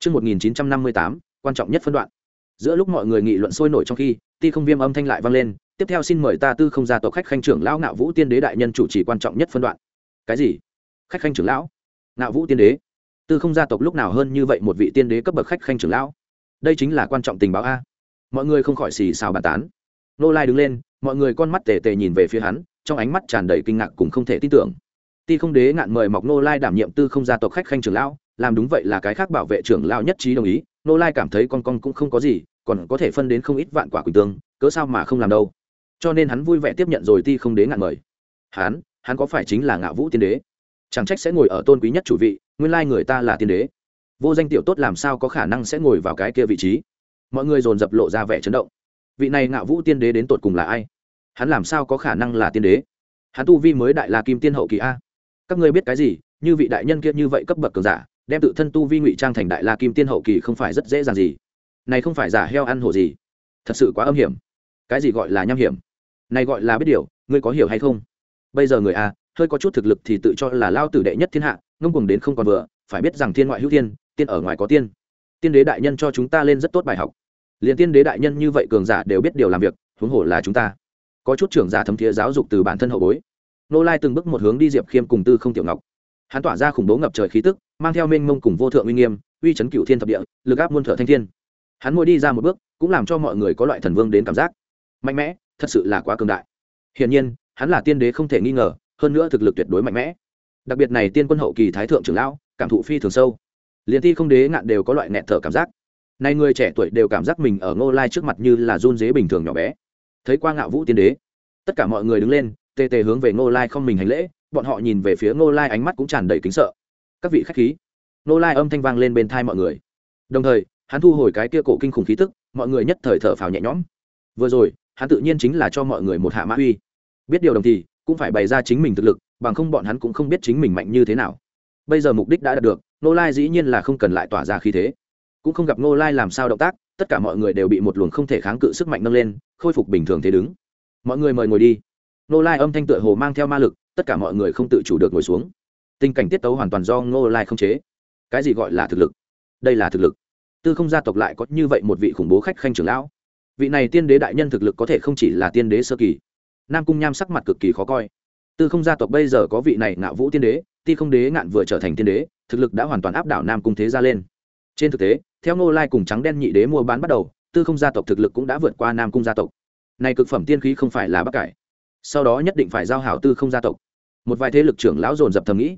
Trước 1958, quan trọng nhất phân đoạn. Giữa lúc mọi người nghị luận sôi nổi trong khi, ti không viêm âm thanh lại vang lên, tiếp theo xin mời ta tư không gia tộc khách khanh trưởng lão ngạo vũ tiên đế đại nhân chủ trì quan trọng nhất phân đoạn. Cái gì? Khách khanh trưởng lão? Ngạo vũ tiên đế? Tư không gia tộc lúc nào hơn như vậy một vị tiên đế cấp bậc khách khanh trưởng lão? Đây chính là quan trọng tình báo a. Mọi người không khỏi xì xào bàn tán. Nô Lai đứng lên, mọi người con mắt tề tề nhìn về phía hắn, trong ánh mắt tràn đầy kinh ngạc cũng không thể tin tưởng ti không đế ngạn mời mọc nô lai đảm nhiệm tư không gia tộc khách khanh trưởng lão làm đúng vậy là cái khác bảo vệ trưởng lao nhất trí đồng ý nô lai cảm thấy con con cũng không có gì, còn có thể phân đến không ít vạn quả quỳnh tương, cớ sao mà không làm đâu. Cho nên hắn vui vẻ tiếp nhận rồi ti không đến ngạn mời. Hắn hắn có phải chính là ngạo vũ tiên đế? Chẳng trách sẽ ngồi ở tôn quý nhất chủ vị, nguyên lai người ta là tiên đế. Vô danh tiểu tốt làm sao có khả năng sẽ ngồi vào cái kia vị trí? Mọi người dồn dập lộ ra vẻ chấn động. Vị này ngạo vũ tiên đế đến tột cùng là ai? Hắn làm sao có khả năng là tiên đế? Hắn tu vi mới đại la kim tiên hậu kỳ a. Các ngươi biết cái gì? Như vị đại nhân kia như vậy cấp bậc cường giả đem tự thân tu vi ngụy trang thành đại la kim tiên hậu kỳ không phải rất dễ dàng gì. Này không phải giả heo ăn hổ gì. Thật sự quá âm hiểm. Cái gì gọi là nham hiểm? Này gọi là biết điều ngươi có hiểu hay không? Bây giờ người a hơi có chút thực lực thì tự cho là lao tử đệ nhất thiên hạ ngông cuồng đến không còn vừa phải biết rằng thiên ngoại hữu thiên, tiên ở ngoài có tiên. Tiên đế đại nhân cho chúng ta lên rất tốt bài học. Liền tiên đế đại nhân như vậy cường giả đều biết điều làm việc huống hồ là chúng ta. Có chút trưởng giả thấm thiế giáo dục từ bản thân hậu bối. Nô lai từng bước một hướng đi diệp khiêm cùng tư không tiểu ngọc. Hắn tỏa ra khủng bố ngập trời khí tức mang theo mênh mông cùng vô thượng uy nghiêm, uy chấn cựu thiên thập địa, lực áp muôn thở thanh thiên. Hắn mỗi đi ra một bước, cũng làm cho mọi người có loại thần vương đến cảm giác. Mạnh mẽ, thật sự là quá cường đại. Hiển nhiên, hắn là tiên đế không thể nghi ngờ, hơn nữa thực lực tuyệt đối mạnh mẽ. Đặc biệt này tiên quân hậu kỳ thái thượng trưởng lão, cảm thụ phi thường sâu. Liền thi không đế ngạn đều có loại nghẹt thở cảm giác. Nay người trẻ tuổi đều cảm giác mình ở ngô lai trước mặt như là run dế bình thường nhỏ bé. Thấy qua ngạo vũ tiên đế, tất cả mọi người đứng lên, tê tê hướng về ngô lai không mình hành lễ, bọn họ nhìn về phía ngô lai ánh mắt cũng tràn đầy kính sợ các vị khách khí. Ngô lai âm thanh vang lên bên thai mọi người. Đồng thời, hắn thu hồi cái kia cổ kinh khủng khí tức, mọi người nhất thời thở phào nhẹ nhõm. Vừa rồi, hắn tự nhiên chính là cho mọi người một hạ mã uy. Biết điều đồng thì, cũng phải bày ra chính mình thực lực, bằng không bọn hắn cũng không biết chính mình mạnh như thế nào. Bây giờ mục đích đã đạt được Ngô lai dĩ nhiên là không cần lại tỏa ra khí thế. Cũng không gặp Ngô lai làm sao động tác, tất cả mọi người đều bị một luồng không thể kháng cự sức mạnh nâng lên, khôi phục bình thường thế đứng. Mọi người mời ngồi đi. Nô lai âm thanh tựa hồ mang theo ma lực, tất cả mọi người không tự chủ được ngồi xuống tình cảnh tiết tấu hoàn toàn do Ngô lai không chế. Cái gì gọi là thực lực? Đây là thực lực. Tư không gia tộc lại có như vậy một vị khủng bố khách khanh trưởng lão. Vị này tiên đế đại nhân thực lực có thể không chỉ là tiên đế sơ kỳ, nam cung nham sắc mặt cực kỳ khó coi. Tư không gia tộc bây giờ có vị này ngạo vũ tiên đế, ti không đế ngạn vừa trở thành tiên đế, thực lực đã hoàn toàn áp đảo nam cung thế gia lên. Trên thực tế, theo ngô lai cùng trắng đen nhị đế mua bán bắt đầu, tư không gia tộc thực lực cũng đã vượt qua nam cung gia tộc. Này cực phẩm tiên khí không phải là bắc cải. Sau đó nhất định phải giao hảo tư không gia tộc. Một vài thế lực trưởng lão dồn dập thầm nghĩ.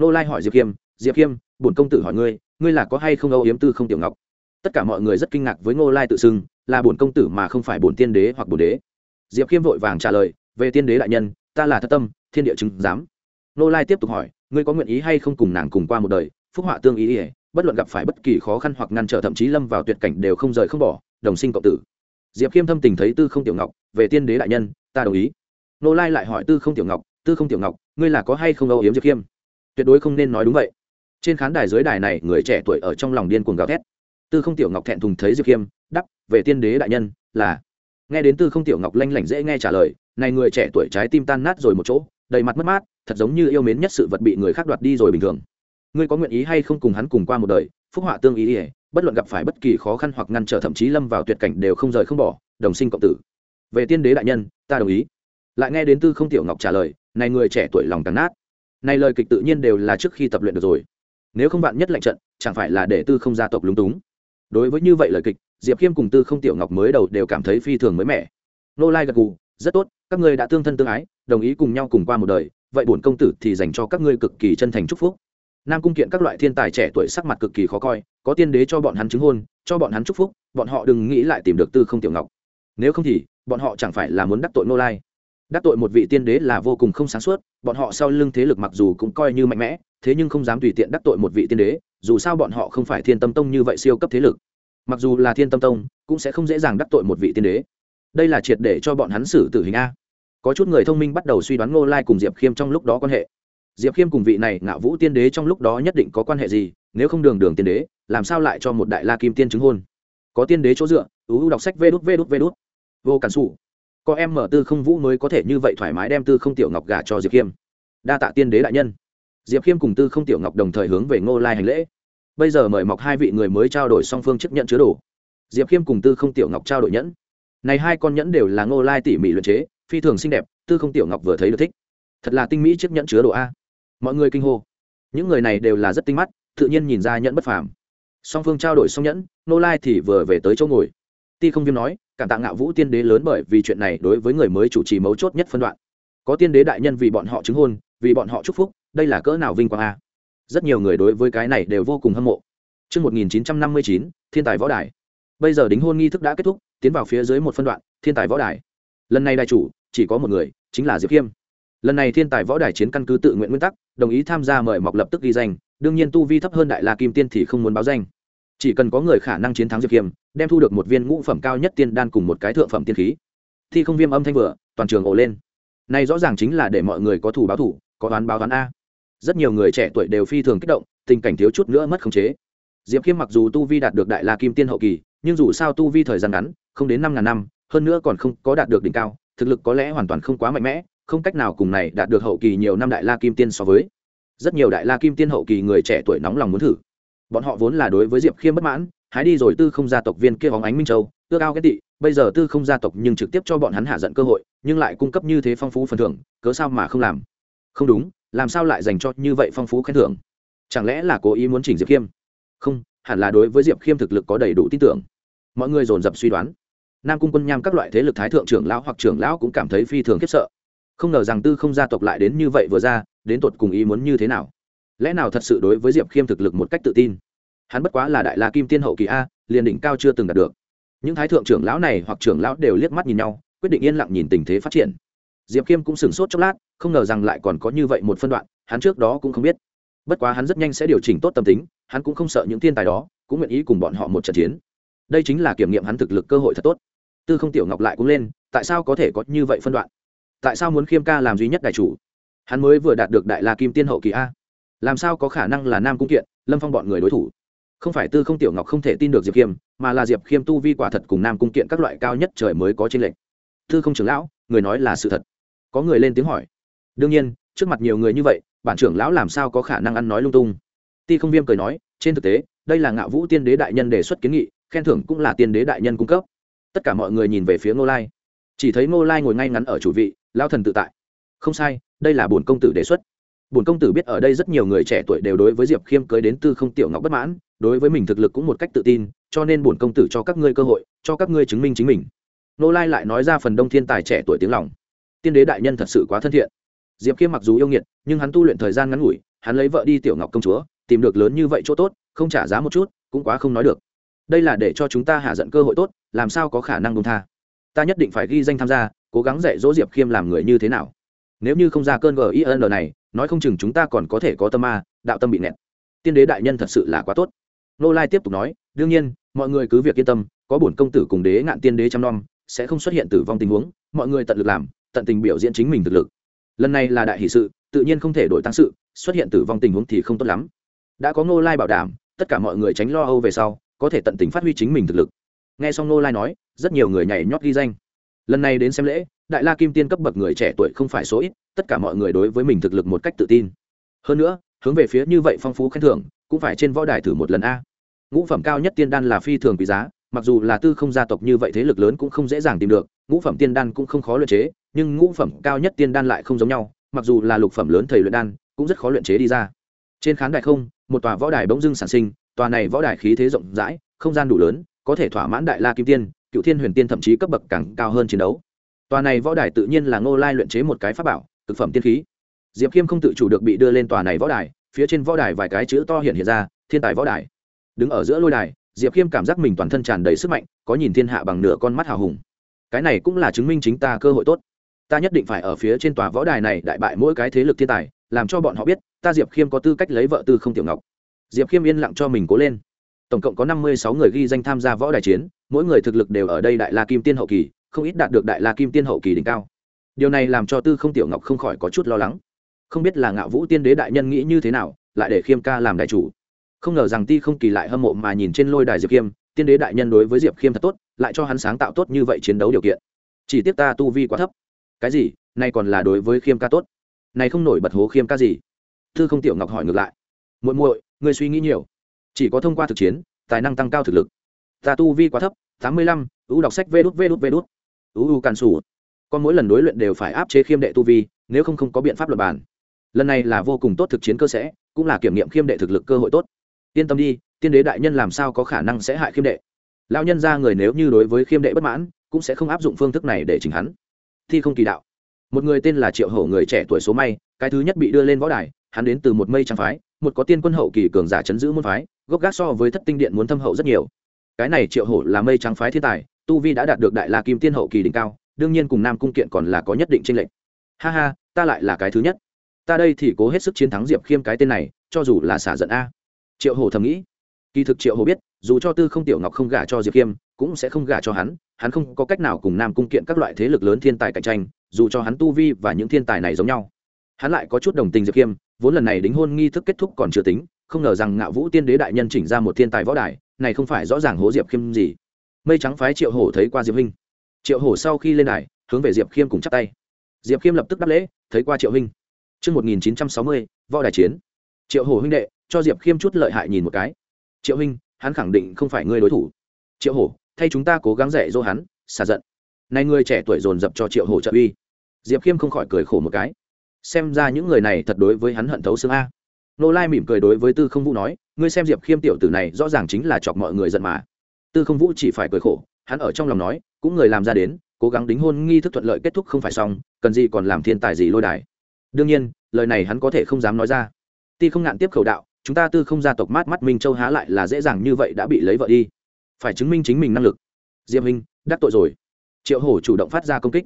Nô lai hỏi diệp khiêm diệp khiêm bổn công tử hỏi ngươi ngươi là có hay không âu yếm tư không tiểu ngọc? Tất cả mọi người rất kinh ngạc với ngô lai tự xưng, là bổn công tử mà không phải bổn tiên đế hoặc bổn đế. Diệp khiêm vội vàng trả lời, về tiên đế đại nhân, ta là thất tâm, thiên địa chứng giám. Nô lai tiếp tục hỏi, ngươi có nguyện ý hay không cùng nàng cùng qua một đời, phúc họa tương ý ỉa bất luận gặp phải bất kỳ khó khăn hoặc ngăn trở thậm chí lâm vào tuyệt cảnh đều không rời không bỏ, đồng sinh cộng tử. Diệp khiêm thâm tình thấy tư không tiểu ngọc, về tiên đế đại nhân, ta đồng ý. Nô lai lại hỏi tư không tiểu ngọc, tư không tiểu ngọc, ngươi là có hay không âu yếm diệp khiêm tuyệt đối không nên nói đúng vậy. Trên khán đài dưới đài này, người trẻ tuổi ở trong lòng điên cuồng gào thét. Tư không tiểu ngọc thẹn thùng thấy diệp khiêm đắp về tiên đế đại nhân, là. Nghe đến tư không tiểu ngọc lanh lảnh dễ nghe trả lời, này người trẻ tuổi trái tim tan nát rồi một chỗ, đầy mặt mất mát, thật giống như yêu mến nhất sự vật bị người khác đoạt đi rồi bình thường. Ngươi có nguyện ý hay không cùng hắn cùng qua một đời, phúc họa tương ý ỉa bất luận gặp phải bất kỳ khó khăn hoặc ngăn trở thậm chí lâm vào tuyệt cảnh đều không rời không bỏ, đồng sinh cộng tử. Về tiên đế đại nhân, ta đồng ý. Lại nghe đến tư không tiểu ngọc trả lời, này người trẻ tuổi lòng càng nát này lời kịch tự nhiên đều là trước khi tập luyện được rồi. Nếu không bạn nhất lệnh trận, chẳng phải là để tư không gia tộc lúng túng? Đối với như vậy lời kịch, diệp khiêm cùng tư không tiểu ngọc mới đầu đều cảm thấy phi thường mới mẻ. Nô lai gật gù, rất tốt, các ngươi đã tương thân tương ái, đồng ý cùng nhau cùng qua một đời, vậy bổn công tử thì dành cho các ngươi cực kỳ chân thành chúc phúc. Nam cung kiện các loại thiên tài trẻ tuổi sắc mặt cực kỳ khó coi, có tiên đế cho bọn hắn chứng hôn, cho bọn hắn chúc phúc, bọn họ đừng nghĩ lại tìm được tư không tiểu ngọc. Nếu không thì, bọn họ chẳng phải là muốn đắc tội nô lai đắc tội một vị tiên đế là vô cùng không sáng suốt, bọn họ sau lưng thế lực mặc dù cũng coi như mạnh mẽ, thế nhưng không dám tùy tiện đắc tội một vị tiên đế, dù sao bọn họ không phải thiên tâm tông như vậy siêu cấp thế lực. Mặc dù là thiên tâm tông, cũng sẽ không dễ dàng đắc tội một vị tiên đế. Đây là triệt để cho bọn hắn xử tử hình a. Có chút người thông minh bắt đầu suy đoán ngô lai cùng diệp khiêm trong lúc đó quan hệ. Diệp khiêm cùng vị này ngạo vũ tiên đế trong lúc đó nhất định có quan hệ gì, nếu không đường đường tiên đế, làm sao lại cho một đại la kim tiên chứng hôn? Có tiên đế chỗ dựa ưu đọc sách vê đút vê đút vê đút. Vô cản xù có em mở tư không vũ mới có thể như vậy thoải mái đem tư không tiểu ngọc gà cho diệp khiêm. Đa tạ tiên đế đại nhân. Diệp khiêm cùng tư không tiểu ngọc đồng thời hướng về ngô lai hành lễ. Bây giờ mời mọc hai vị người mới trao đổi song phương chấp nhận chứa đồ. Diệp khiêm cùng tư không tiểu ngọc trao đổi nhẫn. Này hai con nhẫn đều là ngô lai tỉ mỉ luyện chế, phi thường xinh đẹp, tư không tiểu ngọc vừa thấy được thích. Thật là tinh mỹ chiếc nhẫn chứa đồ a. Mọi người kinh hô. Những người này đều là rất tinh mắt, tự nhiên nhìn ra nhẫn bất phàm. Song phương trao đổi xong nhẫn, ngô lai thì vừa về tới chỗ ngồi. Ti không viêm nói cảm tạ ngạo vũ tiên đế lớn bởi vì chuyện này đối với người mới chủ trì mấu chốt nhất phân đoạn có tiên đế đại nhân vì bọn họ chứng hôn vì bọn họ chúc phúc đây là cỡ nào vinh quang a rất nhiều người đối với cái này đều vô cùng hâm mộ Trước 1959, thiên tài võ đài. Bây giờ đính hôn nghi thức đã kết thúc, tiến vào phía dưới một phân đoạn, thiên tài võ đài. Lần này đại chủ chỉ có một người, chính là Diệp khiêm Lần này thiên tài võ đài chiến căn cứ tự nguyện nguyên tắc, đồng ý tham gia mời mọc lập tức ghi danh, đương nhiên tu vi thấp hơn đại la kim tiên thì không muốn báo danh. Chỉ cần có người khả năng chiến thắng Diệp Kiêm, đem thu được một viên ngũ phẩm cao nhất tiên đan cùng một cái thượng phẩm tiên khí. Thi không viêm âm thanh vừa, toàn trường ồ lên. Này rõ ràng chính là để mọi người có thủ báo thủ, có đoán báo đoán a rất nhiều người trẻ tuổi đều phi thường kích động tình cảnh thiếu chút nữa mất khống chế diệp khiêm mặc dù tu vi đạt được đại la kim tiên hậu kỳ nhưng dù sao tu vi thời gian ngắn không đến năm ngàn năm hơn nữa còn không có đạt được đỉnh cao thực lực có lẽ hoàn toàn không quá mạnh mẽ không cách nào cùng này đạt được hậu kỳ nhiều năm đại la kim tiên so với rất nhiều đại la kim tiên hậu kỳ người trẻ tuổi nóng lòng muốn thử bọn họ vốn là đối với diệp khiêm bất mãn, hái đi rồi tư không gia tộc viên kia hóng ánh minh châu, ước ao ghét tị, bây giờ tư không gia tộc nhưng trực tiếp cho bọn hắn hạ giận cơ hội, nhưng lại cung cấp như thế phong phú phần thưởng, cớ sao mà không làm? Không đúng, làm sao lại dành cho như vậy phong phú khen thưởng? Chẳng lẽ là cố ý muốn chỉnh diệp khiêm? Không, hẳn là đối với diệp khiêm thực lực có đầy đủ tin tưởng. Mọi người dồn dập suy đoán. Nam cung quân nham các loại thế lực thái thượng trưởng lão hoặc trưởng lão cũng cảm thấy phi thường khiếp sợ. Không ngờ rằng tư không gia tộc lại đến như vậy vừa ra, đến tột cùng ý muốn như thế nào? Lẽ nào thật sự đối với diệp khiêm thực lực một cách tự tin? Hắn bất quá là đại la kim tiên hậu kỳ a, liền đỉnh cao chưa từng đạt được. Những thái thượng trưởng lão này hoặc trưởng lão đều liếc mắt nhìn nhau, quyết định yên lặng nhìn tình thế phát triển. Diệp khiêm cũng sửng sốt chốc lát, không ngờ rằng lại còn có như vậy một phân đoạn, hắn trước đó cũng không biết. Bất quá hắn rất nhanh sẽ điều chỉnh tốt tâm tính, hắn cũng không sợ những thiên tài đó, cũng nguyện ý cùng bọn họ một trận chiến. Đây chính là kiểm nghiệm hắn thực lực cơ hội thật tốt. Tư không tiểu ngọc lại cũng lên, tại sao có thể có như vậy phân đoạn? Tại sao muốn khiêm ca làm duy nhất đại chủ? Hắn mới vừa đạt được đại la kim tiên hậu kỳ a làm sao có khả năng là nam cung kiện, lâm phong bọn người đối thủ? Không phải tư không tiểu ngọc không thể tin được diệp khiêm, mà là diệp khiêm tu vi quả thật cùng nam cung kiện các loại cao nhất trời mới có trên lệnh tư không trưởng lão, người nói là sự thật. Có người lên tiếng hỏi. Đương nhiên, trước mặt nhiều người như vậy, bản trưởng lão làm sao có khả năng ăn nói lung tung? Ti không viêm cười nói, trên thực tế, đây là ngạo vũ tiên đế đại nhân đề xuất kiến nghị, khen thưởng cũng là tiên đế đại nhân cung cấp. Tất cả mọi người nhìn về phía ngô lai. Chỉ thấy ngô lai ngồi ngay ngắn ở chủ vị lao thần tự tại. Không sai, đây là bổn công tử đề xuất bổn công tử biết ở đây rất nhiều người trẻ tuổi đều đối với diệp khiêm cưới đến tư không tiểu ngọc bất mãn, đối với mình thực lực cũng một cách tự tin, cho nên bổn công tử cho các ngươi cơ hội, cho các ngươi chứng minh chính mình. Nô lai lại nói ra phần đông thiên tài trẻ tuổi tiếng lòng. Tiên đế đại nhân thật sự quá thân thiện. Diệp khiêm mặc dù yêu nghiệt, nhưng hắn tu luyện thời gian ngắn ngủi, hắn lấy vợ đi tiểu ngọc công chúa, tìm được lớn như vậy chỗ tốt, không trả giá một chút, cũng quá không nói được. Đây là để cho chúng ta hạ giận cơ hội tốt, làm sao có khả năng công tha? Ta nhất định phải ghi danh tham gia, cố gắng dạy dỗ diệp khiêm làm người như thế nào nếu như không ra cơn gin này, nói không chừng chúng ta còn có thể có tâm ma, đạo tâm bị nẹt. Tiên đế đại nhân thật sự là quá tốt. Nô lai tiếp tục nói, đương nhiên, mọi người cứ việc yên tâm, có bổn công tử cùng đế ngạn tiên đế chăm nom sẽ không xuất hiện tử vong tình huống, mọi người tận lực làm, tận tình biểu diễn chính mình thực lực. Lần này là đại hỷ sự, tự nhiên không thể đổi tăng sự, xuất hiện tử vong tình huống thì không tốt lắm. Đã có ngô lai bảo đảm, tất cả mọi người tránh lo âu về sau, có thể tận tình phát huy chính mình thực lực. Nghe xong ngô lai nói, rất nhiều người nhảy nhót ghi danh. Lần này đến xem lễ đại la kim tiên cấp bậc người trẻ tuổi không phải số ít, tất cả mọi người đối với mình thực lực một cách tự tin. Hơn nữa, hướng về phía như vậy phong phú khen thưởng, cũng phải trên võ đài thử một lần a. Ngũ phẩm cao nhất tiên đan là phi thường quý giá, mặc dù là tư không gia tộc như vậy thế lực lớn cũng không dễ dàng tìm được, ngũ phẩm tiên đan cũng không khó luyện chế, nhưng ngũ phẩm cao nhất tiên đan lại không giống nhau, mặc dù là lục phẩm lớn thầy luyện đan, cũng rất khó luyện chế đi ra. Trên khán đài không, một tòa võ đài bỗng dưng sản sinh, tòa này võ đài khí thế rộng rãi, không gian đủ lớn, có thể thỏa mãn đại la kim tiên, cựu thiên huyền tiên thậm chí cấp bậc càng cao hơn chiến đấu tòa này võ đài tự nhiên là ngô lai luyện chế một cái pháp bảo thực phẩm tiên khí. Diệp khiêm không tự chủ được bị đưa lên tòa này võ đài, phía trên võ đài vài cái chữ to hiện hiện ra, thiên tài võ đài. Đứng ở giữa lôi đài, diệp khiêm cảm giác mình toàn thân tràn đầy sức mạnh, có nhìn thiên hạ bằng nửa con mắt hào hùng. Cái này cũng là chứng minh chính ta cơ hội tốt. Ta nhất định phải ở phía trên tòa võ đài này đại bại mỗi cái thế lực thiên tài, làm cho bọn họ biết, ta diệp khiêm có tư cách lấy vợ tư không tiểu ngọc. Diệp khiêm yên lặng cho mình cố lên. Tổng cộng có năm mươi sáu người ghi danh tham gia võ đài chiến, mỗi người thực lực đều ở đây đại la kim tiên hậu kỳ không ít đạt được đại la kim tiên hậu kỳ đỉnh cao. Điều này làm cho tư không tiểu ngọc không khỏi có chút lo lắng. Không biết là ngạo vũ tiên đế đại nhân nghĩ như thế nào, lại để khiêm ca làm đại chủ. Không ngờ rằng ti không kỳ lại hâm mộ mà nhìn trên lôi đài diệp khiêm, tiên đế đại nhân đối với diệp khiêm thật tốt, lại cho hắn sáng tạo tốt như vậy chiến đấu điều kiện. Chỉ tiếc ta tu vi quá thấp. Cái gì? Nay còn là đối với khiêm ca tốt? Này không nổi bật hố khiêm ca gì? Thư không tiểu ngọc hỏi ngược lại. Muội muội, ngươi suy nghĩ nhiều. Chỉ có thông qua thực chiến, tài năng tăng cao thực lực. Ta tu vi quá thấp, tám mươi lăm, ưu đọc sách vê đút vê đút vê đút. Uu can càn sủ con mỗi lần đối luyện đều phải áp chế khiêm đệ tu vi, nếu không không có biện pháp luật bản lần này là vô cùng tốt thực chiến cơ sẽ, cũng là kiểm nghiệm khiêm đệ thực lực cơ hội tốt. Yên tâm đi, tiên đế đại nhân làm sao có khả năng sẽ hại khiêm đệ? Lão nhân ra người nếu như đối với khiêm đệ bất mãn, cũng sẽ không áp dụng phương thức này để chỉnh hắn. Thi không kỳ đạo. Một người tên là triệu hổ người trẻ tuổi số may, cái thứ nhất bị đưa lên võ đài, hắn đến từ một mây trang phái, một có tiên quân hậu kỳ cường giả chấn giữ môn phái, gốc gác so với thất tinh điện muốn thâm hậu rất nhiều. Cái này triệu hổ là mây trang phái thiên tài tu vi đã đạt được đại la kim tiên hậu kỳ đỉnh cao, đương nhiên cùng nam cung kiện còn là có nhất định tranh lệch. Ha ha, ta lại là cái thứ nhất. Ta đây thì cố hết sức chiến thắng diệp khiêm cái tên này, cho dù là xả giận a. Triệu hổ thầm nghĩ. Kỳ thực triệu hổ biết, dù cho tư không tiểu ngọc không gả cho diệp khiêm, cũng sẽ không gả cho hắn hắn không có cách nào cùng nam cung kiện các loại thế lực lớn thiên tài cạnh tranh, dù cho hắn tu vi và những thiên tài này giống nhau. Hắn lại có chút đồng tình diệp khiêm, vốn lần này đính hôn nghi thức kết thúc còn chưa tính, không ngờ rằng ngạo vũ tiên đế đại nhân chỉnh ra một thiên tài võ đài, này không phải rõ ràng hố diệp khiêm gì mây trắng phái triệu hổ thấy qua diệp huynh triệu hổ sau khi lên đài hướng về diệp khiêm cùng chắp tay diệp khiêm lập tức đáp lễ thấy qua triệu huynh Trước 1960, võ đài chiến. Triệu hổ huynh đệ, cho Diệp Khiêm chút lợi hại nhìn một cái. Triệu huynh, hắn khẳng định không phải ngươi đối thủ. Triệu hổ, thay chúng ta cố gắng dạy dỗ hắn, xả giận. Này người trẻ tuổi dồn dập cho Triệu hổ trợ uy. Diệp Khiêm không khỏi cười khổ một cái. Xem ra những người này thật đối với hắn hận thấu xương a. Nô Lai mỉm cười đối với Tư Không Vũ nói, ngươi xem Diệp Khiêm tiểu tử này rõ ràng chính là chọc mọi người giận mà. Tư Không Vũ chỉ phải cười khổ, hắn ở trong lòng nói, cũng người làm ra đến, cố gắng đính hôn nghi thức thuận lợi kết thúc không phải xong cần gì còn làm thiên tài gì lôi đài. Đương nhiên lời này hắn có thể không dám nói ra. Ti không ngạn tiếp khẩu đạo chúng ta tư không gia tộc mát mắt minh châu há lại là dễ dàng như vậy đã bị lấy vợ đi. Phải chứng minh chính mình năng lực. Diệp hình đắc tội rồi. Triệu hổ chủ động phát ra công kích.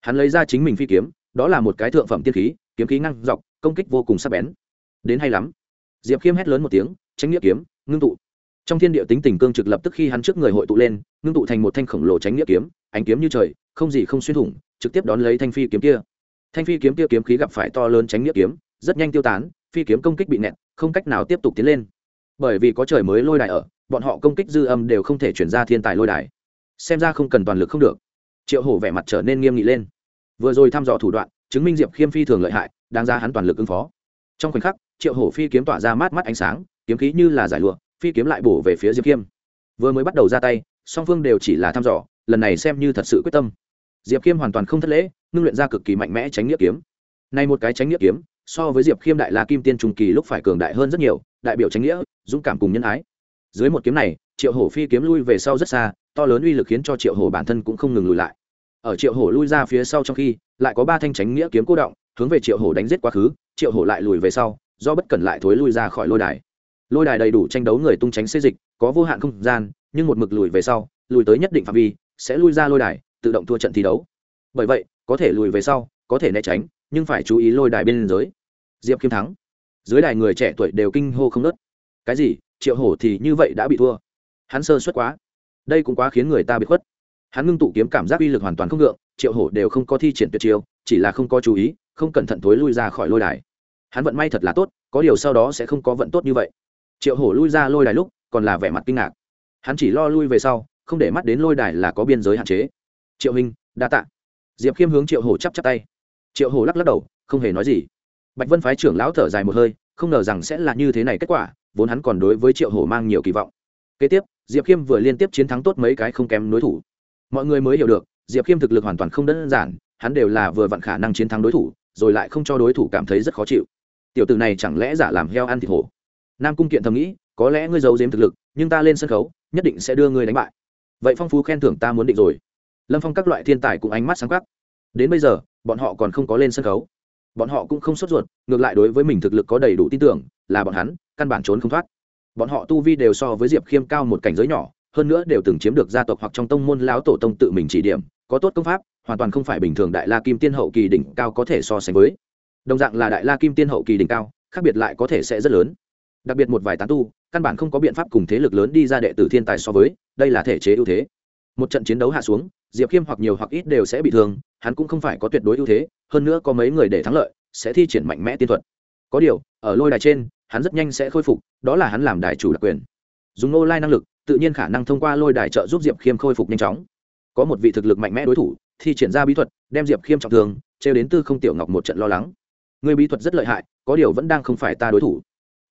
Hắn lấy ra chính mình phi kiếm đó là một cái thượng phẩm tiên khí kiếm khí ngăn dọc công kích vô cùng sắc bén. Đến hay lắm. Diệp khiêm hét lớn một tiếng tránh nghĩa kiếm ngưng tụ trong thiên địa tính tình cương trực lập tức khi hắn trước người hội tụ lên, ngưng tụ thành một thanh khổng lồ tránh nghĩa kiếm, ánh kiếm như trời, không gì không xuyên thủng, trực tiếp đón lấy thanh phi kiếm kia. Thanh phi kiếm kia kiếm khí gặp phải to lớn tránh nghĩa kiếm, rất nhanh tiêu tán, phi kiếm công kích bị nẹt, không cách nào tiếp tục tiến lên. Bởi vì có trời mới lôi đài ở, bọn họ công kích dư âm đều không thể chuyển ra thiên tài lôi đài. Xem ra không cần toàn lực không được. Triệu hổ vẻ mặt trở nên nghiêm nghị lên. Vừa rồi thăm dò thủ đoạn, chứng minh diệp khiêm phi thường lợi hại, đáng ra hắn toàn lực ứng phó. Trong khoảnh khắc, triệu hổ phi kiếm tỏa ra mát mắt ánh sáng, kiếm khí như là giải lụa phi kiếm lại bổ về phía diệp khiêm. Vừa mới bắt đầu ra tay, song phương đều chỉ là thăm dò, lần này xem như thật sự quyết tâm. Diệp khiêm hoàn toàn không thất lễ, ngưng luyện ra cực kỳ mạnh mẽ tránh nghĩa kiếm. Này một cái tránh nghĩa kiếm, so với diệp khiêm đại la kim tiên trung kỳ lúc phải cường đại hơn rất nhiều, đại biểu tránh nghĩa, dũng cảm cùng nhân ái. Dưới một kiếm này, triệu hổ phi kiếm lui về sau rất xa, to lớn uy lực khiến cho triệu hổ bản thân cũng không ngừng lùi lại. Ở triệu hổ lui ra phía sau trong khi, lại có ba thanh tránh nghĩa kiếm cố động, hướng về triệu hổ đánh giết quá khứ, triệu hổ lại lùi về sau, do bất cẩn lại thối lui ra khỏi lôi đài lôi đài đầy đủ tranh đấu người tung tránh xê dịch, có vô hạn không gian, nhưng một mực lùi về sau, lùi tới nhất định phạm vi, sẽ lui ra lôi đài, tự động thua trận thi đấu. Bởi vậy, có thể lùi về sau, có thể né tránh, nhưng phải chú ý lôi đài bên giới diệp khiêm thắng. Dưới đài người trẻ tuổi đều kinh hô không nớt cái gì? Triệu hổ thì như vậy đã bị thua. Hắn sơ suất quá. Đây cũng quá khiến người ta bị khuất. Hắn ngưng tụ kiếm cảm giác uy lực hoàn toàn không ngượng, triệu hổ đều không có thi triển tuyệt chiêu, chỉ là không có chú ý, không cẩn thận thối lui ra khỏi lôi đài. Hắn vận may thật là tốt, có điều sau đó sẽ không có vận tốt như vậy triệu hổ lui ra lôi đài lúc, còn là vẻ mặt kinh ngạc. Hắn chỉ lo lui về sau, không để mắt đến lôi đài là có biên giới hạn chế. Triệu hình đa tạ. Diệp khiêm hướng triệu hổ chắp chắp tay. Triệu hổ lắc lắc đầu, không hề nói gì. Bạch vân phái trưởng lão thở dài một hơi, không ngờ rằng sẽ là như thế này kết quả, vốn hắn còn đối với triệu hổ mang nhiều kỳ vọng. Kế tiếp, diệp khiêm vừa liên tiếp chiến thắng tốt mấy cái không kém đối thủ. Mọi người mới hiểu được, diệp khiêm thực lực hoàn toàn không đơn giản, hắn đều là vừa vặn khả năng chiến thắng đối thủ, rồi lại không cho đối thủ cảm thấy rất khó chịu. Tiểu tử này chẳng lẽ giả làm heo ăn thịt hổ? Nam cung kiện thầm nghĩ, có lẽ ngươi giấu giếm thực lực, nhưng ta lên sân khấu, nhất định sẽ đưa ngươi đánh bại. Vậy phong phú khen thưởng ta muốn định rồi. Lâm phong các loại thiên tài cũng ánh mắt sáng khắc đến bây giờ, bọn họ còn không có lên sân khấu. Bọn họ cũng không sốt ruột, ngược lại đối với mình thực lực có đầy đủ tin tưởng, là bọn hắn, căn bản trốn không thoát. Bọn họ tu vi đều so với diệp khiêm cao một cảnh giới nhỏ, hơn nữa đều từng chiếm được gia tộc hoặc trong tông môn lão tổ tông tự mình chỉ điểm, có tốt công pháp, hoàn toàn không phải bình thường đại la kim tiên hậu kỳ đỉnh cao có thể so sánh với. Đồng dạng là đại la kim tiên hậu kỳ đỉnh cao, khác biệt lại có thể sẽ rất lớn đặc biệt một vài tán tu, căn bản không có biện pháp cùng thế lực lớn đi ra đệ tử thiên tài so với, đây là thể chế ưu thế. Một trận chiến đấu hạ xuống, diệp khiêm hoặc nhiều hoặc ít đều sẽ bị thương, hắn cũng không phải có tuyệt đối ưu thế, hơn nữa có mấy người để thắng lợi, sẽ thi triển mạnh mẽ tiên thuật. Có điều, ở lôi đài trên, hắn rất nhanh sẽ khôi phục, đó là hắn làm đài chủ đặc quyền. Dùng nô lai năng lực, tự nhiên khả năng thông qua lôi đài trợ giúp diệp khiêm khôi phục nhanh chóng. Có một vị thực lực mạnh mẽ đối thủ, thi triển ra bí thuật, đem diệp khiêm trọng thương, trêu đến tư không tiểu ngọc một trận lo lắng. Người bí thuật rất lợi hại, có điều vẫn đang không phải ta đối thủ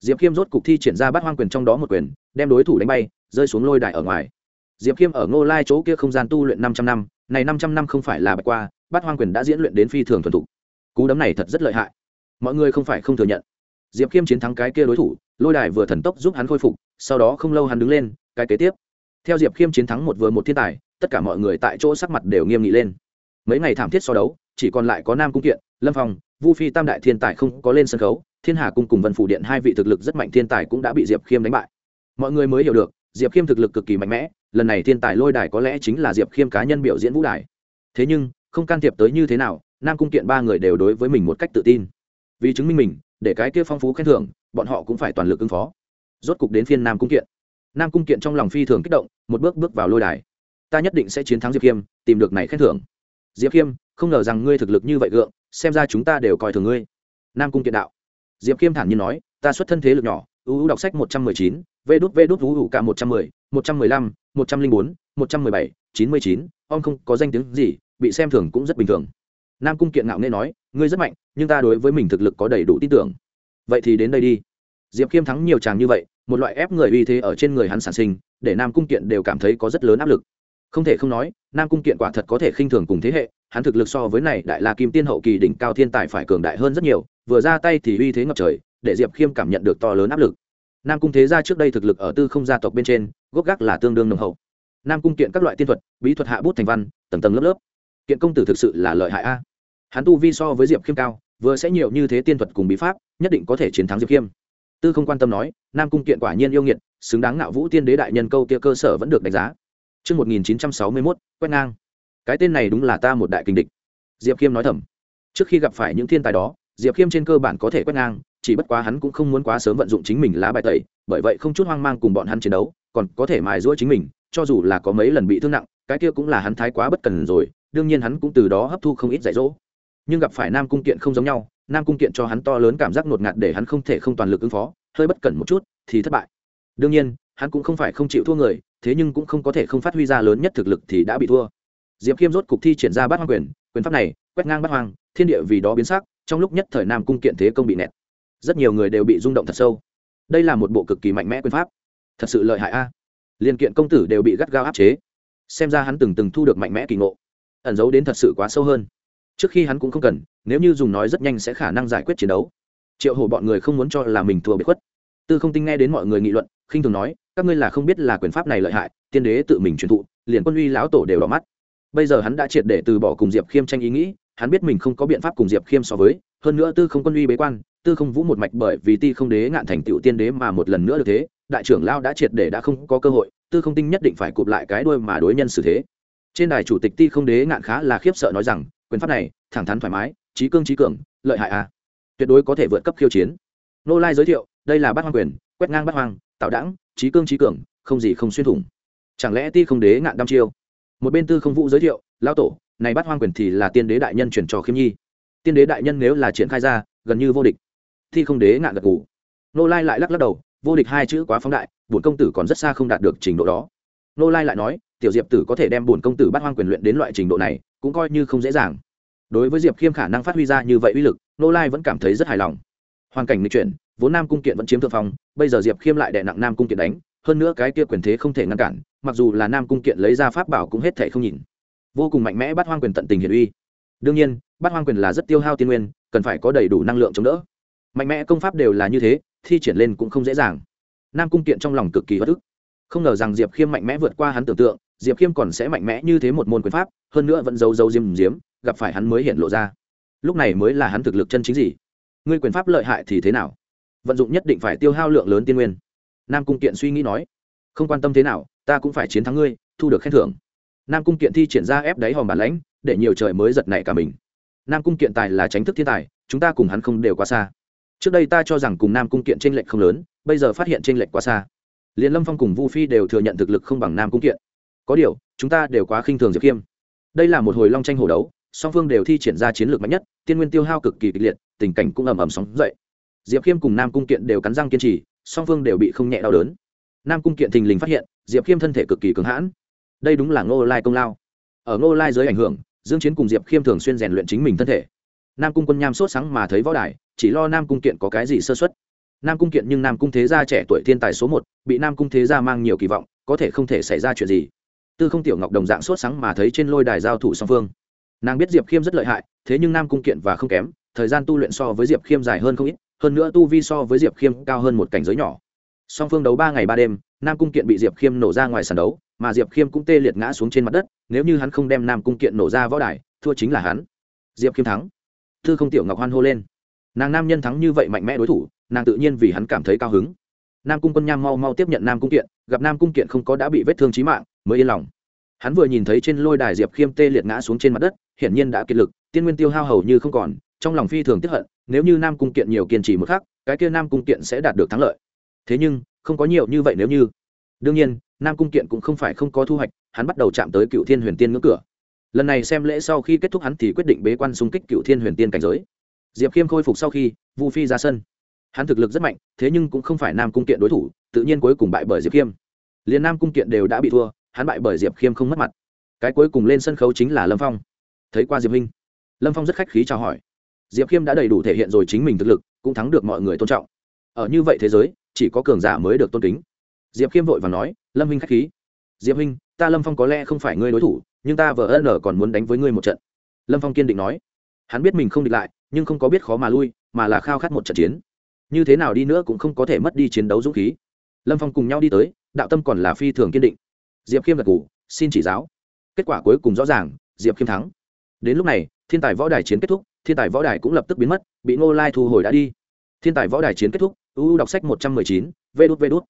diệp khiêm rốt cục thi triển ra bát hoang quyền trong đó một quyền, đem đối thủ đánh bay, rơi xuống lôi đài ở ngoài. Diệp khiêm ở ngô lai chỗ kia không gian tu luyện năm trăm năm, này năm trăm năm không phải là bạch qua, bát hoang quyền đã diễn luyện đến phi thường thuần thục. Cú đấm này thật rất lợi hại. Mọi người không phải không thừa nhận. Diệp khiêm chiến thắng cái kia đối thủ, lôi đài vừa thần tốc giúp hắn khôi phục, sau đó không lâu hắn đứng lên, cái kế tiếp. Theo diệp khiêm chiến thắng một vừa một thiên tài, tất cả mọi người tại chỗ sắc mặt đều nghiêm nghị lên. Mấy ngày thảm thiết so đấu, chỉ còn lại có nam cung kiện, lâm phong, vu phi tam đại thiên tài không có lên sân khấu thiên hà cung cùng vân phủ điện hai vị thực lực rất mạnh thiên tài cũng đã bị diệp khiêm đánh bại mọi người mới hiểu được diệp khiêm thực lực cực kỳ mạnh mẽ lần này thiên tài lôi đài có lẽ chính là diệp khiêm cá nhân biểu diễn vũ đài thế nhưng không can thiệp tới như thế nào nam cung kiện ba người đều đối với mình một cách tự tin vì chứng minh mình để cái kia phong phú khen thưởng bọn họ cũng phải toàn lực ứng phó rốt cục đến phiên nam cung kiện nam cung kiện trong lòng phi thường kích động một bước bước vào lôi đài ta nhất định sẽ chiến thắng diệp khiêm tìm được này khen thưởng diệp khiêm không ngờ rằng ngươi thực lực như vậy gượng xem ra chúng ta đều coi thường ngươi nam cung kiện đạo diệp khiêm thản nhiên nói, ta xuất thân thế lực nhỏ ưu đọc sách một trăm mười chín vê đút vê đút cả một trăm mười, một trăm mười lăm, một trăm linh bốn, một trăm mười bảy, chín mươi chín, ông không có danh tiếng gì, bị xem thường cũng rất bình thường. Nam cung kiện ngạo nghễ nói, ngươi rất mạnh, nhưng ta đối với mình thực lực có đầy đủ tin tưởng. Vậy thì đến đây đi. Diệp khiêm thắng nhiều chàng như vậy, một loại ép người uy thế ở trên người hắn sản sinh, để nam cung kiện đều cảm thấy có rất lớn áp lực. Không thể không nói, nam cung kiện quả thật có thể khinh thường cùng thế hệ hắn thực lực so với này đại la kim tiên hậu kỳ đỉnh cao thiên tài phải cường đại hơn rất nhiều vừa ra tay thì uy thế ngập trời để diệp khiêm cảm nhận được to lớn áp lực. Nam cung thế gia trước đây thực lực ở tư không gia tộc bên trên gốc gác là tương đương nồng hậu. Nam cung kiện các loại tiên thuật bí thuật hạ bút thành văn tầng tầng lớp lớp. Kiện công tử thực sự là lợi hại a. Hắn tu vi so với diệp khiêm cao vừa sẽ nhiều như thế tiên thuật cùng bí pháp nhất định có thể chiến thắng diệp khiêm. Tư không quan tâm nói nam cung kiện quả nhiên yêu nghiệt xứng đáng nạo vũ tiên đế đại nhân câu tia cơ sở vẫn được đánh giá. Trước 1961, quét ngang. Cái tên này đúng là ta một đại kinh địch. Diệp Khiêm nói thầm. Trước khi gặp phải những thiên tài đó, Diệp Khiêm trên cơ bản có thể quét ngang, chỉ bất quá hắn cũng không muốn quá sớm vận dụng chính mình lá bài tẩy, bởi vậy không chút hoang mang cùng bọn hắn chiến đấu, còn có thể mài giũa chính mình, cho dù là có mấy lần bị thương nặng, cái kia cũng là hắn thái quá bất cần rồi, đương nhiên hắn cũng từ đó hấp thu không ít dạy dỗ. Nhưng gặp phải Nam cung kiện không giống nhau, Nam cung kiện cho hắn to lớn cảm giác ngột ngạt để hắn không thể không toàn lực ứng phó, hơi bất cẩn một chút thì thất bại. Đương nhiên, hắn cũng không phải không chịu thua người, thế nhưng cũng không có thể không phát huy ra lớn nhất thực lực thì đã bị thua diệp khiêm rốt cục thi triển ra bát hoang quyền quyền pháp này, quét ngang bát hoang, thiên địa vì đó biến sắc, trong lúc nhất thời nam cung kiện thế công bị nẹt. Rất nhiều người đều bị rung động thật sâu. Đây là một bộ cực kỳ mạnh mẽ quyền pháp. Thật sự lợi hại a. Liên kiện công tử đều bị gắt gao áp chế. Xem ra hắn từng từng thu được mạnh mẽ kỳ ngộ. Ẩn giấu đến thật sự quá sâu hơn. Trước khi hắn cũng không cần, nếu như dùng nói rất nhanh sẽ khả năng giải quyết chiến đấu. Triệu Hổ bọn người không muốn cho là mình thua bị khuất. Tư không tinh nghe đến mọi người nghị luận, khinh thường nói, các ngươi là không biết là quyền pháp này lợi hại, tiên đế tự mình truyền thụ, liền quân uy lão tổ đều đỏ mắt bây giờ hắn đã triệt để từ bỏ cùng diệp khiêm tranh ý nghĩ, hắn biết mình không có biện pháp cùng diệp khiêm so với, hơn nữa tư không quân uy bế quan, tư không vũ một mạch bởi vì ti không đế ngạn thành tựu tiên đế mà một lần nữa được thế, đại trưởng lao đã triệt để đã không có cơ hội, tư không tinh nhất định phải cụp lại cái đuôi mà đối nhân xử thế. Trên đài chủ tịch ti không đế ngạn khá là khiếp sợ nói rằng, quyền pháp này, thẳng thắn thoải mái, trí cương trí cường, lợi hại à. Tuyệt đối có thể vượt cấp khiêu chiến. Nô lai giới thiệu, đây là bát hoang quyền, quét ngang bát hoang, tạo đẳng, trí cương trí cường, không gì không xuyên thủng. Chẳng lẽ ti không đế ngạn đăm chiêu? Một bên tư không vũ giới thiệu lao tổ, này bắt hoang quyền thì là tiên đế đại nhân chuyển cho khiêm nhi. Tiên đế đại nhân nếu là triển khai ra, gần như vô địch. Thi không đế ngạn gật ngủ nô lai lại lắc lắc đầu, vô địch hai chữ quá phóng đại, bổn công tử còn rất xa không đạt được trình độ đó. Nô lai lại nói, tiểu diệp tử có thể đem bổn công tử bắt hoang quyền luyện đến loại trình độ này, cũng coi như không dễ dàng. Đối với diệp khiêm khả năng phát huy ra như vậy uy lực, nô lai vẫn cảm thấy rất hài lòng. Hoàn cảnh lịch chuyển, vốn nam cung kiện vẫn chiếm thượng phong, bây giờ diệp khiêm lại đè nặng nam cung kiện đánh hơn nữa cái kia quyền thế không thể ngăn cản, mặc dù là nam cung kiện lấy ra pháp bảo cũng hết thể không nhìn. Vô cùng mạnh mẽ bắt hoang quyền tận tình hiển uy. Đương nhiên, bắt hoang quyền là rất tiêu hao tiên nguyên, cần phải có đầy đủ năng lượng chống đỡ. Mạnh mẽ công pháp đều là như thế, thi triển lên cũng không dễ dàng. Nam cung kiện trong lòng cực kỳ bất ức. Không ngờ rằng diệp khiêm mạnh mẽ vượt qua hắn tưởng tượng, diệp khiêm còn sẽ mạnh mẽ như thế một môn quyền pháp, hơn nữa vẫn giấu giấu diêm diếm, gặp phải hắn mới hiện lộ ra. Lúc này mới là hắn thực lực chân chính gì? Ngươi quyền pháp lợi hại thì thế nào? Vận dụng nhất định phải tiêu hao lượng lớn tiên nguyên nam cung kiện suy nghĩ nói, không quan tâm thế nào, ta cũng phải chiến thắng ngươi, thu được khen thưởng. Nam cung kiện thi triển ra ép đáy hòm bản lãnh, để nhiều trời mới giật nảy cả mình. Nam cung kiện tài là tránh thức thiên tài, chúng ta cùng hắn không đều quá xa. Trước đây ta cho rằng cùng nam cung kiện t r ê n lệch không lớn, bây giờ phát hiện t r ê n lệch quá xa. Liền lâm phong cùng vu phi đều thừa nhận thực lực không bằng nam cung kiện. Có điều, chúng ta đều quá khinh thường diệp khiêm đây là một hồi long tranh hồ đấu, song phương đều thi triển ra chiến lược mạnh nhất, tiên nguyên tiêu hao cực kỳ kịch liệt, tình cảnh cũng ầm ầm sóng dậy. Diệp khiêm cùng nam cung kiện đều cắn răng kiên trì song phương đều bị không nhẹ đau đớn. Nam cung kiện thình lình phát hiện, diệp khiêm thân thể cực kỳ cứng hãn. Đây đúng là ngô lai công lao. Ở ngô lai dưới ảnh hưởng, dương chiến cùng diệp khiêm thường xuyên rèn luyện chính mình thân thể. Nam cung quân nham sốt sáng mà thấy võ đài, chỉ lo nam cung kiện có cái gì sơ xuất nam cung kiện nhưng nam cung thế gia trẻ tuổi thiên tài số một, bị nam cung thế gia mang nhiều kỳ vọng, có thể không thể xảy ra chuyện gì. Tư không tiểu ngọc đồng dạng sốt sáng mà thấy trên lôi đài giao thủ song phương. Nàng biết diệp khiêm rất lợi hại, thế nhưng nam cung kiện và không kém, thời gian tu luyện so với diệp khiêm dài hơn không ít hơn nữa tu vi so với diệp khiêm cao hơn một cảnh giới nhỏ. Song phương đấu ba ngày ba đêm, nam cung kiện bị diệp khiêm nổ ra ngoài sàn đấu, mà diệp khiêm cũng tê liệt ngã xuống trên mặt đất, nếu như hắn không đem nam cung kiện nổ ra võ đài, thua chính là hắn. Diệp khiêm thắng. Thư không tiểu ngọc hoan hô lên. Nàng nam nhân thắng như vậy mạnh mẽ đối thủ, nàng tự nhiên vì hắn cảm thấy cao hứng. Nam cung quân nham mau mau tiếp nhận nam cung kiện, gặp nam cung kiện không có đã bị vết thương trí mạng, mới yên lòng. Hắn vừa nhìn thấy trên lôi đài diệp khiêm tê liệt ngã xuống trên mặt đất, hiển nhiên đã kiệt lực, tiên nguyên tiêu hao hầu như không còn, trong lòng phi thường tiếp hận nếu như nam cung kiện nhiều kiên trì một khắc, cái kia nam cung kiện sẽ đạt được thắng lợi. Thế nhưng, không có nhiều như vậy nếu như. Đương nhiên, nam cung kiện cũng không phải không có thu hoạch, hắn bắt đầu chạm tới cựu thiên huyền tiên ngưỡng cửa. Lần này xem lễ sau khi kết thúc hắn thì quyết định bế quan xung kích cựu thiên huyền tiên cảnh giới. Diệp khiêm khôi phục sau khi, vu phi ra sân. Hắn thực lực rất mạnh, thế nhưng cũng không phải nam cung kiện đối thủ, tự nhiên cuối cùng bại bởi diệp khiêm. Liền nam cung kiện đều đã bị thua, hắn bại bởi diệp khiêm không mất mặt. Cái cuối cùng lên sân khấu chính là lâm phong. Thấy qua diệp minh, lâm phong rất khách khí chào hỏi diệp khiêm đã đầy đủ thể hiện rồi chính mình thực lực, cũng thắng được mọi người tôn trọng. Ở như vậy thế giới, chỉ có cường giả mới được tôn kính. Diệp khiêm vội và nói, lâm huynh k h á c h khí. Diệp huynh, ta lâm phong có lẽ không phải ngươi đối thủ, nhưng ta vợ ân ở còn muốn đánh với ngươi một trận. Lâm phong kiên định nói. Hắn biết mình không địch lại, nhưng không có biết khó mà lui, mà là khao khát một trận chiến. Như thế nào đi nữa cũng không có thể mất đi chiến đấu dũng khí. Lâm phong cùng nhau đi tới, đạo tâm còn là phi thường kiên định. Diệp khiêm gật g ủ xin chỉ giáo. Kết quả cuối cùng rõ ràng, diệp khiêm thắng. Đến lúc này, thiên tài võ đài chiến kết thúc thiên tài võ đài cũng lập tức biến mất, bị ngô lai thu hồi đã đi. Thiên tài võ đài chiến kết thúc uu đọc sách một trăm mười chín, vê đút vê đút.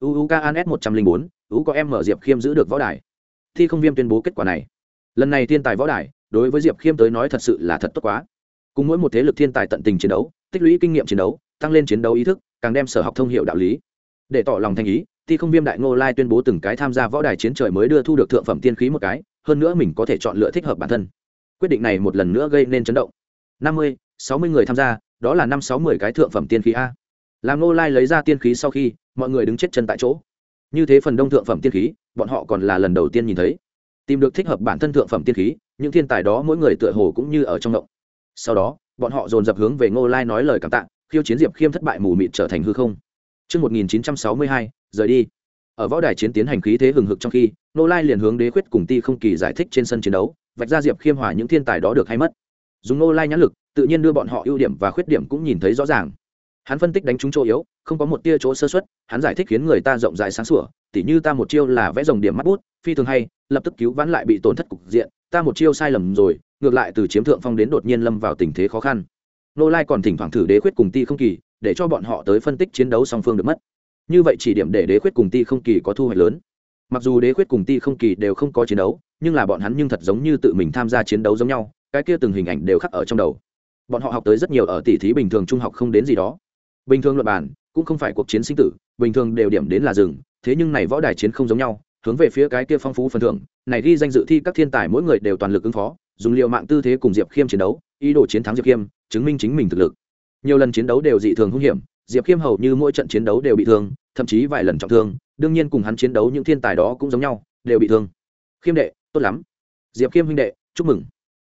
Uu kan s một trăm linh bốn uu có em mở diệp khiêm giữ được võ đài. Thi không viêm tuyên bố kết quả này. Lần này thiên tài võ đài, đối với diệp khiêm tới nói thật sự là thật tốt quá. Cùng mỗi một thế lực thiên tài tận tình chiến đấu, tích lũy kinh nghiệm chiến đấu, tăng lên chiến đấu ý thức, càng đem sở học thông hiệu đạo lý. Để tỏ lòng thành ý, thi không viêm đại ngô lai tuyên bố từng cái tham gia võ đài chiến trời mới đưa thu được thượng phẩm tiên khí một cái, hơn nữa mình có thể chọn lựa thích hợp bản thân. Quyết định này một lần nữa gây nên chấn động năm mươi sáu mươi người tham gia đó là năm sáu mươi cái thượng phẩm tiên khí a. Làm Ngô lai lấy ra tiên khí sau khi mọi người đứng chết chân tại chỗ. Như thế phần đông thượng phẩm tiên khí bọn họ còn là lần đầu tiên nhìn thấy. Tìm được thích hợp bản thân thượng phẩm tiên khí những thiên tài đó mỗi người tựa hồ cũng như ở trong động. Sau đó bọn họ dồn dập hướng về ngô lai nói lời cảm tạ khiêu chiến diệp khiêm thất bại mù mịt trở thành hư không. Trước 1962, rời đi. Ở võ đài chiến tiến hành khí thế hừng hực trong khi, Ngô Lai liền hướng Đế Khuyết cùng Ti không kỳ giải thích trên sân chiến đấu, vạch ra Diệp Khiêm hòa những thiên tài đó được hay mất. Dùng Nô Lai nhãn lực, tự nhiên đưa bọn họ ưu điểm và khuyết điểm cũng nhìn thấy rõ ràng. Hắn phân tích đánh trúng chỗ yếu không có một tia chỗ sơ xuất hắn giải thích khiến người ta rộng rãi sáng sủa tỉ như ta một chiêu là vẽ dòng điểm mắt bút phi thường hay lập tức cứu vãn lại bị tổn thất cục diện ta một chiêu sai lầm rồi ngược lại từ chiếm thượng phong đến đột nhiên lâm vào tình thế khó khăn. Nô lai còn thỉnh thoảng thử đế khuyết cùng ti không kỳ để cho bọn họ tới phân tích chiến đấu song phương được mất. Như vậy chỉ điểm để đế khuyết cùng ti không kỳ có thu hoạch lớn mặc dù đế khuyết cùng ti không kỳ đều không có chiến đấu, nhưng là bọn hắn nhưng thật giống như tự mình tham gia chiến đấu giống nhau, cái kia từng hình ảnh đều khắc ở trong đầu. Bọn họ học tới rất nhiều ở tỷ thí bình thường trung học không đến gì đó. Bình thường luật bản cũng không phải cuộc chiến sinh tử, bình thường đều điểm đến là rừng, thế nhưng này võ đài chiến không giống nhau, hướng về phía cái kia phong phú phần thưởng, này ghi danh dự thi các thiên tài mỗi người đều toàn lực ứng phó, dùng liệu mạng tư thế cùng diệp khiêm chiến đấu, ý đồ chiến thắng diệp khiêm, chứng minh chính mình thực lực. Nhiều lần chiến đấu đều dị thường hung hiểm, diệp khiêm hầu như mỗi trận chiến đấu đều bị thương, thậm chí vài lần trọng thương đương nhiên cùng hắn chiến đấu những thiên tài đó cũng giống nhau, đều bị thương. Khiêm đệ, tốt lắm. Diệp khiêm huynh đệ, chúc mừng.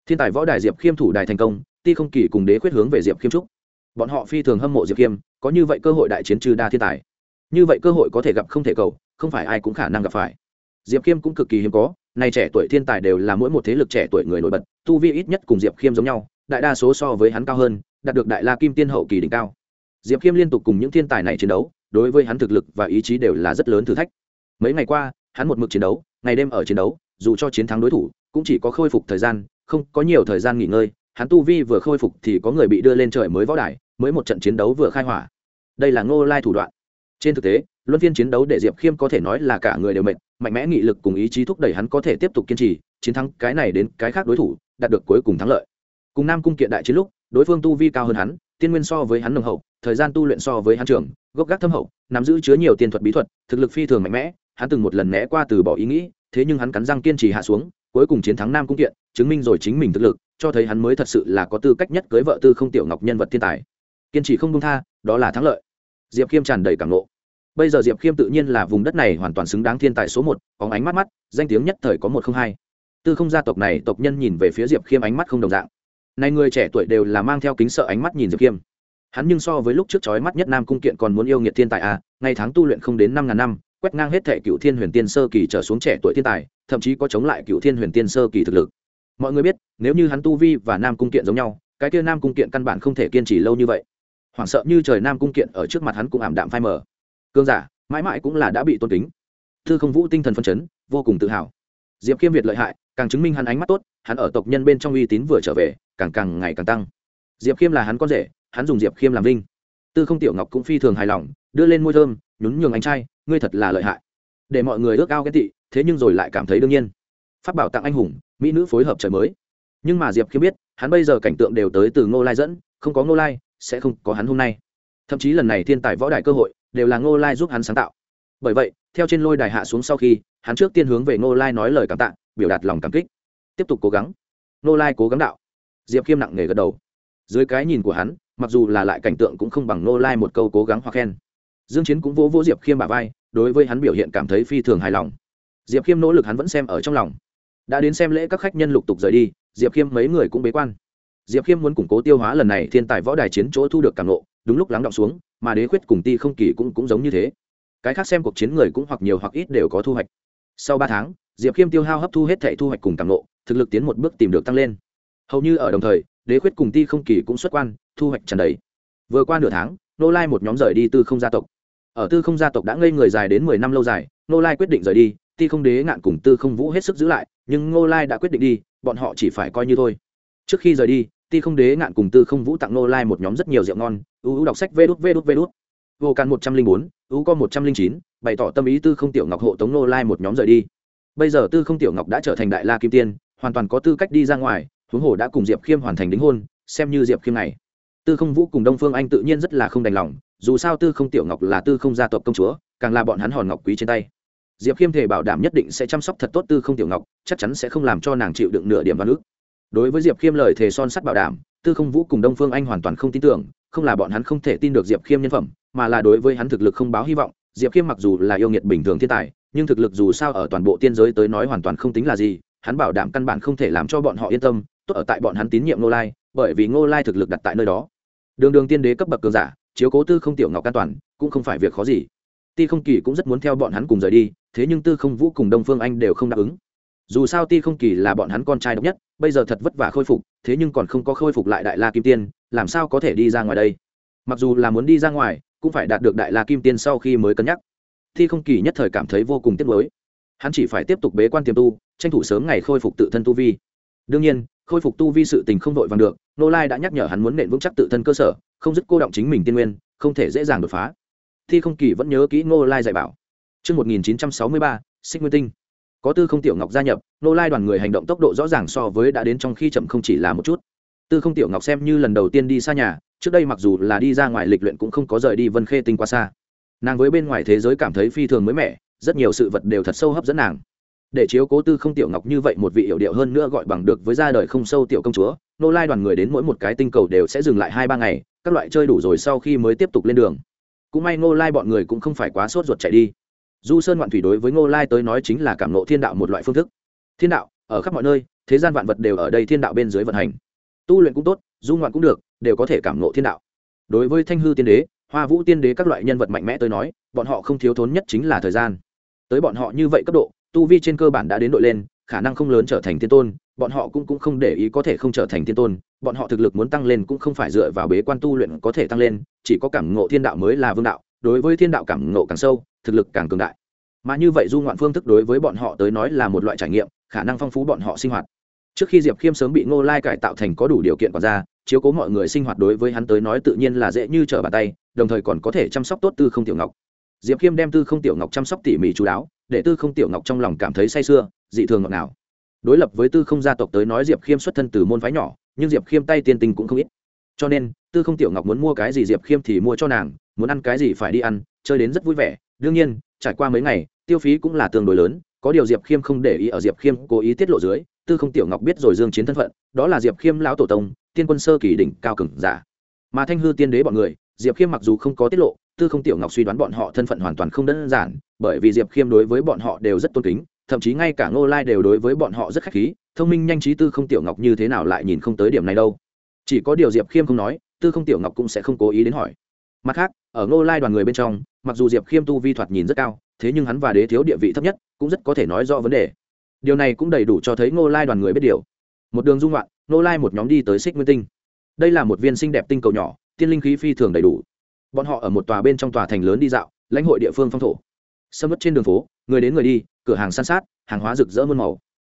Thiên tài võ đài diệp khiêm thủ đài thành công, ti không kỳ cùng đế khuyết hướng về diệp khiêm trúc bọn họ phi thường hâm mộ diệp khiêm, có như vậy cơ hội đại chiến trừ đa thiên tài. Như vậy cơ hội có thể gặp không thể cầu, không phải ai cũng khả năng gặp phải. Diệp khiêm cũng cực kỳ hiếm có, nay trẻ tuổi thiên tài đều là mỗi một thế lực trẻ tuổi người nổi bật, tu vi ít nhất cùng diệp khiêm giống nhau, đại đa số so với hắn cao hơn, đạt được đại la kim tiên hậu kỳ đỉnh cao. Diệp khiêm liên tục cùng những thiên tài này chiến đấu đối với hắn thực lực và ý chí đều là rất lớn thử thách. Mấy ngày qua, hắn một mực chiến đấu, ngày đêm ở chiến đấu, dù cho chiến thắng đối thủ, cũng chỉ có khôi phục thời gian, không có nhiều thời gian nghỉ ngơi. Hắn tu vi vừa khôi phục thì có người bị đưa lên trời mới võ đài, mới một trận chiến đấu vừa khai hỏa. Đây là ngô lai thủ đoạn. Trên thực tế, luân phiên chiến đấu để diệp khiêm có thể nói là cả người đều mệt, mạnh mẽ nghị lực cùng ý chí thúc đẩy hắn có thể tiếp tục kiên trì, chiến thắng cái này đến cái khác đối thủ, đạt được cuối cùng thắng lợi. Cùng nam cung kiện đại chiến lúc, đối phương tu vi cao hơn hắn tiên nguyên so với hắn nồng hậu, thời gian tu luyện so với hắn trường gốc gác thâm hậu, nắm giữ chứa nhiều tiên thuật bí thuật, thực lực phi thường mạnh mẽ, hắn từng một lần né qua từ bỏ ý nghĩ, thế nhưng hắn cắn răng kiên trì hạ xuống, cuối cùng chiến thắng nam cung kiện, chứng minh rồi chính mình thực lực, cho thấy hắn mới thật sự là có tư cách nhất cưới vợ tư không tiểu ngọc nhân vật thiên tài. Kiên trì không công tha, đó là thắng lợi. Diệp khiêm tràn đầy cảm lộ. bây giờ diệp khiêm tự nhiên là vùng đất này hoàn toàn xứng đáng thiên tài số một có ánh mắt mắt, danh tiếng nhất thời có một không hai. Tư không gia tộc này tộc nhân nhìn về phía diệp khiêm ánh mắt không đồng dạng này người trẻ tuổi đều là mang theo kính sợ ánh mắt nhìn diệp khiêm hắn nhưng so với lúc trước chói mắt nhất nam cung kiện còn muốn yêu nghiệt thiên tài à ngày tháng tu luyện không đến năm ngàn năm, quét ngang hết thể cựu thiên huyền tiên sơ kỳ trở xuống trẻ tuổi thiên tài, thậm chí có chống lại cựu thiên huyền tiên sơ kỳ thực lực. Mọi người biết, nếu như hắn tu vi và nam cung kiện giống nhau, cái kia nam cung kiện căn bản không thể kiên trì lâu như vậy. Hoảng sợ như trời nam cung kiện ở trước mặt hắn cũng ảm đạm phai mờ. Cương giả, mãi mãi cũng là đã bị tôn kính. Thư không vũ tinh thần phân chấn, vô cùng tự hào. Diệp khiêm việt lợi hại, càng chứng minh hắn ánh mắt tốt, hắn ở tộc nhân bên trong uy tín vừa trở về càng càng ngày càng tăng. Diệp khiêm là hắn con rể, hắn dùng diệp khiêm làm vinh. Tư không tiểu ngọc cũng phi thường hài lòng, đưa lên môi thơm, nhún nhường anh trai, ngươi thật là lợi hại. Để mọi người ước ao ghét tị, thế nhưng rồi lại cảm thấy đương nhiên. Phát bảo tặng anh hùng, mỹ nữ phối hợp trời mới. Nhưng mà diệp khiêm biết, hắn bây giờ cảnh tượng đều tới từ ngô lai dẫn, không có ngô lai, sẽ không có hắn hôm nay. Thậm chí lần này thiên tài võ đài cơ hội, đều là ngô lai giúp hắn sáng tạo. Bởi vậy, theo trên lôi đài hạ xuống sau khi, hắn trước tiên hướng về ngô lai nói lời cảm tạ, biểu đạt lòng cảm kích. Tiếp tục cố gắng. Ngô lai cố gắng đạo diệp khiêm nặng nề gật đầu. Dưới cái nhìn của hắn, mặc dù là lại cảnh tượng cũng không bằng Nô lai một câu cố gắng hoặc khen. Dương chiến cũng vỗ vỗ diệp khiêm bà vai, đối với hắn biểu hiện cảm thấy phi thường hài lòng. Diệp khiêm nỗ lực hắn vẫn xem ở trong lòng. Đã đến xem lễ các khách nhân lục tục rời đi, diệp khiêm mấy người cũng bế quan. Diệp khiêm muốn củng cố tiêu hóa lần này thiên tài võ đài chiến chỗ thu được cảm nộ đúng lúc lắng động xuống, mà đế khuyết cùng ti không kỳ cũng cũng giống như thế. Cái khác xem cuộc chiến người cũng hoặc nhiều hoặc ít đều có thu hoạch. Sau ba tháng, diệp khiêm tiêu hao hấp thu hết thệ thu hoạch cùng cảm nộ thực lực tiến một bước tìm được tăng lên hầu như ở đồng thời, đế khuyết cùng ti không kỳ cũng xuất quan, thu hoạch trần đấy. vừa qua nửa tháng, nô lai một nhóm rời đi tư không gia tộc. Ở tư không gia tộc đã ngây người dài đến mười năm lâu dài, nô lai quyết định rời đi, ti không đế ngạn cùng tư không vũ hết sức giữ lại, nhưng ngô lai đã quyết định đi, bọn họ chỉ phải coi như thôi. Trước khi rời đi, ti không đế ngạn cùng tư không vũ tặng nô lai một nhóm rất nhiều rượu ngon, ưu ưu đọc sách vê đút vê đút vê đút. Vô càn một trăm linh bốn, ưu con một trăm linh chín, bày tỏ tâm ý tư không tiểu ngọc hộ tống nô lai một nhóm rời đi. Bây giờ tư không tiểu ngọc đã trở thành đại la kim tiên, hoàn toàn có tư cách đi ra ngoài huống hồ đã cùng diệp khiêm hoàn thành đính hôn, xem như diệp khiêm này tư không vũ cùng đông phương anh tự nhiên rất là không đành lòng, dù sao tư không tiểu ngọc là tư không gia tộc công chúa, càng là bọn hắn hòn ngọc quý trên tay. Diệp khiêm thể bảo đảm nhất định sẽ chăm sóc thật tốt tư không tiểu ngọc, chắc chắn sẽ không làm cho nàng chịu đựng nửa điểm văn ước đối với diệp khiêm lời thề son sắt bảo đảm, tư không vũ cùng đông phương anh hoàn toàn không tin tưởng, không là bọn hắn không thể tin được diệp khiêm nhân phẩm, mà là đối với hắn thực lực không báo hy vọng. Diệp khiêm mặc dù là yêu nghiệt bình thường thiên tài, nhưng thực lực dù sao ở toàn bộ tiên giới tới nói hoàn toàn không tính là gì, hắn bảo đảm căn bản không thể làm cho bọn họ yên tâm tốt ở tại bọn hắn tín nhiệm ngô lai, bởi vì ngô lai thực lực đặt tại nơi đó. Đường đường tiên đế cấp bậc cường giả, chiếu cố tư không tiểu ngọc an toàn, cũng không phải việc khó gì. Ti không kỳ cũng rất muốn theo bọn hắn cùng rời đi, thế nhưng tư không vũ cùng đông phương anh đều không đáp ứng. Dù sao ti không kỳ là bọn hắn con trai độc nhất, bây giờ thật vất vả khôi phục, thế nhưng còn không có khôi phục lại đại la kim tiên, làm sao có thể đi ra ngoài đây? Mặc dù là muốn đi ra ngoài, cũng phải đạt được đại la kim tiên sau khi mới cân nhắc. Thi không kỳ nhất thời cảm thấy vô cùng tiếc nuối. Hắn chỉ phải tiếp tục bế quan tiềm tu, tranh thủ sớm ngày khôi phục tự thân tu vi. Đương nhiên khôi phục tu vi sự tình không vội vàng được nô lai đã nhắc nhở hắn muốn nện vững chắc tự thân cơ sở không dứt cô động chính mình tiên nguyên không thể dễ dàng đột phá thi không kỳ vẫn nhớ kỹ nô lai dạy bảo Trước 1963, Xích Nguyên Tinh. Có tư không tiểu ngọc gia nhập, nô lai đoàn người hành động tốc độ rõ ràng so với đã đến trong khi chậm không chỉ là một chút. Tư không tiểu ngọc xem như lần đầu tiên đi xa nhà, trước đây mặc dù là đi ra ngoài lịch luyện cũng không có rời đi Vân Khê Tinh quá xa. Nàng với bên ngoài thế giới cảm thấy phi thường mới mẻ, rất nhiều sự vật đều thật sâu hấp dẫn nàng để chiếu cố tư không tiểu ngọc như vậy một vị hiệu điệu hơn nữa gọi bằng được với ra đời không sâu tiểu công chúa, nô lai đoàn người đến mỗi một cái tinh cầu đều sẽ dừng lại hai ba ngày, các loại chơi đủ rồi sau khi mới tiếp tục lên đường. Cũng may nô lai bọn người cũng không phải quá sốt ruột chạy đi. Du sơn ngoạn thủy đối với nô lai tới nói chính là cảm nộ thiên đạo một loại phương thức. Thiên đạo, ở khắp mọi nơi, thế gian vạn vật đều ở đây thiên đạo bên dưới vận hành. Tu luyện cũng tốt, du ngoạn cũng được, đều có thể cảm nộ thiên đạo. Đối với thanh hư tiên đế, hoa vũ tiên đế các loại nhân vật mạnh mẽ tới nói, bọn họ không thiếu thốn nhất chính là thời gian. Tới bọn họ như vậy cấp độ tu vi trên cơ bản đã đến đội lên, khả năng không lớn trở thành thiên tôn, bọn họ cũng cũng không để ý có thể không trở thành thiên tôn, bọn họ thực lực muốn tăng lên cũng không phải dựa vào bế quan tu luyện có thể tăng lên, chỉ có cảm ngộ thiên đạo mới là vương đạo, đối với thiên đạo cảm ngộ càng sâu, thực lực càng cường đại. Mà như vậy du ngoạn phương thức đối với bọn họ tới nói là một loại trải nghiệm, khả năng phong phú bọn họ sinh hoạt. Trước khi diệp khiêm sớm bị ngô lai cải tạo thành có đủ điều kiện còn ra, chiếu cố mọi người sinh hoạt đối với hắn tới nói tự nhiên là dễ như trở bàn tay, đồng thời còn có thể chăm sóc tốt tư không tiểu ngọc diệp khiêm đem tư không tiểu ngọc chăm sóc tỉ mỉ chú đáo, để tư không tiểu ngọc trong lòng cảm thấy say sưa, dị thường ngọt ngào. Đối lập với tư không gia tộc tới nói diệp khiêm xuất thân từ môn phái nhỏ, nhưng diệp khiêm tay tiên tinh cũng không ít. Cho nên, tư không tiểu ngọc muốn mua cái gì diệp khiêm thì mua cho nàng, muốn ăn cái gì phải đi ăn, chơi đến rất vui vẻ. Đương nhiên, trải qua mấy ngày, tiêu phí cũng là tương đối lớn, có điều diệp khiêm không để ý ở diệp khiêm cố ý tiết lộ dưới, tư không tiểu ngọc biết rồi dương chiến thân phận, đó là diệp khiêm lão tổ tông, tiên quân sơ kỳ đỉnh cao cường giả. Mà thanh hư tiên đế bọn người, diệp khiêm mặc dù không có tiết lộ tư không tiểu ngọc suy đoán bọn họ thân phận hoàn toàn không đơn giản, bởi vì diệp khiêm đối với bọn họ đều rất tôn kính, thậm chí ngay cả ngô lai đều đối với bọn họ rất khách khí, thông minh nhanh trí tư không tiểu ngọc như thế nào lại nhìn không tới điểm này đâu. Chỉ có điều diệp khiêm không nói, tư không tiểu ngọc cũng sẽ không cố ý đến hỏi. Mặt khác, ở ngô lai đoàn người bên trong, mặc dù diệp khiêm tu vi thoạt nhìn rất cao, thế nhưng hắn và đế thiếu địa vị thấp nhất, cũng rất có thể nói rõ vấn đề. Điều này cũng đầy đủ cho thấy ngô lai đoàn người biết điều. Một đường dung loạn, ngô lai một nhóm đi tới xích nguyên tinh. Đây là một viên xinh đẹp tinh cầu nhỏ, tiên linh khí phi thường đầy đủ bọn họ ở một tòa bên trong tòa thành lớn đi dạo, lãnh hội địa phương phong thổ. Sâm mất trên đường phố, người đến người đi, cửa hàng san sát, hàng hóa rực rỡ muôn màu.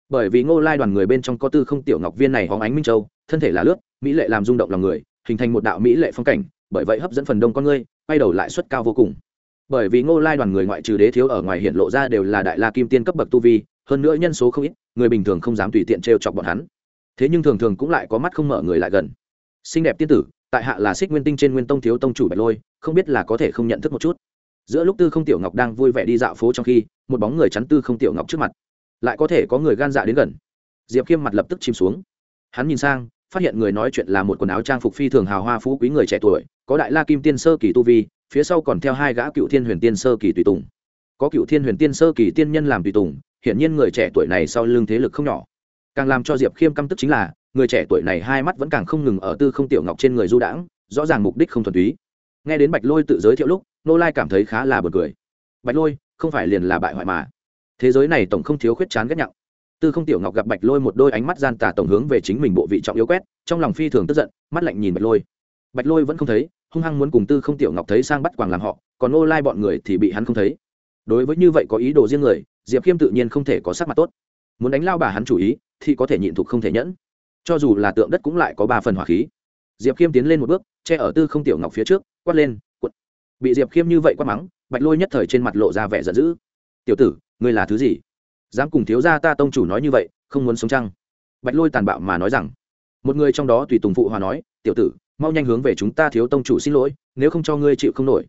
Bởi vì ngô lai đoàn người bên trong có tư không tiểu ngọc viên này hóng ánh minh châu, thân thể là lướt, mỹ lệ làm rung động lòng người, hình thành một đạo mỹ lệ phong cảnh, bởi vậy hấp dẫn phần đông con ngươi quay đầu lại suất cao vô cùng. Bởi vì ngô lai đoàn người ngoại trừ đế thiếu ở ngoài hiện lộ ra đều là đại la kim tiên cấp bậc tu vi, hơn nữa nhân số không ít, người bình thường không dám tùy tiện trêu chọc bọn hắn. Thế nhưng thường thường cũng lại có mắt không mở người lại gần. Xinh đẹp tiên tử tại hạ là xích nguyên tinh trên nguyên tông thiếu tông chủ bạch lôi, không biết là có thể không nhận thức một chút. Giữa lúc tư không tiểu ngọc đang vui vẻ đi dạo phố trong khi, một bóng người chắn tư không tiểu ngọc trước mặt. Lại có thể có người gan dạ đến gần. Diệp khiêm mặt lập tức chìm xuống. Hắn nhìn sang, phát hiện người nói chuyện là một quần áo trang phục phi thường hào hoa phú quý người trẻ tuổi, có đại la kim tiên sơ kỳ tu vi, phía sau còn theo hai gã cựu thiên huyền tiên sơ kỳ tùy tùng. Có cựu thiên huyền tiên sơ kỳ tiên nhân làm tùy tùng, hiển nhiên người trẻ tuổi này sau lưng thế lực không nhỏ. Càng làm cho diệp khiêm căm tức chính là người trẻ tuổi này hai mắt vẫn càng không ngừng ở tư không tiểu ngọc trên người du đãng, rõ ràng mục đích không thuần túy. Nghe đến bạch lôi tự giới thiệu lúc, nô lai cảm thấy khá là bật cười. Bạch lôi, không phải liền là bại hoại mà. Thế giới này tổng không thiếu khuyết chán ghét nhặng. Tư không tiểu ngọc gặp bạch lôi một đôi ánh mắt gian tà tổng hướng về chính mình bộ vị trọng yếu quét, trong lòng phi thường tức giận, mắt lạnh nhìn bạch lôi. Bạch lôi vẫn không thấy, hung hăng muốn cùng tư không tiểu ngọc thấy sang bắt quàng làm họ, còn nô lai bọn người thì bị hắn không thấy. Đối với như vậy có ý đồ riêng người, diệp khiêm tự nhiên không thể có sắc mặt tốt. Muốn đánh lao bà hắn chủ ý, thì có thể nhịn thục không thể nhẫn cho dù là tượng đất cũng lại có ba phần hỏa khí. Diệp khiêm tiến lên một bước, che ở tư không tiểu ngọc phía trước, quát lên, quật. bị diệp khiêm như vậy quát mắng, bạch lôi nhất thời trên mặt lộ ra vẻ giận dữ. Tiểu tử, ngươi là thứ gì? Dám cùng thiếu gia ta tông chủ nói như vậy, không muốn sống chăng? Bạch lôi tàn bạo mà nói rằng, một người trong đó tùy tùng phụ hòa nói, tiểu tử, mau nhanh hướng về chúng ta thiếu tông chủ xin lỗi, nếu không cho ngươi chịu không nổi.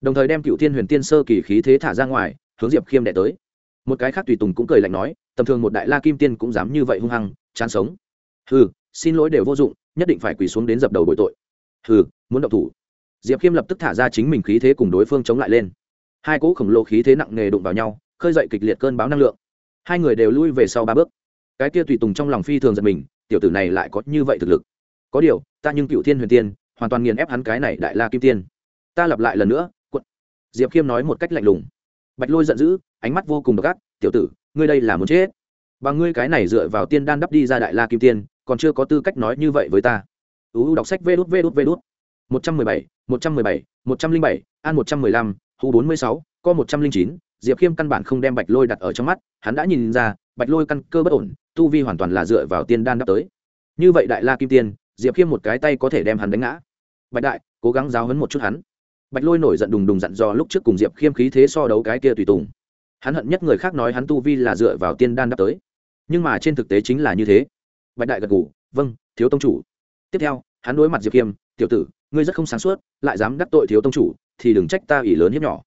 Đồng thời đem cựu thiên huyền tiên sơ kỳ khí thế thả ra ngoài, hướng diệp khiêm đẻ tới. Một cái khác tùy tùng cũng cười lạnh nói, tầm thường một đại la kim tiên cũng dám như vậy hung hăng, chán sống hừ, xin lỗi đều vô dụng, nhất định phải quỳ xuống đến dập đầu bội tội. Hừ, muốn động thủ. Diệp khiêm lập tức thả ra chính mình khí thế cùng đối phương chống lại lên. Hai cỗ khổng lồ khí thế nặng nề đụng vào nhau, khơi dậy kịch liệt cơn báo năng lượng. Hai người đều lui về sau ba bước. Cái kia tùy tùng trong lòng phi thường giật mình, tiểu tử này lại có như vậy thực lực. Có điều, ta nhưng cựu thiên huyền tiên, hoàn toàn nghiền ép hắn cái này đại la kim tiên. Ta lặp lại lần nữa quận diệp khiêm nói một cách lạnh lùng. Bạch lôi giận dữ, ánh mắt vô cùng độc ác, tiểu tử, ngươi đây là muốn chết. Và ngươi cái này dựa vào tiên đan đắp đi ra đại la kim tiên còn chưa có tư cách nói như vậy với ta. Uu đọc sách vê đút vê đút vê đút. Một trăm mười bảy, một trăm mười bảy, một trăm linh bảy, an một trăm mười lăm hu bốn mươi sáu, co một trăm linh chín, diệp khiêm căn bản không đem bạch lôi đặt ở trong mắt, hắn đã nhìn ra, bạch lôi căn cơ bất ổn, tu vi hoàn toàn là dựa vào tiên đan đắp tới. Như vậy đại la kim tiên, diệp khiêm một cái tay có thể đem hắn đánh ngã. Bạch đại, cố gắng giáo hấn một chút hắn. Bạch lôi nổi giận đùng đùng dặn dò lúc trước cùng diệp khiêm khí thế so đấu cái kia tùy tùng. Hắn hận nhất người khác nói hắn tu vi là dựa vào tiên đan đắp tới. Nhưng mà trên thực tế chính là như thế bạch đại gật ngủ vâng thiếu tông chủ. Tiếp theo, hắn đối mặt diệp khiêm tiểu tử, ngươi rất không sáng suốt, lại dám đắc tội thiếu tông chủ, thì đừng trách ta ỷ lớn hiếp nhỏ.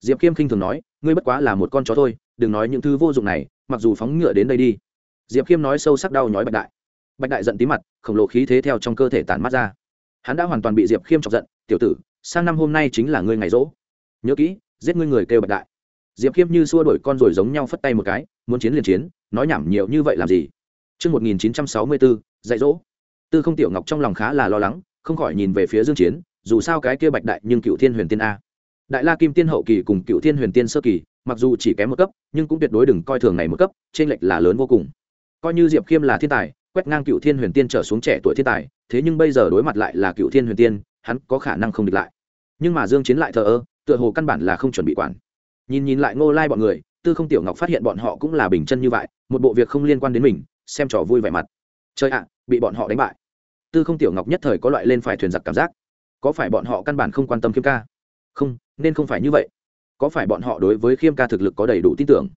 Diệp khiêm khinh thường nói, ngươi bất quá là một con chó thôi, đừng nói những thứ vô dụng này, mặc dù phóng ngựa đến đây đi. Diệp khiêm nói sâu sắc đau nhói bạch đại. Bạch đại giận tí mặt, khổng lồ khí thế theo trong cơ thể tản mắt ra. Hắn đã hoàn toàn bị diệp khiêm chọc giận, tiểu tử, sang năm hôm nay chính là ngươi ngày rỗ. Nhớ kỹ, giết ngươi người kêu bạch đại. Diệp khiêm như xua đổi con rồi giống nhau phất tay một cái, muốn chiến liền chiến, nói nhảm nhiều như vậy làm gì? Trước 1964, dạy dỗ. Tư không tiểu ngọc trong lòng khá là lo lắng, không khỏi nhìn về phía Dương Chiến, dù sao cái kia bạch đại nhưng cựu thiên huyền tiên a. Đại La Kim Tiên hậu kỳ cùng cựu thiên huyền tiên sơ kỳ, mặc dù chỉ kém một cấp, nhưng cũng tuyệt đối đừng coi thường này một cấp, trên lệch là lớn vô cùng. Coi như Diệp Khiêm là thiên tài, quét ngang cựu thiên huyền tiên trở xuống trẻ tuổi thiên tài, thế nhưng bây giờ đối mặt lại là cựu thiên huyền tiên, hắn có khả năng không địch lại. Nhưng mà Dương Chiến lại thờ ơ, tựa hồ căn bản là không chuẩn bị quản. Nhìn nhìn lại Ngô Lai bọn người, Tư Không Tiểu Ngọc phát hiện bọn họ cũng là bình chân như vậy, một bộ việc không liên quan đến mình, xem trò vui vẻ mặt. Chơi ạ, bị bọn họ đánh bại. Tư không tiểu ngọc nhất thời có loại lên phải thuyền giặc cảm giác. Có phải bọn họ căn bản không quan tâm khiêm ca? Không, nên không phải như vậy. Có phải bọn họ đối với khiêm ca thực lực có đầy đủ tin tưởng?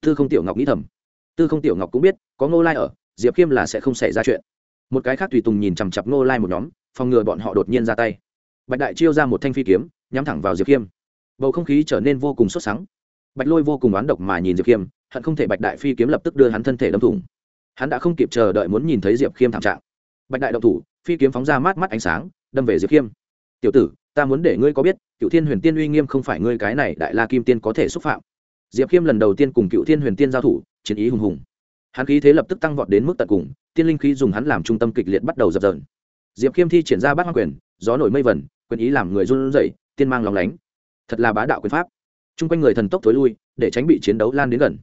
Tư không tiểu ngọc nghĩ thầm. Tư không tiểu ngọc cũng biết, có ngô lai ở, diệp khiêm là sẽ không xảy ra chuyện. Một cái khác tùy tùng nhìn chằm chặp ngô lai một nhóm, phòng ngừa bọn họ đột nhiên ra tay. Bạch đại chiêu ra một thanh phi kiếm, nhắm thẳng vào diệp khiêm. Bầu không khí trở nên vô cùng sốt sắng. Bạch lôi vô cùng oán độc mà nhìn diệp khiêm, hận không thể bạch đại phi kiếm lập tức đưa hắn thân thể đâm thủng hắn đã không kịp chờ đợi muốn nhìn thấy diệp khiêm thảm trạng. Bạch đại động thủ, phi kiếm phóng ra mát mắt ánh sáng, đâm về diệp khiêm. Tiểu tử, ta muốn để ngươi có biết, cựu thiên huyền tiên uy nghiêm không phải ngươi cái này đại la kim tiên có thể xúc phạm. Diệp khiêm lần đầu tiên cùng cựu thiên huyền tiên giao thủ, chiến ý hùng hùng. Hắn khí thế lập tức tăng vọt đến mức tận cùng, tiên linh khí dùng hắn làm trung tâm kịch liệt bắt đầu dập dờn. Diệp khiêm thi triển ra bát hoa quyền, gió nổi mây vẩn quyền ý làm người run rẩy, tiên mang lòng lánh. Thật là bá đạo quyền pháp. Chung quanh người thần tốc thối lui, để tránh bị chiến đấu lan đến gần.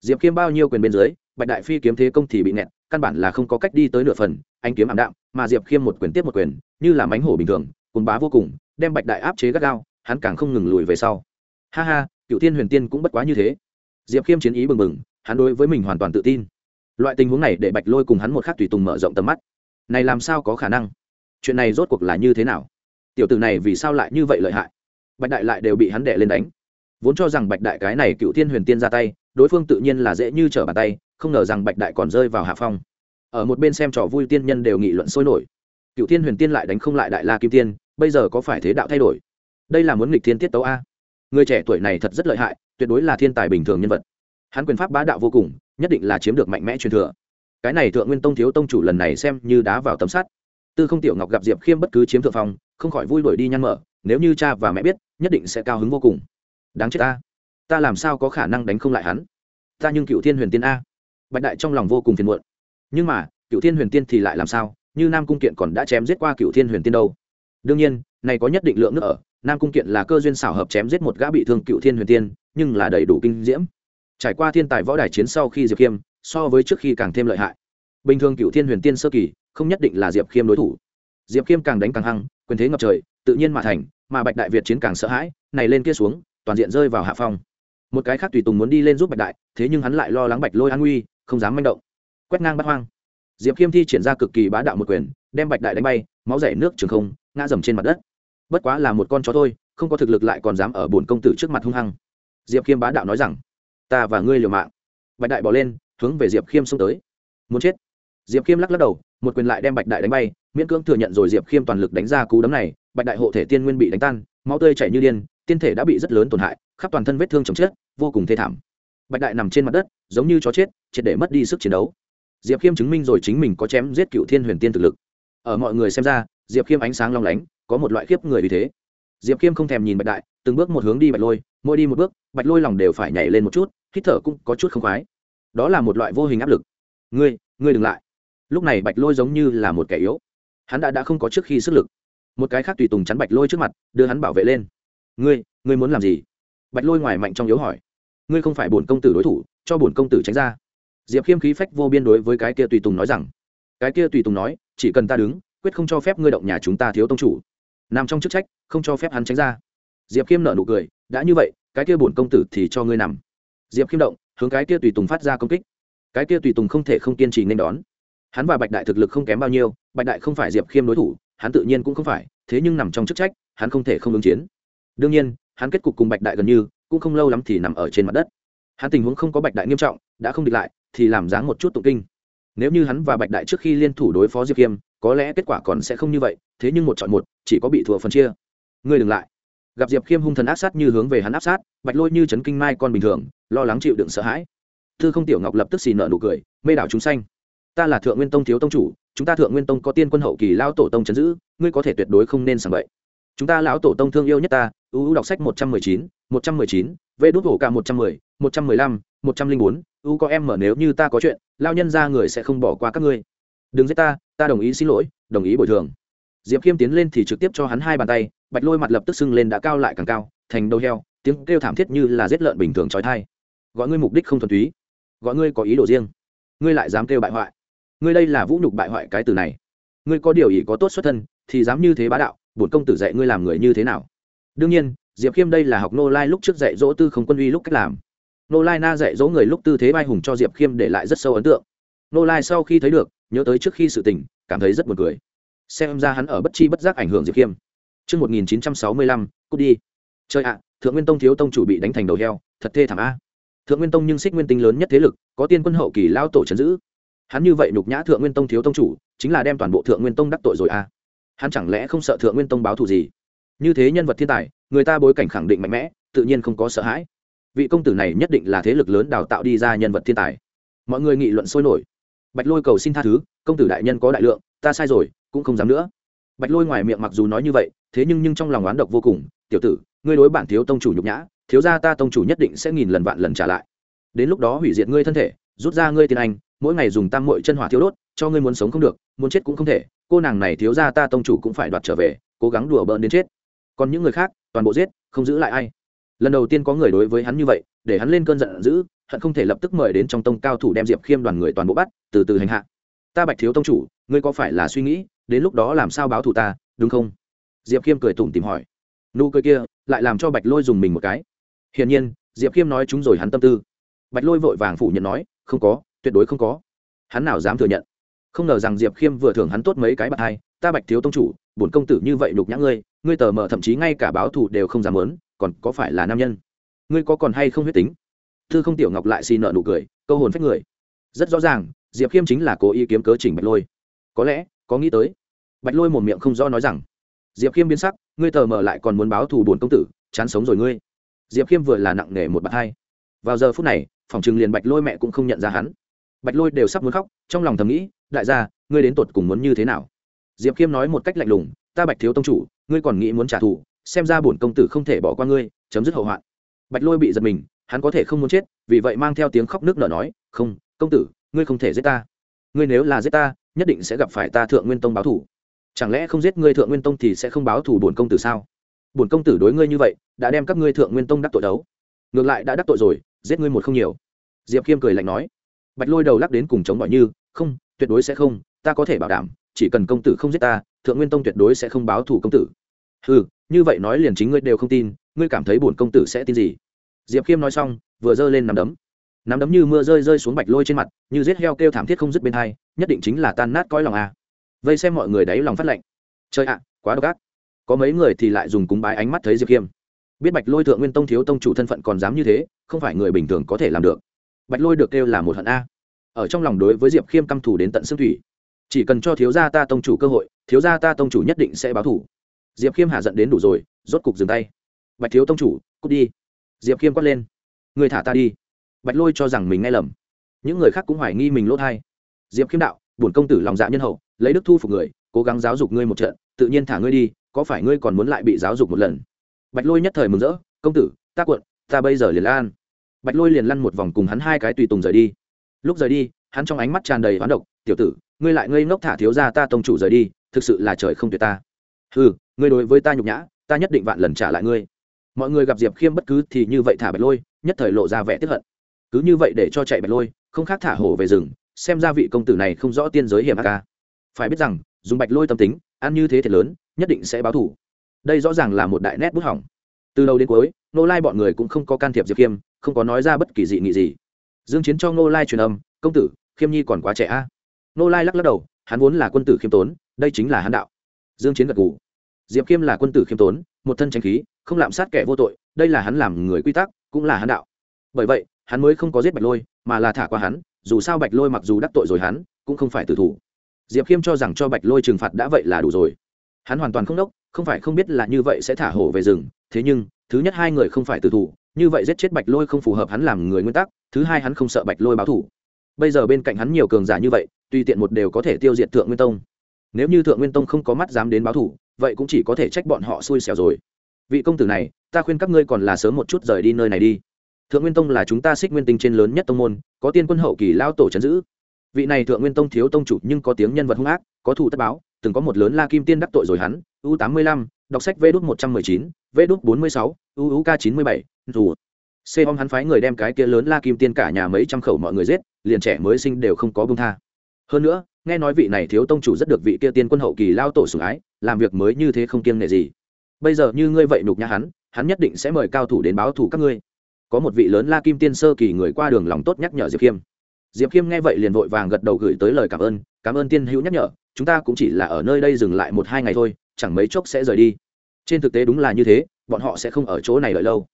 Diệp khiêm bao nhiêu quyền bên dưới bạch đại phi kiếm thế công thì bị nẹt căn bản là không có cách đi tới nửa phần, anh kiếm ảm đạm, mà diệp khiêm một quyền tiếp một quyền, như là mánh hổ bình thường cồn bá vô cùng, đem bạch đại áp chế gắt gao, hắn càng không ngừng lùi về sau. Ha ha, cựu tiên huyền tiên cũng bất quá như thế. Diệp khiêm chiến ý bừng bừng, hắn đối với mình hoàn toàn tự tin. Loại tình huống này để bạch lôi cùng hắn một khắc tùy tùng mở rộng tầm mắt. Này làm sao có khả năng? Chuyện này rốt cuộc là như thế nào? Tiểu tử này vì sao lại như vậy lợi hại? Bạch đại lại đều bị hắn đẻ lên đánh. Vốn cho rằng bạch đại cái này cựu thiên huyền tiên ra tay đối phương tự nhiên là dễ như trở bàn tay, không ngờ rằng bạch đại còn rơi vào hạ phong. Ở một bên xem trò vui tiên nhân đều nghị luận sôi nổi. Cựu tiên huyền tiên lại đánh không lại đại la kim tiên, bây giờ có phải thế đạo thay đổi? Đây là muốn nghịch thiên tiết tấu a. Người trẻ tuổi này thật rất lợi hại, tuyệt đối là thiên tài bình thường nhân vật. Hắn quyền pháp bá đạo vô cùng, nhất định là chiếm được mạnh mẽ truyền thừa. Cái này thượng nguyên tông thiếu tông chủ lần này xem như đá vào tấm sắt. Tư không tiểu ngọc gặp diệp khiêm bất cứ chiếm thượng phong, không khỏi vui đuổi đi nhăn mở, nếu như cha và mẹ biết, nhất định sẽ cao hứng vô cùng. Đáng chết ta ta làm sao có khả năng đánh không lại hắn? Ta nhưng cựu thiên huyền tiên a. Bạch đại trong lòng vô cùng phiền muộn. Nhưng mà, cựu thiên huyền tiên thì lại làm sao? Như nam cung kiện còn đã chém giết qua cựu thiên huyền tiên đâu. Đương nhiên, này có nhất định lượng nước ở. Nam cung kiện là cơ duyên xảo hợp chém giết một gã bị thương cựu thiên huyền tiên, nhưng là đầy đủ kinh diễm. Trải qua thiên tài võ đài chiến sau khi diệp khiêm, so với trước khi càng thêm lợi hại. Bình thường cựu thiên huyền tiên sơ kỳ, không nhất định là diệp khiêm đối thủ. Diệp khiêm càng đánh càng hăng, quyền thế ngập trời, tự nhiên mà thành, mà bạch đại việt chiến càng sợ hãi, này lên kia xuống, toàn diện rơi vào hạ phong một cái khác tùy tùng muốn đi lên giúp bạch đại, thế nhưng hắn lại lo lắng bạch lôi an nguy, không dám manh động. Quét ngang bắt hoang. Diệp khiêm thi triển ra cực kỳ bá đạo một quyền, đem bạch đại đánh bay, máu rẻ nước trường không, ngã dầm trên mặt đất. Bất quá là một con chó thôi, không có thực lực lại còn dám ở bồn công tử trước mặt hung hăng. Diệp khiêm bá đạo nói rằng, ta và ngươi liều mạng. Bạch đại bỏ lên, hướng về diệp khiêm xông tới. Muốn chết. Diệp khiêm lắc lắc đầu, một quyền lại đem bạch đại đánh bay, miễn cưỡng thừa nhận rồi diệp khiêm toàn lực đánh ra cú đấm này, bạch đại hộ thể tiên nguyên bị đánh tan, máu tươi chảy như điên tiên thể đã bị rất lớn tổn hại, khắp toàn thân vết thương chồng chết, vô cùng thê thảm. Bạch đại nằm trên mặt đất, giống như chó chết, triệt để mất đi sức chiến đấu. Diệp khiêm chứng minh rồi chính mình có chém giết cựu thiên huyền tiên thực lực. Ở mọi người xem ra, diệp khiêm ánh sáng long lánh, có một loại khiếp người vì thế. Diệp khiêm không thèm nhìn bạch đại, từng bước một hướng đi bạch lôi, mỗi đi một bước, bạch lôi lòng đều phải nhảy lên một chút, hít thở cũng có chút không khoái. Đó là một loại vô hình áp lực. Ngươi ngươi đừng lại. Lúc này bạch lôi giống như là một kẻ yếu. Hắn đã đã không có trước khi sức lực. Một cái khác tùy tùng chắn bạch lôi trước mặt, đưa hắn bảo vệ lên ngươi ngươi muốn làm gì? Bạch lôi ngoài mạnh trong yếu hỏi. Ngươi không phải bổn công tử đối thủ, cho bổn công tử tránh ra. Diệp khiêm khí phách vô biên đối với cái kia tùy tùng nói rằng. Cái kia tùy tùng nói, chỉ cần ta đứng, quyết không cho phép ngươi động nhà chúng ta thiếu tông chủ. Nằm trong chức trách, không cho phép hắn tránh ra. Diệp khiêm nợ nụ cười, đã như vậy, cái kia bổn công tử thì cho ngươi nằm. Diệp khiêm động, hướng cái kia tùy tùng phát ra công kích. Cái kia tùy tùng không thể không kiên trì nên đón. Hắn và bạch đại thực lực không kém bao nhiêu, bạch đại không phải diệp khiêm đối thủ, hắn tự nhiên cũng không phải, thế nhưng nằm trong chức trách, hắn không thể không ứng chiến đương nhiên, hắn kết cục cùng bạch đại gần như, cũng không lâu lắm thì nằm ở trên mặt đất. Hắn tình huống không có bạch đại nghiêm trọng, đã không địch lại, thì làm dáng một chút tụng kinh. Nếu như hắn và bạch đại trước khi liên thủ đối phó diệp khiêm có lẽ kết quả còn sẽ không như vậy, thế nhưng một chọn một, chỉ có bị thua phần chia. Ngươi đừng lại. Gặp diệp khiêm hung thần áp sát như hướng về hắn áp sát, bạch lôi như chấn kinh mai con bình thường, lo lắng chịu đựng sợ hãi. Thư không tiểu ngọc lập tức xì nợ nụ cười, mê đảo chúng xanh ta là thượng nguyên tông thiếu tông chủ, chúng ta thượng nguyên tông có tiên quân hậu kỳ lao tổ tông chấn giữ, ngươi có thể tuyệt đối không nên sàng bậy chúng ta lão tổ tông thương yêu nhất ta ưu đọc sách một trăm mười chín, một trăm mười chín vê đốt hổ ca một trăm mười, một trăm mười lăm, một trăm linh bốn ưu có em mở nếu như ta có chuyện lao nhân ra người sẽ không bỏ qua các ngươi. Đừng giết ta ta đồng ý xin lỗi, đồng ý bồi thường. Diệp khiêm tiến lên thì trực tiếp cho hắn hai bàn tay, bạch lôi mặt lập tức sưng lên đã cao lại càng cao, thành đầu heo, tiếng kêu thảm thiết như là giết lợn bình thường trói thai. Gọi ngươi mục đích không thuần túy, gọi ngươi có ý đồ riêng, ngươi lại dám kêu bại hoại. Ngươi đây là vũ nhục bại hoại cái từ này. Ngươi có điều ý có tốt xuất thân, thì dám như thế bá đạo bổn công tử dạy ngươi làm người như thế nào đương nhiên diệp khiêm đây là học nô lai lúc trước dạy dỗ tư không quân uy lúc cách làm nô lai na dạy dỗ người lúc tư thế vai hùng cho diệp khiêm để lại rất sâu ấn tượng nô lai sau khi thấy được nhớ tới trước khi sự tình cảm thấy rất buồn cười xem ra hắn ở bất chi bất giác ảnh hưởng diệp khiêm Trước 1965, cút đi. Trời ạ, Thượng Nguyên Tông thiếu tông chủ bị đánh thành đầu heo, thật thê thảm a. Thượng Nguyên Tông nhưng xích nguyên tinh lớn nhất thế lực, có tiên quân hậu kỳ lao tổ trấn giữ. Hắn như vậy nhục nhã Thượng Nguyên Tông thiếu tông chủ, chính là đem toàn bộ Thượng Nguyên Tông đắc tội rồi a. Hắn chẳng lẽ không sợ Thượng Nguyên Tông báo thù gì? Như thế nhân vật thiên tài, người ta bối cảnh khẳng định mạnh mẽ, tự nhiên không có sợ hãi. Vị công tử này nhất định là thế lực lớn đào tạo đi ra nhân vật thiên tài. Mọi người nghị luận sôi nổi. Bạch Lôi cầu xin tha thứ, công tử đại nhân có đại lượng, ta sai rồi, cũng không dám nữa bạch lôi ngoài miệng mặc dù nói như vậy thế nhưng nhưng trong lòng oán độc vô cùng tiểu tử ngươi đối bản thiếu tông chủ nhục nhã thiếu gia ta tông chủ nhất định sẽ nghìn lần vạn lần trả lại đến lúc đó hủy diệt ngươi thân thể rút ra ngươi tiền anh mỗi ngày dùng tam muội chân hỏa thiếu đốt cho ngươi muốn sống không được muốn chết cũng không thể cô nàng này thiếu gia ta tông chủ cũng phải đoạt trở về, cố gắng đùa bỡn đến chết. Còn những người khác, toàn bộ giết, không giữ lại ai. Lần đầu tiên có người đối với hắn như vậy, để hắn lên cơn giận dữ, hận không thể lập tức mời đến trong tông cao thủ đem diệp khiêm đoàn người toàn bộ bắt, từ từ hành hạ. Ta bạch thiếu tông chủ, ngươi có phải là suy nghĩ, đến lúc đó làm sao báo thù ta, đúng không? Diệp khiêm cười tủm tìm hỏi. Nụ cười kia, lại làm cho bạch lôi dùng mình một cái. Hiển nhiên, diệp khiêm nói chúng rồi hắn tâm tư. Bạch lôi vội vàng phủ nhận nói, không có, tuyệt đối không có. Hắn nào dám thừa nhận? Không ngờ rằng diệp khiêm vừa thưởng hắn tốt mấy cái bạc hai, ta bạch thiếu tông chủ, bổn công tử như vậy nhục nhã ngươi ngươi tờ mờ thậm chí ngay cả báo thù đều không dám lớn còn có phải là nam nhân? Ngươi có còn hay không huyết tính? Thư không tiểu ngọc lại xì nợ nụ cười, câu hồn phách người. Rất rõ ràng, diệp khiêm chính là cố ý kiếm cớ chỉnh bạch lôi. Có lẽ, có nghĩ tới. Bạch lôi một miệng không rõ nói rằng, diệp khiêm biến sắc, ngươi tờ mờ lại còn muốn báo thù bổn công tử, chán sống rồi ngươi. Diệp khiêm vừa là nặng nề một bạc hai. Vào giờ phút này, phòng chừng liền bạch lôi mẹ cũng không nhận ra hắn. Bạch lôi đều sắp muốn khóc, trong lòng thầm nghĩ đại gia, ngươi đến tột cùng muốn như thế nào? Diệp khiêm nói một cách lạnh lùng, ta bạch thiếu tông chủ, ngươi còn nghĩ muốn trả thù, xem ra bổn công tử không thể bỏ qua ngươi, chấm dứt hậu hoạn. Bạch lôi bị giật mình, hắn có thể không muốn chết, vì vậy mang theo tiếng khóc nước nở nói, không, công tử, ngươi không thể giết ta. Ngươi nếu là giết ta, nhất định sẽ gặp phải ta thượng nguyên tông báo thủ chẳng lẽ không giết ngươi thượng nguyên tông thì sẽ không báo thủ bổn công tử sao? Bổn công tử đối ngươi như vậy, đã đem các ngươi thượng nguyên tông đắc tội đấu. Ngược lại đã đắc tội rồi, giết ngươi một không nhiều. Diệp khiêm cười lạnh nói. Bạch lôi đầu lắc đến cùng chống mọi như, không tuyệt đối sẽ không, ta có thể bảo đảm, chỉ cần công tử không giết ta, thượng nguyên tông tuyệt đối sẽ không báo thủ công tử. Ừ như vậy nói liền chính ngươi đều không tin, ngươi cảm thấy bổn công tử sẽ tin gì? Diệp khiêm nói xong, vừa giơ lên nằm đấm. Nắm đấm như mưa rơi rơi xuống bạch lôi trên mặt, như rết heo kêu thảm thiết không dứt bên hai, nhất định chính là tan nát coi lòng a. Vây xem mọi người đáy lòng phát lệnh. Chơi ạ, quá độc ác. Có mấy người thì lại dùng cúng bái ánh mắt thấy diệp khiêm. Biết bạch lôi thượng nguyên tông thiếu tông chủ thân phận còn dám như thế, không phải người bình thường có thể làm được. Bạch lôi được kêu là một hận a ở trong lòng đối với diệp khiêm căm thủ đến tận xương thủy. Chỉ cần cho thiếu gia ta tông chủ cơ hội, thiếu gia ta tông chủ nhất định sẽ báo thủ diệp khiêm hạ giận đến đủ rồi, rốt cục dừng tay. Bạch thiếu tông chủ, cút đi. Diệp khiêm quát lên. Người thả ta đi. Bạch lôi cho rằng mình nghe lầm. Những người khác cũng hoài nghi mình lỗ thai diệp khiêm đạo, bổn công tử lòng dạ nhân hậu, lấy đức thu phục người, cố gắng giáo dục ngươi một trận, tự nhiên thả ngươi đi, có phải ngươi còn muốn lại bị giáo dục một lần? Bạch lôi nhất thời mừng rỡ, công tử, ta cuộn, ta bây giờ liền lan. Bạch lôi liền lăn một vòng cùng hắn hai cái tùy tùng rời đi lúc rời đi, hắn trong ánh mắt tràn đầy hoán độc, tiểu tử, ngươi lại ngây ngốc thả thiếu ra ta tông chủ rời đi, thực sự là trời không tuyệt ta. Ừ ngươi đối với ta nhục nhã, ta nhất định vạn lần trả lại ngươi. Mọi người gặp diệp khiêm bất cứ thì như vậy thả bạch lôi, nhất thời lộ ra vẻ tiếp hận. Cứ như vậy để cho chạy bạch lôi, không khác thả hổ về rừng, xem ra vị công tử này không rõ tiên giới hiểm ác ca phải biết rằng, dùng bạch lôi tâm tính, ăn như thế thiệt lớn, nhất định sẽ báo thủ đây rõ ràng là một đại nét bút hỏng. Từ đầu đến cuối, nô lai bọn người cũng không có can thiệp diệp khiêm, không có nói ra bất kỳ dị nghị gì dương chiến cho nô lai truyền âm, công tử, khiêm nhi còn quá trẻ a. Nô lai lắc lắc đầu, hắn vốn là quân tử khiêm tốn, đây chính là hắn đạo. Dương chiến gật gù, diệp khiêm là quân tử khiêm tốn, một thân tranh khí, không lạm sát kẻ vô tội, đây là hắn làm người quy tắc, cũng là hắn đạo. Bởi vậy, hắn mới không có giết bạch lôi, mà là thả qua hắn, dù sao bạch lôi mặc dù đắc tội rồi hắn, cũng không phải tử thủ. Diệp khiêm cho rằng cho bạch lôi trừng phạt đã vậy là đủ rồi. Hắn hoàn toàn không đốc, không phải không biết là như vậy sẽ thả hổ về rừng, thế nhưng, thứ nhất hai người không phải tử thủ như vậy giết chết bạch lôi không phù hợp hắn làm người nguyên tắc, thứ hai hắn không sợ bạch lôi báo thủ bây giờ bên cạnh hắn nhiều cường giả như vậy, tùy tiện một đều có thể tiêu diệt thượng nguyên tông. Nếu như thượng nguyên tông không có mắt dám đến báo thủ vậy cũng chỉ có thể trách bọn họ xui xẻo rồi. Vị công tử này, ta khuyên các ngươi còn là sớm một chút rời đi nơi này đi. Thượng nguyên tông là chúng ta xích nguyên tinh trên lớn nhất tông môn, có tiên quân hậu kỳ lao tổ chấn giữ. Vị này thượng nguyên tông thiếu tông chủ nhưng có tiếng nhân vật hung ác, có thủ tất báo, từng có một lớn la kim tiên đắc tội rồi hắn. U tám mươi lăm, đọc sách vê đút một trăm mười chín, vê đút bốn mươi sáu, u u k chín mươi bảy dù xê om hắn phái người đem cái kia lớn la kim tiên cả nhà mấy trăm khẩu mọi người giết, liền trẻ mới sinh đều không có bông tha. Hơn nữa, nghe nói vị này thiếu tông chủ rất được vị kia tiên quân hậu kỳ lao tổ sủng ái, làm việc mới như thế không kiêng nể gì. Bây giờ như ngươi vậy nục nhã hắn hắn nhất định sẽ mời cao thủ đến báo thủ các ngươi. Có một vị lớn la kim tiên sơ kỳ người qua đường lòng tốt nhắc nhở diệp khiêm. Diệp khiêm nghe vậy liền vội vàng gật đầu gửi tới lời cảm ơn cảm ơn tiên hữu nhắc nhở, chúng ta cũng chỉ là ở nơi đây dừng lại một hai ngày thôi, chẳng mấy chốc sẽ rời đi. Trên thực tế đúng là như thế, bọn họ sẽ không ở chỗ này đợi lâu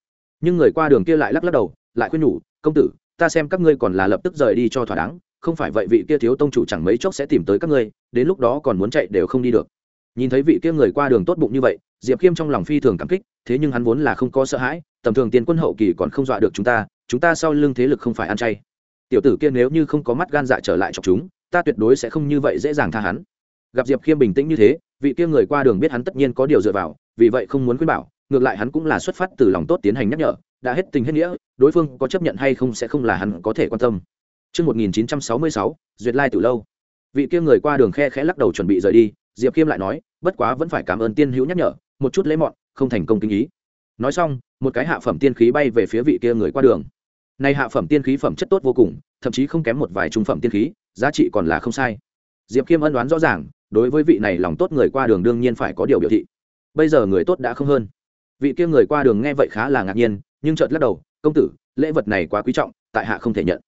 nhưng người qua đường kia lại lắc lắc đầu, lại khuyên nhủ, công tử, ta xem các ngươi còn là lập tức rời đi cho thỏa đáng, không phải vậy vị kia thiếu tông chủ chẳng mấy chốc sẽ tìm tới các ngươi, đến lúc đó còn muốn chạy đều không đi được. Nhìn thấy vị kia người qua đường tốt bụng như vậy, diệp khiêm trong lòng phi thường cảm kích, thế nhưng hắn vốn là không có sợ hãi, tầm thường tiền quân hậu kỳ còn không dọa được chúng ta chúng ta sau lưng thế lực không phải ăn chay. Tiểu tử kia nếu như không có mắt gan dạ trở lại chọc chúng, ta tuyệt đối sẽ không như vậy dễ dàng tha hắn. Gặp diệp khiêm bình tĩnh như thế, vị kia người qua đường biết hắn tất nhiên có điều dựa vào, vì vậy không muốn khuyên bảo ngược lại hắn cũng là xuất phát từ lòng tốt tiến hành nhắc nhở đã hết tình hết nghĩa đối phương có chấp nhận hay không sẽ không là hắn có thể quan tâm. Trước 1966, Duyệt Lai từ lâu. Vị kia người qua đường khe khẽ lắc đầu chuẩn bị rời đi, diệp Kiêm lại nói bất quá vẫn phải cảm ơn tiên hữu nhắc nhở một chút lễ mọn không thành công kinh ý. Nói xong một cái hạ phẩm tiên khí bay về phía vị kia người qua đường. Này hạ phẩm tiên khí phẩm chất tốt vô cùng thậm chí không kém một vài trung phẩm tiên khí giá trị còn là không sai. Diệp Kiêm ân đoán rõ ràng đối với vị này lòng tốt người qua đường đương nhiên phải có điều biểu thị. Bây giờ người tốt đã không hơn vị kia người qua đường nghe vậy khá là ngạc nhiên, nhưng chợt lắc đầu, công tử, lễ vật này quá quý trọng, tại hạ không thể nhận.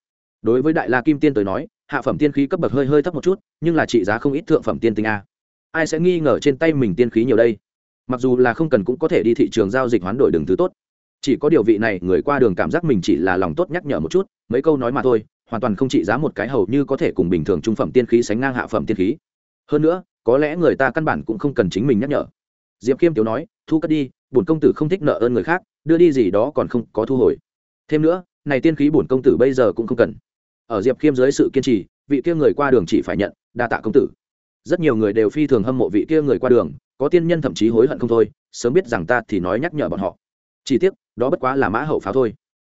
Đối với đại la kim tiên tới nói, hạ phẩm tiên khí cấp bậc hơi hơi thấp một chút, nhưng là trị giá không ít thượng phẩm tiên tinh a. Ai sẽ nghi ngờ trên tay mình tiên khí nhiều đây? Mặc dù là không cần cũng có thể đi thị trường giao dịch hoán đổi đường thứ tốt. Chỉ có điều vị này người qua đường cảm giác mình chỉ là lòng tốt nhắc nhở một chút, mấy câu nói mà thôi, hoàn toàn không trị giá một cái hầu như có thể cùng bình thường trung phẩm tiên khí sánh ngang hạ phẩm tiên khí. Hơn nữa, có lẽ người ta căn bản cũng không cần chính mình nhắc nhở. Diệp khiêm tiếu nói, thu cất đi bổn công tử không thích nợ ơn người khác, đưa đi gì đó còn không có thu hồi. Thêm nữa, này tiên khí bổn công tử bây giờ cũng không cần. Ở diệp khiêm dưới sự kiên trì, vị kia người qua đường chỉ phải nhận, đa tạ công tử. Rất nhiều người đều phi thường hâm mộ vị kia người qua đường, có tiên nhân thậm chí hối hận không thôi, sớm biết rằng ta thì nói nhắc nhở bọn họ. Chỉ tiếc, đó bất quá là mã hậu pháo thôi.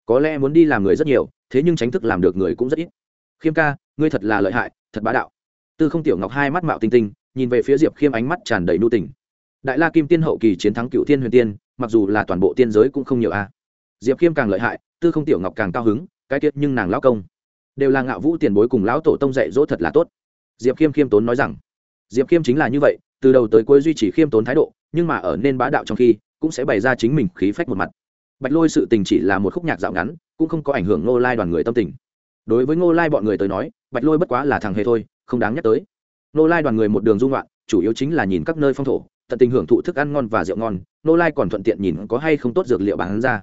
Có lẽ muốn đi làm người rất nhiều, thế nhưng tránh thức làm được người cũng rất ít. Khiêm ca, ngươi thật là lợi hại, thật bá đạo. Tư không tiểu ngọc hai mắt mạo tinh tinh, nhìn về phía diệp khiêm ánh mắt tràn đầy nu tình đại la kim tiên hậu kỳ chiến thắng cựu tiên huyền tiên, mặc dù là toàn bộ tiên giới cũng không nhiều a. Diệp khiêm càng lợi hại, tư không tiểu ngọc càng cao hứng, cái tiết nhưng nàng lão công đều là ngạo vũ tiền bối cùng lão tổ tông dạy dỗ thật là tốt. Diệp khiêm khiêm tốn nói rằng, diệp khiêm chính là như vậy, từ đầu tới cuối duy trì khiêm tốn thái độ, nhưng mà ở nên bá đạo trong khi, cũng sẽ bày ra chính mình khí phách một mặt. Bạch lôi sự tình chỉ là một khúc nhạc dạo ngắn, cũng không có ảnh hưởng ngô lai đoàn người tâm tình. Đối với ngô lai bọn người tới nói, bạch lôi bất quá là thằng hề thôi, không đáng nhắc tới. Ngô lai đoàn người một đường dung loạn chủ yếu chính là nhìn các nơi phong thổ tận tình hưởng thụ thức ăn ngon và rượu ngon, ngô lai còn thuận tiện nhìn có hay không tốt dược liệu bán ra.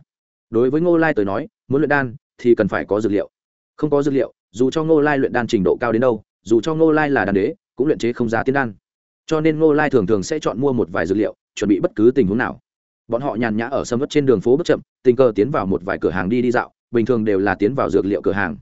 Đối với ngô lai tới nói, muốn luyện đan thì cần phải có dược liệu. Không có dược liệu, dù cho ngô lai luyện đan trình độ cao đến đâu, dù cho ngô lai là đan đế, cũng luyện chế không ra tiên đan. Cho nên ngô lai thường thường sẽ chọn mua một vài dược liệu, chuẩn bị bất cứ tình huống nào. Bọn họ nhàn nhã ở sâm vất trên đường phố bất chậm, tình cờ tiến vào một vài cửa hàng đi đi dạo, bình thường đều là tiến vào dược liệu cửa hàng.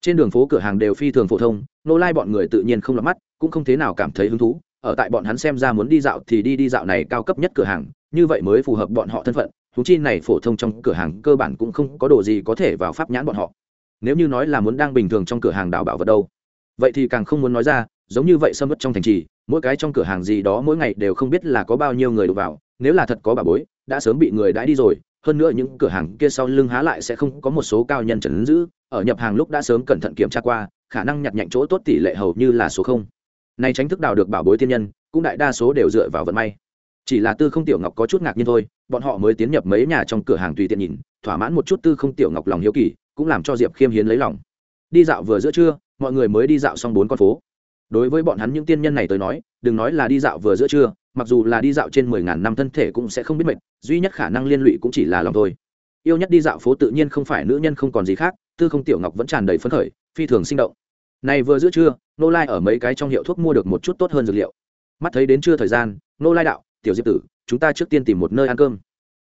Trên đường phố cửa hàng đều phi thường phổ thông nô lai bọn người tự nhiên không lọt mắt, cũng không thế nào cảm thấy hứng thú ở tại bọn hắn xem ra muốn đi dạo thì đi đi dạo này cao cấp nhất cửa hàng, như vậy mới phù hợp bọn họ thân phận thú chi này phổ thông trong cửa hàng cơ bản cũng không có đồ gì có thể vào pháp nhãn bọn họ. Nếu như nói là muốn đang bình thường trong cửa hàng đào bảo vật đâu, vậy thì càng không muốn nói ra, giống như vậy sâm mất trong thành trì, mỗi cái trong cửa hàng gì đó mỗi ngày đều không biết là có bao nhiêu người đụng vào, nếu là thật có bà bối, đã sớm bị người đãi đi rồi, hơn nữa những cửa hàng kia sau lưng há lại sẽ không có một số cao nhân trần giữ, ở nhập hàng lúc đã sớm cẩn thận kiểm tra qua, khả năng nhặt nhạnh chỗ tốt tỷ lệ hầu như là số không này tránh thức đào được bảo bối tiên nhân, cũng đại đa số đều dựa vào vận may. Chỉ là tư không tiểu ngọc có chút ngạc nhiên thôi, bọn họ mới tiến nhập mấy nhà trong cửa hàng tùy tiện nhìn, thỏa mãn một chút tư không tiểu ngọc lòng hiếu kỳ, cũng làm cho diệp khiêm hiến lấy lòng. Đi dạo vừa giữa trưa, mọi người mới đi dạo xong bốn con phố. Đối với bọn hắn những tiên nhân này tới nói, đừng nói là đi dạo vừa giữa trưa, mặc dù là đi dạo trên mười ngàn năm thân thể cũng sẽ không biết mệt, duy nhất khả năng liên lụy cũng chỉ là lòng thôi. Yêu nhất đi dạo phố tự nhiên không phải nữ nhân không còn gì khác, tư không tiểu ngọc vẫn tràn đầy phấn khởi, phi thường sinh động nay vừa giữa trưa nô lai ở mấy cái trong hiệu thuốc mua được một chút tốt hơn dược liệu. Mắt thấy đến trưa thời gian nô lai đạo, tiểu diệp tử, chúng ta trước tiên tìm một nơi ăn cơm.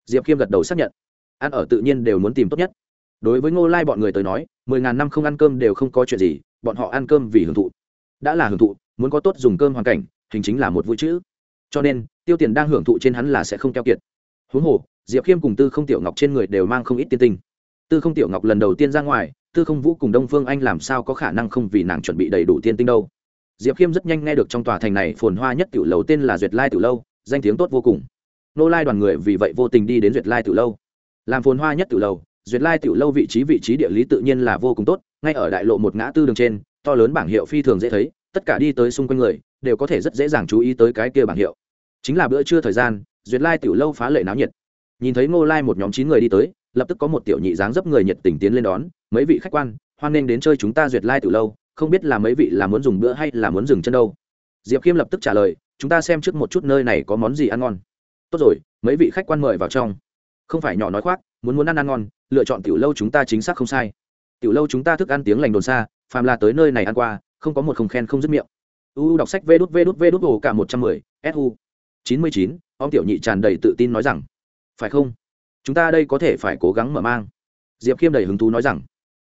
Diệp khiêm gật đầu xác nhận. Ăn ở tự nhiên đều muốn tìm tốt nhất. Đối với ngô lai bọn người tới nói, mười ngàn năm không ăn cơm đều không có chuyện gì, bọn họ ăn cơm vì hưởng thụ. Đã là hưởng thụ, muốn có tốt dùng cơm hoàn cảnh, hình chính là một vui chữ. Cho nên, tiêu tiền đang hưởng thụ trên hắn là sẽ không keo kiệt. Huống hồ, diệp khiêm cùng tư không tiểu ngọc trên người đều mang không ít tiên tinh tư không tiểu ngọc lần đầu tiên ra ngoài, tư không vũ cùng đông phương anh làm sao có khả năng không vì nàng chuẩn bị đầy đủ tiên tinh đâu? Diệp khiêm rất nhanh nghe được trong tòa thành này phồn hoa nhất tiểu lầu tên là duyệt lai tiểu lâu, danh tiếng tốt vô cùng. Nô lai đoàn người vì vậy vô tình đi đến duyệt lai tiểu lâu. Làm phồn hoa nhất tiểu lâu duyệt lai tiểu lâu vị trí vị trí địa lý tự nhiên là vô cùng tốt, ngay ở đại lộ một ngã tư đường trên, to lớn bảng hiệu phi thường dễ thấy, tất cả đi tới xung quanh người, đều có thể rất dễ dàng chú ý tới cái kia bảng hiệu. Chính là bữa trưa thời gian, duyệt lai tiểu lâu phá lệ náo nhiệt. Nhìn thấy ngô lai một nhóm chín người đi tới lập tức có một tiểu nhị dáng dấp người nhiệt tình tiến lên đón, mấy vị khách quan, hoan nghênh đến chơi chúng ta duyệt lai từ lâu, không biết là mấy vị là muốn dùng bữa hay là muốn dừng chân đâu? Diệp khiêm lập tức trả lời, chúng ta xem trước một chút nơi này có món gì ăn ngon. Tốt rồi, mấy vị khách quan mời vào trong. Không phải nhỏ nói khoác, muốn muốn ăn ăn ngon, lựa chọn tiểu lâu chúng ta chính xác không sai. Tiểu lâu chúng ta thức ăn tiếng lành đồn xa, phàm là tới nơi này ăn qua, không có một không khen không dứt miệng. U đọc sách vê đút vê đút vê đút ổ cả một trăm mười su chín mươi chín, ông tiểu nhị tràn đầy tự tin nói rằng, phải không? Chúng ta đây có thể phải cố gắng mở mang. Diệp khiêm đầy hứng thú nói rằng.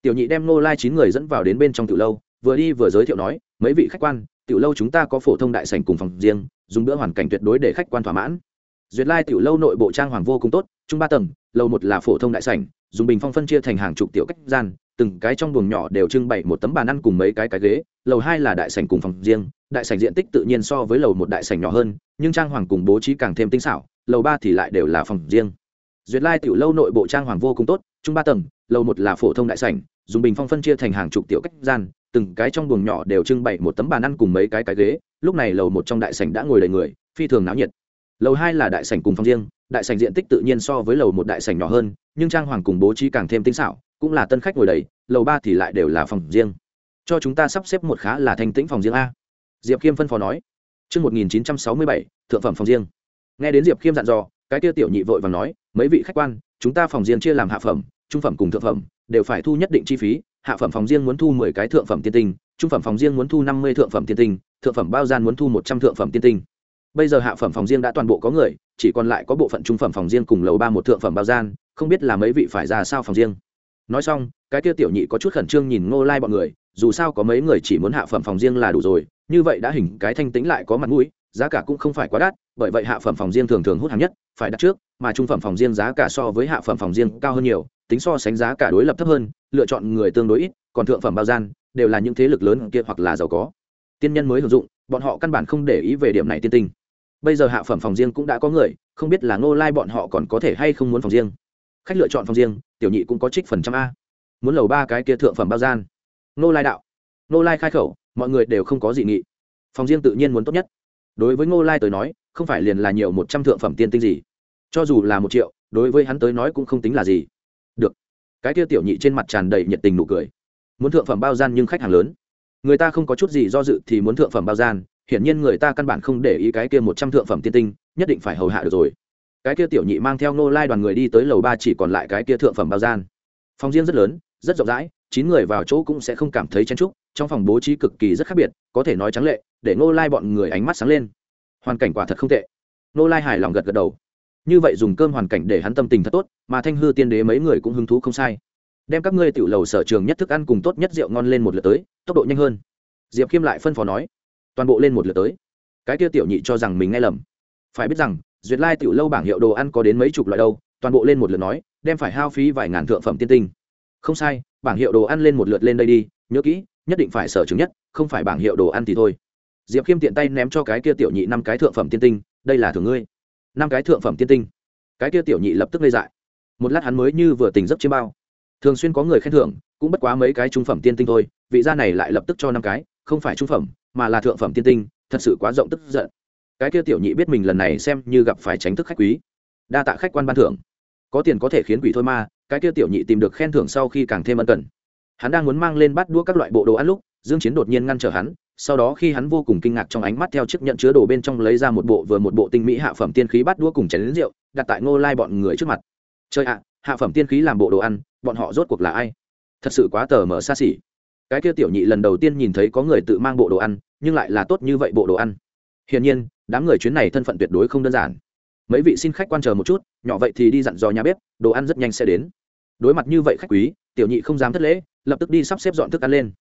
Tiểu nhị đem nô lai chín người dẫn vào đến bên trong tiểu lâu, vừa đi vừa giới thiệu nói, mấy vị khách quan, tiểu lâu chúng ta có phổ thông đại sảnh cùng phòng riêng, dùng bữa hoàn cảnh tuyệt đối để khách quan thỏa mãn. Duyệt lai tiểu lâu nội bộ trang hoàng vô cùng tốt, chung ba tầng, lầu một là phổ thông đại sảnh, dùng bình phong phân chia thành hàng chục tiểu cách gian, từng cái trong buồng nhỏ đều trưng bày một tấm bàn ăn cùng mấy cái cái ghế, lầu hai là đại sảnh cùng phòng riêng, đại sảnh diện tích tự nhiên so với lầu một đại sảnh nhỏ hơn, nhưng trang hoàng cùng bố trí càng thêm tinh xảo, lầu ba thì lại đều là phòng riêng duyệt lai tiểu lâu nội bộ trang hoàng vô cùng tốt chung ba tầng lầu một là phổ thông đại sảnh dùng bình phong phân chia thành hàng chục tiểu cách gian từng cái trong buồng nhỏ đều trưng bày một tấm bàn ăn cùng mấy cái cái ghế lúc này lầu một trong đại sảnh đã ngồi đầy người phi thường náo nhiệt. Lầu hai là đại sảnh cùng phòng riêng đại sảnh diện tích tự nhiên so với lầu một đại sảnh nhỏ hơn nhưng trang hoàng cùng bố trí càng thêm tinh xảo cũng là tân khách ngồi đầy lầu ba thì lại đều là phòng riêng. Cho chúng ta sắp xếp một khá là thanh tĩnh phòng riêng a. Diệp khiêm phân phó nói. Trước 1967, thượng phẩm phòng riêng. Nghe đến Diệp Khiêm dặn dò, cái kia tiểu nhị vội vàng nói, mấy vị khách quan, chúng ta phòng riêng chia làm hạ phẩm, trung phẩm cùng thượng phẩm, đều phải thu nhất định chi phí, hạ phẩm phòng riêng muốn thu mười cái thượng phẩm tiên tinh, trung phẩm phòng riêng muốn thu năm mươi thượng phẩm tiên tinh, thượng phẩm bao gian muốn thu một trăm thượng phẩm tiên tinh. Bây giờ hạ phẩm phòng riêng đã toàn bộ có người, chỉ còn lại có bộ phận trung phẩm phòng riêng cùng lầu ba một thượng phẩm bao gian, không biết là mấy vị phải ra sao phòng riêng. Nói xong, cái kia tiểu nhị có chút khẩn trương nhìn Ngô Lai bọn người, dù sao có mấy người chỉ muốn hạ phẩm phòng riêng là đủ rồi, như vậy đã hình cái thanh tĩnh lại có mặt mũi, giá cả cũng không phải quá đắt, bởi vậy hạ phẩm phòng riêng thường thường hút hàng nhất, phải đặt trước, mà trung phẩm phòng riêng giá cả so với hạ phẩm phòng riêng cao hơn nhiều, tính so sánh giá cả đối lập thấp hơn, lựa chọn người tương đối ít, còn thượng phẩm bao gian đều là những thế lực lớn kia hoặc là giàu có. Tiên nhân mới hưởng dụng, bọn họ căn bản không để ý về điểm này tiên tinh. Bây giờ hạ phẩm phòng riêng cũng đã có người, không biết là Ngô Lai bọn họ còn có thể hay không muốn phòng riêng. Khách lựa chọn phòng riêng, tiểu nhị cũng có trích phần trăm a. Muốn lầu ba cái kia thượng phẩm bao gian. Ngô Lai đạo. Ngô Lai khai khẩu, mọi người đều không có dị nghị. Phòng riêng tự nhiên muốn tốt nhất đối với ngô lai tới nói, không phải liền là nhiều một trăm thượng phẩm tiên tinh gì. Cho dù là một triệu, đối với hắn tới nói cũng không tính là gì. Được. Cái kia tiểu nhị trên mặt tràn đầy nhiệt tình nụ cười. Muốn thượng phẩm bao gian nhưng khách hàng lớn. Người ta không có chút gì do dự thì muốn thượng phẩm bao gian, hiển nhiên người ta căn bản không để ý cái kia một trăm thượng phẩm tiên tinh, nhất định phải hầu hạ được rồi. Cái kia tiểu nhị mang theo ngô lai đoàn người đi tới lầu ba chỉ còn lại cái kia thượng phẩm bao gian. Phòng riêng rất lớn, rất rộng rãi, chín người vào chỗ cũng sẽ không cảm thấy chen trúc trong phòng bố trí cực kỳ rất khác biệt, có thể nói trắng lệ để ngô lai bọn người ánh mắt sáng lên. Hoàn cảnh quả thật không tệ. Ngô lai hài lòng gật gật đầu. Như vậy dùng cơm hoàn cảnh để hắn tâm tình thật tốt, mà thanh hư tiên đế mấy người cũng hứng thú không sai. Đem các ngươi tiểu lầu sở trường nhất thức ăn cùng tốt nhất rượu ngon lên một lượt tới, tốc độ nhanh hơn. Diệp khiêm lại phân phó nói, toàn bộ lên một lượt tới. Cái kia tiểu nhị cho rằng mình nghe lầm. Phải biết rằng, duyệt lai tiểu lâu bảng hiệu đồ ăn có đến mấy chục loại đâu, toàn bộ lên một lượt nói, đem phải hao phí vài ngàn thượng phẩm tiên tinh. Không sai, bảng hiệu đồ ăn lên một lượt lên đây đi, nhớ kỹ, nhất định phải sở trường nhất, không phải bảng hiệu đồ ăn thì thôi diệp khiêm tiện tay ném cho cái kia tiểu nhị năm cái thượng phẩm tiên tinh, đây là thưởng ngươi. Năm cái thượng phẩm tiên tinh. Cái kia tiểu nhị lập tức lây dại. Một lát hắn mới như vừa tỉnh giấc chiêm bao. Thường xuyên có người khen thưởng, cũng bất quá mấy cái trung phẩm tiên tinh thôi, vị gia này lại lập tức cho năm cái, không phải trung phẩm, mà là thượng phẩm tiên tinh, thật sự quá rộng tức giận. Cái kia tiểu nhị biết mình lần này xem như gặp phải tránh thức khách quý. Đa tạ khách quan ban thưởng. Có tiền có thể khiến quỷ thôi ma cái kia tiểu nhị tìm được khen thưởng sau khi càng thêm ân cần. Hắn đang muốn mang lên bát đũa các loại bộ đồ ăn lúc, dương chiến đột nhiên ngăn trở hắn sau đó khi hắn vô cùng kinh ngạc trong ánh mắt theo chiếc nhận chứa đồ bên trong lấy ra một bộ vừa một bộ tinh mỹ hạ phẩm tiên khí bắt đũa cùng chén rượu, đặt tại ngô lai bọn người trước mặt. Chơi ạ, hạ phẩm tiên khí làm bộ đồ ăn, bọn họ rốt cuộc là ai? Thật sự quá tờ mở xa xỉ. Cái kia tiểu nhị lần đầu tiên nhìn thấy có người tự mang bộ đồ ăn, nhưng lại là tốt như vậy bộ đồ ăn. Hiển nhiên, đám người chuyến này thân phận tuyệt đối không đơn giản. Mấy vị xin khách quan chờ một chút, nhỏ vậy thì đi dặn dò nhà bếp, đồ ăn rất nhanh sẽ đến. Đối mặt như vậy khách quý, tiểu nhị không dám thất lễ, lập tức đi sắp xếp dọn thức ăn lên.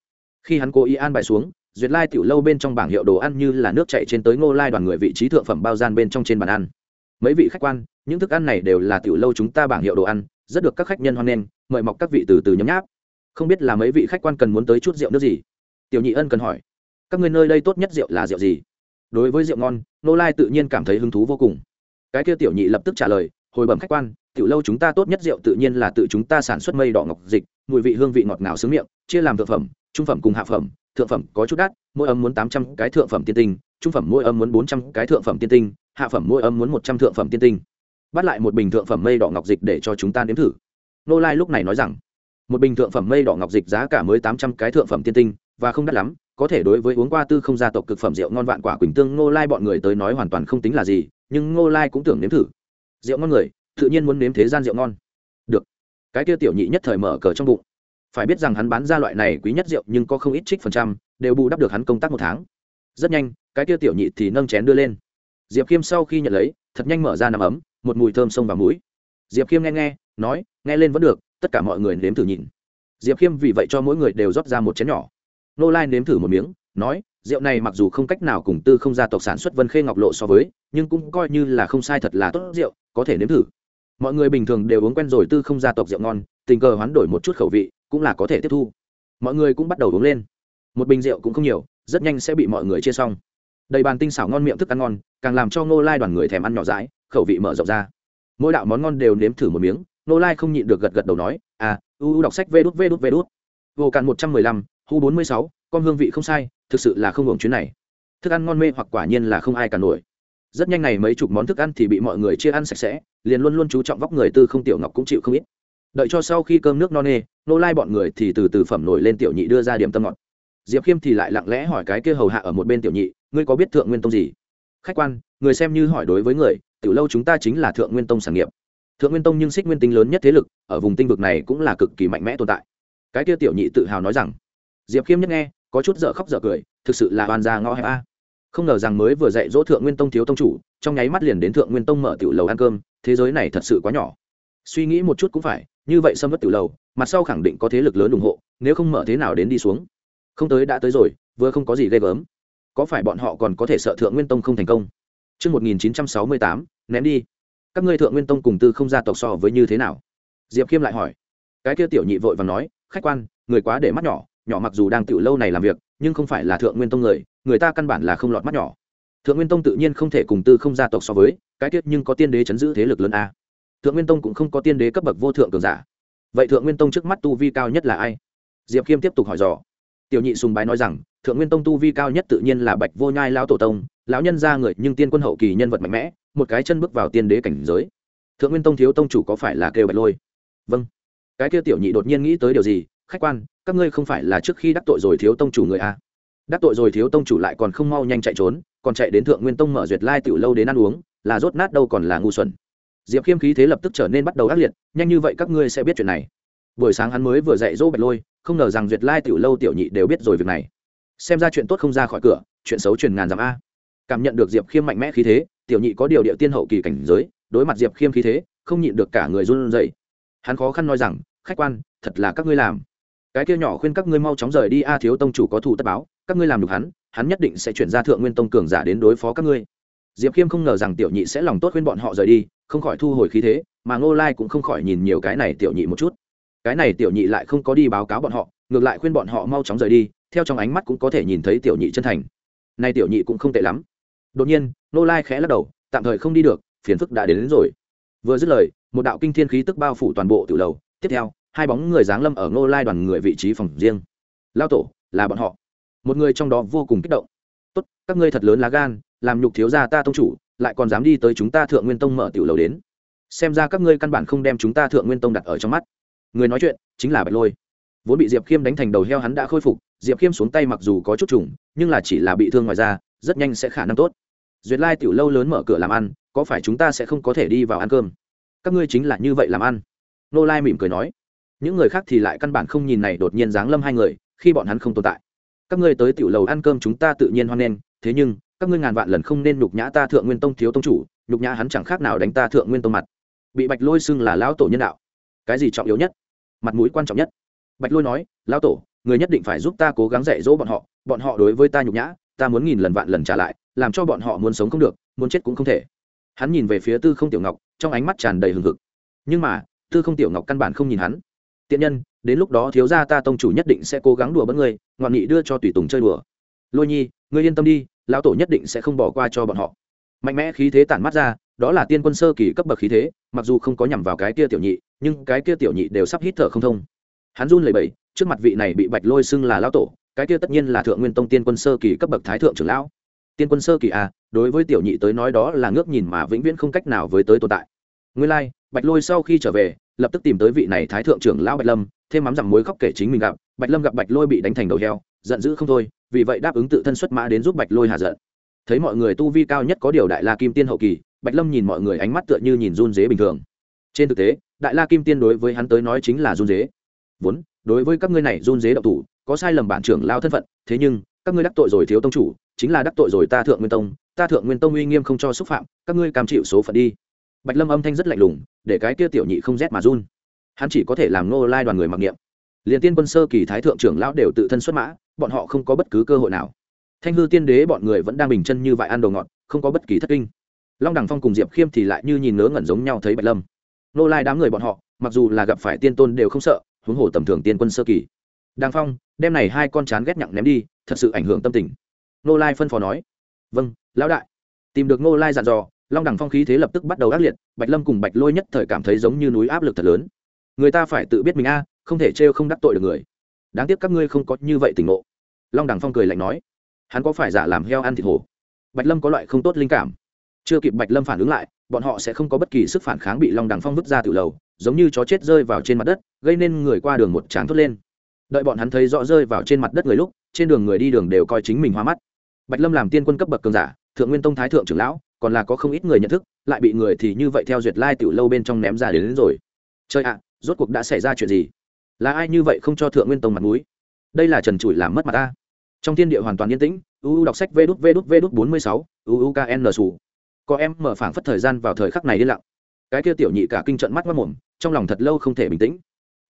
Khi hắn cố ý an bài xuống duyệt lai tiểu lâu bên trong bảng hiệu đồ ăn như là nước chạy trên tới ngô lai đoàn người vị trí thượng phẩm bao gian bên trong trên bàn ăn. Mấy vị khách quan, những thức ăn này đều là tiểu lâu chúng ta bảng hiệu đồ ăn, rất được các khách nhân hoan nghênh, mời mọc các vị từ từ nhấm nháp. Không biết là mấy vị khách quan cần muốn tới chút rượu nước gì? Tiểu nhị ân cần hỏi. Các người nơi đây tốt nhất rượu là rượu gì? Đối với rượu ngon nô lai tự nhiên cảm thấy hứng thú vô cùng. Cái kia tiểu nhị lập tức trả lời, hồi bẩm khách quan, tiểu lâu chúng ta tốt nhất rượu tự nhiên là tự chúng ta sản xuất mây đỏ ngọc dịch, mùi vị hương vị ngọt ngào sướng miệng, chia làm thượng phẩm, trung phẩm cùng hạ phẩm thượng phẩm có chút đắt, mỗi âm muốn tám trăm cái thượng phẩm tiên tinh, trung phẩm mỗi âm muốn bốn trăm cái thượng phẩm tiên tinh, hạ phẩm mỗi âm muốn một trăm thượng phẩm tiên tinh. Bắt lại một bình thượng phẩm mây đỏ ngọc dịch để cho chúng ta nếm thử. Nô lai lúc này nói rằng, một bình thượng phẩm mây đỏ ngọc dịch giá cả mới tám trăm cái thượng phẩm tiên tinh, và không đắt lắm, có thể đối với uống qua tư không gia tộc cực phẩm rượu ngon vạn quả quỳnh tương, ngô lai bọn người tới nói hoàn toàn không tính là gì, nhưng ngô lai cũng tưởng nếm thử. Rượu ngon người, tự nhiên muốn nếm thế gian rượu ngon. Được. Cái kia tiểu nhị nhất thời mở cờ trong bụng phải biết rằng hắn bán ra loại này quý nhất rượu nhưng có không ít trích phần trăm, đều bù đắp được hắn công tác một tháng. Rất nhanh, cái kia tiểu nhị thì nâng chén đưa lên. Diệp khiêm sau khi nhận lấy, thật nhanh mở ra nằm ấm, một mùi thơm sông vào mũi. Diệp khiêm nghe nghe, nói, nghe lên vẫn được, tất cả mọi người nếm thử nhìn. Diệp khiêm vì vậy cho mỗi người đều rót ra một chén nhỏ. Nô lai nếm thử một miếng, nói, rượu này mặc dù không cách nào cùng tư không gia tộc sản xuất vân khê ngọc lộ so với, nhưng cũng coi như là không sai thật là tốt rượu, có thể nếm thử. Mọi người bình thường đều uống quen rồi tư không gia tộc rượu ngon, tình cờ hoán đổi một chút khẩu vị cũng là có thể tiếp thu. Mọi người cũng bắt đầu uống lên. Một bình rượu cũng không nhiều, rất nhanh sẽ bị mọi người chia xong. Đầy bàn tinh xảo ngon miệng thức ăn ngon, càng làm cho ngô lai đoàn người thèm ăn nhỏ rãi khẩu vị mở rộng ra. Mỗi đạo món ngon đều nếm thử một miếng, ngô lai không nhịn được gật gật đầu nói à u u đọc sách vê đút vê đút vê đút. Vô cạn một trăm mười lăm, hu bốn mươi sáu, con hương vị không sai, thực sự là không hưởng chuyến này. Thức ăn ngon mê hoặc quả nhiên là không ai cả nổi. Rất nhanh này mấy chục món thức ăn thì bị mọi người chia ăn sạch sẽ, liền luôn luôn chú trọng vóc người tư không tiểu ngọc cũng chịu không ít đợi cho sau khi cơm nước no nê nô lai bọn người thì từ từ phẩm nổi lên tiểu nhị đưa ra điểm tâm ngọt. Diệp khiêm thì lại lặng lẽ hỏi cái kia hầu hạ ở một bên tiểu nhị, ngươi có biết thượng nguyên tông gì? Khách quan, người xem như hỏi đối với người, tiểu lâu chúng ta chính là thượng nguyên tông sản nghiệp. Thượng nguyên tông nhưng xích nguyên tinh lớn nhất thế lực, ở vùng tinh vực này cũng là cực kỳ mạnh mẽ tồn tại. Cái kia tiểu nhị tự hào nói rằng. Diệp khiêm nhất nghe, có chút dở khóc dở cười, thực sự là oan gia ngõ hẹp a. Không ngờ rằng mới vừa dạy dỗ thượng nguyên tông thiếu tông chủ, trong nháy mắt liền đến thượng nguyên tông mở tiểu lầu ăn cơm, thế giới này thật sự quá nhỏ. Suy nghĩ một chút cũng phải như vậy sâm vất tiểu lầu mặt sau khẳng định có thế lực lớn ủng hộ nếu không mở thế nào đến đi xuống không tới đã tới rồi vừa không có gì ghê gớm có phải bọn họ còn có thể sợ thượng nguyên tông không thành công Trước 1968, ném đi. Các ngươi thượng nguyên tông cùng tư không gia tộc so với như thế nào? Diệp Khiêm lại hỏi. Cái kia tiểu nhị vội vàng nói, khách quan, người quá để mắt nhỏ, nhỏ mặc dù đang tiểu lâu này làm việc, nhưng không phải là thượng nguyên tông người, người ta căn bản là không lọt mắt nhỏ. Thượng nguyên tông tự nhiên không thể cùng tư không gia tộc so với, cái tiết nhưng có tiên đế chấn giữ thế lực lớn a. Thượng nguyên tông cũng không có tiên đế cấp bậc vô thượng cường giả. Vậy thượng nguyên tông trước mắt tu vi cao nhất là ai? Diệp Khiêm tiếp tục hỏi dò tiểu nhị sùng bái nói rằng, thượng nguyên tông tu vi cao nhất tự nhiên là bạch vô nhai lao tổ tông, lão nhân ra người nhưng tiên quân hậu kỳ nhân vật mạnh mẽ, một cái chân bước vào tiên đế cảnh giới thượng nguyên tông thiếu tông chủ có phải là kêu bạch lôi vâng cái kia tiểu nhị đột nhiên nghĩ tới điều gì khách quan, các ngươi không phải là trước khi đắc tội rồi thiếu tông chủ người a à? đắc tội rồi thiếu tông chủ lại còn không mau nhanh chạy trốn, còn chạy đến thượng nguyên tông mở duyệt lai tiểu lâu đến ăn uống, là rốt nát đâu còn là ngu xuẩn diệp khiêm khí thế lập tức trở nên bắt đầu ác liệt, nhanh như vậy các ngươi sẽ biết chuyện này. Buổi sáng hắn mới vừa dạy dỗ bạch lôi, không ngờ rằng duyệt lai tiểu lâu tiểu nhị đều biết rồi việc này. Xem ra chuyện tốt không ra khỏi cửa, chuyện xấu truyền ngàn dặm a. Cảm nhận được diệp khiêm mạnh mẽ khí thế, tiểu nhị có điều địa tiên hậu kỳ cảnh giới, đối mặt diệp khiêm khí thế, không nhịn được cả người run rẩy. Hắn khó khăn nói rằng, khách quan, thật là các ngươi làm. Cái kia nhỏ khuyên các ngươi mau chóng rời đi a, thiếu tông chủ có thù tất báo, các ngươi làm được hắn hắn nhất định sẽ chuyển ra thượng nguyên tông cường giả đến đối phó các ngươi diệp khiêm không ngờ rằng tiểu nhị sẽ lòng tốt khuyên bọn họ rời đi không khỏi thu hồi khí thế mà ngô lai cũng không khỏi nhìn nhiều cái này tiểu nhị một chút. Cái này tiểu nhị lại không có đi báo cáo bọn họ ngược lại khuyên bọn họ mau chóng rời đi theo trong ánh mắt cũng có thể nhìn thấy tiểu nhị chân thành. Nay tiểu nhị cũng không tệ lắm. Đột nhiên nô lai khẽ lắc đầu tạm thời không đi được phiền phức đã đến, đến rồi. Vừa dứt lời một đạo kinh thiên khí tức bao phủ toàn bộ tiểu lầu. Tiếp theo hai bóng người giáng lâm ở nô lai đoàn người vị trí phòng riêng. Lao tổ là bọn họ. Một người trong đó vô cùng kích động. Tốt các ngươi thật lớn lá gan làm nhục thiếu gia ta tông chủ, lại còn dám đi tới chúng ta thượng nguyên tông mở tiểu lầu đến. Xem ra các ngươi căn bản không đem chúng ta thượng nguyên tông đặt ở trong mắt. Người nói chuyện, chính là bạch lôi. Vốn bị diệp khiêm đánh thành đầu heo hắn đã khôi phục, diệp khiêm xuống tay mặc dù có chút trùng, nhưng là chỉ là bị thương ngoài ra rất nhanh sẽ khả năng tốt. Duyệt lai tiểu lâu lớn mở cửa làm ăn, có phải chúng ta sẽ không có thể đi vào ăn cơm? Các ngươi chính là như vậy làm ăn. Nô lai mỉm cười nói. Những người khác thì lại căn bản không nhìn này đột nhiên giáng lâm hai người, khi bọn hắn không tồn tại. Các ngươi tới tiểu lầu ăn cơm chúng ta tự nhiên hoan nghênh, thế nhưng các ngươi ngàn vạn lần không nên nhục nhã ta thượng nguyên tông thiếu tông chủ, nhục nhã hắn chẳng khác nào đánh ta thượng nguyên tông mặt. Bị bạch lôi xưng là lão tổ nhân đạo. Cái gì trọng yếu nhất? Mặt mũi quan trọng nhất. Bạch lôi nói, lão tổ, người nhất định phải giúp ta cố gắng dạy dỗ bọn họ bọn họ đối với ta nhục nhã, ta muốn nghìn lần vạn lần trả lại, làm cho bọn họ muốn sống không được, muốn chết cũng không thể. Hắn nhìn về phía tư không tiểu ngọc, trong ánh mắt tràn đầy hừng hực. Nhưng mà, tư không tiểu ngọc căn bản không nhìn hắn. Tiện nhân, đến lúc đó thiếu gia ta tông chủ nhất định sẽ cố gắng đùa bỡn ngươi, ngoạn nghị đưa cho tùy tùng chơi đùa. Lôi nhi ngươi yên tâm đi lão tổ nhất định sẽ không bỏ qua cho bọn họ. Mạnh mẽ khí thế tản mắt ra đó là tiên quân sơ kỳ cấp bậc khí thế mặc dù không có nhằm vào cái kia tiểu nhị nhưng cái kia tiểu nhị đều sắp hít thở không thông. Hắn run lẩy bẩy trước mặt vị này bị bạch lôi xưng là lão tổ cái kia tất nhiên là thượng nguyên tông tiên quân sơ kỳ cấp bậc thái thượng trưởng lão. Tiên quân sơ kỳ à đối với tiểu nhị tới nói đó là ngước nhìn mà vĩnh viễn không cách nào với tới tồn tại. Nguyên lai、like, bạch lôi sau khi trở về lập tức tìm tới vị này thái thượng trưởng lão bạch lâm thêm mắm rằng mối khóc kể chính mình gặp. Bạch lâm gặp bạch lôi bị đánh thành đầu heo giận dữ không thôi vì vậy đáp ứng tự thân xuất mã đến giúp bạch lôi hạ giận. Thấy mọi người tu vi cao nhất có điều đại la kim tiên hậu kỳ, bạch lâm nhìn mọi người ánh mắt tựa như nhìn run dế bình thường. Trên thực tế, đại la kim tiên đối với hắn tới nói chính là run dế vốn, đối với các ngươi này run dế đậu thủ, có sai lầm bản trưởng lao thân phận, thế nhưng, các ngươi đắc tội rồi thiếu tông chủ, chính là đắc tội rồi ta thượng nguyên tông, ta thượng nguyên tông uy nghiêm không cho xúc phạm, các ngươi cam chịu số phận đi. Bạch lâm âm thanh rất lạnh lùng, để cái kia tiểu nhị không rét mà run. Hắn chỉ có thể làm nô lai đoàn người mặc niệm. Liền tiên quân sơ kỳ thái thượng trưởng lão đều tự thân xuất mã bọn họ không có bất cứ cơ hội nào. Thanh hư tiên đế bọn người vẫn đang bình chân như vại ăn đồ ngọt, không có bất kỳ thất kinh. Long đẳng phong cùng diệp khiêm thì lại như nhìn ngớ ngẩn giống nhau thấy bạch lâm. Nô lai đám người bọn họ, mặc dù là gặp phải tiên tôn đều không sợ, huống hồ tầm thường tiên quân sơ kỳ. Đàng phong đem này hai con chán ghét nhặng ném đi, thật sự ảnh hưởng tâm tình. Nô lai phân phó nói vâng lão đại. Tìm được nô lai dặn dò, long đẳng phong khí thế lập tức bắt đầu ác liệt, bạch lâm cùng bạch lôi nhất thời cảm thấy giống như núi áp lực thật lớn. Người ta phải tự biết mình a, không thể trêu không đắc tội được người đáng tiếc các ngươi không có như vậy tỉnh ngộ. Long Đằng phong cười lạnh nói hắn có phải giả làm heo ăn thịt hổ? Bạch lâm có loại không tốt linh cảm. Chưa kịp bạch lâm phản ứng lại bọn họ sẽ không có bất kỳ sức phản kháng bị long Đằng phong vứt ra từ lầu giống như chó chết rơi vào trên mặt đất gây nên người qua đường một tráng thốt lên. Đợi bọn hắn thấy rõ rơi vào trên mặt đất người lúc trên đường người đi đường đều coi chính mình hoa mắt. Bạch lâm làm tiên quân cấp bậc cường giả thượng nguyên tông thái thượng trưởng lão còn là có không ít người nhận thức lại bị người thì như vậy theo duyệt lai tiểu lâu bên trong ném ra đến, đến rồi. Chơi ạ rốt cuộc đã xảy ra chuyện gì? Là ai như vậy không cho thượng nguyên tông mặt mũi? Đây là trần trụi làm mất mặt ta. Trong thiên địa hoàn toàn yên tĩnh uu đọc sách vê đút vê đút vê đút bốn mươi sáu uukn sù có em mở phảng phất thời gian vào thời khắc này đi lặng. Cái kia tiểu nhị cả kinh trận mắt mất mồm, trong lòng thật lâu không thể bình tĩnh.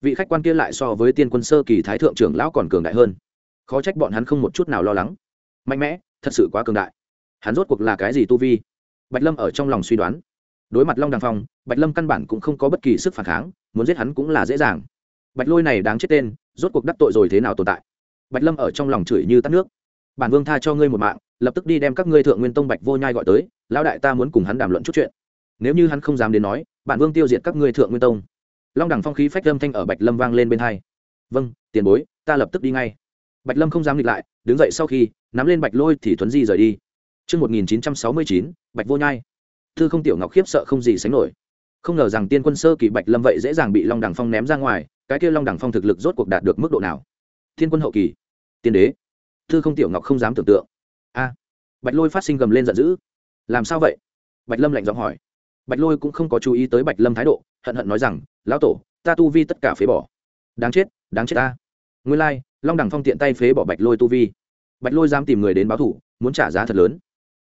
Vị khách quan kia lại so với tiên quân sơ kỳ thái thượng trưởng lão còn cường đại hơn. Khó trách bọn hắn không một chút nào lo lắng. Mạnh mẽ, thật sự quá cường đại. Hắn rốt cuộc là cái gì tu vi? Bạch lâm ở trong lòng suy đoán. Đối mặt long đằng phong, bạch lâm căn bản cũng không có bất kỳ sức phản kháng, muốn giết hắn cũng là dễ dàng bạch lôi này đáng chết tên rốt cuộc đắc tội rồi thế nào tồn tại? Bạch lâm ở trong lòng chửi như tắt nước. Bản vương tha cho ngươi một mạng lập tức đi đem các ngươi thượng nguyên tông bạch vô nhai gọi tới lão đại ta muốn cùng hắn đàm luận chút chuyện. Nếu như hắn không dám đến nói bản vương tiêu diệt các ngươi thượng nguyên tông. Long đẳng phong khí phách lâm thanh ở bạch lâm vang lên bên hai. Vâng tiền bối ta lập tức đi ngay. Bạch lâm không dám nghịch lại đứng dậy sau khi nắm lên bạch lôi thì thuấn di rời đi. Trước 1969, bạch vô nhai. Thư không tiểu ngọc khiếp sợ không gì sánh nổi. Không ngờ rằng tiên quân sơ kỳ bạch lâm vậy dễ dàng bị long đẳng phong ném ra ngoài, cái kia long đẳng phong thực lực rốt cuộc đạt được mức độ nào? thiên quân hậu kỳ, tiên đế. Thư không tiểu ngọc không dám tưởng tượng. A. bạch lôi phát sinh gầm lên giận dữ. Làm sao vậy? Bạch lâm lạnh giọng hỏi. Bạch lôi cũng không có chú ý tới bạch lâm thái độ, hận hận nói rằng, lão tổ, ta tu vi tất cả phế bỏ. Đáng chết, đáng chết ta. Nguyên lai, long đẳng phong tiện tay phế bỏ bạch lôi tu vi. Bạch lôi dám tìm người đến báo thủ, muốn trả giá thật lớn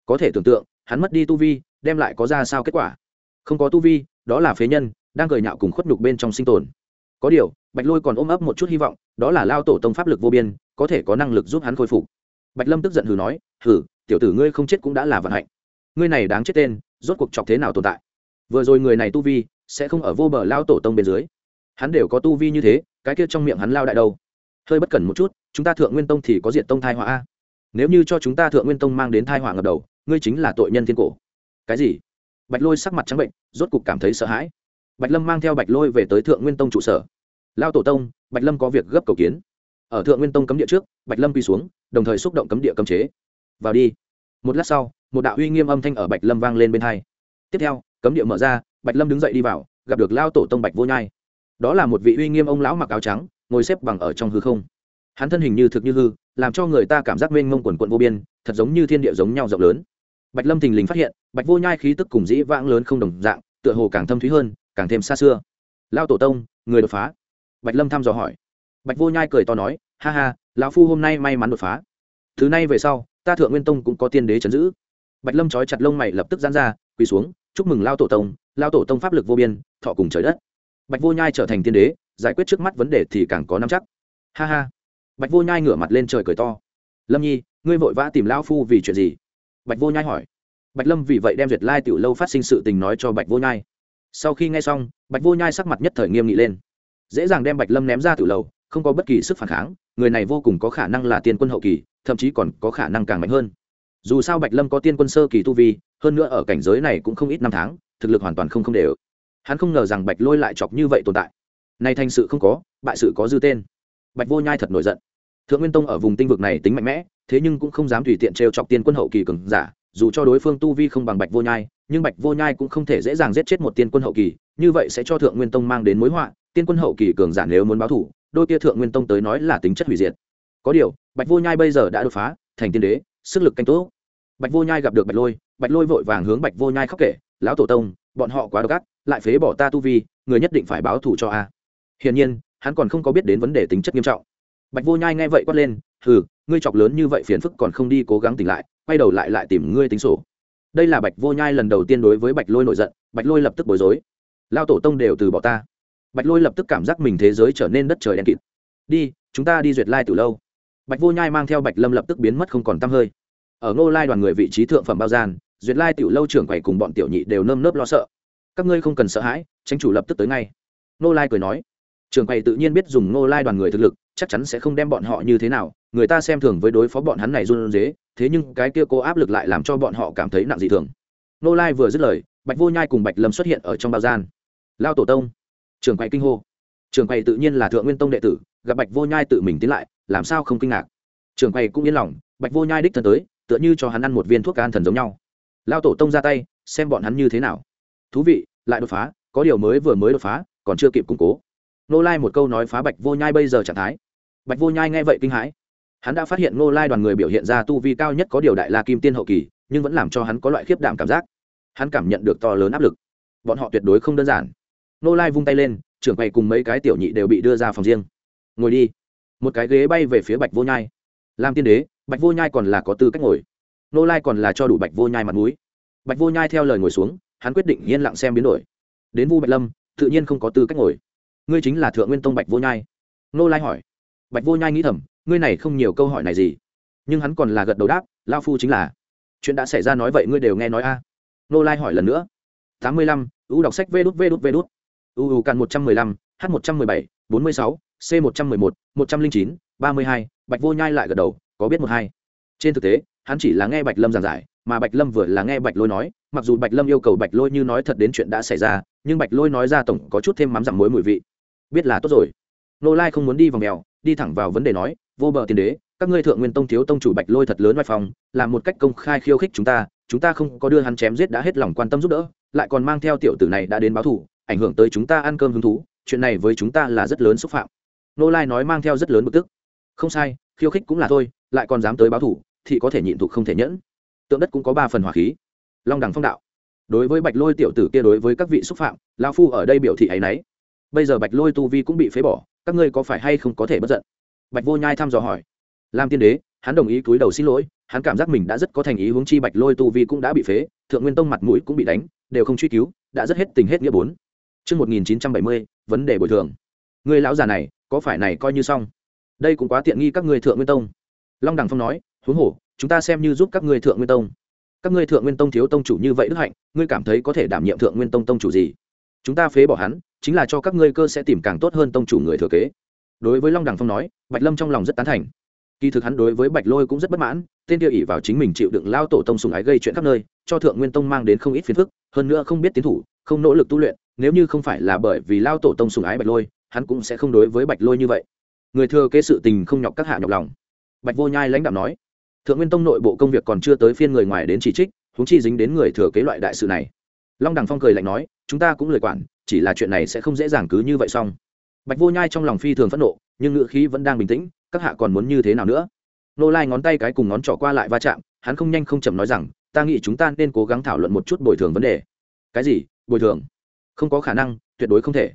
có thể tưởng tượng hắn mất đi tu vi đem lại có ra sao kết quả không có tu vi đó là phế nhân đang cười nhạo cùng khuất nhục bên trong sinh tồn có điều, bạch lôi còn ôm ấp một chút hy vọng, đó là lao tổ tông pháp lực vô biên, có thể có năng lực giúp hắn khôi phục. Bạch lâm tức giận hừ nói, hừ, tiểu tử ngươi không chết cũng đã là vận hạnh. Ngươi này đáng chết tên, rốt cuộc chọc thế nào tồn tại? Vừa rồi người này tu vi, sẽ không ở vô bờ lao tổ tông bên dưới. Hắn đều có tu vi như thế, cái kia trong miệng hắn lao đại đâu? Hơi bất cẩn một chút, chúng ta thượng nguyên tông thì có diện tông thai họa a. Nếu như cho chúng ta thượng nguyên tông mang đến thai họa ngập đầu, ngươi chính là tội nhân thiên cổ. Cái gì? Bạch lôi sắc mặt trắng bệnh, rốt cục cảm thấy sợ hãi bạch lâm mang theo bạch lôi về tới thượng nguyên tông trụ sở. Lao tổ tông, bạch lâm có việc gấp cầu kiến. Ở thượng nguyên tông cấm địa trước, bạch lâm quy xuống, đồng thời xúc động cấm địa cấm chế. Vào đi. Một lát sau, một đạo uy nghiêm âm thanh ở bạch lâm vang lên bên hai. Tiếp theo, cấm địa mở ra, bạch lâm đứng dậy đi vào, gặp được lao tổ tông bạch vô nhai. Đó là một vị uy nghiêm ông lão mặc áo trắng, ngồi xếp bằng ở trong hư không. Hắn thân hình như thực như hư, làm cho người ta cảm giác mênh mông quần quận vô biên, thật giống như thiên địa giống nhau rộng lớn. Bạch lâm thình lình phát hiện, bạch vô nhai khí tức cùng dĩ vãng lớn không đồng dạng, tựa hồ càng thâm thúy hơn càng thêm xa xưa. Lao tổ tông, người đột phá. Bạch lâm thăm dò hỏi. Bạch vô nhai cười to nói, ha ha, lão phu hôm nay may mắn đột phá. Thứ này về sau, ta thượng nguyên tông cũng có tiên đế chấn giữ. Bạch lâm trói chặt lông mày lập tức giãn ra, quỳ xuống, chúc mừng lao tổ tông, lao tổ tông pháp lực vô biên, thọ cùng trời đất. Bạch vô nhai trở thành tiên đế, giải quyết trước mắt vấn đề thì càng có năm chắc. Ha ha. Bạch vô nhai ngửa mặt lên trời cười to. Lâm nhi, ngươi vội vã tìm lão phu vì chuyện gì? Bạch vô nhai hỏi. Bạch lâm vì vậy đem duyệt lai tiểu lâu phát sinh sự tình nói cho bạch vô nhai sau khi nghe xong, bạch vô nhai sắc mặt nhất thời nghiêm nghị lên. Dễ dàng đem bạch lâm ném ra từ lâu không có bất kỳ sức phản kháng, người này vô cùng có khả năng là tiên quân hậu kỳ, thậm chí còn có khả năng càng mạnh hơn. Dù sao bạch lâm có tiên quân sơ kỳ tu vi, hơn nữa ở cảnh giới này cũng không ít năm tháng, thực lực hoàn toàn không không đều. Hắn không ngờ rằng bạch lôi lại chọc như vậy tồn tại. Nay thành sự không có, bại sự có dư tên. Bạch vô nhai thật nổi giận. Thượng nguyên tông ở vùng tinh vực này tính mạnh mẽ, thế nhưng cũng không dám tùy tiện trêu chọc tiên quân hậu kỳ cường giả, dù cho đối phương tu vi không bằng bạch vô nhai nhưng bạch vô nhai cũng không thể dễ dàng giết chết một tiên quân hậu kỳ, như vậy sẽ cho thượng nguyên tông mang đến mối họa, tiên quân hậu kỳ cường giả nếu muốn báo thủ, đôi kia thượng nguyên tông tới nói là tính chất hủy diệt. Có điều, bạch vô nhai bây giờ đã đột phá, thành tiên đế, sức lực canh tốt bạch vô nhai gặp được bạch lôi bạch lôi vội vàng hướng bạch vô nhai khóc kể, lão tổ tông, bọn họ quá độc ác, lại phế bỏ ta tu vi, người nhất định phải báo thù cho a. Hiển nhiên, hắn còn không có biết đến vấn đề tính chất nghiêm trọng. Bạch vô nhai nghe vậy quát lên, hừ, ngươi chọc lớn như vậy phiền phức còn không đi cố gắng tỉnh lại, quay đầu lại lại tìm ngươi tính sổ đây là bạch vô nhai lần đầu tiên đối với bạch lôi nổi giận, bạch lôi lập tức bối rối. Lao tổ tông đều từ bỏ ta. Bạch lôi lập tức cảm giác mình thế giới trở nên đất trời đen kịt. Đi, chúng ta đi duyệt lai từ lâu. Bạch vô nhai mang theo bạch lâm lập tức biến mất không còn t hơi. Ở ngô lai đoàn người vị trí thượng phẩm bao gian, duyệt lai tiểu lâu trưởng quầy cùng bọn tiểu nhị đều nơm nớp lo sợ. Các ngươi không cần sợ hãi tránh chủ lập tức tới ngay. Nô lai cười nói trường quầy tự nhiên biết dùng nô lai đoàn người thực lực, chắc chắn sẽ không đem bọn họ như thế nào, người ta xem thường với đối phó bọn hắn này run dế thế nhưng cái kia cố áp lực lại làm cho bọn họ cảm thấy nặng dị thường. Nô lai vừa dứt lời, bạch vô nhai cùng bạch lâm xuất hiện ở trong bao gian. Lao tổ tông. Trường quầy kinh hô. Trường quầy tự nhiên là thượng nguyên tông đệ tử, gặp bạch vô nhai tự mình tiến lại, làm sao không kinh ngạc. Trường quầy cũng yên lòng, bạch vô nhai đích thân tới, tựa như cho hắn ăn một viên thuốc an thần giống nhau. Lao tổ tông ra tay, xem bọn hắn như thế nào. Thú vị, lại đột phá, có điều mới vừa mới đột phá, còn chưa kịp củng cố nô lai một câu nói phá bạch vô nhai bây giờ trạng thái. Bạch vô nhai nghe vậy kinh hãi. Hắn đã phát hiện nô lai đoàn người biểu hiện ra tu vi cao nhất có điều đại la kim tiên hậu kỳ, nhưng vẫn làm cho hắn có loại khiếp đảm cảm giác. Hắn cảm nhận được to lớn áp lực. Bọn họ tuyệt đối không đơn giản. Nô lai vung tay lên, trưởng quầy cùng mấy cái tiểu nhị đều bị đưa ra phòng riêng. Ngồi đi. Một cái ghế bay về phía bạch vô nhai. Làm tiên đế, bạch vô nhai còn là có tư cách ngồi. Nô lai còn là cho đủ bạch vô nhai mặt mũi. Bạch vô nhai theo lời ngồi xuống, hắn quyết định yên lặng xem biến đổi. Đến vu bạch lâm, tự nhiên không có tư cách ngồi ngươi chính là thượng nguyên tông bạch vô nhai nô lai hỏi bạch vô nhai nghĩ thầm ngươi này không nhiều câu hỏi này gì nhưng hắn còn là gật đầu đáp lao phu chính là chuyện đã xảy ra nói vậy ngươi đều nghe nói a nô lai hỏi lần nữa tám mươi lăm u đọc sách vê đút vê đút vê đút. U u càn một trăm mười lăm h một trăm mười bảy, bốn mươi sáu c một trăm mười một một trăm linh chín, ba mươi hai, bạch vô nhai lại gật đầu, có biết một hai. Trên thực tế, hắn chỉ là nghe bạch lâm giảng giải, mà bạch lâm vừa là nghe bạch lôi nói, mặc dù bạch lâm yêu cầu bạch lôi như nói thật đến chuyện đã xảy ra, nhưng bạch lôi nói ra tổng có chút thêm mắm dặm muối mùi vị biết là tốt rồi. Nô lai không muốn đi vòng mèo, đi thẳng vào vấn đề nói, vô bờ tiền đế, các ngươi thượng nguyên tông thiếu tông chủ bạch lôi thật lớn ngoài phòng làm một cách công khai khiêu khích chúng ta chúng ta không có đưa hắn chém giết đã hết lòng quan tâm giúp đỡ, lại còn mang theo tiểu tử này đã đến báo thủ ảnh hưởng tới chúng ta ăn cơm hứng thú, chuyện này với chúng ta là rất lớn xúc phạm. Nô lai nói mang theo rất lớn bực tức. Không sai, khiêu khích cũng là thôi, lại còn dám tới báo thủ thì có thể nhịn thục không thể nhẫn. Tượng đất cũng có ba phần hỏa khí. Long đẳng phong đạo. Đối với bạch lôi tiểu tử kia đối với các vị xúc phạm lao phu ở đây biểu thị ấ y n ấ y bây giờ bạch lôi tu vi cũng bị phế bỏ các ngươi có phải hay không có thể bất giận bạch vô nhai thăm dò hỏi làm tiên đế hắn đồng ý cúi đầu xin lỗi hắn cảm giác mình đã rất có thành ý hướng chi bạch lôi tu vi cũng đã bị phế thượng nguyên tông mặt mũi cũng bị đánh đều không truy cứu đã rất hết tình hết nghĩa bốn Trước 1970, vấn đề bồi thường. Người lão già này, có phải này coi như xong? Đây cũng quá tiện nghi các ngươi thượng nguyên tông. Long Đằng Phong nói, huống hồ, chúng ta xem như giúp các ngươi thượng nguyên tông. Các ngươi thượng nguyên tông thiếu tông chủ như vậy đức hạnh, ngươi cảm thấy có thể đảm nhiệm thượng nguyên tông tông chủ gì? Chúng ta phế bỏ hắn, chính là cho các ngươi cơ sẽ tìm càng tốt hơn tông chủ người thừa kế. Đối với Long Đằng Phong nói, Bạch Lâm trong lòng rất tán thành. Kỳ thực hắn đối với bạch lôi cũng rất bất mãn tên kia ỉ vào chính mình chịu đựng lao tổ tông sùng ái gây chuyện khắp nơi cho thượng nguyên tông mang đến không ít phiền phức hơn nữa không biết tiến thủ không nỗ lực tu luyện nếu như không phải là bởi vì lao tổ tông sùng ái bạch lôi hắn cũng sẽ không đối với bạch lôi như vậy. Người thừa kế sự tình không nhọc các hạ nhọc lòng. Bạch vô nhai lãnh đạo nói thượng nguyên tông nội bộ công việc còn chưa tới phiên người ngoài đến chỉ trích húng chi dính đến người thừa kế loại đại sự này. Long đằng phong cười lạnh nói chúng ta cũng lời quản chỉ là chuyện này sẽ không dễ dàng cứ như vậy xong. Bạch vô nhai trong lòng phi thường phẫn nộ, nhưng ngựa khí vẫn đang bình tĩnh, các hạ còn muốn như thế nào nữa? Nô lai ngón tay cái cùng ngón trỏ qua lại va chạm, hắn không nhanh không chậm nói rằng, ta nghĩ chúng ta nên cố gắng thảo luận một chút bồi thường vấn đề. Cái gì? Bồi thường? Không có khả năng, tuyệt đối không thể.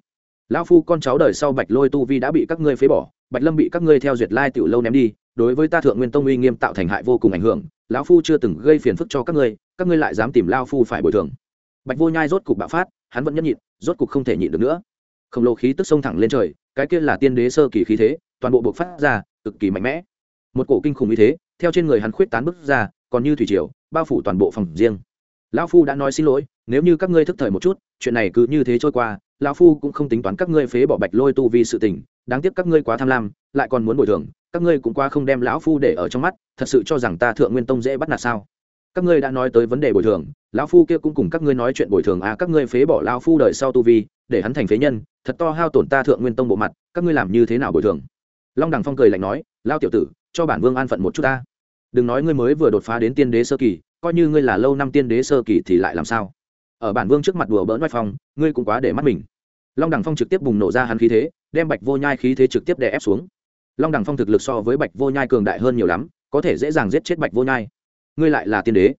Lão phu, con cháu đời sau bạch lôi tu vi đã bị các ngươi phế bỏ, bạch lâm bị các ngươi theo duyệt lai tiểu lâu ném đi, đối với ta thượng nguyên tông uy nghiêm tạo thành hại vô cùng ảnh hưởng, lão phu chưa từng gây phiền phức cho các ngươi các ngươi lại dám tìm lao phu phải bồi thường. Bạch vô nhai rốt cục bạo phát hắn vẫn nhẫn nhịn, rốt cục không thể nhịn được nữa. Khổng lồ khí tức xông thẳng lên trời, cái kia là tiên đế sơ kỳ khí thế, toàn bộ buộc phát ra, cực kỳ mạnh mẽ. Một cổ kinh khủng như thế, theo trên người hắn khuyết tán bước ra, còn như thủy triều, bao phủ toàn bộ phòng riêng. Lão phu đã nói xin lỗi, nếu như các ngươi thức thời một chút, chuyện này cứ như thế trôi qua, lão phu cũng không tính toán các ngươi phế bỏ bạch lôi tu vì sự tình, đáng tiếc các ngươi quá tham lam, lại còn muốn bồi thường, các ngươi cũng quá không đem lão phu để ở trong mắt, thật sự cho rằng ta thượng nguyên tông dễ bắt nạt sao? Các ngươi đã nói tới vấn đề bồi thường, lão phu kia cũng cùng các ngươi nói chuyện bồi thường à các ngươi phế bỏ lão phu đời sau tu vi, để hắn thành phế nhân, thật to hao tổn ta thượng nguyên tông bộ mặt, các ngươi làm như thế nào bồi thường? Long đằng phong cười lạnh nói lao tiểu tử, cho bản vương an phận một chút ta. Đừng nói ngươi mới vừa đột phá đến tiên đế sơ kỳ, coi như ngươi là lâu năm tiên đế sơ kỳ thì lại làm sao? Ở bản vương trước mặt đùa bỡn vai phong, ngươi cũng quá để mắt mình. Long đằng phong trực tiếp bùng nổ ra hắn khí thế, đem bạch vô nhai khí thế trực tiếp đè ép xuống. Long đằng phong thực lực so với bạch vô nhai cường đại hơn nhiều lắm, có thể dễ dàng giết chết bạch vô nhai ngươi lại là tiên đế.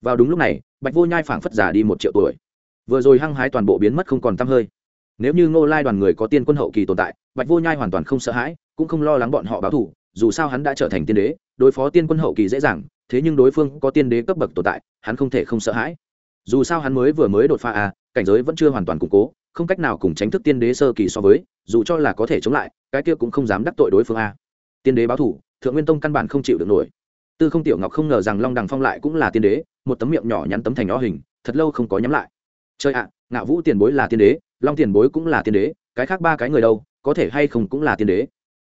Vào đúng lúc này, bạch vô nhai phảng phất giả đi một triệu tuổi. Vừa rồi hăng hái toàn bộ biến mất không còn t hơi. Nếu như ngô lai đoàn người có tiên quân hậu kỳ tồn tại, bạch vô nhai hoàn toàn không sợ hãi, cũng không lo lắng bọn họ báo thù, dù sao hắn đã trở thành tiên đế, đối phó tiên quân hậu kỳ dễ dàng, thế nhưng đối phương có tiên đế cấp bậc tồn tại, hắn không thể không sợ hãi. Dù sao hắn mới vừa mới đột phá à cảnh giới vẫn chưa hoàn toàn củng cố, không cách nào cùng tránh thức tiên đế sơ kỳ so với, dù cho là có thể chống lại, cái kia cũng không dám đắc tội đối phương a à. tiên đế báo thủ thượng nguyên tông căn bản không chịu được nổi tư không tiểu ngọc không ngờ rằng long đằng phong lại cũng là tiên đế, một tấm miệng nhỏ nhắn tấm thành nhỏ hình, thật lâu không có nhắm lại. Chơi ạ, ngạo vũ tiền bối là tiên đế, long tiền bối cũng là tiên đế, cái khác ba cái người đâu, có thể hay không cũng là tiên đế?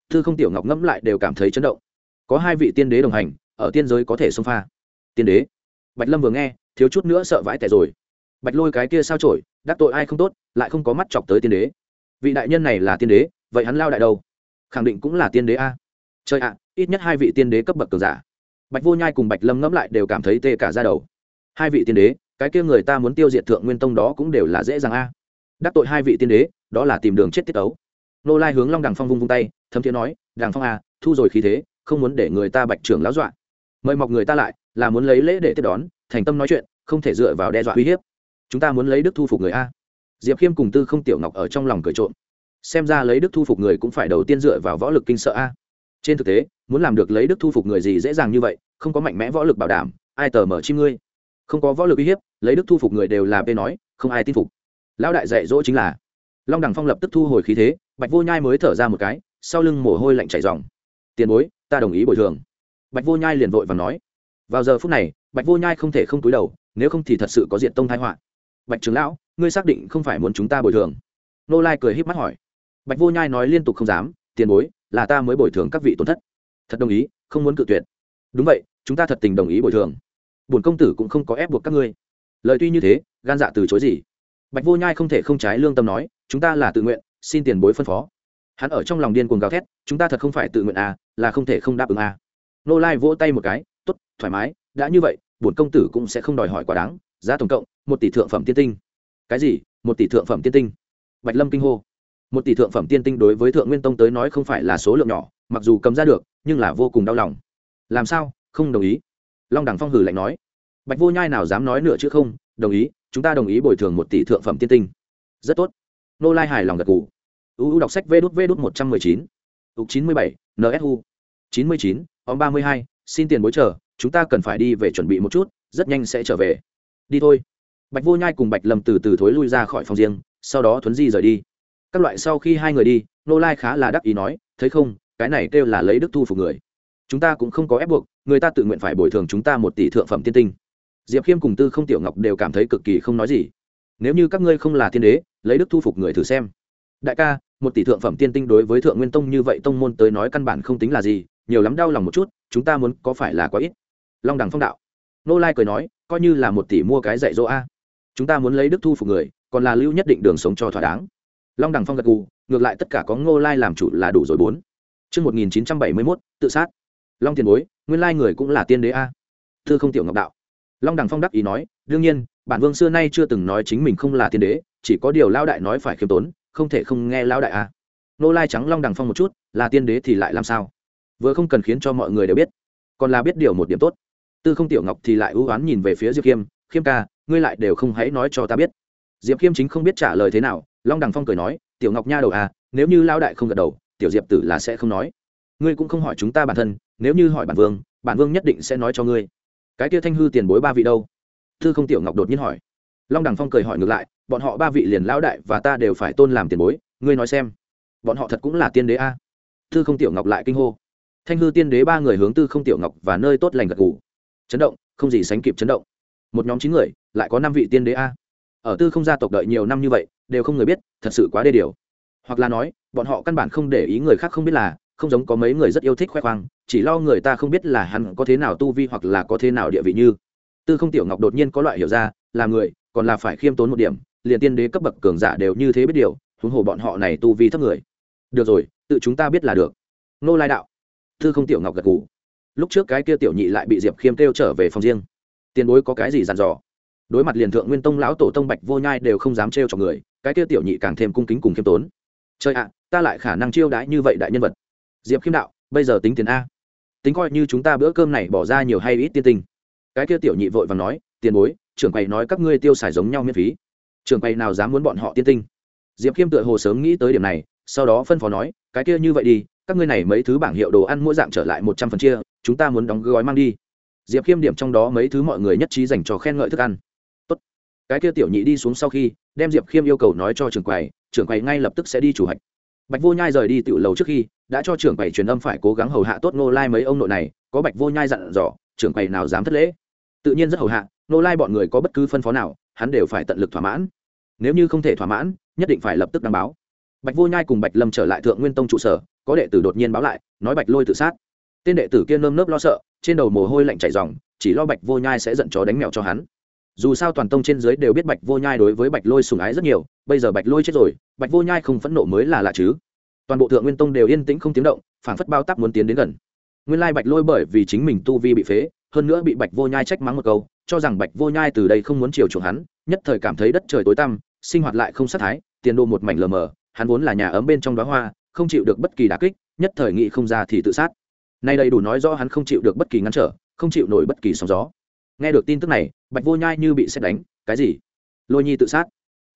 Thư không tiểu ngọc ngẫm lại đều cảm thấy chấn động. Có hai vị tiên đế đồng hành, ở tiên giới có thể xông pha. Tiên đế. Bạch lâm vừa nghe, thiếu chút nữa sợ vãi tẻ rồi. Bạch lôi cái kia sao trổi đắc tội ai không tốt, lại không có mắt chọc tới tiên đế. Vị đại nhân này là tiên đế, vậy hắn lao đại đâu? Khẳng định cũng là tiên đế a. Trời ạ, ít nhất hai vị tiên đế cấp bậc cường giả bạch vô nhai cùng bạch lâm ngẫm lại đều cảm thấy tê cả ra đầu. Hai vị tiên đế, cái kia người ta muốn tiêu diệt thượng nguyên tông đó cũng đều là dễ dàng a. Đắc tội hai vị tiên đế, đó là tìm đường chết tiết ấu nô lai hướng long đằng phong vung vung tay, thấm thiế nói, đằng phong a thu rồi khí thế, không muốn để người ta bạch trưởng láo dọa. Mời mọc người ta lại, là muốn lấy lễ để tiếp đón, thành tâm nói chuyện, không thể dựa vào đe dọa uy hiếp. Chúng ta muốn lấy đức thu phục người a. Diệp khiêm cùng tư không tiểu ngọc ở trong lòng cười trộm. Xem ra lấy đức thu phục người cũng phải đầu tiên dựa vào võ lực kinh sợ a. Trên thực tế muốn làm được lấy đức thu phục người gì dễ dàng như vậy, không có mạnh mẽ võ lực bảo đảm, ai tờ mở chim ngươi? Không có võ lực uy hiếp, lấy đức thu phục người đều là bê nói, không ai tin phục. Lão đại dạy dỗ chính là. Long đằng phong lập tức thu hồi khí thế, bạch vô nhai mới thở ra một cái, sau lưng mồ hôi lạnh chảy dòng tiền bối, ta đồng ý bồi thường. Bạch vô nhai liền vội và nói. Vào giờ phút này, bạch vô nhai không thể không túi đầu, nếu không thì thật sự có diện tông thái họa. Bạch trưởng lão, ngươi xác định không phải muốn chúng ta bồi thường? Nô lai cười híp mắt hỏi. Bạch vô nhai nói liên tục không dám, tiền bối, là ta mới bồi thường các vị tổn thất thật đồng ý, không muốn cự tuyệt. Đúng vậy, chúng ta thật tình đồng ý bồi thường. Bổn công tử cũng không có ép buộc các ngươi. Lời tuy như thế, gan dạ từ chối gì? Bạch vô nhai không thể không trái lương tâm nói, chúng ta là tự nguyện, xin tiền bối phân phó. Hắn ở trong lòng điên cuồng gào thét, chúng ta thật không phải tự nguyện à là không thể không đáp ứng à. Nô lai vỗ tay một cái t ố t thoải mái, đã như vậy, bổn công tử cũng sẽ không đòi hỏi quá đáng, giá tổng cộng một tỷ thượng phẩm tiên tinh. Cái gì? Một tỷ thượng phẩm tiên tinh? Bạch lâm kinh hô một tỷ thượng phẩm tiên tinh đối với thượng nguyên tông tới nói không phải là số lượng nhỏ, mặc dù cầm ra được, nhưng là vô cùng đau lòng. Làm sao? Không đồng ý. Long đẳng phong hử lạnh nói. Bạch vô nhai nào dám nói nữa chứ không? Đồng ý, chúng ta đồng ý bồi thường một tỷ thượng phẩm tiên tinh. Rất tốt. Nô lai hài lòng gật g ủ uu đọc sách vê đút vê đút một trăm mười chín. Ục chín mươi bảy nsu chín mươi chín om ba mươi hai, xin tiền bối chờ, chúng ta cần phải đi về chuẩn bị một chút, rất nhanh sẽ trở về. Đi thôi. Bạch vô nhai cùng bạch lâm từ từ thối lui ra khỏi phòng riêng, sau đó thuấn di rời đi các loại sau khi hai người đi nô lai khá là đắc ý nói, thấy không, cái này kêu là lấy đức thu phục người. Chúng ta cũng không có ép buộc, người ta tự nguyện phải bồi thường chúng ta một tỷ thượng phẩm tiên tinh. Diệp khiêm cùng tư không tiểu ngọc đều cảm thấy cực kỳ không nói gì. Nếu như các ngươi không là thiên đế, lấy đức thu phục người thử xem. Đại ca, một tỷ thượng phẩm tiên tinh đối với thượng nguyên tông như vậy tông môn tới nói căn bản không tính là gì, nhiều lắm đau lòng một chút, chúng ta muốn có phải là quá ít? Long đằng phong đạo. Nô lai cười nói, coi như là một tỷ mua cái dạy dỗ a, chúng ta muốn lấy đức thu phục người, còn là lưu nhất định đường sống cho thỏa đáng long đằng phong gật gù ngược lại tất cả có ngô lai làm chủ là đủ rồi bốn Trước 1971, tự sát. Long tiền bối, nguyên lai người cũng là tiên đế a. Thư không tiểu ngọc đạo. Long đằng phong đắc ý nói, đương nhiên, bản vương xưa nay chưa từng nói chính mình không là tiên đế, chỉ có điều lao đại nói phải khiêm tốn, không thể không nghe lão đại a Ngô lai trắng long đằng phong một chút là tiên đế thì lại làm sao vừa không cần khiến cho mọi người đều biết còn là biết điều một điểm tốt tư không tiểu ngọc thì lại ưu oán nhìn về phía diệp khiêm khiêm ca ngươi lại đều không hãy nói cho ta biết diệp khiêm chính không biết trả lời thế nào long đằng phong cười nói, tiểu ngọc nha đầu à nếu như lao đại không gật đầu, tiểu diệp tử là sẽ không nói. Ngươi cũng không hỏi chúng ta bản thân, nếu như hỏi bản vương bản vương nhất định sẽ nói cho ngươi. Cái kia thanh hư tiền bối ba vị đâu? Tư không tiểu ngọc đột nhiên hỏi. Long đằng phong cười hỏi ngược lại, bọn họ ba vị liền lão đại và ta đều phải tôn làm tiền bối, ngươi nói xem, bọn họ thật cũng là tiên đế a? Tư không tiểu ngọc lại kinh hô. Thanh hư tiên đế ba người hướng tư không tiểu ngọc và nơi tốt lành gật gù. Chấn động, không gì sánh kịp chấn động. Một nhóm chín người, lại có năm vị tiên đế a. Ở tư không gia tộc đợi nhiều năm như vậy đều không người biết, thật sự quá đê điều. Hoặc là nói, bọn họ căn bản không để ý người khác không biết là, không giống có mấy người rất yêu thích khoe khoang, chỉ lo người ta không biết là hắn có thế nào tu vi hoặc là có thế nào địa vị như. Tư không tiểu ngọc đột nhiên có loại hiểu ra, là người, còn là phải khiêm tốn một điểm, liền tiên đế cấp bậc cường giả đều như thế biết điều, huống hồ bọn họ này tu vi thấp người. Được rồi, tự chúng ta biết là được. Nô lai đạo. Tư không tiểu ngọc gật gù. Lúc trước cái kia tiểu nhị lại bị diệp khiêm kêu trở về phòng riêng. Tiền bối có cái gì dặn dò? Đối mặt liền thượng nguyên tông lão tổ tông bạch vô nhai đều không dám trêu cho người, cái kia tiểu nhị càng thêm cung kính cùng khiêm tốn. Chơi ạ, ta lại khả năng chiêu đãi như vậy đại nhân vật. Diệp khiêm đạo, bây giờ tính tiền a. Tính coi như chúng ta bữa cơm này bỏ ra nhiều hay ít tiên tinh. Cái kia tiểu nhị vội và nói, tiền bối, trưởng quầy nói các ngươi tiêu xài giống nhau miễn phí. Trưởng quầy nào dám muốn bọn họ tiên tinh? Diệp khiêm tựa hồ sớm nghĩ tới điểm này, sau đó phân phó nói, cái kia như vậy đi, các ngươi này mấy thứ bảng hiệu đồ ăn mỗi dạng trở lại một trăm phần chia, chúng ta muốn đóng gói mang đi. Diệp khiêm điểm trong đó mấy thứ mọi người nhất trí dành cho khen ngợi thức ăn cái kia tiểu nhị đi xuống sau khi, đem diệp khiêm yêu cầu nói cho trưởng quầy trưởng quầy ngay lập tức sẽ đi chủ hạch. Bạch vô nhai rời đi tiểu lầu trước khi, đã cho trưởng quầy truyền âm phải cố gắng hầu hạ tốt nô lai mấy ông nội này, có bạch vô nhai dặn dò, trưởng quầy nào dám thất lễ. Tự nhiên rất hầu hạ nô lai bọn người có bất cứ phân phó nào, hắn đều phải tận lực thỏa mãn. Nếu như không thể thỏa mãn, nhất định phải lập tức đăng báo. Bạch vô nhai cùng bạch lâm trở lại thượng nguyên tông trụ sở, có đệ tử đột nhiên báo lại, nói bạch lôi tự sát. Tên đệ tử kia nơm nớp lo sợ, trên đầu mồ hôi lạnh chảy dòng chỉ lo bạch vô nhai sẽ giận chó đánh mèo cho hắn dù sao toàn tông trên dưới đều biết bạch vô nhai đối với bạch lôi sùng ái rất nhiều, bây giờ bạch lôi chết rồi, bạch vô nhai không phẫn nộ mới là lạ chứ. Toàn bộ thượng nguyên tông đều yên tĩnh không tiếng động, phảng phất bao tắp muốn tiến đến gần. Nguyên lai bạch lôi bởi vì chính mình tu vi bị phế, hơn nữa bị bạch vô nhai trách mắng một câu, cho rằng bạch vô nhai từ đây không muốn chiều chuộng hắn, nhất thời cảm thấy đất trời tối tăm, sinh hoạt lại không sát thái, tiền đô một mảnh lờ mờ, hắn vốn là nhà ấm bên trong đó hoa, không chịu được bất kỳ đà kích, nhất thời nghị không ra thì tự sát. Nay đầy đủ nói rõ hắn không chịu được bất kỳ ngăn trở, không chịu nổi bất kỳ sóng gió nghe được tin tức này, bạch vô nhai như bị xét đánh, cái gì? Lôi nhi tự sát.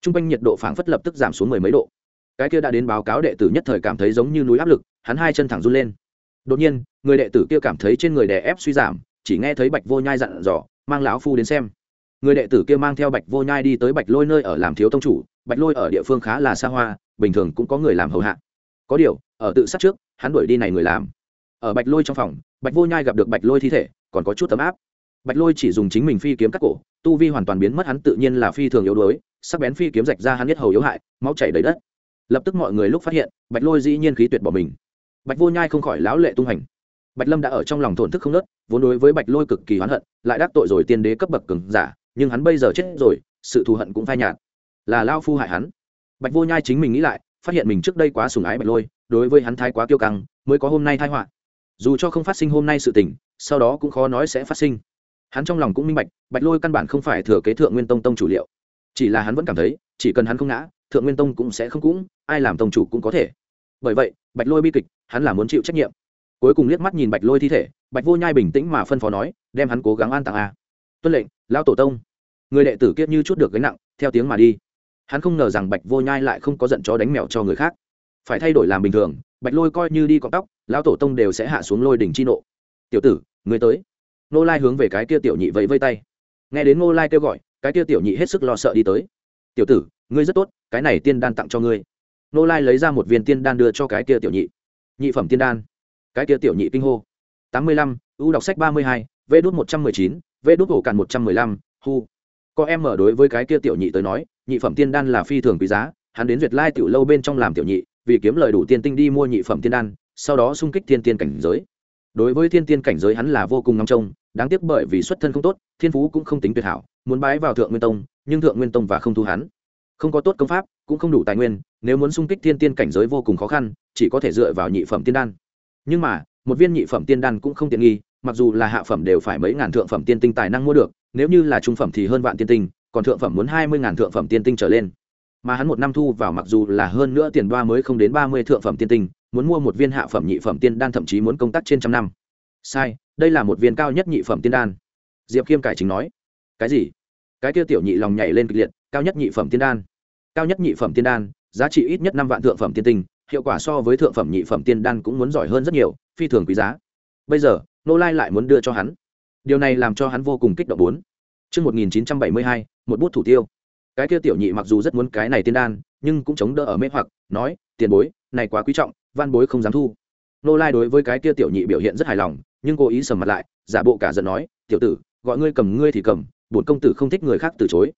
T r u n g quanh nhiệt độ phảng phất lập tức giảm xuống mười mấy độ. Cái kia đã đến báo cáo đệ tử nhất thời cảm thấy giống như núi áp lực, hắn hai chân thẳng run lên. Đột nhiên, người đệ tử kia cảm thấy trên người đè ép suy giảm, chỉ nghe thấy bạch vô nhai dặn dò, mang lão phu đến xem. Người đệ tử kia mang theo bạch vô nhai đi tới bạch lôi nơi ở làm thiếu tông chủ, bạch lôi ở địa phương khá là xa hoa, bình thường cũng có người làm hầu hạ. Có điều, ở tự sát trước, hắn đuổi đi này người làm. Ở bạch lôi trong phòng, bạch vô nhai gặp được bạch lôi thi thể, còn có chút tấm áp bạch lôi chỉ dùng chính mình phi kiếm cắt cổ, tu vi hoàn toàn biến mất, hắn tự nhiên là phi thường yếu đuối, sắc bén phi kiếm rạch ra hắn nhất hầu yếu hại, máu chảy đầy đất. Lập tức mọi người lúc phát hiện, bạch lôi dĩ nhiên khí tuyệt bỏ mình. Bạch vô nhai không khỏi lão lệ tung hành. Bạch lâm đã ở trong lòng thổn thức không nớt, vốn đối với bạch lôi cực kỳ hoán hận, lại đắc tội rồi tiên đế cấp bậc cứng giả, nhưng hắn bây giờ chết rồi, sự thù hận cũng phai nhạt. Là lao phu hại hắn. Bạch vô nhai chính mình nghĩ lại, phát hiện mình trước đây quá sùng ái bạch lôi, đối với hắn thái quá kiêu căng, mới có hôm nay thái họa. Dù cho không phát sinh hôm nay sự tình, sau đó cũng khó nói sẽ phát sinh hắn trong lòng cũng minh bạch bạch lôi căn bản không phải thừa kế thượng nguyên tông tông chủ liệu. Chỉ là hắn vẫn cảm thấy, chỉ cần hắn không ngã, thượng nguyên tông cũng sẽ không cũng, ai làm tông chủ cũng có thể. Bởi vậy, bạch lôi bi kịch, hắn là muốn chịu trách nhiệm. Cuối cùng liếc mắt nhìn bạch lôi thi thể, bạch vô nhai bình tĩnh mà phân phó nói, đem hắn cố gắng an tặng a. Tuân lệnh, lão tổ tông. Người đệ tử kiết như chút được gánh nặng, theo tiếng mà đi. Hắn không ngờ rằng bạch vô nhai lại không có giận chó đánh mèo cho người khác. Phải thay đổi làm bình thường, bạch lôi coi như đi cọc tóc, lão tổ tông đều sẽ hạ xuống lôi đỉnh chi nộ. Tiểu tử, người tới nô lai hướng về cái kia tiểu nhị vẫy vây tay. Nghe đến nô lai kêu gọi, cái kia tiểu nhị hết sức lo sợ đi tới. Tiểu tử, ngươi rất tốt, cái này tiên đan tặng cho ngươi. Nô lai lấy ra một viên tiên đan đưa cho cái kia tiểu nhị. Nhị phẩm tiên đan. Cái kia tiểu nhị kinh hô. Tám mươi lăm u đọc sách ba mươi hai, vê đút một trăm mười chín, vê đút hổ cạn một trăm mười lăm, hu. Có em mở đối với cái kia tiểu nhị tới nói, nhị phẩm tiên đan là phi thường quý giá, hắn đến duyệt lai tiểu lâu bên trong làm tiểu nhị, vì kiếm lời đủ tiên tinh đi mua nhị phẩm tiên đan, sau đó xung kích thiên tiên cảnh giới. Đối với thiên tiên cảnh giới hắn là vô cùng ngóng trông đáng tiếc bởi vì xuất thân không tốt, thiên phú cũng không tính tuyệt hảo, muốn bái vào thượng nguyên tông, nhưng thượng nguyên tông và không thu hắn. Không có tốt công pháp, cũng không đủ tài nguyên, nếu muốn xung kích thiên tiên cảnh giới vô cùng khó khăn, chỉ có thể dựa vào nhị phẩm tiên đan. Nhưng mà, một viên nhị phẩm tiên đan cũng không tiện nghi, mặc dù là hạ phẩm đều phải mấy ngàn thượng phẩm tiên tinh tài năng mua được, nếu như là trung phẩm thì hơn vạn tiên tinh, còn thượng phẩm muốn hai mươi ngàn thượng phẩm tiên tinh trở lên. Mà hắn một năm thu vào mặc dù là hơn nữa tiền đoa mới không đến ba mươi thượng phẩm tiên tinh, muốn mua một viên hạ phẩm nhị phẩm tiên đan thậm chí muốn công tác trên trăm năm. Sai đây là một viên cao nhất nhị phẩm tiên đan. Diệp khiêm cải chính nói cái gì? Cái kia tiểu nhị lòng nhảy lên kịch liệt cao nhất nhị phẩm tiên đan. Cao nhất nhị phẩm tiên đan giá trị ít nhất năm vạn thượng phẩm tiên tinh hiệu quả so với thượng phẩm nhị phẩm tiên đan cũng muốn giỏi hơn rất nhiều phi thường quý giá. Bây giờ nô lai lại muốn đưa cho hắn. Điều này làm cho hắn vô cùng kích động bốn. Trước 1972, một bút thủ tiêu. Cái kia tiểu nhị mặc dù rất muốn cái này tiên đan, nhưng cũng chống đỡ ở mê hoặc, nói, tiền bối, này quá quý trọng, van bối không dám thu. Nô Lai đối với cái kia tiểu nhị biểu hiện rất hài lòng, nhưng cố ý sầm mặt lại, giả bộ cả giận nói, tiểu tử, gọi ngươi cầm ngươi thì cầm, bổn công tử không thích người khác từ chối.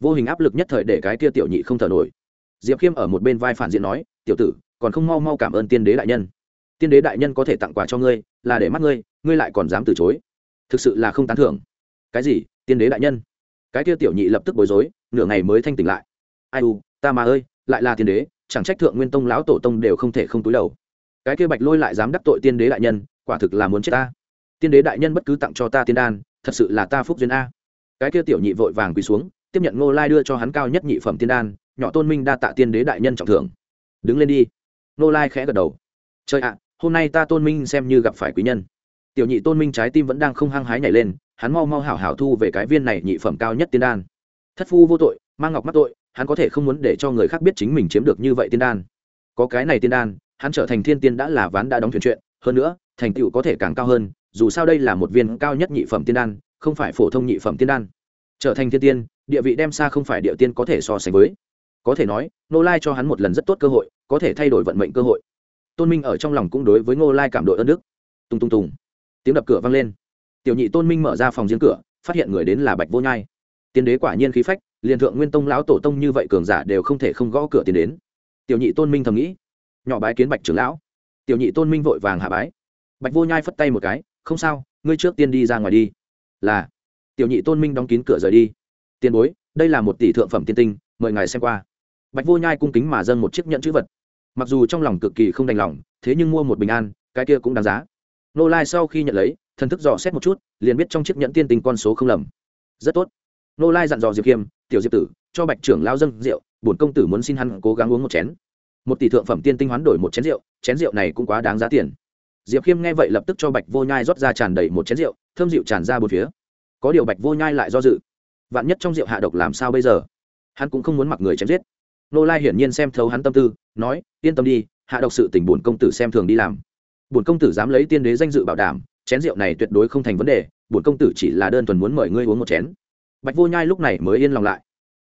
Vô hình áp lực nhất thời để cái kia tiểu nhị không thở nổi. Diệp Khiêm ở một bên vai phản diện nói, tiểu tử, còn không mau mau cảm ơn tiên đế đại nhân. Tiên đế đại nhân có thể tặng quà cho ngươi, là để mắt ngươi, ngươi lại còn dám từ chối. Thực sự là không tán thưởng. Cái gì? Tiên đế đại nhân? cái kia tiểu nhị lập tức bối rối nửa ngày mới thanh tỉnh lại ai u ta mà ơi lại là tiên đế chẳng trách thượng nguyên tông lão tổ tông đều không thể không túi đầu cái kia bạch lôi lại dám đắc tội tiên đế đại nhân, quả thực là muốn chết ta. Tiên đế đại nhân bất cứ tặng cho ta tiên đan, thật sự là ta phúc duyên a. Cái kia tiểu nhị vội vàng quỳ xuống, tiếp nhận ngô lai đưa cho hắn cao nhất nhị phẩm tiên đan, nhỏ tôn minh đa tạ tiên đế đại nhân trọng thưởng. Đứng lên đi. Ngô lai khẽ gật đầu. Trời ạ, hôm nay ta tôn minh xem như gặp phải quý nhân. Tiểu nhị tôn minh trái tim vẫn đang không hăng hái nhảy lên, hắn mau mau hảo hảo thu về cái viên này nhị phẩm cao nhất tiên đan. Thất phu vô tội, mang ngọc mắc tội, hắn có thể không muốn để cho người khác biết chính mình chiếm được như vậy tiên đan. Có cái này tiên đan hắn trở thành thiên tiên đã là ván đã đóng thuyền chuyện, hơn nữa, thành tựu có thể càng cao hơn, dù sao đây là một viên cao nhất nhị phẩm tiên đan, không phải phổ thông nhị phẩm tiên đan. Trở thành thiên tiên, địa vị đem xa không phải địa tiên có thể so sánh với. Có thể nói nô lai cho hắn một lần rất tốt cơ hội, có thể thay đổi vận mệnh cơ hội. Tôn minh ở trong lòng cũng đối với ngô lai cảm đội ơn đức. Tùng tùng tùng. Tiếng đập cửa vang lên. Tiểu nhị tôn minh mở ra phòng riêng cửa, phát hiện người đến là bạch vô nhai. Tiên đế quả nhiên khí phách, liền thượng nguyên tông lão tổ tông như vậy cường giả đều không thể không gõ cửa tiến đến. Tiểu nhị tôn minh thầm nghĩ nhỏ bái kiến bạch trưởng lão. Tiểu nhị tôn minh vội vàng hạ bái. Bạch vô nhai phất tay một cái, không sao, ngươi trước tiên đi ra ngoài đi. Là. Tiểu nhị tôn minh đóng kín cửa rời đi. Tiền bối, đây là một tỷ thượng phẩm tiên tinh, mời ngài xem qua. Bạch vô nhai cung kính mà dâng một chiếc nhẫn chữ vật. Mặc dù trong lòng cực kỳ không đành lòng, thế nhưng mua một bình an, cái kia cũng đáng giá. Nô lai sau khi nhận lấy, thần thức dò xét một chút, liền biết trong chiếc nhẫn tiên tinh con số không lầm. Rất tốt. Nô lai dặn dò diệp kiêm, tiểu diệp tử, cho bạch trưởng lao dâng rượu, bổn công tử muốn xin hắn cố gắng uống một chén một tỷ thượng phẩm tiên tinh hoán đổi một chén rượu chén rượu này cũng quá đáng giá tiền. Diệp khiêm nghe vậy lập tức cho bạch vô nhai rót ra tràn đầy một chén rượu, thơm rượu tràn ra bốn phía. Có điều bạch vô nhai lại do dự. Vạn nhất trong rượu hạ độc làm sao bây giờ? Hắn cũng không muốn mặc người chém giết. Nô lai hiển nhiên xem thấu hắn tâm tư, nói, yên tâm đi, hạ độc sự tình bổn công tử xem thường đi làm. Bổn công tử dám lấy tiên đế danh dự bảo đảm, chén rượu này tuyệt đối không thành vấn đề, bổn công tử chỉ là đơn thuần muốn mời ngươi uống một chén. Bạch vô nhai lúc này mới yên lòng lại.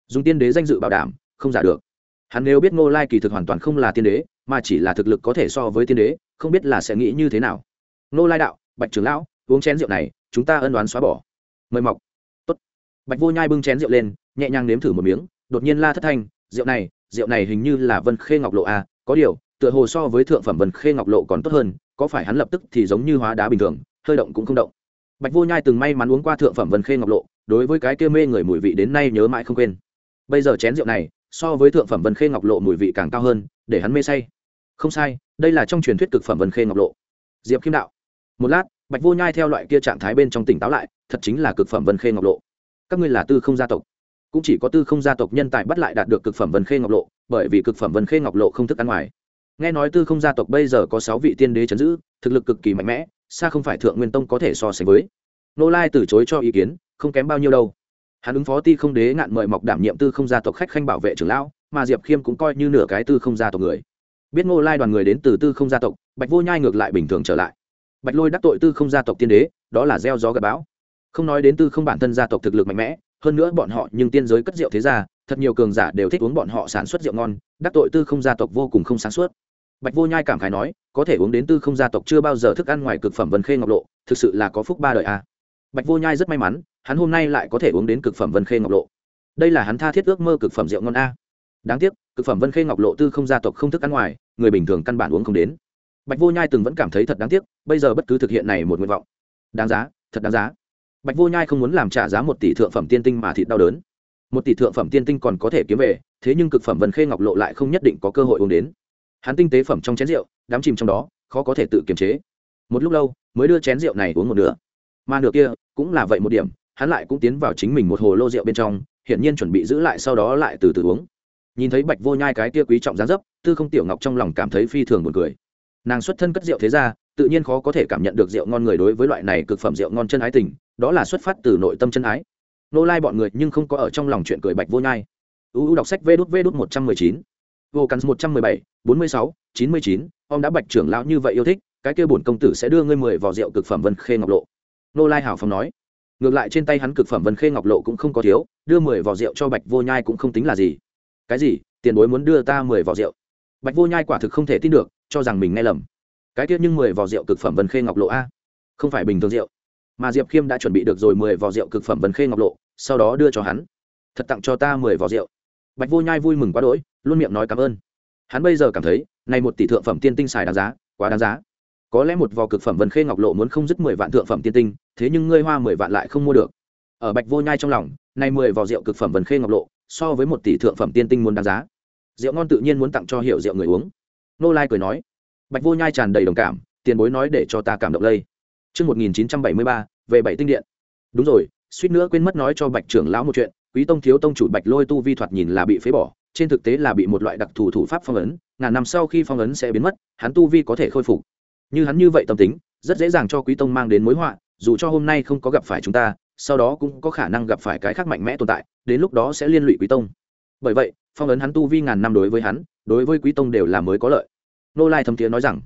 Dùng tiên đế danh dự bảo đảm, không giả được hắn nếu biết ngô lai kỳ thực hoàn toàn không là tiên đế, mà chỉ là thực lực có thể so với tiên đế, không biết là sẽ nghĩ như thế nào. Ngô lai đạo, bạch trưởng lão, uống chén rượu này, chúng ta ân đoán xóa bỏ. Mời mọc. Tốt. bạch vô nhai bưng chén rượu lên, nhẹ nhàng nếm thử một miếng, đột nhiên la thất thanh, rượu này rượu này hình như là vân khê ngọc lộ a có điều, tựa hồ so với thượng phẩm vân khê ngọc lộ còn tốt hơn, có phải hắn lập tức thì giống như hóa đá bình thường, hơi động cũng không động. Bạch vô nhai từng may mắn uống qua thượng phẩm vân khê ngọc lộ, đối với cái kia mê người mùi vị đến nay nhớ mãi không quên. Bây giờ chén rượu này so với thượng phẩm vân khê ngọc lộ mùi vị càng cao hơn, để hắn mê say. Không sai, đây là trong truyền thuyết cực phẩm vân khê ngọc lộ. Diệp khiêm đạo. Một lát, bạch vô nhai theo loại kia trạng thái bên trong tỉnh táo lại, thật chính là cực phẩm vân khê ngọc lộ. Các ngươi là tư không gia tộc. Cũng chỉ có tư không gia tộc nhân tài bắt lại đạt được cực phẩm vân khê ngọc lộ, bởi vì cực phẩm vân khê ngọc lộ không thức ăn ngoài. Nghe nói tư không gia tộc bây giờ có sáu vị tiên đế chấn giữ, thực lực cực kỳ mạnh mẽ, xa không phải thượng nguyên tông có thể so sánh với. Nô lai từ chối cho ý kiến, không kém bao nhiêu đâu hắn ứng phó ti không đế ngạn mời mọc đảm nhiệm tư không gia tộc khách khanh bảo vệ trưởng lão, mà diệp khiêm cũng coi như nửa cái tư không gia tộc người. Biết ngô lai đoàn người đến từ tư không gia tộc, bạch vô nhai ngược lại bình thường trở lại. Bạch lôi đắc tội tư không gia tộc tiên đế, đó là gieo gió gặp bão. Không nói đến tư không bản thân gia tộc thực lực mạnh mẽ, hơn nữa bọn họ nhưng tiên giới cất rượu thế ra thật nhiều cường giả đều thích uống bọn họ sản xuất rượu ngon, đắc tội tư không gia tộc vô cùng không sáng suốt. Bạch vô nhai cảm khái nói, có thể uống đến tư không gia tộc chưa bao giờ thức ăn ngoài cực phẩm vân khê ngọc lộ, thực sự là có phúc ba đời a. à bạch vô nhai rất may mắn, hắn hôm nay lại có thể uống đến cực phẩm vân khê ngọc lộ. Đây là hắn tha thiết ước mơ cực phẩm rượu ngon a. Đáng tiếc, cực phẩm vân khê ngọc lộ tư không gia tộc không thức ăn ngoài, người bình thường căn bản uống không đến. Bạch vô nhai từng vẫn cảm thấy thật đáng tiếc, bây giờ bất cứ thực hiện này một nguyện vọng. Đáng giá, thật đáng giá. Bạch vô nhai không muốn làm trả giá một tỷ thượng phẩm tiên tinh mà thịt đau đớn. Một tỷ thượng phẩm tiên tinh còn có thể kiếm về, thế nhưng cực phẩm vân khê ngọc lộ lại không nhất định có cơ hội uống đến. Hắn tinh tế phẩm trong chén rượu đám chìm trong đó, khó có thể tự kiềm chế. Một lúc lâu, mới đưa chén rượu này uống một nửa mà nửa kia cũng là vậy một điểm, hắn lại cũng tiến vào chính mình một hồ lô rượu bên trong, hiển nhiên chuẩn bị giữ lại sau đó lại từ từ uống. Nhìn thấy bạch vô nhai cái kia quý trọng gián dấp, tư không tiểu ngọc trong lòng cảm thấy phi thường buồn cười. Nàng xuất thân cất rượu thế ra tự nhiên khó có thể cảm nhận được rượu ngon người đối với loại này cực phẩm rượu ngon chân ái tình, đó là xuất phát từ nội tâm chân ái. Nô lai bọn người nhưng không có ở trong lòng chuyện cười bạch vô nhai. Uu đọc sách vê đút vê đút một trăm mười chín. Vô cắn một trăm mười bảy, bốn mươi sáu, chín mươi chín. Ông đã bạch trưởng lão như vậy yêu thích, cái kia bổn công tử sẽ đưa ngươi mười vào rượu cực phẩm vân khê ngọc lộ nô lai hảo phong nói. Ngược lại trên tay hắn cực phẩm vân khê ngọc lộ cũng không có thiếu, đưa mười vỏ rượu cho bạch vô nhai cũng không tính là gì. Cái gì? Tiền bối muốn đưa ta mười vỏ rượu? Bạch vô nhai quả thực không thể tin được, cho rằng mình nghe lầm. Cái tiết nhưng mười vỏ rượu cực phẩm vân khê ngọc lộ a? Không phải bình thường rượu. Mà diệp khiêm đã chuẩn bị được rồi mười vỏ rượu cực phẩm vân khê ngọc lộ, sau đó đưa cho hắn. Thật tặng cho ta mười vỏ rượu. Bạch vô nhai vui mừng quá đỗi, luôn miệng nói cảm ơn. Hắn bây giờ cảm thấy, này một tỷ thượng phẩm tiên tinh xài đáng giá, quá đáng giá có lẽ một vò cực phẩm vân khê ngọc lộ muốn không dứt mười vạn thượng phẩm tiên tinh thế nhưng ngươi hoa mười vạn lại không mua được. Ở bạch vô nhai trong lòng nay mười vò rượu cực phẩm vân khê ngọc lộ so với một tỷ thượng phẩm tiên tinh muốn đáng giá. Rượu ngon tự nhiên muốn tặng cho hiệu rượu người uống. Nô lai cười nói bạch vô nhai tràn đầy đồng cảm tiền bối nói để cho ta cảm động lây. Trước 1973, về bảy tinh điện. Đúng rồi, suýt nữa quên mất nói cho bạch trưởng lão một chuyện quý tông thiếu tông chủ bạch lôi tu vi thoạt nhìn là bị phế bỏ trên thực tế là bị một loại đặc thù thủ pháp phong ấn ngàn năm sau khi phong ấn sẽ biến mất hắn tu vi có thể khôi phục như hắn như vậy tâm tính, rất dễ dàng cho quý tông mang đến mối họa, dù cho hôm nay không có gặp phải chúng ta, sau đó cũng có khả năng gặp phải cái khác mạnh mẽ tồn tại, đến lúc đó sẽ liên lụy quý tông. Bởi vậy, phong ấn hắn tu vi ngàn năm đối với hắn, đối với quý tông đều là mới có lợi. Nô lai thâm tiếng nói rằng,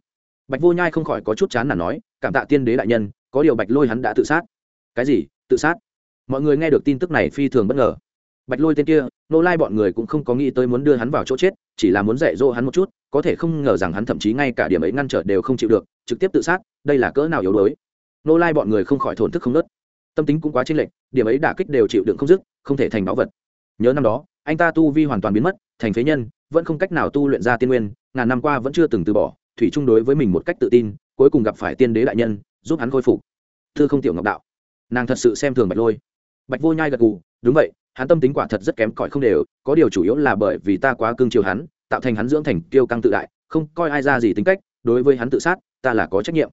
bạch vô nhai không khỏi có chút chán là nói, cảm tạ tiên đế đại nhân, có điều bạch lôi hắn đã tự sát. Cái gì? Tự sát? Mọi người nghe được tin tức này phi thường bất ngờ bạch lôi tên kia, nô lai bọn người cũng không có nghĩ tới muốn đưa hắn vào chỗ chết, chỉ là muốn dạy dỗ hắn một chút, có thể không ngờ rằng hắn thậm chí ngay cả điểm ấy ngăn trở đều không chịu được, trực tiếp tự sát, đây là cỡ nào yếu đuối. Nô lai bọn người không khỏi thổn thức không nớt. Tâm tính cũng quá chênh lệch, điểm ấy đả kích đều chịu đựng không dứt, không thể thành báu vật. Nhớ năm đó, anh ta tu vi hoàn toàn biến mất, thành phế nhân, vẫn không cách nào tu luyện ra tiên nguyên, ngàn năm qua vẫn chưa từng từ bỏ, thủy chung đối với mình một cách tự tin, cuối cùng gặp phải tiên đế đại nhân, giúp hắn khôi phục. Thư không tiểu ngọc đạo, nàng thật sự xem thường bạch lôi. Bạch vô nhai gật gù, đúng vậy hắn tâm tính quả thật rất kém cỏi không đều, có điều chủ yếu là bởi vì ta quá cương chiều hắn, tạo thành hắn dưỡng thành kiêu căng tự đại, không coi ai ra gì tính cách, đối với hắn tự sát, ta là có trách nhiệm.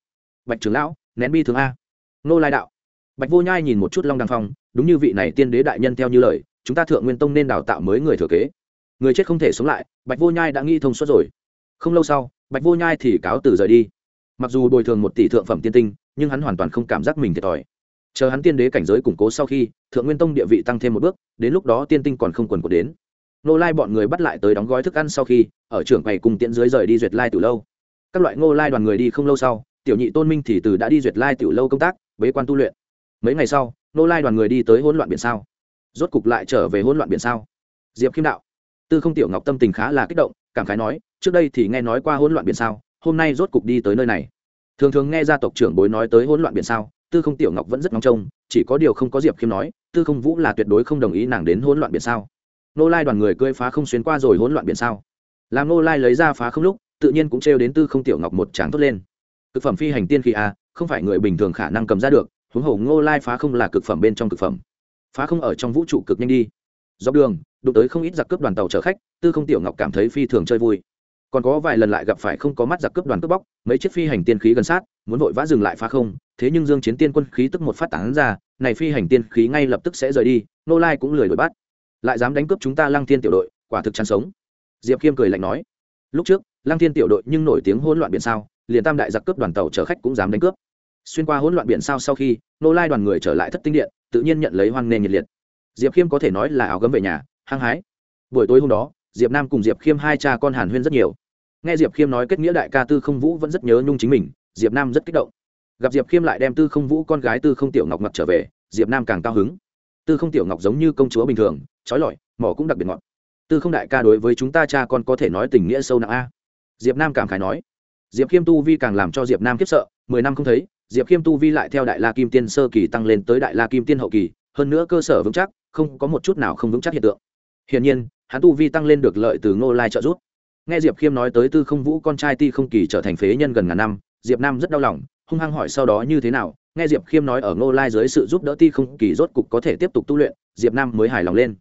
Bạch trưởng lão, nén bi thường a. Nô lai đạo. Bạch vô nhai nhìn một chút long đăng phong, đúng như vị này tiên đế đại nhân theo như lời, chúng ta thượng nguyên tông nên đào tạo mới người thừa kế. Người chết không thể sống lại, bạch vô nhai đã nghi thông suốt rồi. Không lâu sau, bạch vô nhai thì cáo từ rời đi. Mặc dù bồi thường một tỷ thượng phẩm tiên tinh, nhưng hắn hoàn toàn không cảm giác mình thiệt thòi. Chờ hắn tiên đế cảnh giới củng cố sau khi, thượng nguyên tông địa vị tăng thêm một bước đến lúc đó tiên tinh còn không quần của đến. Nô lai bọn người bắt lại tới đóng gói thức ăn sau khi, ở trưởng quầy cùng tiễn dưới rời đi duyệt lai từ lâu. Các loại ngô lai đoàn người đi không lâu sau, tiểu nhị tôn minh thì từ đã đi duyệt lai tiểu lâu công tác, bế quan tu luyện. Mấy ngày sau nô lai đoàn người đi tới hỗn loạn biển sao. Rốt cục lại trở về hỗn loạn biển sao. Diệp khiêm đạo, tư không tiểu ngọc tâm tình khá là kích động, cảm khái nói, trước đây thì nghe nói qua hỗn loạn biển sao, hôm nay rốt cục đi tới nơi này. Thường thường nghe gia tộc trưởng bối nói tới hỗn loạn biển sao tư không tiểu ngọc vẫn rất ngóng trông, chỉ có điều không có diệp khiêm nói, tư không vũ là tuyệt đối không đồng ý nàng đến hỗn loạn biển sao? Nô lai đoàn người cơi phá không xuyên qua rồi hỗn loạn biển sao? Làm nô lai lấy ra phá không lúc, tự nhiên cũng trêu đến tư không tiểu ngọc một tràng tốt lên. Cực phẩm phi hành tiên khí a không phải người bình thường khả năng cầm ra được, huống hồ ngô lai phá không là cực phẩm bên trong cực phẩm. Phá không ở trong vũ trụ cực nhanh đi. Dọc đường, đụng tới không ít giặc cướp đoàn tàu chở khách, tư không tiểu ngọc cảm thấy phi thường chơi vui. Còn có vài lần lại gặp phải không có mắt giặc cướp đoàn cướp bóc, mấy chiếc phi hành tiên khí gần sát, muốn vội vã dừng lại phá không thế nhưng dương chiến tiên quân khí tức một phát tán ra, này phi hành tiên khí ngay lập tức sẽ rời đi nô lai cũng lười đuổi bắt. Lại dám đánh cướp chúng ta lăng thiên tiểu đội, quả thực chăn sống. Diệp khiêm cười lạnh nói, lúc trước, lăng thiên tiểu đội nhưng nổi tiếng hỗn loạn biển sao, liền tam đại giặc cướp đoàn tàu chở khách cũng dám đánh cướp. Xuyên qua hỗn loạn biển sao sau khi nô lai đoàn người trở lại thất tinh điện, tự nhiên nhận lấy hoan nghênh nhiệt liệt. Diệp khiêm có thể nói là áo gấm về nhà, hăng hái. Buổi tối hôm đó, diệp nam cùng diệp khiêm hai cha con hàn huyên rất nhiều. Nghe diệp khiêm nói kết nghĩa đại ca tư không vũ vẫn rất nhớ nhung chính mình, diệp nam rất kích động gặp diệp khiêm lại đem tư không vũ con gái tư không tiểu ngọc ngọc trở về diệp nam càng cao hứng tư không tiểu ngọc giống như công chúa bình thường trói lọi mỏ cũng đặc biệt ngọt tư không đại ca đối với chúng ta cha con có thể nói tình nghĩa sâu nặng a diệp nam cảm khái nói diệp khiêm tu vi càng làm cho diệp nam khiếp sợ mười năm không thấy diệp khiêm tu vi lại theo đại la kim tiên sơ kỳ tăng lên tới đại la kim tiên hậu kỳ hơn nữa cơ sở vững chắc không có một chút nào không vững chắc hiện tượng hiển nhiên hắn tu vi tăng lên được lợi từ ngô lai trợ giúp nghe diệp khiêm nói tới tư không vũ con trai ti không kỳ trở thành phế nhân gần ngàn năm diệp nam rất đau lòng, hung hăng hỏi sau đó như thế nào, nghe diệp khiêm nói ở ngô lai dưới sự giúp đỡ ti không kỳ rốt cục có thể tiếp tục tu luyện, diệp nam mới hài lòng lên.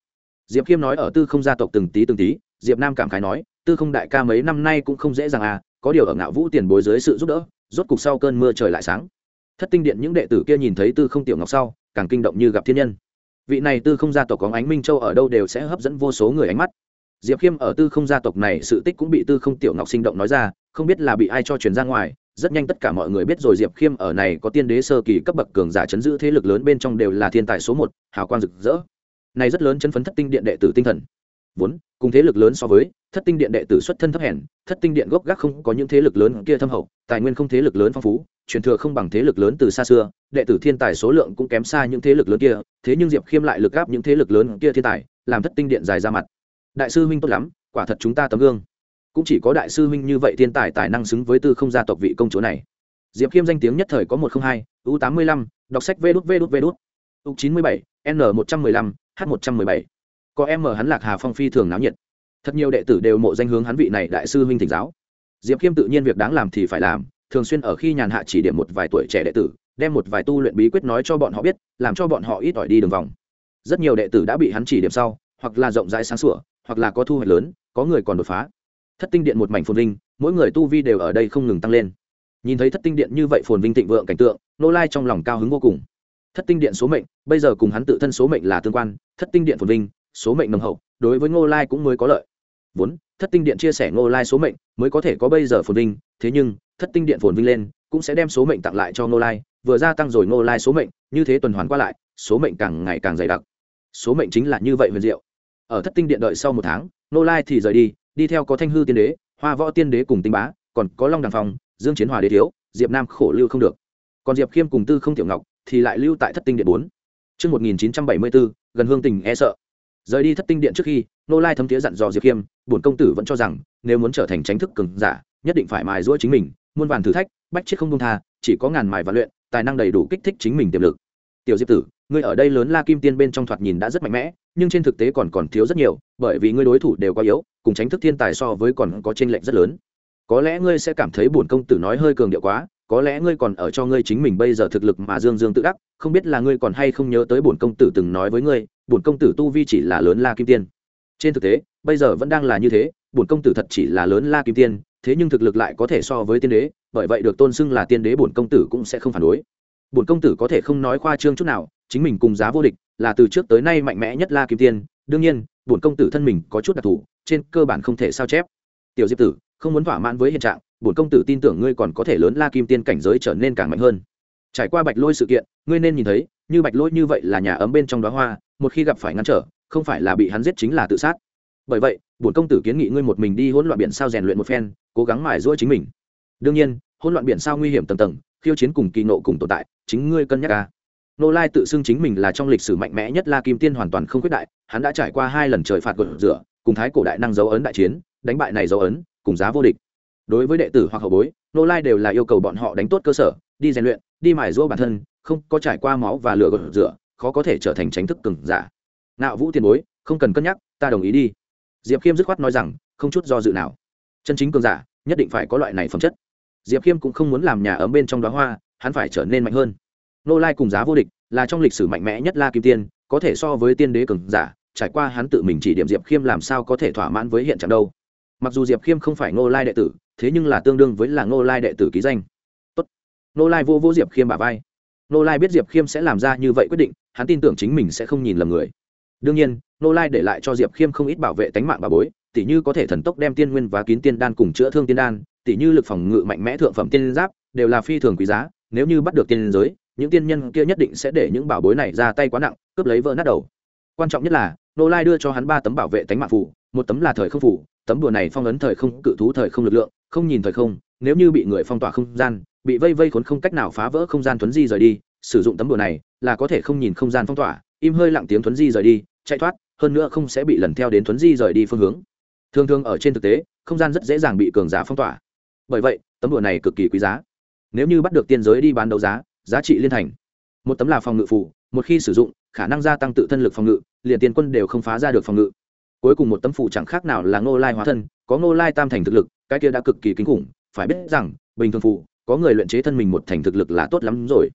Diệp khiêm nói ở tư không gia tộc từng tí từng tí, diệp nam cảm khái nói, tư không đại ca mấy năm nay cũng không dễ dàng à có điều ở ngạo vũ tiền bối dưới sự giúp đỡ, rốt cục sau cơn mưa trời lại sáng. Thất tinh điện những đệ tử kia nhìn thấy tư không tiểu ngọc sau, càng kinh động như gặp thiên nhân. Vị này tư không gia tộc có ánh minh châu ở đâu đều sẽ hấp dẫn vô số người ánh mắt. Diệp khiêm ở tư không gia tộc này sự tích cũng bị tư không tiểu ngọc sinh động nói ra, không biết là bị ai cho truyền ra ngoài rất nhanh tất cả mọi người biết rồi diệp khiêm ở này có tiên đế sơ kỳ cấp bậc cường giả chấn giữ thế lực lớn bên trong đều là thiên tài số một, hào quang rực rỡ. Này rất lớn chấn phấn thất tinh điện đệ tử tinh thần. Vốn, cùng thế lực lớn so với, thất tinh điện đệ tử xuất thân thấp hèn, thất tinh điện gốc gác không có những thế lực lớn kia thâm hậu, tài nguyên không thế lực lớn phong phú, truyền thừa không bằng thế lực lớn từ xa xưa, đệ tử thiên tài số lượng cũng kém xa những thế lực lớn kia, thế nhưng diệp khiêm lại lực gáp những thế lực lớn kia thiên tài, làm thất tinh điện dài ra mặt. Đại sư huynh tốt lắm, quả thật chúng ta tấm gương cũng chỉ có đại sư huynh như vậy thiên tài tài năng xứng với tư không gia tộc vị công chúa này. Diệp khiêm danh tiếng nhất thời có một trăm linh hai, u tám mươi lăm, đọc sách vê đút vê đút vê đút. U chín mươi bảy, n một trăm mười lăm, h một trăm mười bảy. Có em mở hắn lạc hà phong phi thường náo nhiệt. Thật nhiều đệ tử đều mộ danh hướng hắn vị này đại sư huynh thỉnh giáo. Diệp khiêm tự nhiên việc đáng làm thì phải làm, thường xuyên ở khi nhàn hạ chỉ điểm một vài tuổi trẻ đệ tử, đem một vài tu luyện bí quyết nói cho bọn họ biết, làm cho bọn họ ít ỏi đi đường vòng. Rất nhiều đệ tử đã bị hắn chỉ điểm sau, hoặc là rộng rãi sáng sủa, hoặc là có thu hoạch lớn, có người còn đột phá thất tinh điện một mảnh phồn vinh, mỗi người tu vi đều ở đây không ngừng tăng lên. Nhìn thấy thất tinh điện như vậy phồn vinh thịnh vượng cảnh tượng, nô lai trong lòng cao hứng vô cùng. Thất tinh điện số mệnh, bây giờ cùng hắn tự thân số mệnh là tương quan, thất tinh điện phồn vinh, số mệnh nồng hậu, đối với ngô lai cũng mới có lợi. Vốn, thất tinh điện chia sẻ ngô lai số mệnh, mới có thể có bây giờ phồn vinh, thế nhưng, thất tinh điện phồn vinh lên, cũng sẽ đem số mệnh tặng lại cho ngô lai, vừa gia tăng rồi ngô lai số mệnh, như thế tuần hoàn qua lại, số mệnh càng ngày càng dày đặc. Số mệnh chính là như vậy huyền diệu. Ở thất tinh điện đợi sau một tháng, ngô lai thì rời đi đi theo có thanh hư tiên đế hoa võ tiên đế cùng tinh bá còn có long đằng phong dương chiến hòa đế thiếu diệp nam khổ lưu không được. Còn diệp khiêm cùng tư không tiểu ngọc thì lại lưu tại thất tinh điện bốn. Trước 1974, gần hương tình e sợ. Rời đi thất tinh điện trước khi nô lai thấm thiế dặn dò diệp khiêm bổn công tử vẫn cho rằng nếu muốn trở thành tránh thức cường giả nhất định phải mài giũa chính mình muôn vàn thử thách bách chết không công tha chỉ có ngàn mài và luyện tài năng đầy đủ kích thích chính mình tiềm lực. Tiểu diệp tử ngươi ở đây lớn la kim tiên bên trong thoạt nhìn đã rất mạnh mẽ, nhưng trên thực tế còn còn thiếu rất nhiều, bởi vì ngươi đối thủ đều quá yếu, cùng tránh thức thiên tài so với còn có tranh lệch rất lớn. Có lẽ ngươi sẽ cảm thấy bổn công tử nói hơi cường điệu quá, có lẽ ngươi còn ở cho ngươi chính mình bây giờ thực lực mà dương dương tự đắc, không biết là ngươi còn hay không nhớ tới bổn công tử từng nói với ngươi, bổn công tử tu vi chỉ là lớn la kim tiên. Trên thực tế, bây giờ vẫn đang là như thế, bổn công tử thật chỉ là lớn la kim tiên, thế nhưng thực lực lại có thể so với tiên đế, bởi vậy được tôn xưng là tiên đế bổn công tử cũng sẽ không phản đối bổn công tử có thể không nói khoa trương chút nào, chính mình cùng giá vô địch là từ trước tới nay mạnh mẽ nhất la kim tiên. Đương nhiên, bổn công tử thân mình có chút đặc thù, trên cơ bản không thể sao chép. Tiểu diệp tử, không muốn thỏa mãn với hiện trạng, bổn công tử tin tưởng ngươi còn có thể lớn la kim tiên cảnh giới trở nên càng mạnh hơn. Trải qua bạch lôi sự kiện, ngươi nên nhìn thấy, như bạch lôi như vậy là nhà ấm bên trong đó hoa, một khi gặp phải ngăn trở, không phải là bị hắn giết chính là tự sát. Bởi vậy, bổn công tử kiến nghị ngươi một mình đi hỗn loạn biển sao rèn luyện một phen, cố gắng mài giũa chính mình. Đương nhiên, hỗn loạn biển sao nguy hiểm tầng tầng, khiêu chiến cùng kỳ nộ cùng tồn tại chính ngươi cân nhắc a nô lai tự xưng chính mình là trong lịch sử mạnh mẽ nhất la kim tiên hoàn toàn không quyết đại, hắn đã trải qua hai lần trời phạt gột rửa, cùng thái cổ đại năng dấu ấn đại chiến, đánh bại này dấu ấn, cùng giá vô địch. Đối với đệ tử hoặc hậu bối, nô lai đều là yêu cầu bọn họ đánh tốt cơ sở, đi rèn luyện, đi mài giũa bản thân, không có trải qua máu và lửa gột rửa, khó có thể trở thành tránh thức cừng giả. Nạo vũ tiền bối, không cần cân nhắc, ta đồng ý đi. Diệp khiêm dứt khoát nói rằng, không chút do dự nào. Chân chính cường giả, nhất định phải có loại này phẩm chất. Diệp khiêm cũng không muốn làm nhà ấm bên trong đó hoa hắn phải trở nên mạnh hơn. Nô lai cùng giá vô địch là trong lịch sử mạnh mẽ nhất la kim tiên, có thể so với tiên đế cường giả, trải qua hắn tự mình chỉ điểm diệp khiêm làm sao có thể thỏa mãn với hiện trạng đâu. Mặc dù diệp khiêm không phải nô lai đệ tử, thế nhưng là tương đương với là nô lai đệ tử ký danh. Tốt. nô lai vô vô diệp khiêm bà vai. Nô lai biết diệp khiêm sẽ làm ra như vậy quyết định, hắn tin tưởng chính mình sẽ không nhìn lầm người. Đương nhiên nô lai để lại cho diệp khiêm không ít bảo vệ tánh mạng bà bối, tỉ như có thể thần tốc đem tiên nguyên và kín tiên đan cùng chữa thương tiên đan, tỉ như lực phòng ngự mạnh mẽ thượng phẩm tiên giáp, đều là phi thường quý giá nếu như bắt được tiên giới, những tiên nhân kia nhất định sẽ để những bảo bối này ra tay quá nặng, cướp lấy vỡ nát đầu. Quan trọng nhất là, nô lai đưa cho hắn ba tấm bảo vệ tánh mạng phủ một tấm là thời không phủ tấm đùa này phong ấn thời không, cự thú thời không lực lượng, không nhìn thời không, nếu như bị người phong tỏa không gian, bị vây vây khốn không cách nào phá vỡ không gian thuấn di rời đi, sử dụng tấm đùa này là có thể không nhìn không gian phong tỏa, im hơi lặng tiếng thuấn di rời đi, chạy thoát, hơn nữa không sẽ bị lần theo đến thuấn di rời đi phương hướng. Thường thường ở trên thực tế, không gian rất dễ dàng bị cường giả phong tỏa. Bởi vậy, tấm đùa này cực kỳ quý giá nếu như bắt được tiên giới đi bán đấu giá giá trị liên thành. Một tấm là phòng ngự phủ một khi sử dụng, khả năng gia tăng tự thân lực phòng ngự, liền tiền quân đều không phá ra được phòng ngự. Cuối cùng một tấm phủ chẳng khác nào là ngô lai hóa thân, có ngô lai tam thành thực lực, cái kia đã cực kỳ kinh khủng, phải biết rằng, bình thường phủ có người luyện chế thân mình một thành thực lực là tốt lắm rồi.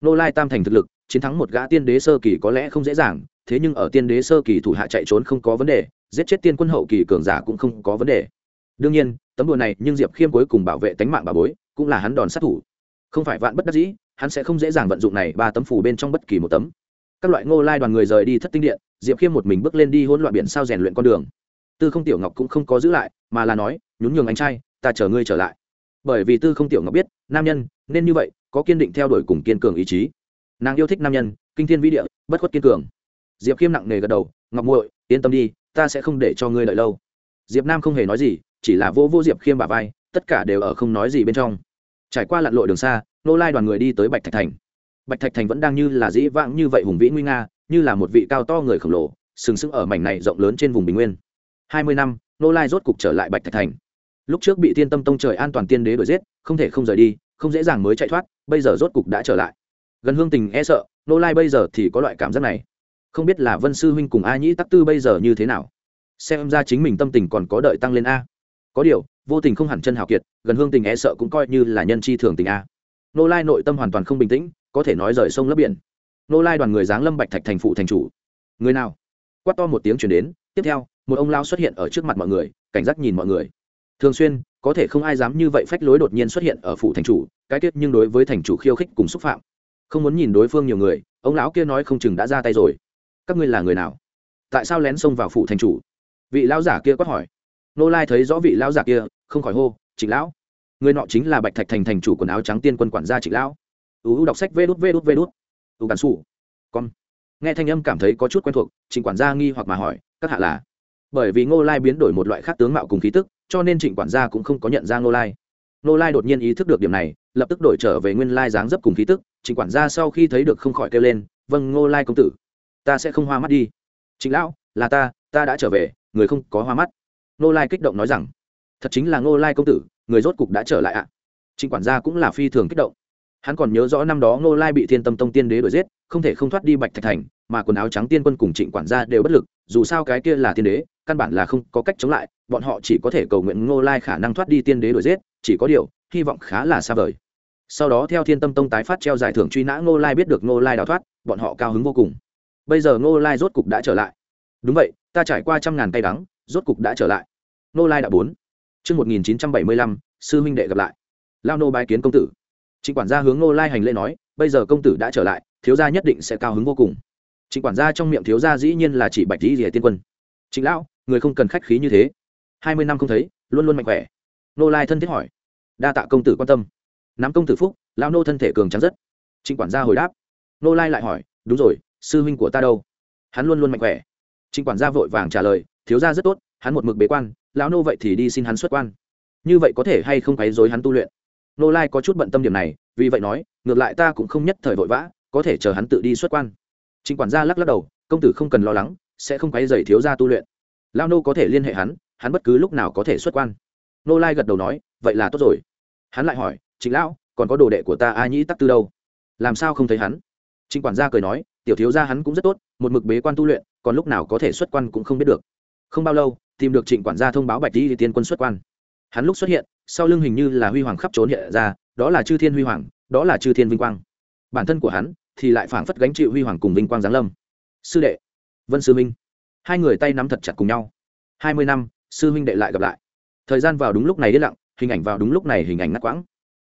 Ngô lai tam thành thực lực, chiến thắng một gã tiên đế sơ kỳ có lẽ không dễ dàng, thế nhưng ở tiên đế sơ kỳ thủ hạ chạy trốn không có vấn đề, giết chết tiên quân hậu kỳ cường giả cũng không có vấn đề. Đương nhiên, tấm đùa này nhưng diệp khiêm cuối cùng bảo vệ tánh mạng bà bối cũng là hắn đòn sát thủ. Không phải vạn bất đắc dĩ, hắn sẽ không dễ dàng vận dụng này ba tấm phủ bên trong bất kỳ một tấm. Các loại ngô lai đoàn người rời đi thất tinh điện, diệp khiêm một mình bước lên đi hỗn loạn biển sao rèn luyện con đường. Tư không tiểu ngọc cũng không có giữ lại, mà là nói, nhún nhường anh trai, ta chờ ngươi trở lại. Bởi vì tư không tiểu ngọc biết, nam nhân, nên như vậy, có kiên định theo đuổi cùng kiên cường ý chí. Nàng yêu thích nam nhân, kinh thiên vĩ địa, bất khuất kiên cường. Diệp khiêm nặng nề gật đầu, ngọc muội, yên tâm đi, ta sẽ không để cho ngươi đợi lâu. Diệp nam không hề nói gì, chỉ là vô vô diệp khiêm bà vai tất cả đều ở không nói gì bên trong. Trải qua lặn lội đường xa nô lai đoàn người đi tới bạch thạch thành. Bạch thạch thành vẫn đang như là dĩ vãng như vậy hùng vĩ nguy nga, như là một vị cao to người khổng lồ, sừng sững ở mảnh này rộng lớn trên vùng bình nguyên. Hai mươi năm nô lai rốt cục trở lại bạch thạch thành. Lúc trước bị thiên tâm tông trời an toàn tiên đế đuổi giết, không thể không rời đi, không dễ dàng mới chạy thoát, bây giờ rốt cục đã trở lại. Gần hương tình e sợ nô lai bây giờ thì có loại cảm giác này. Không biết là vân sư huynh cùng a nhĩ tắc tư bây giờ như thế nào? Xem ra chính mình tâm tình còn có đợi tăng lên a. Có điều vô tình không hẳn chân hào kiệt, gần hương tình e sợ cũng coi như là nhân chi thường tình a. Nô lai nội tâm hoàn toàn không bình tĩnh, có thể nói rời sông lấp biển. Nô lai đoàn người giáng lâm bạch thạch thành phụ thành chủ. Người nào? Quát to một tiếng chuyển đến, tiếp theo, một ông lao xuất hiện ở trước mặt mọi người, cảnh giác nhìn mọi người. Thường xuyên, có thể không ai dám như vậy phách lối đột nhiên xuất hiện ở phủ thành chủ, cái tiết nhưng đối với thành chủ khiêu khích cùng xúc phạm. Không muốn nhìn đối phương nhiều người, ông lão kia nói không chừng đã ra tay rồi. Các ngươi là người nào? Tại sao lén xông vào phủ thành chủ? Vị lão giả kia quát hỏi nô lai thấy rõ vị lão giả kia, không khỏi hô, trịnh lão, người nọ chính là bạch thạch thành thành chủ quần áo trắng tiên quân quản gia trịnh lão. Uu đọc sách vê đút vê đút vê đút. Ưu cản xù con. Nghe thanh âm cảm thấy có chút quen thuộc, trịnh quản gia nghi hoặc mà hỏi, các hạ là? Bởi vì ngô lai biến đổi một loại khác tướng mạo cùng khí tức, cho nên trịnh quản gia cũng không có nhận ra ngô lai. Ngô lai đột nhiên ý thức được điểm này, lập tức đổi trở về nguyên lai dáng dấp cùng khí tức, trịnh quản gia sau khi thấy được không khỏi kêu lên vâng ngô lai công tử, ta sẽ không hoa mắt đi. Trịnh lão, là ta ta đã trở về, người không có hoa mắt. Nô lai kích động nói rằng, thật chính là Nô lai công tử, người rốt cục đã trở lại ạ. Trịnh quản gia cũng là phi thường kích động. Hắn còn nhớ rõ năm đó Nô lai bị thiên tâm tông tiên đế đuổi giết, không thể không thoát đi bạch thạch thành, mà quần áo trắng tiên quân cùng trịnh quản gia đều bất lực, dù sao cái kia là tiên đế, căn bản là không có cách chống lại, bọn họ chỉ có thể cầu nguyện Nô lai khả năng thoát đi tiên đế đuổi giết, chỉ có điều, hy vọng khá là xa vời. Sau đó theo thiên tâm tông tái phát treo giải thưởng truy nã Nô lai biết được Nô lai đào thoát, bọn họ cao hứng vô cùng. Bây giờ Nô lai rốt cục đã trở lại. Đúng vậy, ta trải qua trăm ngàn cây đắng rốt cục đã trở lại Nô lai đã bốn mươi 1975, sư huynh đệ gặp lại. Lao nô bái kiến công tử. Trịnh quản gia hướng Nô Lai hành lễ nói, bây giờ công tử đã trở lại, thiếu gia nhất định sẽ cao hứng vô cùng. Trịnh quản gia trong miệng thiếu gia dĩ nhiên là chỉ Bạch Tỷ Liễu tiên quân. Trịnh lão, người không cần khách khí như thế. hai mươi năm không thấy, luôn luôn mạnh khỏe. Nô Lai thân thiết hỏi. Đa tạ công tử quan tâm. Nắm công tử phúc, lão nô thân thể cường tráng rất. Trịnh quản gia hồi đáp. Nô Lai lại hỏi, đúng rồi, sư huynh của ta đâu? Hắn luôn luôn mạnh khỏe. Trịnh quản gia vội vàng trả lời, thiếu gia rất tốt, hắn một mực bế quan, lão nô vậy thì đi xin hắn xuất quan. Như vậy có thể hay không quấy dối hắn tu luyện? Nô lai có chút bận tâm điểm này vì vậy nói ngược lại ta cũng không nhất thời vội vã có thể chờ hắn tự đi xuất quan. Trình quản gia lắc lắc đầu công tử không cần lo lắng sẽ không quấy dày thiếu gia tu luyện. Lao nô có thể liên hệ hắn hắn bất cứ lúc nào có thể xuất quan. Nô lai gật đầu nói vậy là tốt rồi. Hắn lại hỏi trình lão còn có đồ đệ của ta a nhĩ tắc tư đâu? Làm sao không thấy hắn? Trình quản gia cười nói tiểu thiếu gia hắn cũng rất tốt một mực bế quan tu luyện còn lúc nào có thể xuất quan cũng không biết được không bao lâu, tìm được trịnh quản gia thông báo bạch đi tiên quân xuất quan. Hắn lúc xuất hiện, sau lưng hình như là huy hoàng khắp trốn hiện ra, đó là chư thiên huy hoàng, đó là chư thiên vinh quang. Bản thân của hắn thì lại phảng phất gánh chịu huy hoàng cùng vinh quang giáng lâm. Sư đệ, vân sư minh, hai người tay nắm thật chặt cùng nhau. Hai mươi năm, sư minh đệ lại gặp lại. Thời gian vào đúng lúc này yên lặng, hình ảnh vào đúng lúc này hình ảnh ngắt quãng.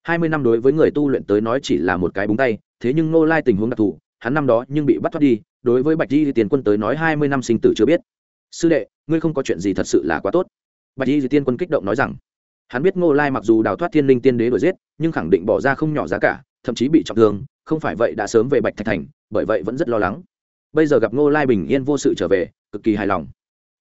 Hai mươi năm đối với người tu luyện tới nói chỉ là một cái búng tay, thế nhưng nô lai tình huống đặc thù, hắn năm đó nhưng bị bắt thoát đi, đối với bạch di tiền quân tới nói hai mươi năm sinh tử chưa biết sư đệ, ngươi không có chuyện gì thật sự là quá tốt. Bạch Y di tiên quân kích động nói rằng, hắn biết ngô lai mặc dù đào thoát thiên linh tiên đế đuổi giết, nhưng khẳng định bỏ ra không nhỏ giá cả, thậm chí bị trọng thương, không phải vậy đã sớm về bạch thạch thành, bởi vậy vẫn rất lo lắng. Bây giờ gặp ngô lai bình yên vô sự trở về, cực kỳ hài lòng.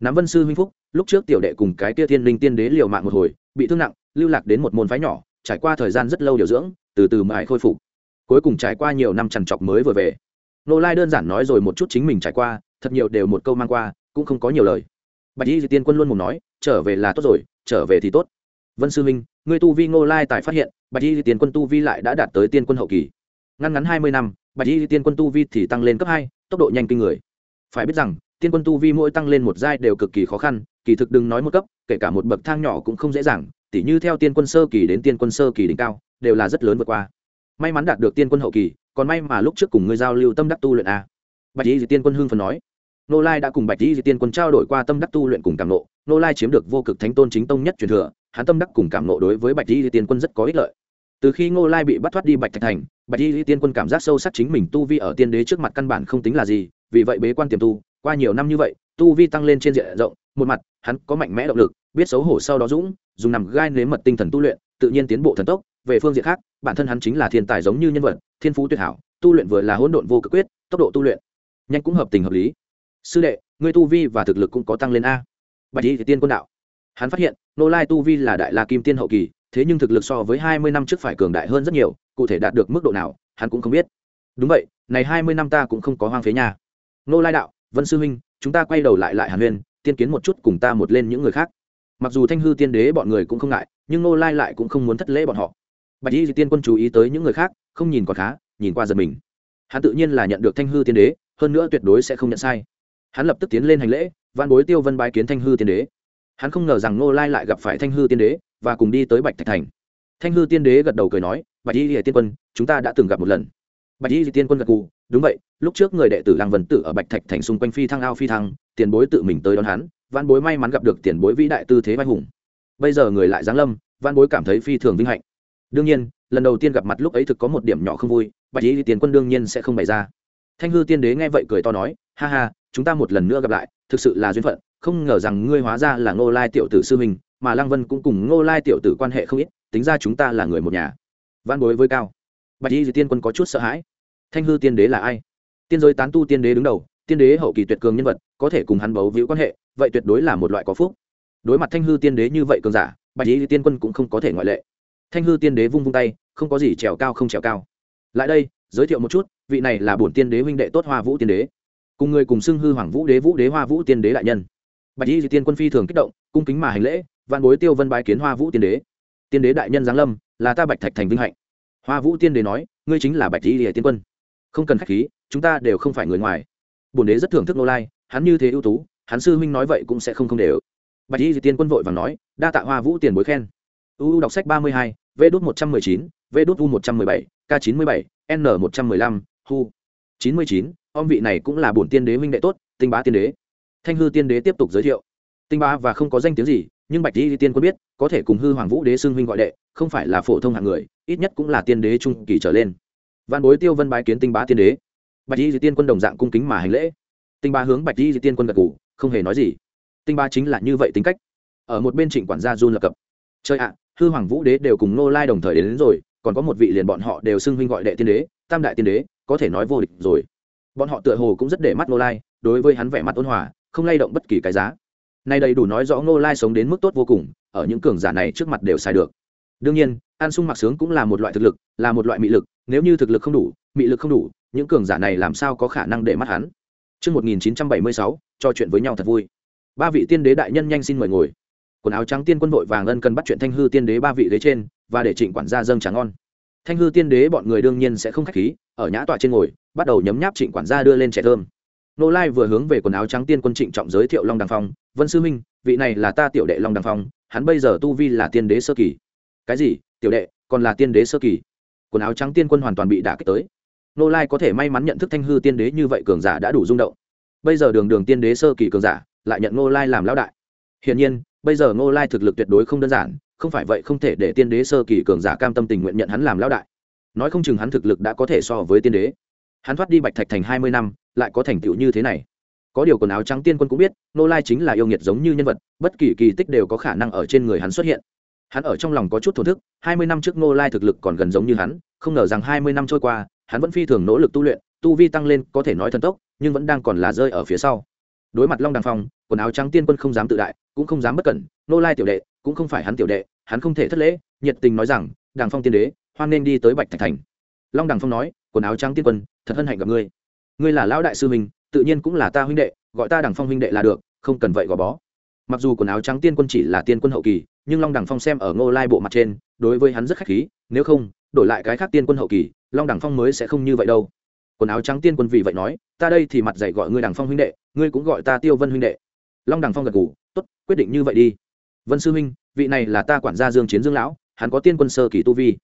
Nắm vân sư huynh phúc, lúc trước tiểu đệ cùng cái tia thiên linh tiên đế liều mạng một hồi, bị thương nặng, lưu lạc đến một môn phái nhỏ, trải qua thời gian rất lâu điều dưỡng, từ từ mãi khôi phục. Cuối cùng trải qua nhiều năm trằn trọc mới vừa về. Ngô lai đơn giản nói rồi một chút chính mình trải qua, thật nhiều đều một câu mang qua cũng không có nhiều lời. Bạch y di tiên quân luôn mồm nói, trở về là tốt rồi, trở về thì tốt. Vân sư minh ngươi tu vi ngô lai tại phát hiện, bạch y di tiên quân tu vi lại đã đạt tới tiên quân hậu kỳ. Ngăn ngắn hai mươi năm, bạch y di tiên quân tu vi thì tăng lên cấp hai, tốc độ nhanh kinh người. Phải biết rằng, tiên quân tu vi mỗi tăng lên một giai đều cực kỳ khó khăn, kỳ thực đừng nói một cấp, kể cả một bậc thang nhỏ cũng không dễ dàng, tỉ như theo tiên quân sơ kỳ đến tiên quân sơ kỳ đỉnh cao, đều là rất lớn vượt qua. May mắn đạt được tiên quân hậu kỳ, còn may mà lúc trước cùng ngươi giao lưu tâm đắc tu luyện a. Bạch y di tiên quân hưng phần nói nô lai đã cùng bạch di tiên quân trao đổi qua tâm đắc tu luyện cùng cảm nộ. Nô lai chiếm được vô cực thánh tôn chính tông nhất truyền thừa, hắn tâm đắc cùng cảm nộ đối với bạch di tiên quân rất có ích lợi. Từ khi ngô lai bị bắt thoát đi bạch thạch thành, bạch di tiên quân cảm giác sâu sắc chính mình tu vi ở tiên đế trước mặt căn bản không tính là gì, vì vậy bế quan tiềm tu. Qua nhiều năm như vậy, tu vi tăng lên trên diện rộng, một mặt, hắn có mạnh mẽ động lực, biết xấu hổ sau đó dũng, dùng nằm gai nếm mật tinh thần tu luyện, tự nhiên tiến bộ thần tốc. Về phương diện khác, bản thân hắn chính là thiên tài giống như nhân vật, thiên phú tuyệt hảo, tu luyện vừa là hỗn độn vô cực quyết, tốc độ tu luyện nhanh cũng hợp tình hợp lý sư đệ, ngươi tu vi và thực lực cũng có tăng lên a. Bạch y thì tiên quân đạo. Hắn phát hiện, nô lai tu vi là đại la kim tiên hậu kỳ, thế nhưng thực lực so với hai mươi năm trước phải cường đại hơn rất nhiều, cụ thể đạt được mức độ nào, hắn cũng không biết. Đúng vậy, này hai mươi năm ta cũng không có hoang phế nhà nô lai đạo, vân sư huynh, chúng ta quay đầu lại lại hàn huyên tiên kiến một chút cùng ta một lên những người khác. Mặc dù thanh hư tiên đế bọn người cũng không ngại, nhưng nô lai lại cũng không muốn thất lễ bọn họ. Bạch y tiên quân chú ý tới những người khác, không nhìn còn khá, nhìn qua giật mình. Hắn tự nhiên là nhận được thanh hư tiên đế, hơn nữa tuyệt đối sẽ không nhận sai hắn lập tức tiến lên hành lễ văn bối tiêu vân bái kiến thanh hư tiên đế. Hắn không ngờ rằng nô lai lại gặp phải thanh hư tiên đế và cùng đi tới bạch thạch thành. Thanh hư tiên đế gật đầu cười nói, bạch y tiên quân, chúng ta đã từng gặp một lần. Bạch y tiên quân gật cù đúng vậy, lúc trước người đệ tử lăng vân tử ở bạch thạch thành xung quanh phi thăng ao phi thăng, tiền bối tự mình tới đón hắn văn bối may mắn gặp được tiền bối vĩ đại tư thế vai hùng. Bây giờ người lại giáng lâm văn bối cảm thấy phi thường vinh hạnh. Đương nhiên, lần đầu tiên gặp mặt lúc ấy thực có một điểm nhỏ không vui, bạch y tiên quân đương nhiên sẽ không bày ra. Thanh hư tiên đế nghe vậy cười to nói, ha ha chúng ta một lần nữa gặp lại, thực sự là duyên phận. Không ngờ rằng ngươi hóa ra là ngô lai tiểu tử sư huynh, mà lăng vân cũng cùng ngô lai tiểu tử quan hệ không ít, tính ra chúng ta là người một nhà. Văn bối với cao. Bạch y di tiên quân có chút sợ hãi. Thanh hư tiên đế là ai? Tiên giới tán tu tiên đế đứng đầu, tiên đế hậu kỳ tuyệt cường nhân vật, có thể cùng hắn bấu víu quan hệ, vậy tuyệt đối là một loại có phúc. Đối mặt thanh hư tiên đế như vậy cường giả, bạch y di tiên quân cũng không có thể ngoại lệ. Thanh hư tiên đế vung vung tay, không có gì trèo cao không trèo cao. Lại đây, giới thiệu một chút, vị này là bổn tiên đế huynh đệ tốt hoa vũ tiên đế cùng người cùng xưng hư hoàng vũ đế vũ đế hoa vũ tiên đế đại nhân. Bạch y di tiên quân phi thường kích động, cung kính mà hành lễ văn bối tiêu vân bái kiến hoa vũ tiên đế. Tiên đế đại nhân giáng lâm, là ta bạch thạch thành vinh hạnh. Hoa vũ tiên đế nói, ngươi chính là bạch y di tiên quân. Không cần khách khí, chúng ta đều không phải người ngoài. Bổn đế rất thưởng thức nô lai, hắn như thế ưu tú, hắn sư huynh nói vậy cũng sẽ không không đều. Bạch y di tiên quân vội và nói, đa tạ hoa vũ tiền bối khen. Uu đọc sách ba mươi hai v đốt một trăm mười chín v đốt u một trăm mười bảy k chín mươi bảy, n một trăm mười lăm, hu. chín mươi chín Ông vị này cũng là bổn tiên đế huynh đệ tốt tinh bá tiên đế. Thanh hư tiên đế tiếp tục giới thiệu. Tinh bá và không có danh tiếng gì nhưng bạch di tiên quân biết có thể cùng hư hoàng vũ đế xưng huynh gọi đệ không phải là phổ thông hạng người ít nhất cũng là tiên đế trung kỳ trở lên. Văn bối tiêu vân bái kiến tinh bá tiên đế. Bạch di tiên quân đồng dạng cung kính mà hành lễ. Tinh bá hướng bạch di tiên quân gật ngủ không hề nói gì. Tinh bá chính là như vậy tính cách. Ở một bên trịnh quản gia run lập cập. Chơi ạ hư hoàng vũ đế đều cùng nô lai đồng thời đến, đến rồi còn có một vị liền bọn họ đều xưng huynh gọi đệ tiên đế tam đại tiên đế có thể nói vô địch rồi bọn họ tựa hồ cũng rất để mắt nô lai đối với hắn vẻ mặt ôn hòa không lay động bất kỳ cái giá nay đầy đủ nói rõ nô lai sống đến mức tốt vô cùng ở những cường giả này trước mặt đều sai được đương nhiên an sung mặc sướng cũng là một loại thực lực là một loại mị lực nếu như thực lực không đủ mị lực không đủ những cường giả này làm sao có khả năng để mắt hắn Trước 1976, trò chuyện với nhau thật vui. Ba vị tiên đế đại nhân nhanh xin mời ngồi. Quần áo trắng tiên quân đội vàng ân cần bắt chuyện thanh hư tiên đế ba vị đế trên, và để trịnh quản gia dâng trà ngon. Thanh hư tiên đế bọn người đương nhiên sẽ không khách khí, ở nhã tọa trên ngồi, bắt đầu nhấm nháp trịnh quản gia đưa lên trẻ thơm. Nô Lai vừa hướng về quần áo trắng tiên quân trịnh trọng giới thiệu Long Đằng Phong, "Vân sư minh, vị này là ta tiểu đệ Long Đằng Phong, hắn bây giờ tu vi là tiên đế sơ kỳ." "Cái gì? Tiểu đệ, còn là tiên đế sơ kỳ?" Quần áo trắng tiên quân hoàn toàn bị đả kích tới nô lai có thể may mắn nhận thức thanh hư tiên đế như vậy cường giả đã đủ rung động bây giờ đường đường tiên đế sơ kỳ cường giả lại nhận nô lai làm lão đại hiển nhiên bây giờ nô lai thực lực tuyệt đối không đơn giản không phải vậy không thể để tiên đế sơ kỳ cường giả cam tâm tình nguyện nhận hắn làm lão đại nói không chừng hắn thực lực đã có thể so với tiên đế. Hắn thoát đi bạch thạch thành hai mươi năm, lại có thành tựu như thế này. Có điều quần áo trắng tiên quân cũng biết, nô lai chính là yêu nghiệt giống như nhân vật, bất kỳ kỳ tích đều có khả năng ở trên người hắn xuất hiện. Hắn ở trong lòng có chút thổn thức, hai mươi năm trước nô lai thực lực còn gần giống như hắn, không ngờ rằng hai mươi năm trôi qua, hắn vẫn phi thường nỗ lực tu luyện, tu vi tăng lên, có thể nói thần tốc, nhưng vẫn đang còn là rơi ở phía sau. Đối mặt long đằng phong, quần áo trắng tiên quân không dám tự đại, cũng không dám bất cẩn, nô lai tiểu đệ, cũng không phải hắn tiểu đệ, hắn không thể thất lễ, nhiệt tình nói rằng đàng phong tiên đế hoan nên đi tới bạch thạch thành. Long đằng phong nói, quần áo trắng tiên quân, thật hân hạnh gặp ngươi. Ngươi là lão đại sư mình tự nhiên cũng là ta huynh đệ, gọi ta đằng phong huynh đệ là được, không cần vậy gò bó. Mặc dù quần áo trắng tiên quân chỉ là tiên quân hậu kỳ, nhưng long đằng phong xem ở ngô lai bộ mặt trên, đối với hắn rất khách khí, nếu không, đổi lại cái khác tiên quân hậu kỳ, long đằng phong mới sẽ không như vậy đâu. Quần áo trắng tiên quân vì vậy nói, ta đây thì mặt dạy gọi ngươi đằng phong huynh đệ, ngươi cũng gọi ta tiêu vân huynh đệ. Long đằng phong gật ngủ tốt, quyết định như vậy đi. Vân sư huynh, vị này là ta quản gia dương chiến dương lão, hắn có tiên quân sơ kỳ tu vi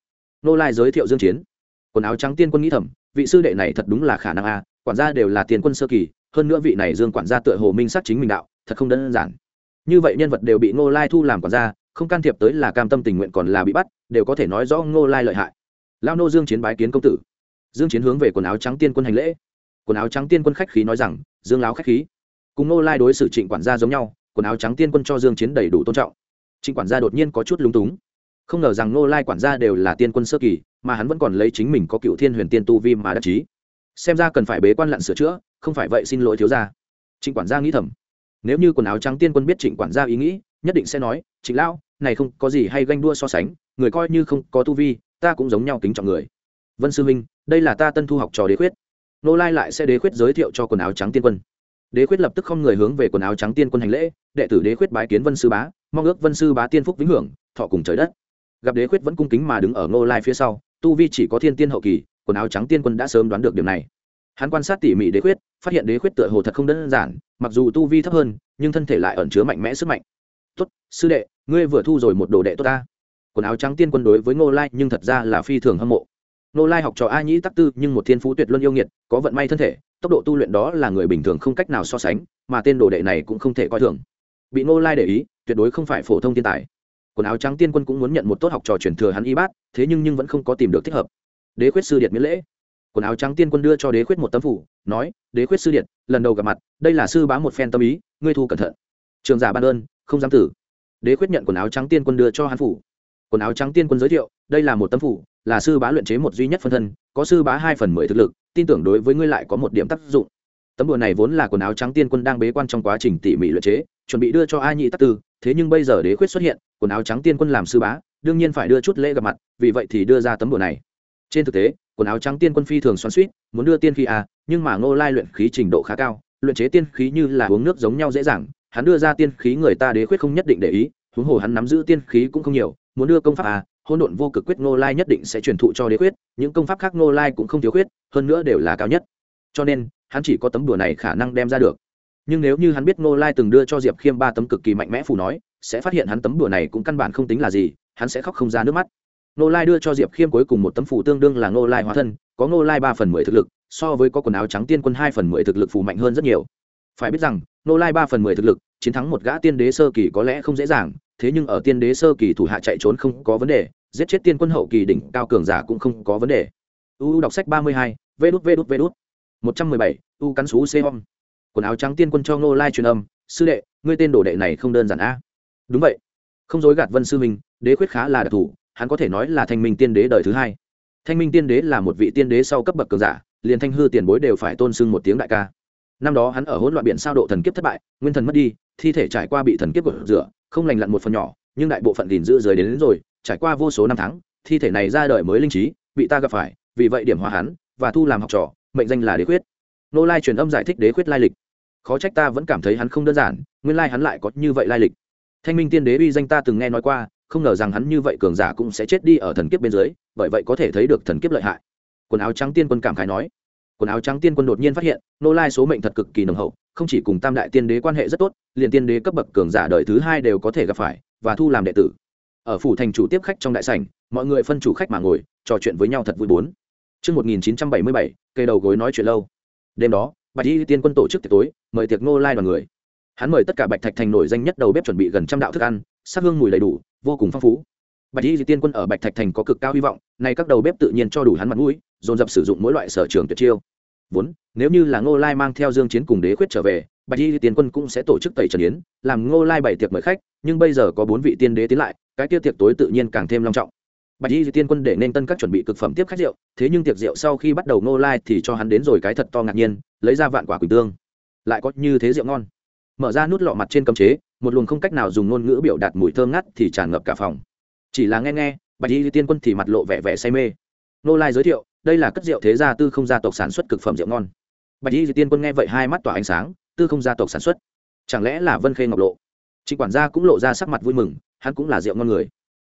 nô lai giới thiệu dương chiến. Quần áo trắng tiên quân nghĩ thầm, vị sư đệ này thật đúng là khả năng a, quản gia đều là tiên quân sơ kỳ, hơn nữa vị này dương quản gia tựa hồ minh sát chính mình đạo, thật không đơn giản. Như vậy nhân vật đều bị nô lai thu làm quản gia, không can thiệp tới là cam tâm tình nguyện còn là bị bắt, đều có thể nói rõ ngô lai lợi hại. Lao nô dương chiến bái kiến công tử. Dương chiến hướng về quần áo trắng tiên quân hành lễ. Quần áo trắng tiên quân khách khí nói rằng, dương láo khách khí. Cùng ngô lai đối xử trịnh quản gia giống nhau, quần áo trắng tiên quân cho dương chiến đầy đủ tôn trọng. Trịnh quản gia đột nhiên có chút lúng túng không ngờ rằng Nô lai quản gia đều là tiên quân sơ kỳ, mà hắn vẫn còn lấy chính mình có cựu thiên huyền tiên tu vi mà đắc chí. Xem ra cần phải bế quan lặn sửa chữa, không phải vậy xin lỗi thiếu gia. Trịnh quản gia nghĩ thầm. Nếu như quần áo trắng tiên quân biết trịnh quản gia ý nghĩ, nhất định sẽ nói, trịnh lão, này không có gì hay ganh đua so sánh, người coi như không có tu vi, ta cũng giống nhau kính trọng người. Vân sư minh đây là ta tân thu học trò đế khuyết. Nô lai lại sẽ đế khuyết giới thiệu cho quần áo trắng tiên quân. Đế khuyết lập tức không người hướng về quần áo trắng tiên quân hành lễ, đệ tử đế khuyết bái kiến vân sư bá, mong ước vân sư bá tiên phúc vĩnh hưởng, thọ cùng trời đất gặp đế khuyết vẫn cung kính mà đứng ở Ngô lai phía sau, tu vi chỉ có thiên tiên hậu kỳ, quần áo trắng tiên quân đã sớm đoán được điểm này. Hắn quan sát tỉ mỉ đế khuyết, phát hiện đế khuyết tựa hồ thật không đơn giản, mặc dù tu vi thấp hơn, nhưng thân thể lại ẩn chứa mạnh mẽ sức mạnh. Tốt, sư đệ, ngươi vừa thu rồi một đồ đệ tốt ta. Quần áo trắng tiên quân đối với ngô lai nhưng thật ra là phi thường hâm mộ. Ngô lai học trò a nhĩ tắc tư nhưng một thiên phú tuyệt luân yêu nghiệt, có vận may thân thể, tốc độ tu luyện đó là người bình thường không cách nào so sánh, mà tên đồ đệ này cũng không thể coi thường. Bị ngô lai để ý, tuyệt đối không phải phổ thông thiên tài quần áo trắng tiên quân cũng muốn nhận một tốt học trò truyền thừa hắn y bát, thế nhưng nhưng vẫn không có tìm được thích hợp. Đế khuyết sư điện miễn lễ. Quần áo trắng tiên quân đưa cho đế khuyết một tấm phủ, nói, đế khuyết sư điện lần đầu gặp mặt, đây là sư bá một phen tâm ý, ngươi thu cẩn thận. Trường giả ban ơn, không dám tử. Đế khuyết nhận quần áo trắng tiên quân đưa cho hắn phủ. Quần áo trắng tiên quân giới thiệu, đây là một tấm phủ, là sư bá luyện chế một duy nhất phân thân, có sư bá hai phần mười thực lực, tin tưởng đối với ngươi lại có một điểm tác dụng. Tấm đùa này vốn là quần áo trắng tiên quân đang bế quan trong quá trình tỉ mỉ luyện chế, chuẩn bị đưa cho a nhị tắc tư, thế nhưng bây giờ đế khuyết xuất hiện quần áo trắng tiên quân làm sư bá đương nhiên phải đưa chút lễ gặp mặt vì vậy thì đưa ra tấm đùa này. Trên thực tế quần áo trắng tiên quân phi thường xoắn suýt muốn đưa tiên khí à, nhưng mà ngô lai luyện khí trình độ khá cao luyện chế tiên khí như là uống nước giống nhau dễ dàng hắn đưa ra tiên khí người ta đế khuyết không nhất định để ý huống hồ hắn nắm giữ tiên khí cũng không nhiều muốn đưa công pháp à hôn độn vô cực quyết ngô lai nhất định sẽ truyền thụ cho đế quyết những công pháp khác ngô lai cũng không thiếu khuyết hơn nữa đều là cao nhất. Cho nên hắn chỉ có tấm đùa này khả năng đem ra được. Nhưng nếu như hắn biết ngô lai từng đưa cho diệp khiêm ba tấm cực kỳ mạnh mẽ phù nói sẽ phát hiện hắn tấm đùa này cũng căn bản không tính là gì, hắn sẽ khóc không ra nước mắt. Nô lai đưa cho diệp khiêm cuối cùng một tấm phù tương đương là Nô lai hóa thân, có Nô lai ba phần mười thực lực, so với có quần áo trắng tiên quân hai phần mười thực lực phù mạnh hơn rất nhiều. Phải biết rằng Nô lai ba phần mười thực lực, chiến thắng một gã tiên đế sơ kỳ có lẽ không dễ dàng, thế nhưng ở tiên đế sơ kỳ thủ hạ chạy trốn không có vấn đề, giết chết tiên quân hậu kỳ đỉnh cao cường giả cũng không có vấn đề. U đọc sách ba mươi hai, vê đút vê đút vê đút. Một trăm mười bảy, u cắn xú xê hom. Quần áo trắng tiên quân cho Nô lai truyền âm, sư đệ, ngươi tên đồ đệ này không đơn giản a đúng vậy. Không dối gạt vân sư minh đế khuyết khá là đặc thù hắn có thể nói là thanh minh tiên đế đời thứ hai. Thanh minh tiên đế là một vị tiên đế sau cấp bậc cường giả liền thanh hư tiền bối đều phải tôn sưng một tiếng đại ca. Năm đó hắn ở hỗn loạn biển sao độ thần kiếp thất bại nguyên thần mất đi thi thể trải qua bị thần kiếp rửa không lành lặn một phần nhỏ nhưng đại bộ phận gìn giữ dưới đến, đến rồi trải qua vô số năm tháng thi thể này ra đời mới linh trí bị ta gặp phải vì vậy điểm hóa hắn và thu làm học trò mệnh danh là đế khuyết. Nô lai truyền âm giải thích đế khuyết lai lịch. Khó trách ta vẫn cảm thấy hắn không đơn giản nguyên lai hắn lại có như vậy lai lịch thanh minh tiên đế uy danh ta từng nghe nói qua không ngờ rằng hắn như vậy cường giả cũng sẽ chết đi ở thần kiếp bên dưới bởi vậy có thể thấy được thần kiếp lợi hại quần áo trắng tiên quân cảm khái nói quần áo trắng tiên quân đột nhiên phát hiện nô lai số mệnh thật cực kỳ nồng hậu không chỉ cùng tam đại tiên đế quan hệ rất tốt liền tiên đế cấp bậc cường giả đời thứ hai đều có thể gặp phải và thu làm đệ tử ở phủ thành chủ tiếp khách trong đại sảnh mọi người phân chủ khách mà ngồi trò chuyện với nhau thật vui bốn Trước 1977, cây đầu gối nói chuyện lâu. Đêm đó, Bạch Y Tiên quân tổ chức tiệc tối, mời tiệc Ngô Lai đoàn người. Hắn mời tất cả Bạch Thạch thành nổi danh nhất đầu bếp chuẩn bị gần trăm đạo thức ăn, sắc hương mùi đầy đủ, vô cùng phong phú. Bạch Y Tiên quân ở Bạch Thạch thành có cực cao hy vọng, nay các đầu bếp tự nhiên cho đủ hắn mặt mũi, dồn dập sử dụng mỗi loại sở trường tuyệt chiêu. Vốn, nếu như là Ngô Lai mang theo Dương Chiến cùng Đế Khuyết trở về, Bạch Y Tiên quân cũng sẽ tổ chức tẩy trần yến, làm Ngô Lai bày tiệc mời khách, nhưng bây giờ có bốn vị tiên đế tiến lại, cái kia tiệc tối tự nhiên càng thêm long trọng bạch y tiên quân để nên tân các chuẩn bị cực phẩm tiếp khách rượu thế nhưng tiệc rượu sau khi bắt đầu Ngô lai thì cho hắn đến rồi cái thật to ngạc nhiên lấy ra vạn quả quỳnh tương lại có như thế rượu ngon mở ra nút lọ mặt trên cấm chế, một luồng không cách nào dùng ngôn ngữ biểu đạt mùi thơm ngắt thì tràn ngập cả phòng. Chỉ là nghe nghe, bạch y tiên quân thì mặt lộ vẻ vẻ say mê. Nô lai giới thiệu, đây là cất rượu thế gia tư không gia tộc sản xuất cực phẩm rượu ngon. Bạch y tiên quân nghe vậy hai mắt tỏa ánh sáng, tư không gia tộc sản xuất. Chẳng lẽ là vân khê ngọc lộ? Trịnh quản gia cũng lộ ra sắc mặt vui mừng, hắn cũng là rượu ngon người.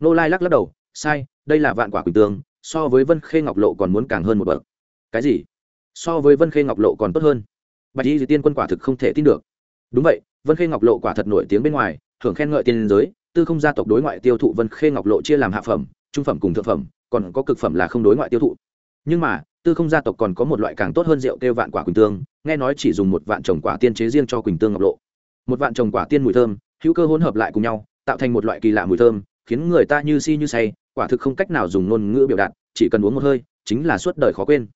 Nô lai lắc lắc đầu, sai, đây là vạn quả quỳnh tương, so với vân khê ngọc lộ còn muốn càng hơn một bậc. Cái gì? So với vân khê ngọc lộ còn tốt hơn? Bạch y tiên quân quả thực không thể tin được đúng vậy, vân khê ngọc lộ quả thật nổi tiếng bên ngoài, thưởng khen ngợi tiên giới, tư không gia tộc đối ngoại tiêu thụ vân khê ngọc lộ chia làm hạ phẩm, trung phẩm cùng thượng phẩm, còn có cực phẩm là không đối ngoại tiêu thụ. Nhưng mà, tư không gia tộc còn có một loại càng tốt hơn rượu kêu vạn quả quỳnh tương, nghe nói chỉ dùng một vạn trồng quả tiên chế riêng cho quỳnh tương ngọc lộ. Một vạn trồng quả tiên mùi thơm, hữu cơ hỗn hợp lại cùng nhau, tạo thành một loại kỳ lạ mùi thơm, khiến người ta như si như say, quả thực không cách nào dùng ngôn ngữ biểu đạt, chỉ cần uống một hơi, chính là suốt đời khó quên.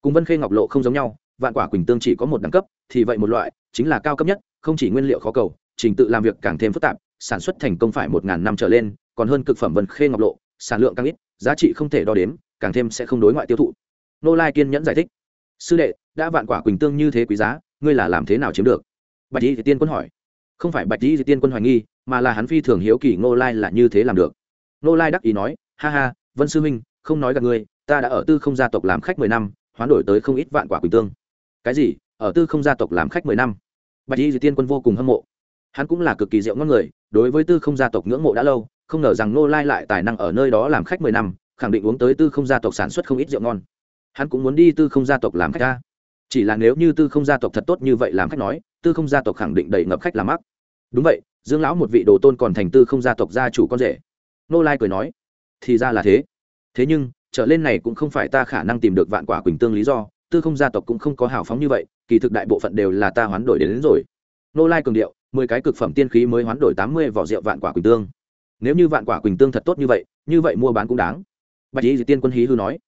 Cùng vân khê ngọc lộ không giống nhau, vạn quả quỳnh tương chỉ có một đẳng cấp, thì vậy một loại, chính là cao cấp nhất không chỉ nguyên liệu khó cầu, trình tự làm việc càng thêm phức tạp, sản xuất thành công phải một ngàn năm trở lên, còn hơn cực phẩm vân khê ngọc lộ, sản lượng càng ít, giá trị không thể đo đếm, càng thêm sẽ không đối ngoại tiêu thụ. Nô lai kiên nhẫn giải thích. Sư đệ, đã vạn quả quỳnh tương như thế quý giá, ngươi là làm thế nào chiếm được? Bạch lý thì tiên quân hỏi. Không phải bạch lý thì tiên quân hoài nghi, mà là hắn phi thường hiếu kỳ Nô lai là như thế làm được. Nô lai đắc ý nói, ha ha, vân sư minh không nói gặp ngươi, ta đã ở tư không gia tộc làm khách mười năm, hoán đổi tới không ít vạn quả quỳnh tương. Cái gì? Ở tư không gia tộc làm khách mười năm? Bạch y di tiên quân vô cùng hâm mộ. Hắn cũng là cực kỳ diệu ngon người, đối với tư không gia tộc ngưỡng mộ đã lâu, không ngờ rằng nô lai lại tài năng ở nơi đó làm khách mười năm, khẳng định uống tới tư không gia tộc sản xuất không ít rượu ngon. Hắn cũng muốn đi tư không gia tộc làm khách ta chỉ là nếu như tư không gia tộc thật tốt như vậy làm khách nói, tư không gia tộc khẳng định đầy ngập khách làm mắc đúng vậy, dương lão một vị đồ tôn còn thành tư không gia tộc gia chủ con rể. Nô lai cười nói, thì ra là thế. Thế nhưng, trở lên này cũng không phải ta khả năng tìm được vạn quả quỳnh tương lý do, tư không gia tộc cũng không có hào phóng như vậy kỳ thực đại bộ phận đều là ta hoán đổi đến, đến rồi. Nô lai cường điệu mười cái cực phẩm tiên khí mới hoán đổi tám mươi vỏ rượu vạn quả quỳnh tương. Nếu như vạn quả quỳnh tương thật tốt như vậy như vậy mua bán cũng đáng. Bạch y tiên quân hí hư nói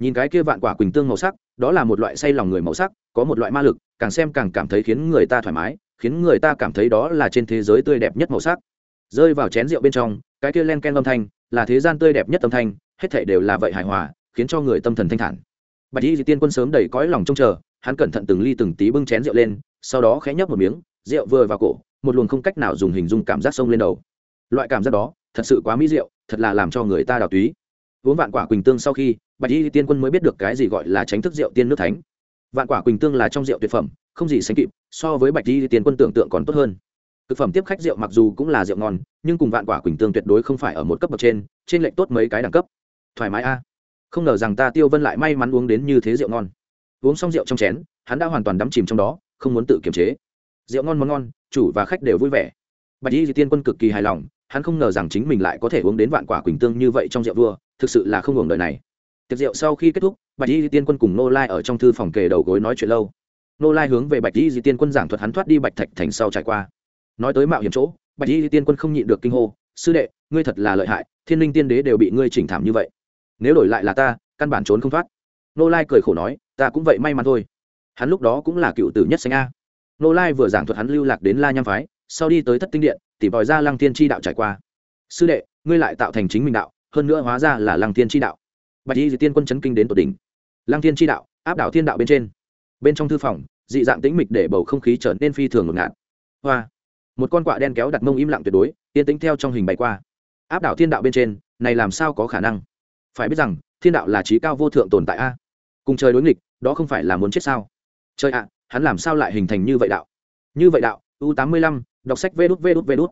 nhìn cái kia vạn quả quỳnh tương màu sắc đó là một loại say lòng người màu sắc có một loại ma lực càng xem càng cảm thấy khiến người ta thoải mái khiến người ta cảm thấy đó là trên thế giới tươi đẹp nhất màu sắc. Rơi vào chén rượu bên trong cái kia len ken âm thanh là thế gian tươi đẹp nhất âm thanh hết thảy đều là vậy hài hòa khiến cho người tâm thần thanh thản. Bạch y tiên quân sớm đầy cõi lòng trông chờ hắn cẩn thận từng ly từng tí bưng chén rượu lên, sau đó khẽ nhấp một miếng, rượu vừa vào cổ, một luồng không cách nào dùng hình dung cảm giác sông lên đầu. Loại cảm giác đó, thật sự quá mỹ rượu thật là làm cho người ta đào túy. Uống vạn quả quỳnh tương sau khi, bạch y tiên quân mới biết được cái gì gọi là tránh thức rượu tiên nước thánh. Vạn quả quỳnh tương là trong rượu tuyệt phẩm, không gì sánh kịp, so với bạch y tiên quân tưởng tượng còn tốt hơn. Thực phẩm tiếp khách rượu mặc dù cũng là rượu ngon, nhưng cùng vạn quả quỳnh tương tuyệt đối không phải ở một cấp bậc trên trên lệnh tốt mấy cái đẳng cấp. Thoải mái a. Không ngờ rằng ta tiêu vân lại may mắn uống đến như thế rượu ngon uống xong rượu trong chén, hắn đã hoàn toàn đắm chìm trong đó, không muốn tự kiềm chế. Rượu ngon món ngon, chủ và khách đều vui vẻ. Bạch y tiên quân cực kỳ hài lòng, hắn không ngờ rằng chính mình lại có thể uống đến vạn quả quỳnh tương như vậy trong rượu vua, thực sự là không hưởng đời này. Tiệc rượu sau khi kết thúc, bạch y tiên quân cùng nô lai ở trong thư phòng kề đầu gối nói chuyện lâu. Nô lai hướng về bạch y tiên quân giảng thuật hắn thoát đi bạch thạch thành sau trải qua. Nói tới mạo hiểm chỗ, bạch y tiên quân không nhịn được kinh hô, sư đệ, ngươi thật là lợi hại, thiên linh tiên đế đều bị ngươi chỉnh thảm như vậy. Nếu đổi lại là ta, căn bản trốn không thoát. Nô lai cười khổ nói ta cũng vậy may mắn thôi. Hắn lúc đó cũng là cựu tử nhất xanh a. Nô lai vừa giảng thuật hắn lưu lạc đến la nham phái, sau đi tới thất tinh điện, tìm tòi ra lăng tiên tri đạo trải qua. Sư đệ, ngươi lại tạo thành chính mình đạo, hơn nữa hóa ra là lăng tiên tri đạo. Bạch y tiên quân chấn kinh đến tột đỉnh. Lăng tiên tri đạo, áp đảo thiên đạo bên trên. Bên trong thư phòng, dị dạng tĩnh mịch để bầu không khí trở nên phi thường ngột ngạt. Hoa! Một con quạ đen kéo đặt mông im lặng tuyệt đối, yên tĩnh theo trong hình bày qua. Áp đảo thiên đạo bên trên, này làm sao có khả năng? Phải biết rằng, thiên đạo là trí cao vô thượng tồn tại a. Cùng trời đối nghịch đó không phải là muốn chết sao? Trời ạ, hắn làm sao lại hình thành như vậy đạo? Như vậy đạo, u tám mươi lăm, đọc sách vê đút vê đút vê đút.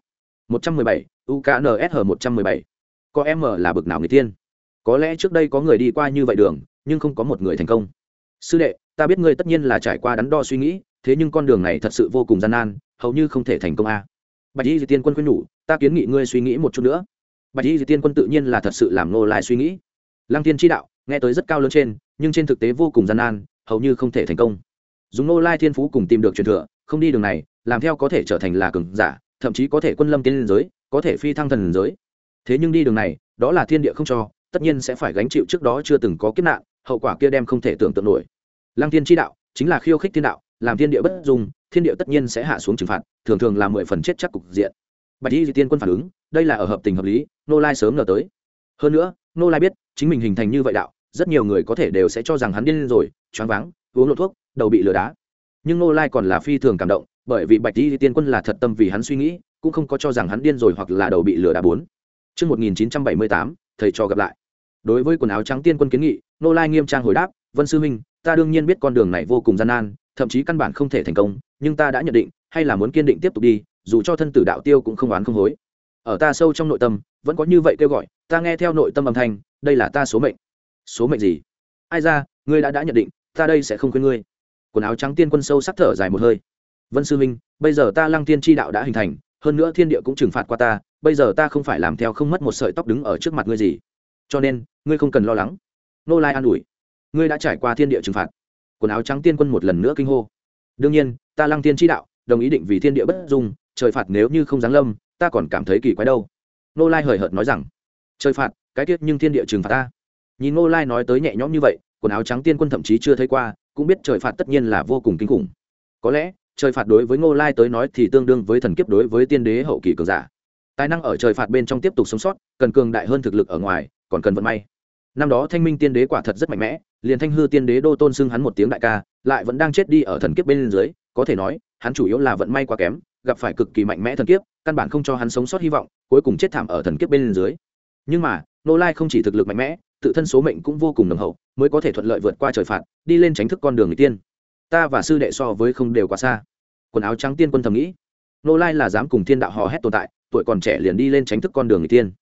một trăm mười bảy uknsh một trăm mười bảy. Có em mở là bực nào người tiên? Có lẽ trước đây có người đi qua như vậy đường, nhưng không có một người thành công. Sư đệ, ta biết ngươi tất nhiên là trải qua đắn đo suy nghĩ, thế nhưng con đường này thật sự vô cùng gian nan, hầu như không thể thành công a. Bạch y di tiên quân khuyên nhủ, ta kiến nghị ngươi suy nghĩ một chút nữa. Bạch y di tiên quân tự nhiên là thật sự làm nô lại suy nghĩ. Lăng tiên tri đạo, nghe tới rất cao lớn trên nhưng trên thực tế vô cùng gian nan, hầu như không thể thành công. Dùng nô lai thiên phú cùng tìm được truyền thừa, không đi đường này, làm theo có thể trở thành là cường giả, thậm chí có thể quân lâm tiên liên giới, có thể phi thăng thần giới. Thế nhưng đi đường này, đó là thiên địa không cho, tất nhiên sẽ phải gánh chịu trước đó chưa từng có kiếp nạn, hậu quả kia đem không thể tưởng tượng nổi. Lăng thiên tri đạo chính là khiêu khích thiên đạo, làm thiên địa bất dung, thiên địa tất nhiên sẽ hạ xuống trừng phạt, thường thường là mười phần chết chắc cục diện. Bạch y di tiên quân phản ứng, đây là ở hợp tình hợp lý nô lai sớm ngờ tới. Hơn nữa nô lai biết, chính mình hình thành như vậy đạo rất nhiều người có thể đều sẽ cho rằng hắn điên rồi choáng váng uống lộ thuốc đầu bị lừa đá nhưng nô lai còn là phi thường cảm động bởi vì bạch y tiên quân là thật tâm vì hắn suy nghĩ cũng không có cho rằng hắn điên rồi hoặc là đầu bị lừa đá bốn Trước 1978, thầy cho gặp lại. Đối với quần áo trắng tiên quân kiến nghị, nô lai nghiêm trang hồi đáp, "Vân sư minh, ta đương nhiên biết con đường này vô cùng gian nan, thậm chí căn bản không thể thành công, nhưng ta đã nhận định, hay là muốn kiên định tiếp tục đi, dù cho thân tử đạo tiêu cũng không oán không hối." Ở ta sâu trong nội tâm, vẫn có như vậy kêu gọi, ta nghe theo nội tâm âm thanh, đây là ta số mệnh. Số mệnh gì? Ai ra, ngươi đã đã nhận định, ta đây sẽ không khuyên ngươi. Quần áo trắng tiên quân sâu sắc thở dài một hơi. Vân sư minh bây giờ ta Lăng Tiên chi đạo đã hình thành, hơn nữa thiên địa cũng trừng phạt qua ta, bây giờ ta không phải làm theo không mất một sợi tóc đứng ở trước mặt ngươi gì. Cho nên ngươi không cần lo lắng. Nô lai an ủi. Ngươi đã trải qua thiên địa trừng phạt. Quần áo trắng tiên quân một lần nữa kinh hô. Đương nhiên ta lăng tiên tri đạo đồng ý định vì thiên địa bất dung trời phạt nếu như không giáng lâm ta còn cảm thấy kỳ quái đâu. Nô lai hời hợt nói rằng trời phạt cái tiết nhưng thiên địa trừng phạt ta nhìn Ngô lai nói tới nhẹ nhõm như vậy, quần áo trắng tiên quân thậm chí chưa thấy qua, cũng biết trời phạt tất nhiên là vô cùng kinh khủng. Có lẽ, trời phạt đối với ngô lai tới nói thì tương đương với thần kiếp đối với tiên đế hậu kỳ cường giả. Tài năng ở trời phạt bên trong tiếp tục sống sót, cần cường đại hơn thực lực ở ngoài, còn cần vận may. Năm đó thanh minh tiên đế quả thật rất mạnh mẽ, liền thanh hư tiên đế đô tôn xưng hắn một tiếng đại ca, lại vẫn đang chết đi ở thần kiếp bên dưới, có thể nói, hắn chủ yếu là vận may quá kém, gặp phải cực kỳ mạnh mẽ thần kiếp, căn bản không cho hắn sống sót hy vọng, cuối cùng chết thảm ở thần kiếp bên dưới. Nhưng mà nô lai không chỉ thực lực mạnh mẽ tự thân số mệnh cũng vô cùng nồng hậu, mới có thể thuận lợi vượt qua trời phạt, đi lên tránh thức con đường người tiên. Ta và sư đệ so với không đều quá xa. Quần áo trắng tiên quân thầm nghĩ. Nô lai là dám cùng thiên đạo hò hét tồn tại, tuổi còn trẻ liền đi lên tránh thức con đường người tiên.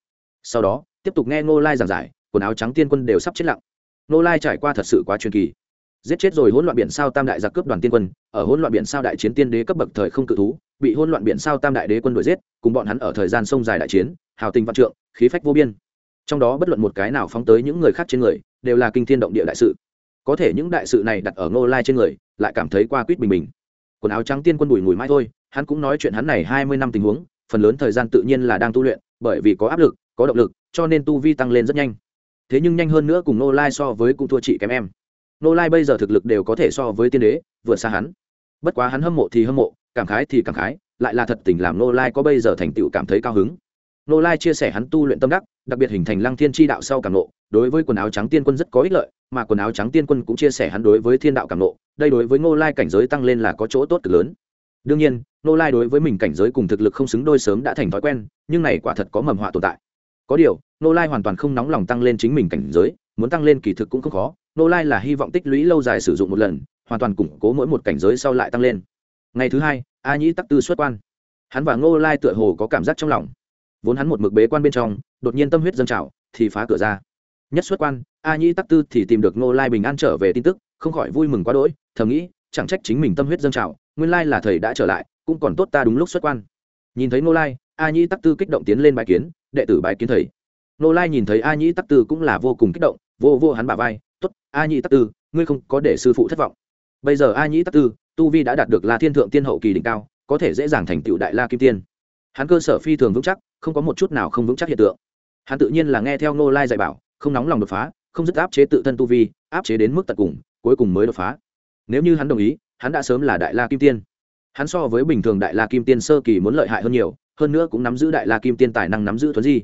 Sau đó, tiếp tục nghe nô lai giảng giải, quần áo trắng tiên quân đều sắp chết lặng. Nô lai trải qua thật sự quá truyền kỳ. Giết chết rồi hỗn loạn biển sao tam đại giặc cướp đoàn tiên quân, ở hỗn loạn biển sao đại chiến tiên đế cấp bậc thời không cự thú, bị hỗn loạn biển sao tam đại đế quân đuổi giết, cùng bọn hắn ở thời gian sông dài đại chiến, hào tình văn trượng, khí phách vô biên trong đó bất luận một cái nào phóng tới những người khác trên người, đều là kinh thiên động địa đại sự. Có thể những đại sự này đặt ở ngô lai trên người, lại cảm thấy qua quýt bình bình. Quần áo trắng tiên quân bùi ngùi mãi thôi, hắn cũng nói chuyện hắn này hai mươi năm tình huống, phần lớn thời gian tự nhiên là đang tu luyện, bởi vì có áp lực, có động lực, cho nên tu vi tăng lên rất nhanh. Thế nhưng nhanh hơn nữa cùng nô lai so với cũng thua chị kém em. Nô lai bây giờ thực lực đều có thể so với tiên đế, vượt xa hắn. Bất quá hắn hâm mộ thì hâm mộ, cảm khái thì cảm khái, lại là thật tình làm nô lai có bây giờ thành tựu cảm thấy cao hứng nô lai chia sẻ hắn tu luyện tâm đắc, đặc biệt hình thành lăng thiên tri đạo sau cảm nộ đối với quần áo trắng tiên quân rất có ích lợi, mà quần áo trắng tiên quân cũng chia sẻ hắn đối với thiên đạo cảm nộ đây đối với ngô lai cảnh giới tăng lên là có chỗ tốt cực lớn. Đương nhiên nô lai đối với mình cảnh giới cùng thực lực không xứng đôi sớm đã thành thói quen, nhưng này quả thật có mầm họa tồn tại. Có điều nô lai hoàn toàn không nóng lòng tăng lên chính mình cảnh giới, muốn tăng lên kỳ thực cũng không khó nô lai là hy vọng tích lũy lâu dài sử dụng một lần, hoàn toàn củng cố mỗi một cảnh giới sau lại tăng lên. Ngày thứ hai, a nhĩ tắc tư xuất quan. Hắn và ngô lai tựa hồ có cảm giác trong lòng vốn hắn một mực bế quan bên trong, đột nhiên tâm huyết dâng trào, thì phá cửa ra. Nhất xuất quan, a nhĩ tắc tư thì tìm được ngô lai bình an trở về tin tức, không khỏi vui mừng quá đỗi, thầm nghĩ, chẳng trách chính mình tâm huyết dâng trào, nguyên lai là thầy đã trở lại, cũng còn tốt ta đúng lúc xuất quan. Nhìn thấy ngô lai, a nhĩ tắc tư kích động tiến lên bài kiến, đệ tử bài kiến thầy. Ngô lai nhìn thấy a nhĩ tắc tư cũng là vô cùng kích động, vô vô hắn bà vai t ố t a nhĩ tắc tư, ngươi không có để sư phụ thất vọng. Bây giờ a nhĩ tắc tư, tu vi đã đạt được la thiên thượng tiên hậu kỳ đỉnh cao, có thể dễ dàng thành tựu đại la kim tiên. Hắn cơ sở phi thường vững chắc không có một chút nào không vững chắc hiện tượng. Hắn tự nhiên là nghe theo ngô lai dạy bảo, không nóng lòng đột phá, không dứt áp chế tự thân tu vi, áp chế đến mức tận cùng, cuối cùng mới đột phá. Nếu như hắn đồng ý, hắn đã sớm là đại la kim tiên. Hắn so với bình thường đại la kim tiên sơ kỳ muốn lợi hại hơn nhiều, hơn nữa cũng nắm giữ đại la kim tiên tài năng nắm giữ thuấn di.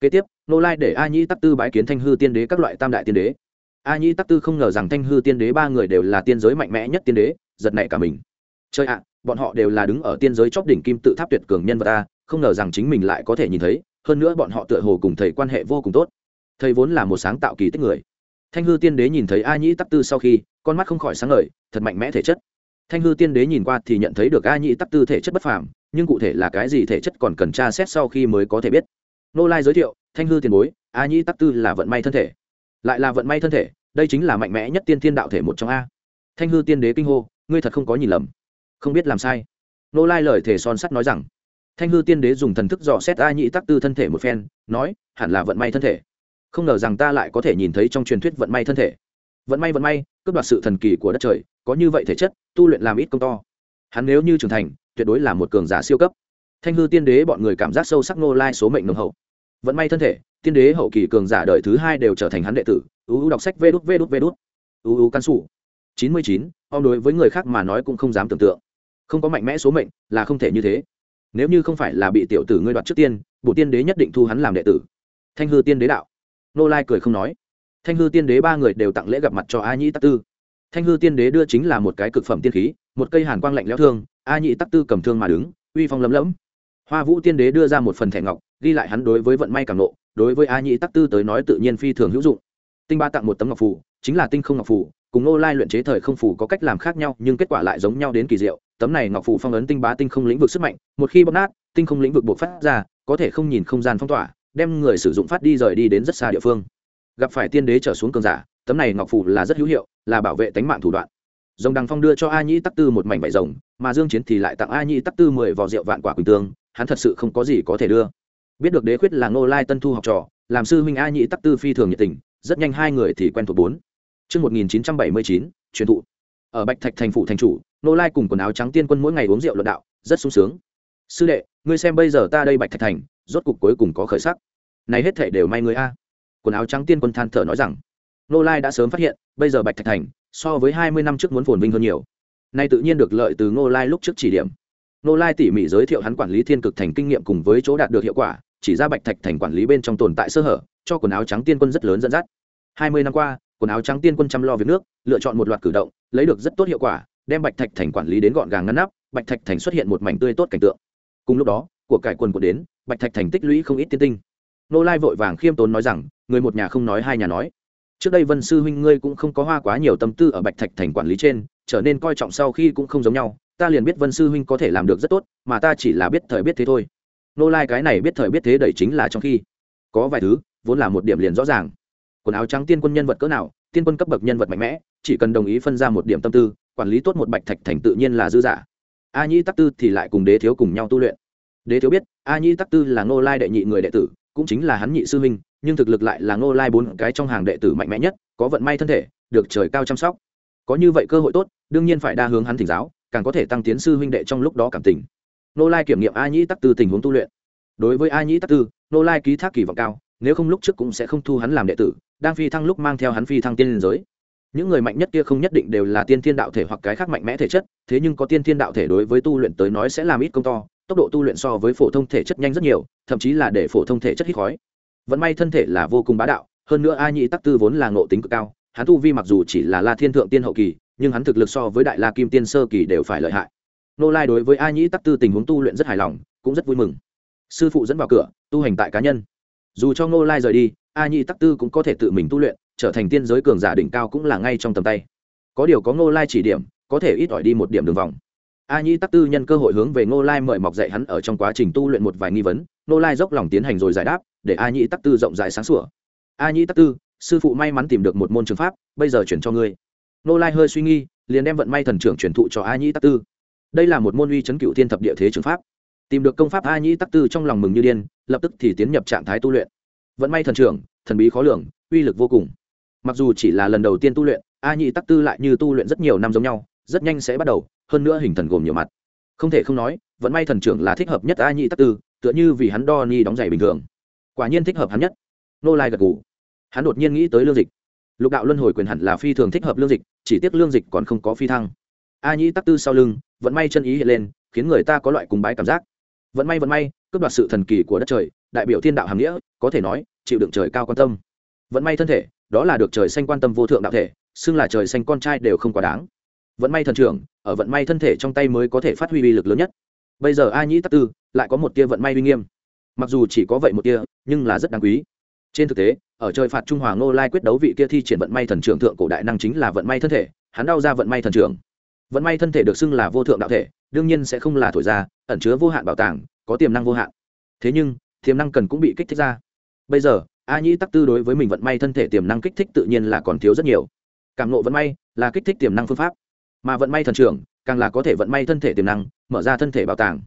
Kế tiếp nô lai để a nhĩ tắc tư bãi kiến thanh hư tiên đế các loại tam đại tiên đế. A nhĩ tắc tư không ngờ rằng thanh hư tiên đế ba người đều là tiên giới mạnh mẽ nhất tiên đế, giật nảy cả mình. Chơi ạ, bọn họ đều là đứng ở tiên giới chóp đỉnh kim tự tháp tuyệt cường nhân vật a không ngờ rằng chính mình lại có thể nhìn thấy, hơn nữa bọn họ tựa hồ cùng thầy quan hệ vô cùng tốt. Thầy vốn là một sáng tạo kỳ tích người. Thanh hư tiên đế nhìn thấy a nhĩ tắc tư sau khi, con mắt không khỏi sáng ngời, thật mạnh mẽ thể chất. Thanh hư tiên đế nhìn qua thì nhận thấy được a nhĩ tắc tư thể chất bất phàm, nhưng cụ thể là cái gì thể chất còn cần tra xét sau khi mới có thể biết. Nô lai giới thiệu, thanh hư tiền bối, a nhĩ tắc tư là vận may thân thể. Lại là vận may thân thể, đây chính là mạnh mẽ nhất tiên thiên đạo thể một trong a. Thanh hư tiên đế kinh hô, ngươi thật không có nhìn lầm. Không biết làm sai. Nô lai lời thể son sắt nói rằng thanh hư tiên đế dùng thần thức dò xét a nhĩ tắc tư thân thể một phen, nói, hẳn là vận may thân thể. Không ngờ rằng ta lại có thể nhìn thấy trong truyền thuyết vận may thân thể. Vận may vận may, cướp đoạt sự thần kỳ của đất trời, có như vậy thể chất, tu luyện làm ít công to. Hắn nếu như trưởng thành, tuyệt đối là một cường giả siêu cấp. Thanh hư tiên đế bọn người cảm giác sâu sắc nô lai số mệnh nồng hậu. Vận may thân thể, tiên đế hậu kỳ cường giả đời thứ hai đều trở thành hắn đệ tử. Uu đọc sách vê đút vê đút vê đút uu căn sủ. Chín mươi chín, ông đối với người khác mà nói cũng không dám tưởng tượng. Không có mạnh mẽ số mệnh là không thể như thế nếu như không phải là bị tiểu tử ngươi đoạt trước tiên bộ tiên đế nhất định thu hắn làm đệ tử. Thanh hư tiên đế đạo. Nô lai cười không nói. Thanh hư tiên đế ba người đều tặng lễ gặp mặt cho a nhĩ tắc tư. Thanh hư tiên đế đưa chính là một cái cực phẩm tiên khí, một cây hàn quang lạnh lẽo thương, a nhĩ tắc tư cầm thương mà đứng, uy phong lấm lẫm. Hoa vũ tiên đế đưa ra một phần thẻ ngọc, ghi lại hắn đối với vận may càng nộ, đối với a nhĩ tắc tư tới nói tự nhiên phi thường hữu dụng. Tinh ba tặng một tấm ngọc phủ chính là tinh không ngọc phủ cùng nô lai luyện chế thời không phủ có cách làm khác nhau, nhưng kết quả lại giống nhau đến kỳ diệu tấm này ngọc phủ phong ấn tinh bá tinh không lĩnh vực sức mạnh một khi bóc nát tinh không lĩnh vực buộc phát ra có thể không nhìn không gian phong tỏa đem người sử dụng phát đi rời đi đến rất xa địa phương. Gặp phải tiên đế trở xuống cường giả tấm này ngọc phủ là rất hữu hiệu là bảo vệ tính mạng thủ đoạn. Dòng đằng phong đưa cho a nhĩ tắc tư một mảnh vải rồng mà dương chiến thì lại tặng a nhĩ tắc tư mười vò rượu vạn quả quỳnh tương hắn thật sự không có gì có thể đưa. Biết được đế khuyết là ngô lai tân thu học trò làm sư huynh a nhĩ tắc tư phi thường nhiệt tình rất nhanh hai người thì quen thuộc bốn. Trước 1979, truyền thụ. Ở Bạch Thạch thành phủ thành chủ, nô Lai cùng quần áo trắng tiên quân mỗi ngày uống rượu luận đạo, rất sung sướng. Sư đệ, ngươi xem bây giờ ta đây Bạch Thạch thành, rốt cục cuối cùng có khởi sắc. Này hết thảy đều may người a. Quần áo trắng tiên quân than thở nói rằng, nô Lai đã sớm phát hiện, bây giờ Bạch Thạch thành, so với 20 năm trước muốn phồn vinh hơn nhiều. Nay tự nhiên được lợi từ nô Lai lúc trước chỉ điểm. nô Lai tỉ mỉ giới thiệu hắn quản lý thiên cực thành kinh nghiệm cùng với chỗ đạt được hiệu quả, chỉ ra Bạch Thạch thành quản lý bên trong tồn tại sơ hở, cho quần áo trắng tiên quân rất lớn dẫn dắt. 20 năm qua, quần áo trắng tiên quân chăm lo việc nước, lựa chọn một loạt cử động, lấy được rất tốt hiệu quả, đem Bạch Thạch thành quản lý đến gọn gàng ngăn nắp, Bạch Thạch thành xuất hiện một mảnh tươi tốt cảnh tượng. Cùng lúc đó, của cải quần của đến, Bạch Thạch thành tích lũy không ít tiên tinh. Nô Lai vội vàng khiêm tốn nói rằng, người một nhà không nói hai nhà nói. Trước đây Vân sư huynh ngươi cũng không có hoa quá nhiều tâm tư ở Bạch Thạch thành quản lý trên, trở nên coi trọng sau khi cũng không giống nhau, ta liền biết Vân sư huynh có thể làm được rất tốt, mà ta chỉ là biết thời biết thế thôi. Nô Lai cái này biết thời biết thế đẩy chính là trong khi có vài thứ, vốn là một điểm liền rõ ràng. Quần áo trắng tiên quân nhân vật cỡ nào, tiên quân cấp bậc nhân vật mạnh mẽ, chỉ cần đồng ý phân ra một điểm tâm tư, quản lý tốt một Bạch Thạch thành tự nhiên là dư giả. A Nhĩ Tắc Tư thì lại cùng Đế Thiếu cùng nhau tu luyện. Đế Thiếu biết, A Nhĩ Tắc Tư là Ngô Lai đệ nhị người đệ tử, cũng chính là hắn nhị sư huynh, nhưng thực lực lại là Ngô Lai bốn cái trong hàng đệ tử mạnh mẽ nhất, có vận may thân thể, được trời cao chăm sóc. Có như vậy cơ hội tốt, đương nhiên phải đa hướng hắn thỉnh giáo, càng có thể tăng tiến sư huynh đệ trong lúc đó cảm tình. Nô Lai kiểm nghiệm A Nhĩ Tắc Tư tình huống tu luyện. Đối với A Nhĩ Tắc Tư, Nô Lai ký thác kỳ vọng cao, nếu không lúc trước cũng sẽ không thu hắn làm đệ tử, đang phi thăng lúc mang theo hắn phi thăng tiên liên giới. Những người mạnh nhất kia không nhất định đều là tiên thiên đạo thể hoặc cái khác mạnh mẽ thể chất, thế nhưng có tiên thiên đạo thể đối với tu luyện tới nói sẽ làm ít công to, tốc độ tu luyện so với phổ thông thể chất nhanh rất nhiều, thậm chí là để phổ thông thể chất hít khói. Vẫn may thân thể là vô cùng bá đạo hơn nữa a nhị tắc tư vốn là ngộ tính cực cao hắn tu vi mặc dù chỉ là la thiên thượng tiên hậu kỳ nhưng hắn thực lực so với đại la kim tiên sơ kỳ đều phải lợi hại. Nô lai đối với a nhị tắc tư tình huống tu luyện rất hài lòng cũng rất vui mừng. Sư phụ dẫn vào cửa tu hành tại cá nhân. Dù cho nô lai rời đi a nhị tắc tư cũng có thể tự mình tu luyện trở thành tiên giới cường giả đỉnh cao cũng là ngay trong tầm tay. Có điều có Ngô lai chỉ điểm, có thể ít ỏi đi một điểm đường vòng. A nhĩ tắc tư nhân cơ hội hướng về ngô lai mời mọc dạy hắn ở trong quá trình tu luyện một vài nghi vấn, ngô lai dốc lòng tiến hành rồi giải đáp, để a nhĩ tắc tư rộng rãi sáng sủa. A nhĩ tắc tư, sư phụ may mắn tìm được một môn trường pháp, bây giờ chuyển cho ngươi. Ngô lai hơi suy nghi liền đem vận may thần trưởng truyền thụ cho a nhĩ tắc tư. Đây là một môn uy chấn cựu thiên thập địa thế trường pháp. Tìm được công pháp a nhĩ tắc tư trong lòng mừng như điên, lập tức thì tiến nhập trạng thái tu luyện. Vận may thần trưởng, thần bí khó lường, uy lực vô cùng mặc dù chỉ là lần đầu tiên tu luyện, a Nhị tắc tư lại như tu luyện rất nhiều năm giống nhau, rất nhanh sẽ bắt đầu, hơn nữa hình thần gồm nhiều mặt. Không thể không nói vẫn may thần trưởng là thích hợp nhất a Nhị tắc tư, tựa như vì hắn đo ni đóng giày bình thường. Quả nhiên thích hợp hắn nhất. Nô lai gật gù. Hắn đột nhiên nghĩ tới lương dịch. Lục đạo luân hồi quyền hẳn là phi thường thích hợp lương dịch, chỉ tiếc lương dịch còn không có phi thăng. A nhĩ tắc tư sau lưng vẫn may chân ý hiện lên, khiến người ta có loại cùng bái cảm giác. Vẫn may vẫn may, cướp đoạt sự thần kỳ của đất trời, đại biểu thiên đạo hàm nghĩa, có thể nói, chịu đựng trời cao quan tâm vận may thân thể, đó là được trời xanh quan tâm vô thượng đạo thể, xưng là trời xanh con trai đều không quá đáng. Vận may thần trưởng, ở vận may thân thể trong tay mới có thể phát huy uy lực lớn nhất. Bây giờ a nhĩ tắc tư lại có một tia vận may uy nghiêm. Mặc dù chỉ có vậy một tia, nhưng là rất đáng quý. Trên thực tế, ở trời phạt trung hòa ngô lai quyết đấu vị kia thi triển vận may thần trưởng thượng cổ đại năng chính là vận may thân thể, hắn đau ra vận may thần trưởng. Vận may thân thể được xưng là vô thượng đạo thể, đương nhiên sẽ không là thổi ra, ẩn chứa vô hạn bảo tàng, có tiềm năng vô hạn. Thế nhưng, tiềm năng cần cũng bị kích thích ra. Bây giờ a nhĩ tắc tư đối với mình vận may thân thể tiềm năng kích thích tự nhiên là còn thiếu rất nhiều. Cảm nộ vận may là kích thích tiềm năng phương pháp, mà vận may thần trưởng càng là có thể vận may thân thể tiềm năng, mở ra thân thể bảo tàng.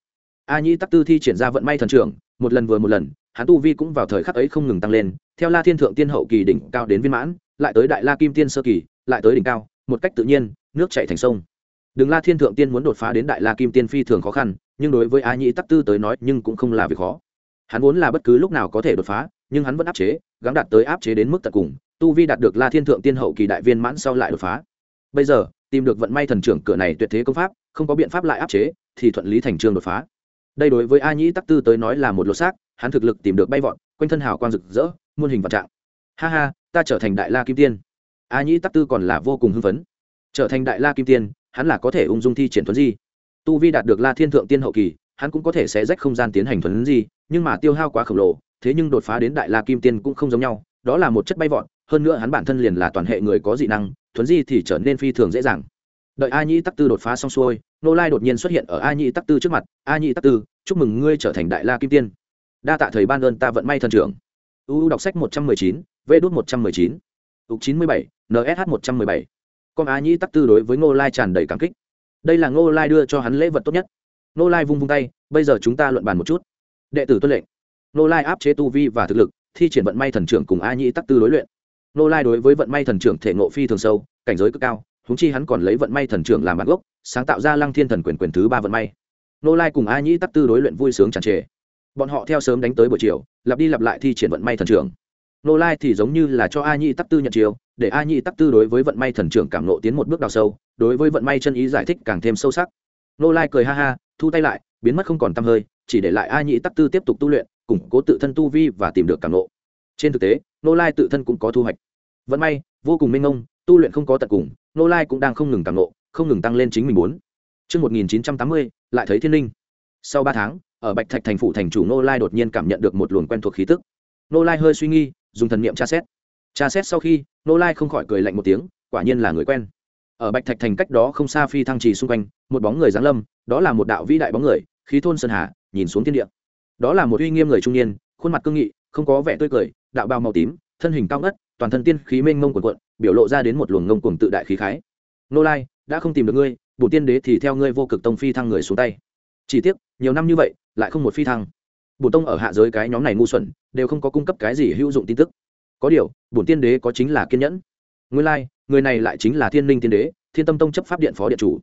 A nhĩ tắc tư thi triển ra vận may thần trưởng, một lần vừa một lần, hắn tu vi cũng vào thời khắc ấy không ngừng tăng lên, theo la thiên thượng tiên hậu kỳ đỉnh cao đến viên mãn, lại tới đại la kim tiên sơ kỳ, lại tới đỉnh cao, một cách tự nhiên, nước chạy thành sông. Đừng la thiên thượng tiên muốn đột phá đến đại la kim tiên phi thường khó khăn, nhưng đối với a nhĩ tắc tư tới nói nhưng cũng không là việc khó. Hắn vốn là bất cứ lúc nào có thể đột phá nhưng hắn vẫn áp chế, gắng đạt tới áp chế đến mức tận cùng, tu vi đạt được la thiên thượng tiên hậu kỳ đại viên mãn sau lại đột phá. Bây giờ, tìm được vận may thần trưởng cửa này tuyệt thế công pháp, không có biện pháp lại áp chế, thì thuận lý thành trương đột phá. Đây đối với a nhĩ tắc tư tới nói là một lột xác, hắn thực lực tìm được bay vọt, quanh thân hào quang rực rỡ, muôn hình vạn trạng. Ha ha, ta trở thành đại la kim tiên. A nhĩ tắc tư còn là vô cùng hưng phấn. Trở thành đại la kim tiên, hắn là có thể ung dung thi triển thuấn di. Tu vi đạt được la thiên thượng tiên hậu kỳ, hắn cũng có thể sẽ rách không gian tiến hành thuấn di, nhưng mà tiêu hao quá khổng lồ thế nhưng đột phá đến đại la kim tiên cũng không giống nhau, đó là một chất bay vọt, hơn nữa hắn bản thân liền là toàn hệ người có dị năng, thuấn di thì trở nên phi thường dễ dàng. Đợi a nhĩ tắc tư đột phá xong xuôi nô lai đột nhiên xuất hiện ở a nhĩ tắc tư trước mặt, a nhĩ tắc tư, chúc mừng ngươi trở thành đại la kim tiên. Đa tạ thời ban ơn, ta vận may thần trưởng. Uu đọc sách một trăm mười chín vê đốt một trăm mười chín. Tục chín mươi bảy nsh một trăm mười bảy. Con a nhĩ tắc tư đối với ngô lai tràn đầy cảm kích. Đây là ngô lai đưa cho hắn lễ vật tốt nhất. Ngô lai vung vung tay, bây giờ chúng ta luận bàn một chút. Đệ tử tuân lệnh. Nô lai áp chế tu vi và thực lực, thi triển vận may thần trưởng cùng a nhĩ tắc tư đối luyện. Nô lai đối với vận may thần trưởng thể ngộ phi thường sâu, cảnh giới cực cao húng chi hắn còn lấy vận may thần trưởng làm bản gốc, sáng tạo ra lăng thiên thần quyền quyền thứ ba vận may. Nô lai cùng a nhĩ tắc tư đối luyện vui sướng tràn trề. Bọn họ theo sớm đánh tới buổi chiều, lặp đi lặp lại thi triển vận may thần trưởng. Nô lai thì giống như là cho a nhĩ tắc tư nhận chiều để a nhĩ tắc tư đối với vận may thần trưởng cảm nộ tiến một bước đào sâu, đối với vận may chân ý giải thích càng thêm sâu sắc. Nô lai cười ha ha, thu tay lại, biến mất không còn t hơi, chỉ để lại a nhĩ tắc tư tiếp tục tu luyện củng cố tự thân tu vi và tìm được cảm nộ trên thực tế nô lai tự thân cũng có thu hoạch vận may vô cùng minh ngông tu luyện không có tận cùng nô lai cũng đang không ngừng cảm nộ không ngừng tăng lên chính mình muốn Trước 1980, lại thấy thiên linh. Sau ba tháng, ở Bạch Thạch thành phủ thành chủ Nô Lai đột nhiên cảm nhận được một luồng quen thuộc khí tức. Nô Lai hơi suy nghi, dùng thần niệm tra xét. Tra xét sau khi, Nô Lai không khỏi cười lạnh một tiếng, quả nhiên là người quen. Ở Bạch Thạch thành cách đó không xa phi thăng trì xung quanh, một bóng người giáng lâm, đó là một đạo vĩ đại bóng người, khí thôn sơn hà, nhìn xuống thiên địa. Đó là một uy nghiêm người trung niên, khuôn mặt cương nghị, không có vẻ tươi cười, đạo bào màu tím, thân hình cao ngất, toàn thân tiên khí mênh mông cuồn cuộn, biểu lộ ra đến một luồng ngông cuồng tự đại khí khái. Nô Lai, đã không tìm được ngươi, bổ tiên đế thì theo ngươi vô cực tông phi thăng người xuống tay. Chỉ tiếc nhiều năm như vậy lại không một phi thăng. Bổn tông ở hạ giới cái nhóm này ngu xuẩn đều không có cung cấp cái gì hữu dụng tin tức. Có điều bổn tiên đế có chính là kiên nhẫn. Nguyên lai người này lại chính là thiên linh tiên đế thiên tâm tông chấp pháp điện phó điện chủ.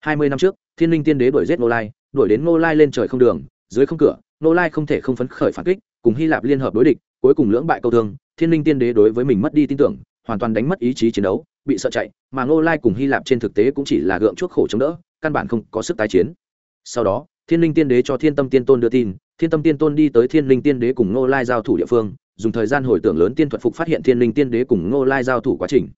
Hai mươi năm trước thiên linh tiên đế đuổi giết nô lai đuổi đến nô lai lên trời không đường dưới không cửa nô lai không thể không phấn khởi phản kích, cùng hy lạp liên hợp đối địch, cuối cùng lưỡng bại câu thương, thiên linh tiên đế đối với mình mất đi tin tưởng, hoàn toàn đánh mất ý chí chiến đấu, bị sợ chạy, mà nô lai cùng hy lạp trên thực tế cũng chỉ là gượng chuốc khổ chống đỡ, căn bản không có sức tái chiến. Sau đó, thiên linh tiên đế cho thiên tâm tiên tôn đưa tin, thiên tâm tiên tôn đi tới thiên linh tiên đế cùng Nô lai giao thủ địa phương, dùng thời gian hồi tưởng lớn tiên thuật phục phát hiện thiên linh tiên đế cùng Nô lai giao thủ quá trình.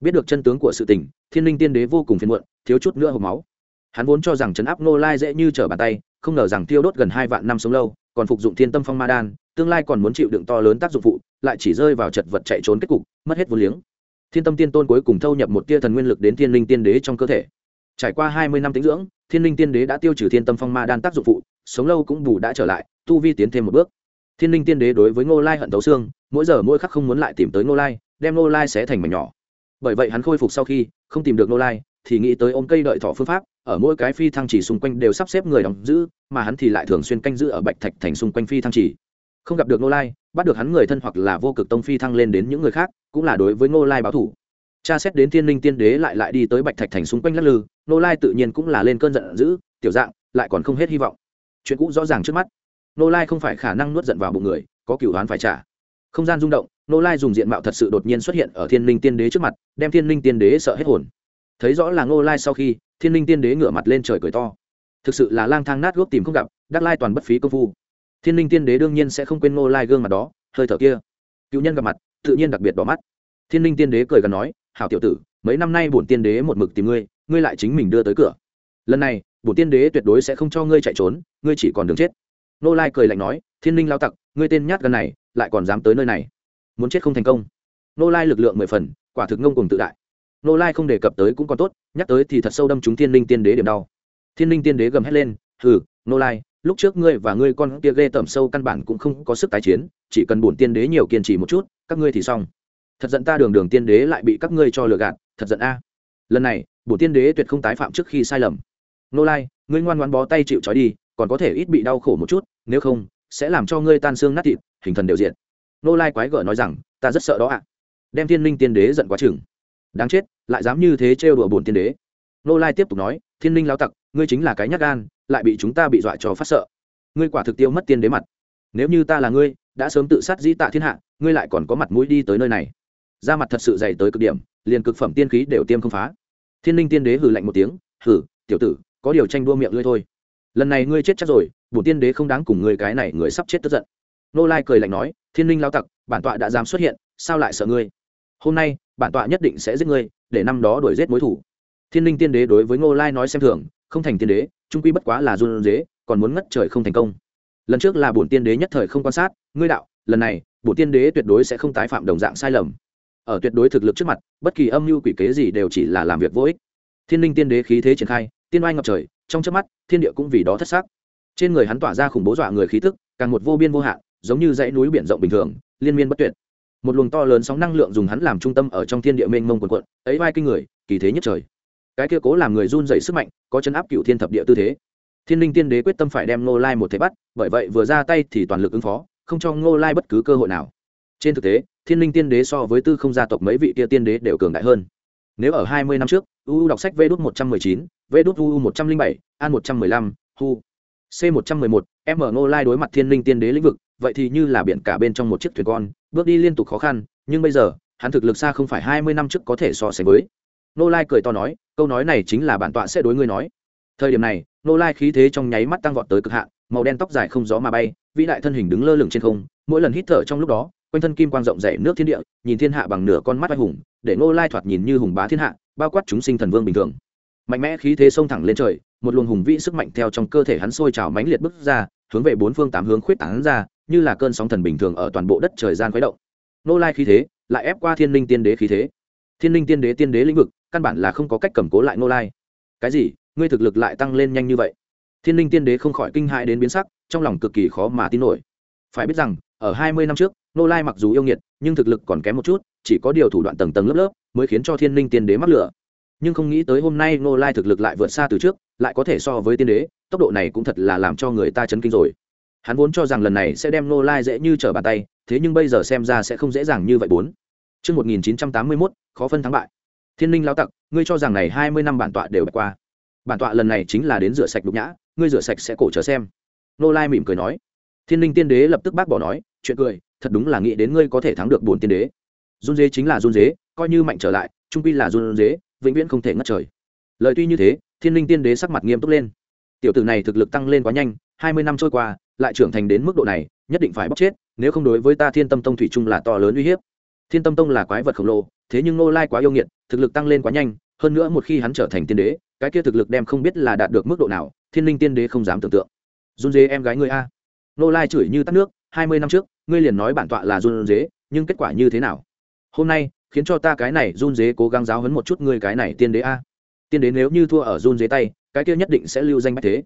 Biết được chân tướng của sự tình, thiên linh tiên đế vô cùng phiền muộn, thiếu chút nữa hộp máu. Hắn vốn cho rằng chấn áp Nô lai dễ như trở bàn tay không ngờ rằng tiêu đốt gần hai vạn năm sống lâu, còn phục dụng thiên tâm phong ma đan, tương lai còn muốn chịu đựng to lớn tác dụng phụ, lại chỉ rơi vào chật vật chạy trốn kết cục, mất hết vô liếng. Thiên tâm tiên tôn cuối cùng thâu nhập một tia thần nguyên lực đến thiên linh tiên đế trong cơ thể. Trải qua hai mươi năm tính dưỡng, thiên linh tiên đế đã tiêu trừ thiên tâm phong ma đan tác dụng phụ, sống lâu cũng bù đã trở lại, tu vi tiến thêm một bước. Thiên linh tiên đế đối với ngô lai hận tấu xương, mỗi giờ mỗi khắc không muốn lại tìm tới ngô lai, đem ngô lai sẽ thành mảnh nhỏ. Bởi vậy hắn khôi phục sau khi không tìm được ngô lai, thì nghĩ tới ôm cây đợi thọ phương pháp ở mỗi cái phi thăng chỉ xung quanh đều sắp xếp người đóng giữ, mà hắn thì lại thường xuyên canh giữ ở bạch thạch thành xung quanh phi thăng chỉ. Không gặp được ngô lai, bắt được hắn người thân hoặc là vô cực tông phi thăng lên đến những người khác, cũng là đối với ngô lai báo thủ. Cha xét đến thiên linh tiên đế lại lại đi tới bạch thạch thành xung quanh lắc lư, ngô lai tự nhiên cũng là lên cơn giận dữ, tiểu dạng, lại còn không hết hy vọng. Chuyện cũ rõ ràng trước mắt. Ngô lai không phải khả năng nuốt giận vào bụng người, có cựu đoán phải trả. Không gian rung động, ngô lai dùng diện mạo thật sự đột nhiên xuất hiện ở thiên linh tiên đế trước mặt, đem thiên linh tiên đế sợ hết hồn. Thấy rõ là ngô lai sau khi thiên linh tiên đế ngửa mặt lên trời cười to. Thực sự là lang thang nát gốc tìm không gặp, đắc lai toàn bất phí công phu. Thiên linh tiên đế đương nhiên sẽ không quên ngô lai gương mặt đó, hơi thở kia. Cựu nhân gặp mặt, tự nhiên đặc biệt đỏ mắt. Thiên linh tiên đế cười gần nói, hảo tiểu tử, mấy năm nay bổn tiên đế một mực tìm ngươi ngươi lại chính mình đưa tới cửa. Lần này, bổn tiên đế tuyệt đối sẽ không cho ngươi chạy trốn, ngươi chỉ còn đường chết. Ngô lai cười lạnh nói, thiên linh lao tặc, ngươi tên nhát gần này, lại còn dám tới nơi này. Muốn chết không thành công. Ngô lai lực lượng mười phần, quả thực ngông cùng tự đại. Nô lai không đề cập tới cũng còn tốt, nhắc tới thì thật sâu đâm chúng thiên linh tiên đế điểm đau. Thiên linh tiên đế gầm hét lên, hừ, Nô lai, lúc trước ngươi và ngươi con kia ghê tởm sâu căn bản cũng không có sức tái chiến, chỉ cần bổn tiên đế nhiều kiên trì một chút, các ngươi thì xong. Thật giận ta đường đường tiên đế lại bị các ngươi cho lừa gạt, thật giận a. Lần này, bổn tiên đế tuyệt không tái phạm trước khi sai lầm. Nô lai, ngươi ngoan ngoan bó tay chịu trói đi, còn có thể ít bị đau khổ một chút, nếu không, sẽ làm cho ngươi tan xương nát thịt, hình thần đều diện nô lai quái gở nói rằng, ta rất sợ đó ạ. Đem thiên linh tiên đế giận quá chừng đáng chết, lại dám như thế trêu đùa bổn tiên đế. Nô lai tiếp tục nói, thiên linh lao tặc, ngươi chính là cái nhát gan, lại bị chúng ta bị dọa cho phát sợ. Ngươi quả thực tiêu mất tiên đế mặt. Nếu như ta là ngươi, đã sớm tự sát dĩ tạ thiên hạ, ngươi lại còn có mặt mũi đi tới nơi này. Ra mặt thật sự dày tới cực điểm, liền cực phẩm tiên khí đều tiêm không phá. Thiên linh tiên đế hừ lạnh một tiếng, hừ, tiểu tử, có điều tranh đua miệng ngươi thôi. Lần này ngươi chết chắc rồi, bổn tiên đế không đáng cùng ngươi cái này người sắp chết tức giận. Nô lai cười lạnh nói, thiên linh lao tặc, bản tọa đã dám xuất hiện, sao lại sợ ngươi? Hôm nay bản tọa nhất định sẽ giết ngươi, để năm đó đuổi giết mối thủ. Thiên linh tiên đế đối với ngô lai nói xem thường, không thành tiên đế, trung quy bất quá là run dế còn muốn ngất trời không thành công. Lần trước là bổn tiên đế nhất thời không quan sát, ngươi đạo, lần này, bổn tiên đế tuyệt đối sẽ không tái phạm đồng dạng sai lầm. Ở tuyệt đối thực lực trước mặt, bất kỳ âm mưu quỷ kế gì đều chỉ là làm việc vô ích. Thiên linh tiên đế khí thế triển khai, tiên oai ngập trời, trong trước mắt, thiên địa cũng vì đó thất xác trên người hắn tỏa ra khủng bố dọa người khí tức, càng một vô biên vô hạn, giống như dãy núi biển rộng bình thường, liên miên bất tuyệt một luồng to lớn sóng năng lượng dùng hắn làm trung tâm ở trong thiên địa mênh mông quần quận, ấy vai kinh người, kỳ thế nhất trời. Cái kia cố làm người run dày sức mạnh, có chân áp cựu thiên thập địa tư thế. Thiên linh tiên đế quyết tâm phải đem ngô lai một thế bắt, bởi vậy vừa ra tay thì toàn lực ứng phó, không cho ngô lai bất cứ cơ hội nào. Trên thực tế, thiên linh tiên đế so với tư không gia tộc mấy vị kia tiên đế đều cường đại hơn. Nếu ở hai mươi năm trước uu đọc sách v đút một trăm mười chín v đút uu một trăm linh bảy, an một trăm mười lăm, hu, c một trăm mười một, m ngô lai đối mặt thiên linh tiên đế lĩnh vực, vậy thì như là biển cả bên trong một chiếc thuyền con bước đi liên tục khó khăn, nhưng bây giờ, hắn thực lực xa không phải hai mươi năm trước có thể so sánh với. Nô lai cười to nói, câu nói này chính là bản tọa sẽ đối ngươi nói. Thời điểm này nô lai khí thế trong nháy mắt tăng vọt tới cực hạn, màu đen tóc dài không gió mà bay, vĩ đại thân hình đứng lơ lửng trên không, mỗi lần hít thở trong lúc đó, quanh thân kim quang rộng rãi nước thiên địa, nhìn thiên hạ bằng nửa con mắt vai hùng, để nô lai thoạt nhìn như hùng bá thiên hạ, bao quát chúng sinh thần vương bình thường. Mạnh mẽ khí thế xông thẳng lên trời, một luồng hùng vĩ sức mạnh theo trong cơ thể hắn sôi trào mãnh liệt bứt ra, hướng về bốn phương tám hướng khuyết tán ra như là cơn sóng thần bình thường ở toàn bộ đất trời gian khuấy động. Nô lai khí thế lại ép qua thiên linh tiên đế khí thế. Thiên linh tiên đế tiên đế lĩnh vực, căn bản là không có cách cầm cố lại nô lai. Cái gì? Ngươi thực lực lại tăng lên nhanh như vậy? Thiên linh tiên đế không khỏi kinh hại đến biến sắc, trong lòng cực kỳ khó mà tin nổi. Phải biết rằng, ở hai mươi năm trước, nô lai mặc dù yêu nghiệt, nhưng thực lực còn kém một chút, chỉ có điều thủ đoạn tầng tầng lớp lớp mới khiến cho thiên linh tiên đế mắc lửa. Nhưng không nghĩ tới hôm nay nô lai thực lực lại vượt xa từ trước, lại có thể so với tiên đế, tốc độ này cũng thật là làm cho người ta chấn kinh rồi hắn vốn cho rằng lần này sẽ đem nô lai dễ như trở bàn tay thế nhưng bây giờ xem ra sẽ không dễ dàng như vậy bốn Trước 1981, khó phân thắng bại. Thiên Linh lão tặc, ngươi cho rằng này hai mươi năm bản tọa đều bạch qua. Bản tọa lần này chính là đến rửa sạch đục nhã, ngươi rửa sạch sẽ cổ chờ xem. Nô Lai mỉm cười nói. Thiên Linh tiên đế lập tức bác bỏ nói, chuyện cười, thật đúng là nghĩ đến ngươi có thể thắng được bốn tiên đế. Run dế chính là run dế, coi như mạnh trở lại, trung quy là run dế, vĩnh viễn không thể ngất trời. Lời tuy như thế, Thiên Linh tiên đế sắc mặt nghiêm túc lên. Tiểu tử này thực lực tăng lên quá nhanh, hai mươi năm trôi qua, lại trưởng thành đến mức độ này, nhất định phải bóc chết, nếu không đối với ta Thiên Tâm Tông thủy chung là to lớn uy hiếp. Thiên Tâm Tông là quái vật khổng lồ, thế nhưng Nô Lai quá yêu nghiệt, thực lực tăng lên quá nhanh, hơn nữa một khi hắn trở thành tiên đế, cái kia thực lực đem không biết là đạt được mức độ nào, Thiên Linh Tiên Đế không dám tưởng tượng. Run dế em gái ngươi a. Nô Lai chửi như tắt nước, hai mươi năm trước, ngươi liền nói bản tọa là run dế, nhưng kết quả như thế nào? Hôm nay, khiến cho ta cái này run dế cố gắng giáo huấn một chút ngươi cái này tiên đế a. tiên đế nếu như thua ở run Dế tay cái kia nhất định sẽ lưu danh bách thế.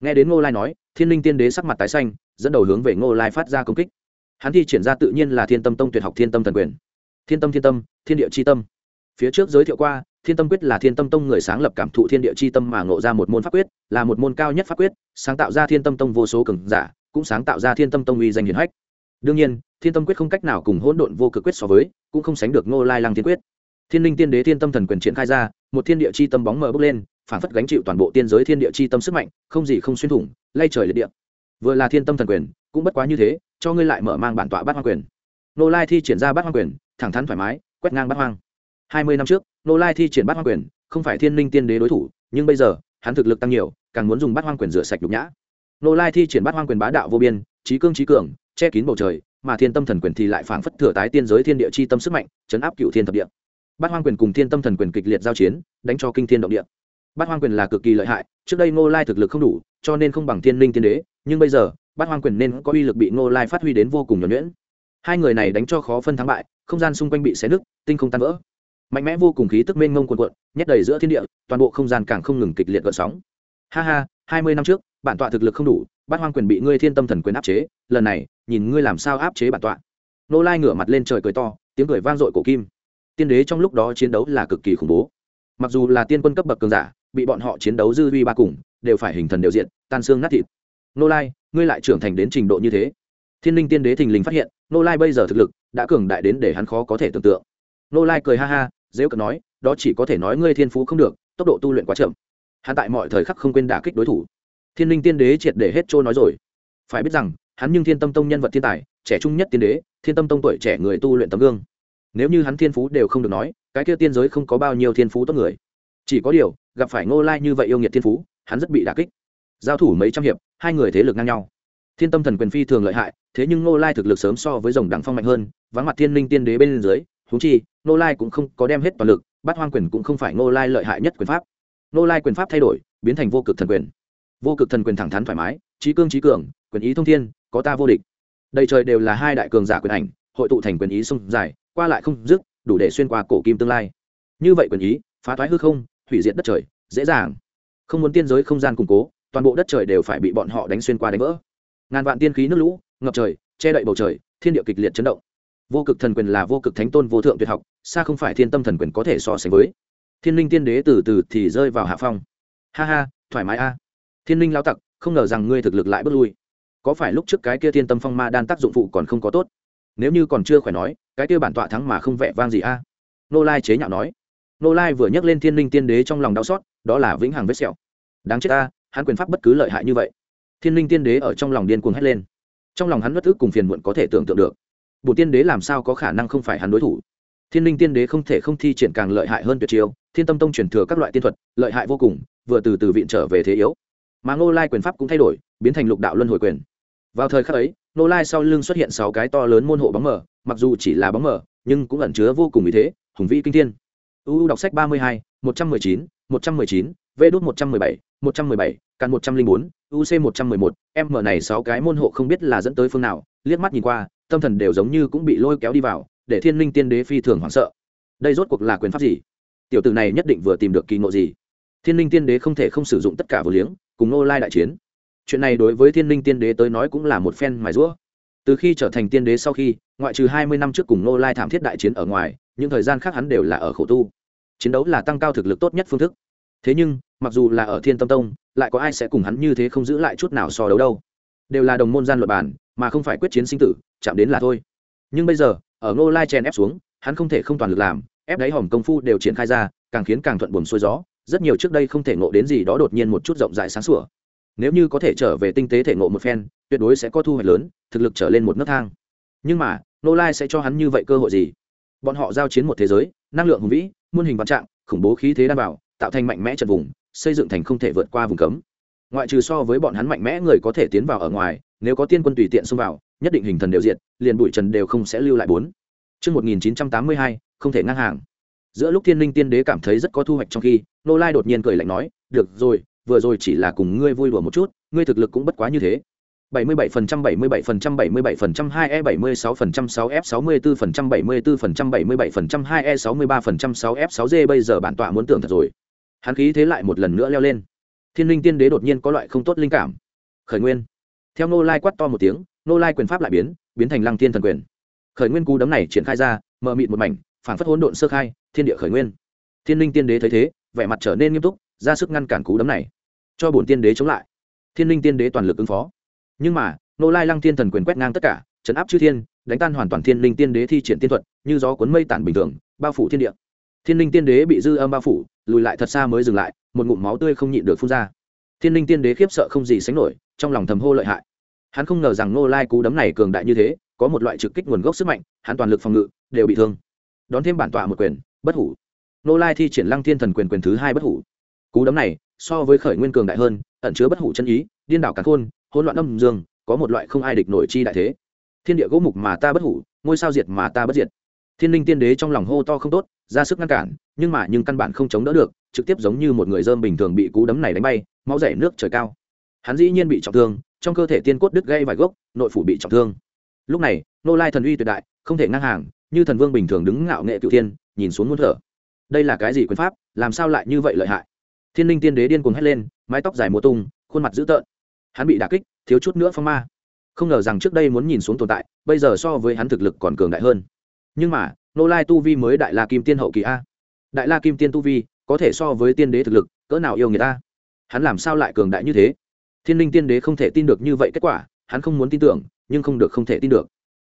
Nghe đến ngô lai nói, thiên linh tiên đế sắc mặt tái xanh, dẫn đầu hướng về ngô lai phát ra công kích. Hắn thi triển ra tự nhiên là thiên tâm tông tuyệt học thiên tâm thần quyền. Thiên tâm thiên tâm, thiên địa c h i tâm. Phía trước giới thiệu qua, thiên tâm quyết là thiên tâm tông người sáng lập cảm thụ thiên địa c h i tâm mà ngộ ra một môn pháp quyết, là một môn cao nhất pháp quyết, sáng tạo ra thiên tâm tông vô số cường giả, cũng sáng tạo ra thiên tâm tông uy danh hiền hách. Đương nhiên, thiên tâm quyết không cách nào cùng hỗn độn vô cực quyết so với, cũng không sánh được ngô lai lăng thiên quyết. Thiên linh tiên đế thiên tâm thần quyền triển khai ra, một thiên địa c h i tâm bóng mờ bốc lên phản phất gánh chịu toàn bộ tiên giới thiên địa chi tâm sức mạnh, không gì không xuyên thủng, lay trời liệt địa. Vừa là thiên tâm thần quyền, cũng bất quá như thế, cho ngươi lại mở mang bản tọa bát hoang quyền. Nô lai thi triển ra bát hoang quyền, thẳng thắn thoải mái, quét ngang bát hoang. Hai mươi năm trước, nô lai thi triển bát hoang quyền, không phải thiên linh tiên đế đối thủ, nhưng bây giờ, hắn thực lực tăng nhiều, càng muốn dùng bát hoang quyền rửa sạch nhục nhã. Nô lai thi triển bát hoang quyền bá đạo vô biên, trí cương trí cường, che kín bầu trời, mà thiên tâm thần quyền thì lại phảng phất thừa tái tiên giới thiên địa chi tâm sức mạnh, chấn áp cựu thiên thập địa. Bát hoang quyền cùng thiên tâm thần quyền kịch liệt giao chiến, đánh cho kinh thiên động địa bát hoang quyền là cực kỳ lợi hại, trước đây ngô lai thực lực không đủ, cho nên không bằng thiên linh tiên đế, nhưng bây giờ, bát hoang quyền nên có uy lực bị ngô lai phát huy đến vô cùng nhuẩn nhuyễn. Hai người này đánh cho khó phân thắng bại, không gian xung quanh bị xé nứt, tinh không tan vỡ. Mạnh mẽ vô cùng khí tức mênh mông cuồn cuộn, nhét đầy giữa thiên địa, toàn bộ không gian càng không ngừng kịch liệt gợn sóng. Ha ha, hai mươi năm trước, bản tọa thực lực không đủ, bát hoang quyền bị ngươi thiên tâm thần quyền áp chế, lần này, nhìn ngươi làm sao áp chế bản tọa. Nô lai ngửa mặt lên trời cười to, tiếng cười vang dội cổ kim. Tiên đế trong lúc đó chiến đấu là cực kỳ khủng bố. Mặc dù là tiên quân cấp bậc cường giả bị bọn họ chiến đấu dư vi ba cùng, đều phải hình thần đều diện tan xương nát thịt. Nô lai, ngươi lại trưởng thành đến trình độ như thế. Thiên linh tiên đế thình lình phát hiện, nô lai bây giờ thực lực đã cường đại đến để hắn khó có thể tưởng tượng. Nô lai cười ha ha dễ cận nói, đó chỉ có thể nói ngươi thiên phú không được, tốc độ tu luyện quá chậm. Hắn tại mọi thời khắc không quên đả kích đối thủ. Thiên linh tiên đế triệt để hết trôi nói rồi. Phải biết rằng, hắn nhưng thiên tâm tông nhân vật thiên tài, trẻ trung nhất tiên đế, thiên tâm tông tuổi trẻ người tu luyện tấm gương. Nếu như hắn thiên phú đều không được nói, cái kia tiên giới không có bao nhiêu thiên phú tốt người. Chỉ có điều gặp phải ngô lai như vậy yêu nghiệt thiên phú, hắn rất bị đà kích. Giao thủ mấy trăm hiệp, hai người thế lực ngang nhau. Thiên tâm thần quyền phi thường lợi hại, thế nhưng ngô lai thực lực sớm so với dòng đẳng phong mạnh hơn, vắng mặt thiên linh tiên đế bên dưới thú chi, ngô lai cũng không có đem hết toàn lực bắt hoang quyền cũng không phải ngô lai lợi hại nhất quyền pháp. Ngô lai quyền pháp thay đổi, biến thành vô cực thần quyền. Vô cực thần quyền thẳng thắn thoải mái, trí cương trí cường, quyền ý thông thiên, có ta vô địch. Đầy trời đều là hai đại cường giả quyền ảnh, hội tụ thành quyền ý sông dài, qua lại không dứt, đủ để xuyên qua cổ kim tương lai. Như vậy quyền ý, phá thoái hư không hủy diệt đất trời, dễ dàng. Không muốn tiên giới không gian củng cố, toàn bộ đất trời đều phải bị bọn họ đánh xuyên qua đánh vỡ. Ngàn vạn tiên khí nước lũ, ngập trời, che đậy bầu trời, thiên địa kịch liệt chấn động. Vô cực thần quyền là vô cực thánh tôn vô thượng tuyệt học, xa không phải thiên tâm thần quyền có thể so sánh với. Thiên linh tiên đế từ từ thì rơi vào hạ phong. Ha ha, thoải mái a. À. Thiên linh lao tặc, không ngờ rằng ngươi thực lực lại bước lui. Có phải lúc trước cái kia thiên tâm phong ma đan tác dụng phụ còn không có tốt? Nếu như còn chưa khỏe nói, cái kia bản tọa thắng mà không vẻ vang gì a. Nô lai chế nhạo nói nô lai vừa nhắc lên thiên linh tiên đế trong lòng đau xót, đó là vĩnh hằng vết sẹo. Đáng chết ta, hắn quyền pháp bất cứ lợi hại như vậy. Thiên linh tiên đế ở trong lòng điên cuồng hét lên. Trong lòng hắn bất ức cùng phiền muộn có thể tưởng tượng được. Bộ tiên đế làm sao có khả năng không phải hắn đối thủ? Thiên linh tiên đế không thể không thi triển càng lợi hại hơn tuyệt chiêu, thiên tâm tông truyền thừa các loại tiên thuật, lợi hại vô cùng, vừa từ từ viện trở về thế yếu. Mà ngô lai quyền pháp cũng thay đổi, biến thành lục đạo luân hồi quyền. Vào thời khắc ấy nô lai sau lưng xuất hiện sáu cái to lớn môn hộ bóng mờ, mặc dù chỉ là bóng mờ, nhưng cũng ẩn chứa vô cùng ý thế, hùng vĩ kinh thiên uu đọc sách ba mươi hai, một trăm mười chín, một trăm mười chín, v đút một trăm mười bảy, một trăm mười bảy căn một trăm linh bốn uc một trăm mười một m này sáu cái môn hộ không biết là dẫn tới phương nào, liếc mắt nhìn qua, tâm thần đều giống như cũng bị lôi kéo đi vào, để thiên linh tiên đế phi thường hoảng sợ. Đây rốt cuộc là quyền pháp gì? Tiểu tử này nhất định vừa tìm được kỳ ngộ gì? Thiên linh tiên đế không thể không sử dụng tất cả vừa liếng, cùng nô lai đại chiến. Chuyện này đối với thiên linh tiên đế tới nói cũng là một phen mài rũa từ khi trở thành tiên đế sau khi, ngoại trừ hai mươi năm trước cùng nô lai thảm thiết đại chiến ở ngoài, những thời gian khác hắn đều là ở khổ tu chiến đấu là tăng cao thực lực tốt nhất phương thức. Thế nhưng, mặc dù là ở thiên tâm tông, lại có ai sẽ cùng hắn như thế không giữ lại chút nào so đấu đâu. Đều là đồng môn gian luật bản, mà không phải quyết chiến sinh tử, chạm đến là thôi. Nhưng bây giờ, ở ngô lai chèn ép xuống, hắn không thể không toàn lực làm, ép đáy hòm công phu đều triển khai ra, càng khiến càng thuận buồm xuôi gió, rất nhiều trước đây không thể ngộ đến gì đó đột nhiên một chút rộng rãi sáng sủa. Nếu như có thể trở về tinh tế thể ngộ một phen, tuyệt đối sẽ có thu hoạch lớn, thực lực trở lên một nấc thang. Nhưng mà nô lai sẽ cho hắn như vậy cơ hội gì? Bọn họ giao chiến một thế giới năng lượng hùng vĩ muôn hình vạn trạng khủng bố khí thế đảm bảo tạo thành mạnh mẽ trận vùng xây dựng thành không thể vượt qua vùng cấm. Ngoại trừ so với bọn hắn mạnh mẽ người có thể tiến vào ở ngoài nếu có tiên quân tùy tiện xông vào nhất định hình thần đều diện liền bụi trần đều không sẽ lưu lại bốn. Trước 1982, không thể ngang hàng. Giữa lúc thiên linh tiên đế cảm thấy rất có thu hoạch trong khi, nô lai đột nhiên cười lạnh nói, được rồi, vừa rồi chỉ là cùng ngươi vui đùa một chút ngươi thực lực cũng bất quá như thế. 77% 77% 77% 2E 76% 6F 64% 74% 77% 2E 63% 6F 6G bây giờ bản tọa muốn tưởng thật rồi. Hắn khí thế lại một lần nữa leo lên. Thiên linh tiên đế đột nhiên có loại không tốt linh cảm. Khởi nguyên. Theo nô lai quát to một tiếng nô lai quyền pháp lại biến biến thành lăng thiên thần quyền. Khởi nguyên cú đấm này triển khai ra, mờ mịt một mảnh phản phất hỗn độn sơ khai, thiên địa khởi nguyên. Thiên linh tiên đế thấy thế, vẻ mặt trở nên nghiêm túc, ra sức ngăn cản cú đấm này. Cho bổn tiên đế chống lại. Thiên linh tiên đế toàn lực ứng phó nhưng mà nô lai lăng thiên thần quyền quét ngang tất cả chấn áp chư thiên, đánh tan hoàn toàn thiên linh tiên đế thi triển tiên thuật, như gió cuốn mây tản bình thường, bao phủ thiên địa. Thiên linh tiên đế bị dư âm bao phủ, lùi lại thật xa mới dừng lại, một ngụm máu tươi không nhịn được phun ra. Thiên linh tiên đế khiếp sợ không gì sánh nổi, trong lòng thầm hô lợi hại. Hắn không ngờ rằng nô lai cú đấm này cường đại như thế, có một loại trực kích nguồn gốc sức mạnh, hắn toàn lực phòng ngự, đều bị thương. Đón thêm bản tọa một quyền, bất hủ. Nô lai thi triển lăng thiên thần quyền quyền thứ hai bất hủ. Cú đấm này, so với khởi nguyên cường đại hơn, ẩn chứa bất hủ chân ý, điên đảo cả khôn hỗn loạn âm dương, có một loại không ai địch nổi chi đại thế. Thiên địa gỗ mục mà ta bất hủ, ngôi sao diệt mà ta bất diệt. Thiên linh tiên đế trong lòng hô to không tốt, ra sức ngăn cản, nhưng mà nhưng căn bản không chống đỡ được, trực tiếp giống như một người dơm bình thường bị cú đấm này đánh bay, máu rẻ nước trời cao. Hắn dĩ nhiên bị trọng thương, trong cơ thể tiên cốt đứt gây vài gốc, nội phủ bị trọng thương. Lúc này, nô lai thần uy tuyệt đại, không thể ngang hàng, như thần vương bình thường đứng ngạo nghệ cựu thiên, nhìn xuống muốn thở. Đây là cái gì quyền pháp, làm sao lại như vậy lợi hại? Thiên linh tiên đế điên cuồng hét lên, mái tóc dài mùa tung, khuôn mặt dữ tợn hắn bị đả kích, thiếu chút nữa phong ma. Không ngờ rằng trước đây muốn nhìn xuống tồn tại, bây giờ so với hắn thực lực còn cường đại hơn. Nhưng mà, nô lai tu vi mới đại la kim tiên hậu kỳ a. Đại la kim tiên tu vi, có thể so với tiên đế thực lực, cỡ nào yêu người ta? Hắn làm sao lại cường đại như thế? Thiên linh tiên đế không thể tin được như vậy kết quả, hắn không muốn tin tưởng, nhưng không được không thể tin được.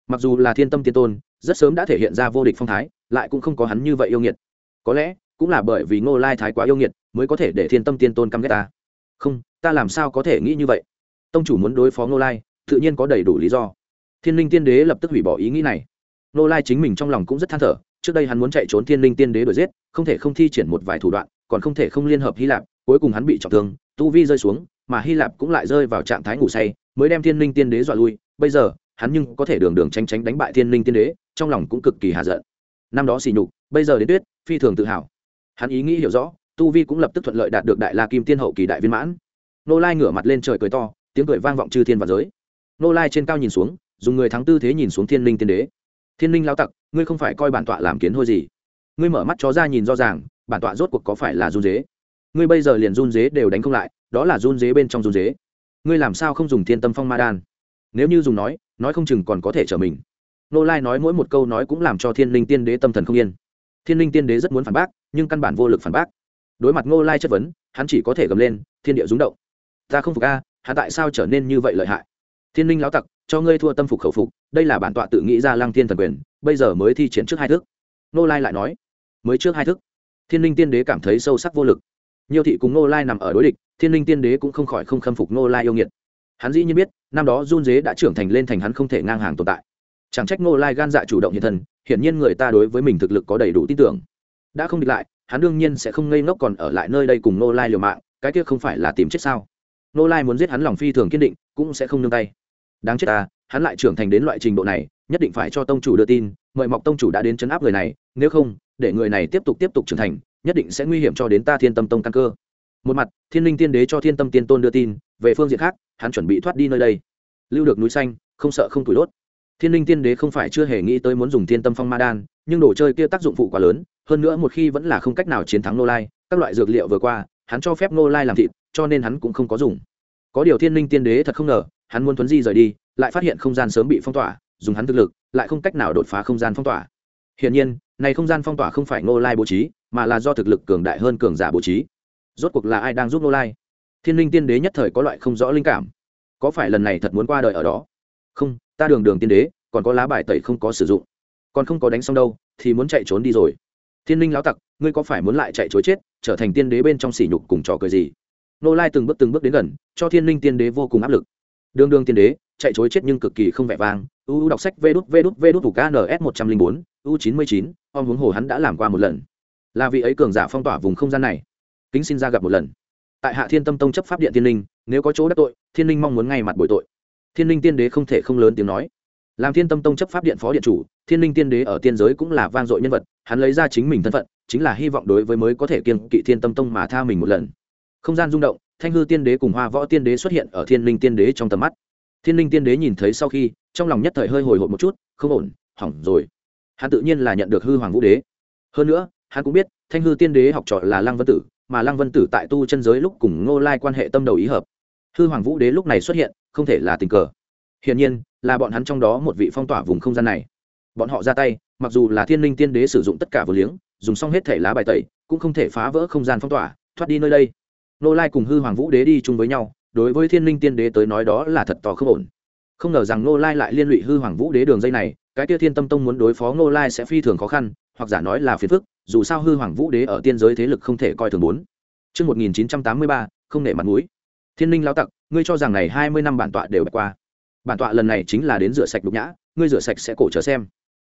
Mặc dù là thiên tâm tiên tôn, rất sớm đã thể hiện ra vô địch phong thái, lại cũng không có hắn như vậy yêu nghiệt. Có lẽ, cũng là bởi vì ngô lai thái quá yêu nghiệt, mới có thể để thiên tâm tiên tôn căm ghét ta. Không, ta làm sao có thể nghĩ như vậy? Tông chủ muốn đối phó ngô lai, tự nhiên có đầy đủ lý do. Thiên linh tiên đế lập tức hủy bỏ ý nghĩ này. Ngô lai chính mình trong lòng cũng rất than thở, trước đây hắn muốn chạy trốn thiên linh tiên đế đuổi giết, không thể không thi triển một vài thủ đoạn, còn không thể không liên hợp hy lạp, cuối cùng hắn bị trọng thương, tu vi rơi xuống, mà hy lạp cũng lại rơi vào trạng thái ngủ say, mới đem thiên linh tiên đế dọa lui. Bây giờ, hắn nhưng có thể đường đường tránh tránh đánh bại thiên linh tiên đế, trong lòng cũng cực kỳ hạ giận. Năm đó xỉ nhục, bây giờ đến tuyết, phi thường tự hào. Hắn ý nghĩ hiểu rõ, tu vi cũng lập tức thuận lợi đạt được đại la kim tiên hậu kỳ đại viên mãn. Nô lai ngửa mặt lên trời cười to tiếng cười vang vọng chư thiên và giới. Nô lai trên cao nhìn xuống, dùng người thắng tư thế nhìn xuống thiên linh tiên đế. Thiên linh lao tặc, ngươi không phải coi bản tọa làm kiến hôi gì. Ngươi mở mắt chó ra nhìn rõ ràng, bản tọa rốt cuộc có phải là run dế? Ngươi bây giờ liền run dế đều đánh không lại, đó là run dế bên trong run dế. Ngươi làm sao không dùng thiên tâm phong ma đan? Nếu như dùng nói nói không chừng còn có thể trở mình. Nô lai nói mỗi một câu nói cũng làm cho thiên linh tiên đế tâm thần không yên. Thiên linh tiên đế rất muốn phản bác, nhưng căn bản vô lực phản bác. Đối mặt ngô lai chất vấn, hắn chỉ có thể gầm lên, thiên địa rúng động. Ta không phục a hắn tại sao trở nên như vậy lợi hại? Thiên linh lão tặc, cho ngươi thua tâm phục khẩu phục, đây là bản tọa tự nghĩ ra lăng thiên thần quyền, bây giờ mới thi triển trước hai thức. Nô lai lại nói, mới trước hai thức. Thiên linh tiên đế cảm thấy sâu sắc vô lực. Nhiều thị cùng nô lai nằm ở đối địch, thiên linh tiên đế cũng không khỏi không khâm phục nô lai yêu nghiệt. Hắn dĩ nhiên biết, năm đó run dế đã trưởng thành lên thành hắn không thể ngang hàng tồn tại. Chẳng trách nô lai gan dạ chủ động hiện thân, hiển nhiên người ta đối với mình thực lực có đầy đủ tin tưởng. Đã không địch lại, hắn đương nhiên sẽ không ngây ngốc còn ở lại nơi đây cùng nô lai liều mạng, cái kia không phải là tìm chết sao? Nô lai muốn giết hắn lòng phi thường kiên định, cũng sẽ không nương tay. Đáng chết ta, hắn lại trưởng thành đến loại trình độ này, nhất định phải cho tông chủ đưa tin, mời mọc tông chủ đã đến chấn áp người này, nếu không, để người này tiếp tục tiếp tục trưởng thành, nhất định sẽ nguy hiểm cho đến ta thiên tâm tông căn cơ. Một mặt, thiên linh tiên đế cho thiên tâm tiên tôn đưa tin, về phương diện khác, hắn chuẩn bị thoát đi nơi đây. Lưu được núi xanh, không sợ không tủi đốt. Thiên linh tiên đế không phải chưa hề nghĩ tới muốn dùng thiên tâm phong ma đan, nhưng đồ chơi kia tác dụng phụ quá lớn, hơn nữa một khi vẫn là không cách nào chiến thắng nô lai, các loại dược liệu vừa qua, hắn cho phép nô lai làm thịt cho nên hắn cũng không có dùng. Có điều thiên linh tiên đế thật không ngờ, hắn muốn thuấn di rời đi, lại phát hiện không gian sớm bị phong tỏa, dùng hắn thực lực, lại không cách nào đột phá không gian phong tỏa. Hiển nhiên, này không gian phong tỏa không phải nô lai bố trí, mà là do thực lực cường đại hơn cường giả bố trí. Rốt cuộc là ai đang giúp nô lai? Thiên linh tiên đế nhất thời có loại không rõ linh cảm. Có phải lần này thật muốn qua đời ở đó? Không, ta đường đường tiên đế, còn có lá bài tẩy không có sử dụng. Còn không có đánh xong đâu, thì muốn chạy trốn đi rồi. Thiên linh lão tặc, ngươi có phải muốn lại chạy chối chết, trở thành tiên đế bên trong sỉ nhục cùng trò cười gì? Nô lai từng bước từng bước đến gần, cho thiên linh tiên đế vô cùng áp lực. Đương đương tiên đế, chạy chối chết nhưng cực kỳ không vẻ vang. U đọc sách vê đút vê đút vê đút thủ kns một trăm linh bốn, u chín mươi chín, om huống hồ hắn đã làm qua một lần. Là vị ấy cường giả phong tỏa vùng không gian này. Kính xin ra gặp một lần. Tại hạ thiên tâm tông chấp pháp điện thiên linh, nếu có chỗ đắc tội, thiên linh mong muốn ngay mặt bồi tội. Thiên linh tiên đế không thể không lớn tiếng nói. Làm thiên tâm tông chấp pháp điện phó điện chủ, thiên linh tiên đế ở tiên giới cũng là vang dội nhân vật, hắn lấy ra chính mình thân phận, chính là hy vọng đối với mới có thể kiên kỵ thiên tâm tông mà tha mình một lần không gian rung động, thanh hư tiên đế cùng hoa võ tiên đế xuất hiện ở thiên linh tiên đế trong tầm mắt. Thiên linh tiên đế nhìn thấy sau khi, trong lòng nhất thời hơi hồi hộp một chút, không ổn, hỏng rồi. Hắn tự nhiên là nhận được hư hoàng vũ đế. Hơn nữa, hắn cũng biết, thanh hư tiên đế học trò là lăng vân tử, mà lăng vân tử tại tu chân giới lúc cùng ngô lai quan hệ tâm đầu ý hợp. Hư hoàng vũ đế lúc này xuất hiện, không thể là tình cờ. Hiển nhiên, là bọn hắn trong đó một vị phong tỏa vùng không gian này. Bọn họ ra tay, mặc dù là thiên linh tiên đế sử dụng tất cả vừa liếng, dùng xong hết thể lá bài tẩy, cũng không thể phá vỡ không gian phong tỏa, thoát đi nơi đây nô lai cùng hư hoàng vũ đế đi chung với nhau đối với thiên linh tiên đế tới nói đó là thật to không ổn không ngờ rằng nô lai lại liên lụy hư hoàng vũ đế đường dây này cái tia thiên tâm tông muốn đối phó nô lai sẽ phi thường khó khăn hoặc giả nói là phiền phức dù sao hư hoàng vũ đế ở tiên giới thế lực không thể coi thường bốn Trước 1983, không nể mặt mũi. Thiên linh lao tặc, ngươi cho rằng này hai mươi năm bản tọa đều bạch qua. Bản tọa lần này chính là đến rửa sạch đục nhã, ngươi rửa sạch sẽ cổ chờ xem.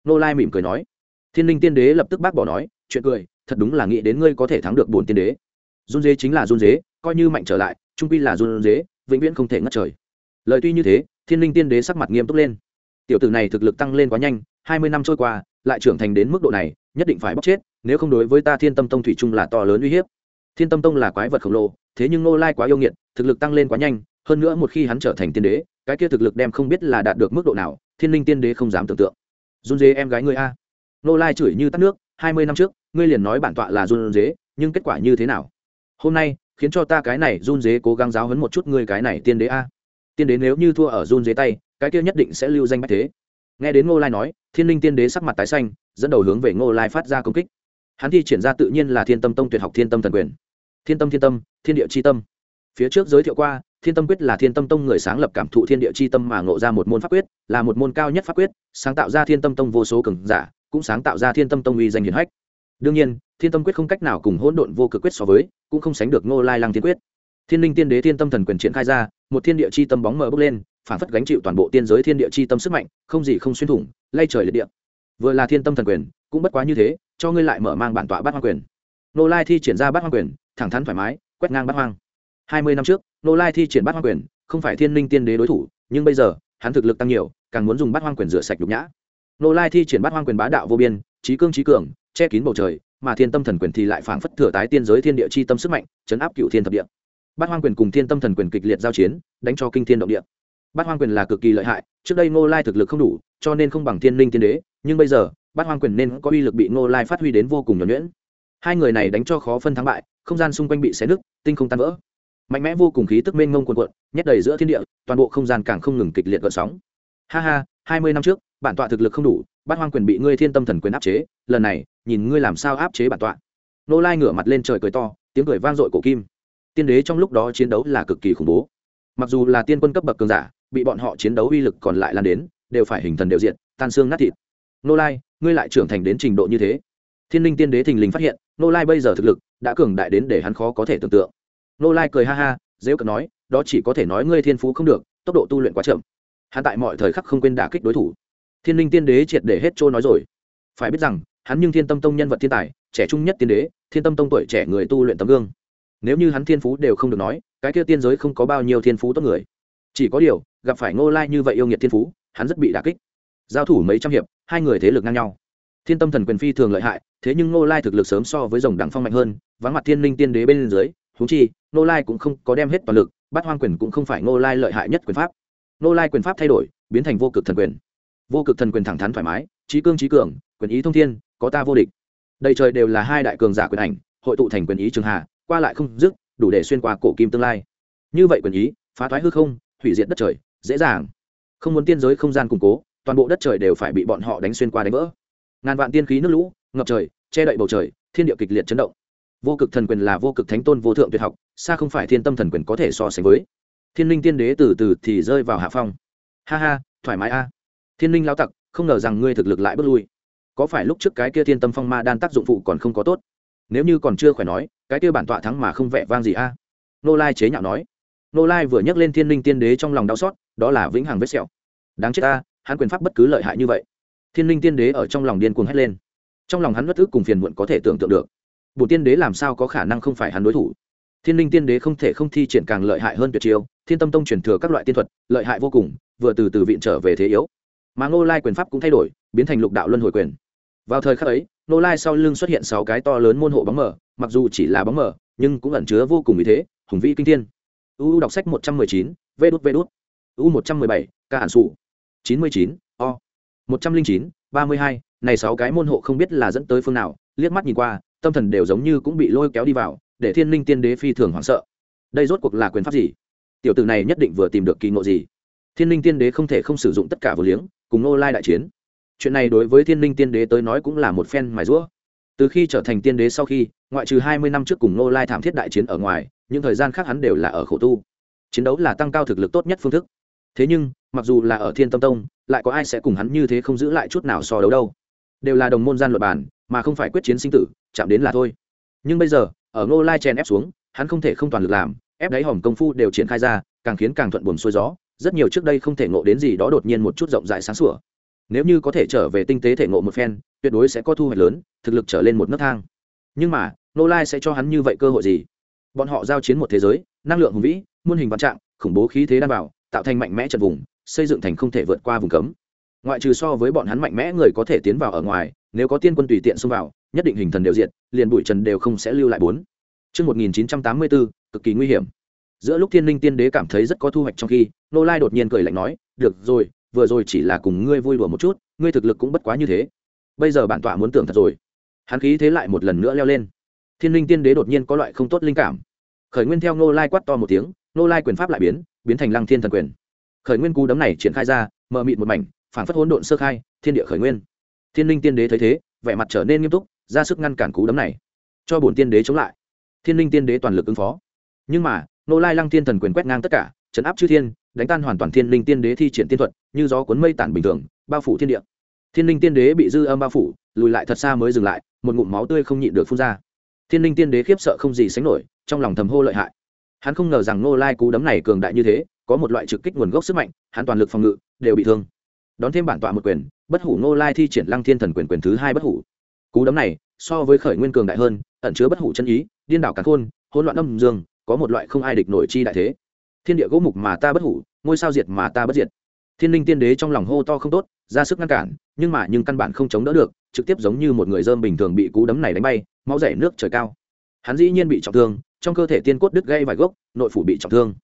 Nô Lai mỉm cười nói. Thiên linh tiên đế lập tức bác bỏ nói, chuyện cười, thật đúng là nghĩ đến ngươi có thể thắng được bốn tiên đế. Run dế chính là run dế, coi như mạnh trở lại, trung quy là run dế, vĩnh viễn không thể ngất trời. Lời tuy như thế, Thiên linh tiên đế sắc mặt nghiêm túc lên. Tiểu tử này thực lực tăng lên quá nhanh, hai mươi năm trôi qua, lại trưởng thành đến mức độ này, nhất định phải bóc chết, nếu không đối với ta Thiên Tâm Tông thủy chung là to lớn uy hiếp. Thiên Tâm Tông là quái vật khổng lồ, thế nhưng Nô Lai quá yêu nghiệt, thực lực tăng lên quá nhanh, hơn nữa một khi hắn trở thành tiên đế, cái kia thực lực đem không biết là đạt được mức độ nào, Thiên Linh Tiên Đế không dám tưởng tượng. Run dế em gái ngươi a. Nô Lai chửi như tắt nước, hai mươi năm trước, ngươi liền nói bản tọa là run dế, nhưng kết quả như thế nào? Hôm nay, khiến cho ta cái này run dế cố gắng giáo huấn một chút ngươi cái này tiên đế a. Tiên đế nếu như thua ở run dế tay, cái kia nhất định sẽ lưu danh bách thế. Nghe đến Ngô Lai nói, Thiên Linh Tiên Đế sắc mặt tái xanh, dẫn đầu hướng về Ngô Lai phát ra công kích hắn thi triển ra tự nhiên là thiên tâm tông tuyệt học thiên tâm thần quyền thiên tâm thiên tâm thiên địa c h i tâm phía trước giới thiệu qua thiên tâm quyết là thiên tâm tông người sáng lập cảm thụ thiên địa c h i tâm mà ngộ ra một môn pháp quyết là một môn cao nhất pháp quyết sáng tạo ra thiên tâm tông vô số cường giả cũng sáng tạo ra thiên tâm tông uy danh hiển hách đương nhiên, thiên tâm quyết không cách nào cùng hỗn độn vô cực quyết so với, cũng không sánh được ngô lai lăng thiên quyết. Thiên linh tiên đế thiên tâm thần quyền triển khai ra, một thiên địa c h i tâm bóng mờ bốc lên, phản phất gánh chịu toàn bộ tiên giới thiên địa c h i tâm sức mạnh, không gì không xuyên thủng, lay trời liệt địa. Vừa là thiên tâm thần quyền, cũng bất quá như thế, cho ngươi lại mở mang bản tọa bát hoang quyền. Nô lai thi triển ra bát hoang quyền, thẳng thắn thoải mái, quét ngang bát hoang. Hai mươi năm trước nô lai thi triển bát hoang quyền, không phải thiên linh tiên đế đối thủ, nhưng bây giờ, hắn thực lực tăng nhiều, càng muốn dùng bát hoang quyền rửa sạch nhục nhã. Nô lai thi triển bát hoang quyền bá đạo vô biên, trí cương trí cường che kín bầu trời, mà thiên tâm thần quyền thì lại phảng phất thừa tái tiên giới thiên địa chi tâm sức mạnh, chấn áp cựu thiên thập địa. Bát hoang quyền cùng thiên tâm thần quyền kịch liệt giao chiến, đánh cho kinh thiên động địa. Bát hoang quyền là cực kỳ lợi hại, trước đây ngô lai thực lực không đủ, cho nên không bằng thiên linh thiên đế, nhưng bây giờ, bát hoang quyền nên có uy lực bị ngô lai phát huy đến vô cùng nhuẩn nhuyễn. Hai người này đánh cho khó phân thắng bại, không gian xung quanh bị xé nứt, tinh không tan vỡ. Mạnh mẽ vô cùng khí tức mênh mông quần quận nhét đầy giữa thiên địa, toàn bộ không gian càng không ngừng kịch liệt gợn sóng. Ha ha, hai mươi năm trước bản tọa thực lực không đủ, bát hoang quyền bị ngươi thiên tâm thần quyền áp chế, lần này, nhìn ngươi làm sao áp chế bản tọa. Nô lai ngửa mặt lên trời cười to, tiếng cười vang dội cổ kim. Tiên đế trong lúc đó chiến đấu là cực kỳ khủng bố. Mặc dù là tiên quân cấp bậc cường giả, bị bọn họ chiến đấu uy lực còn lại lan đến, đều phải hình thần đều diện tan xương nát thịt. Nô lai, ngươi lại trưởng thành đến trình độ như thế. Thiên linh tiên đế thình lình phát hiện, nô lai bây giờ thực lực đã cường đại đến để hắn khó có thể tưởng tượng. Nô lai cười ha ha, dễ cận nói, đó chỉ có thể nói ngươi thiên phú không được, tốc độ tu luyện quá chậm. Hắn tại mọi thời khắc không quên đả kích đối thủ thiên linh tiên đế triệt để hết trôi nói rồi. Phải biết rằng, hắn nhưng thiên tâm tông nhân vật thiên tài, trẻ trung nhất tiên đế, thiên tâm tông tuổi trẻ người tu luyện tấm gương. Nếu như hắn thiên phú đều không được nói, cái kia tiên giới không có bao nhiêu thiên phú tốt người. Chỉ có điều, gặp phải ngô lai như vậy yêu nghiệt thiên phú, hắn rất bị đả kích. Giao thủ mấy trăm hiệp, hai người thế lực ngang nhau. Thiên tâm thần quyền phi thường lợi hại, thế nhưng Ngô lai thực lực sớm so với dòng đẳng phong mạnh hơn, vắng mặt thiên linh tiên đế bên dưới thú chi, Ngô lai cũng không có đem hết toàn lực bắt hoang quyền cũng không phải Ngô lai lợi hại nhất quyền pháp. Ngô lai quyền pháp thay đổi, biến thành vô cực thần quyền vô cực thần quyền thẳng thắn thoải mái, trí cương trí cường, quyền ý thông thiên, có ta vô địch. Đầy trời đều là hai đại cường giả quyền ảnh, hội tụ thành quyền ý trường hà, qua lại không dứt, đủ để xuyên qua cổ kim tương lai. Như vậy quyền ý, phá thoái hư không, hủy diệt đất trời, dễ dàng. Không muốn tiên giới không gian củng cố, toàn bộ đất trời đều phải bị bọn họ đánh xuyên qua đánh vỡ. Ngàn vạn tiên khí nước lũ, ngập trời, che đậy bầu trời, thiên địa kịch liệt chấn động. Vô cực thần quyền là vô cực thánh tôn vô thượng tuyệt học, xa không phải thiên tâm thần quyền có thể so sánh với. Thiên linh tiên đế từ từ thì rơi vào hạ phong. Ha ha, thoải mái a thiên linh lao tặc, không ngờ rằng ngươi thực lực lại bước lui. Có phải lúc trước cái kia thiên tâm phong ma đan tác dụng phụ còn không có tốt? Nếu như còn chưa khỏe nói, cái kia bản tọa thắng mà không vẻ vang gì a? Nô lai chế nhạo nói. Nô lai vừa nhắc lên thiên linh tiên đế trong lòng đau xót, đó là vĩnh hằng vết sẹo. Đáng chết ta, hắn quyền pháp bất cứ lợi hại như vậy. Thiên linh tiên đế ở trong lòng điên cuồng hét lên. Trong lòng hắn bất ức cùng phiền muộn có thể tưởng tượng được. Bùn tiên đế làm sao có khả năng không phải hắn đối thủ? Thiên linh tiên đế không thể không thi triển càng lợi hại hơn tuyệt chiêu, thiên tâm tông truyền thừa các loại tiên thuật, lợi hại vô cùng, vừa từ từ viện trở về thế yếu mà ngô lai quyền pháp cũng thay đổi, biến thành lục đạo luân hồi quyền. Vào thời khắc ấy, ngô lai sau lưng xuất hiện sáu cái to lớn môn hộ bóng mờ, mặc dù chỉ là bóng mờ, nhưng cũng ẩn chứa vô cùng ý thế, hùng vĩ kinh thiên. U đọc sách một trăm mười chín, vê đốt vê đốt u một trăm mười bảy, ca hạn sụ chín mươi chín, o. một trăm linh chín, ba mươi hai, này sáu cái môn hộ không biết là dẫn tới phương nào, liếc mắt nhìn qua, tâm thần đều giống như cũng bị lôi kéo đi vào, để thiên linh tiên đế phi thường hoảng sợ. Đây rốt cuộc là quyền pháp gì? Tiểu tử này nhất định vừa tìm được kỳ ngộ gì? Thiên linh tiên đế không thể không sử dụng tất cả vừa liếng cùng nô lai đại chiến. Chuyện này đối với thiên linh tiên đế tới nói cũng là một phen mài rũa từ khi trở thành tiên đế sau khi, ngoại trừ hai mươi năm trước cùng nô lai thảm thiết đại chiến ở ngoài, những thời gian khác hắn đều là ở khổ tu. Chiến đấu là tăng cao thực lực tốt nhất phương thức. Thế nhưng, mặc dù là ở thiên tâm tông, lại có ai sẽ cùng hắn như thế không giữ lại chút nào so đấu đâu. Đều là đồng môn gian luật bản, mà không phải quyết chiến sinh tử, chạm đến là thôi. Nhưng bây giờ, ở ngô lai chèn ép xuống, hắn không thể không toàn lực làm, ép đáy hòm công phu đều triển khai ra, càng khiến càng thuận buồm xuôi gió rất nhiều trước đây không thể ngộ đến gì đó đột nhiên một chút rộng rãi sáng sủa. Nếu như có thể trở về tinh tế thể ngộ một phen tuyệt đối sẽ có thu hoạch lớn thực lực trở lên một nấc thang. Nhưng mà nô lai sẽ cho hắn như vậy cơ hội gì? Bọn họ giao chiến một thế giới năng lượng hùng vĩ muôn hình vạn trạng khủng bố khí thế đảm bảo tạo thành mạnh mẽ trận vùng xây dựng thành không thể vượt qua vùng cấm. Ngoại trừ so với bọn hắn mạnh mẽ người có thể tiến vào ở ngoài nếu có tiên quân tùy tiện xông vào nhất định hình thần đều diện liền bụi trần đều không sẽ lưu lại bốn. Trước 1984, cực kỳ nguy hiểm. Giữa lúc thiên linh tiên đế cảm thấy rất có thu hoạch trong khi, Nô Lai đột nhiên cười lạnh nói, được rồi, vừa rồi chỉ là cùng ngươi vui đùa một chút, ngươi thực lực cũng bất quá như thế. Bây giờ bản tọa muốn tưởng thật rồi. Hắn khí thế lại một lần nữa leo lên. Thiên linh tiên đế đột nhiên có loại không tốt linh cảm. Khởi nguyên theo Nô Lai quát to một tiếng, Nô Lai quyền pháp lại biến, biến thành Lăng Thiên thần quyền. Khởi nguyên cú đấm này triển khai ra, mờ mịt một mảnh, phản phất hỗn độn sơ khai, thiên địa khởi nguyên. Thiên linh tiên đế thấy thế, vẻ mặt trở nên nghiêm túc, ra sức ngăn cản cú đấm này cho bổn tiên đế chống lại thiên linh tiên đế toàn lực ứng phó nhưng mà nô lai lăng thiên thần quyền quét ngang tất cả chấn áp chư thiên, đánh tan hoàn toàn thiên linh tiên đế thi triển tiên thuật, như gió cuốn mây tản bình thường, bao phủ thiên địa. Thiên linh tiên đế bị dư âm bao phủ, lùi lại thật xa mới dừng lại, một ngụm máu tươi không nhịn được phun ra. Thiên linh tiên đế khiếp sợ không gì sánh nổi, trong lòng thầm hô lợi hại. Hắn không ngờ rằng nô lai cú đấm này cường đại như thế, có một loại trực kích nguồn gốc sức mạnh, hắn toàn lực phòng ngự, đều bị thương. Đón thêm bản tọa một quyền, bất hủ nô lai thi triển lăng thiên thần quyền quyền thứ hai bất hủ. Cú đấm này, so với khởi nguyên cường đại hơn, ẩn chứa bất hủ chân ý, điên đảo cả khôn, hỗn loạn âm dương có một loại không ai địch nổi chi đại thế. Thiên địa gỗ mục mà ta bất hủ, ngôi sao diệt mà ta bất diệt. Thiên linh tiên đế trong lòng hô to không tốt, ra sức ngăn cản, nhưng mà nhưng căn bản không chống đỡ được, trực tiếp giống như một người dơm bình thường bị cú đấm này đánh bay, máu rẻ nước trời cao. Hắn dĩ nhiên bị trọng thương, trong cơ thể tiên cốt đứt gây vài gốc, nội phủ bị trọng thương.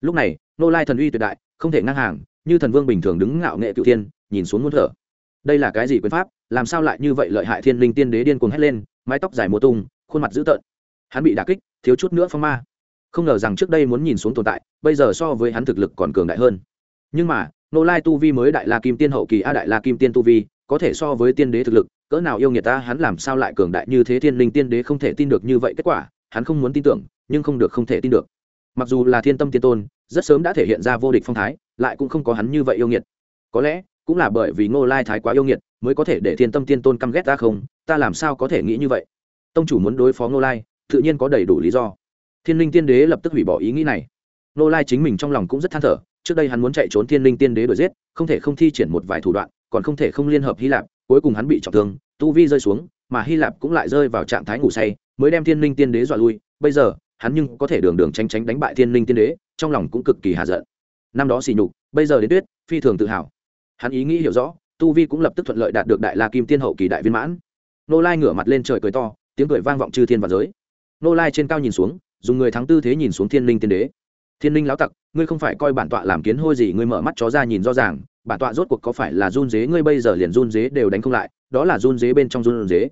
Lúc này, nô lai thần uy tuyệt đại, không thể ngang hàng, như thần vương bình thường đứng ngạo nghệ cựu thiên, nhìn xuống muôn thở. Đây là cái gì quyền pháp, làm sao lại như vậy lợi hại thiên linh tiên đế điên cuồng hét lên, mái tóc dài mùa tung, khuôn mặt dữ tợn. Hắn bị đà kích, thiếu chút nữa phong ma không ngờ rằng trước đây muốn nhìn xuống tồn tại, bây giờ so với hắn thực lực còn cường đại hơn. Nhưng mà nô lai tu vi mới đại la kim tiên hậu kỳ a đại la kim tiên tu vi, có thể so với tiên đế thực lực, cỡ nào yêu nghiệt ta, hắn làm sao lại cường đại như thế thiên linh tiên đế không thể tin được như vậy kết quả, hắn không muốn tin tưởng, nhưng không được không thể tin được. Mặc dù là thiên tâm tiên tôn, rất sớm đã thể hiện ra vô địch phong thái, lại cũng không có hắn như vậy yêu nghiệt. Có lẽ, cũng là bởi vì ngô lai thái quá yêu nghiệt, mới có thể để thiên tâm tiên tôn căm ghét ta không? Ta làm sao có thể nghĩ như vậy? Tông chủ muốn đối phó ngô lai, tự nhiên có đầy đủ lý do thiên linh tiên đế lập tức hủy bỏ ý nghĩ này. Nô lai chính mình trong lòng cũng rất than thở, trước đây hắn muốn chạy trốn thiên linh tiên đế đuổi giết, không thể không thi triển một vài thủ đoạn, còn không thể không liên hợp hy lạp, cuối cùng hắn bị trọng thương, tu vi rơi xuống, mà hy lạp cũng lại rơi vào trạng thái ngủ say, mới đem thiên linh tiên đế dọa lui. Bây giờ, hắn nhưng có thể đường đường tránh tránh đánh bại thiên linh tiên đế, trong lòng cũng cực kỳ hạ giận. Năm đó xì nhục, bây giờ đến tuyết, phi thường tự hào. Hắn ý nghĩ hiểu rõ, tu vi cũng lập tức thuận lợi đạt được đại la kim tiên hậu kỳ đại viên mãn. Nô lai ngửa mặt lên trời cười to, tiếng cười vang vọng chư thiên và giới. Nô lai trên cao nhìn xuống dùng người thắng tư thế nhìn xuống thiên linh tiên đế. Thiên linh lão tặc, ngươi không phải coi bản tọa làm kiến hôi gì, ngươi mở mắt chó ra nhìn rõ ràng, bản tọa rốt cuộc có phải là run dế? Ngươi bây giờ liền run dế đều đánh không lại, đó là run dế bên trong run dế.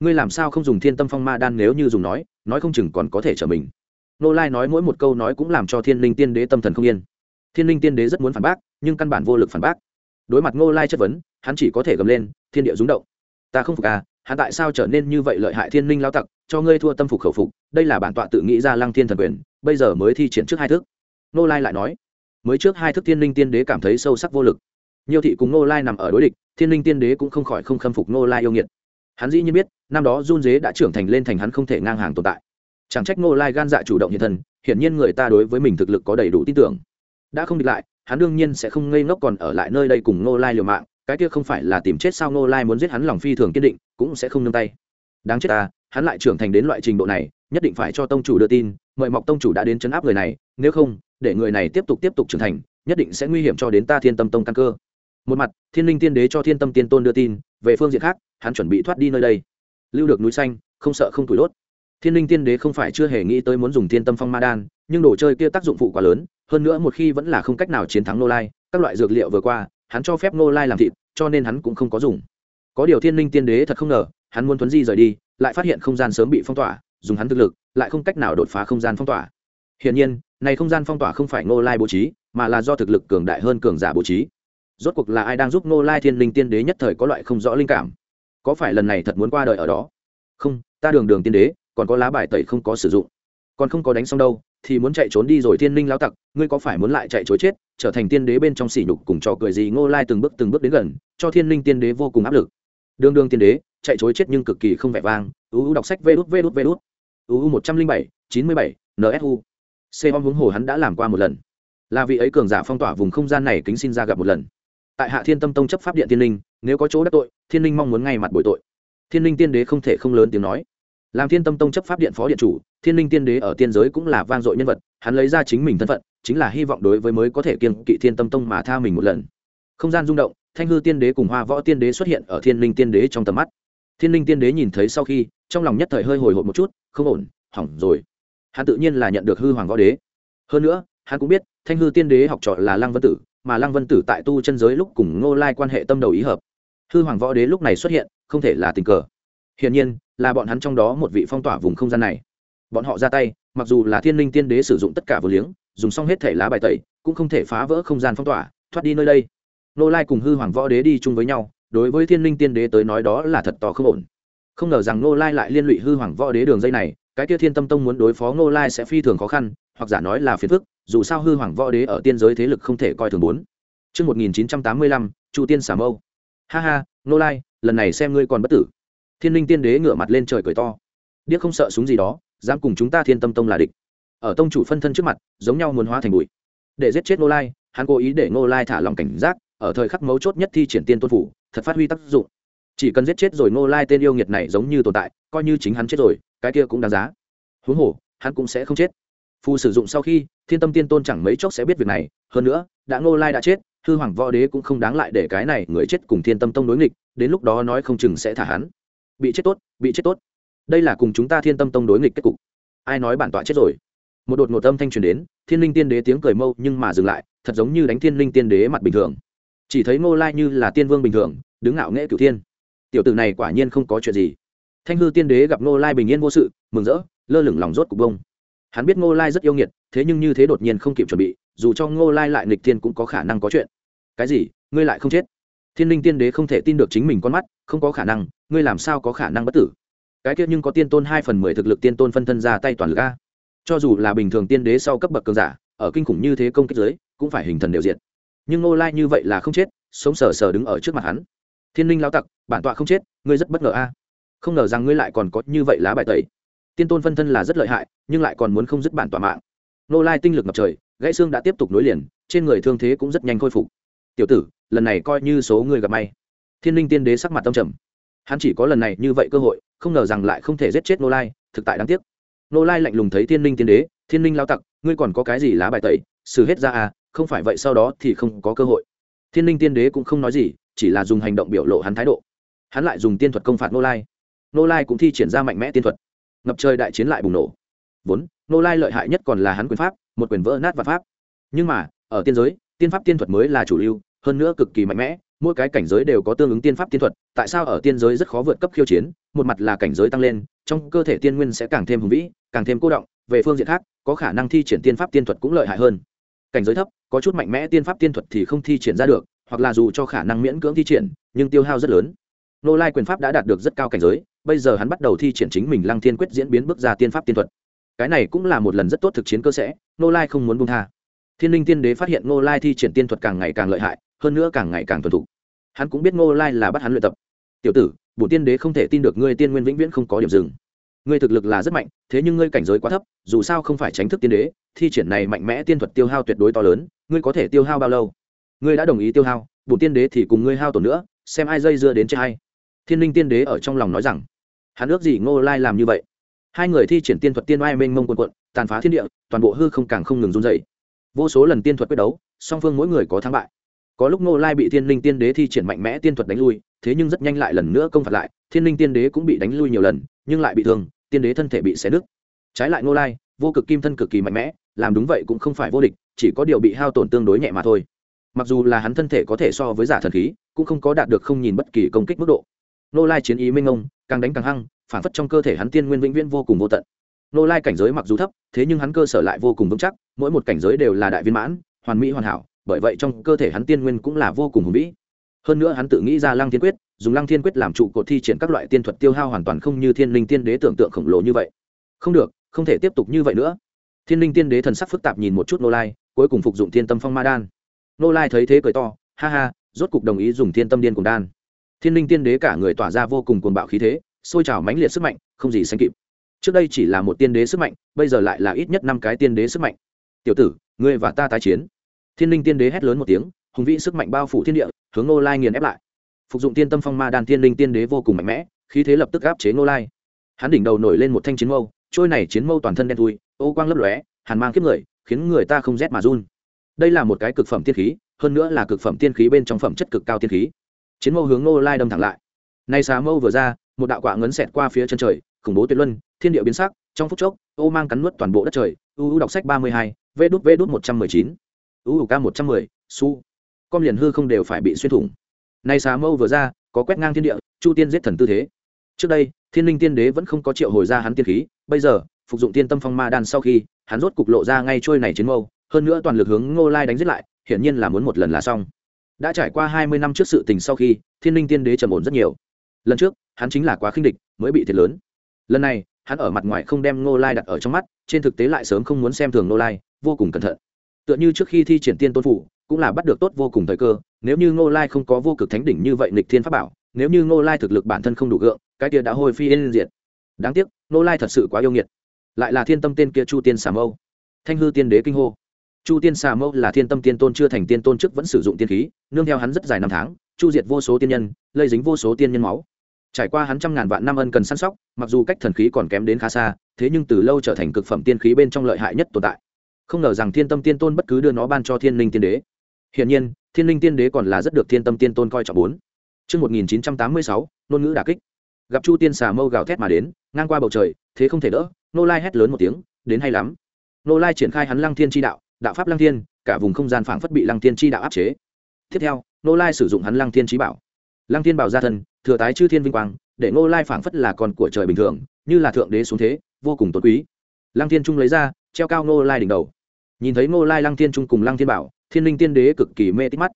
Ngươi làm sao không dùng thiên tâm phong ma đan nếu như dùng nói nói không chừng còn có thể trở mình. Nô lai nói mỗi một câu nói cũng làm cho thiên linh tiên đế tâm thần không yên. Thiên linh tiên đế rất muốn phản bác, nhưng căn bản vô lực phản bác. Đối mặt ngô lai chất vấn, hắn chỉ có thể gầm lên, thiên địa rúng động. Ta không phục à hắn tại sao trở nên như vậy lợi hại thiên linh lao tặc cho ngươi thua tâm phục khẩu phục đây là bản tọa tự nghĩ ra lăng thiên thần quyền bây giờ mới thi triển trước hai thức. Nô lai lại nói mới trước hai thức thiên linh tiên đế cảm thấy sâu sắc vô lực. Nhiều thị cùng Nô lai nằm ở đối địch thiên linh tiên đế cũng không khỏi không khâm phục Nô lai yêu nghiệt. Hắn dĩ nhiên biết năm đó run dế đã trưởng thành lên thành hắn không thể ngang hàng tồn tại. Chẳng trách Nô lai gan dạ chủ động hiện thần hiển nhiên người ta đối với mình thực lực có đầy đủ tin tưởng. Đã không địch lại hắn đương nhiên sẽ không ngây ngốc còn ở lại nơi đây cùng Nô Lai liều mạng, cái kia không phải là tìm chết sao Nô Lai muốn giết hắn lòng phi thường kiên định, cũng sẽ không nương tay. Đáng chết ta, hắn lại trưởng thành đến loại trình độ này, nhất định phải cho tông chủ đưa tin, mời Mọc tông chủ đã đến chấn áp người này, nếu không, để người này tiếp tục tiếp tục trưởng thành, nhất định sẽ nguy hiểm cho đến ta Thiên Tâm tông căn cơ. Một mặt, Thiên Linh Tiên Đế cho Thiên Tâm Tiên Tôn đưa tin, về phương diện khác, hắn chuẩn bị thoát đi nơi đây. Lưu được núi xanh, không sợ không tủi đốt. Thiên Linh Tiên Đế không phải chưa hề nghĩ tới muốn dùng Thiên Tâm Phong Ma Đan, nhưng đồ chơi kia tác dụng phụ quá lớn, hơn nữa một khi vẫn là không cách nào chiến thắng nô lai các loại dược liệu vừa qua hắn cho phép nô lai làm thịt cho nên hắn cũng không có dùng có điều thiên linh tiên đế thật không ngờ, hắn muốn thuấn di rời đi, lại phát hiện không gian sớm bị phong tỏa, dùng hắn thực lực, lại không cách nào đột phá không gian phong tỏa. Hiển nhiên, này không gian phong tỏa không phải ngô lai bố trí, mà là do thực lực cường đại hơn cường giả bố trí. Rốt cuộc là ai đang giúp ngô lai thiên linh tiên đế nhất thời có loại không rõ linh cảm? Có phải lần này thật muốn qua đời ở đó? Không, ta đường đường tiên đế, còn có lá bài tẩy không có sử dụng. Còn không có đánh xong đâu, thì muốn chạy trốn đi rồi thiên linh lao tặc, ngươi có phải muốn lại chạy chối chết, trở thành tiên đế bên trong sỉ nhục cùng trò cười gì? Ngô lai từng bước từng bước đến gần, cho thiên linh tiên đế vô cùng áp lực đương đương tiên đế, chạy chối chết nhưng cực kỳ không vẻ vang. Uu đọc sách vê đút vê đút vê đút. Uu một trăm linh bảy, chín mươi bảy nsu c hom huống hồ hắn đã làm qua một lần. Là vị ấy cường giả phong tỏa vùng không gian này kính xin ra gặp một lần. Tại hạ thiên tâm tông chấp pháp điện tiên linh, nếu có chỗ đắc tội, thiên linh mong muốn ngay mặt bồi tội. Thiên linh tiên đế không thể không lớn tiếng nói. Làm thiên tâm tông chấp pháp điện phó điện chủ, thiên linh tiên đế ở tiên giới cũng là vang dội nhân vật, hắn lấy ra chính mình thân phận, chính là hy vọng đối với mới có thể kiên kỵ thiên tâm tông mà tha mình một lần. Không gian rung động thanh hư tiên đế cùng hoa võ tiên đế xuất hiện ở thiên linh tiên đế trong tầm mắt. Thiên linh tiên đế nhìn thấy sau khi, trong lòng nhất thời hơi hồi hộp một chút, không ổn, hỏng rồi. Hắn tự nhiên là nhận được hư hoàng võ đế. Hơn nữa, hắn cũng biết, thanh hư tiên đế học trò là lăng vân tử, mà lăng vân tử tại tu chân giới lúc cùng ngô lai quan hệ tâm đầu ý hợp. Hư hoàng võ đế lúc này xuất hiện, không thể là tình cờ. Hiển nhiên, là bọn hắn trong đó một vị phong tỏa vùng không gian này. Bọn họ ra tay, mặc dù là thiên linh tiên đế sử dụng tất cả vừa liếng, dùng xong hết thể lá bài tẩy, cũng không thể phá vỡ không gian phong tỏa, thoát đi nơi đây nô lai cùng hư hoàng võ đế đi chung với nhau đối với thiên linh tiên đế tới nói đó là thật to không ổn không ngờ rằng nô lai lại liên lụy hư hoàng võ đế đường dây này cái kia thiên tâm tông muốn đối phó nô lai sẽ phi thường khó khăn hoặc giả nói là phiền phức dù sao hư hoàng võ đế ở tiên giới thế lực không thể coi thường bốn Trước 1985, Chu Tiên Xà Mâu. Ha ha, nô lai, lần này xem ngươi còn bất tử. Thiên linh tiên đế ngửa mặt lên trời cười to. Điếc không sợ súng gì đó, dám cùng chúng ta thiên tâm tông là địch ở tông chủ phân thân trước mặt giống nhau muốn hóa thành bụi để giết chết nô lai hắn cố ý để nô lai thả lòng cảnh giác ở thời khắc mấu chốt nhất thi triển tiên tôn phủ, thật phát huy tác dụng. Chỉ cần giết chết rồi Ngô lai tên yêu nghiệt này giống như tồn tại, coi như chính hắn chết rồi, cái kia cũng đáng giá. Huống hồ, hắn cũng sẽ không chết. Phù sử dụng sau khi, thiên tâm tiên tôn chẳng mấy chốc sẽ biết việc này. Hơn nữa, đã Ngô lai đã chết, hư hoàng võ đế cũng không đáng lại để cái này người chết cùng thiên tâm tông đối nghịch, đến lúc đó nói không chừng sẽ thả hắn. Bị chết tốt, bị chết tốt. Đây là cùng chúng ta thiên tâm tông đối nghịch kết cục. Ai nói bản tọa chết rồi? Một đột ngột âm thanh truyền đến, thiên linh tiên đế tiếng cười mâu nhưng mà dừng lại, thật giống như đánh thiên linh tiên đế mặt bình thường chỉ thấy ngô lai như là tiên vương bình thường, đứng ngạo nghễ cửu thiên. Tiểu tử này quả nhiên không có chuyện gì. Thanh hư tiên đế gặp ngô lai bình yên vô sự, mừng rỡ, lơ lửng lòng rốt cục bông. Hắn biết ngô lai rất yêu nghiệt, thế nhưng như thế đột nhiên không kịp chuẩn bị, dù cho ngô lai lại nghịch thiên cũng có khả năng có chuyện. Cái gì? Ngươi lại không chết? Thiên linh tiên đế không thể tin được chính mình con mắt, không có khả năng, ngươi làm sao có khả năng bất tử? Cái kia nhưng có tiên tôn hai phần mười thực lực tiên tôn phân thân ra tay toàn lực a. Cho dù là bình thường tiên đế sau cấp bậc cường giả, ở kinh khủng như thế công kích giới, cũng phải hình thần đều diện nhưng ngô lai như vậy là không chết, sống sờ sờ đứng ở trước mặt hắn. Thiên linh lao tặc, bản tọa không chết, ngươi rất bất ngờ a. Không ngờ rằng ngươi lại còn có như vậy lá bài tẩy. Tiên tôn phân thân là rất lợi hại, nhưng lại còn muốn không dứt bản tọa mạng. Ngô lai tinh lực ngập trời, gãy xương đã tiếp tục nối liền, trên người thương thế cũng rất nhanh khôi phục. Tiểu tử, lần này coi như số người gặp may. Thiên linh tiên đế sắc mặt tâm trầm. Hắn chỉ có lần này như vậy cơ hội, không ngờ rằng lại không thể giết chết nô lai, thực tại đáng tiếc. Nô lai lạnh lùng thấy thiên linh tiên đế, thiên linh lao tặc, ngươi còn có cái gì lá bài tẩy? Xử hết ra à không phải vậy sau đó thì không có cơ hội. Thiên linh tiên đế cũng không nói gì, chỉ là dùng hành động biểu lộ hắn thái độ. Hắn lại dùng tiên thuật công phạt nô lai. Nô lai cũng thi triển ra mạnh mẽ tiên thuật. Ngập trời đại chiến lại bùng nổ. Vốn nô lai lợi hại nhất còn là hắn quyền pháp, một quyền vỡ nát và pháp. Nhưng mà, ở tiên giới, tiên pháp tiên thuật mới là chủ lưu, hơn nữa cực kỳ mạnh mẽ, mỗi cái cảnh giới đều có tương ứng tiên pháp tiên thuật, tại sao ở tiên giới rất khó vượt cấp khiêu chiến? Một mặt là cảnh giới tăng lên, trong cơ thể tiên nguyên sẽ càng thêm hùng vĩ, càng thêm cô động, về phương diện khác, có khả năng thi triển tiên pháp tiên thuật cũng lợi hại hơn cảnh giới thấp, có chút mạnh mẽ tiên pháp tiên thuật thì không thi triển ra được, hoặc là dù cho khả năng miễn cưỡng thi triển, nhưng tiêu hao rất lớn. Nô lai quyền pháp đã đạt được rất cao cảnh giới, bây giờ hắn bắt đầu thi triển chính mình lăng thiên quyết diễn biến bước ra tiên pháp tiên thuật. Cái này cũng là một lần rất tốt thực chiến cơ sẽ, nô lai không muốn buông tha. Thiên linh tiên đế phát hiện nô lai thi triển tiên thuật càng ngày càng lợi hại, hơn nữa càng ngày càng thuần thục. Hắn cũng biết ngô lai là bắt hắn luyện tập. Tiểu tử bổ tiên đế không thể tin được ngươi tiên nguyên vĩnh viễn không có điểm dừng ngươi thực lực là rất mạnh, thế nhưng ngươi cảnh giới quá thấp, dù sao không phải tránh thức tiên đế, thi triển này mạnh mẽ tiên thuật tiêu hao tuyệt đối to lớn, ngươi có thể tiêu hao bao lâu? Ngươi đã đồng ý tiêu hao, bổ tiên đế thì cùng ngươi hao tổn nữa, xem ai dây dưa đến chơi hay. Thiên linh tiên đế ở trong lòng nói rằng, hắn ước gì ngô lai làm như vậy. Hai người thi triển tiên thuật tiên oai mênh mông quần quận tàn phá thiên địa, toàn bộ hư không càng không ngừng run dậy vô số lần tiên thuật quyết đấu, song phương mỗi người có thắng bại. Có lúc ngô lai bị thiên linh tiên đế thi triển mạnh mẽ tiên thuật đánh lui, thế nhưng rất nhanh lại lần nữa công phạt lại, thiên linh tiên đế cũng bị đánh lui nhiều lần, nhưng lại bị thương tiên đế thân thể bị xé nứt. Trái lại ngô lai, vô cực kim thân cực kỳ mạnh mẽ, làm đúng vậy cũng không phải vô địch, chỉ có điều bị hao tổn tương đối nhẹ mà thôi. Mặc dù là hắn thân thể có thể so với giả thần khí, cũng không có đạt được không nhìn bất kỳ công kích mức độ. Nô lai chiến ý minh ông càng đánh càng hăng, phản phất trong cơ thể hắn tiên nguyên vĩnh viễn vô cùng vô tận. Nô lai cảnh giới mặc dù thấp, thế nhưng hắn cơ sở lại vô cùng vững chắc, mỗi một cảnh giới đều là đại viên mãn, hoàn mỹ hoàn hảo, bởi vậy trong cơ thể hắn tiên nguyên cũng là vô cùng hùng vĩ hơn nữa hắn tự nghĩ ra lăng thiên quyết, dùng lăng thiên quyết làm trụ cột thi triển các loại tiên thuật tiêu hao hoàn toàn không như thiên linh tiên đế tưởng tượng khổng lồ như vậy. Không được, không thể tiếp tục như vậy nữa. Thiên linh tiên đế thần sắc phức tạp nhìn một chút nô lai, cuối cùng phục dụng thiên tâm phong ma đan. Nô lai thấy thế cười to, ha ha, rốt cục đồng ý dùng thiên tâm điên cùng đan. Thiên linh tiên đế cả người tỏa ra vô cùng cuồng bạo khí thế, sôi trào mãnh liệt sức mạnh, không gì sánh kịp. Trước đây chỉ là một tiên đế sức mạnh, bây giờ lại là ít nhất năm cái tiên đế sức mạnh. Tiểu tử, ngươi và ta tái chiến. Thiên linh tiên đế hét lớn một tiếng, hùng vĩ sức mạnh bao phủ thiên địa hướng nô lai nghiền ép lại. Phục dụng tiên tâm phong ma đan Tiên linh tiên đế vô cùng mạnh mẽ, khí thế lập tức áp chế nô lai. Hắn đỉnh đầu nổi lên một thanh chiến mâu, trôi này chiến mâu toàn thân đen thui, ô quang lấp lóe, hàn mang kiếp người, khiến người ta không rét mà run. Đây là một cái cực phẩm tiên khí, hơn nữa là cực phẩm tiên khí bên trong phẩm chất cực cao tiên khí. Chiến mâu hướng nô lai đâm thẳng lại. Nay xà mâu vừa ra, một đạo quạ ngấn xẹt qua phía chân trời, khủng bố tuyệt luân, thiên địa biến sắc, trong phút chốc, ô mang cắn nuốt toàn bộ đất trời. U u đọc sách ba mươi hai, vê đút vê đút một trăm mười chín. U u k một trăm mười, su con liền hư không đều phải bị xuyên thủng. Nay xà mâu vừa ra, có quét ngang thiên địa, chu tiên giết thần tư thế. Trước đây, thiên linh tiên đế vẫn không có triệu hồi ra hắn tiên khí, bây giờ, phục dụng tiên tâm phong ma đan sau khi, hắn rốt cục lộ ra ngay trôi này chiến mâu, hơn nữa toàn lực hướng ngô lai đánh giết lại, hiển nhiên là muốn một lần là xong. Đã trải qua hai mươi năm trước sự tình sau khi, thiên linh tiên đế trầm ổn rất nhiều. Lần trước, hắn chính là quá khinh địch, mới bị thiệt lớn. Lần này, hắn ở mặt ngoài không đem ngô lai đặt ở trong mắt, trên thực tế lại sớm không muốn xem thường ngô lai, vô cùng cẩn thận. Tựa như trước khi thi triển tiên tôn phủ cũng là bắt được tốt vô cùng thời cơ, nếu như ngô lai không có vô cực thánh đỉnh như vậy nịch thiên pháp bảo, nếu như ngô lai thực lực bản thân không đủ gượng, cái kia đã hồi phi yên diệt. Đáng tiếc, ngô lai thật sự quá yêu nghiệt. Lại là thiên tâm tên kia chu tiên xà mâu. Thanh hư tiên đế kinh hô. Chu tiên xà mâu là thiên tâm tiên tôn chưa thành tiên tôn chức vẫn sử dụng tiên khí, nương theo hắn rất dài năm tháng, chu diệt vô số tiên nhân, lây dính vô số tiên nhân máu. Trải qua hắn trăm ngàn vạn năm ân cần săn sóc, mặc dù cách thần khí còn kém đến khá xa, thế nhưng từ lâu trở thành cực phẩm tiên khí bên trong lợi hại nhất tồn tại. Không ngờ rằng thiên tâm tiên tôn bất cứ đưa nó ban cho thiên linh tiên đế hiển nhiên thiên linh tiên đế còn là rất được thiên tâm tiên tôn coi trọng bốn Chương 1986, ngôn ngữ đả kích. Gặp Chu Tiên xà mâu gào thét mà đến, ngang qua bầu trời, thế không thể đỡ, Nô Lai hét lớn một tiếng, đến hay lắm. Nô Lai triển khai hắn Lăng Thiên chi đạo, đạo pháp Lăng Thiên, cả vùng không gian phảng phất bị Lăng Thiên chi đạo áp chế. Tiếp theo, Nô Lai sử dụng hắn Lăng Thiên chí bảo. Lăng Thiên bảo ra thân, thừa tái chư thiên vinh quang, để Nô Lai phảng phất là con của trời bình thường, như là thượng đế xuống thế, vô cùng tôn quý. Lăng Thiên trung lấy ra, treo cao Nô Lai đỉnh đầu. Nhìn thấy Ngô Lai Lăng Thiên trung cùng Lăng Thiên bảo, Thiên Linh Tiên Đế cực kỳ mê tít mắt.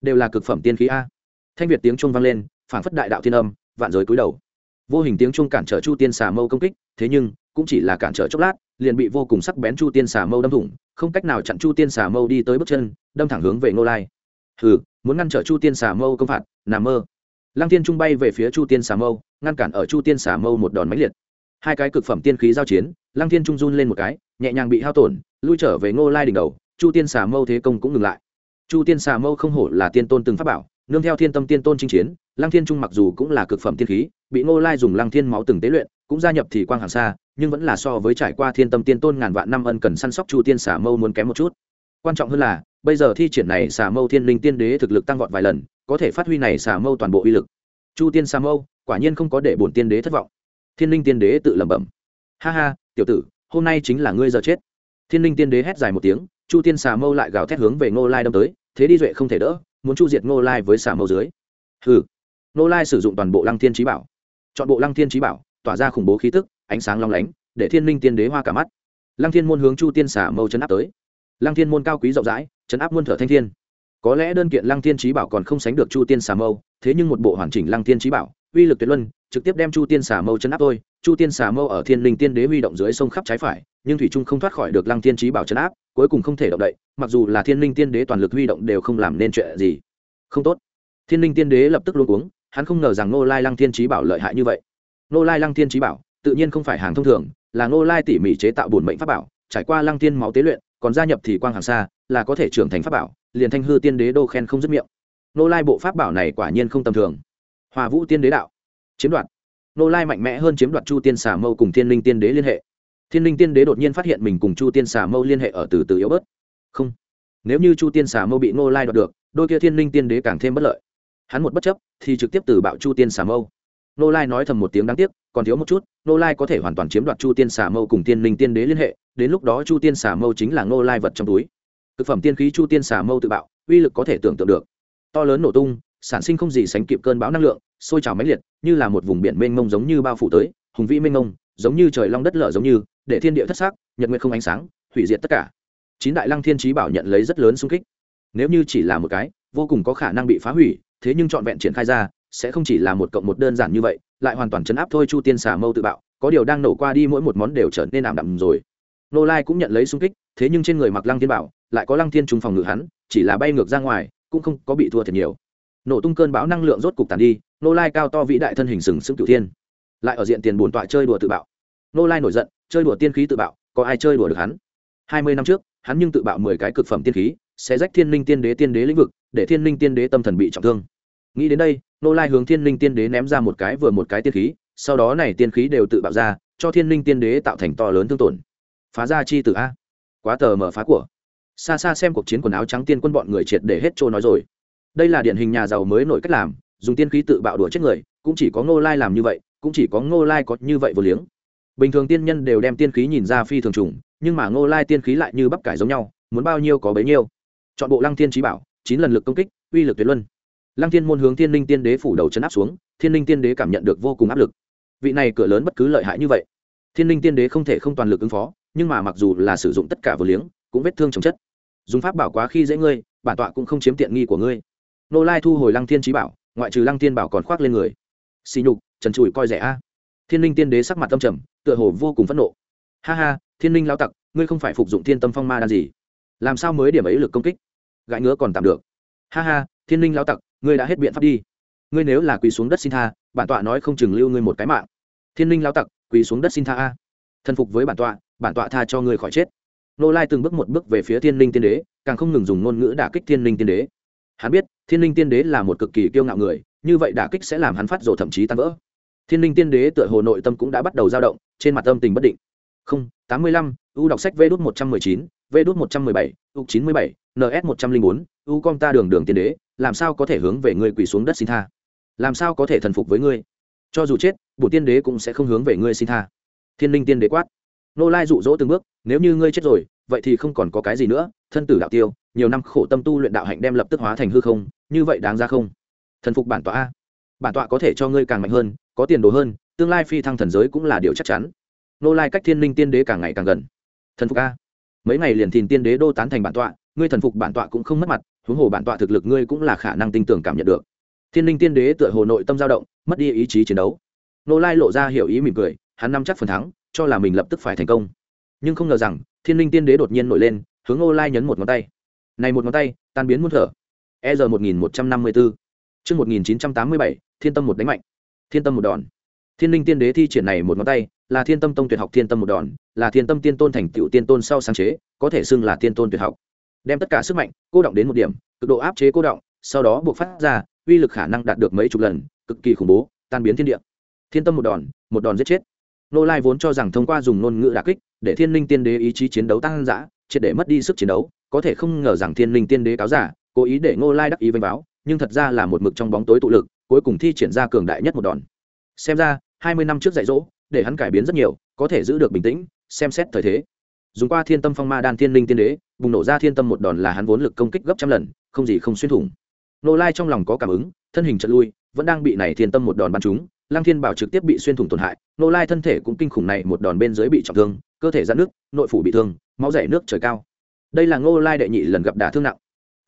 Đều là cực phẩm tiên khí a. Thanh Việt tiếng trung vang lên, phảng phất đại đạo thiên âm, vạn giới cúi đầu. Vô hình tiếng trung cản trở Chu Tiên xà mâu công kích, thế nhưng cũng chỉ là cản trở chốc lát, liền bị vô cùng sắc bén Chu Tiên xà mâu đâm thủng, không cách nào chặn Chu Tiên xà mâu đi tới bước chân, đâm thẳng hướng về Ngô Lai. Hừ, muốn ngăn trở Chu Tiên xà mâu công phạt, nằm mơ. Lăng Tiên trung bay về phía Chu Tiên xà mâu, ngăn cản ở Chu Tiên xà mâu một đòn mãnh liệt. Hai cái cực phẩm tiên khí giao chiến, Lăng Tiên trung run lên một cái, nhẹ nhàng bị hao tổn, lui trở về Ngô Lai đỉnh đầu, Chu Tiên xà mâu thế công cũng ngừng lại. Chu Tiên xà mâu không hổ là tiên tôn từng pháp bảo, nương theo thiên tâm tiên tôn chinh chiến, Lăng Thiên Trung mặc dù cũng là cực phẩm tiên khí, bị Ngô Lai dùng Lăng Thiên máu từng tế luyện, cũng gia nhập thì quang hàng xa, nhưng vẫn là so với trải qua thiên tâm tiên tôn ngàn vạn năm ân cần săn sóc Chu Tiên xà mâu muốn kém một chút. Quan trọng hơn là, bây giờ thi triển này xà mâu thiên linh tiên đế thực lực tăng vọt vài lần, có thể phát huy này xà mâu toàn bộ uy lực. Chu Tiên xà mâu, quả nhiên không có để bổn tiên đế thất vọng. Thiên linh tiên đế tự lẩm bẩm. Ha ha, tiểu tử, hôm nay chính là ngươi giờ chết. Thiên linh tiên đế hét dài một tiếng, Chu Tiên xà mâu lại gào thét hướng về Ngô Lai đâm tới, thế đi duệ không thể đỡ, muốn chu diệt Ngô Lai với xà mâu dưới. Hừ. Ngô Lai sử dụng toàn bộ Lăng Thiên trí Bảo. Chọn bộ Lăng Thiên trí Bảo, tỏa ra khủng bố khí tức, ánh sáng long lánh, để Thiên Linh Tiên Đế hoa cả mắt. Lăng Thiên môn hướng Chu Tiên xà mâu chấn áp tới. Lăng Thiên môn cao quý rộng rãi, chấn áp muôn thở thanh thiên. Có lẽ đơn kiện Lăng Thiên trí Bảo còn không sánh được Chu Tiên xà mâu, thế nhưng một bộ hoàn chỉnh Lăng Thiên trí Bảo, uy lực tuyệt luân, trực tiếp đem Chu Tiên xà mâu chấn áp thôi. Chu Tiên xà mâu ở Thiên Linh Tiên Đế huy động dưới sông khắp trái phải, nhưng thủy trung không thoát khỏi được Lăng Thiên Chí Bảo chấn áp, cuối cùng không thể động đậy, mặc dù là Thiên Linh Tiên Đế toàn lực huy động đều không làm nên chuyện gì. Không tốt. Thiên Linh Tiên Đế lập tức luôn uống hắn không ngờ rằng Nô Lai Lăng Thiên Chí Bảo lợi hại như vậy. Nô Lai Lăng Thiên Chí Bảo, tự nhiên không phải hàng thông thường, là Nô Lai tỉ mỉ chế tạo bổn mệnh pháp bảo, trải qua Lăng Thiên máu tế luyện, còn gia nhập thì quang hàng xa, là có thể trưởng thành pháp bảo, liền Thanh hư tiên đế đô khen không dứt miệng. Nô Lai bộ pháp bảo này quả nhiên không tầm thường. Hòa Vũ Tiên Đế đạo, chiếm đoạt. Nô Lai mạnh mẽ hơn chiếm đoạt Chu Tiên Xà Mâu cùng Thiên Linh Tiên Đế liên hệ. Thiên Linh Tiên Đế đột nhiên phát hiện mình cùng Chu Tiên Xà Mâu liên hệ ở từ từ yếu bớt. Không, nếu như Chu Tiên Xà Mâu bị Nô Lai đoạt được, đôi kia Thiên Linh Tiên Đế càng thêm bất lợi. Hắn một bất chấp, thì trực tiếp từ bạo Chu Tiên Xà Mâu. Nô Lai nói thầm một tiếng đáng tiếc, còn thiếu một chút, Nô Lai có thể hoàn toàn chiếm đoạt Chu Tiên Xà Mâu cùng Thiên Linh Tiên Đế liên hệ, đến lúc đó Chu Tiên Xà Mâu chính là Nô Lai vật trong túi. Thực phẩm tiên khí Chu Tiên Xà Mâu tự bạo, uy lực có thể tưởng tượng được. To lớn nổ tung, sản sinh không gì sánh kịp cơn bão năng lượng, sôi trào mãnh liệt, như là một vùng biển mênh mông giống như bao phủ tới, hùng vĩ mênh mông, giống như trời long đất lở giống như để thiên địa thất xác nhật nguyệt không ánh sáng hủy diệt tất cả. Chín đại lăng thiên trí bảo nhận lấy rất lớn xung kích. Nếu như chỉ là một cái vô cùng có khả năng bị phá hủy thế nhưng trọn vẹn triển khai ra sẽ không chỉ là một cộng một đơn giản như vậy lại hoàn toàn chấn áp thôi chu tiên xà mâu tự bạo có điều đang nổ qua đi mỗi một món đều trở nên ảm đạm rồi. Nô lai cũng nhận lấy xung kích thế nhưng trên người mặc lăng thiên bảo lại có lăng thiên trùng phòng ngự hắn chỉ là bay ngược ra ngoài cũng không có bị thua thiệt nhiều nổ tung cơn bão năng lượng rốt cục tàn đi, nô lai cao to vĩ đại thân hình sừng sững cửu thiên. Lại ở diện tiền bồn tọa chơi đùa tự bạo. Nô lai nổi giận, chơi đùa tiên khí tự bạo, có ai chơi đùa được hắn? Hai mươi năm trước, hắn nhưng tự bạo mười cái cực phẩm tiên khí sẽ rách thiên linh tiên đế tiên đế lĩnh vực, để thiên linh tiên đế tâm thần bị trọng thương. Nghĩ đến đây, nô lai hướng thiên linh tiên đế ném ra một cái vừa một cái tiên khí, sau đó này tiên khí đều tự bạo ra, cho thiên linh tiên đế tạo thành to lớn thương tổn. Phá ra chi từ a. Quá tờ mở phá của. Xa xa xem cuộc chiến quần áo trắng tiên quân bọn người triệt để hết trôi nói rồi đây là điển hình nhà giàu mới nổi cách làm, dùng tiên khí tự bạo đùa chết người, cũng chỉ có ngô lai làm như vậy, cũng chỉ có ngô lai có như vậy vô liếng. Bình thường tiên nhân đều đem tiên khí nhìn ra phi thường trùng, nhưng mà ngô lai tiên khí lại như bắp cải giống nhau, muốn bao nhiêu có bấy nhiêu. Chọn bộ lăng thiên trí bảo, chín lần lực công kích, uy lực tuyệt luân. Lăng thiên môn hướng thiên linh tiên đế phủ đầu chấn áp xuống, thiên linh tiên đế cảm nhận được vô cùng áp lực. Vị này cửa lớn bất cứ lợi hại như vậy. Thiên linh tiên đế không thể không toàn lực ứng phó, nhưng mà mặc dù là sử dụng tất cả vừa liếng, cũng vết thương chồng chất. Dùng pháp bảo quá khi dễ ngươi, bản tọa cũng không chiếm tiện nghi của ngươi nô lai thu hồi lăng thiên trí bảo, ngoại trừ lăng thiên bảo còn khoác lên người. Xì nhục, trần trụi coi rẻ a. Thiên linh tiên đế sắc mặt tâm trầm, tựa hồ vô cùng phẫn nộ. Ha ha, thiên linh lao tặc, ngươi không phải phục dụng thiên tâm phong ma đan gì? Làm sao mới điểm ấy lực công kích? Gãi ngứa còn tạm được. Ha ha, thiên linh lao tặc, ngươi đã hết biện pháp đi. Ngươi nếu là quỳ xuống đất xin tha, bản tọa nói không chừng lưu ngươi một cái mạng. Thiên linh lao tặc, quỳ xuống đất xin tha a. Thân phục với bản tọa bản tọa tha cho ngươi khỏi chết. Nô lai từng bước một bước về phía thiên linh tiên đế, càng không ngừng dùng ngôn ngữ đả kích thiên linh tiên đế. Hắn biết thiên linh tiên đế là một cực kỳ kiêu ngạo người, như vậy đả kích sẽ làm hắn phát rồ thậm chí tan vỡ. Thiên linh tiên đế tựa hồ nội tâm cũng đã bắt đầu dao động, trên mặt tâm tình bất định. Không, tám mươi lăm, u đọc sách vê đốt một trăm mười chín, vê đốt một trăm mười bảy, u chín mươi bảy ns một trăm linh bốn, u com ta đường đường tiên đế, làm sao có thể hướng về ngươi quỳ xuống đất xin tha? Làm sao có thể thần phục với ngươi? Cho dù chết, bổ tiên đế cũng sẽ không hướng về ngươi xin tha. Thiên linh tiên đế quát. Nô lai dụ dỗ từng bước, nếu như ngươi chết rồi, vậy thì không còn có cái gì nữa, thân tử đạo tiêu, nhiều năm khổ tâm tu luyện đạo hạnh đem lập tức hóa thành hư không như vậy đáng ra không? Thần phục bản tọa a. Bản tọa có thể cho ngươi càng mạnh hơn, có tiền đồ hơn, tương lai phi thăng thần giới cũng là điều chắc chắn. Nô lai cách thiên linh tiên đế càng ngày càng gần. Thần phục a. Mấy ngày liền thìn tiên đế đô tán thành bản tọa, ngươi thần phục bản tọa cũng không mất mặt, huống hồ bản tọa thực lực ngươi cũng là khả năng tin tưởng cảm nhận được. Thiên linh tiên đế tựa hồ nội tâm dao động, mất đi ý chí chiến đấu. Nô lai lộ ra hiểu ý mỉm cười, hắn nắm chắc phần thắng, cho là mình lập tức phải thành công. Nhưng không ngờ rằng, thiên linh tiên đế đột nhiên nổi lên, hướng nô lai nhấn một ngón tay. Này một ngón tay, tan biến muôn thở e giờ một chương một nghìn chín trăm tám mươi bảy, thiên tâm một đánh mạnh. Thiên tâm một đòn. Thiên linh tiên đế thi triển này một ngón tay, là thiên tâm tông tuyệt học thiên tâm một đòn, là thiên tâm tiên tôn thành tựu tiên tôn sau sáng chế, có thể xưng là tiên tôn tuyệt học. Đem tất cả sức mạnh, cô động đến một điểm, cực độ áp chế cô động, sau đó buộc phát ra, uy lực khả năng đạt được mấy chục lần, cực kỳ khủng bố, tan biến thiên địa. Thiên tâm một đòn một đòn giết chết. Nô lai vốn cho rằng thông qua dùng ngôn ngữ đả kích, để thiên linh tiên đế ý chí chiến đấu tăng dã, triệt để mất đi sức chiến đấu, có thể không ngờ rằng thiên linh tiên đế cáo giả cố ý để ngô lai đắc ý vênh báo, nhưng thật ra là một mực trong bóng tối tụ lực, cuối cùng thi triển ra cường đại nhất một đòn. Xem ra, hai mươi năm trước dạy dỗ, để hắn cải biến rất nhiều, có thể giữ được bình tĩnh, xem xét thời thế. Dùng qua thiên tâm phong ma đan thiên linh tiên đế, bùng nổ ra thiên tâm một đòn là hắn vốn lực công kích gấp trăm lần, không gì không xuyên thủng. Nô lai trong lòng có cảm ứng, thân hình chật lui, vẫn đang bị này thiên tâm một đòn bắn trúng, lăng thiên bảo trực tiếp bị xuyên thủng tổn hại nô lai thân thể cũng kinh khủng này một đòn bên dưới bị trọng thương, cơ thể ra nước nội phủ bị thương, máu chảy nước trời cao. Đây là ngô lai đệ nhị lần gặp đả thương nặng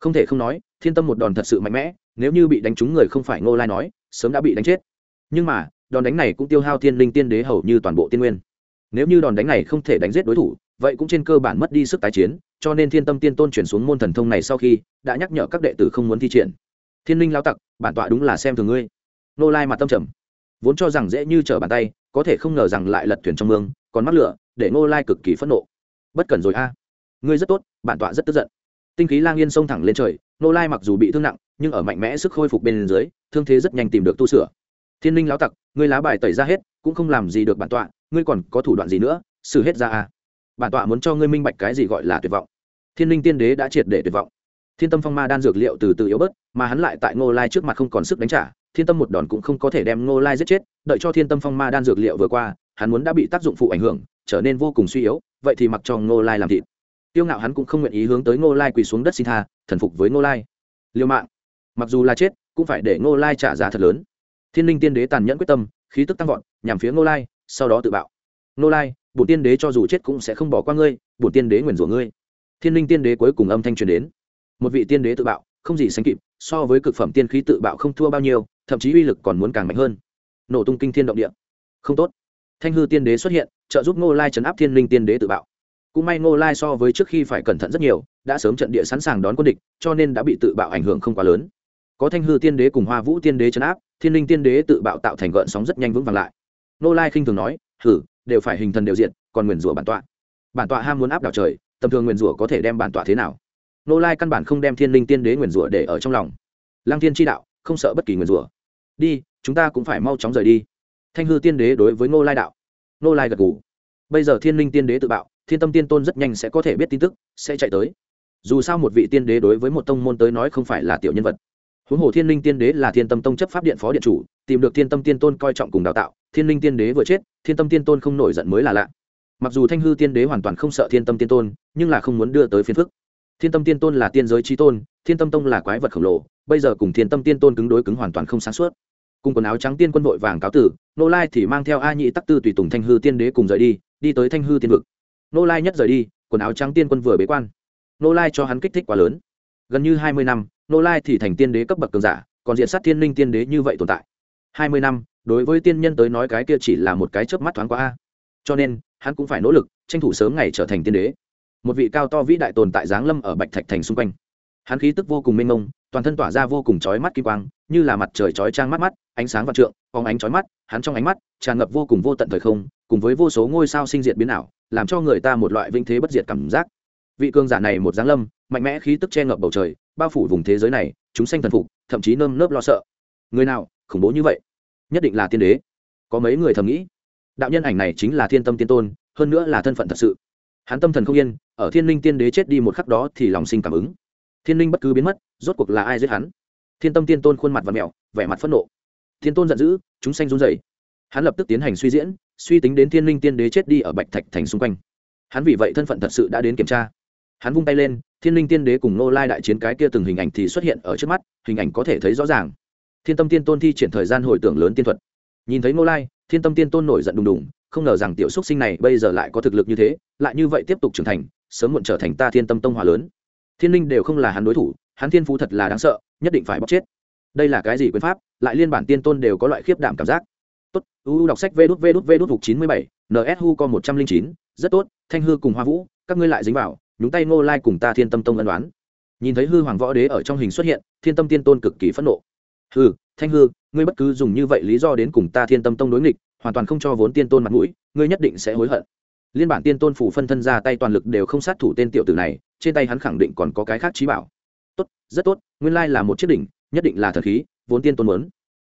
không thể không nói, thiên tâm một đòn thật sự mạnh mẽ, nếu như bị đánh trúng người không phải ngô lai nói, sớm đã bị đánh chết. Nhưng mà, đòn đánh này cũng tiêu hao thiên linh tiên đế hầu như toàn bộ tiên nguyên. Nếu như đòn đánh này không thể đánh giết đối thủ, vậy cũng trên cơ bản mất đi sức tái chiến, cho nên thiên tâm tiên tôn chuyển xuống môn thần thông này sau khi, đã nhắc nhở các đệ tử không muốn thi triển. Thiên linh lao tặc, bản tọa đúng là xem thường ngươi. Nô lai mặt tâm trầm. Vốn cho rằng dễ như trở bàn tay, có thể không ngờ rằng lại lật thuyền trong mương, còn mắc lửa, để nô lai cực kỳ phẫn nộ. Bất cần rồi a. Ngươi rất tốt, bản tọa rất tức giận tinh khí lang yên xông thẳng lên trời, nô lai mặc dù bị thương nặng, nhưng ở mạnh mẽ sức khôi phục bên dưới, thương thế rất nhanh tìm được tu sửa. Thiên linh lão tặc, ngươi lá bài tẩy ra hết, cũng không làm gì được bản tọa, ngươi còn có thủ đoạn gì nữa, xử hết ra à? Bản tọa muốn cho ngươi minh bạch cái gì gọi là tuyệt vọng. Thiên linh tiên đế đã triệt để tuyệt vọng. Thiên tâm phong ma đan dược liệu từ từ yếu bớt, mà hắn lại tại ngô lai trước mặt không còn sức đánh trả, thiên tâm một đòn cũng không có thể đem ngô lai giết chết, đợi cho thiên tâm phong ma đan dược liệu vừa qua, hắn muốn đã bị tác dụng phụ ảnh hưởng, trở nên vô cùng suy yếu, vậy thì mặc cho ngô lai làm thịt tiêu ngạo hắn cũng không nguyện ý hướng tới ngô lai quỳ xuống đất xin tha, thần phục với ngô lai. Liêu mạng. Mặc dù là chết, cũng phải để ngô lai trả giá thật lớn. Thiên linh tiên đế tàn nhẫn quyết tâm, khí tức tăng vọt, nhằm phía ngô lai, sau đó tự bạo. Ngô lai, bổn tiên đế cho dù chết cũng sẽ không bỏ qua ngươi, bổn tiên đế nguyền rủa ngươi. Thiên linh tiên đế cuối cùng âm thanh truyền đến. Một vị tiên đế tự bạo, không gì sánh kịp, so với cực phẩm tiên khí tự bạo không thua bao nhiêu, thậm chí uy lực còn muốn càng mạnh hơn. Nổ tung kinh thiên động địa. Không tốt. Thanh hư tiên đế xuất hiện, trợ giúp ngô lai chấn áp thiên linh tiên đế tự bạo cũng may ngô lai so với trước khi phải cẩn thận rất nhiều, đã sớm trận địa sẵn sàng đón quân địch, cho nên đã bị tự bạo ảnh hưởng không quá lớn. Có thanh hư tiên đế cùng hoa vũ tiên đế chấn áp, thiên linh tiên đế tự bạo tạo thành gợn sóng rất nhanh vững vàng lại. Ngô lai khinh thường nói thử đều phải hình thần đều diện còn nguyền rủa bản tọa. Bản tọa ham muốn áp đảo trời, tầm thường nguyền rủa có thể đem bản tọa thế nào? Ngô lai căn bản không đem thiên linh tiên đế nguyền rủa để ở trong lòng. Lăng thiên tri đạo, không sợ bất kỳ nguyền rủa. Đi, chúng ta cũng phải mau chóng rời đi. Thanh hư tiên đế đối với ngô lai đạo. Ngô lai gật g ủ bây giờ thiên linh tiên đế tự bạo thiên tâm tiên tôn rất nhanh sẽ có thể biết tin tức, sẽ chạy tới. Dù sao một vị tiên đế đối với một tông môn tới nói không phải là tiểu nhân vật. Huống hồ thiên linh tiên đế là thiên tâm tông chấp pháp điện phó điện chủ, tìm được thiên tâm tiên tôn coi trọng cùng đào tạo, thiên linh tiên đế vừa chết, thiên tâm tiên tôn không nổi giận mới là lạ. Mặc dù thanh hư tiên đế hoàn toàn không sợ thiên tâm tiên tôn, nhưng là không muốn đưa tới phiền phức. Thiên tâm tiên tôn là tiên giới trí tôn, thiên tâm tông là quái vật khổng lồ, bây giờ cùng thiên tâm tiên tôn cứng đối cứng hoàn toàn không sáng suốt. Cùng quần áo trắng tiên quân vội vàng cáo tử, nô lai thì mang theo a nhị tắc tư tùy tùng thanh hư tiên đế cùng rời đi đi tới thanh hư tiên vực nô lai nhất rời đi, quần áo trắng tiên quân vừa bế quan. Nô lai cho hắn kích thích quá lớn. Gần như hai mươi năm, nô lai thì thành tiên đế cấp bậc cường giả, còn diện sát thiên linh tiên đế như vậy tồn tại. Hai mươi năm, đối với tiên nhân tới nói cái kia chỉ là một cái chớp mắt thoáng qua. A cho nên, hắn cũng phải nỗ lực, tranh thủ sớm ngày trở thành tiên đế. Một vị cao to vĩ đại tồn tại giáng lâm ở bạch thạch thành xung quanh. Hắn khí tức vô cùng mênh mông, toàn thân tỏa ra vô cùng chói mắt kim quang, như là mặt trời chói trang mắt mắt, ánh sáng vạn trượng, phóng ánh chói mắt, hắn trong ánh mắt tràn ngập vô cùng vô tận thời không, cùng với vô số ngôi sao sinh diệt biến ảo làm cho người ta một loại vinh thế bất diệt cảm giác. Vị cường giả này một giáng lâm, mạnh mẽ khí tức che ngập bầu trời, bao phủ vùng thế giới này, chúng sanh thần phục, thậm chí nơm nớp lo sợ. Người nào khủng bố như vậy? Nhất định là tiên đế. Có mấy người thầm nghĩ. Đạo nhân ảnh này chính là thiên tâm tiên tôn, hơn nữa là thân phận thật sự. Hắn tâm thần không yên, ở thiên linh tiên đế chết đi một khắc đó thì lòng sinh cảm ứng. Thiên linh bất cứ biến mất, rốt cuộc là ai giết hắn? Thiên tâm tiên tôn khuôn mặt và mẹo, vẻ mặt phẫn nộ. Thiên tôn giận dữ, chúng sanh run rẩy. hắn lập tức tiến hành suy diễn suy tính đến thiên linh tiên đế chết đi ở bạch thạch thành xung quanh. Hắn vì vậy thân phận thật sự đã đến kiểm tra. Hắn vung tay lên, thiên linh tiên đế cùng nô lai đại chiến cái kia từng hình ảnh thì xuất hiện ở trước mắt, hình ảnh có thể thấy rõ ràng. Thiên tâm tiên tôn thi triển thời gian hồi tưởng lớn tiên thuật. Nhìn thấy nô lai, thiên tâm tiên tôn nổi giận đùng đùng, không ngờ rằng tiểu xúc sinh này bây giờ lại có thực lực như thế, lại như vậy tiếp tục trưởng thành, sớm muộn trở thành ta thiên tâm tông hòa lớn. Thiên linh đều không là hắn đối thủ, hắn thiên phú thật là đáng sợ, nhất định phải bóc chết. Đây là cái gì quyền pháp? Lại liên bản tiên tôn đều có loại khiếp đảm cảm giác tốt, u đọc sách vê đút vê đút vê đút hục chín mươi bảy nsu con một trăm linh chín. Rất tốt, thanh hư cùng hoa vũ, các ngươi lại dính vào, nhúng tay ngô lai cùng ta thiên tâm tông ân đoán nhìn thấy hư hoàng võ đế ở trong hình xuất hiện, thiên tâm tiên tôn cực kỳ phẫn nộ. Hư thanh hư, ngươi bất cứ dùng như vậy lý do đến cùng ta thiên tâm tông đối nghịch, hoàn toàn không cho vốn tiên tôn mặt mũi, ngươi nhất định sẽ hối hận. Liên bản tiên tôn phủ phân thân ra tay toàn lực đều không sát thủ tên tiểu tử này, trên tay hắn khẳng định còn có cái khác trí bảo. Tốt, rất tốt, nguyên lai là một chiếc đỉnh, nhất định là thần khí, vốn tiên tôn muốn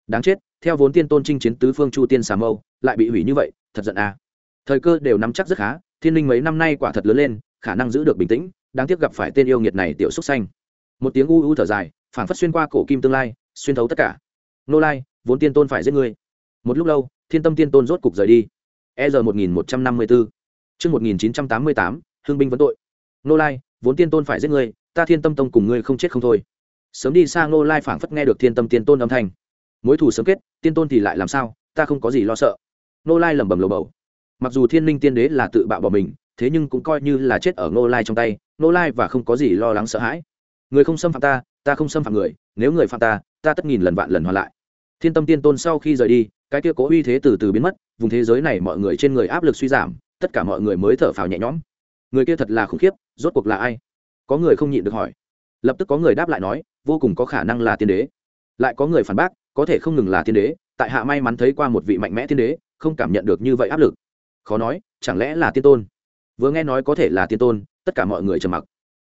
đáng chết, theo vốn tiên tôn chinh chiến tứ phương chu tiên xà mâu, lại bị hủy như vậy, thật giận à. thời cơ đều nắm chắc rất khá, thiên linh mấy năm nay quả thật lớn lên, khả năng giữ được bình tĩnh, đáng tiếc gặp phải tên yêu nghiệt này tiểu xúc xanh. Một tiếng u u thở dài, phảng phất xuyên qua cổ kim tương lai, xuyên thấu tất cả. Nô lai, vốn tiên tôn phải giết ngươi. Một lúc lâu, thiên tâm tiên tôn rốt cục rời đi. E r một nghìn một trăm năm mươi bốn chương một nghìn chín trăm tám mươi tám hương binh vấn tội. Nô lai, vốn tiên tôn phải giết ngươi, ta thiên tâm tông cùng ngươi không chết không thôi. Sớm đi xa nô lai phảng phất nghe được thiên tâm tiên tôn âm thanh mối thù sớm kết, tiên tôn thì lại làm sao, ta không có gì lo sợ. Nô lai lẩm bẩm lồ bầu. Mặc dù thiên linh tiên đế là tự bạo bỏ mình, thế nhưng cũng coi như là chết ở nô lai trong tay nô lai và không có gì lo lắng sợ hãi. Người không xâm phạm ta ta không xâm phạm người, nếu người phạm ta ta tất nghìn lần vạn lần hoàn lại. Thiên tâm tiên tôn sau khi rời đi, cái kia cố uy thế từ từ biến mất, vùng thế giới này mọi người trên người áp lực suy giảm, tất cả mọi người mới thở phào nhẹ nhõm. Người kia thật là khủng khiếp, rốt cuộc là ai? Có người không nhịn được hỏi. Lập tức có người đáp lại nói, vô cùng có khả năng là tiên đế. Lại có người phản bác có thể không ngừng là thiên đế, tại hạ may mắn thấy qua một vị mạnh mẽ thiên đế, không cảm nhận được như vậy áp lực. Khó nói, chẳng lẽ là tiên tôn? Vừa nghe nói có thể là tiên tôn, tất cả mọi người trầm mặc.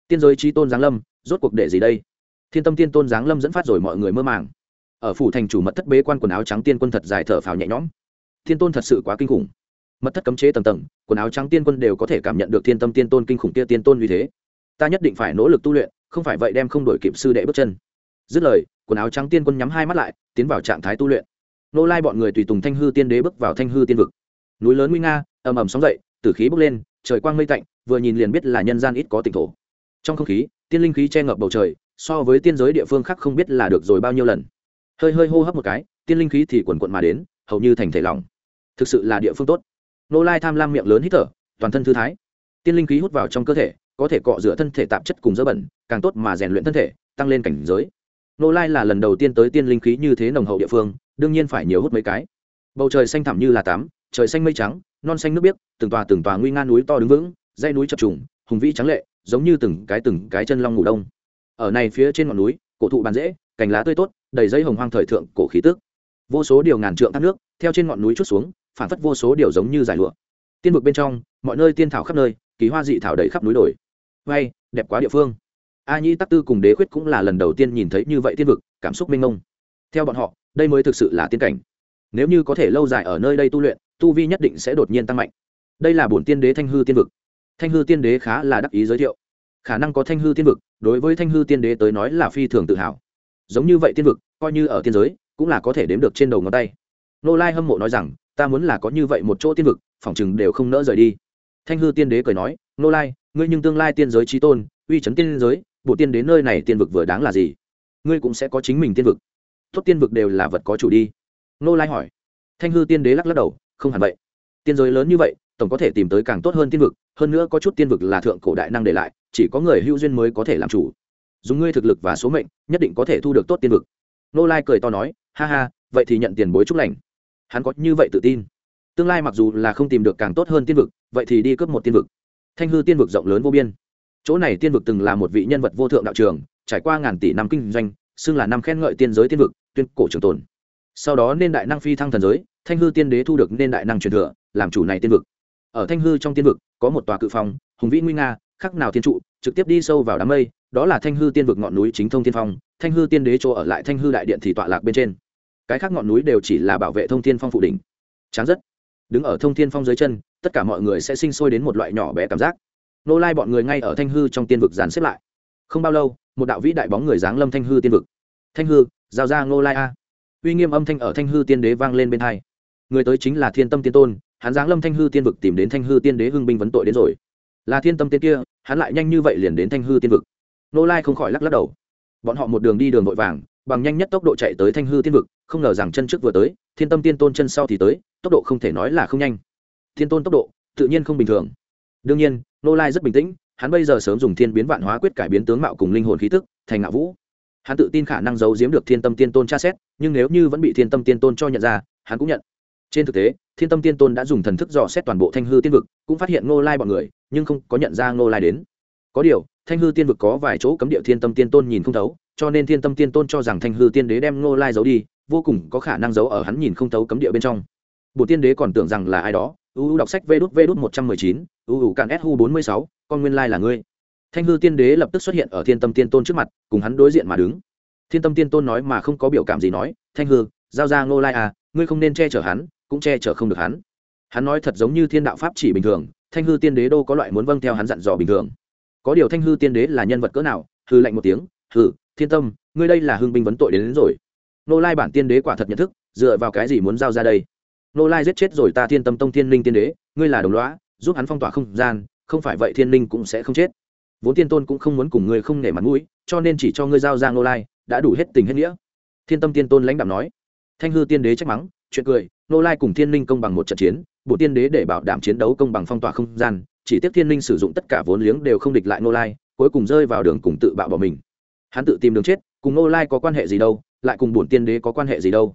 Tiên giới trí tôn giáng lâm, rốt cuộc để gì đây? Thiên tâm tiên tôn giáng lâm dẫn phát rồi mọi người mơ màng. Ở phủ thành chủ mật thất bế quan quần áo trắng tiên quân thật dài thở phào nhẹ nhõm. Thiên tôn thật sự quá kinh khủng. Mật thất cấm chế tầng tầng, quần áo trắng tiên quân đều có thể cảm nhận được thiên tâm tiên tôn kinh khủng kia tiên tôn như thế. Ta nhất định phải nỗ lực tu luyện, không phải vậy đem không đổi kịp sư đệ bước chân. Dứt lời quần áo trắng tiên quân nhắm hai mắt lại, tiến vào trạng thái tu luyện. Nô lai bọn người tùy tùng thanh hư tiên đế bước vào thanh hư tiên vực. Núi lớn nguy nga, ầm ầm sóng dậy, tử khí bốc lên, trời quang mây tạnh, vừa nhìn liền biết là nhân gian ít có tỉnh thổ. Trong không khí, tiên linh khí che ngập bầu trời, so với tiên giới địa phương khác không biết là được rồi bao nhiêu lần. Hơi hơi hô hấp một cái, tiên linh khí thì quần quận mà đến, hầu như thành thể lỏng. thực sự là địa phương tốt. Nô lai tham lam miệng lớn hít thở, toàn thân thư thái. Tiên linh khí hút vào trong cơ thể, có thể cọ rửa thân thể tạp chất cùng dơ bẩn, càng tốt mà rèn luyện thân thể, tăng lên cảnh giới nô lai là lần đầu tiên tới tiên linh khí như thế nồng hậu địa phương, đương nhiên phải nhiều hút mấy cái. Bầu trời xanh thẳm như là tắm trời xanh mây trắng, non xanh nước biếc, từng tòa từng tòa nguy nga núi to đứng vững dây núi chập trùng, hùng vĩ trắng lệ, giống như từng cái từng cái chân long ngủ đông. Ở này phía trên ngọn núi, cổ thụ bàn rễ, cành lá tươi tốt, đầy dây hồng hoang thời thượng cổ khí tước vô số điều ngàn trượng thác nước, theo trên ngọn núi chút xuống, phản phất vô số điều giống như giải lụa. Tiên vực bên trong, mọi nơi tiên thảo khắp nơi, kỳ hoa dị thảo đầy khắp núi đồi. Hay đẹp quá địa phương a nhĩ tắc tư cùng đế khuyết cũng là lần đầu tiên nhìn thấy như vậy tiên vực, cảm xúc mênh mông. Theo bọn họ, đây mới thực sự là tiên cảnh. Nếu như có thể lâu dài ở nơi đây tu luyện, tu vi nhất định sẽ đột nhiên tăng mạnh. Đây là bổn tiên đế thanh hư tiên vực. Thanh hư tiên đế khá là đắc ý giới thiệu. Khả năng có thanh hư tiên vực, đối với thanh hư tiên đế tới nói là phi thường tự hào. Giống như vậy tiên vực, coi như ở tiên giới, cũng là có thể đếm được trên đầu ngón tay. Nô lai hâm mộ nói rằng, ta muốn là có như vậy một chỗ tiên vực phỏng chừng đều không nỡ rời đi. Thanh hư tiên đế cười nói, nô lai, ngươi nhưng tương lai tiên giới trí tôn, uy chấn tiên giới bộ tiên đến nơi này tiên vực vừa đáng là gì? Ngươi cũng sẽ có chính mình tiên vực. Tốt tiên vực đều là vật có chủ đi. Nô lai hỏi. Thanh hư tiên đế lắc lắc đầu, không hẳn vậy. Tiên giới lớn như vậy, tổng có thể tìm tới càng tốt hơn tiên vực, hơn nữa có chút tiên vực là thượng cổ đại năng để lại, chỉ có người hữu duyên mới có thể làm chủ. Dùng ngươi thực lực và số mệnh, nhất định có thể thu được tốt tiên vực. Nô lai cười to nói, ha ha, vậy thì nhận tiền bối chúc lành. Hắn có như vậy tự tin. Tương lai mặc dù là không tìm được càng tốt hơn tiên vực, vậy thì đi cướp một tiên vực. Thanh hư tiên vực rộng lớn vô biên chỗ này tiên vực từng là một vị nhân vật vô thượng đạo trường, trải qua ngàn tỷ năm kinh doanh, xưng là năm khen ngợi tiên giới tiên vực, tuyên cổ trường tồn. Sau đó nên đại năng phi thăng thần giới, thanh hư tiên đế thu được nên đại năng truyền thừa, làm chủ này tiên vực. Ở thanh hư trong tiên vực, có một tòa cự phong, hùng vĩ nguy nga, khắc nào thiên trụ, trực tiếp đi sâu vào đám mây, đó là thanh hư tiên vực ngọn núi chính thông tiên phong. Thanh hư tiên đế chỗ ở lại thanh hư đại điện thì tọa lạc bên trên. Cái khác ngọn núi đều chỉ là bảo vệ thông thiên phong phụ đỉnh. Tráng rất. Đứng ở thông thiên phong dưới chân, tất cả mọi người sẽ sinh sôi đến một loại nhỏ bé cảm giác nô lai bọn người ngay ở thanh hư trong tiên vực dàn xếp lại. Không bao lâu, một đạo vĩ đại bóng người giáng lâm thanh hư tiên vực. Thanh hư, giao ra nô lai a. Uy nghiêm âm thanh ở thanh hư tiên đế vang lên bên hai. Người tới chính là thiên tâm tiên tôn, hắn giáng lâm thanh hư tiên vực tìm đến thanh hư tiên đế hưng binh vấn tội đến rồi. Là thiên tâm tiên kia, hắn lại nhanh như vậy liền đến thanh hư tiên vực. Nô lai không khỏi lắc lắc đầu. Bọn họ một đường đi đường vội vàng, bằng nhanh nhất tốc độ chạy tới thanh hư tiên vực, không ngờ rằng chân trước vừa tới, thiên tâm tiên tôn chân sau thì tới, tốc độ không thể nói là không nhanh. Thiên tôn tốc độ, tự nhiên không bình thường đương nhiên nô lai rất bình tĩnh, hắn bây giờ sớm dùng thiên biến vạn hóa quyết cải biến tướng mạo cùng linh hồn khí tức, thành ngạo vũ. Hắn tự tin khả năng giấu giếm được thiên tâm tiên tôn tra xét, nhưng nếu như vẫn bị thiên tâm tiên tôn cho nhận ra, hắn cũng nhận. Trên thực tế, thiên tâm tiên tôn đã dùng thần thức dò xét toàn bộ thanh hư tiên vực, cũng phát hiện ngô lai bọn người, nhưng không có nhận ra ngô lai đến. Có điều, thanh hư tiên vực có vài chỗ cấm địa thiên tâm tiên tôn nhìn không thấu, cho nên thiên tâm tiên tôn cho rằng thanh hư tiên đế đem ngô lai giấu đi, vô cùng có khả năng giấu ở hắn nhìn không thấu cấm địa bên trong. Bộ tiên đế còn tưởng rằng là ai đó uu đọc sách vê đút vê đút một trăm mười chín uu cạn hu bốn mươi sáu con nguyên lai là ngươi. Thanh hư tiên đế lập tức xuất hiện ở thiên tâm tiên tôn trước mặt cùng hắn đối diện mà đứng. Thiên tâm tiên tôn nói mà không có biểu cảm gì nói thanh hư giao ra ngô lai à ngươi không nên che chở hắn cũng che chở không được hắn. Hắn nói thật giống như thiên đạo pháp chỉ bình thường thanh hư tiên đế đâu có loại muốn vâng theo hắn dặn dò bình thường. Có điều thanh hư tiên đế là nhân vật cỡ nào hư lạnh một tiếng hư thiên tâm ngươi đây là hưng binh vấn tội đến, đến rồi. Nô lai bản tiên đế quả thật nhận thức dựa vào cái gì muốn giao ra đây? Nô lai giết chết rồi ta thiên tâm tông thiên linh tiên đế, ngươi là đồng lõa, giúp hắn phong tỏa không gian, không phải vậy thiên linh cũng sẽ không chết. Vốn tiên tôn cũng không muốn cùng ngươi không nể mặt mũi, cho nên chỉ cho ngươi giao ra nô lai, đã đủ hết tình hết nghĩa. Thiên tâm tiên tôn lãnh đạo nói. Thanh hư tiên đế trách mắng, chuyện cười, nô lai cùng thiên linh công bằng một trận chiến bộ tiên đế để bảo đảm chiến đấu công bằng phong tỏa không gian, chỉ tiếc thiên linh sử dụng tất cả vốn liếng đều không địch lại nô lai, cuối cùng rơi vào đường cùng tự bạo bỏ mình. Hắn tự tìm đường chết, cùng nô lai có quan hệ gì đâu, lại cùng bổn tiên đế có quan hệ gì đâu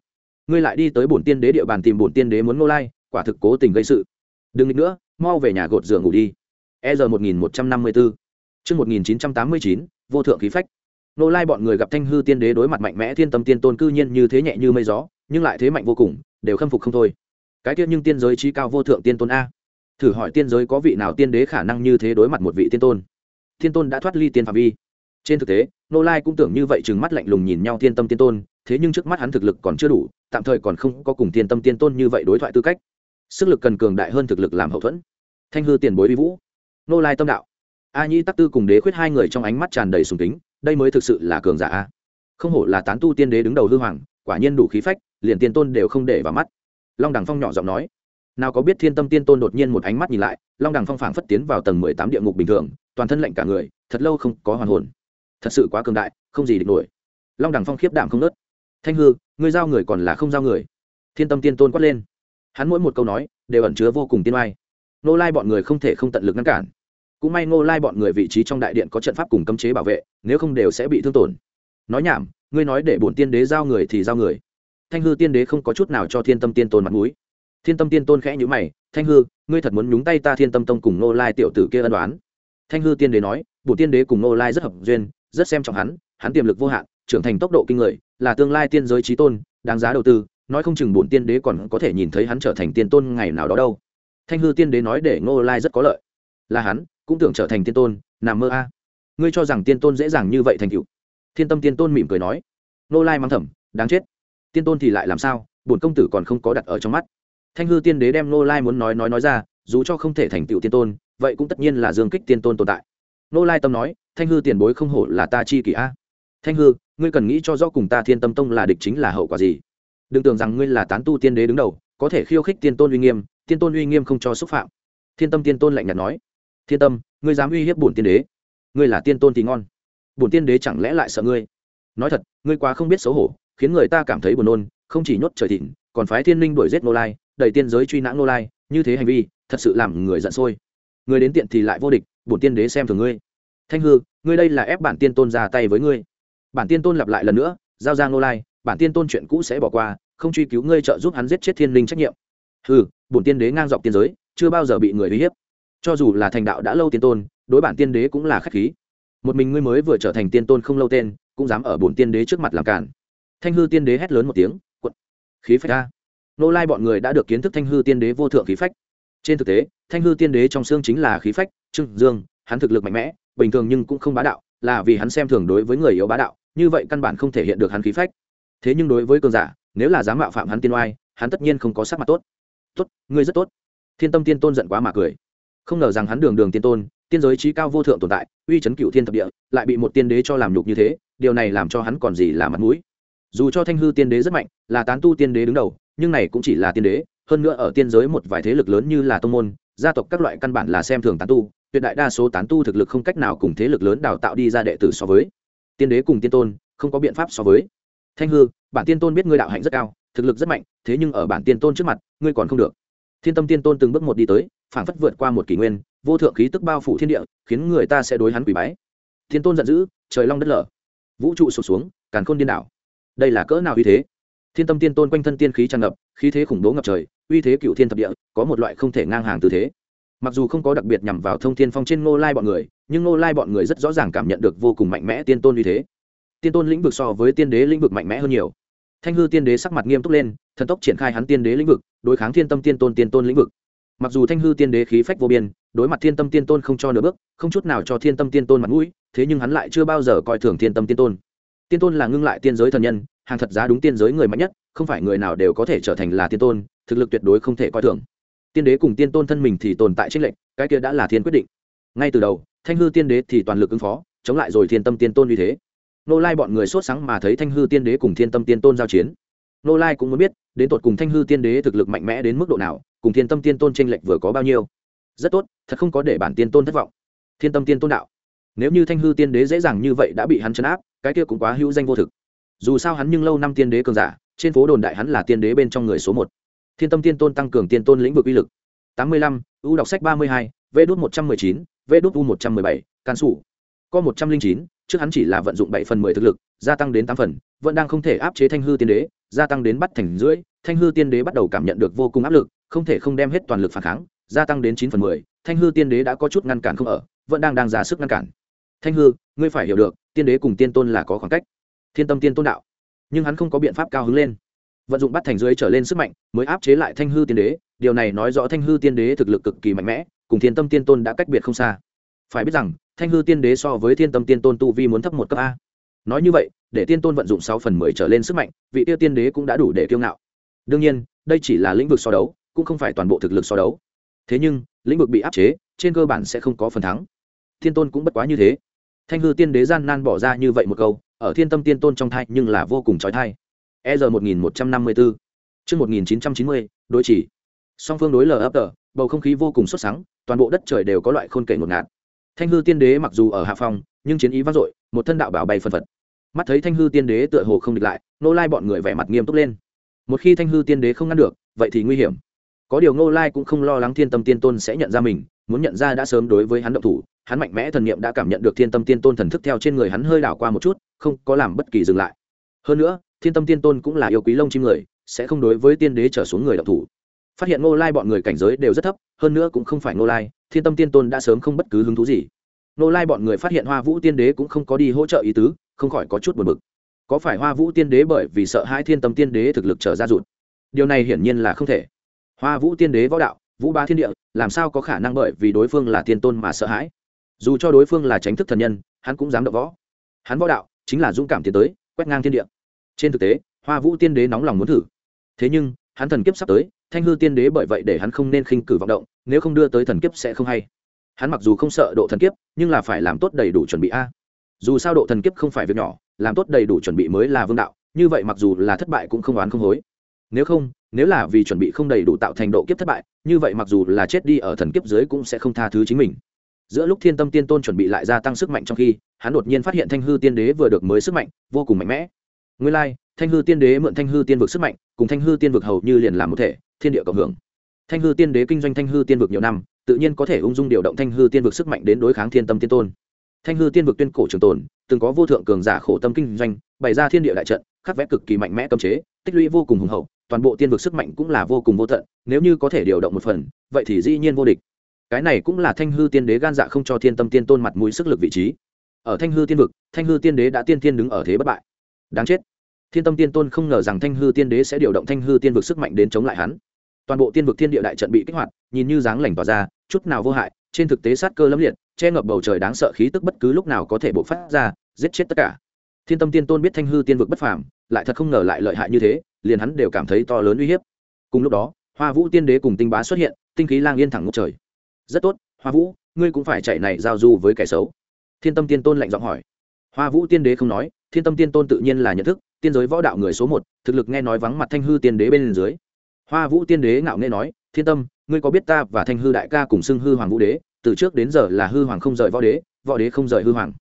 ngươi lại đi tới bổn tiên đế địa bàn tìm bổn tiên đế muốn nô lai, quả thực cố tình gây sự. Đừng nghịch nữa, mau về nhà gột giường ngủ đi. E giờ một nghìn một trăm năm mươi bốn chương một nghìn chín trăm tám mươi chín, vô thượng khí phách. Nô lai bọn người gặp thanh hư tiên đế đối mặt mạnh mẽ thiên tâm tiên tôn cư nhiên như thế nhẹ như mây gió, nhưng lại thế mạnh vô cùng, đều khâm phục không thôi. Cái tiết nhưng tiên giới trí cao vô thượng tiên tôn a. Thử hỏi tiên giới có vị nào tiên đế khả năng như thế đối mặt một vị tiên tôn? Tiên tôn đã thoát ly tiên phạm vi trên thực tế nô lai cũng tưởng như vậy chừng mắt lạnh lùng nhìn nhau thiên tâm tiên tôn, thế nhưng trước mắt hắn thực lực còn chưa đủ, tạm thời còn không có cùng thiên tâm tiên tôn như vậy đối thoại tư cách. Sức lực cần cường đại hơn thực lực làm hậu thuẫn. Thanh hư tiền bối vi vũ. Nô lai tâm đạo. A nhi tắc tư cùng đế khuyết hai người trong ánh mắt tràn đầy sùng kính, đây mới thực sự là cường giả a. Không hổ là tán tu tiên đế đứng đầu hư hoàng, quả nhiên đủ khí phách, liền tiên tôn đều không để vào mắt. Long đằng phong nhỏ giọng nói. Nào có biết thiên tâm tiên tôn đột nhiên một ánh mắt nhìn lại, long đằng phong phảng phất tiến vào tầng mười tám địa ngục bình thường, toàn thân lạnh cả người, thật lâu không có hoàn hồn thật sự quá cường đại, không gì địch nổi. Long đằng phong khiếp đảm không nớt. Thanh hư, ngươi giao người còn là không giao người. Thiên tâm tiên tôn quát lên. Hắn mỗi một câu nói, đều ẩn chứa vô cùng tiên oai. Nô lai bọn người không thể không tận lực ngăn cản. Cũng may nô lai bọn người vị trí trong đại điện có trận pháp cùng cấm chế bảo vệ, nếu không đều sẽ bị thương tổn. Nói nhảm, ngươi nói để bổn tiên đế giao người thì giao người. Thanh hư tiên đế không có chút nào cho thiên tâm tiên tôn mặt mũi. Thiên tâm tiên tôn khẽ nhữ mày, thanh hư, ngươi thật muốn nhúng tay ta thiên tâm tông cùng nô lai tiểu tử kia ân đoán thanh hư tiên đế nói, bổn tiên đế cùng nô lai rất hợp duyên rất xem trọng hắn hắn tiềm lực vô hạn, trưởng thành tốc độ kinh người, là tương lai tiên giới trí tôn, đáng giá đầu tư, nói không chừng bổn tiên đế còn có thể nhìn thấy hắn trở thành tiên tôn ngày nào đó đâu. Thanh hư tiên đế nói để ngô lai rất có lợi. Là hắn, cũng tưởng trở thành tiên tôn, nằm mơ a. À. Ngươi cho rằng tiên tôn dễ dàng như vậy thành cựu thiên tâm tiên tôn mỉm cười nói. Ngô lai mắng thầm, đáng chết. Tiên tôn thì lại làm sao, bổn công tử còn không có đặt ở trong mắt. Thanh hư tiên đế đem ngô lai muốn nói nói nói ra, dù cho không thể thành tựu tiên tôn, vậy cũng tất nhiên là dương kích tiên tôn tồn tại. Nô lai tâm nói, thanh hư tiền bối không hổ là ta chi kỷ a. Thanh hư, ngươi cần nghĩ cho rõ cùng ta thiên tâm tông là địch chính là hậu quả gì. Đừng tưởng rằng ngươi là tán tu tiên đế đứng đầu, có thể khiêu khích tiên tôn uy nghiêm, tiên tôn uy nghiêm không cho xúc phạm. Thiên tâm tiên tôn lạnh nhạt nói, thiên tâm, ngươi dám uy hiếp bổn tiên đế? Ngươi là tiên tôn thì ngon. Bổn tiên đế chẳng lẽ lại sợ ngươi? Nói thật, ngươi quá không biết xấu hổ, khiến người ta cảm thấy buồn nôn, không chỉ nhốt trời thịnh, còn phái thiên linh đuổi giết nô lai, đẩy tiên giới truy nã nô lai, như thế hành vi, thật sự làm người giận sôi người đến tiện thì lại vô địch, bổn tiên đế xem thường ngươi. Thanh hư, ngươi đây là ép bản tiên tôn ra tay với ngươi. Bản tiên tôn lặp lại lần nữa, giao ra nô lai, bản tiên tôn chuyện cũ sẽ bỏ qua, không truy cứu ngươi trợ giúp hắn giết chết thiên linh trách nhiệm. Hư bổn tiên đế ngang dọc tiên giới, chưa bao giờ bị người uy hiếp. Cho dù là thành đạo đã lâu tiên tôn, đối bản tiên đế cũng là khách khí. Một mình ngươi mới vừa trở thành tiên tôn không lâu tên, cũng dám ở bổn tiên đế trước mặt làm cản thanh hư tiên đế hét lớn một tiếng quận khí phách ra nô lai bọn người đã được kiến thức thanh hư tiên đế vô thượng khí phách. Trên thực tế thanh hư tiên đế trong xương chính là khí phách trưng dương, hắn thực lực mạnh mẽ, bình thường nhưng cũng không bá đạo, là vì hắn xem thường đối với người yếu bá đạo, như vậy căn bản không thể hiện được hắn khí phách. Thế nhưng đối với cường giả, nếu là dám mạo phạm hắn tiên oai, hắn tất nhiên không có sắc mặt tốt. Tốt, ngươi rất tốt. Thiên tâm tiên tôn giận quá mà cười. Không ngờ rằng hắn đường đường tiên tôn, tiên giới trí cao vô thượng tồn tại, uy chấn cựu thiên thập địa, lại bị một tiên đế cho làm nhục như thế, điều này làm cho hắn còn gì là mặt mũi. Dù cho thanh hư tiên đế rất mạnh, là tán tu tiên đế đứng đầu, nhưng này cũng chỉ là tiên đế, hơn nữa ở tiên giới một vài thế lực lớn như là tông môn gia tộc các loại căn bản là xem thường tán tu, tuyệt đại đa số tán tu thực lực không cách nào cùng thế lực lớn đào tạo đi ra đệ tử so với. Tiên đế cùng tiên tôn, không có biện pháp so với. Thanh hư, bản tiên tôn biết ngươi đạo hạnh rất cao, thực lực rất mạnh, thế nhưng ở bản tiên tôn trước mặt, ngươi còn không được. Thiên tâm tiên tôn từng bước một đi tới, phảng phất vượt qua một kỷ nguyên, vô thượng khí tức bao phủ thiên địa, khiến người ta sẽ đối hắn quỷ bái. Thiên tôn giận dữ, trời long đất lở. Vũ trụ sụp xuống, càn khôn điên đảo. Đây là cỡ nào uy thế? Thiên tâm tiên tôn quanh thân tiên khí tràn ngập, khí thế khủng bố ngập trời, uy thế cựu thiên thập địa, có một loại không thể ngang hàng tư thế. Mặc dù không có đặc biệt nhằm vào thông thiên phong trên ngô lai bọn người, nhưng ngô lai bọn người rất rõ ràng cảm nhận được vô cùng mạnh mẽ tiên tôn uy thế. Tiên tôn lĩnh vực so với tiên đế lĩnh vực mạnh mẽ hơn nhiều. Thanh hư tiên đế sắc mặt nghiêm túc lên, thần tốc triển khai hắn tiên đế lĩnh vực, đối kháng thiên tâm tiên tôn tiên tôn lĩnh vực. Mặc dù thanh hư tiên đế khí phách vô biên, đối mặt thiên tâm tiên tôn không cho nửa bước, không chút nào cho thiên tâm tiên tôn mặt mũi, thế nhưng hắn lại chưa bao giờ coi thường thiên tâm tiên tôn tiên tôn là ngưng lại tiên giới thần nhân hàng thật giá đúng tiên giới người mạnh nhất không phải người nào đều có thể trở thành là tiên tôn thực lực tuyệt đối không thể coi thường. Tiên đế cùng tiên tôn thân mình thì tồn tại tranh lệnh, cái kia đã là thiên quyết định. Ngay từ đầu thanh hư tiên đế thì toàn lực ứng phó chống lại rồi thiên tâm tiên tôn như thế. Nô lai bọn người sốt sáng mà thấy thanh hư tiên đế cùng thiên tâm tiên tôn giao chiến. Nô lai cũng muốn biết đến tột cùng thanh hư tiên đế thực lực mạnh mẽ đến mức độ nào cùng thiên tâm tiên tôn tranh lệch vừa có bao nhiêu. Rất tốt thật không có để bản tiên tôn thất vọng. Thiên tâm tiên tôn đạo. Nếu như thanh hư tiên đế dễ dàng như vậy đã bị hắn chấn áp cái kia cũng quá hữu danh vô thực. Dù sao hắn nhưng lâu năm tiên đế cường giả, trên phố đồn đại hắn là tiên đế bên trong người số một. Thiên tâm tiên tôn tăng cường tiên tôn lĩnh vực uy lực. Tám mươi lăm u đọc sách ba mươi hai, vê đốt một trăm mười chín, vê đốt u một trăm mười bảy, can sủ. Có một trăm linh chín, trước hắn chỉ là vận dụng bảy phần mười thực lực, gia tăng đến tám phần, vẫn đang không thể áp chế thanh hư tiên đế, gia tăng đến bắt thành rưỡi, thanh hư tiên đế bắt đầu cảm nhận được vô cùng áp lực, không thể không đem hết toàn lực phản kháng, gia tăng đến chín phần mười, thanh hư tiên đế đã có chút ngăn cản không ở, vẫn đang đang ra sức ngăn cản thanh hư, ngươi phải hiểu được, tiên đế cùng tiên tôn là có khoảng cách. Thiên tâm tiên tôn đạo. Nhưng hắn không có biện pháp cao hứng lên. Vận dụng bắt thành dưới trở lên sức mạnh, mới áp chế lại thanh hư tiên đế. Điều này nói rõ thanh hư tiên đế thực lực cực kỳ mạnh mẽ, cùng thiên tâm tiên tôn đã cách biệt không xa. Phải biết rằng, thanh hư tiên đế so với thiên tâm tiên tôn tu vi muốn thấp một cấp a. Nói như vậy, để tiên tôn vận dụng sáu phần mười trở lên sức mạnh, vị tiêu tiên đế cũng đã đủ để kiêu ngạo. Đương nhiên, đây chỉ là lĩnh vực so đấu, cũng không phải toàn bộ thực lực so đấu. Thế nhưng, lĩnh vực bị áp chế, trên cơ bản sẽ không có phần thắng. Thiên tôn cũng bất quá như thế thanh hư tiên đế gian nan bỏ ra như vậy một câu, ở thiên tâm tiên tôn trong thai nhưng là vô cùng trói thai. E r một nghìn một trăm năm mươi bốn chương một nghìn chín trăm chín mươi, đối chỉ. Song phương đối lờ ấp tờ, bầu không khí vô cùng xuất sáng toàn bộ đất trời đều có loại khôn kể ngột ngạt. Thanh hư tiên đế mặc dù ở hạ phòng, nhưng chiến ý vang dội, một thân đạo bảo bay phân phật. Mắt thấy thanh hư tiên đế tựa hồ không địch lại nô lai bọn người vẻ mặt nghiêm túc lên. Một khi thanh hư tiên đế không ngăn được, vậy thì nguy hiểm. Có điều nô lai cũng không lo lắng thiên tâm tiên tôn sẽ nhận ra mình, muốn nhận ra đã sớm đối với hắn động thủ hắn mạnh mẽ thần niệm đã cảm nhận được thiên tâm tiên tôn thần thức theo trên người hắn hơi đảo qua một chút, không có làm bất kỳ dừng lại. Hơn nữa, thiên tâm tiên tôn cũng là yêu quý lông chim người, sẽ không đối với tiên đế trở xuống người động thủ. Phát hiện ngô lai bọn người cảnh giới đều rất thấp, hơn nữa cũng không phải ngô lai, thiên tâm tiên tôn đã sớm không bất cứ hứng thú gì. Ngô lai bọn người phát hiện hoa vũ tiên đế cũng không có đi hỗ trợ ý tứ, không khỏi có chút buồn bực. Có phải hoa vũ tiên đế bởi vì sợ hai thiên tâm tiên đế thực lực trở ra rụt? Điều này hiển nhiên là không thể. Hoa vũ tiên đế võ đạo, vũ ba thiên địa, làm sao có khả năng bởi vì đối phương là tiên tôn mà sợ hãi? Dù cho đối phương là tránh thức thần nhân, hắn cũng dám đập võ. Hắn võ đạo chính là dũng cảm tiến tới, quét ngang thiên địa. Trên thực tế, hoa vũ tiên đế nóng lòng muốn thử. Thế nhưng, hắn thần kiếp sắp tới, thanh hư tiên đế bởi vậy để hắn không nên khinh cử vọng động, nếu không đưa tới thần kiếp sẽ không hay. Hắn mặc dù không sợ độ thần kiếp, nhưng là phải làm tốt đầy đủ chuẩn bị a. Dù sao độ thần kiếp không phải việc nhỏ, làm tốt đầy đủ chuẩn bị mới là vương đạo, như vậy mặc dù là thất bại cũng không oán không hối. Nếu không, nếu là vì chuẩn bị không đầy đủ tạo thành độ kiếp thất bại, như vậy mặc dù là chết đi ở thần kiếp dưới cũng sẽ không tha thứ chính mình giữa lúc thiên tâm tiên tôn chuẩn bị lại gia tăng sức mạnh trong khi hắn đột nhiên phát hiện thanh hư tiên đế vừa được mới sức mạnh vô cùng mạnh mẽ. Nguyên lai、like, thanh hư tiên đế mượn thanh hư tiên vực sức mạnh cùng thanh hư tiên vực hầu như liền làm một thể thiên địa cộng hưởng. Thanh hư tiên đế kinh doanh thanh hư tiên vực nhiều năm tự nhiên có thể ung dung điều động thanh hư tiên vực sức mạnh đến đối kháng thiên tâm tiên tôn. Thanh hư tiên vực tuyên cổ trường tồn từng có vô thượng cường giả khổ tâm kinh doanh bày ra thiên địa đại trận khắc vẽ cực kỳ mạnh mẽ cấm chế tích lũy vô cùng hùng hậu toàn bộ tiên vực sức mạnh cũng là vô cùng vô tận nếu như có thể điều động một phần vậy thì dĩ nhiên vô địch cái này cũng là thanh hư tiên đế gan dạ không cho thiên tâm tiên tôn mặt mũi sức lực vị trí. Ở thanh hư tiên vực, thanh hư tiên đế đã tiên tiên đứng ở thế bất bại. Đáng chết. Thiên tâm tiên tôn không ngờ rằng thanh hư tiên đế sẽ điều động thanh hư tiên vực sức mạnh đến chống lại hắn. Toàn bộ tiên vực thiên địa đại trận bị kích hoạt, nhìn như dáng lành tỏa ra, chút nào vô hại, trên thực tế sát cơ lâm liệt, che ngập bầu trời đáng sợ khí tức bất cứ lúc nào có thể bộc phát ra, giết chết tất cả. Thiên tâm tiên tôn biết thanh hư tiên vực bất phàm, lại thật không ngờ lại lợi hại như thế, liền hắn đều cảm thấy to lớn uy hiếp. Cùng lúc đó, hoa vũ tiên đế cùng tinh bá xuất hiện, tinh khí lang yên thẳng ngốc trời rất tốt, hoa vũ, ngươi cũng phải chạy này giao du với kẻ xấu. Thiên tâm tiên tôn lạnh giọng hỏi. Hoa vũ tiên đế không nói, thiên tâm tiên tôn tự nhiên là nhận thức, tiên giới võ đạo người số một, thực lực nghe nói vắng mặt thanh hư tiên đế bên dưới. Hoa vũ tiên đế ngạo nghe nói, thiên tâm, ngươi có biết ta và thanh hư đại ca cùng xưng hư hoàng vũ đế, từ trước đến giờ là hư hoàng không rời võ đế võ đế không rời hư hoàng.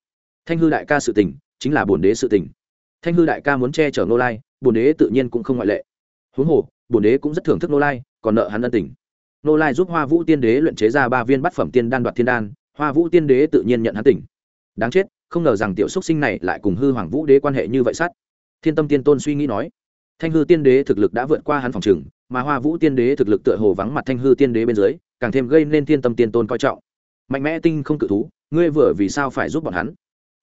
Thanh hư đại ca sự tình, chính là bổn đế sự tình. Thanh hư đại ca muốn che chở nô lai, bổn đế tự nhiên cũng không ngoại lệ. Huống hồ, bổn đế cũng rất thưởng thức nô lai, còn nợ hắn ân tình nô lai giúp hoa vũ tiên đế luyện chế ra ba viên bát phẩm tiên đan đoạt thiên đan, hoa vũ tiên đế tự nhiên nhận hắn tỉnh. Đáng chết, không ngờ rằng tiểu xúc sinh này lại cùng hư hoàng vũ đế quan hệ như vậy sát. Thiên tâm tiên tôn suy nghĩ nói, thanh hư tiên đế thực lực đã vượt qua hắn phòng trừng, mà hoa vũ tiên đế thực lực tựa hồ vắng mặt thanh hư tiên đế bên dưới, càng thêm gây nên thiên tâm tiên tôn coi trọng. Mạnh mẽ tinh không cự thú, ngươi vừa vì sao phải giúp bọn hắn?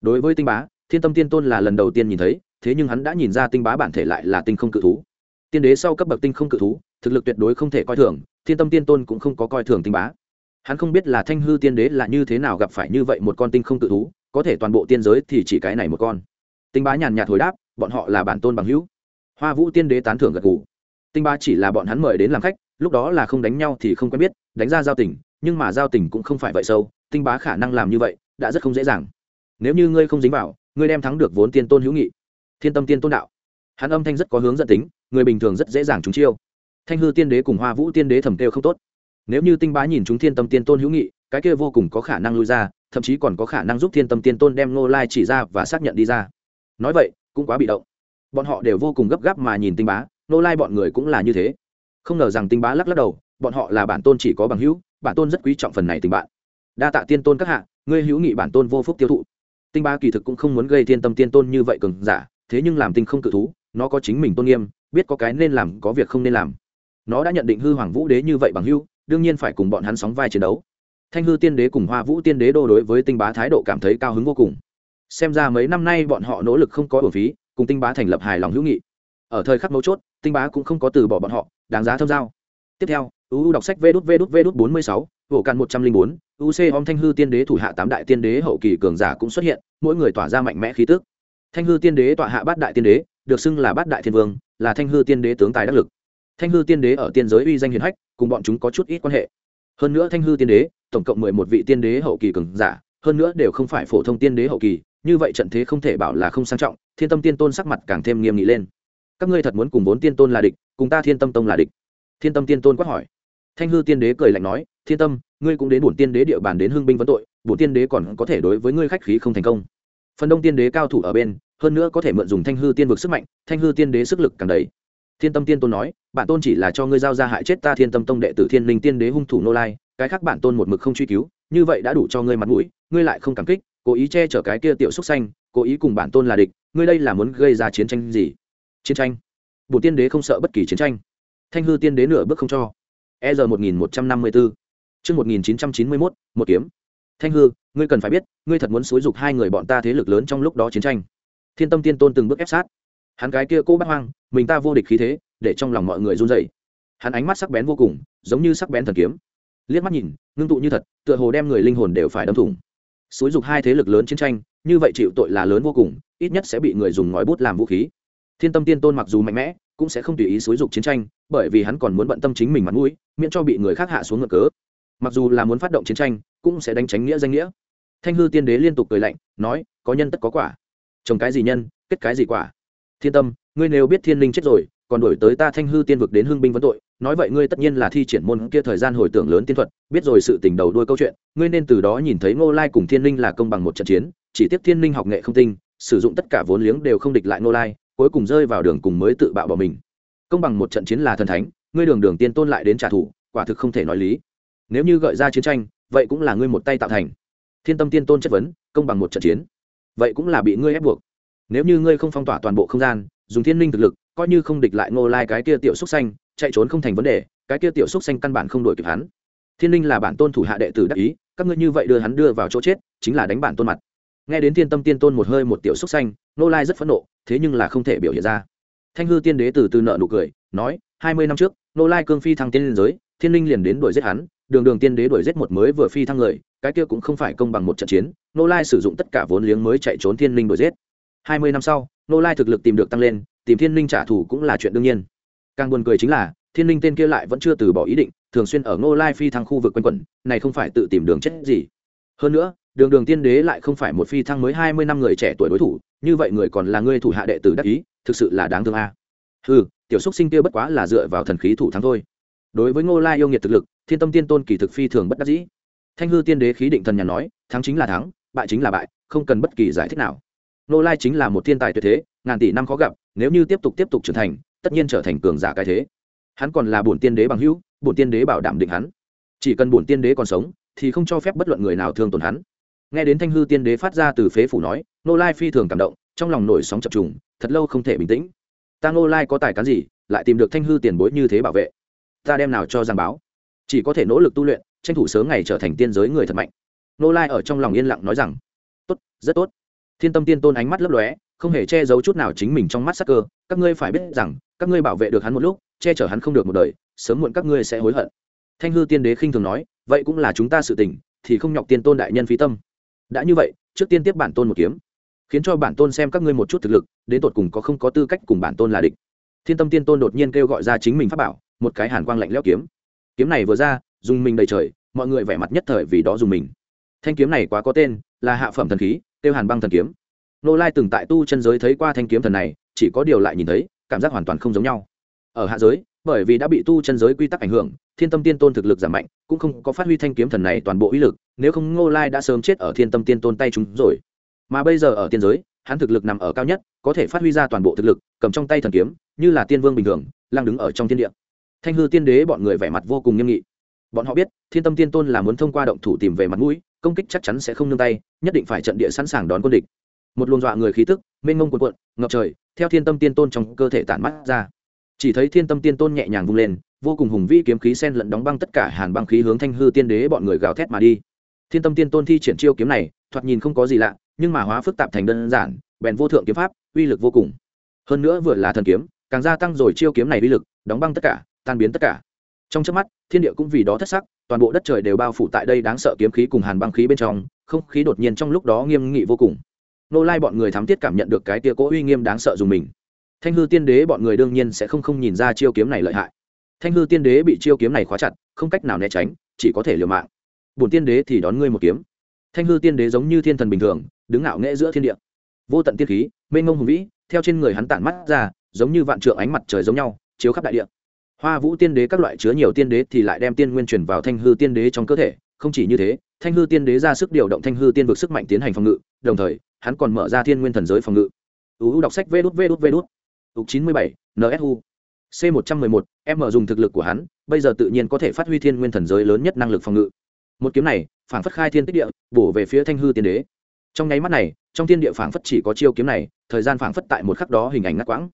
Đối với tinh bá, thiên tâm tiên tôn là lần đầu tiên nhìn thấy, thế nhưng hắn đã nhìn ra tinh bá bản thể lại là tinh không cự thú. Tiên đế sau cấp bậc tinh không cự thú, thực lực tuyệt đối không thể coi thường thiên tâm tiên tôn cũng không có coi thường tinh bá. Hắn không biết là thanh hư tiên đế là như thế nào gặp phải như vậy một con tinh không tự thú, có thể toàn bộ tiên giới thì chỉ cái này một con. Tinh bá nhàn nhạt hồi đáp, bọn họ là bản tôn bằng hữu. Hoa vũ tiên đế tán thưởng gật g ủ tinh bá chỉ là bọn hắn mời đến làm khách, lúc đó là không đánh nhau thì không quen biết, đánh ra giao tình, nhưng mà giao tình cũng không phải vậy sâu, tinh bá khả năng làm như vậy đã rất không dễ dàng. Nếu như ngươi không dính vào, ngươi đem thắng được vốn tiên tôn hữu nghị. Thiên tâm tiên tôn đạo. Hắn âm thanh rất có hướng dẫn tính, người bình thường rất dễ dàng trúng chiêu thanh hư tiên đế cùng hoa vũ tiên đế thầm kêu không tốt. Nếu như tinh bá nhìn chúng thiên tâm tiên tôn hữu nghị, cái kia vô cùng có khả năng lui ra, thậm chí còn có khả năng giúp thiên tâm tiên tôn đem ngô lai chỉ ra và xác nhận đi ra. Nói vậy, cũng quá bị động. Bọn họ đều vô cùng gấp gáp mà nhìn tinh bá, ngô lai bọn người cũng là như thế. Không ngờ rằng tinh bá lắc lắc đầu, bọn họ là bản tôn chỉ có bằng hữu, bản tôn rất quý trọng phần này tình bạn đa tạ tiên tôn các hạ, ngươi hữu nghị bản tôn vô phúc tiêu thụ. Tinh bá kỳ thực cũng không muốn gây thiên tâm tiên tôn như vậy cường giả, thế nhưng làm tinh không cự thú, nó có chính mình tôn nghiêm, biết có cái nên làm, có việc không nên làm nó đã nhận định hư hoàng vũ đế như vậy bằng hưu, đương nhiên phải cùng bọn hắn sóng vai chiến đấu. Thanh hư tiên đế cùng hoa vũ tiên đế đô đối với tinh bá thái độ cảm thấy cao hứng vô cùng. Xem ra mấy năm nay bọn họ nỗ lực không có bổ phí, cùng tinh bá thành lập hài lòng hữu nghị. Ở thời khắc mấu chốt, tinh bá cũng không có từ bỏ bọn họ, đáng giá thâm giao. Tiếp theo uu đọc sách vê đút vê đút vê đút bốn mươi sáu hộ càn một trăm linh bốn uc om thanh hư tiên đế thủ hạ tám đại tiên đế hậu kỳ cường giả cũng xuất hiện, mỗi người tỏa ra mạnh mẽ khí tức. Thanh hư tiên đế tọa hạ bát đại tiên đế, được xưng là bát đại thiên vương, là thanh hư tiên đế tướng tài đắc lực thanh hư tiên đế ở tiên giới uy danh hiền hách, cùng bọn chúng có chút ít quan hệ. Hơn nữa thanh hư tiên đế, tổng cộng mười một vị tiên đế hậu kỳ cường giả, hơn nữa đều không phải phổ thông tiên đế hậu kỳ, như vậy trận thế không thể bảo là không sang trọng, thiên tâm tiên tôn sắc mặt càng thêm nghiêm nghị lên. Các ngươi thật muốn cùng vốn tiên tôn là địch, cùng ta thiên tâm tông là địch? Thiên tâm tiên tôn quát hỏi. Thanh hư tiên đế cười lạnh nói, thiên tâm, ngươi cũng đến bổn tiên đế địa bàn đến hưng binh vấn tội, bổn tiên đế còn có thể đối với ngươi khách khí không thành công. Phần đông tiên đế cao thủ ở bên, hơn nữa có thể mượn dùng thanh hư tiên vực sức mạnh, thanh hư tiên đế sức lực càng đầy thiên tâm tiên tôn nói, bản tôn chỉ là cho ngươi giao ra hại chết ta thiên tâm tông đệ tử thiên linh tiên đế hung thủ nô lai, cái khác bản tôn một mực không truy cứu, như vậy đã đủ cho ngươi mặt mũi, ngươi lại không cảm kích, cố ý che chở cái kia tiểu xúc xanh cố ý cùng bản tôn là địch, ngươi đây là muốn gây ra chiến tranh gì? Chiến tranh? Bổn tiên đế không sợ bất kỳ chiến tranh. Thanh hư tiên đế nửa bước không cho. E r một nghìn một trăm năm mươi bốn chương một nghìn chín trăm chín mươi mốt, một kiếm. Thanh hư, ngươi cần phải biết, ngươi thật muốn xúi dục hai người bọn ta thế lực lớn trong lúc đó chiến tranh. Thiên tâm tiên tôn từng bước ép sát hắn cái kia cô bắt hoang, mình ta vô địch khí thế, để trong lòng mọi người run dậy hắn ánh mắt sắc bén vô cùng, giống như sắc bén thần kiếm. Liếc mắt nhìn, ngưng tụ như thật, tựa hồ đem người linh hồn đều phải đâm thủng. Xúi dục hai thế lực lớn chiến tranh, như vậy chịu tội là lớn vô cùng, ít nhất sẽ bị người dùng ngòi bút làm vũ khí. Thiên tâm tiên tôn mặc dù mạnh mẽ, cũng sẽ không tùy ý xúi dục chiến tranh, bởi vì hắn còn muốn bận tâm chính mình mặt mũi, miễn cho bị người khác hạ xuống ngựa cớ. Mặc dù là muốn phát động chiến tranh, cũng sẽ đánh tránh nghĩa danh nghĩa. Thanh hư tiên đế liên tục cười lạnh, nói, có nhân tất có quả. Trồng cái gì nhân, kết cái gì quả thiên tâm, ngươi nếu biết thiên linh chết rồi, còn đổi tới ta thanh hư tiên vực đến hưng binh vấn tội, nói vậy ngươi tất nhiên là thi triển môn kia thời gian hồi tưởng lớn tiên thuật, biết rồi sự tình đầu đuôi câu chuyện, ngươi nên từ đó nhìn thấy ngô lai cùng thiên linh là công bằng một trận chiến, chỉ tiếp thiên linh học nghệ không tinh, sử dụng tất cả vốn liếng đều không địch lại ngô lai, cuối cùng rơi vào đường cùng mới tự bạo bỏ mình. Công bằng một trận chiến là thần thánh, ngươi đường đường tiên tôn lại đến trả thù, quả thực không thể nói lý. Nếu như gợi ra chiến tranh, vậy cũng là ngươi một tay tạo thành. Thiên tâm tiên tôn chất vấn, công bằng một trận chiến. Vậy cũng là bị ngươi ép buộc nếu như ngươi không phong tỏa toàn bộ không gian, dùng thiên linh thực lực, coi như không địch lại ngô lai cái kia tiểu xúc xanh, chạy trốn không thành vấn đề, cái kia tiểu xúc xanh căn bản không đổi kịp hắn. Thiên linh là bản tôn thủ hạ đệ tử đắc ý, các ngươi như vậy đưa hắn đưa vào chỗ chết, chính là đánh bản tôn mặt. Nghe đến thiên tâm tiên tôn một hơi một tiểu xúc xanh, ngô lai rất phẫn nộ, thế nhưng là không thể biểu hiện ra. Thanh hư tiên đế từ từ nợ nụ cười, nói, hai mươi năm trước, ngô lai cương phi thăng tiên liên giới, thiên linh liền đến đuổi giết hắn, đường đường tiên đế đuổi giết một mới vừa phi thăng người, cái kia cũng không phải công bằng một trận chiến nô lai sử dụng tất cả vốn liếng mới chạy trốn thiên linh đuổi giết hai mươi năm sau, nô lai thực lực tìm được tăng lên, tìm thiên linh trả thù cũng là chuyện đương nhiên. Càng buồn cười chính là, thiên linh tên kia lại vẫn chưa từ bỏ ý định, thường xuyên ở nô lai phi thăng khu vực quanh quẩn, này không phải tự tìm đường chết gì. Hơn nữa, đường đường tiên đế lại không phải một phi thăng mới hai mươi năm người trẻ tuổi đối thủ, như vậy người còn là người thủ hạ đệ tử đắc ý, thực sự là đáng thương a. À. ừ tiểu xúc sinh kia bất quá là dựa vào thần khí thủ thắng thôi. Đối với ngô lai yêu nghiệt thực lực, thiên tâm tiên tôn kỳ thực phi thường bất đắc dĩ. Thanh hư tiên đế khí định thần nhàn nói, thắng chính là thắng, bại chính là bại, không cần bất kỳ giải thích nào. Nô lai chính là một thiên tài tuyệt thế, ngàn tỷ năm khó gặp, nếu như tiếp tục tiếp tục trưởng thành, tất nhiên trở thành cường giả cái thế. Hắn còn là bổn tiên đế bằng hữu, bổn tiên đế bảo đảm định hắn. Chỉ cần bổn tiên đế còn sống, thì không cho phép bất luận người nào thương tổn hắn. Nghe đến thanh hư tiên đế phát ra từ phế phủ nói, nô lai phi thường cảm động, trong lòng nổi sóng chập trùng, thật lâu không thể bình tĩnh. Ta nô lai có tài cán gì, lại tìm được thanh hư tiền bối như thế bảo vệ? Ta đem nào cho giang báo? Chỉ có thể nỗ lực tu luyện, tranh thủ sớm ngày trở thành tiên giới người thật mạnh. Nô lai ở trong lòng yên lặng nói rằng, tốt, rất tốt thiên tâm tiên tôn ánh mắt lấp lóe, không hề che giấu chút nào chính mình trong mắt sắc cơ. Các ngươi phải biết rằng, các ngươi bảo vệ được hắn một lúc, che chở hắn không được một đời, sớm muộn các ngươi sẽ hối hận. Thanh hư tiên đế khinh thường nói, vậy cũng là chúng ta sự tình, thì không nhọc tiên tôn đại nhân phí tâm. Đã như vậy, trước tiên tiếp bản tôn một kiếm, khiến cho bản tôn xem các ngươi một chút thực lực, đến tột cùng có không có tư cách cùng bản tôn là địch. Thiên tâm tiên tôn đột nhiên kêu gọi ra chính mình pháp bảo, một cái hàn quang lạnh lẽo kiếm. Kiếm này vừa ra, dùng mình đầy trời, mọi người vẻ mặt nhất thời vì đó dùng mình. Thanh kiếm này quá có tên, là hạ phẩm thần khí tiêu hàn băng thần kiếm. Nô lai từng tại tu chân giới thấy qua thanh kiếm thần này, chỉ có điều lại nhìn thấy, cảm giác hoàn toàn không giống nhau. Ở hạ giới, bởi vì đã bị tu chân giới quy tắc ảnh hưởng, thiên tâm tiên tôn thực lực giảm mạnh, cũng không có phát huy thanh kiếm thần này toàn bộ uy lực, nếu không ngô lai đã sớm chết ở thiên tâm tiên tôn tay chúng rồi. Mà bây giờ ở tiên giới, hắn thực lực nằm ở cao nhất, có thể phát huy ra toàn bộ thực lực, cầm trong tay thần kiếm, như là tiên vương bình thường lang đứng ở trong thiên địa. Thanh hư tiên đế bọn người vẻ mặt vô cùng nghiêm nghị. Bọn họ biết, thiên tâm tiên tôn là muốn thông qua động thủ tìm về mặt mũi công kích chắc chắn sẽ không nương tay, nhất định phải trận địa sẵn sàng đón quân địch. Một luồng dọa người khí tức, mênh mông cuộn cuộn, ngập trời, theo thiên tâm tiên tôn trong cơ thể tản mắt ra. Chỉ thấy thiên tâm tiên tôn nhẹ nhàng vung lên, vô cùng hùng vĩ kiếm khí sen lẫn đóng băng tất cả hàn băng khí hướng thanh hư tiên đế bọn người gào thét mà đi. Thiên tâm tiên tôn thi triển chiêu kiếm này, thoạt nhìn không có gì lạ, nhưng mà hóa phức tạp thành đơn giản, bèn vô thượng kiếm pháp, uy lực vô cùng. Hơn nữa vừa là thần kiếm, càng gia tăng rồi chiêu kiếm này uy lực, đóng băng tất cả, tan biến tất cả. Trong trước mắt, thiên địa cũng vì đó thất sắc toàn bộ đất trời đều bao phủ tại đây đáng sợ kiếm khí cùng hàn băng khí bên trong, không khí đột nhiên trong lúc đó nghiêm nghị vô cùng. Nô lai bọn người thám tiết cảm nhận được cái tia cố uy nghiêm đáng sợ dùng mình. Thanh hư tiên đế bọn người đương nhiên sẽ không không nhìn ra chiêu kiếm này lợi hại. Thanh hư tiên đế bị chiêu kiếm này khóa chặt, không cách nào né tránh, chỉ có thể liều mạng. Bổn tiên đế thì đón ngươi một kiếm. Thanh hư tiên đế giống như thiên thần bình thường, đứng ngạo nghễ giữa thiên địa. Vô tận tiên khí, mênh ngông hùng vĩ, theo trên người hắn tản mắt ra, giống như vạn trượng ánh mặt trời giống nhau, chiếu khắp đại địa hoa vũ tiên đế các loại chứa nhiều tiên đế thì lại đem tiên nguyên truyền vào thanh hư tiên đế trong cơ thể, không chỉ như thế, thanh hư tiên đế ra sức điều động thanh hư tiên vực sức mạnh tiến hành phòng ngự, đồng thời, hắn còn mở ra thiên nguyên thần giới phòng ngự. Uu đọc sách vê đút vê đút vê đút. Ục chín mươi bảy nsu c 111 m dùng thực lực của hắn, bây giờ tự nhiên có thể phát huy thiên nguyên thần giới lớn nhất năng lực phòng ngự. Một kiếm này phản phất khai thiên tích địa, bổ về phía thanh hư tiên đế. Trong nháy mắt này, trong thiên địa phản phất chỉ có chiêu kiếm này, thời gian phản phất tại một khắc đó hình ảnh ngắt quãng.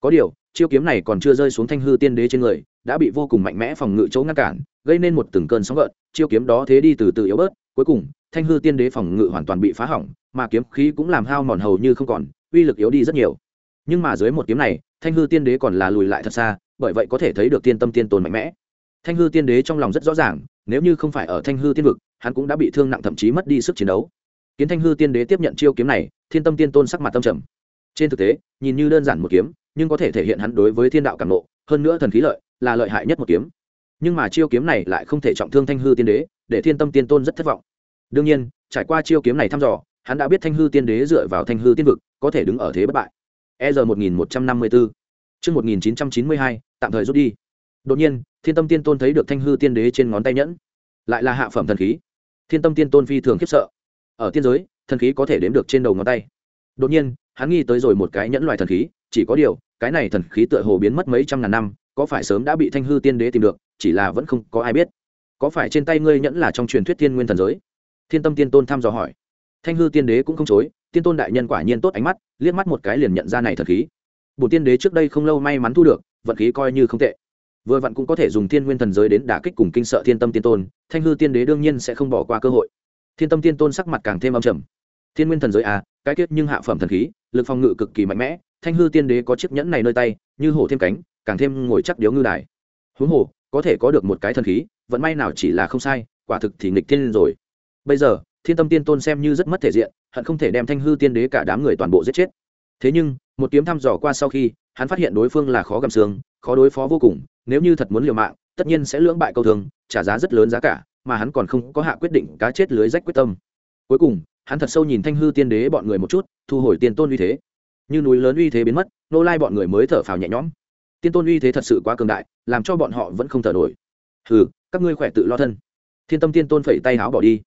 Có điều chiêu kiếm này còn chưa rơi xuống thanh hư tiên đế trên người, đã bị vô cùng mạnh mẽ phòng ngự chỗ ngăn cản, gây nên một từng cơn sóng gợn, chiêu kiếm đó thế đi từ từ yếu bớt, cuối cùng, thanh hư tiên đế phòng ngự hoàn toàn bị phá hỏng, mà kiếm khí cũng làm hao mòn hầu như không còn, uy lực yếu đi rất nhiều. Nhưng mà dưới một kiếm này, thanh hư tiên đế còn là lùi lại thật xa, bởi vậy có thể thấy được tiên tâm tiên tồn mạnh mẽ. Thanh hư tiên đế trong lòng rất rõ ràng, nếu như không phải ở thanh hư tiên vực, hắn cũng đã bị thương nặng thậm chí mất đi sức chiến đấu. Kiến thanh hư tiên đế tiếp nhận chiêu kiếm này, thiên tâm tiên tôn sắc mặt tâm trầm trên thực tế, nhìn như đơn giản một kiếm, nhưng có thể thể hiện hắn đối với thiên đạo cảm nộ hơn nữa thần khí lợi, là lợi hại nhất một kiếm. Nhưng mà chiêu kiếm này lại không thể trọng thương thanh hư tiên đế, để thiên tâm tiên tôn rất thất vọng. Đương nhiên, trải qua chiêu kiếm này thăm dò, hắn đã biết thanh hư tiên đế dựa vào thanh hư tiên vực, có thể đứng ở thế bất bại. E r một nghìn một trăm năm mươi bốn chương một nghìn chín trăm chín mươi hai, tạm thời rút đi. Đột nhiên, thiên tâm tiên tôn thấy được thanh hư tiên đế trên ngón tay nhẫn, lại là hạ phẩm thần khí. Thiên tâm tiên tôn phi thường khiếp sợ. Ở tiên giới, thần khí có thể đếm được trên đầu ngón tay. Đột nhiên hắn nghi tới rồi một cái nhẫn loại thần khí, chỉ có điều, cái này thần khí tựa hồ biến mất mấy trăm ngàn năm, có phải sớm đã bị thanh hư tiên đế tìm được, chỉ là vẫn không có ai biết. Có phải trên tay ngươi nhẫn là trong truyền thuyết thiên nguyên thần giới? Thiên tâm tiên tôn thăm dò hỏi. Thanh hư tiên đế cũng không chối, tiên tôn đại nhân quả nhiên tốt ánh mắt, liếc mắt một cái liền nhận ra này thần khí. Bổ tiên đế trước đây không lâu may mắn thu được, vận khí coi như không tệ. Vừa vặn cũng có thể dùng thiên nguyên thần giới đến đả kích cùng kinh sợ thiên tâm tiên tôn, thanh hư tiên đế đương nhiên sẽ không bỏ qua cơ hội. Thiên tâm tiên tôn sắc mặt càng thêm âm trầm. Thiên nguyên thần giới à cái kết nhưng hạ phẩm thần khí lực phòng ngự cực kỳ mạnh mẽ, thanh hư tiên đế có chiếc nhẫn này nơi tay, như hổ thêm cánh, càng thêm ngồi chắc điếu ngư đài. Huống hồ, có thể có được một cái thần khí, vận may nào chỉ là không sai, quả thực thì nghịch thiên rồi. Bây giờ, thiên tâm tiên tôn xem như rất mất thể diện, hận không thể đem thanh hư tiên đế cả đám người toàn bộ giết chết. Thế nhưng, một kiếm thăm dò qua sau khi, hắn phát hiện đối phương là khó gầm xương, khó đối phó vô cùng, nếu như thật muốn liều mạng, tất nhiên sẽ lưỡng bại câu thường trả giá rất lớn giá cả, mà hắn còn không có hạ quyết định cá chết lưới rách quyết tâm. Cuối cùng, hắn thật sâu nhìn thanh hư tiên đế bọn người một chút thu hồi tiền tôn uy thế. Như núi lớn uy thế biến mất, nô lai bọn người mới thở phào nhẹ nhõm. Tiên tôn uy thế thật sự quá cường đại, làm cho bọn họ vẫn không thở nổi. Hừ, các ngươi khỏe tự lo thân. Thiên tâm tiên tôn phẩy tay háo bỏ đi.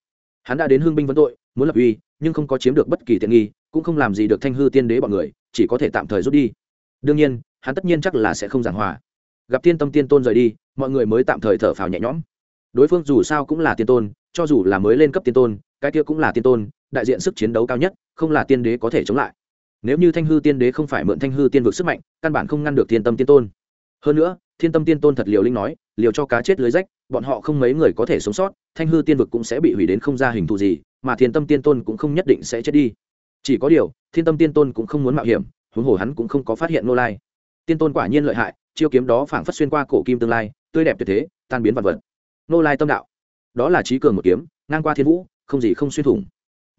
Hắn đã đến hương binh vấn tội, muốn lập uy, nhưng không có chiếm được bất kỳ tiện nghi, cũng không làm gì được thanh hư tiên đế bọn người, chỉ có thể tạm thời rút đi. Đương nhiên, hắn tất nhiên chắc là sẽ không giảng hòa. Gặp tiên tâm tiên tôn rời đi, mọi người mới tạm thời thở phào nhẹ nhõm. Đối phương dù sao cũng là tiên tôn, cho dù là mới lên cấp tiên tôn, cái kia cũng là tiên tôn đại diện sức chiến đấu cao nhất, không là tiên đế có thể chống lại. Nếu như thanh hư tiên đế không phải mượn thanh hư tiên vực sức mạnh, căn bản không ngăn được thiên tâm tiên tôn. Hơn nữa, thiên tâm tiên tôn thật liều linh nói, liều cho cá chết lưới rách, bọn họ không mấy người có thể sống sót, thanh hư tiên vực cũng sẽ bị hủy đến không ra hình thù gì, mà thiên tâm tiên tôn cũng không nhất định sẽ chết đi. Chỉ có điều, thiên tâm tiên tôn cũng không muốn mạo hiểm, huống hồ hắn cũng không có phát hiện nô lai. Tiên tôn quả nhiên lợi hại, chiêu kiếm đó phảng phất xuyên qua cổ kim tương lai, tươi đẹp tuyệt thế, tan biến vật vật. Nô lai tâm đạo. Đó là trí cường một kiếm, ngang qua thiên vũ, không gì không xuyên thủng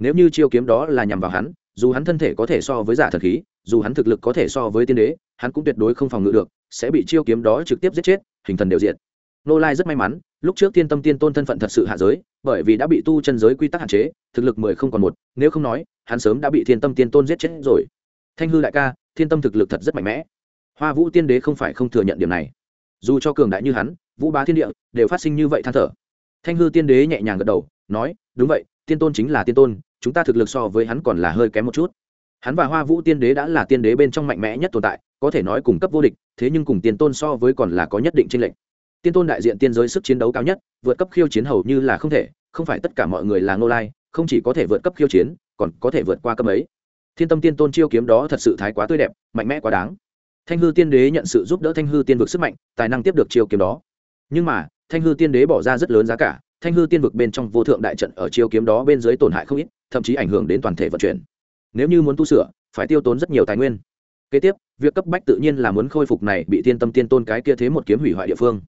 nếu như chiêu kiếm đó là nhằm vào hắn, dù hắn thân thể có thể so với giả thần khí, dù hắn thực lực có thể so với tiên đế, hắn cũng tuyệt đối không phòng ngự được, sẽ bị chiêu kiếm đó trực tiếp giết chết, hình thần đều diện nô lai rất may mắn, lúc trước tiên tâm tiên tôn thân phận thật sự hạ giới, bởi vì đã bị tu chân giới quy tắc hạn chế, thực lực mười không còn một, nếu không nói, hắn sớm đã bị thiên tâm tiên tôn giết chết rồi. Thanh hư đại ca, thiên tâm thực lực thật rất mạnh mẽ. Hoa vũ tiên đế không phải không thừa nhận điểm này. Dù cho cường đại như hắn, vũ bá thiên địa đều phát sinh như vậy than thở. Thanh hư tiên đế nhẹ nhàng gật đầu, nói, đúng vậy, tiên tôn chính là tiên tôn chúng ta thực lực so với hắn còn là hơi kém một chút. Hắn và hoa vũ tiên đế đã là tiên đế bên trong mạnh mẽ nhất tồn tại, có thể nói cùng cấp vô địch, thế nhưng cùng tiên tôn so với còn là có nhất định tranh lệch. Tiên tôn đại diện tiên giới sức chiến đấu cao nhất, vượt cấp khiêu chiến hầu như là không thể, không phải tất cả mọi người là ngô lai, không chỉ có thể vượt cấp khiêu chiến, còn có thể vượt qua cấp ấy thiên tâm tiên tôn chiêu kiếm đó thật sự thái quá tươi đẹp, mạnh mẽ quá đáng. Thanh hư tiên đế nhận sự giúp đỡ thanh hư tiên vực sức mạnh, tài năng tiếp được chiêu kiếm đó. Nhưng mà, thanh hư tiên đế bỏ ra rất lớn giá cả thanh hư tiên vực bên trong vô thượng đại trận ở chiêu kiếm đó bên dưới tổn hại không ít, thậm chí ảnh hưởng đến toàn thể vận chuyển. Nếu như muốn tu sửa, phải tiêu tốn rất nhiều tài nguyên. Kế tiếp, việc cấp bách tự nhiên là muốn khôi phục này bị thiên tâm tiên tôn cái kia thế một kiếm hủy hoại địa phương.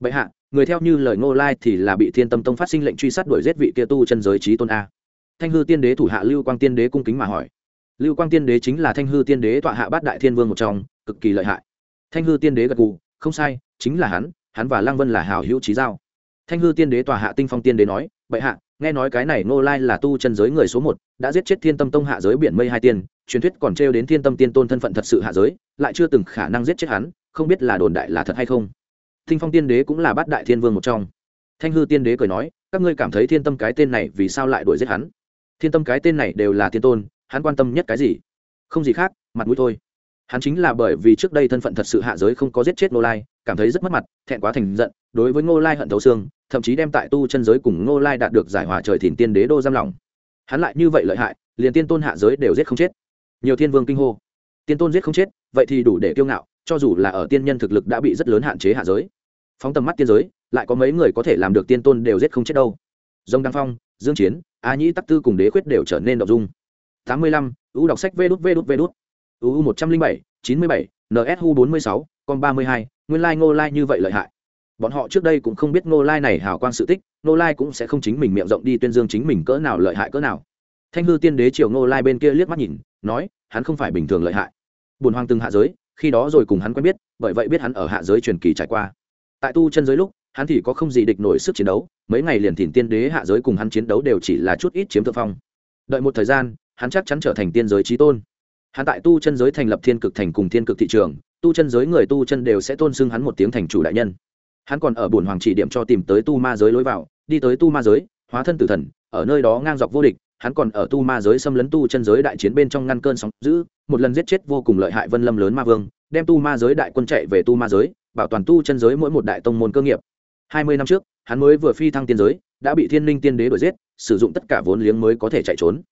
Bệ hạ, người theo như lời ngô lai thì là bị thiên tâm tông phát sinh lệnh truy sát đuổi giết vị kia tu chân giới trí tôn a. Thanh hư tiên đế thủ hạ lưu quang tiên đế cung kính mà hỏi. Lưu quang tiên đế chính là thanh hư tiên đế tọa hạ bát đại thiên vương một trong, cực kỳ lợi hại. Thanh hư tiên đế gật gù, không sai, chính là hắn hắn và Lang vân là hảo hữu trí giao thanh hư tiên đế tòa hạ tinh phong tiên đế nói, bệ hạ, nghe nói cái này ngô lai là tu chân giới người số một, đã giết chết thiên tâm tông hạ giới biển mây hai tiên, truyền thuyết còn trêu đến thiên tâm tiên tôn thân phận thật sự hạ giới, lại chưa từng khả năng giết chết hắn, không biết là đồn đại là thật hay không. Tinh phong tiên đế cũng là bát đại thiên vương một trong. Thanh hư tiên đế cười nói, các ngươi cảm thấy thiên tâm cái tên này vì sao lại đuổi giết hắn? Thiên tâm cái tên này đều là thiên tôn, hắn quan tâm nhất cái gì? Không gì khác, mặt mũi thôi hắn chính là bởi vì trước đây thân phận thật sự hạ giới không có giết chết ngô lai, cảm thấy rất mất mặt, thẹn quá thành giận, đối với ngô lai hận thấu xương, thậm chí đem tại tu chân giới cùng ngô lai đạt được giải hòa trời thìn tiên đế đô giam lòng hắn lại như vậy lợi hại, liền tiên tôn hạ giới đều giết không chết. Nhiều thiên vương kinh hô. Tiên tôn giết không chết, vậy thì đủ để kiêu ngạo, cho dù là ở tiên nhân thực lực đã bị rất lớn hạn chế hạ giới. Phóng tầm mắt tiên giới, lại có mấy người có thể làm được tiên tôn đều giết không chết đâu. Dông đăng phong, dương chiến, a nhĩ tắc tư cùng đế khuyết đều trở nên đậu dung. Tám mươi lăm, u đọc sách vê đút vê đút vê đút. Uu một trăm linh bảy, chín mươi bảy nsu bốn mươi sáu con ba mươi hai, nguyên lai ngô lai như vậy lợi hại. Bọn họ trước đây cũng không biết ngô lai này hào quang sự tích, ngô lai cũng sẽ không chính mình miệng rộng đi tuyên dương chính mình cỡ nào lợi hại cỡ nào. Thanh hư tiên đế triều ngô lai bên kia liếc mắt nhìn, nói, hắn không phải bình thường lợi hại. Bùn hoàng từng hạ giới, khi đó rồi cùng hắn quen biết, bởi vậy biết hắn ở hạ giới truyền kỳ trải qua. Tại tu chân giới lúc, hắn thì có không gì địch nổi sức chiến đấu, mấy ngày liền thỉnh tiên đế hạ giới cùng hắn chiến đấu đều chỉ là chút ít chiếm thượng phong. Đợi một thời gian, hắn chắc chắn trở thành tiên giới trí tôn hắn tại tu chân giới thành lập thiên cực thành cùng thiên cực thị trường, tu chân giới người tu chân đều sẽ tôn xưng hắn một tiếng thành chủ đại nhân. Hắn còn ở bổn hoàng chỉ điểm cho tìm tới tu ma giới lối vào, đi tới tu ma giới, hóa thân tử thần, ở nơi đó ngang dọc vô địch, hắn còn ở tu ma giới xâm lấn tu chân giới đại chiến bên trong ngăn cơn sóng giữ một lần giết chết vô cùng lợi hại vân lâm lớn ma vương, đem tu ma giới đại quân chạy về tu ma giới, bảo toàn tu chân giới mỗi một đại tông môn cơ nghiệp. Hai mươi năm trước, hắn mới vừa phi thăng tiên giới, đã bị thiên linh tiên đế đuổi giết, sử dụng tất cả vốn liếng mới có thể chạy trốn.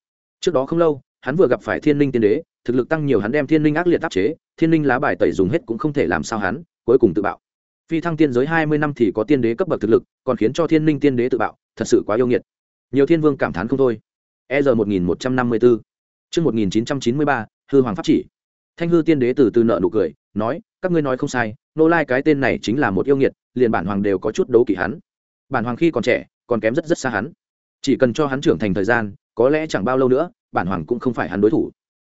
Trước đó không lâu, hắn vừa gặp phải thiên linh tiên đế thực lực tăng nhiều hắn đem thiên linh ác liệt áp chế, thiên linh lá bài tẩy dùng hết cũng không thể làm sao hắn, cuối cùng tự bạo. Phi thăng tiên giới hai mươi năm thì có tiên đế cấp bậc thực lực, còn khiến cho thiên linh tiên đế tự bạo, thật sự quá yêu nghiệt. Nhiều thiên vương cảm thán không thôi. E r một nghìn một trăm năm mươi bốn chương một nghìn chín trăm chín mươi ba, hư hoàng pháp chỉ. Thanh hư tiên đế từ từ nợ nụ cười, nói, các ngươi nói không sai, nô lai cái tên này chính là một yêu nghiệt, liền bản hoàng đều có chút đấu kỵ hắn. Bản hoàng khi còn trẻ, còn kém rất rất xa hắn. Chỉ cần cho hắn trưởng thành thời gian, có lẽ chẳng bao lâu nữa, bản hoàng cũng không phải hắn đối thủ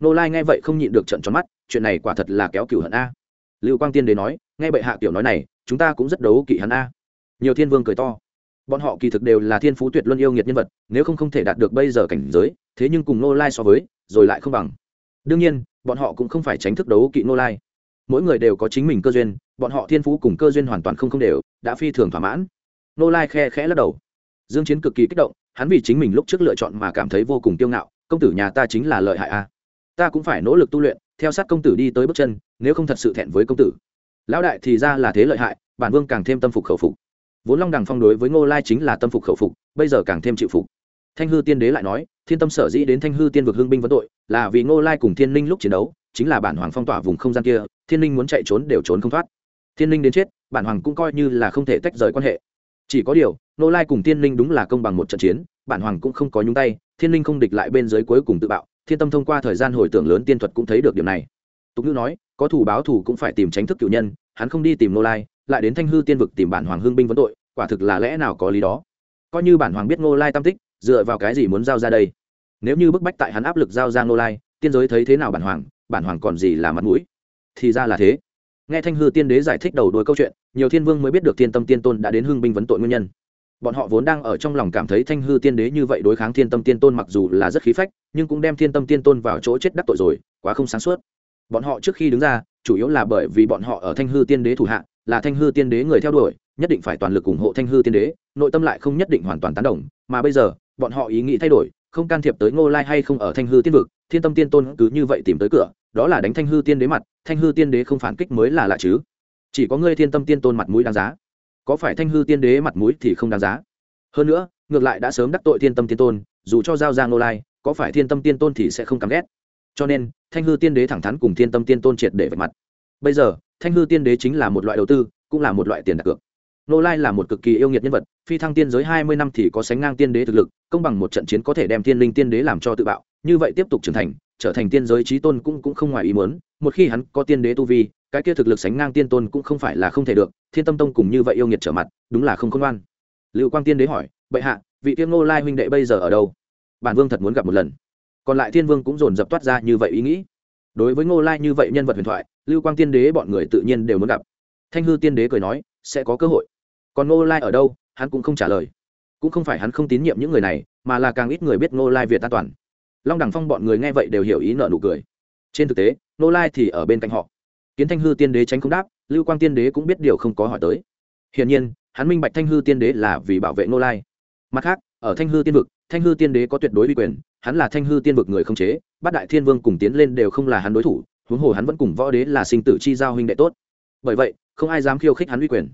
nô lai nghe vậy không nhịn được trận tròn mắt, chuyện này quả thật là kéo cửu hận a. Lưu quang tiên đế nói, nghe bệ hạ tiểu nói này, chúng ta cũng rất đấu kỵ hắn a. Nhiều thiên vương cười to. Bọn họ kỳ thực đều là thiên phú tuyệt luân yêu nghiệt nhân vật, nếu không không thể đạt được bây giờ cảnh giới, thế nhưng cùng nô lai so với, rồi lại không bằng. Đương nhiên, bọn họ cũng không phải tránh thức đấu kỵ nô lai. Mỗi người đều có chính mình cơ duyên, bọn họ thiên phú cùng cơ duyên hoàn toàn không không đều, đã phi thường thỏa mãn. Nô lai khe khẽ lắc đầu. Dương chiến cực kỳ kích động, hắn vì chính mình lúc trước lựa chọn mà cảm thấy vô cùng kiêu ngạo, công tử nhà ta chính là lợi hại a ta cũng phải nỗ lực tu luyện, theo sát công tử đi tới bước chân, nếu không thật sự thẹn với công tử. Lão đại thì ra là thế lợi hại, bản vương càng thêm tâm phục khẩu phục. Vốn long đằng phong đối với ngô lai chính là tâm phục khẩu phục, bây giờ càng thêm chịu phục. Thanh hư tiên đế lại nói, thiên tâm sở dĩ đến thanh hư tiên vực hương binh vấn tội, là vì ngô lai cùng thiên ninh lúc chiến đấu, chính là bản hoàng phong tỏa vùng không gian kia, thiên ninh muốn chạy trốn đều trốn không thoát. Thiên ninh đến chết, bản hoàng cũng coi như là không thể tách rời quan hệ. Chỉ có điều, ngô lai cùng thiên ninh đúng là công bằng một trận chiến, bản hoàng cũng không có nhúng tay, thiên ninh không địch lại bên dưới cuối cùng tự bạo thiên tâm thông qua thời gian hồi tưởng lớn tiên thuật cũng thấy được điểm này. Tục ngữ nói, có thủ báo thủ cũng phải tìm tránh thức cựu nhân, hắn không đi tìm ngô lai, lại đến thanh hư tiên vực tìm bản hoàng hương binh vấn tội, quả thực là lẽ nào có lý đó. Coi như bản hoàng biết ngô lai tam tích, dựa vào cái gì muốn giao ra đây? Nếu như bức bách tại hắn áp lực giao ra ngô lai, tiên giới thấy thế nào bản hoàng bản hoàng còn gì là mặt mũi? Thì ra là thế. Nghe thanh hư tiên đế giải thích đầu đuôi câu chuyện, nhiều thiên vương mới biết được Thiên tâm tiên tôn đã đến Hương binh vấn tội nguyên nhân bọn họ vốn đang ở trong lòng cảm thấy thanh hư tiên đế như vậy đối kháng thiên tâm tiên tôn mặc dù là rất khí phách, nhưng cũng đem thiên tâm tiên tôn vào chỗ chết đắc tội rồi, quá không sáng suốt. Bọn họ trước khi đứng ra, chủ yếu là bởi vì bọn họ ở thanh hư tiên đế thủ hạ, là thanh hư tiên đế người theo đuổi, nhất định phải toàn lực ủng hộ thanh hư tiên đế, nội tâm lại không nhất định hoàn toàn tán đồng, mà bây giờ, bọn họ ý nghĩ thay đổi, không can thiệp tới ngô lai hay không ở thanh hư tiên vực, thiên tâm tiên tôn cứ như vậy tìm tới cửa, đó là đánh thanh hư tiên đế mặt, thanh hư tiên đế không phản kích mới là lạ chứ. Chỉ có ngươi thiên tâm tiên tôn mặt mũi đáng giá có phải thanh hư tiên đế mặt mũi thì không đáng giá? Hơn nữa, ngược lại đã sớm đắc tội thiên tâm tiên tôn, dù cho giao ra ngô lai, có phải thiên tâm tiên tôn thì sẽ không cắm ghét? Cho nên, thanh hư tiên đế thẳng thắn cùng thiên tâm tiên tôn triệt để vạch mặt. Bây giờ, thanh hư tiên đế chính là một loại đầu tư, cũng là một loại tiền đặt cược. Nô lai là một cực kỳ yêu nghiệt nhân vật, phi thăng tiên giới hai mươi năm thì có sánh ngang tiên đế thực lực, công bằng một trận chiến có thể đem thiên linh tiên đế làm cho tự bạo, như vậy tiếp tục trưởng thành trở thành tiên giới trí tôn cũng cũng không ngoài ý muốn, một khi hắn có tiên đế tu vi, cái kia thực lực sánh ngang tiên tôn cũng không phải là không thể được, thiên tâm tông cùng như vậy yêu nghiệt trở mặt, đúng là không khôn ngoan. Lưu quang tiên đế hỏi, bệ hạ, vị tiên ngô lai huynh đệ bây giờ ở đâu? Bản vương thật muốn gặp một lần. Còn lại thiên vương cũng dồn dập toát ra như vậy ý nghĩ. Đối với ngô lai như vậy nhân vật huyền thoại, lưu quang tiên đế bọn người tự nhiên đều muốn gặp. Thanh hư tiên đế cười nói, sẽ có cơ hội. Còn ngô lai ở đâu, hắn cũng không trả lời. Cũng không phải hắn không tín nhiệm những người này, mà là càng ít người biết ngô lai việt an toàn long đẳng phong bọn người nghe vậy đều hiểu ý nợ nụ cười. Trên thực tế, Nô lai thì ở bên cạnh họ. Kiến thanh hư tiên đế tránh không đáp, lưu quang tiên đế cũng biết điều không có hỏi tới. Hiển nhiên, hắn minh bạch thanh hư tiên đế là vì bảo vệ Nô lai. Mặt khác, ở thanh hư tiên vực, thanh hư tiên đế có tuyệt đối uy quyền, hắn là thanh hư tiên vực người không chế, bát đại thiên vương cùng tiến lên đều không là hắn đối thủ, huống hồ hắn vẫn cùng võ đế là sinh tử chi giao huynh đệ tốt. Bởi vậy, không ai dám khiêu khích hắn uy quyền.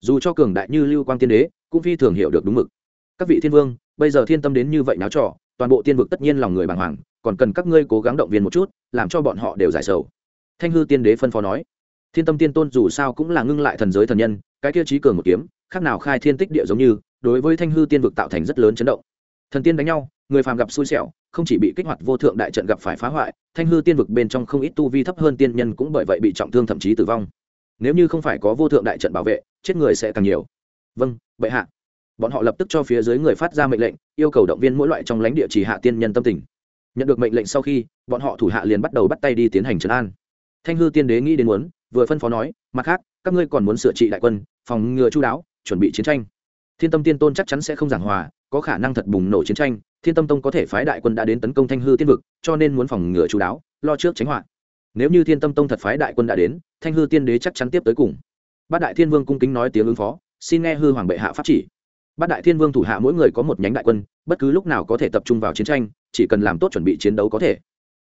Dù cho cường đại như lưu quang tiên đế, cũng phi thường hiểu được đúng mực. Các vị thiên vương, bây giờ thiên tâm đến như vậy náo trò toàn bộ tiên vực tất nhiên lòng người bàng hoàng, còn cần các ngươi cố gắng động viên một chút, làm cho bọn họ đều giải sầu. Thanh hư tiên đế phân phó nói. Thiên tâm tiên tôn dù sao cũng là ngưng lại thần giới thần nhân, cái kia trí cường một kiếm, khác nào khai thiên tích địa giống như, đối với thanh hư tiên vực tạo thành rất lớn chấn động. Thần tiên đánh nhau, người phàm gặp xui xẻo, không chỉ bị kích hoạt vô thượng đại trận gặp phải phá hoại, thanh hư tiên vực bên trong không ít tu vi thấp hơn tiên nhân cũng bởi vậy bị trọng thương thậm chí tử vong. Nếu như không phải có vô thượng đại trận bảo vệ, chết người sẽ càng nhiều. Vâng bệ hạ bọn họ lập tức cho phía dưới người phát ra mệnh lệnh, yêu cầu động viên mỗi loại trong lãnh địa chỉ hạ tiên nhân tâm tình. Nhận được mệnh lệnh sau khi, bọn họ thủ hạ liền bắt đầu bắt tay đi tiến hành trấn an. Thanh hư tiên đế nghĩ đến muốn, vừa phân phó nói, mặt khác, các ngươi còn muốn sửa trị đại quân, phòng ngừa chú đáo, chuẩn bị chiến tranh. Thiên tâm tiên tôn chắc chắn sẽ không giảng hòa, có khả năng thật bùng nổ chiến tranh, thiên tâm tông có thể phái đại quân đã đến tấn công thanh hư tiên vực, cho nên muốn phòng ngừa chú đáo, lo trước tránh họa. Nếu như thiên tâm tông thật phái đại quân đã đến, thanh hư tiên đế chắc chắn tiếp tới cùng. Bát đại thiên vương cung kính nói tiếng ứng phó, xin nghe hư hoàng bệ hạ pháp chỉ bát đại thiên vương thủ hạ mỗi người có một nhánh đại quân, bất cứ lúc nào có thể tập trung vào chiến tranh, chỉ cần làm tốt chuẩn bị chiến đấu có thể.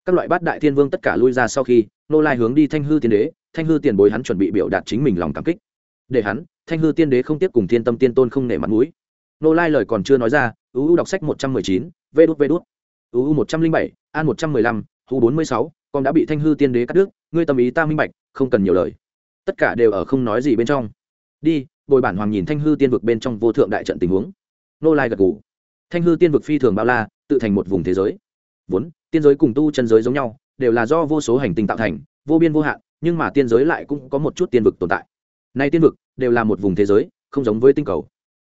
Các loại bát đại thiên vương tất cả lui ra sau khi, nô lai hướng đi thanh hư tiên đế, thanh hư tiền bối hắn chuẩn bị biểu đạt chính mình lòng cảm kích. Để hắn, thanh hư tiên đế không tiếp cùng thiên tâm tiên tôn không nể mặt mũi. Nô lai lời còn chưa nói ra uu đọc sách một trăm mười chín, vê đút vê đút. Uu một trăm linh bảy, an một trăm mười lăm hu bốn mươi sáu, con đã bị thanh hư tiên đế cắt đứt, ngươi tâm ý ta minh bạch, không cần nhiều lời. Tất cả đều ở không nói gì bên trong. Đi bồi bản hoàng nhìn thanh hư tiên vực bên trong vô thượng đại trận tình huống. Nô lai gật ngủ thanh hư tiên vực phi thường bao la, tự thành một vùng thế giới. Vốn, tiên giới cùng tu chân giới giống nhau, đều là do vô số hành tinh tạo thành, vô biên vô hạn, nhưng mà tiên giới lại cũng có một chút tiên vực tồn tại. Nay tiên vực đều là một vùng thế giới, không giống với tinh cầu.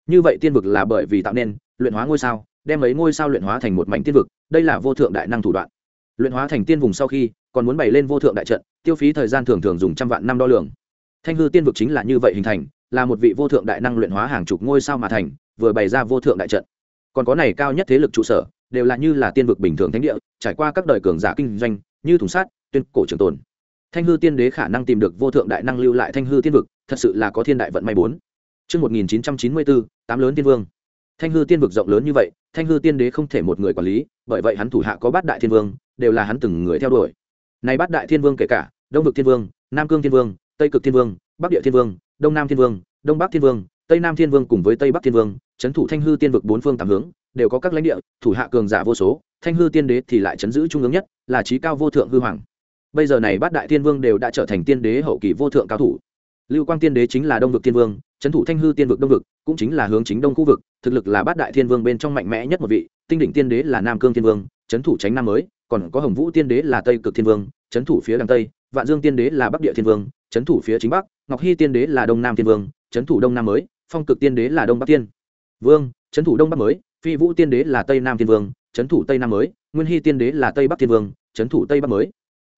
Như vậy tiên vực là bởi vì tạo nên, luyện hóa ngôi sao, đem ấy ngôi sao luyện hóa thành một mảnh tiên vực, đây là vô thượng đại năng thủ đoạn. Luyện hóa thành tiên vùng sau khi, còn muốn bày lên vô thượng đại trận, tiêu phí thời gian thường thường dùng trăm vạn năm đo lường. Thanh hư tiên vực chính là như vậy hình thành là một vị vô thượng đại năng luyện hóa hàng chục ngôi sao mà thành vừa bày ra vô thượng đại trận còn có này cao nhất thế lực trụ sở đều là như là tiên vực bình thường thánh địa trải qua các đời cường giả kinh doanh như thùng sát tuyên cổ trường tồn thanh hư tiên đế khả năng tìm được vô thượng đại năng lưu lại thanh hư tiên vực thật sự là có thiên đại vận may bốn Trước 1994, tám lớn tiên vương. Thanh hư tiên vực rộng lớn như vậy, thanh hư tiên đế không thể một người quản lý, bởi vậy hắn thủ hạ có bát đại thiên vương, đều là hắn từng người theo đuổi. Này bát đại thiên vương kể cả, Đông vực thiên vương, Nam cương thiên vương, Tây cực thiên vương, Bắc địa thiên vương, Đông nam thiên vương, Đông bắc thiên vương, Tây nam thiên vương cùng với Tây bắc thiên vương, trấn thủ thanh hư tiên vực bốn phương tám hướng, đều có các lãnh địa, thủ hạ cường giả vô số, thanh hư tiên đế thì lại chấn giữ trung ương nhất, là trí cao vô thượng hư hoàng. Bây giờ này bát đại tiên vương đều đã trở thành tiên đế hậu kỳ vô thượng cao thủ. Lưu quang tiên đế chính là đông vực tiên vương trấn thủ thanh hư tiên vực đông vực cũng chính là hướng chính đông khu vực thực lực là bát đại thiên vương bên trong mạnh mẽ nhất một vị tinh đỉnh tiên đế là nam cương tiên vương trấn thủ tránh nam mới còn có hồng vũ tiên đế là tây cực thiên vương trấn thủ phía đằng tây vạn dương tiên đế là bắc địa thiên vương trấn thủ phía chính bắc ngọc hy tiên đế là đông nam thiên vương, trấn thủ đông nam mới, phong cực tiên đế là đông bắc tiên vương, trấn thủ đông bắc mới, phi vũ tiên đế là tây nam thiên vương, trấn thủ tây nam mới, nguyên hy tiên đế là tây bắc thiên vương, trấn thủ tây bắc mới.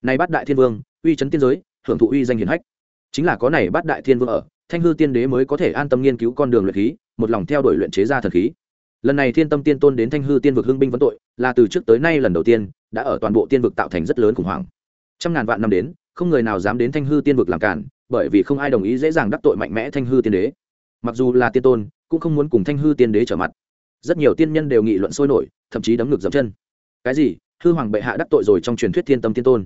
Này bát đại thiên vương, uy chấn tiên giới, hưởng thụ uy danh hiển hách. Chính là có này bát đại thiên vương ở, thanh hư tiên đế mới có thể an tâm nghiên cứu con đường luyện khí, một lòng theo đuổi luyện chế ra thần khí. Lần này thiên tâm tiên tôn đến thanh hư tiên vực hưng binh vấn tội, là từ trước tới nay lần đầu tiên, đã ở toàn bộ tiên vực tạo thành rất lớn khủng hoảng. Trăm ngàn vạn năm đến không người nào dám đến thanh hư tiên vực làm cản, bởi vì không ai đồng ý dễ dàng đắc tội mạnh mẽ thanh hư tiên đế. Mặc dù là tiên tôn, cũng không muốn cùng thanh hư tiên đế trở mặt. Rất nhiều tiên nhân đều nghị luận sôi nổi, thậm chí đấm ngực dậm chân. Cái gì? Hư hoàng bệ hạ đắc tội rồi trong truyền thuyết thiên tâm tiên tôn.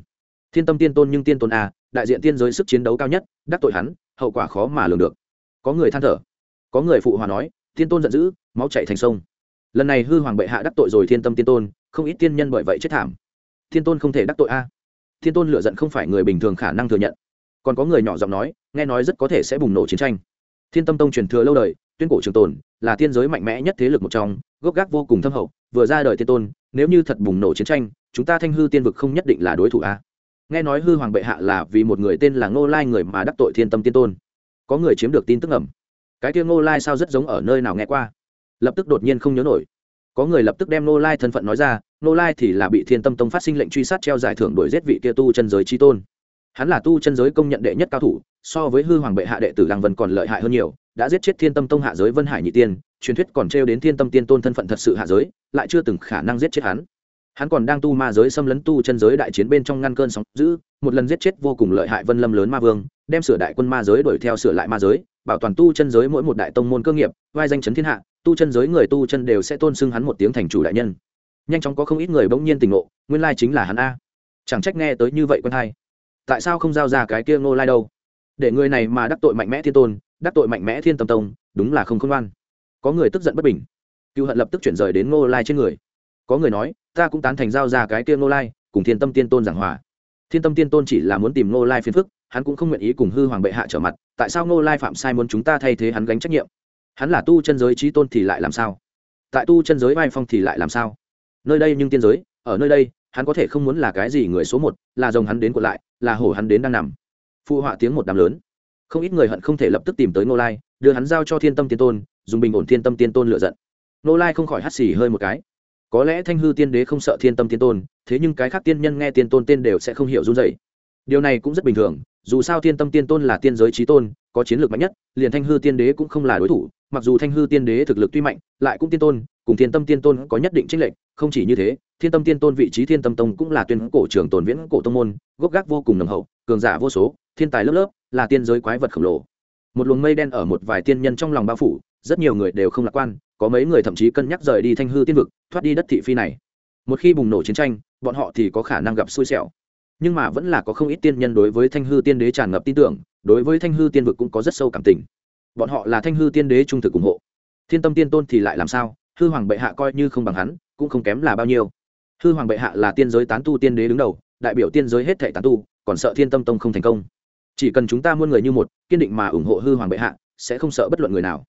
Thiên tâm tiên tôn nhưng tiên tôn a đại diện tiên giới sức chiến đấu cao nhất, đắc tội hắn, hậu quả khó mà lường được. Có người than thở. Có người phụ hòa nói, tiên tôn giận dữ, máu chạy thành sông. Lần này hư hoàng bệ hạ đắc tội rồi thiên tâm tiên tôn, không ít tiên nhân bởi vậy chết thảm. Thiên tôn không thể đắc tội a thiên tôn lựa giận không phải người bình thường khả năng thừa nhận. Còn có người nhỏ giọng nói, nghe nói rất có thể sẽ bùng nổ chiến tranh. Thiên tâm tông truyền thừa lâu đời, tuyên cổ trường tồn, là thiên giới mạnh mẽ nhất thế lực một trong, gốc gác vô cùng thâm hậu, vừa ra đời Thiên tôn, nếu như thật bùng nổ chiến tranh, chúng ta thanh hư tiên vực không nhất định là đối thủ a. Nghe nói hư hoàng bệ hạ là vì một người tên là ngô lai người mà đắc tội thiên tâm tiên tôn. Có người chiếm được tin tức ẩm cái kia ngô lai sao rất giống ở nơi nào nghe qua? Lập tức đột nhiên không nhớ nổi. Có người lập tức đem ngô lai thân phận nói ra Nô-lai thì là bị thiên tâm tông phát sinh lệnh truy sát treo giải thưởng đổi giết vị kia tu chân giới chi tôn. Hắn là tu chân giới công nhận đệ nhất cao thủ, so với hư hoàng bệ hạ đệ tử lăng vân còn lợi hại hơn nhiều, đã giết chết thiên tâm tông hạ giới vân hải nhị tiên, truyền thuyết còn trêu đến thiên tâm tiên tôn thân phận thật sự hạ giới, lại chưa từng khả năng giết chết hắn. Hắn còn đang tu ma giới xâm lấn tu chân giới đại chiến bên trong ngăn cơn sóng giữ một lần giết chết vô cùng lợi hại vân lâm lớn ma vương, đem sửa đại quân ma giới đuổi theo sửa lại ma giới, bảo toàn tu chân giới mỗi một đại tông môn cơ nghiệp vai danh chấn thiên hạ, tu chân giới người tu chân đều sẽ tôn xưng hắn một tiếng thành chủ đại nhân nhanh chóng có không ít người bỗng nhiên tỉnh ngộ, nguyên lai chính là hắn a. Chẳng trách nghe tới như vậy quân hai. Tại sao không giao ra cái kia ngô lai đâu? Để người này mà đắc tội mạnh mẽ thiên tôn, đắc tội mạnh mẽ thiên tâm tông, đúng là không khôn ngoan. Có người tức giận bất bình. Cựu hận lập tức chuyển rời đến ngô lai trên người. Có người nói, ta cũng tán thành giao ra cái kia ngô lai, cùng thiên tâm tiên tôn giảng hòa. Thiên tâm tiên tôn chỉ là muốn tìm ngô lai phiền phức, hắn cũng không nguyện ý cùng hư hoàng bệ hạ trở mặt, tại sao ngô lai phạm sai muốn chúng ta thay thế hắn gánh trách nhiệm? Hắn là tu chân giới trí tôn thì lại làm sao? Tại tu chân giới vai phong thì lại làm sao? Nơi đây nhưng tiên giới, ở nơi đây, hắn có thể không muốn là cái gì người số một, là rồng hắn đến của lại, là hổ hắn đến đang nằm. Phụ họa tiếng một đám lớn. Không ít người hận không thể lập tức tìm tới ngô lai, đưa hắn giao cho thiên tâm tiên tôn, dùng bình ổn thiên tâm tiên tôn lựa giận. Ngô lai không khỏi hắt xì hơi một cái. Có lẽ thanh hư tiên đế không sợ thiên tâm tiên tôn, thế nhưng cái khác tiên nhân nghe tiên tôn tên đều sẽ không hiểu run dày điều này cũng rất bình thường, dù sao thiên tâm tiên tôn là tiên giới trí tôn, có chiến lược mạnh nhất, liền thanh hư tiên đế cũng không là đối thủ, mặc dù thanh hư tiên đế thực lực tuy mạnh, lại cũng tiên tôn, cùng thiên tâm tiên tôn có nhất định tranh lệch không chỉ như thế, thiên tâm tiên tôn vị trí thiên tâm tông cũng là tuyên cổ trường tồn viễn cổ tông môn, gốc gác vô cùng nồng hậu, cường giả vô số, thiên tài lớp lớp, là tiên giới quái vật khổng lồ. Một luồng mây đen ở một vài tiên nhân trong lòng bao phủ, rất nhiều người đều không lạc quan, có mấy người thậm chí cân nhắc rời đi thanh hư tiên vực, thoát đi đất thị phi này. Một khi bùng nổ chiến tranh, bọn họ thì có khả năng gặp xui xẻo. Nhưng mà vẫn là có không ít tiên nhân đối với thanh hư tiên đế tràn ngập tin tưởng, đối với thanh hư tiên vực cũng có rất sâu cảm tình. Bọn họ là thanh hư tiên đế trung thực ủng hộ. Thiên tâm tiên tôn thì lại làm sao? Hư hoàng bệ hạ coi như không bằng hắn, cũng không kém là bao nhiêu. Hư hoàng bệ hạ là tiên giới tán tu tiên đế đứng đầu, đại biểu tiên giới hết thệ tán tu, còn sợ thiên tâm tông không thành công. Chỉ cần chúng ta muôn người như một, kiên định mà ủng hộ hư hoàng bệ hạ, sẽ không sợ bất luận người nào.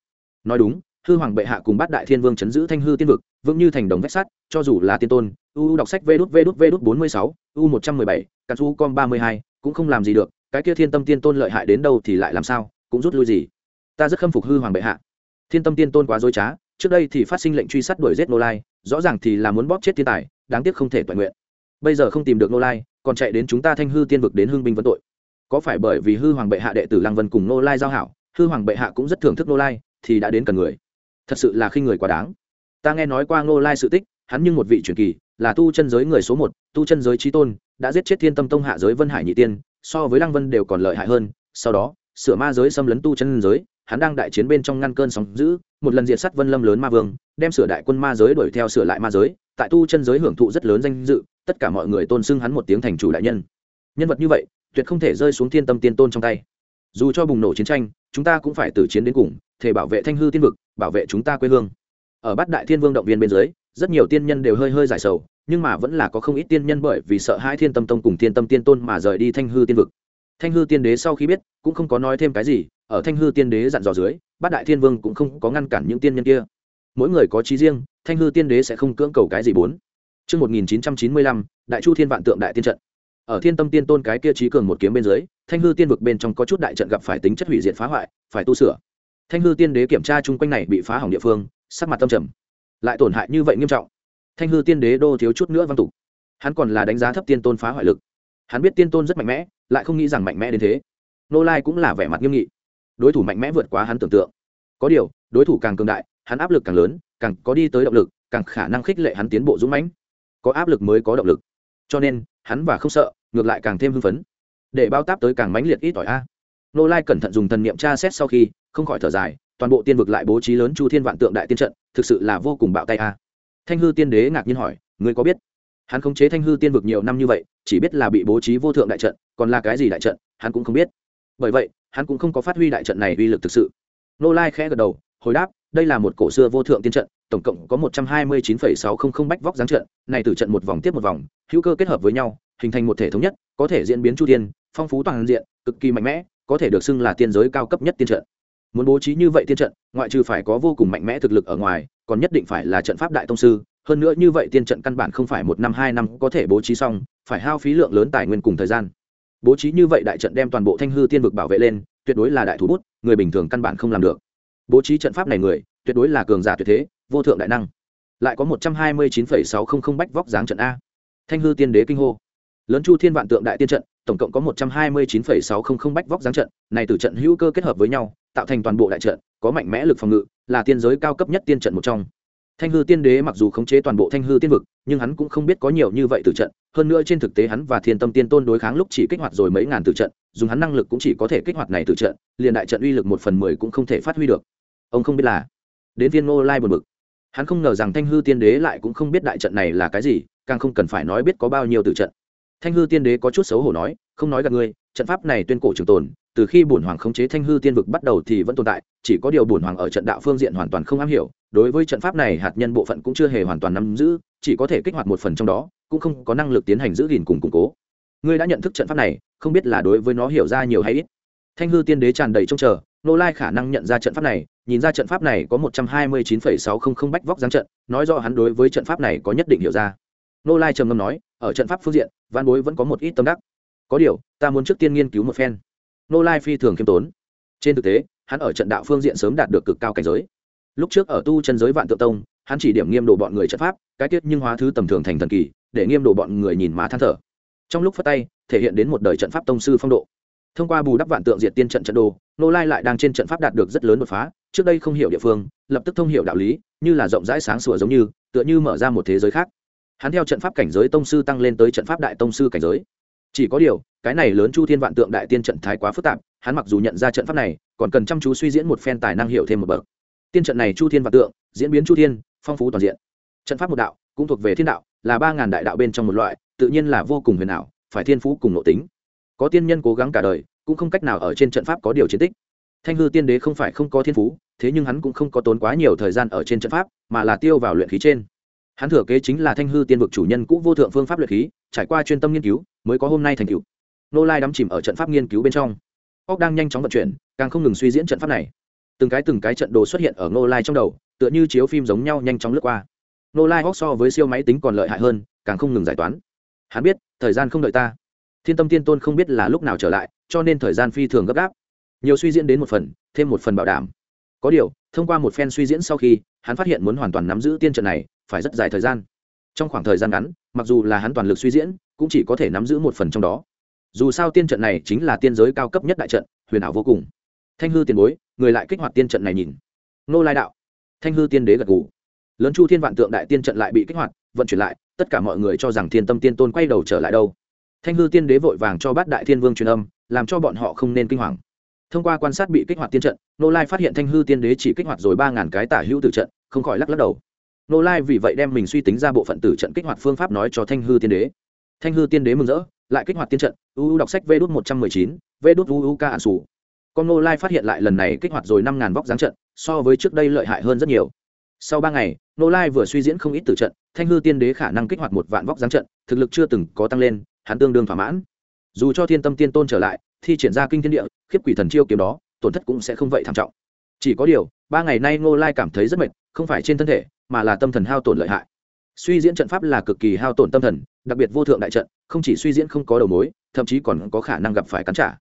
Nói đúng, hư hoàng bệ hạ cùng bát đại thiên vương chấn giữ thanh hư tiên vực, vững như thành đồng vách sắt, cho dù là tiên tôn, u đọc sách vê đút vê đút vê đút bốn mươi sáu, u một trăm mười bảy cắt u com ba mươi hai, cũng không làm gì được, cái kia thiên tâm tiên tôn lợi hại đến đâu thì lại làm sao, cũng rút lui gì. Ta rất khâm phục hư hoàng bệ hạ. Thiên tâm tiên tôn quá dối trá trước đây thì phát sinh lệnh truy sát đuổi giết nô lai, rõ ràng thì là muốn bóp chết thiên tài, đáng tiếc không thể toàn nguyện. Bây giờ không tìm được nô lai, còn chạy đến chúng ta thanh hư tiên vực đến hương binh vấn tội. Có phải bởi vì hư hoàng bệ hạ đệ tử lăng vân cùng nô lai giao hảo, hư hoàng bệ hạ cũng rất thưởng thức nô lai, thì đã đến cần người. Thật sự là khi người quá đáng. Ta nghe nói qua nô lai sự tích, hắn như một vị truyền kỳ, là tu chân giới người số một, tu chân giới trí tôn, đã giết chết thiên tâm tông hạ giới vân hải nhị tiên, so với lăng vân đều còn lợi hại hơn, sau đó, sửa ma giới xâm lấn tu chân giới hắn đang đại chiến bên trong ngăn cơn sóng giữ một lần diệt sát vân lâm lớn ma vương, đem sửa đại quân ma giới đuổi theo sửa lại ma giới, tại tu chân giới hưởng thụ rất lớn danh dự, tất cả mọi người tôn xưng hắn một tiếng thành chủ đại nhân. Nhân vật như vậy, tuyệt không thể rơi xuống thiên tâm tiên tôn trong tay. Dù cho bùng nổ chiến tranh, chúng ta cũng phải từ chiến đến cùng, thể bảo vệ thanh hư tiên vực, bảo vệ chúng ta quê hương. Ở bát đại thiên vương động viên bên dưới, rất nhiều tiên nhân đều hơi hơi giải sầu, nhưng mà vẫn là có không ít tiên nhân bởi vì sợ hai thiên tâm tông cùng thiên tâm tiên tôn mà rời đi thanh hư tiên vực. Thanh hư tiên đế sau khi biết, cũng không có nói thêm cái gì ở thanh hư tiên đế dặn dò dưới bát đại thiên vương cũng không có ngăn cản những tiên nhân kia mỗi người có trí riêng thanh hư tiên đế sẽ không cưỡng cầu cái gì bốn Trước 1995, Đại Chu Thiên Vạn Tượng Đại Tiên Trận. Ở Thiên Tâm Tiên Tôn cái kia trí cường một kiếm bên dưới, Thanh hư tiên vực bên trong có chút đại trận gặp phải tính chất hủy diệt phá hoại, phải tu sửa. Thanh hư tiên đế kiểm tra chung quanh này bị phá hỏng địa phương, sắc mặt tâm trầm. Lại tổn hại như vậy nghiêm trọng. Thanh hư tiên đế đô thiếu chút nữa văng tục. Hắn còn là đánh giá thấp tiên tôn phá hoại lực. Hắn biết tiên tôn rất mạnh mẽ, lại không nghĩ rằng mạnh mẽ đến thế. Nô Lai cũng là vẻ mặt nghiêm nghị đối thủ mạnh mẽ vượt quá hắn tưởng tượng. Có điều, đối thủ càng cường đại, hắn áp lực càng lớn, càng có đi tới động lực, càng khả năng khích lệ hắn tiến bộ dũng mãnh. Có áp lực mới có động lực. Cho nên, hắn và không sợ, ngược lại càng thêm hưng phấn. Để bao táp tới càng mãnh liệt ít ỏi a. Nô lai cẩn thận dùng thần niệm tra xét sau khi, không khỏi thở dài, toàn bộ tiên vực lại bố trí lớn chu thiên vạn tượng đại tiên trận, thực sự là vô cùng bạo tay a. Thanh hư tiên đế ngạc nhiên hỏi, ngươi có biết, hắn khống chế thanh hư tiên vực nhiều năm như vậy, chỉ biết là bị bố trí vô thượng đại trận, còn là cái gì đại trận, hắn cũng không biết. Bởi vậy hắn cũng không có phát huy đại trận này uy lực thực sự. Nô lai khẽ gật đầu, hồi đáp, đây là một cổ xưa vô thượng tiên trận, tổng cộng có một trăm hai mươi chín sáu trăm linh bách vóc giáng trận, này từ trận một vòng tiếp một vòng, hữu cơ kết hợp với nhau, hình thành một thể thống nhất, có thể diễn biến chu tiên phong phú toàn diện, cực kỳ mạnh mẽ, có thể được xưng là tiên giới cao cấp nhất tiên trận. Muốn bố trí như vậy tiên trận, ngoại trừ phải có vô cùng mạnh mẽ thực lực ở ngoài, còn nhất định phải là trận pháp đại tông sư, hơn nữa như vậy tiên trận căn bản không phải một năm hai năm có thể bố trí xong, phải hao phí lượng lớn tài nguyên cùng thời gian bố trí như vậy đại trận đem toàn bộ thanh hư tiên vực bảo vệ lên, tuyệt đối là đại thủ bút, người bình thường căn bản không làm được. Bố trí trận pháp này người, tuyệt đối là cường giả tuyệt thế, vô thượng đại năng. Lại có một trăm hai mươi chín sáu trăm linh bách vóc dáng trận a. Thanh hư tiên đế kinh hô. Lớn chu thiên vạn tượng đại tiên trận, tổng cộng có một trăm hai mươi chín sáu trăm linh bách vóc dáng trận, này từ trận hữu cơ kết hợp với nhau, tạo thành toàn bộ đại trận, có mạnh mẽ lực phòng ngự, là tiên giới cao cấp nhất tiên trận một trong thanh hư tiên đế mặc dù khống chế toàn bộ thanh hư tiên vực, nhưng hắn cũng không biết có nhiều như vậy từ trận. Hơn nữa trên thực tế hắn và thiên tâm tiên tôn đối kháng lúc chỉ kích hoạt rồi mấy ngàn từ trận, dùng hắn năng lực cũng chỉ có thể kích hoạt này từ trận, liền đại trận uy lực một phần mười cũng không thể phát huy được. Ông không biết là đến viên ngô lai buồn bực. Hắn không ngờ rằng thanh hư tiên đế lại cũng không biết đại trận này là cái gì, càng không cần phải nói biết có bao nhiêu từ trận. Thanh hư tiên đế có chút xấu hổ nói, không nói gặp ngươi trận pháp này tuyên cổ trường tồn, từ khi bổn hoàng khống chế thanh hư tiên vực bắt đầu thì vẫn tồn tại, chỉ có điều bổn hoàng ở trận đạo phương diện hoàn toàn không am hiểu, đối với trận pháp này hạt nhân bộ phận cũng chưa hề hoàn toàn nắm giữ, chỉ có thể kích hoạt một phần trong đó, cũng không có năng lực tiến hành giữ gìn cùng củng cố. Ngươi đã nhận thức trận pháp này, không biết là đối với nó hiểu ra nhiều hay ít. Thanh hư tiên đế tràn đầy trông chờ nô lai khả năng nhận ra trận pháp này, nhìn ra trận pháp này có một trăm hai mươi chín phẩy sáu không không bách vóc giáng trận, nói do hắn đối với trận pháp này có nhất định hiểu ra. Nô lai trầm ngâm nói, ở trận pháp phương diện văn bối vẫn có một ít tâm đắc có điều, ta muốn trước tiên nghiên cứu một phen. Nô lai phi thường khiêm tốn. Trên thực tế, hắn ở trận đạo phương diện sớm đạt được cực cao cảnh giới. Lúc trước ở tu chân giới vạn tự tông, hắn chỉ điểm nghiêm đồ bọn người trận pháp, cái tiết nhưng hóa thứ tầm thường thành thần kỳ, để nghiêm đồ bọn người nhìn má than thở. Trong lúc phát tay, thể hiện đến một đời trận pháp tông sư phong độ. Thông qua bù đắp vạn tượng diệt tiên trận trận đồ, nô lai lại đang trên trận pháp đạt được rất lớn đột phá, trước đây không hiểu địa phương, lập tức thông hiểu đạo lý, như là rộng rãi sáng sủa giống như, tựa như mở ra một thế giới khác. Hắn theo trận pháp cảnh giới tông sư tăng lên tới trận pháp đại tông sư cảnh giới chỉ có điều, cái này lớn chu thiên vạn tượng đại tiên trận thái quá phức tạp, hắn mặc dù nhận ra trận pháp này, còn cần chăm chú suy diễn một phen tài năng hiểu thêm một bậc. Tiên trận này chu thiên vạn tượng, diễn biến chu thiên, phong phú toàn diện. Trận pháp một đạo, cũng thuộc về thiên đạo, là ba ngàn đại đạo bên trong một loại, tự nhiên là vô cùng huyền ảo, phải thiên phú cùng nội tính. Có tiên nhân cố gắng cả đời, cũng không cách nào ở trên trận pháp có điều chiến tích. Thanh hư tiên đế không phải không có thiên phú, thế nhưng hắn cũng không có tốn quá nhiều thời gian ở trên trận pháp, mà là tiêu vào luyện khí trên. Hắn thừa kế chính là thanh hư tiên vực chủ nhân cũ vô thượng phương pháp luyện khí trải qua chuyên tâm nghiên cứu, mới có hôm nay thành cựu nô lai đắm chìm ở trận pháp nghiên cứu bên trong. Óc đang nhanh chóng vận chuyển, càng không ngừng suy diễn trận pháp này. Từng cái từng cái trận đồ xuất hiện ở nô lai trong đầu, tựa như chiếu phim giống nhau nhanh chóng lướt qua. Nô lai óc so với siêu máy tính còn lợi hại hơn, càng không ngừng giải toán. Hắn biết, thời gian không đợi ta. Thiên tâm tiên tôn không biết là lúc nào trở lại, cho nên thời gian phi thường gấp gáp. Nhiều suy diễn đến một phần, thêm một phần bảo đảm. Có điều, thông qua một phen suy diễn sau khi, hắn phát hiện muốn hoàn toàn nắm giữ tiên trận này, phải rất dài thời gian. Trong khoảng thời gian ngắn mặc dù là hắn toàn lực suy diễn, cũng chỉ có thể nắm giữ một phần trong đó. Dù sao tiên trận này chính là tiên giới cao cấp nhất đại trận, huyền ảo vô cùng. Thanh hư tiền bối, người lại kích hoạt tiên trận này nhìn. Nô lai đạo. Thanh hư tiên đế gật gù. Lớn chu thiên vạn tượng đại tiên trận lại bị kích hoạt, vận chuyển lại, tất cả mọi người cho rằng thiên tâm tiên tôn quay đầu trở lại đâu. Thanh hư tiên đế vội vàng cho bát đại thiên vương truyền âm, làm cho bọn họ không nên kinh hoàng. Thông qua quan sát bị kích hoạt tiên trận, nô lai phát hiện thanh hư tiên đế chỉ kích hoạt rồi ba ngàn cái tả hữu tử trận, không khỏi lắc lắc đầu nô lai vì vậy đem mình suy tính ra bộ phận tử trận kích hoạt phương pháp nói cho thanh hư tiên đế. Thanh hư tiên đế mừng rỡ, lại kích hoạt tiên trận. Uu đọc sách vê đốt một trăm mười chín, vê đốt uu ca ạn sủ. Con nô lai phát hiện lại lần này kích hoạt rồi năm ngàn vóc dáng trận, so với trước đây lợi hại hơn rất nhiều. Sau ba ngày, nô lai vừa suy diễn không ít tử trận, thanh hư tiên đế khả năng kích hoạt một vạn vóc dáng trận, thực lực chưa từng có tăng lên, hắn tương đương thỏa mãn. Dù cho thiên tâm tiên tôn trở lại, thi triển ra kinh thiên địa, khiếp quỷ thần chiêu kiếm đó, tổn thất cũng sẽ không vậy tham trọng. Chỉ có điều, ba ngày nay ngô lai cảm thấy rất mệt, không phải trên thân thể mà là tâm thần hao tổn lợi hại. Suy diễn trận pháp là cực kỳ hao tổn tâm thần, đặc biệt vô thượng đại trận, không chỉ suy diễn không có đầu mối, thậm chí còn có khả năng gặp phải cắn trả.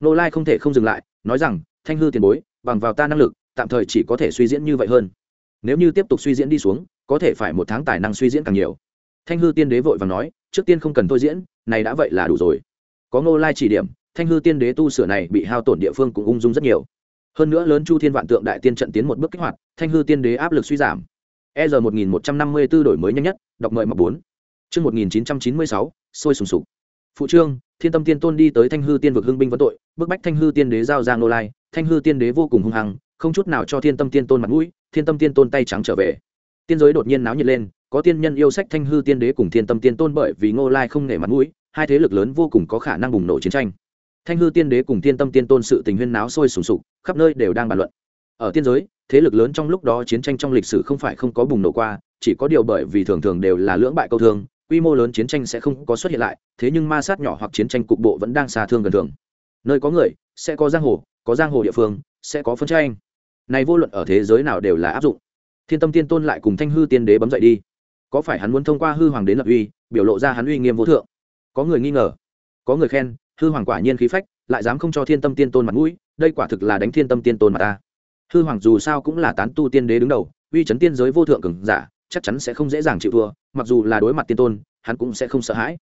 Ngô lai không thể không dừng lại, nói rằng, thanh hư tiền bối, bằng vào ta năng lực, tạm thời chỉ có thể suy diễn như vậy hơn. Nếu như tiếp tục suy diễn đi xuống, có thể phải một tháng tài năng suy diễn càng nhiều. Thanh hư tiên đế vội và nói, trước tiên không cần tôi diễn, này đã vậy là đủ rồi. Có ngô lai chỉ điểm, thanh hư tiên đế tu sửa này bị hao tổn địa phương cũng ung dung rất nhiều. Hơn nữa lớn chu thiên vạn tượng đại tiên trận tiến một bước kích hoạt, thanh hư tiên đế áp lực suy giảm e r một nghìn một trăm năm mươi b ố đổi mới nhanh nhất, đọc mời mọc 4. chương một nghìn chín trăm chín mươi sáu, sôi sùng sục. Phụ trương, thiên tâm tiên tôn đi tới thanh hư tiên vực hưng binh vấn tội, bức bách thanh hư tiên đế giao giang nô lai, thanh hư tiên đế vô cùng hung hăng, không chút nào cho thiên tâm tiên tôn mặt mũi, thiên tâm tiên tôn tay trắng trở về. Tiên giới đột nhiên náo nhiệt lên, có tiên nhân yêu sách thanh hư tiên đế cùng thiên tâm tiên tôn bởi vì ngô lai không nể mặt mũi, hai thế lực lớn vô cùng có khả năng bùng nổ chiến tranh. Thanh hư tiên đế cùng Thiên tâm tiên tôn sự tình huyên náo sôi sùng sục, khắp nơi đều đang bàn luận. Ở tiên giới thế lực lớn trong lúc đó chiến tranh trong lịch sử không phải không có bùng nổ qua, chỉ có điều bởi vì thường thường đều là lưỡng bại câu thương, quy mô lớn chiến tranh sẽ không có xuất hiện lại, thế nhưng ma sát nhỏ hoặc chiến tranh cục bộ vẫn đang xa thương gần thường. Nơi có người, sẽ có giang hồ, có giang hồ địa phương, sẽ có phân tranh. Này vô luận ở thế giới nào đều là áp dụng. Thiên tâm tiên tôn lại cùng thanh hư tiên đế bấm dậy đi. Có phải hắn muốn thông qua hư hoàng đến lập uy, biểu lộ ra hắn uy nghiêm vô thượng? Có người nghi ngờ, có người khen, hư hoàng quả nhiên khí phách, lại dám không cho thiên tâm tiên tôn mặt mũi, đây quả thực là đánh thiên tâm tiên tôn mà ta hư hoàng dù sao cũng là tán tu tiên đế đứng đầu, uy chấn tiên giới vô thượng cường giả, chắc chắn sẽ không dễ dàng chịu thua, mặc dù là đối mặt tiên tôn, hắn cũng sẽ không sợ hãi.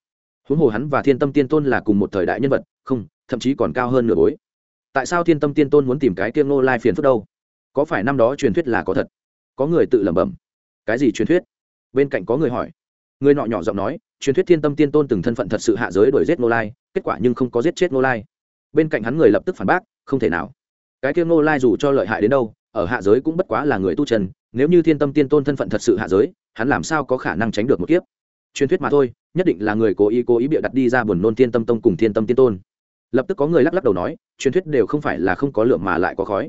Huống hồ hắn và thiên tâm tiên tôn là cùng một thời đại nhân vật, không, thậm chí còn cao hơn nửa bối. Tại sao thiên tâm tiên tôn muốn tìm cái tiêm nô lai phiền phức đâu? Có phải năm đó truyền thuyết là có thật? Có người tự lẩm bẩm. Cái gì truyền thuyết? Bên cạnh có người hỏi. Người nọ nhỏ giọng nói, truyền thuyết thiên tâm tiên tôn từng thân phận thật sự hạ giới đuổi giết nô lai, kết quả nhưng không có giết chết nô lai. Bên cạnh hắn người lập tức phản bác, không thể nào cái kia nô lai dù cho lợi hại đến đâu, ở hạ giới cũng bất quá là người tu trần nếu như thiên tâm tiên tôn thân phận thật sự hạ giới, hắn làm sao có khả năng tránh được một kiếp? Truyền thuyết mà thôi, nhất định là người cố ý cố ý bịa đặt đi ra buồn nôn thiên tâm tông cùng thiên tâm tiên tôn. Lập tức có người lắc lắc đầu nói, truyền thuyết đều không phải là không có lượng mà lại có khói.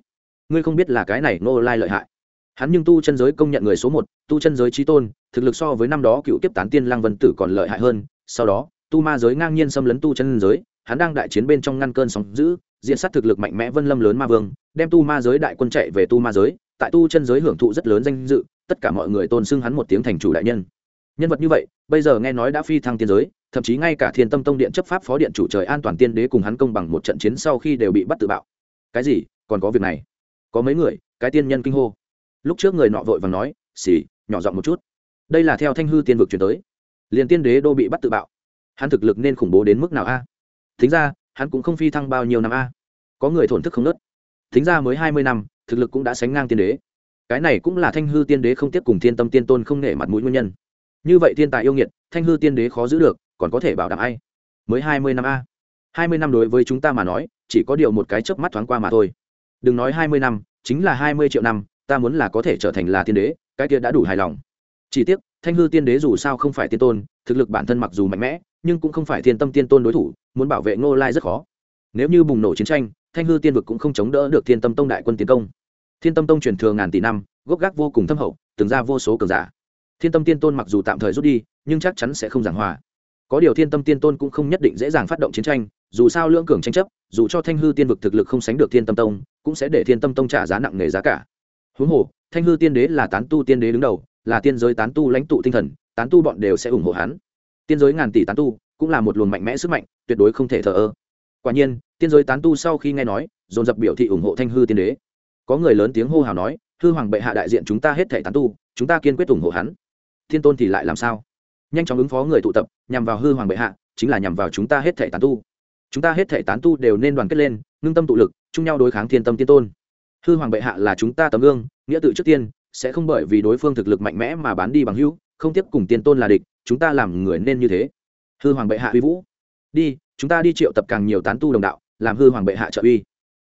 Ngươi không biết là cái này nô lai lợi hại. Hắn nhưng tu chân giới công nhận người số một, tu chân giới trí tôn, thực lực so với năm đó cựu kiếp tán tiên lăng vân tử còn lợi hại hơn. Sau đó, tu ma giới ngang nhiên xâm lấn tu chân giới, hắn đang đại chiến bên trong ngăn cơn sóng giữ diện sát thực lực mạnh mẽ vân lâm lớn ma vương, đem tu ma giới đại quân chạy về tu ma giới, tại tu chân giới hưởng thụ rất lớn danh dự, tất cả mọi người tôn xưng hắn một tiếng thành chủ đại nhân. Nhân vật như vậy, bây giờ nghe nói đã phi thăng tiên giới, thậm chí ngay cả thiên tâm tông điện chấp pháp phó điện chủ trời an toàn tiên đế cùng hắn công bằng một trận chiến sau khi đều bị bắt tự bạo. Cái gì? Còn có việc này? Có mấy người? Cái tiên nhân kinh hô. Lúc trước người nọ vội vàng nói, xì, nhỏ giọng một chút. Đây là theo thanh hư tiên vực chuyển tới. Liền tiên đế đô bị bắt tự bạo. Hắn thực lực nên khủng bố đến mức nào a? Thính ra hắn cũng không phi thăng bao nhiêu năm a. Có người thổn thức không nớt. Thính ra mới hai mươi năm, thực lực cũng đã sánh ngang tiên đế. Cái này cũng là thanh hư tiên đế không tiếp cùng thiên tâm tiên tôn không nể mặt mũi nguyên nhân. Như vậy thiên tài yêu nghiệt, thanh hư tiên đế khó giữ được, còn có thể bảo đảm ai? Mới hai mươi năm a. Hai mươi năm đối với chúng ta mà nói, chỉ có điều một cái chớp mắt thoáng qua mà thôi. Đừng nói hai mươi năm, chính là hai mươi triệu năm, ta muốn là có thể trở thành là tiên đế, cái kia đã đủ hài lòng. Chỉ tiếc, thanh hư tiên đế dù sao không phải tiên tôn, thực lực bản thân mặc dù mạnh mẽ nhưng cũng không phải thiên tâm tiên tôn đối thủ, muốn bảo vệ ngô lai rất khó. Nếu như bùng nổ chiến tranh, thanh hư tiên vực cũng không chống đỡ được thiên tâm tông đại quân tiến công. Thiên tâm tông truyền thừa ngàn tỷ năm, gốc gác vô cùng thâm hậu, từng ra vô số cường giả. Thiên tâm tiên tôn mặc dù tạm thời rút đi, nhưng chắc chắn sẽ không giảng hòa. Có điều thiên tâm tiên tôn cũng không nhất định dễ dàng phát động chiến tranh, dù sao lưỡng cường tranh chấp, dù cho thanh hư tiên vực thực lực không sánh được thiên tâm tông, cũng sẽ để thiên tâm tông trả giá nặng nề giá cả. Huống hồ, thanh hư tiên đế là tán tu tiên đế đứng đầu, là tiên giới tán tu lãnh tụ tinh thần, tán tu bọn đều sẽ ủng hộ hắn tiên giới ngàn tỷ tán tu cũng là một luồng mạnh mẽ sức mạnh, tuyệt đối không thể thờ ơ. Quả nhiên, tiên giới tán tu sau khi nghe nói, dồn dập biểu thị ủng hộ thanh hư tiên đế. Có người lớn tiếng hô hào nói, hư hoàng bệ hạ đại diện chúng ta hết thể tán tu, chúng ta kiên quyết ủng hộ hắn. Thiên tôn thì lại làm sao? Nhanh chóng ứng phó người tụ tập, nhằm vào hư hoàng bệ hạ, chính là nhằm vào chúng ta hết thể tán tu. Chúng ta hết thể tán tu đều nên đoàn kết lên, ngưng tâm tụ lực, chung nhau đối kháng thiên tâm tiên tôn. Hư hoàng bệ hạ là chúng ta tấm gương, nghĩa tự trước tiên, sẽ không bởi vì đối phương thực lực mạnh mẽ mà bán đi bằng hữu, không tiếp cùng tiên tôn là địch chúng ta làm người nên như thế. Hư hoàng bệ hạ uy vũ. Đi, chúng ta đi triệu tập càng nhiều tán tu đồng đạo, làm hư hoàng bệ hạ trợ uy.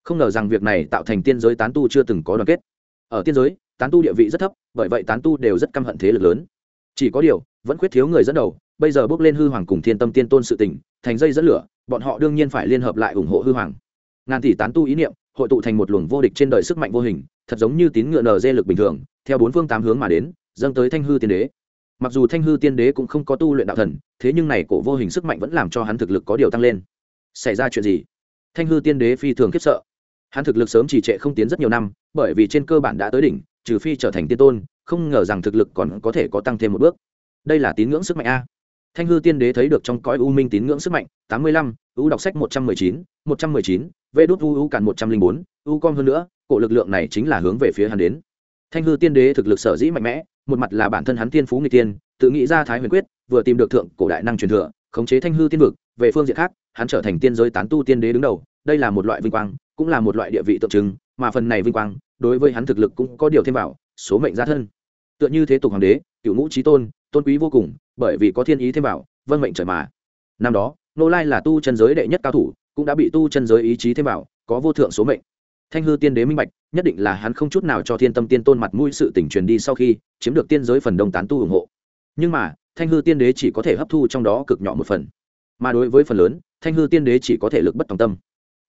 Không ngờ rằng việc này tạo thành tiên giới tán tu chưa từng có đoàn kết. Ở tiên giới, tán tu địa vị rất thấp, bởi vậy tán tu đều rất căm hận thế lực lớn. Chỉ có điều, vẫn khuyết thiếu người dẫn đầu, bây giờ bước lên hư hoàng cùng thiên tâm tiên tôn sự tình, thành dây dẫn lửa, bọn họ đương nhiên phải liên hợp lại ủng hộ hư hoàng. Ngàn tỷ tán tu ý niệm, hội tụ thành một luồng vô địch trên đời sức mạnh vô hình, thật giống như tín ngựa nờ dê lực bình thường, theo bốn phương tám hướng mà đến, dâng tới thanh hư tiên đế mặc dù thanh hư tiên đế cũng không có tu luyện đạo thần, thế nhưng này cổ vô hình sức mạnh vẫn làm cho hắn thực lực có điều tăng lên. Xảy ra chuyện gì? Thanh hư tiên đế phi thường khiếp sợ. Hắn thực lực sớm trì trệ không tiến rất nhiều năm, bởi vì trên cơ bản đã tới đỉnh, trừ phi trở thành tiên tôn, không ngờ rằng thực lực còn có thể có tăng thêm một bước. Đây là tín ngưỡng sức mạnh a. Thanh hư tiên đế thấy được trong cõi u minh tín ngưỡng sức mạnh, tám mươi lăm, u đọc sách một trăm mười chín, một trăm mười chín, vê đốt u u càn một trăm linh bốn, u com hơn nữa, cổ lực lượng này chính là hướng về phía hắn đến thanh hư tiên đế thực lực sở dĩ mạnh mẽ, một mặt là bản thân hắn tiên phú người tiên, tự nghĩ ra thái huyền quyết, vừa tìm được thượng cổ đại năng truyền thừa, khống chế thanh hư tiên vực, về phương diện khác, hắn trở thành tiên giới tán tu tiên đế đứng đầu, đây là một loại vinh quang, cũng là một loại địa vị tượng trưng, mà phần này vinh quang, đối với hắn thực lực cũng có điều thêm vào, số mệnh gia thân. Tựa như thế tục hoàng đế, cựu ngũ trí tôn tôn quý vô cùng, bởi vì có thiên ý thêm vào, vân mệnh trời mà. Năm đó, nô lai là tu chân giới đệ nhất cao thủ, cũng đã bị tu chân giới ý chí thêm vào, có vô thượng số mệnh thanh hư tiên đế minh bạch, nhất định là hắn không chút nào cho thiên tâm tiên tôn mặt mũi sự tỉnh truyền đi sau khi chiếm được tiên giới phần đông tán tu ủng hộ. Nhưng mà, thanh hư tiên đế chỉ có thể hấp thu trong đó cực nhỏ một phần. Mà đối với phần lớn, thanh hư tiên đế chỉ có thể lực bất tòng tâm.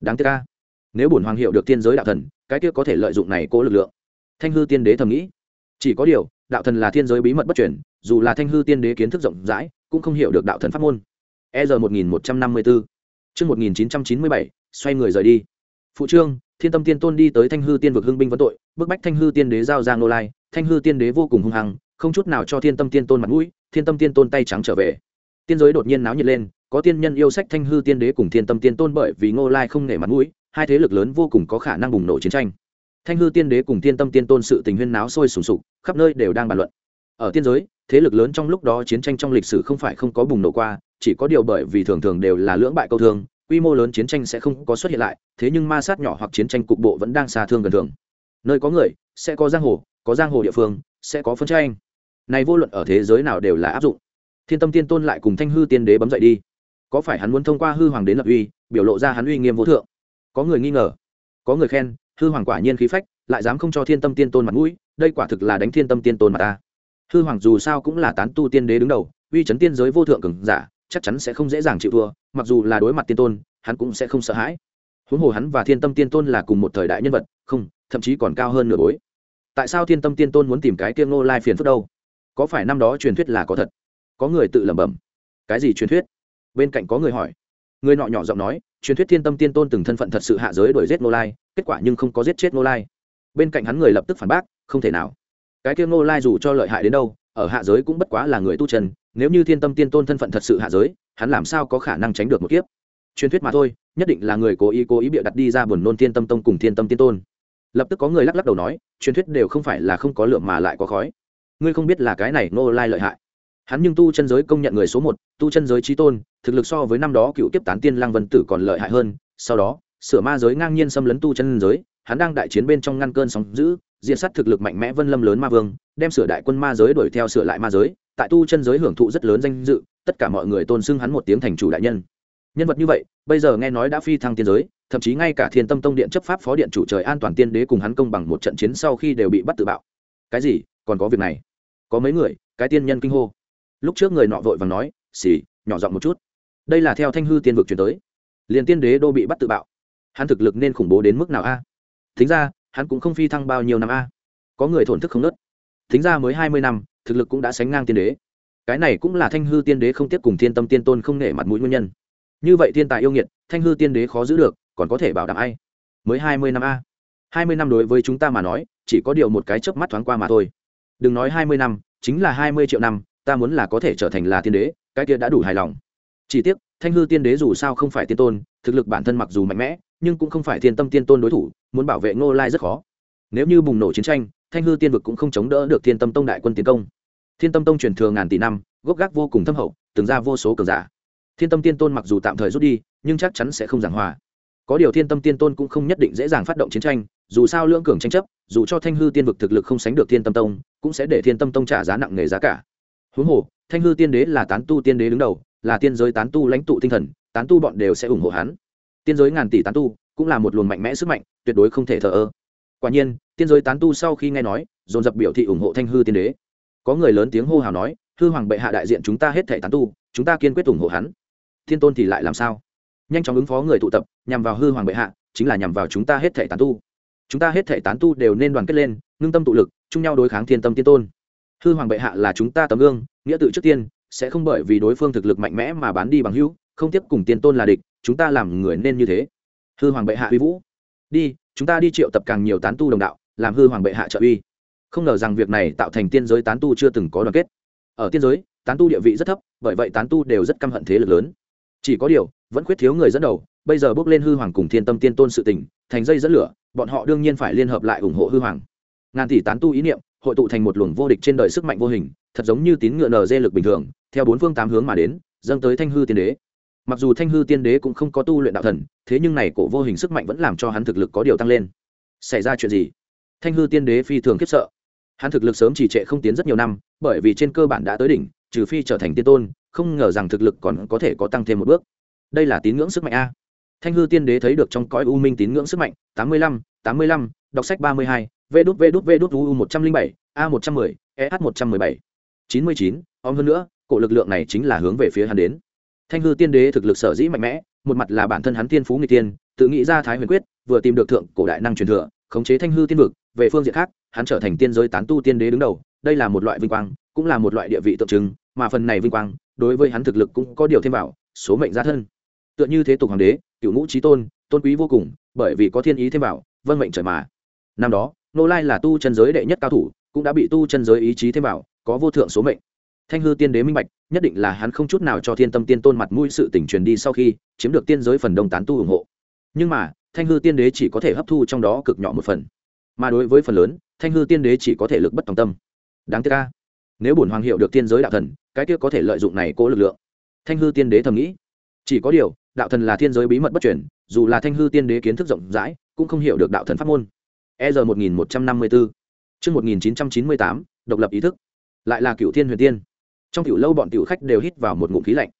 Đáng tiếc ca nếu bổn hoàng hiệu được tiên giới đạo thần, cái kia có thể lợi dụng này cố lực lượng. Thanh hư tiên đế thầm nghĩ. Chỉ có điều, đạo thần là thiên giới bí mật bất chuyển dù là thanh hư tiên đế kiến thức rộng rãi, cũng không hiểu được đạo thần pháp môn. E r một nghìn một trăm năm mươi bốn. Chương một nghìn chín trăm chín mươi bảy, xoay người rời đi. Phụ trương thiên tâm tiên tôn đi tới thanh hư tiên vực hưng binh vấn tội, bức bách thanh hư tiên đế giao ra nô lai. Thanh hư tiên đế vô cùng hung hăng, không chút nào cho thiên tâm tiên tôn mặt mũi, thiên tâm tiên tôn tay trắng trở về. Tiên giới đột nhiên náo nhiệt lên, có tiên nhân yêu sách thanh hư tiên đế cùng thiên tâm tiên tôn bởi vì ngô lai không nể mặt mũi, hai thế lực lớn vô cùng có khả năng bùng nổ chiến tranh. Thanh hư tiên đế cùng thiên tâm tiên tôn sự tình huyên náo sôi sùng sục, khắp nơi đều đang bàn luận. Ở tiên giới, thế lực lớn trong lúc đó chiến tranh trong lịch sử không phải không có bùng nổ qua, chỉ có điều bởi vì thường thường đều là lưỡng bại câu thương quy mô lớn chiến tranh sẽ không có xuất hiện lại, thế nhưng ma sát nhỏ hoặc chiến tranh cục bộ vẫn đang xa thương gần thường. Nơi có người, sẽ có giang hồ, có giang hồ địa phương, sẽ có phân tranh. Này vô luận ở thế giới nào đều là áp dụng. Thiên tâm tiên tôn lại cùng thanh hư tiên đế bấm dậy đi. Có phải hắn muốn thông qua hư hoàng đến lập uy, biểu lộ ra hắn uy nghiêm vô thượng? Có người nghi ngờ, có người khen, hư hoàng quả nhiên khí phách, lại dám không cho thiên tâm tiên tôn mặt mũi, đây quả thực là đánh thiên tâm tiên tôn mà ta. Hư hoàng dù sao cũng là tán tu tiên đế đứng đầu, uy chấn tiên giới vô thượng cường giả chắc chắn sẽ không dễ dàng chịu thua, mặc dù là đối mặt tiên tôn, hắn cũng sẽ không sợ hãi. Huống hồ hắn và thiên tâm tiên tôn là cùng một thời đại nhân vật, không, thậm chí còn cao hơn nửa bối. Tại sao thiên tâm tiên tôn muốn tìm cái tiêm ngô lai phiền phức đâu? Có phải năm đó truyền thuyết là có thật? Có người tự lẩm bẩm. Cái gì truyền thuyết? Bên cạnh có người hỏi. Người nọ nhỏ giọng nói, truyền thuyết thiên tâm tiên tôn từng thân phận thật sự hạ giới đuổi giết ngô lai, kết quả nhưng không có giết chết ngô lai. Bên cạnh hắn người lập tức phản bác, không thể nào. Cái kia ngô lai dù cho lợi hại đến đâu ở hạ giới cũng bất quá là người tu chân, nếu như thiên tâm tiên tôn thân phận thật sự hạ giới hắn làm sao có khả năng tránh được một kiếp? Truyền thuyết mà thôi nhất định là người cố ý cố ý bịa đặt đi ra buồn nôn thiên tâm tông cùng thiên tâm tiên tôn. Lập tức có người lắc lắc đầu nói truyền thuyết đều không phải là không có lượng mà lại có khói. Ngươi không biết là cái này nô lai lợi hại. Hắn nhưng tu chân giới công nhận người số một tu chân giới trí tôn thực lực so với năm đó cựu tiếp tán tiên lang vân tử còn lợi hại hơn. Sau đó sửa ma giới ngang nhiên xâm lấn tu chân giới hắn đang đại chiến bên trong ngăn cơn sóng giữ diện sát thực lực mạnh mẽ vân lâm lớn ma vương, đem sửa đại quân ma giới đuổi theo sửa lại ma giới, tại tu chân giới hưởng thụ rất lớn danh dự, tất cả mọi người tôn xưng hắn một tiếng thành chủ đại nhân. Nhân vật như vậy, bây giờ nghe nói đã phi thăng tiên giới, thậm chí ngay cả thiên tâm tông điện chấp pháp phó điện chủ trời an toàn tiên đế cùng hắn công bằng một trận chiến sau khi đều bị bắt tự bạo. Cái gì? Còn có việc này? Có mấy người? Cái tiên nhân kinh hô. Lúc trước người nọ vội và nói, xì, nhỏ giọng một chút. Đây là theo thanh hư tiên vực chuyển tới. Liền tiên đế đô bị bắt tự bạo. Hắn thực lực nên khủng bố đến mức nào a? Thính ra hắn cũng không phi thăng bao nhiêu năm a. Có người thổn thức không nớt. Thính ra mới hai mươi năm, thực lực cũng đã sánh ngang tiên đế. Cái này cũng là thanh hư tiên đế không tiếp cùng thiên tâm tiên tôn không nể mặt mũi nguyên nhân. Như vậy thiên tài yêu nghiệt, thanh hư tiên đế khó giữ được, còn có thể bảo đảm ai? Mới hai mươi năm a. Hai mươi năm đối với chúng ta mà nói, chỉ có điều một cái chớp mắt thoáng qua mà thôi. Đừng nói hai mươi năm, chính là hai mươi triệu năm, ta muốn là có thể trở thành là tiên đế, cái kia đã đủ hài lòng. Chỉ tiếc, thanh hư tiên đế dù sao không phải tiên tôn, thực lực bản thân mặc dù mạnh mẽ, nhưng cũng không phải thiên tâm tiên tôn đối thủ muốn bảo vệ ngô lai rất khó. Nếu như bùng nổ chiến tranh, thanh hư tiên vực cũng không chống đỡ được thiên tâm tông đại quân tiến công. Thiên tâm tông truyền thừa ngàn tỷ năm, gốc gác vô cùng thâm hậu, từng ra vô số cường giả. Thiên tâm tiên tôn mặc dù tạm thời rút đi, nhưng chắc chắn sẽ không giảng hòa. Có điều thiên tâm tiên tôn cũng không nhất định dễ dàng phát động chiến tranh, dù sao lưỡng cường tranh chấp, dù cho thanh hư tiên vực thực lực không sánh được thiên tâm tông, cũng sẽ để thiên tâm tông trả giá nặng nề giá cả. Huống hồ, thanh hư tiên đế là tán tu tiên đế đứng đầu, là tiên giới tán tu lãnh tụ tinh thần, tán tu bọn đều sẽ ủng hộ hắn. Tiên giới ngàn tỷ tán tu cũng là một luồng mạnh mẽ sức mạnh, tuyệt đối không thể thờ ơ. Quả nhiên, tiên giới tán tu sau khi nghe nói, dồn dập biểu thị ủng hộ thanh hư tiên đế. Có người lớn tiếng hô hào nói, hư hoàng bệ hạ đại diện chúng ta hết thể tán tu, chúng ta kiên quyết ủng hộ hắn. Thiên tôn thì lại làm sao? Nhanh chóng ứng phó người tụ tập, nhằm vào hư hoàng bệ hạ, chính là nhằm vào chúng ta hết thể tán tu. Chúng ta hết thể tán tu đều nên đoàn kết lên, ngưng tâm tụ lực, chung nhau đối kháng thiên tâm tiên tôn. Hư hoàng bệ hạ là chúng ta tấm gương, nghĩa tự trước tiên, sẽ không bởi vì đối phương thực lực mạnh mẽ mà bán đi bằng hữu, không tiếp cùng tiên tôn là địch, chúng ta làm người nên như thế hư hoàng bệ hạ uy vũ. Đi, chúng ta đi triệu tập càng nhiều tán tu đồng đạo, làm hư hoàng bệ hạ trợ uy. Không ngờ rằng việc này tạo thành tiên giới tán tu chưa từng có đoàn kết. Ở tiên giới, tán tu địa vị rất thấp, bởi vậy tán tu đều rất căm hận thế lực lớn. Chỉ có điều, vẫn khuyết thiếu người dẫn đầu, bây giờ bước lên hư hoàng cùng thiên tâm tiên tôn sự tình, thành dây dẫn lửa, bọn họ đương nhiên phải liên hợp lại ủng hộ hư hoàng. Ngàn tỷ tán tu ý niệm, hội tụ thành một luồng vô địch trên đời sức mạnh vô hình, thật giống như tín ngựa nờ dê lực bình thường, theo bốn phương tám hướng mà đến, dâng tới thanh hư tiên đế mặc dù thanh hư tiên đế cũng không có tu luyện đạo thần, thế nhưng này cổ vô hình sức mạnh vẫn làm cho hắn thực lực có điều tăng lên. Xảy ra chuyện gì? Thanh hư tiên đế phi thường khiếp sợ. Hắn thực lực sớm chỉ trệ không tiến rất nhiều năm, bởi vì trên cơ bản đã tới đỉnh, trừ phi trở thành tiên tôn, không ngờ rằng thực lực còn có thể có tăng thêm một bước. Đây là tín ngưỡng sức mạnh a. Thanh hư tiên đế thấy được trong cõi u minh tín ngưỡng sức mạnh, tám mươi lăm, tám mươi lăm, đọc sách ba mươi hai, v đút v đút v đút, u một trăm linh bảy, a một trăm mười eh một trăm mười bảy. chín mươi chín, om hơn nữa, cổ lực lượng này chính là hướng về phía hắn đến thanh hư tiên đế thực lực sở dĩ mạnh mẽ, một mặt là bản thân hắn tiên phú người tiên, tự nghĩ ra thái huyền quyết, vừa tìm được thượng cổ đại năng truyền thừa, khống chế thanh hư tiên vực, về phương diện khác, hắn trở thành tiên giới tán tu tiên đế đứng đầu, đây là một loại vinh quang, cũng là một loại địa vị tượng trưng, mà phần này vinh quang, đối với hắn thực lực cũng có điều thêm vào, số mệnh gia thân. Tựa như thế tục hoàng đế, cựu ngũ trí tôn tôn quý vô cùng, bởi vì có thiên ý thêm vào vân mệnh trời mà. Năm đó nô lai là tu chân giới đệ nhất cao thủ, cũng đã bị tu chân giới ý chí thêm vào, có vô thượng số mệnh thanh hư tiên đế minh bạch, nhất định là hắn không chút nào cho thiên tâm tiên tôn mặt mũi sự tỉnh truyền đi sau khi chiếm được tiên giới phần đông tán tu ủng hộ. Nhưng mà, thanh hư tiên đế chỉ có thể hấp thu trong đó cực nhỏ một phần. Mà đối với phần lớn, thanh hư tiên đế chỉ có thể lực bất tòng tâm. Đáng tiếc ca nếu bổn hoàng hiệu được tiên giới đạo thần, cái kia có thể lợi dụng này cố lực lượng. Thanh hư tiên đế thầm nghĩ. Chỉ có điều, đạo thần là thiên giới bí mật bất chuyển dù là thanh hư tiên đế kiến thức rộng rãi, cũng không hiểu được đạo thần pháp môn. E r một nghìn một trăm năm mươi bốn chương một nghìn chín trăm chín mươi tám, độc lập ý thức. Lại là cựu thiên huyền tiên trong tiểu lâu bọn tiểu khách đều hít vào một ngụm khí lạnh.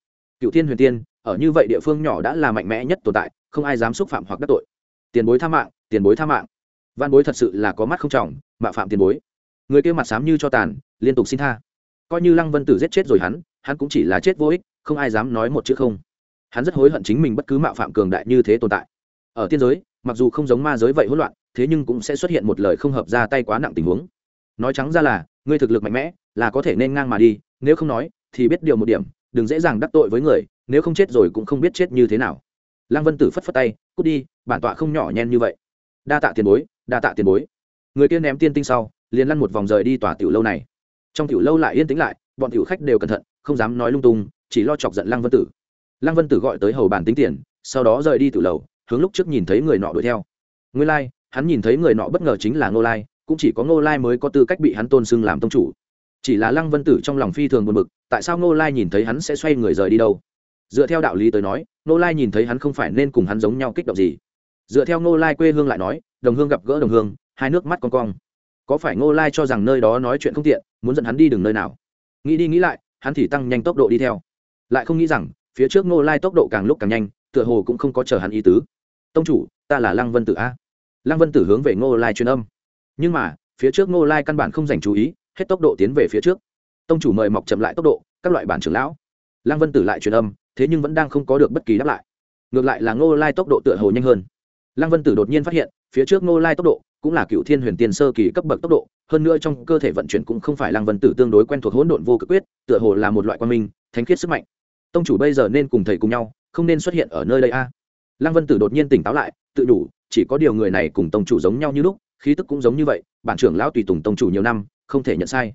Cựu thiên huyền tiên, ở như vậy địa phương nhỏ đã là mạnh mẽ nhất tồn tại, không ai dám xúc phạm hoặc đắc tội. Tiền bối tha mạng, tiền bối tha mạng. Văn bối thật sự là có mắt không trọng, mạo phạm tiền bối. Người kia mặt xám như cho tàn, liên tục xin tha. Coi như lăng vân tử giết chết rồi hắn hắn cũng chỉ là chết vô ích, không ai dám nói một chữ không. Hắn rất hối hận chính mình bất cứ mạo phạm cường đại như thế tồn tại. Ở tiên giới, mặc dù không giống ma giới vậy hỗn loạn, thế nhưng cũng sẽ xuất hiện một lời không hợp ra tay quá nặng tình huống. Nói trắng ra là, ngươi thực lực mạnh mẽ, là có thể nên ngang mà đi nếu không nói thì biết điều một điểm đừng dễ dàng đắc tội với người nếu không chết rồi cũng không biết chết như thế nào. Lăng vân tử phất phất tay cút đi bản tọa không nhỏ nhen như vậy. Đa tạ tiền bối đa tạ tiền bối. Người kia ném tiên tinh sau liền lăn một vòng rời đi tòa tiểu lâu này. Trong tiểu lâu lại yên tĩnh lại bọn tiểu khách đều cẩn thận không dám nói lung tung chỉ lo chọc giận lăng vân tử. Lăng vân tử gọi tới hầu bản tính tiền sau đó rời đi tiểu lầu hướng lúc trước nhìn thấy người nọ đuổi theo. Nguyên lai、like, hắn nhìn thấy người nọ bất ngờ chính là ngô lai cũng chỉ có ngô lai mới có tư cách bị hắn tôn xưng làm tông chủ chỉ là lăng vân tử trong lòng phi thường buồn bực, tại sao Nô lai nhìn thấy hắn sẽ xoay người rời đi đâu? Dựa theo đạo lý tới nói Nô lai nhìn thấy hắn không phải nên cùng hắn giống nhau kích động gì. Dựa theo Nô lai quê hương lại nói, đồng hương gặp gỡ đồng hương, hai nước mắt con cong. Có phải Nô lai cho rằng nơi đó nói chuyện không tiện, muốn dẫn hắn đi đường nơi nào? Nghĩ đi nghĩ lại, hắn thì tăng nhanh tốc độ đi theo. Lại không nghĩ rằng, phía trước Nô lai tốc độ càng lúc càng nhanh, tựa hồ cũng không có chờ hắn ý tứ. Tông chủ, ta là lăng vân tử a. Lăng vân tử hướng về ngô lai truyền âm. Nhưng mà, phía trước ngô lai căn bản không dành chú ý hết tốc độ tiến về phía trước. Tông chủ mời mọc chậm lại tốc độ, các loại bản trưởng lão. Lăng vân tử lại truyền âm, thế nhưng vẫn đang không có được bất kỳ đáp lại. Ngược lại là ngô lai tốc độ tựa hồ nhanh hơn. Lăng vân tử đột nhiên phát hiện, phía trước ngô lai tốc độ cũng là cựu thiên huyền tiên sơ kỳ cấp bậc tốc độ, hơn nữa trong cơ thể vận chuyển cũng không phải lăng vân tử tương đối quen thuộc hỗn độn vô cực quyết, tựa hồ là một loại quan minh, thánh khiết sức mạnh. Tông chủ bây giờ nên cùng thầy cùng nhau, không nên xuất hiện ở nơi đây a. Lăng vân tử đột nhiên tỉnh táo lại, tự đủ, chỉ có điều người này cùng tông chủ giống nhau như lúc, khí tức cũng giống như vậy, bản trưởng lão tùy tùng tông chủ nhiều năm không thể nhận sai.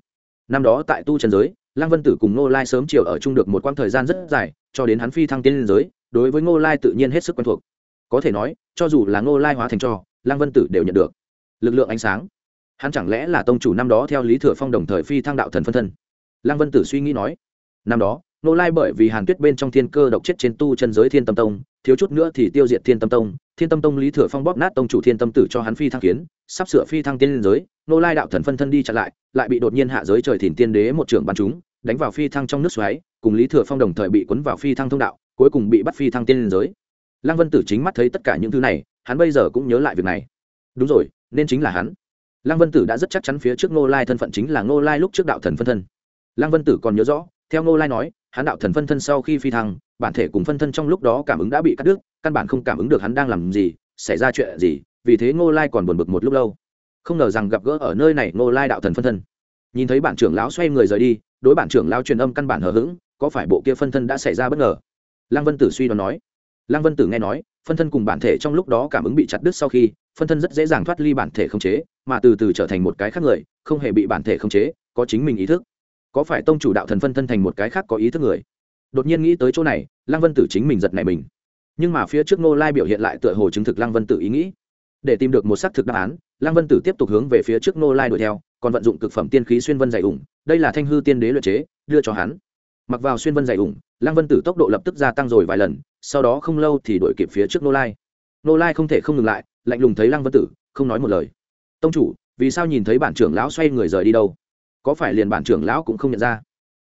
Năm đó tại tu trần giới, lăng vân tử cùng ngô lai sớm chiều ở chung được một quãng thời gian rất dài, cho đến hắn phi thăng tiên liên giới, đối với ngô lai tự nhiên hết sức quen thuộc. Có thể nói, cho dù là ngô lai hóa thành cho, lăng vân tử đều nhận được lực lượng ánh sáng. Hắn chẳng lẽ là tông chủ năm đó theo lý thừa phong đồng thời phi thăng đạo thần phân thân? Lăng vân tử suy nghĩ nói, năm đó nô lai bởi vì hàn tuyết bên trong thiên cơ độc chết trên tu chân giới thiên tâm tông, thiếu chút nữa thì tiêu diệt thiên tâm tông. Thiên tâm tông lý thừa phong bóp nát tông chủ thiên tâm tử cho hắn phi thăng kiến, sắp sửa phi thăng tiên liên giới. Nô lai đạo thần phân thân đi chặn lại lại bị đột nhiên hạ giới trời thìn tiên đế một trưởng bắn chúng đánh vào phi thăng trong nước xoáy, cùng lý thừa phong đồng thời bị cuốn vào phi thăng thông đạo, cuối cùng bị bắt phi thăng tiên liên giới. Lăng vân tử chính mắt thấy tất cả những thứ này, hắn bây giờ cũng nhớ lại việc này. Đúng rồi, nên chính là hắn. Lăng vân tử đã rất chắc chắn phía trước nô lai thân phận chính là nô lai lúc trước đạo thần phân thân. Lăng vân tử còn nhớ rõ, theo nô lai nói hắn đạo thần phân thân sau khi phi thăng, bản thể cùng phân thân trong lúc đó cảm ứng đã bị cắt đứt, căn bản không cảm ứng được hắn đang làm gì, xảy ra chuyện gì, vì thế ngô lai còn buồn bực một lúc lâu. Không ngờ rằng gặp gỡ ở nơi này ngô lai đạo thần phân thân. Nhìn thấy bản trưởng lão xoay người rời đi, đối bản trưởng lão truyền âm căn bản hờ hững, có phải bộ kia phân thân đã xảy ra bất ngờ? Lăng vân tử suy đoán nói. Lăng vân tử nghe nói, phân thân cùng bản thể trong lúc đó cảm ứng bị chặt đứt sau khi, phân thân rất dễ dàng thoát ly bản thể không chế, mà từ từ trở thành một cái khác người, không hề bị bản thể không chế, có chính mình ý thức có phải tông chủ đạo thần phân thân thành một cái khác có ý thức người? Đột nhiên nghĩ tới chỗ này, lăng vân tử chính mình giật này mình. Nhưng mà phía trước ngô lai biểu hiện lại tựa hồ chứng thực lăng vân tử ý nghĩ. Để tìm được một xác thực đáp án, lăng vân tử tiếp tục hướng về phía trước ngô lai đuổi theo, còn vận dụng cực phẩm tiên khí xuyên vân dày ủng, đây là thanh hư tiên đế luyện chế, đưa cho hắn. Mặc vào xuyên vân dày ủng, lăng vân tử tốc độ lập tức gia tăng rồi vài lần, sau đó không lâu thì đuổi kịp phía trước ngô lai. Ngô lai không thể không ngừng lại, lạnh lùng thấy lăng vân tử, không nói một lời. Tông chủ, vì sao nhìn thấy bản trưởng lão xoay người rời đi đâu? Có phải liền bản trưởng lão cũng không nhận ra?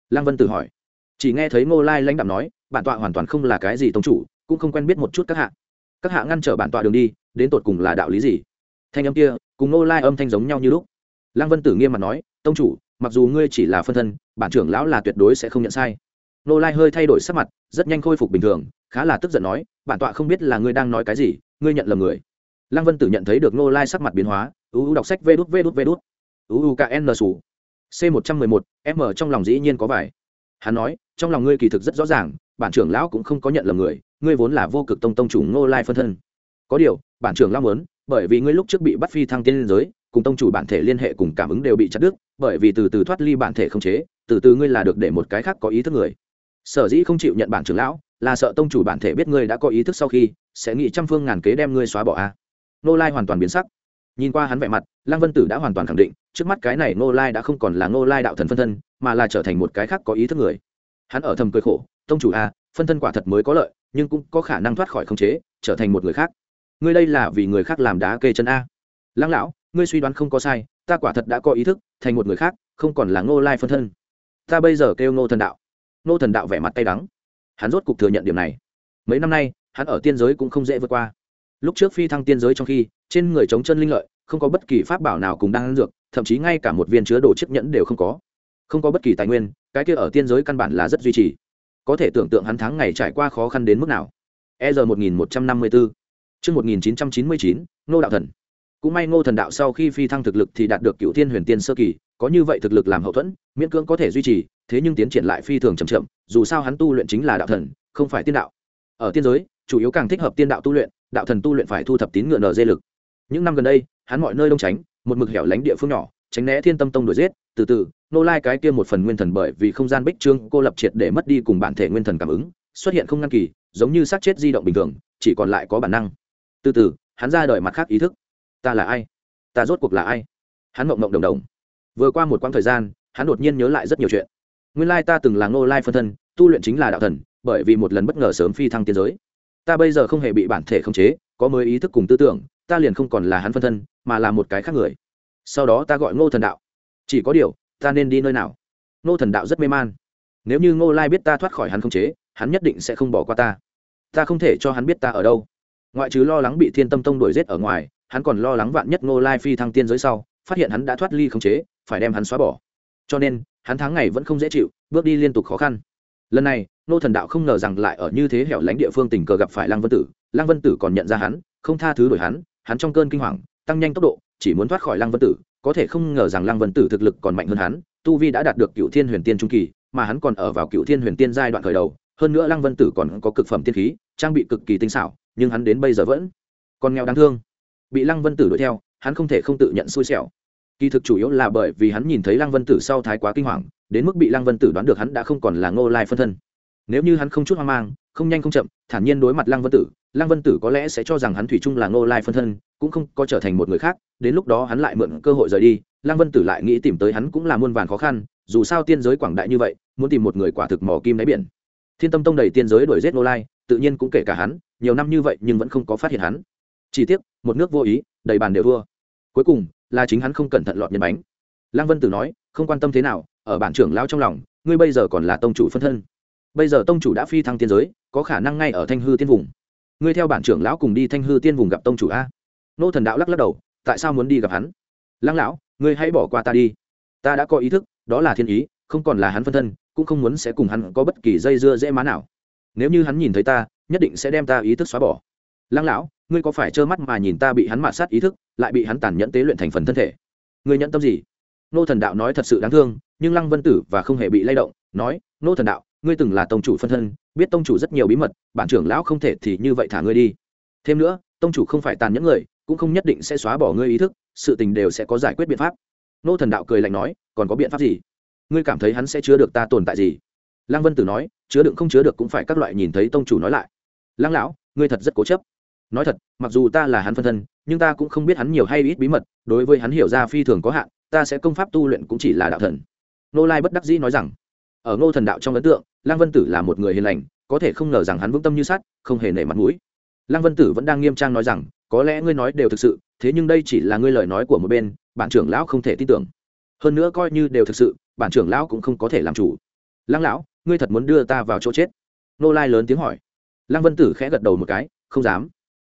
Lăng vân tử hỏi. Chỉ nghe thấy ngô lai lãnh đạm nói, bản tọa hoàn toàn không là cái gì tông chủ, cũng không quen biết một chút các hạ. Các hạ ngăn trở bản tọa đường đi, đến tột cùng là đạo lý gì? Thanh âm kia, cùng ngô lai âm thanh giống nhau như lúc. Lăng vân tử nghiêm mặt nói, tông chủ, mặc dù ngươi chỉ là phân thân, bản trưởng lão là tuyệt đối sẽ không nhận sai. Ngô lai hơi thay đổi sắc mặt, rất nhanh khôi phục bình thường, khá là tức giận nói, bản tọa không biết là ngươi đang nói cái gì, ngươi nhận lầm người. Lăng vân tử nhận thấy được ngô lai sắc mặt biến hóa uu đọc sách vê đút vê đút vê đút. Uu kn sủ c một trăm mười một m trong lòng dĩ nhiên có vải hắn nói, trong lòng ngươi kỳ thực rất rõ ràng, bản trưởng lão cũng không có nhận lầm người, ngươi vốn là vô cực tông tông chủ ngô lai phân thân. Có điều, bản trưởng lão muốn, bởi vì ngươi lúc trước bị bắt phi thăng tiên liên giới, cùng tông chủ bản thể liên hệ cùng cảm ứng đều bị chặt đứt, bởi vì từ từ thoát ly bản thể không chế, từ từ ngươi là được để một cái khác có ý thức người. Sở dĩ không chịu nhận bản trưởng lão, là sợ tông chủ bản thể biết ngươi đã có ý thức sau khi, sẽ nghĩ trăm phương ngàn kế đem ngươi xóa bỏ a. À. nô lai hoàn toàn biến sắc nhìn qua hắn vẻ mặt, lăng vân tử đã hoàn toàn khẳng định, trước mắt cái này nô lai đã không còn là nô lai đạo thần phân thân, mà là trở thành một cái khác có ý thức người. Hắn ở thầm cười khổ, tông chủ a, phân thân quả thật mới có lợi, nhưng cũng có khả năng thoát khỏi khống chế, trở thành một người khác. Ngươi đây là vì người khác làm đá kê chân a. Lăng lão, ngươi suy đoán không có sai, ta quả thật đã có ý thức, thành một người khác, không còn là ngô lai phân thân. Ta bây giờ kêu ngô thần đạo. Ngô thần đạo vẻ mặt tay đắng. Hắn rốt cục thừa nhận điểm này. Mấy năm nay, hắn ở tiên giới cũng không dễ vượt qua lúc trước phi thăng tiên giới trong khi, trên người chống chân linh lợi, không có bất kỳ pháp bảo nào cùng đang ăn dược, thậm chí ngay cả một viên chứa đồ chiếc nhẫn đều không có. Không có bất kỳ tài nguyên, cái kia ở tiên giới căn bản là rất duy trì. Có thể tưởng tượng hắn tháng ngày trải qua khó khăn đến mức nào. E r một nghìn một trăm năm mươi bốn chương một nghìn chín trăm chín mươi chín, ngô đạo thần. Cũng may ngô thần đạo sau khi phi thăng thực lực thì đạt được cựu thiên huyền tiên sơ kỳ, có như vậy thực lực làm hậu thuẫn, miễn cưỡng có thể duy trì, thế nhưng tiến triển lại phi thường chậm chậm, dù sao hắn tu luyện chính là đạo thần, không phải tiên đạo. Ở tiên giới, chủ yếu càng thích hợp tiên đạo tu luyện đạo thần tu luyện phải thu thập tín ngựa nở dê lực. Những năm gần đây, hắn mọi nơi đông tránh, một mực hẻo lánh địa phương nhỏ, tránh né thiên tâm tông đuổi giết. Từ từ nô lai cái kia một phần nguyên thần bởi vì không gian bích trương cô lập triệt để mất đi cùng bản thể nguyên thần cảm ứng, xuất hiện không ngăn kỳ, giống như xác chết di động bình thường, chỉ còn lại có bản năng. Từ từ, hắn ra đời mặt khác ý thức. Ta là ai? Ta rốt cuộc là ai? Hắn mộng mộng đồng đồng. Vừa qua một quãng thời gian, hắn đột nhiên nhớ lại rất nhiều chuyện. Nguyên lai ta từng là Nô lai phân thân, tu luyện chính là đạo thần, bởi vì một lần bất ngờ sớm phi thăng tiến giới ta bây giờ không hề bị bản thể khống chế, có mới ý thức cùng tư tưởng, ta liền không còn là hắn phân thân, mà là một cái khác người. Sau đó ta gọi ngô thần đạo. Chỉ có điều, ta nên đi nơi nào? Ngô thần đạo rất mê man. Nếu như ngô lai biết ta thoát khỏi hắn khống chế, hắn nhất định sẽ không bỏ qua ta. Ta không thể cho hắn biết ta ở đâu. Ngoại trừ lo lắng bị thiên tâm tông đuổi giết ở ngoài, hắn còn lo lắng vạn nhất ngô lai phi thăng tiên giới sau, phát hiện hắn đã thoát ly khống chế, phải đem hắn xóa bỏ. Cho nên, hắn tháng ngày vẫn không dễ chịu, bước đi liên tục khó khăn lần này, nô thần đạo không ngờ rằng lại ở như thế hẻo lánh địa phương tình cờ gặp phải lăng vân tử. Lăng vân tử còn nhận ra hắn, không tha thứ đổi hắn hắn trong cơn kinh hoàng, tăng nhanh tốc độ, chỉ muốn thoát khỏi lăng vân tử. Có thể không ngờ rằng lăng vân tử thực lực còn mạnh hơn hắn, tu vi đã đạt được cựu thiên huyền tiên trung kỳ, mà hắn còn ở vào cựu thiên huyền tiên giai đoạn khởi đầu. Hơn nữa lăng vân tử còn có cực phẩm tiên khí, trang bị cực kỳ tinh xảo, nhưng hắn đến bây giờ vẫn còn nghèo đáng thương. Bị lăng vân tử đuổi theo, hắn không thể không tự nhận xui xẻo. Kỳ thực chủ yếu là bởi vì hắn nhìn thấy lăng vân tử sau thái quá kinh hoàng đến mức bị lăng vân tử đoán được hắn đã không còn là ngô lai phân thân. Nếu như hắn không chút hoang mang, không nhanh không chậm, thản nhiên đối mặt lăng vân tử, lăng vân tử có lẽ sẽ cho rằng hắn thủy chung là ngô lai phân thân, cũng không có trở thành một người khác, đến lúc đó hắn lại mượn cơ hội rời đi, lăng vân tử lại nghĩ tìm tới hắn cũng là muôn vàn khó khăn, dù sao tiên giới quảng đại như vậy, muốn tìm một người quả thực mỏ kim đáy biển. Thiên tâm tông đầy tiên giới đuổi giết ngô lai, tự nhiên cũng kể cả hắn, nhiều năm như vậy nhưng vẫn không có phát hiện hắn. Chỉ tiếc, một nước vô ý, đầy bàn đều thua. Cuối cùng, là chính hắn không cẩn thận lọt nhân bánh. Lăng vân tử nói không quan tâm thế nào, ở bản trưởng lao trong lòng, ngươi bây giờ còn là tông chủ phân thân. Bây giờ tông chủ đã phi thăng tiên giới, có khả năng ngay ở thanh hư tiên vùng. Ngươi theo bản trưởng lão cùng đi thanh hư tiên vùng gặp tông chủ a? Nô thần đạo lắc lắc đầu, tại sao muốn đi gặp hắn? Lăng lão, ngươi hãy bỏ qua ta đi. Ta đã có ý thức, đó là thiên ý, không còn là hắn phân thân, cũng không muốn sẽ cùng hắn có bất kỳ dây dưa dễ má nào. Nếu như hắn nhìn thấy ta, nhất định sẽ đem ta ý thức xóa bỏ. Lăng lão, ngươi có phải trơ mắt mà nhìn ta bị hắn mạ sát ý thức, lại bị hắn tàn nhẫn tế luyện thành phần thân thể? Ngươi nhận tâm gì? Nô thần đạo nói thật sự đáng thương, nhưng lăng vân tử và không hề bị lay động, nói, nô thần đạo, ngươi từng là tông chủ phân thân, biết tông chủ rất nhiều bí mật, bản trưởng lão không thể thì như vậy thả ngươi đi. Thêm nữa, tông chủ không phải tàn nhẫn người, cũng không nhất định sẽ xóa bỏ ngươi ý thức, sự tình đều sẽ có giải quyết biện pháp. Nô thần đạo cười lạnh nói, còn có biện pháp gì? Ngươi cảm thấy hắn sẽ chứa được ta tồn tại gì? Lăng vân tử nói, chứa đựng không chứa được cũng phải các loại nhìn thấy tông chủ nói lại. Lăng lão, ngươi thật rất cố chấp. Nói thật, mặc dù ta là hắn phân thân, nhưng ta cũng không biết hắn nhiều hay ít bí mật, đối với hắn hiểu ra phi thường có hạn ta sẽ công pháp tu luyện cũng chỉ là đạo thần. Nô lai bất đắc dĩ nói rằng, ở ngô thần đạo trong ấn tượng, lăng vân tử là một người hiền lành, có thể không ngờ rằng hắn vững tâm như sắt, không hề nể mặt mũi. Lăng vân tử vẫn đang nghiêm trang nói rằng, có lẽ ngươi nói đều thực sự, thế nhưng đây chỉ là ngươi lời nói của một bên, bản trưởng lão không thể tin tưởng. Hơn nữa coi như đều thực sự, bản trưởng lão cũng không có thể làm chủ. Lăng lão, ngươi thật muốn đưa ta vào chỗ chết? Nô lai lớn tiếng hỏi. Lăng vân tử khẽ gật đầu một cái, không dám.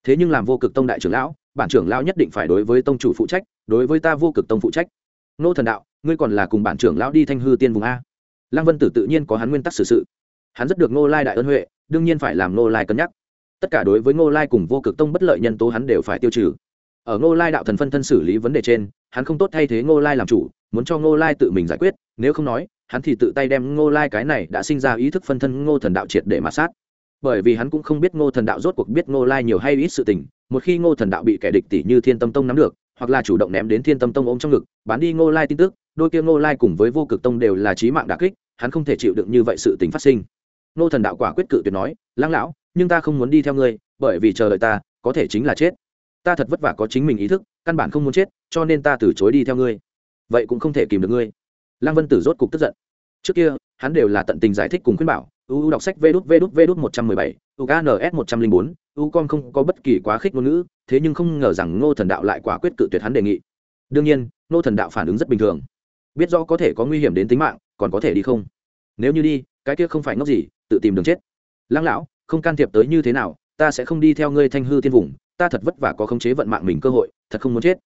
Thế nhưng làm vô cực tông đại trưởng lão, bản trưởng lão nhất định phải đối với tông chủ phụ trách, đối với ta vô cực tông phụ trách nô thần đạo, ngươi còn là cùng bản trưởng lão đi thanh hư tiên vùng a. Lăng vân tử tự nhiên có hắn nguyên tắc xử sự. Hắn rất được ngô lai đại ơn huệ, đương nhiên phải làm ngô lai cân nhắc. Tất cả đối với ngô lai cùng vô cực tông bất lợi nhân tố hắn đều phải tiêu trừ. Ở ngô lai đạo thần phân thân xử lý vấn đề trên, hắn không tốt thay thế ngô lai làm chủ, muốn cho ngô lai tự mình giải quyết, nếu không nói, hắn thì tự tay đem ngô lai cái này đã sinh ra ý thức phân thân ngô thần đạo triệt để mà sát. Bởi vì hắn cũng không biết ngô thần đạo rốt cuộc biết ngô lai nhiều hay ít sự tình, một khi ngô thần đạo bị kẻ địch tỷ như thiên tâm tông nắm được hoặc là chủ động ném đến thiên tâm tông ôm trong ngực, bán đi ngô lai tin tức, đôi kia ngô lai cùng với vô cực tông đều là trí mạng đà kích, hắn không thể chịu đựng như vậy sự tình phát sinh. Ngô thần đạo quả quyết cự tuyệt nói lãng lão, nhưng ta không muốn đi theo ngươi, bởi vì chờ đợi ta, có thể chính là chết. Ta thật vất vả có chính mình ý thức, căn bản không muốn chết, cho nên ta từ chối đi theo ngươi. Vậy cũng không thể kìm được ngươi. Lăng vân tử rốt cục tức giận. Trước kia, hắn đều là tận tình giải thích cùng khuyên bảo u đọc sách vê đút vê đút vê đút một trăm mười bảy ukns một trăm linh bốn, u con không có bất kỳ quá khích ngôn ngữ, thế nhưng không ngờ rằng ngô thần đạo lại quả quyết cự tuyệt hắn đề nghị. Đương nhiên, ngô thần đạo phản ứng rất bình thường. Biết rõ có thể có nguy hiểm đến tính mạng, còn có thể đi không? Nếu như đi, cái kia không phải ngốc gì, tự tìm đường chết. Lăng lão, không can thiệp tới như thế nào, ta sẽ không đi theo ngươi thanh hư thiên vùng, ta thật vất vả có khống chế vận mạng mình cơ hội, thật không muốn chết.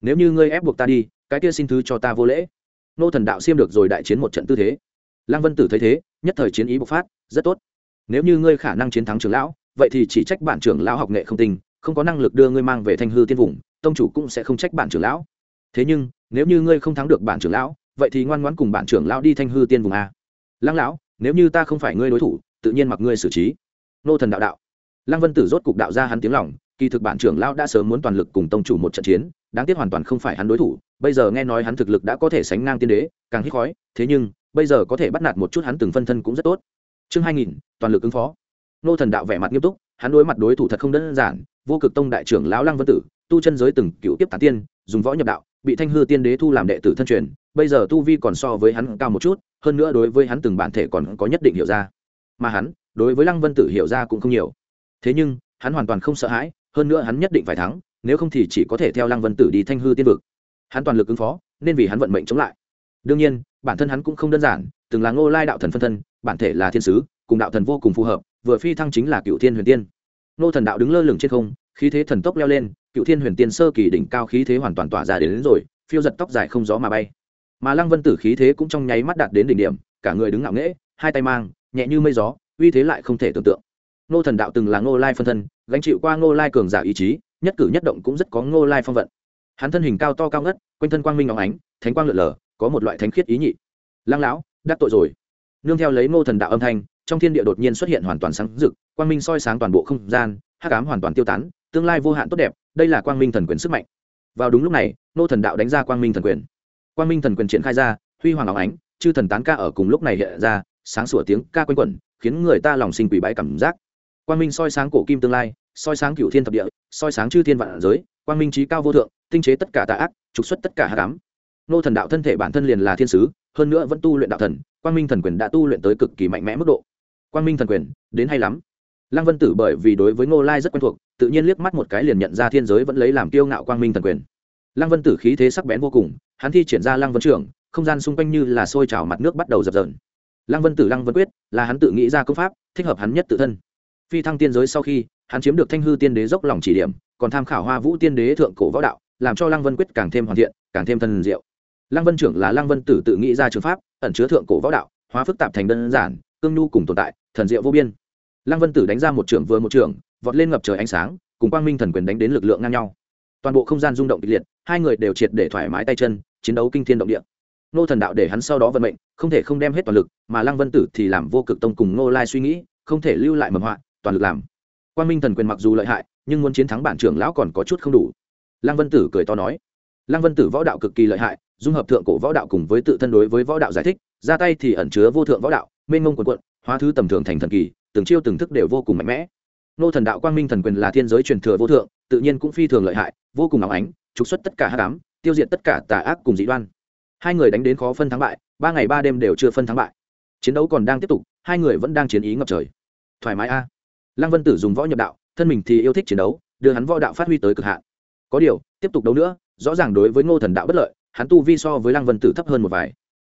Nếu như ngươi ép buộc ta đi, cái kia xin thứ cho ta vô lễ. Nô thần đạo xiêm được rồi đại chiến một trận tư thế lăng vân tử thấy thế, nhất thời chiến ý bộc phát, rất tốt. Nếu như ngươi khả năng chiến thắng trưởng lão, vậy thì chỉ trách bản trưởng lão học nghệ không tinh, không có năng lực đưa ngươi mang về thanh hư tiên vùng, tông chủ cũng sẽ không trách bản trưởng lão. Thế nhưng, nếu như ngươi không thắng được bản trưởng lão, vậy thì ngoan ngoãn cùng bản trưởng lão đi thanh hư tiên vùng a. Lăng lão, nếu như ta không phải ngươi đối thủ, tự nhiên mặc ngươi xử trí. Nô thần đạo đạo. Lăng vân tử rốt cục đạo ra hắn tiếng lòng, kỳ thực bản trưởng lão đã sớm muốn toàn lực cùng tông chủ một trận chiến, đáng tiếc hoàn toàn không phải hắn đối thủ, bây giờ nghe nói hắn thực lực đã có thể sánh ngang tiên đế, càng hít khói, thế nhưng bây giờ có thể bắt nạt một chút hắn từng phân thân cũng rất tốt. Chương hai nghìn, toàn lực ứng phó. Nô thần đạo vẻ mặt nghiêm túc, hắn đối mặt đối thủ thật không đơn giản, vô cực tông đại trưởng lão lăng vân tử, tu chân giới từng cựu tiếp tán tiên, dùng võ nhập đạo, bị thanh hư tiên đế thu làm đệ tử thân truyền, bây giờ tu vi còn so với hắn cao một chút, hơn nữa đối với hắn từng bản thể còn có nhất định hiểu ra. Mà hắn, đối với lăng vân tử hiểu ra cũng không nhiều. Thế nhưng, hắn hoàn toàn không sợ hãi, hơn nữa hắn nhất định phải thắng, nếu không thì chỉ có thể theo lăng vân tử đi thanh hư tiên vực. Hắn toàn lực ứng phó, nên vì hắn vận mệnh chống lại đương nhiên bản thân hắn cũng không đơn giản từng là ngô lai đạo thần phân thân bản thể là thiên sứ cùng đạo thần vô cùng phù hợp vừa phi thăng chính là cựu thiên huyền tiên. Nô thần đạo đứng lơ lửng trên không khí thế thần tốc leo lên cựu thiên huyền tiên sơ kỳ đỉnh cao khí thế hoàn toàn tỏa ra đến, đến rồi phiêu giật tóc dài không gió mà bay. Mà lăng vân tử khí thế cũng trong nháy mắt đạt đến đỉnh điểm cả người đứng ngạo nghễ hai tay mang nhẹ như mây gió uy thế lại không thể tưởng tượng. Nô thần đạo từng là ngô lai phân thân gánh chịu qua ngô lai cường giả ý chí nhất cử nhất động cũng rất có ngô lai phong vận. Hắn thân hình cao to cao ngất quanh thân quang minh ngọc ánh thánh quang lượn lờ có một loại thánh khiết ý nhị. Lăng lão, đắc tội rồi. Nương theo lấy ngô thần đạo âm thanh, trong thiên địa đột nhiên xuất hiện hoàn toàn sáng rực, quang minh soi sáng toàn bộ không gian, hắc ám hoàn toàn tiêu tán, tương lai vô hạn tốt đẹp, đây là quang minh thần quyền sức mạnh. Vào đúng lúc này nô thần đạo đánh ra quang minh thần quyền. Quang minh thần quyền triển khai ra, huy hoàng áo ánh, chư thần tán ca ở cùng lúc này hiện ra, sáng sủa tiếng ca quanh quẩn, khiến người ta lòng sinh quỷ bãi cảm giác. Quang minh soi sáng cổ kim tương lai, soi sáng cửu thiên thập địa, soi sáng chư thiên vạn giới, quang minh trí cao vô thượng, tinh chế tất cả tà ác, trục xuất tất cả hạ cám nô thần đạo thân thể bản thân liền là thiên sứ, hơn nữa vẫn tu luyện đạo thần, quang minh thần quyền đã tu luyện tới cực kỳ mạnh mẽ mức độ. Quang minh thần quyền, đến hay lắm. Lăng vân tử bởi vì đối với ngô lai rất quen thuộc, tự nhiên liếc mắt một cái liền nhận ra thiên giới vẫn lấy làm kiêu ngạo quang minh thần quyền. Lăng vân tử khí thế sắc bén vô cùng, hắn thi triển ra lăng vân trưởng, không gian xung quanh như là sôi trào mặt nước bắt đầu dập dờn. Lăng vân tử, lăng vân quyết, là hắn tự nghĩ ra công pháp, thích hợp hắn nhất tự thân. Phi thăng tiên giới sau khi, hắn chiếm được thanh hư tiên đế dốc lòng chỉ điểm, còn tham khảo hoa vũ tiên đế thượng cổ võ đạo, làm cho lăng vân quyết càng thêm hoàn thiện, càng thêm thân diệu lăng vân trưởng là lăng vân tử tự nghĩ ra trường pháp, ẩn chứa thượng cổ võ đạo, hóa phức tạp thành đơn giản, cương nhu cùng tồn tại, thần diệu vô biên. Lăng vân tử đánh ra một trưởng vừa một trưởng, vọt lên ngập trời ánh sáng, cùng quang minh thần quyền đánh đến lực lượng ngang nhau. Toàn bộ không gian rung động kịch liệt, hai người đều triệt để thoải mái tay chân, chiến đấu kinh thiên động địa. Nô thần đạo để hắn sau đó vận mệnh, không thể không đem hết toàn lực, mà lăng vân tử thì làm vô cực tông cùng nô lai suy nghĩ, không thể lưu lại mầm họa, toàn lực làm. Quang minh thần quyền mặc dù lợi hại, nhưng muốn chiến thắng bản trưởng lão còn có chút không đủ. Lăng vân tử cười to nói lăng vân tử võ đạo cực kỳ lợi hại, dung hợp thượng cổ võ đạo cùng với tự thân đối với võ đạo giải thích, ra tay thì ẩn chứa vô thượng võ đạo, mênh mông quần quận, hóa thứ tầm thường thành thần kỳ, từng chiêu từng thức đều vô cùng mạnh mẽ. Nô thần đạo quang minh thần quyền là thiên giới truyền thừa vô thượng, tự nhiên cũng phi thường lợi hại, vô cùng óng ánh, trục xuất tất cả hát cám tiêu diệt tất cả tà ác cùng dị đoan. Hai người đánh đến khó phân thắng bại, ba ngày ba đêm đều chưa phân thắng bại. Chiến đấu còn đang tiếp tục, hai người vẫn đang chiến ý ngập trời. Thoải mái a. Lăng vân tử dùng võ nhập đạo, thân mình thì yêu thích chiến đấu, đưa hắn võ đạo phát huy tới cực hạn. Có điều, tiếp tục đấu nữa rõ ràng đối với ngô thần đạo bất lợi, hắn tu vi so với lăng vân tử thấp hơn một vài.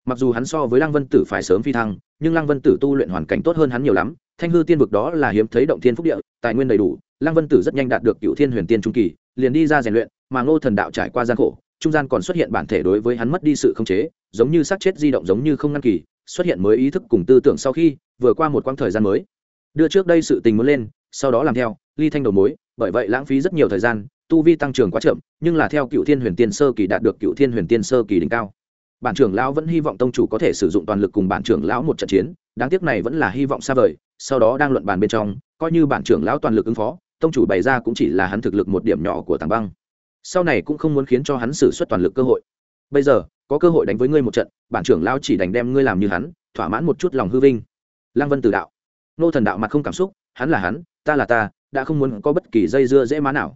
Mặc dù hắn so với lăng vân tử phải sớm phi thăng, nhưng lăng vân tử tu luyện hoàn cảnh tốt hơn hắn nhiều lắm. Thanh hư tiên vực đó là hiếm thấy động thiên phúc địa, tài nguyên đầy đủ. Lăng vân tử rất nhanh đạt được cựu thiên huyền tiên trung kỳ, liền đi ra rèn luyện, mà ngô thần đạo trải qua gian khổ, trung gian còn xuất hiện bản thể đối với hắn mất đi sự khống chế, giống như xác chết di động giống như không ngăn kỳ, xuất hiện mới ý thức cùng tư tưởng sau khi, vừa qua một quãng thời gian mới. Đưa trước đây sự tình muốn lên, sau đó làm theo, ly thanh đầu mối, bởi vậy lãng phí rất nhiều thời gian tu vi tăng trưởng quá chậm, nhưng là theo cựu thiên huyền tiên sơ kỳ đạt được cựu thiên huyền tiên sơ kỳ đỉnh cao. Bản trưởng lão vẫn hy vọng tông chủ có thể sử dụng toàn lực cùng bản trưởng lão một trận chiến, đáng tiếc này vẫn là hy vọng xa vời, sau đó đang luận bàn bên trong, coi như bản trưởng lão toàn lực ứng phó, tông chủ bày ra cũng chỉ là hắn thực lực một điểm nhỏ của tàng băng. Sau này cũng không muốn khiến cho hắn xử suất toàn lực cơ hội. Bây giờ, có cơ hội đánh với ngươi một trận, bản trưởng lão chỉ đành đem ngươi làm như hắn, thỏa mãn một chút lòng hư vinh. Lăng vân từ đạo. Nô thần đạo mặt không cảm xúc, hắn là hắn, ta là ta, đã không muốn có bất kỳ dây dưa dễ má nào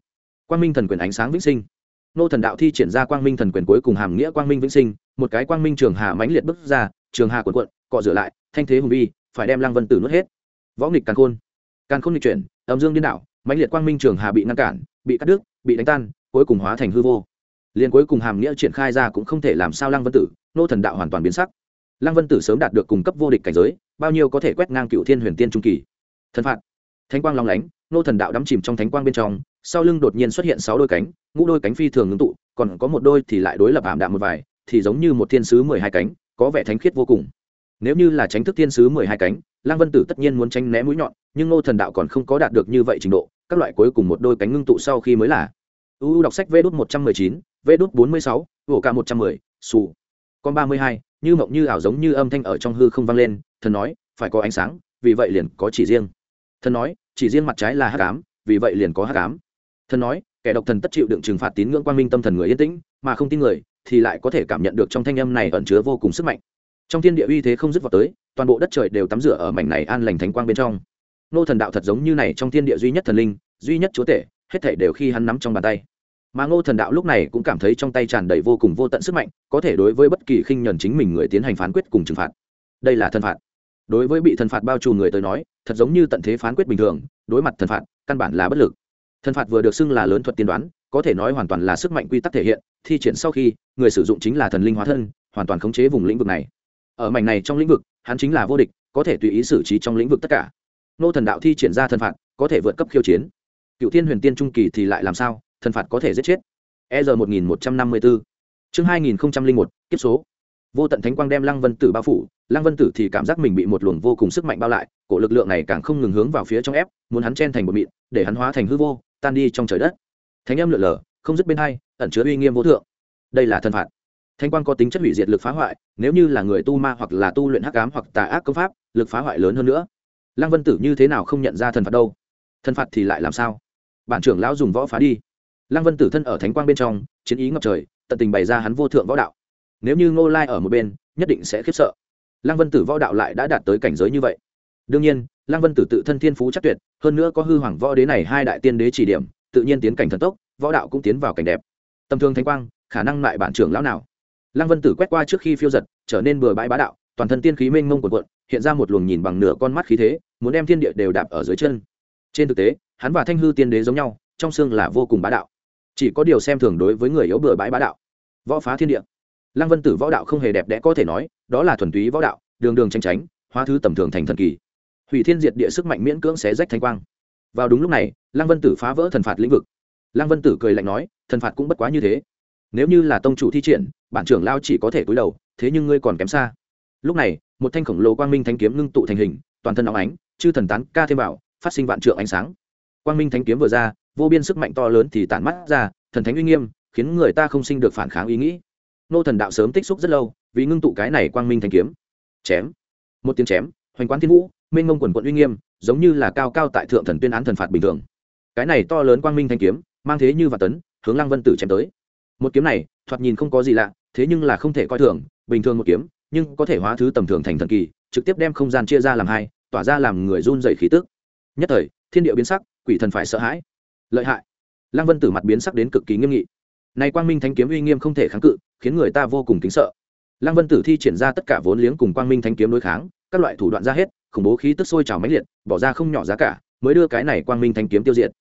quang minh thần quyền ánh sáng vĩnh sinh. Nô thần đạo thi triển ra quang minh thần quyền cuối cùng hàm nghĩa quang minh vĩnh sinh, một cái quang minh trường hà mãnh liệt bước ra, trường hà cuộn cuộn, cọ rửa lại, thanh thế hùng vi phải đem lăng vân tử nuốt hết. Võ nghịch càn khôn. Càn khôn nghịch chuyển, âm dương điên đảo, mãnh liệt quang minh trường hà bị ngăn cản, bị cắt đứt, bị đánh tan, cuối cùng hóa thành hư vô. Liền cuối cùng hàm nghĩa triển khai ra cũng không thể làm sao lăng vân tử, nô thần đạo hoàn toàn biến sắc. Lăng vân tử sớm đạt được cung cấp vô địch cảnh giới, bao nhiêu có thể quét ngang cựu thiên huyền tiên trung kỳ. Thần phạt thánh quang long lánh, nô thần đạo đắm chìm trong thánh quang bên trong, sau lưng đột nhiên xuất hiện sáu đôi cánh, ngũ đôi cánh phi thường ngưng tụ, còn có một đôi thì lại đối lập ảm đạm một vài, thì giống như một thiên sứ mười hai cánh, có vẻ thánh khiết vô cùng. Nếu như là tránh thức thiên sứ mười hai cánh Lang vân tử tất nhiên muốn tranh né mũi nhọn, nhưng nô thần đạo còn không có đạt được như vậy trình độ, các loại cuối cùng một đôi cánh ngưng tụ sau khi mới là. Uu đọc sách vê đốt một trăm mười chín, vê đốt bốn mươi sáu vỗ cả một trăm mười, xù. Con ba mươi hai, như mộng như ảo giống như âm thanh ở trong hư không vang lên, thần nói, phải có ánh sáng, vì vậy liền có chỉ riêng thần nói, chỉ riêng mặt trái là hắc ám, vì vậy liền có hắc ám. Thần nói, kẻ độc thần tất chịu đựng trừng phạt tín ngưỡng quang minh tâm thần người yên tĩnh, mà không tin người, thì lại có thể cảm nhận được trong thanh âm này ẩn chứa vô cùng sức mạnh. Trong thiên địa uy thế không dứt vào tới, toàn bộ đất trời đều tắm rửa ở mảnh này an lành thánh quang bên trong. Nô thần đạo thật giống như này trong thiên địa duy nhất thần linh, duy nhất chúa tể, hết thể đều khi hắn nắm trong bàn tay. Mà ngô thần đạo lúc này cũng cảm thấy trong tay tràn đầy vô cùng vô tận sức mạnh, có thể đối với bất kỳ khinh nhuần chính mình người tiến hành phán quyết cùng trừng phạt. Đây là thân phạt đối với bị thần phạt bao trùm người tới nói, thật giống như tận thế phán quyết bình thường, đối mặt thần phạt, căn bản là bất lực. Thần phạt vừa được xưng là lớn thuật tiên đoán, có thể nói hoàn toàn là sức mạnh quy tắc thể hiện, thi triển sau khi, người sử dụng chính là thần linh hóa thân, hoàn toàn khống chế vùng lĩnh vực này. Ở mảnh này trong lĩnh vực, hắn chính là vô địch, có thể tùy ý xử trí trong lĩnh vực tất cả. Nô thần đạo thi triển ra thần phạt, có thể vượt cấp khiêu chiến. Cựu thiên huyền tiên trung kỳ thì lại làm sao? Thần phạt có thể giết chết. E r một nghìn một trăm năm mươi bốn. Chương hai nghìn một, kiếp số vô tận thánh quang đem lăng vân tử bao phủ, lăng vân tử thì cảm giác mình bị một luồng vô cùng sức mạnh bao lại, cổ lực lượng này càng không ngừng hướng vào phía trong ép, muốn hắn chen thành một mịn, để hắn hóa thành hư vô, tan đi trong trời đất. Thánh âm lượn lờ, không dứt bên hai, ẩn chứa uy nghiêm vô thượng. Đây là thần phạt. Thánh quang có tính chất hủy diệt lực phá hoại, nếu như là người tu ma hoặc là tu luyện hắc ám hoặc tà ác công pháp, lực phá hoại lớn hơn nữa. Lăng vân tử như thế nào không nhận ra thần phạt đâu? Thần phạt thì lại làm sao? Bản trưởng lão dùng võ phá đi. Lăng vân tử thân ở thánh quang bên trong, chiến ý ngập trời, tận tình bày ra hắn vô thượng võ đạo nếu như ngô lai ở một bên, nhất định sẽ khiếp sợ. Lăng vân tử võ đạo lại đã đạt tới cảnh giới như vậy. Đương nhiên, lăng vân tử tự thân thiên phú chắc tuyệt, hơn nữa có hư hoàng võ đế này hai đại tiên đế chỉ điểm, tự nhiên tiến cảnh thần tốc, võ đạo cũng tiến vào cảnh đẹp. Tầm thương thánh quang, khả năng lại bản trưởng lão nào? Lăng vân tử quét qua trước khi phiêu giật, trở nên bừa bãi bá đạo, toàn thân tiên khí mênh mông quần quận hiện ra một luồng nhìn bằng nửa con mắt khí thế, muốn đem thiên địa đều đạp ở dưới chân. Trên thực tế, hắn và thanh hư tiên đế giống nhau, trong xương là vô cùng bá đạo. Chỉ có điều xem thường đối với người yếu bừa bãi bá đạo. Võ phá thiên địa lăng vân tử võ đạo không hề đẹp đẽ có thể nói, đó là thuần túy võ đạo, đường đường tranh tránh hóa thứ tầm thường thành thần kỳ. Hủy thiên diệt địa sức mạnh miễn cưỡng xé rách thanh quang. Vào đúng lúc này, lăng vân tử phá vỡ thần phạt lĩnh vực. Lăng vân tử cười lạnh nói, thần phạt cũng bất quá như thế. Nếu như là tông chủ thi triển, bản trưởng lao chỉ có thể cúi đầu, thế nhưng ngươi còn kém xa. Lúc này, một thanh khổng lồ quang minh thanh kiếm ngưng tụ thành hình, toàn thân óng ánh, chư thần tán ca thêm bảo phát sinh vạn trượng ánh sáng. Quang minh thanh kiếm vừa ra, vô biên sức mạnh to lớn thì tản mắt ra, thần thánh uy nghiêm, khiến người ta không sinh được phản kháng ý nghĩ nô thần đạo sớm tích xúc rất lâu, vì ngưng tụ cái này quang minh thanh kiếm. Chém. Một tiếng chém, hoành quán thiên vũ, mênh mông quần quận uy nghiêm, giống như là cao cao tại thượng thần tuyên án thần phạt bình thường. Cái này to lớn quang minh thanh kiếm, mang thế như và tấn, hướng lăng vân tử chém tới. Một kiếm này, thoạt nhìn không có gì lạ, thế nhưng là không thể coi thường, bình thường một kiếm, nhưng có thể hóa thứ tầm thường thành thần kỳ, trực tiếp đem không gian chia ra làm hai, tỏa ra làm người run dày khí tức. Nhất thời, thiên địa biến sắc, quỷ thần phải sợ hãi. Lợi hại. Lăng vân tử mặt biến sắc đến cực kỳ nghiêm nghị này quang minh thanh kiếm uy nghiêm không thể kháng cự, khiến người ta vô cùng kính sợ. Lăng vân tử thi triển ra tất cả vốn liếng cùng quang minh thanh kiếm đối kháng, các loại thủ đoạn ra hết, khủng bố khí tức sôi trào mãnh liệt, bỏ ra không nhỏ giá cả, mới đưa cái này quang minh thanh kiếm tiêu diệt.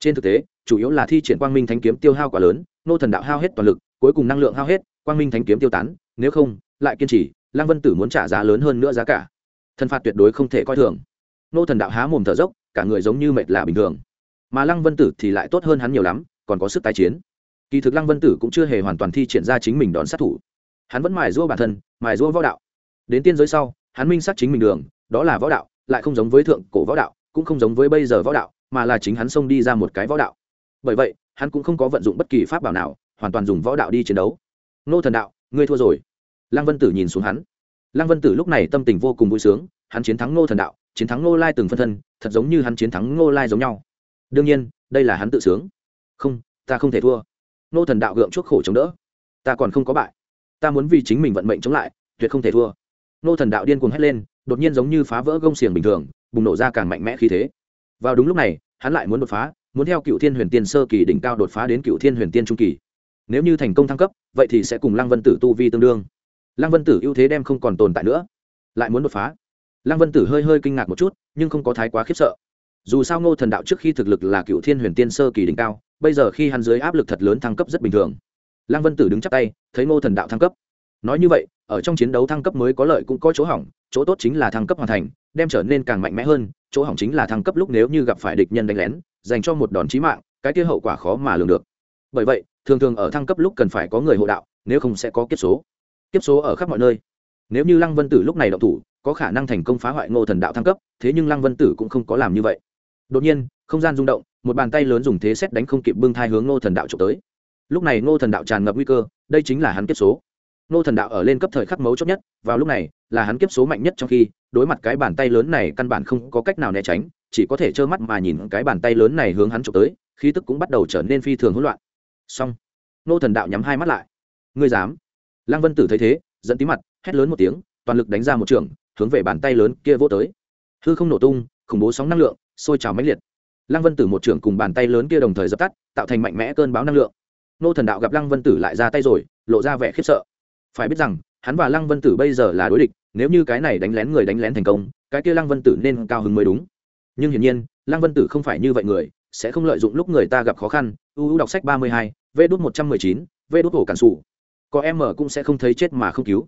Trên thực tế, chủ yếu là thi triển quang minh thanh kiếm tiêu hao quá lớn, nô thần đạo hao hết toàn lực, cuối cùng năng lượng hao hết, quang minh thanh kiếm tiêu tán, nếu không, lại kiên trì, lăng vân tử muốn trả giá lớn hơn nữa giá cả. Thân phạt tuyệt đối không thể coi thường. Nô thần đạo há mồm thở dốc, cả người giống như mệt lạ bình thường. Mà lăng vân tử thì lại tốt hơn hắn nhiều lắm, còn có sức tái chiến kỳ thực lăng vân tử cũng chưa hề hoàn toàn thi triển ra chính mình đón sát thủ. Hắn vẫn mài rua bản thân, mài rua võ đạo. Đến tiên giới sau, hắn minh xác chính mình đường, đó là võ đạo, lại không giống với thượng cổ võ đạo, cũng không giống với bây giờ võ đạo, mà là chính hắn xông đi ra một cái võ đạo. Bởi vậy, hắn cũng không có vận dụng bất kỳ pháp bảo nào, hoàn toàn dùng võ đạo đi chiến đấu. Nô thần đạo, ngươi thua rồi. Lăng vân tử nhìn xuống hắn. Lăng vân tử lúc này tâm tình vô cùng vui sướng, hắn chiến thắng nô thần đạo, chiến thắng nô lai từng phân thân, thật giống như hắn chiến thắng nô lai giống nhau. Đương nhiên, đây là hắn tự sướng. Không, ta không thể thua nô thần đạo gượng chuốc khổ chống đỡ. Ta còn không có bại. Ta muốn vì chính mình vận mệnh chống lại, tuyệt không thể thua. Nô thần đạo điên cuồng hét lên, đột nhiên giống như phá vỡ gông xiềng bình thường, bùng nổ ra càng mạnh mẽ khí thế. Vào đúng lúc này, hắn lại muốn đột phá, muốn theo cựu thiên huyền tiên sơ kỳ đỉnh cao đột phá đến cựu thiên huyền tiên trung kỳ. Nếu như thành công thăng cấp, vậy thì sẽ cùng lăng vân tử tu vi tương đương. Lăng vân tử ưu thế đem không còn tồn tại nữa. Lại muốn đột phá. Lăng vân tử hơi hơi kinh ngạc một chút, nhưng không có thái quá khiếp sợ. Dù sao ngô thần đạo trước khi thực lực là cựu thiên huyền tiên sơ kỳ đỉnh cao bây giờ khi hắn dưới áp lực thật lớn thăng cấp rất bình thường. Lăng vân tử đứng chắc tay, thấy ngô thần đạo thăng cấp. Nói như vậy, ở trong chiến đấu thăng cấp mới có lợi cũng có chỗ hỏng, chỗ tốt chính là thăng cấp hoàn thành, đem trở nên càng mạnh mẽ hơn, chỗ hỏng chính là thăng cấp lúc nếu như gặp phải địch nhân đánh lén, dành cho một đòn chí mạng, cái kia hậu quả khó mà lường được. Bởi vậy, thường thường ở thăng cấp lúc cần phải có người hộ đạo, nếu không sẽ có kiếp số. Kiếp số ở khắp mọi nơi. Nếu như lăng vân tử lúc này động thủ, có khả năng thành công phá hoại ngô thần đạo thăng cấp, thế nhưng lăng vân tử cũng không có làm như vậy. Đột nhiên, không gian rung động một bàn tay lớn dùng thế xét đánh không kịp bưng thai hướng ngô thần đạo trộm tới. Lúc này ngô thần đạo tràn ngập nguy cơ, đây chính là hắn kiếp số. Ngô thần đạo ở lên cấp thời khắc mấu chốt nhất, vào lúc này, là hắn kiếp số mạnh nhất trong khi, đối mặt cái bàn tay lớn này căn bản không có cách nào né tránh, chỉ có thể trơ mắt mà nhìn cái bàn tay lớn này hướng hắn trộm tới, khí tức cũng bắt đầu trở nên phi thường hỗn loạn. Xong, ngô thần đạo nhắm hai mắt lại. Ngươi dám? Lăng vân tử thấy thế dẫn tí mặt, hét lớn một tiếng, toàn lực đánh ra một trường, hướng về bàn tay lớn kia vô tới. Hư không nổ tung, khủng bố sóng năng lượng, sôi trào mãnh liệt lăng vân tử một trường cùng bàn tay lớn kia đồng thời dập tắt, tạo thành mạnh mẽ cơn báo năng lượng. Nô thần đạo gặp lăng vân tử lại ra tay rồi, lộ ra vẻ khiếp sợ. Phải biết rằng, hắn và lăng vân tử bây giờ là đối địch, nếu như cái này đánh lén người đánh lén thành công, cái kia lăng vân tử nên cao hứng mới đúng. Nhưng hiển nhiên, lăng vân tử không phải như vậy người, sẽ không lợi dụng lúc người ta gặp khó khăn. Uu đọc sách ba mươi hai, vê đốt một trăm mười chín, vê đốt hổ cản sủ. Có em mở cũng sẽ không thấy chết mà không cứu.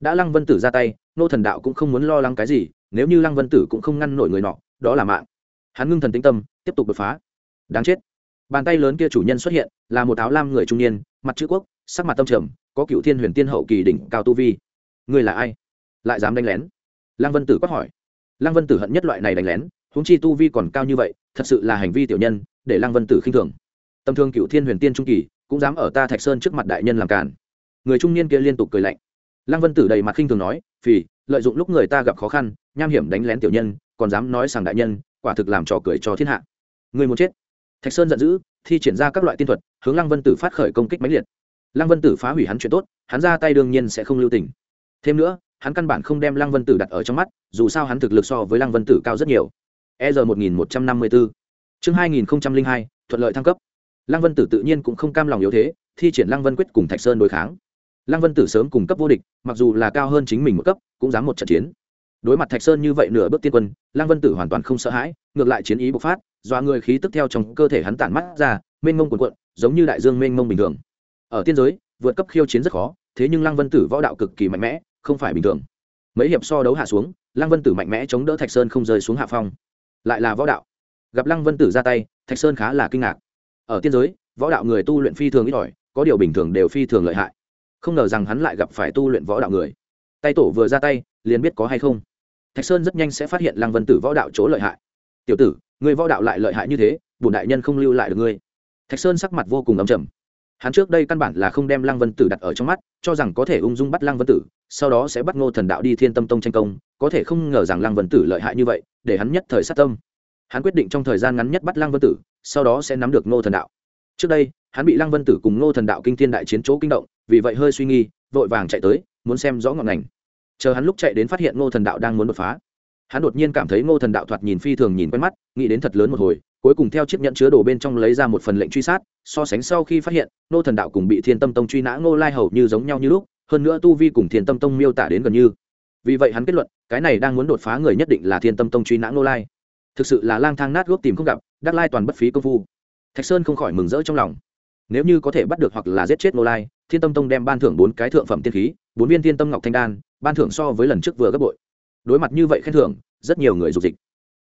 Đã lăng vân tử ra tay, nô thần đạo cũng không muốn lo lắng cái gì, nếu như lăng vân tử cũng không ngăn nổi người nọ, đó là mạng. Hắn ngưng thần tĩnh tâm tiếp tục đột phá. Đáng chết. Bàn tay lớn kia chủ nhân xuất hiện, là một áo lam người trung niên, mặt chữ quốc, sắc mặt tâm trầm, có cựu thiên huyền tiên hậu kỳ đỉnh cao tu vi. Người là ai? Lại dám đánh lén? Lăng vân tử quát hỏi. Lăng vân tử hận nhất loại này đánh lén, huống chi tu vi còn cao như vậy, thật sự là hành vi tiểu nhân, để lăng vân tử khinh thường. Tâm thương cựu thiên huyền tiên trung kỳ, cũng dám ở ta thạch sơn trước mặt đại nhân làm cản người trung niên kia liên tục cười lạnh. Lăng vân tử đầy mặt khinh thường nói, phì, lợi dụng lúc người ta gặp khó khăn, nham hiểm đánh lén tiểu nhân, còn dám nói rằng đại nhân, quả thực làm trò cười cho thiên hạ người muốn chết. Thạch sơn giận dữ, thi triển ra các loại tiên thuật, hướng lăng vân tử phát khởi công kích máy liệt. Lăng vân tử phá hủy hắn chuyện tốt, hắn ra tay đương nhiên sẽ không lưu tình. Thêm nữa, hắn căn bản không đem lăng vân tử đặt ở trong mắt, dù sao hắn thực lực so với lăng vân tử cao rất nhiều. E r một nghìn một trăm năm mươi bốn chương hai nghìn hai, thuận lợi thăng cấp. Lăng vân tử tự nhiên cũng không cam lòng yếu thế, thi triển lăng vân quyết cùng thạch sơn đối kháng. Lăng vân tử sớm cùng cấp vô địch, mặc dù là cao hơn chính mình một cấp, cũng dám một trận chiến. Đối mặt thạch sơn như vậy nửa bước tiên quân, lăng vân tử hoàn toàn không sợ hãi, ngược lại chiến ý bộc phát dọa người khí tức theo trong cơ thể hắn tản mắt ra, mênh mông cuồn cuộn, giống như đại dương mênh mông bình thường. Ở tiên giới, vượt cấp khiêu chiến rất khó, thế nhưng lăng vân tử võ đạo cực kỳ mạnh mẽ, không phải bình thường. Mấy hiệp so đấu hạ xuống, lăng vân tử mạnh mẽ chống đỡ thạch sơn không rơi xuống hạ phong. Lại là võ đạo. Gặp lăng vân tử ra tay, thạch sơn khá là kinh ngạc. Ở tiên giới, võ đạo người tu luyện phi thường ít ỏi, có điều bình thường đều phi thường lợi hại. Không ngờ rằng hắn lại gặp phải tu luyện võ đạo người. Tay tổ vừa ra tay, liền biết có hay không. Thạch sơn rất nhanh sẽ phát hiện lăng vân tử võ đạo chỗ lợi hại. Tiểu tử người võ đạo lại lợi hại như thế bùn đại nhân không lưu lại được ngươi. Thạch sơn sắc mặt vô cùng ấm chầm hắn trước đây căn bản là không đem lăng vân tử đặt ở trong mắt, cho rằng có thể ung dung bắt lăng vân tử, sau đó sẽ bắt ngô thần đạo đi thiên tâm tông tranh công, có thể không ngờ rằng lăng vân tử lợi hại như vậy, để hắn nhất thời sát tâm. Hắn quyết định trong thời gian ngắn nhất bắt lăng vân tử, sau đó sẽ nắm được ngô thần đạo. Trước đây, hắn bị lăng vân tử cùng ngô thần đạo kinh thiên đại chiến chỗ kinh động, vì vậy hơi suy nghi, vội vàng chạy tới, muốn xem rõ ngọn ngành. Chờ hắn lúc chạy đến phát hiện ngô thần đạo đang muốn đột phá hắn đột nhiên cảm thấy ngô thần đạo thoạt nhìn phi thường nhìn quen mắt, nghĩ đến thật lớn một hồi, cuối cùng theo chiếc nhẫn chứa đồ bên trong lấy ra một phần lệnh truy sát, so sánh sau khi phát hiện, ngô thần đạo cùng bị thiên tâm tông truy nã ngô lai hầu như giống nhau như lúc, hơn nữa tu vi cùng thiên tâm tông miêu tả đến gần như. Vì vậy hắn kết luận, cái này đang muốn đột phá người nhất định là thiên tâm tông truy nã ngô lai. Thực sự là lang thang nát gốc tìm không gặp, đắc lai toàn bất phí công phu. Thạch sơn không khỏi mừng rỡ trong lòng. Nếu như có thể bắt được hoặc là giết chết ngô lai, thiên tâm tông đem ban thưởng bốn cái thượng phẩm tiên khí, bốn viên thiên tâm ngọc thanh đan, ban thưởng so với lần trước vừa gấp bội đối mặt như vậy khen thưởng, rất nhiều người dục dịch.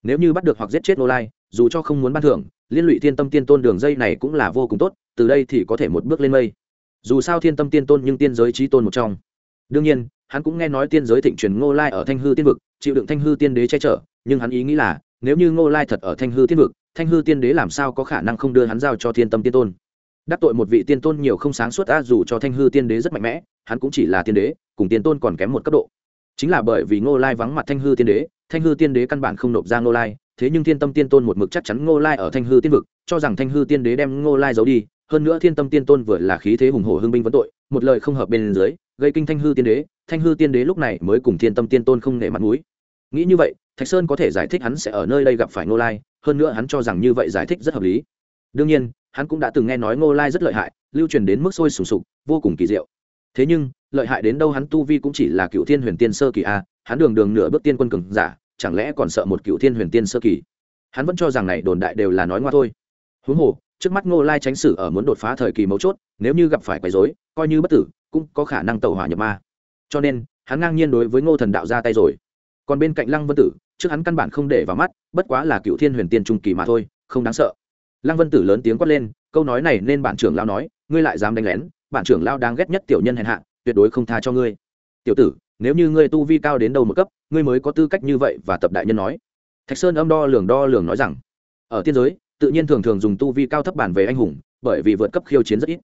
Nếu như bắt được hoặc giết chết nô lai, dù cho không muốn ban thưởng, liên lụy thiên tâm tiên tôn đường dây này cũng là vô cùng tốt, từ đây thì có thể một bước lên mây. Dù sao thiên tâm tiên tôn nhưng tiên giới trí tôn một trong. Đương nhiên, hắn cũng nghe nói tiên giới thịnh truyền ngô lai ở thanh hư tiên vực, chịu đựng thanh hư tiên đế che chở, nhưng hắn ý nghĩ là, nếu như ngô lai thật ở thanh hư tiên vực, thanh hư tiên đế làm sao có khả năng không đưa hắn giao cho thiên tâm tiên tôn? Đắc tội một vị tiên tôn nhiều không sáng suốt a dù cho thanh hư tiên đế rất mạnh mẽ, hắn cũng chỉ là tiên đế, cùng tiên tôn còn kém một cấp độ chính là bởi vì ngô lai vắng mặt thanh hư tiên đế, thanh hư tiên đế căn bản không nộp ra ngô lai, thế nhưng thiên tâm tiên tôn một mực chắc chắn ngô lai ở thanh hư tiên vực, cho rằng thanh hư tiên đế đem ngô lai giấu đi, hơn nữa thiên tâm tiên tôn vừa là khí thế hùng hổ hưng binh vấn tội, một lời không hợp bên dưới, gây kinh thanh hư tiên đế, thanh hư tiên đế lúc này mới cùng thiên tâm tiên tôn không nể mặt mũi. Nghĩ như vậy, thạch sơn có thể giải thích hắn sẽ ở nơi đây gặp phải ngô lai, hơn nữa hắn cho rằng như vậy giải thích rất hợp lý. Đương nhiên, hắn cũng đã từng nghe nói ngô lai rất lợi hại, lưu truyền đến mức sôi sùng sục, vô cùng kỳ diệu. Thế nhưng lợi hại đến đâu hắn tu vi cũng chỉ là cựu thiên huyền tiên sơ kỳ a, hắn đường đường nửa bước tiên quân cường giả, chẳng lẽ còn sợ một cựu thiên huyền tiên sơ kỳ? Hắn vẫn cho rằng này đồn đại đều là nói ngoa thôi. Huống hồ, trước mắt ngô lai tránh sử ở muốn đột phá thời kỳ mấu chốt, nếu như gặp phải quấy dối coi như bất tử, cũng có khả năng tẩu hỏa nhập ma. Cho nên, hắn ngang nhiên đối với ngô thần đạo ra tay rồi. Còn bên cạnh lăng vân tử, trước hắn căn bản không để vào mắt, bất quá là cựu thiên huyền tiên trung kỳ mà thôi, không đáng sợ. Lăng vân tử lớn tiếng quát lên, câu nói này nên bản trưởng lao nói, ngươi lại dám đánh lén, bản trưởng lao đang ghét nhất tiểu nhân hèn hạ tuyệt đối không tha cho ngươi. Tiểu tử, nếu như ngươi tu vi cao đến đâu một cấp, ngươi mới có tư cách như vậy và tập đại nhân nói. Thạch sơn âm đo lường đo lường nói rằng, ở tiên giới, tự nhiên thường thường dùng tu vi cao thấp bản về anh hùng, bởi vì vượt cấp khiêu chiến rất ít.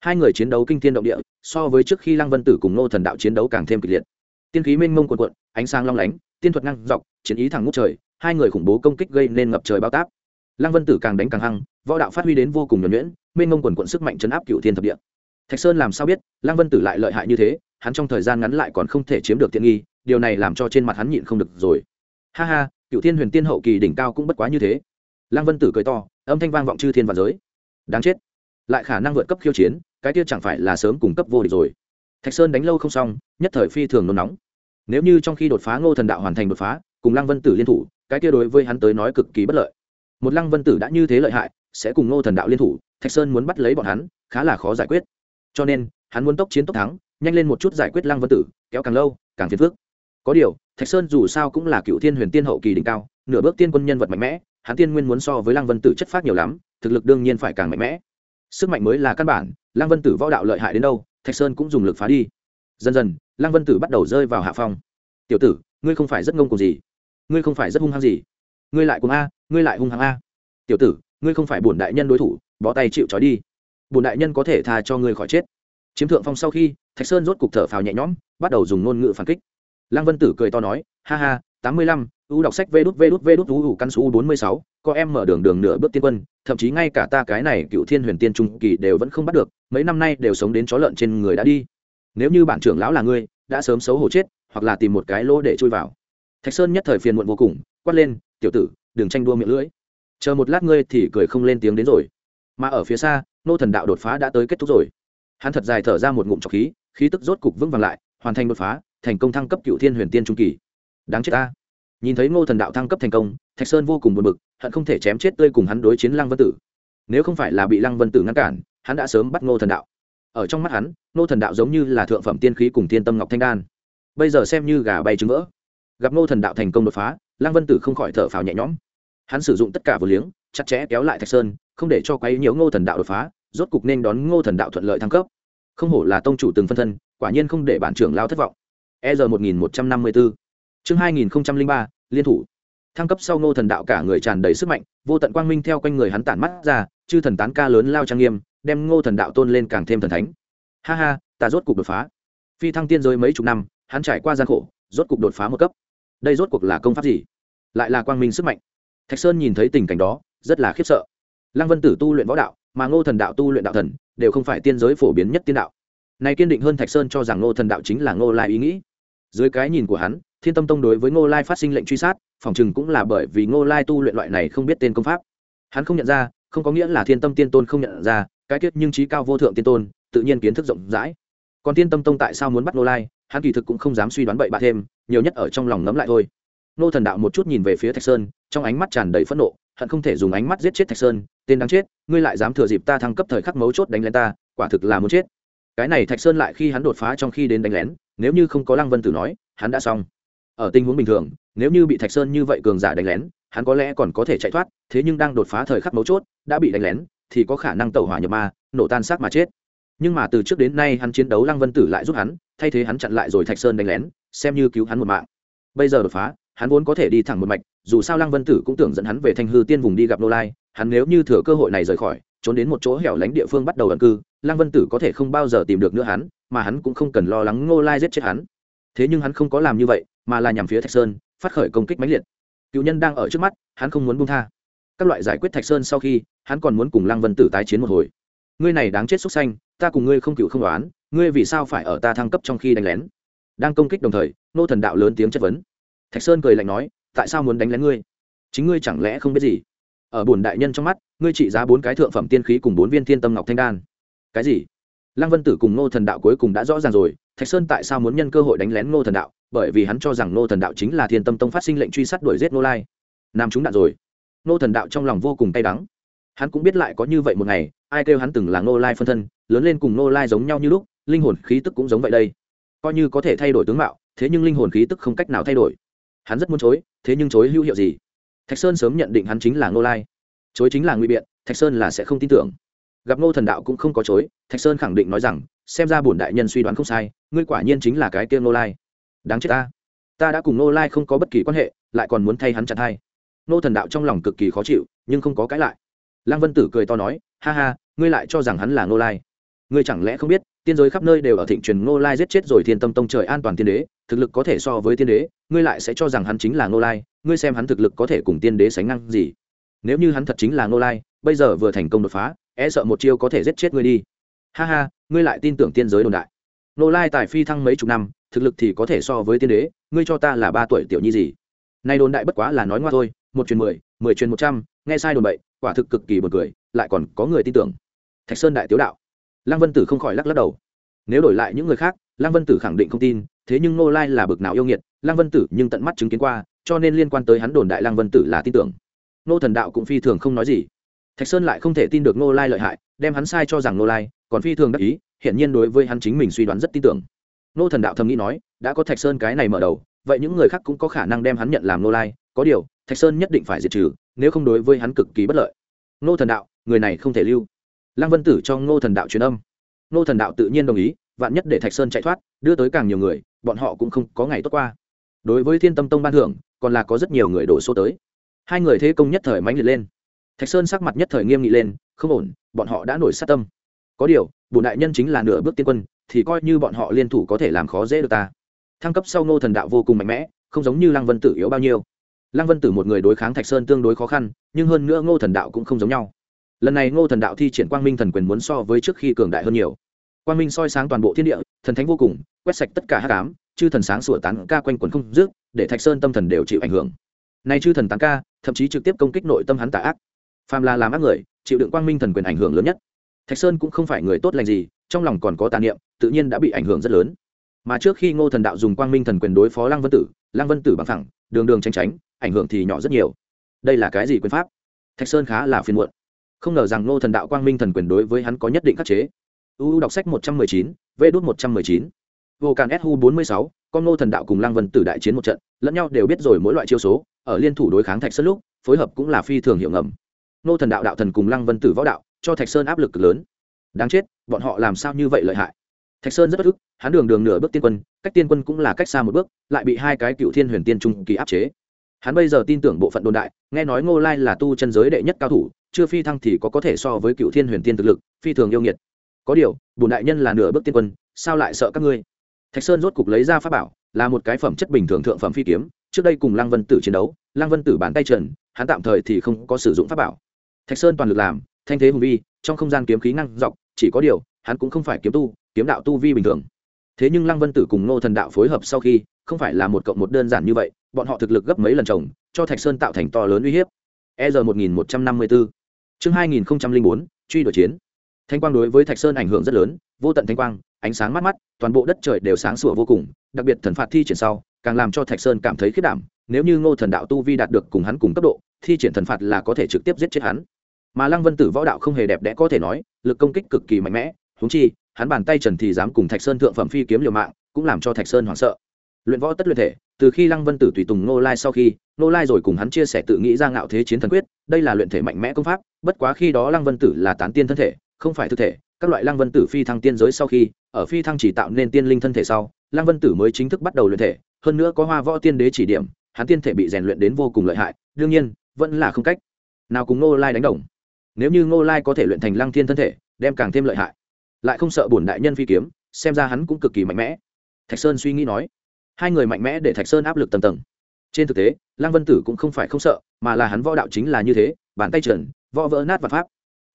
Hai người chiến đấu kinh thiên động địa, so với trước khi lăng vân tử cùng nô thần đạo chiến đấu càng thêm kịch liệt. Tiên khí mênh mông quần quận ánh sáng long lánh, tiên thuật ngăn dọc, chiến ý thẳng ngút trời, hai người khủng bố công kích gây nên ngập trời bao táp. Lăng vân tử càng đánh càng hăng, võ đạo phát huy đến vô cùng nhuẩn nhuyễn, mênh mông quần quận sức mạnh chấn áp cựu thiên thập địa thạch sơn làm sao biết, lăng vân tử lại lợi hại như thế, hắn trong thời gian ngắn lại còn không thể chiếm được tiện nghi, điều này làm cho trên mặt hắn nhịn không được rồi. Ha ha cựu thiên huyền tiên hậu kỳ đỉnh cao cũng bất quá như thế. Lăng vân tử cười to, âm thanh vang vọng chư thiên và giới. Đáng chết. Lại khả năng vượt cấp khiêu chiến, cái kia chẳng phải là sớm cùng cấp vô địch rồi. Thạch sơn đánh lâu không xong, nhất thời phi thường nôn nóng. Nếu như trong khi đột phá ngô thần đạo hoàn thành đột phá, cùng lăng vân tử liên thủ, cái kia đối với hắn tới nói cực kỳ bất lợi. Một lăng vân tử đã như thế lợi hại, sẽ cùng ngô thần đạo liên thủ, thạch sơn muốn bắt lấy bọn hắn, khá là khó giải quyết cho nên, hắn muốn tốc chiến tốc thắng, nhanh lên một chút giải quyết lăng vân tử, kéo càng lâu, càng phiền phước có điều, thạch sơn dù sao cũng là cựu thiên huyền tiên hậu kỳ đỉnh cao, nửa bước tiên quân nhân vật mạnh mẽ, hắn tiên nguyên muốn so với lăng vân tử chất phát nhiều lắm, thực lực đương nhiên phải càng mạnh mẽ. Sức mạnh mới là căn bản, lăng vân tử võ đạo lợi hại đến đâu, thạch sơn cũng dùng lực phá đi. Dần dần, lăng vân tử bắt đầu rơi vào hạ phong. Tiểu tử, ngươi không phải rất ngông cùng gì? Ngươi không phải rất hung hăng gì? Ngươi lại cùng a, ngươi lại hung hăng a. Tiểu tử, ngươi không phải bổn đại nhân đối thủ, bó tay chịu trói đi bùn đại nhân có thể tha cho ngươi khỏi chết. Chiếm thượng phong sau khi, thạch sơn rốt cục thở phào nhẹ nhõm, bắt đầu dùng ngôn ngữ phản kích. Lăng vân tử cười to nói, ha ha, tám mươi lăm, u đọc sách vê đút vê đút vê đút u u căn su bốn mươi sáu, có em mở đường đường nửa bước tiên quân, thậm chí ngay cả ta cái này cựu thiên huyền tiên trung kỳ đều vẫn không bắt được, mấy năm nay đều sống đến chó lợn trên người đã đi. Nếu như bản trưởng lão là ngươi, đã sớm xấu hổ chết, hoặc là tìm một cái lỗ để chui vào. Thạch sơn nhất thời phiền muộn vô cùng, quát lên, tiểu tử, đừng tranh đua miệng lưỡi. Chờ một lát ngươi thì cười không lên tiếng đến rồi. Mà ở phía xa nô thần đạo đột phá đã tới kết thúc rồi. Hắn thật dài thở ra một ngụm trọc khí khí tức rốt cục vững vàng lại, hoàn thành đột phá, thành công thăng cấp cựu thiên huyền tiên trung kỳ. Đáng chết ta. Nhìn thấy ngô thần đạo thăng cấp thành công, thạch sơn vô cùng buồn bực, hận không thể chém chết tươi cùng hắn đối chiến lăng vân tử. Nếu không phải là bị lăng vân tử ngăn cản, hắn đã sớm bắt ngô thần đạo. Ở trong mắt hắn ngô thần đạo giống như là thượng phẩm tiên khí cùng thiên tâm ngọc thanh đan. Bây giờ xem như gà bay trứng vỡ. Gặp ngô thần đạo thành công đột phá, lăng vân tử không khỏi thở phào nhẹ nhõm. Hắn sử dụng tất cả vừa liếng, chặt chẽ kéo lại thạch sơn không để cho quấy nhiễu ngô thần đạo đột phá, rốt cục nên đón ngô thần đạo thuận lợi thăng cấp. Không hổ là tông chủ từng phân thân, quả nhiên không để bản trưởng lao thất vọng. E r một nghìn một trăm năm mươi bốn chương hai nghìn ba, liên thủ. Thăng cấp sau ngô thần đạo cả người tràn đầy sức mạnh, vô tận quang minh theo quanh người hắn tản mắt ra, chư thần tán ca lớn lao trang nghiêm, đem ngô thần đạo tôn lên càng thêm thần thánh. Ha ha, ta rốt cục đột phá. Phi thăng tiên giới mấy chục năm, hắn trải qua gian khổ, rốt cục đột phá một cấp. Đây rốt cuộc là công pháp gì? Lại là quang minh sức mạnh. Thạch sơn nhìn thấy tình cảnh đó, rất là khiếp sợ lăng vân tử tu luyện võ đạo, mà ngô thần đạo tu luyện đạo thần, đều không phải tiên giới phổ biến nhất tiên đạo. Này kiên định hơn thạch sơn cho rằng ngô thần đạo chính là ngô lai ý nghĩ. Dưới cái nhìn của hắn, thiên tâm tông đối với ngô lai phát sinh lệnh truy sát, phòng chừng cũng là bởi vì ngô lai tu luyện loại này không biết tên công pháp. Hắn không nhận ra, không có nghĩa là thiên tâm tiên tôn không nhận ra, cái kết nhưng trí cao vô thượng tiên tôn, tự nhiên kiến thức rộng rãi. Còn thiên tâm tông tại sao muốn bắt ngô lai, hắn kỳ thực cũng không dám suy đoán bậy bạ thêm, nhiều nhất ở trong lòng ngấm lại thôi. Ngô thần đạo một chút nhìn về phía thạch sơn, trong ánh mắt tràn đầy phẫn nộ hận không thể dùng ánh mắt giết chết thạch sơn, tên đáng chết, ngươi lại dám thừa dịp ta thăng cấp thời khắc mấu chốt đánh lên ta, quả thực là muốn chết. Cái này thạch sơn lại khi hắn đột phá trong khi đến đánh lén, nếu như không có lăng vân tử nói, hắn đã xong. Ở tình huống bình thường, nếu như bị thạch sơn như vậy cường giả đánh lén, hắn có lẽ còn có thể chạy thoát, thế nhưng đang đột phá thời khắc mấu chốt, đã bị đánh lén, thì có khả năng tẩu hỏa nhập ma, nổ tan xác mà chết. Nhưng mà từ trước đến nay hắn chiến đấu lăng vân tử lại giúp hắn, thay thế hắn chặn lại rồi thạch sơn đánh lén, xem như cứu hắn một mạng. Bây giờ đột phá, hắn vốn có thể đi thẳng một mạch dù sao lăng vân tử cũng tưởng dẫn hắn về thanh hư tiên vùng đi gặp nô lai, hắn nếu như thừa cơ hội này rời khỏi, trốn đến một chỗ hẻo lánh địa phương bắt đầu ẩn cư, lăng vân tử có thể không bao giờ tìm được nữa hắn, mà hắn cũng không cần lo lắng ngô lai giết chết hắn. Thế nhưng hắn không có làm như vậy, mà là nhằm phía thạch sơn, phát khởi công kích mãnh liệt. Cựu nhân đang ở trước mắt, hắn không muốn buông tha. Các loại giải quyết thạch sơn sau khi, hắn còn muốn cùng lăng vân tử tái chiến một hồi. Ngươi này đáng chết xúc xanh, ta cùng ngươi không cựu không đoán ngươi vì sao phải ở ta thăng cấp trong khi đánh lén? Đang công kích đồng thời, nô thần đạo lớn tiếng chất vấn. Thạch sơn cười lạnh nói tại sao muốn đánh lén ngươi? Chính ngươi chẳng lẽ không biết gì? Ở bổn đại nhân trong mắt, ngươi trị giá bốn cái thượng phẩm tiên khí cùng bốn viên thiên tâm ngọc thanh đan. Cái gì? Lăng vân tử cùng Ngô thần đạo cuối cùng đã rõ ràng rồi, thạch sơn tại sao muốn nhân cơ hội đánh lén Ngô thần đạo? Bởi vì hắn cho rằng Ngô thần đạo chính là thiên tâm tông phát sinh lệnh truy sát đuổi giết Ngô lai. Nam chúng đạn rồi. Ngô thần đạo trong lòng vô cùng cay đắng. Hắn cũng biết lại có như vậy một ngày, ai kêu hắn từng là Ngô lai phân thân, lớn lên cùng Ngô lai giống nhau như lúc, linh hồn khí tức cũng giống vậy đây. Coi như có thể thay đổi tướng mạo, thế nhưng linh hồn khí tức không cách nào thay đổi hắn rất muốn chối, thế nhưng chối hữu hiệu gì? Thạch sơn sớm nhận định hắn chính là Ngô lai. Chối chính là nguy biện, thạch sơn là sẽ không tin tưởng. Gặp ngô thần đạo cũng không có chối, thạch sơn khẳng định nói rằng, xem ra bổn đại nhân suy đoán không sai, ngươi quả nhiên chính là cái kia Ngô lai. Đáng chết ta. Ta đã cùng Ngô lai không có bất kỳ quan hệ, lại còn muốn thay hắn chặn hai. Ngô thần đạo trong lòng cực kỳ khó chịu, nhưng không có cãi lại. Lăng vân tử cười to nói, ha ha, ngươi lại cho rằng hắn là Ngô lai ngươi chẳng lẽ không biết, tiên giới khắp nơi đều ở thịnh truyền Ngô lai giết chết rồi thiên tâm tông trời an toàn tiên đế, thực lực có thể so với tiên đế, ngươi lại sẽ cho rằng hắn chính là Ngô lai, ngươi xem hắn thực lực có thể cùng tiên đế sánh ngang gì. Nếu như hắn thật chính là Ngô lai, bây giờ vừa thành công đột phá e sợ một chiêu có thể giết chết ngươi đi. Ha ha, ngươi lại tin tưởng tiên giới đồn đại. Ngô lai tài phi thăng mấy chục năm, thực lực thì có thể so với tiên đế, ngươi cho ta là ba tuổi tiểu nhi gì? Nay đồn đại bất quá là nói ngoa thôi, một truyền mười mười truyền một trăm, nghe sai đồn bậy, quả thực cực kỳ buồn cười, lại còn có người tin tưởng. Thạch sơn đại tiếu đạo lăng vân tử không khỏi lắc lắc đầu. Nếu đổi lại những người khác, lăng vân tử khẳng định không tin, thế nhưng Ngô lai là bực nào yêu nghiệt, lăng vân tử nhưng tận mắt chứng kiến qua, cho nên liên quan tới hắn đồn đại lăng vân tử là tin tưởng. Nô thần đạo cũng phi thường không nói gì. Thạch sơn lại không thể tin được Ngô lai lợi hại, đem hắn sai cho rằng Ngô lai, còn phi thường đắc ý hiện nhiên đối với hắn chính mình suy đoán rất tin tưởng. Nô thần đạo thầm nghĩ nói, đã có thạch sơn cái này mở đầu, vậy những người khác cũng có khả năng đem hắn nhận làm Ngô lai, có điều, thạch sơn nhất định phải diệt trừ, nếu không đối với hắn cực kỳ bất lợi. Nô thần đạo, người này không thể lưu lăng vân tử cho ngô thần đạo truyền âm. Ngô thần đạo tự nhiên đồng ý, vạn nhất để thạch sơn chạy thoát, đưa tới càng nhiều người, bọn họ cũng không có ngày tốt qua. Đối với thiên tâm tông ban thưởng, còn là có rất nhiều người đổ số tới. Hai người thế công nhất thời mãnh liệt lên. Thạch sơn sắc mặt nhất thời nghiêm nghị lên, không ổn, bọn họ đã nổi sát tâm. Có điều bùn đại nhân chính là nửa bước tiên quân, thì coi như bọn họ liên thủ có thể làm khó dễ được ta. Thăng cấp sau ngô thần đạo vô cùng mạnh mẽ, không giống như lăng vân tử yếu bao nhiêu. Lăng vân tử một người đối kháng thạch sơn tương đối khó khăn, nhưng hơn nữa ngô thần đạo cũng không giống nhau lần này ngô thần đạo thi triển quang minh thần quyền muốn so với trước khi cường đại hơn nhiều. Quang minh soi sáng toàn bộ thiên địa thần thánh vô cùng quét sạch tất cả hát cám chư thần sáng sủa tán ca quanh quần không dứt, để thạch sơn tâm thần đều chịu ảnh hưởng. Nay chư thần tán ca thậm chí trực tiếp công kích nội tâm hắn tà ác. Phàm là làm ác người chịu đựng quang minh thần quyền ảnh hưởng lớn nhất. Thạch sơn cũng không phải người tốt lành gì trong lòng còn có tà niệm tự nhiên đã bị ảnh hưởng rất lớn. Mà trước khi ngô thần đạo dùng quang minh thần quyền đối phó lăng vân tử lăng vân tử bằng thẳng đường đường tranh tránh ảnh hưởng thì nhỏ rất nhiều. Đây là cái gì quyền pháp? Thạch sơn khá là phiền muộn không ngờ rằng ngô thần đạo quang minh thần quyền đối với hắn có nhất định khắc chế. Uu đọc sách một trăm mười chín vê đốt một trăm mười chín. Vô càn su bốn mươi sáu, con ngô thần đạo cùng lăng vân tử đại chiến một trận, lẫn nhau đều biết rồi mỗi loại chiêu số, ở liên thủ đối kháng thạch sơn lúc, phối hợp cũng là phi thường hiệu ngầm. Ngô thần đạo đạo thần cùng lăng vân tử võ đạo, cho thạch sơn áp lực cực lớn. Đáng chết, bọn họ làm sao như vậy lợi hại? Thạch sơn rất bất ức, hắn đường đường nửa bước tiên quân, cách tiên quân cũng là cách xa một bước, lại bị hai cái cựu thiên huyền tiên trung kỳ áp chế. Hắn bây giờ tin tưởng bộ phận đồn đại, nghe nói ngô lai là tu chân giới đệ nhất cao thủ chưa phi thăng thì có có thể so với cựu thiên huyền tiên thực lực, phi thường yêu nghiệt. Có điều bùn đại nhân là nửa bước tiên quân, sao lại sợ các ngươi? Thạch sơn rốt cục lấy ra pháp bảo, là một cái phẩm chất bình thường thượng phẩm phi kiếm, trước đây cùng lăng vân tử chiến đấu, lăng vân tử bàn tay trần, hắn tạm thời thì không có sử dụng pháp bảo. Thạch sơn toàn lực làm, thanh thế hùng vi, trong không gian kiếm khí năng dọc, chỉ có điều, hắn cũng không phải kiếm tu, kiếm đạo tu vi bình thường. Thế nhưng lăng vân tử cùng nô thần đạo phối hợp sau khi, không phải là một cộng một đơn giản như vậy, bọn họ thực lực gấp mấy lần chồng, cho thạch sơn tạo thành to lớn uy hiếp. E r một nghìn một trăm năm mươi bốn chương hai nghìn bốn, truy đuổi chiến. Thanh quang đối với thạch sơn ảnh hưởng rất lớn, vô tận thanh quang, ánh sáng mắt mắt, toàn bộ đất trời đều sáng sủa vô cùng, đặc biệt thần phạt thi triển sau, càng làm cho thạch sơn cảm thấy khiếp đảm, nếu như ngô thần đạo tu vi đạt được cùng hắn cùng cấp độ, thi triển thần phạt là có thể trực tiếp giết chết hắn. Mà lăng vân tử võ đạo không hề đẹp đẽ có thể nói, lực công kích cực kỳ mạnh mẽ, huống chi, hắn bàn tay trần thì dám cùng thạch sơn thượng phẩm phi kiếm liều mạng, cũng làm cho thạch sơn hoảng sợ. Luyện võ tất luyện thể, từ khi lăng vân tử tùy tùng ngô lai sau khi nô lai rồi cùng hắn chia sẻ tự nghĩ ra ngạo thế chiến thần quyết, đây là luyện thể mạnh mẽ công pháp, bất quá khi đó lăng vân tử là tán tiên thân thể, không phải thực thể, các loại lăng vân tử phi thăng tiên giới sau khi, ở phi thăng chỉ tạo nên tiên linh thân thể sau, lăng vân tử mới chính thức bắt đầu luyện thể, hơn nữa có hoa võ tiên đế chỉ điểm, hắn tiên thể bị rèn luyện đến vô cùng lợi hại, đương nhiên, vẫn là không cách nào cùng nô lai đánh đồng. Nếu như nô lai có thể luyện thành lăng thiên thân thể, đem càng thêm lợi hại. Lại không sợ bổn đại nhân phi kiếm, xem ra hắn cũng cực kỳ mạnh mẽ. Thạch sơn suy nghĩ nói. Hai người mạnh mẽ để thạch sơn áp lực tầng tầng trên thực tế lăng vân tử cũng không phải không sợ mà là hắn võ đạo chính là như thế bàn tay trần võ vỡ nát và pháp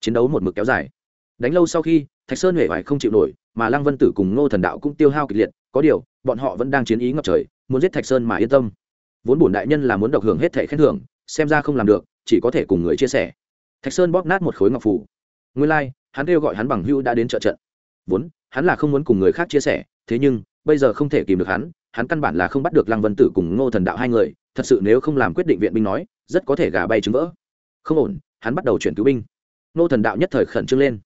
chiến đấu một mực kéo dài. Đánh lâu sau khi thạch sơn huệ vải không chịu nổi mà lăng vân tử cùng ngô thần đạo cũng tiêu hao kịch liệt có điều bọn họ vẫn đang chiến ý ngập trời muốn giết thạch sơn mà yên tâm. Vốn bổn đại nhân là muốn độc hưởng hết thể khen thưởng xem ra không làm được chỉ có thể cùng người chia sẻ. Thạch sơn bóp nát một khối ngọc phủ nguyên lai、like, hắn kêu gọi hắn bằng hưu đã đến trợ trận. Vốn hắn là không muốn cùng người khác chia sẻ thế nhưng bây giờ không thể kìm được hắn hắn căn bản là không bắt được lăng vân tử cùng ngô thần đạo hai người, thật sự nếu không làm quyết định viện binh nói, rất có thể gà bay trứng vỡ. Không ổn, hắn bắt đầu chuyển cứu binh. Ngô thần đạo nhất thời khẩn trương lên.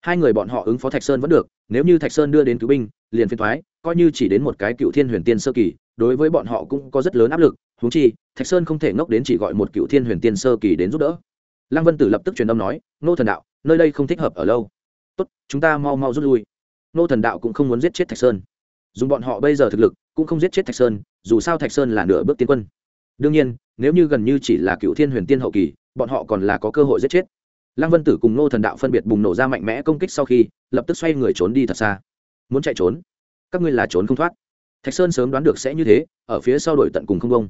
Hai người bọn họ ứng phó thạch sơn vẫn được, nếu như thạch sơn đưa đến cứu binh, liền phiên thoái coi như chỉ đến một cái cựu thiên huyền tiên sơ kỳ, đối với bọn họ cũng có rất lớn áp lực húng chi, thạch sơn không thể ngốc đến chỉ gọi một cựu thiên huyền tiên sơ kỳ đến giúp đỡ. Lăng vân tử lập tức truyền âm nói nô thần đạo, nơi đây không thích hợp ở lâu. Tốt, chúng ta mau mau rút lui. Nô thần đạo cũng không muốn giết chết thạch sơn dùng bọn họ bây giờ thực lực cũng không giết chết thạch sơn, dù sao thạch sơn là nửa bước tiên quân. Đương nhiên, nếu như gần như chỉ là cựu thiên huyền tiên hậu kỳ, bọn họ còn là có cơ hội giết chết. Lăng vân tử cùng nô thần đạo phân biệt bùng nổ ra mạnh mẽ công kích sau khi, lập tức xoay người trốn đi thật xa. Muốn chạy trốn? Các ngươi là trốn không thoát. Thạch sơn sớm đoán được sẽ như thế, ở phía sau đổi tận cùng không công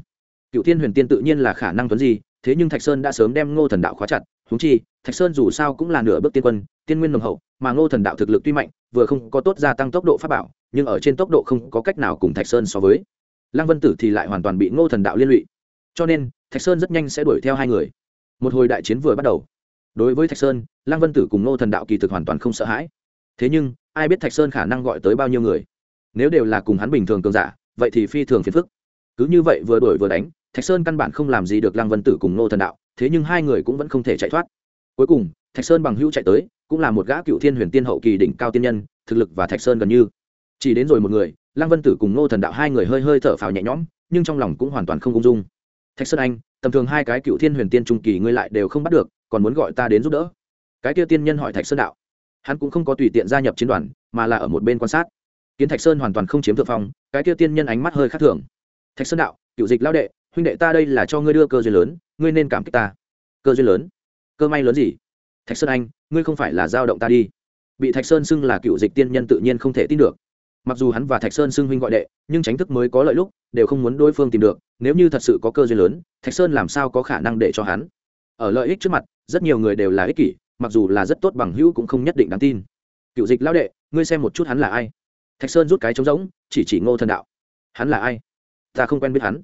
cựu thiên huyền tiên tự nhiên là khả năng tuấn gì thế nhưng thạch sơn đã sớm đem ngô thần đạo khóa chặt. Húng chi, thạch sơn dù sao cũng là nửa bước tiên quân, tiên nguyên nồng hậu, mà ngô thần đạo thực lực tuy mạnh, vừa không có tốt gia tăng tốc độ pháp bảo nhưng ở trên tốc độ không có cách nào cùng thạch sơn so với. Lăng vân tử thì lại hoàn toàn bị ngô thần đạo liên lụy. Cho nên, thạch sơn rất nhanh sẽ đuổi theo hai người. Một hồi đại chiến vừa bắt đầu. Đối với thạch sơn, lăng vân tử cùng ngô thần đạo kỳ thực hoàn toàn không sợ hãi. Thế nhưng, ai biết thạch sơn khả năng gọi tới bao nhiêu người? Nếu đều là cùng hắn bình thường cường giả, vậy thì phi thường phiền phức. Cứ như vậy vừa đuổi vừa đánh, thạch sơn căn bản không làm gì được lăng vân tử cùng ngô thần đạo, thế nhưng hai người cũng vẫn không thể chạy thoát. Cuối cùng, thạch sơn bằng hữu chạy tới, cũng là một gã cựu thiên huyền tiên hậu kỳ đỉnh cao tiên nhân, thực lực và thạch sơn gần như chỉ đến rồi một người, lăng vân tử cùng ngô thần đạo hai người hơi hơi thở phào nhẹ nhõm, nhưng trong lòng cũng hoàn toàn không ung dung. Thạch sơn anh, tầm thường hai cái cựu thiên huyền tiên trung kỳ ngươi lại đều không bắt được, còn muốn gọi ta đến giúp đỡ? Cái kia tiên nhân hỏi thạch sơn đạo. Hắn cũng không có tùy tiện gia nhập chiến đoàn, mà là ở một bên quan sát. Kiến thạch sơn hoàn toàn không chiếm thượng phong, cái kia tiên nhân ánh mắt hơi khác thường. Thạch sơn đạo, cựu dịch lao đệ, huynh đệ ta đây là cho ngươi đưa cơ duyên lớn, ngươi nên cảm kích ta. Cơ duyên lớn? Cơ may lớn gì? Thạch sơn anh, ngươi không phải là giao động ta đi. Bị thạch sơn xưng là cựu dịch tiên nhân tự nhiên không thể tin được mặc dù hắn và thạch sơn xưng huynh gọi đệ, nhưng tránh thức mới có lợi lúc, đều không muốn đối phương tìm được, nếu như thật sự có cơ duyên lớn, thạch sơn làm sao có khả năng để cho hắn? Ở lợi ích trước mặt, rất nhiều người đều là ích kỷ, mặc dù là rất tốt bằng hữu cũng không nhất định đáng tin. Cựu dịch lão đệ, ngươi xem một chút hắn là ai? Thạch sơn rút cái trống rỗng, chỉ chỉ ngô thần đạo. Hắn là ai? Ta không quen biết hắn.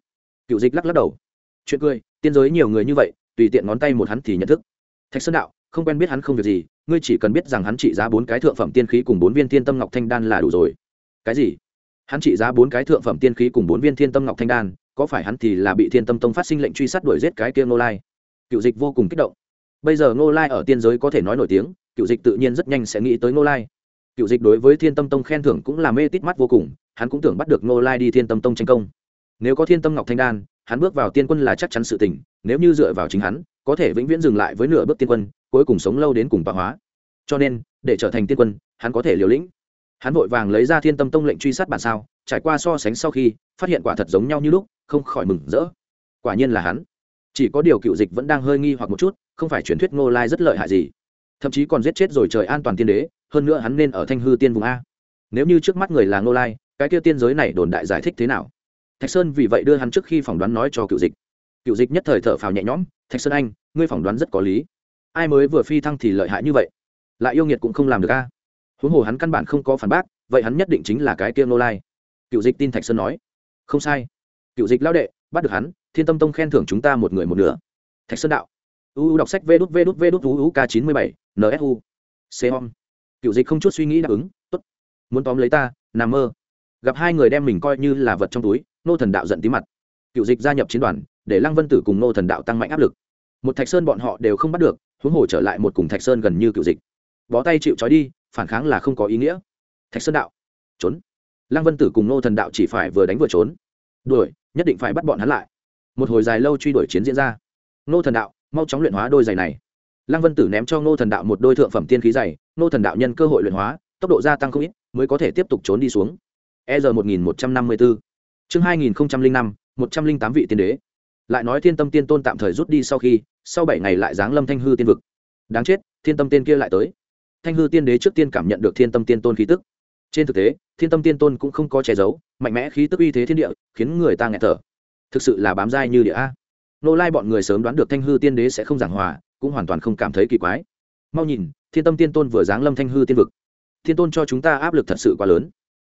Cựu dịch lắc lắc đầu. Chuyện cười, tiên giới nhiều người như vậy, tùy tiện ngón tay một hắn thì nhận thức. Thạch sơn đạo, không quen biết hắn không việc gì, ngươi chỉ cần biết rằng hắn trị giá bốn cái thượng phẩm tiên khí cùng bốn viên tiên tâm ngọc thanh đan là đủ rồi cái gì? Hắn trị giá bốn cái thượng phẩm tiên khí cùng bốn viên thiên tâm ngọc thanh đan, có phải hắn thì là bị thiên tâm tông phát sinh lệnh truy sát đuổi giết cái kia ngô lai? Cựu dịch vô cùng kích động. Bây giờ ngô lai ở tiên giới có thể nói nổi tiếng, cựu dịch tự nhiên rất nhanh sẽ nghĩ tới ngô lai. Cựu dịch đối với thiên tâm tông khen thưởng cũng là mê tít mắt vô cùng, hắn cũng tưởng bắt được ngô lai đi thiên tâm tông tranh công. Nếu có thiên tâm ngọc thanh đan, hắn bước vào tiên quân là chắc chắn sự tình, nếu như dựa vào chính hắn, có thể vĩnh viễn dừng lại với nửa bước tiên quân, cuối cùng sống lâu đến cùng bạo hóa. Cho nên, để trở thành tiên quân, hắn có thể liều lĩnh hắn vội vàng lấy ra thiên tâm tông lệnh truy sát bản sao, trải qua so sánh sau khi, phát hiện quả thật giống nhau như lúc, không khỏi mừng rỡ. Quả nhiên là hắn. Chỉ có điều cựu dịch vẫn đang hơi nghi hoặc một chút, không phải truyền thuyết ngô lai rất lợi hại gì. Thậm chí còn giết chết rồi trời an toàn tiên đế, hơn nữa hắn nên ở thanh hư tiên vùng a. Nếu như trước mắt người là ngô lai, cái kia tiên giới này đồn đại giải thích thế nào? Thạch sơn vì vậy đưa hắn trước khi phỏng đoán nói cho cựu dịch. Cựu dịch nhất thời thở phào nhẹ nhõm, thạch sơn anh, ngươi phỏng đoán rất có lý. Ai mới vừa phi thăng thì lợi hại như vậy? Lại yêu nghiệt cũng không làm được a huống hồ hắn căn bản không có phản bác, vậy hắn nhất định chính là cái kia nô lai. Cựu dịch tin thạch sơn nói. Không sai. Cựu dịch lão đệ, bắt được hắn, thiên tâm tông khen thưởng chúng ta một người một nửa. Thạch sơn đạo. Uu đọc sách vê đút vê đút vê đút uu k chín mươi bảy nsu c hom. Cựu dịch không chút suy nghĩ đáp ứng t ố t muốn tóm lấy ta, nằm mơ. Gặp hai người đem mình coi như là vật trong túi nô thần đạo giận tí mặt. Cựu dịch gia nhập chiến đoàn, để lăng vân tử cùng nô thần đạo tăng mạnh áp lực. Một thạch sơn bọn họ đều không bắt được, huống hồ trở lại một cùng thạch sơn gần như cựu dịch. Bó tay chịu trói đi phản kháng là không có ý nghĩa. Thạch sơn đạo, trốn. Lăng vân tử cùng nô thần đạo chỉ phải vừa đánh vừa trốn. Đuổi, nhất định phải bắt bọn hắn lại. Một hồi dài lâu truy đuổi chiến diễn ra. Nô thần đạo, mau chóng luyện hóa đôi giày này. Lăng vân tử ném cho nô thần đạo một đôi thượng phẩm tiên khí giày. Nô thần đạo nhân cơ hội luyện hóa, tốc độ gia tăng không ít, mới có thể tiếp tục trốn đi xuống. E r một nghìn một trăm năm mươi bốn chương hai nghìn năm, một trăm linh tám vị tiên đế. Lại nói thiên tâm tiên tôn tạm thời rút đi sau khi, sau bảy ngày lại giáng lâm thanh hư tiên vực. Đáng chết, thiên tâm tiên kia lại tới thanh hư tiên đế trước tiên cảm nhận được thiên tâm tiên tôn khí tức. Trên thực tế, thiên tâm tiên tôn cũng không có che giấu, mạnh mẽ khí tức uy thế thiên địa, khiến người ta nghẹt thở. Thực sự là bám dai như địa a. Nô lai bọn người sớm đoán được thanh hư tiên đế sẽ không giảng hòa, cũng hoàn toàn không cảm thấy kỳ quái. Mau nhìn, thiên tâm tiên tôn vừa giáng lâm thanh hư tiên vực. Thiên tôn cho chúng ta áp lực thật sự quá lớn.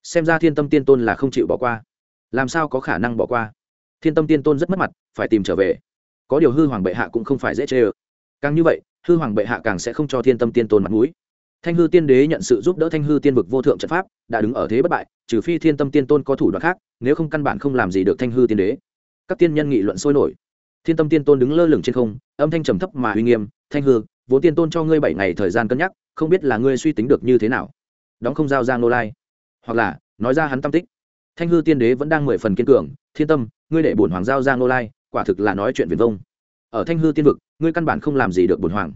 Xem ra thiên tâm tiên tôn là không chịu bỏ qua. Làm sao có khả năng bỏ qua? Thiên tâm tiên tôn rất mất mặt, phải tìm trở về. Có điều hư hoàng bệ hạ cũng không phải dễ chê ơ. Càng như vậy, hư hoàng bệ hạ càng sẽ không cho thiên tâm tiên tôn mặt mũi thanh hư tiên đế nhận sự giúp đỡ thanh hư tiên vực vô thượng trận pháp, đã đứng ở thế bất bại, trừ phi thiên tâm tiên tôn có thủ đoạn khác, nếu không căn bản không làm gì được thanh hư tiên đế. Các tiên nhân nghị luận sôi nổi. Thiên tâm tiên tôn đứng lơ lửng trên không, âm thanh trầm thấp mà uy nghiêm, thanh hư, vốn tiên tôn cho ngươi bảy ngày thời gian cân nhắc, không biết là ngươi suy tính được như thế nào? Đóng không giao ra nô lai. Hoặc là, nói ra hắn tâm tích. Thanh hư tiên đế vẫn đang mười phần kiên cường, thiên tâm, ngươi để bổn hoàng giao ra nô lai, quả thực là nói chuyện viền vông. Ở thanh hư tiên vực, ngươi căn bản không làm gì được bổn hoàng.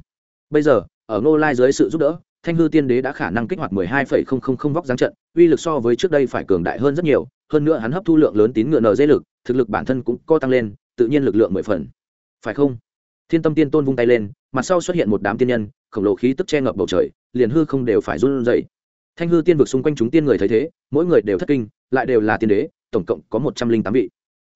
Bây giờ, ở nô lai dưới sự giúp đỡ thanh hư tiên đế đã khả năng kích hoạt mười hai phẩy không không không vóc giáng trận, uy lực so với trước đây phải cường đại hơn rất nhiều, hơn nữa hắn hấp thu lượng lớn tín ngựa nở dây lực, thực lực bản thân cũng co tăng lên, tự nhiên lực lượng mười phần. Phải không? Thiên tâm tiên tôn vung tay lên, mặt sau xuất hiện một đám tiên nhân, khổng lồ khí tức che ngập bầu trời, liền hư không đều phải run dậy thanh hư tiên vực xung quanh chúng tiên người thấy thế, mỗi người đều thất kinh, lại đều là tiên đế, tổng cộng có một trăm linh tám vị.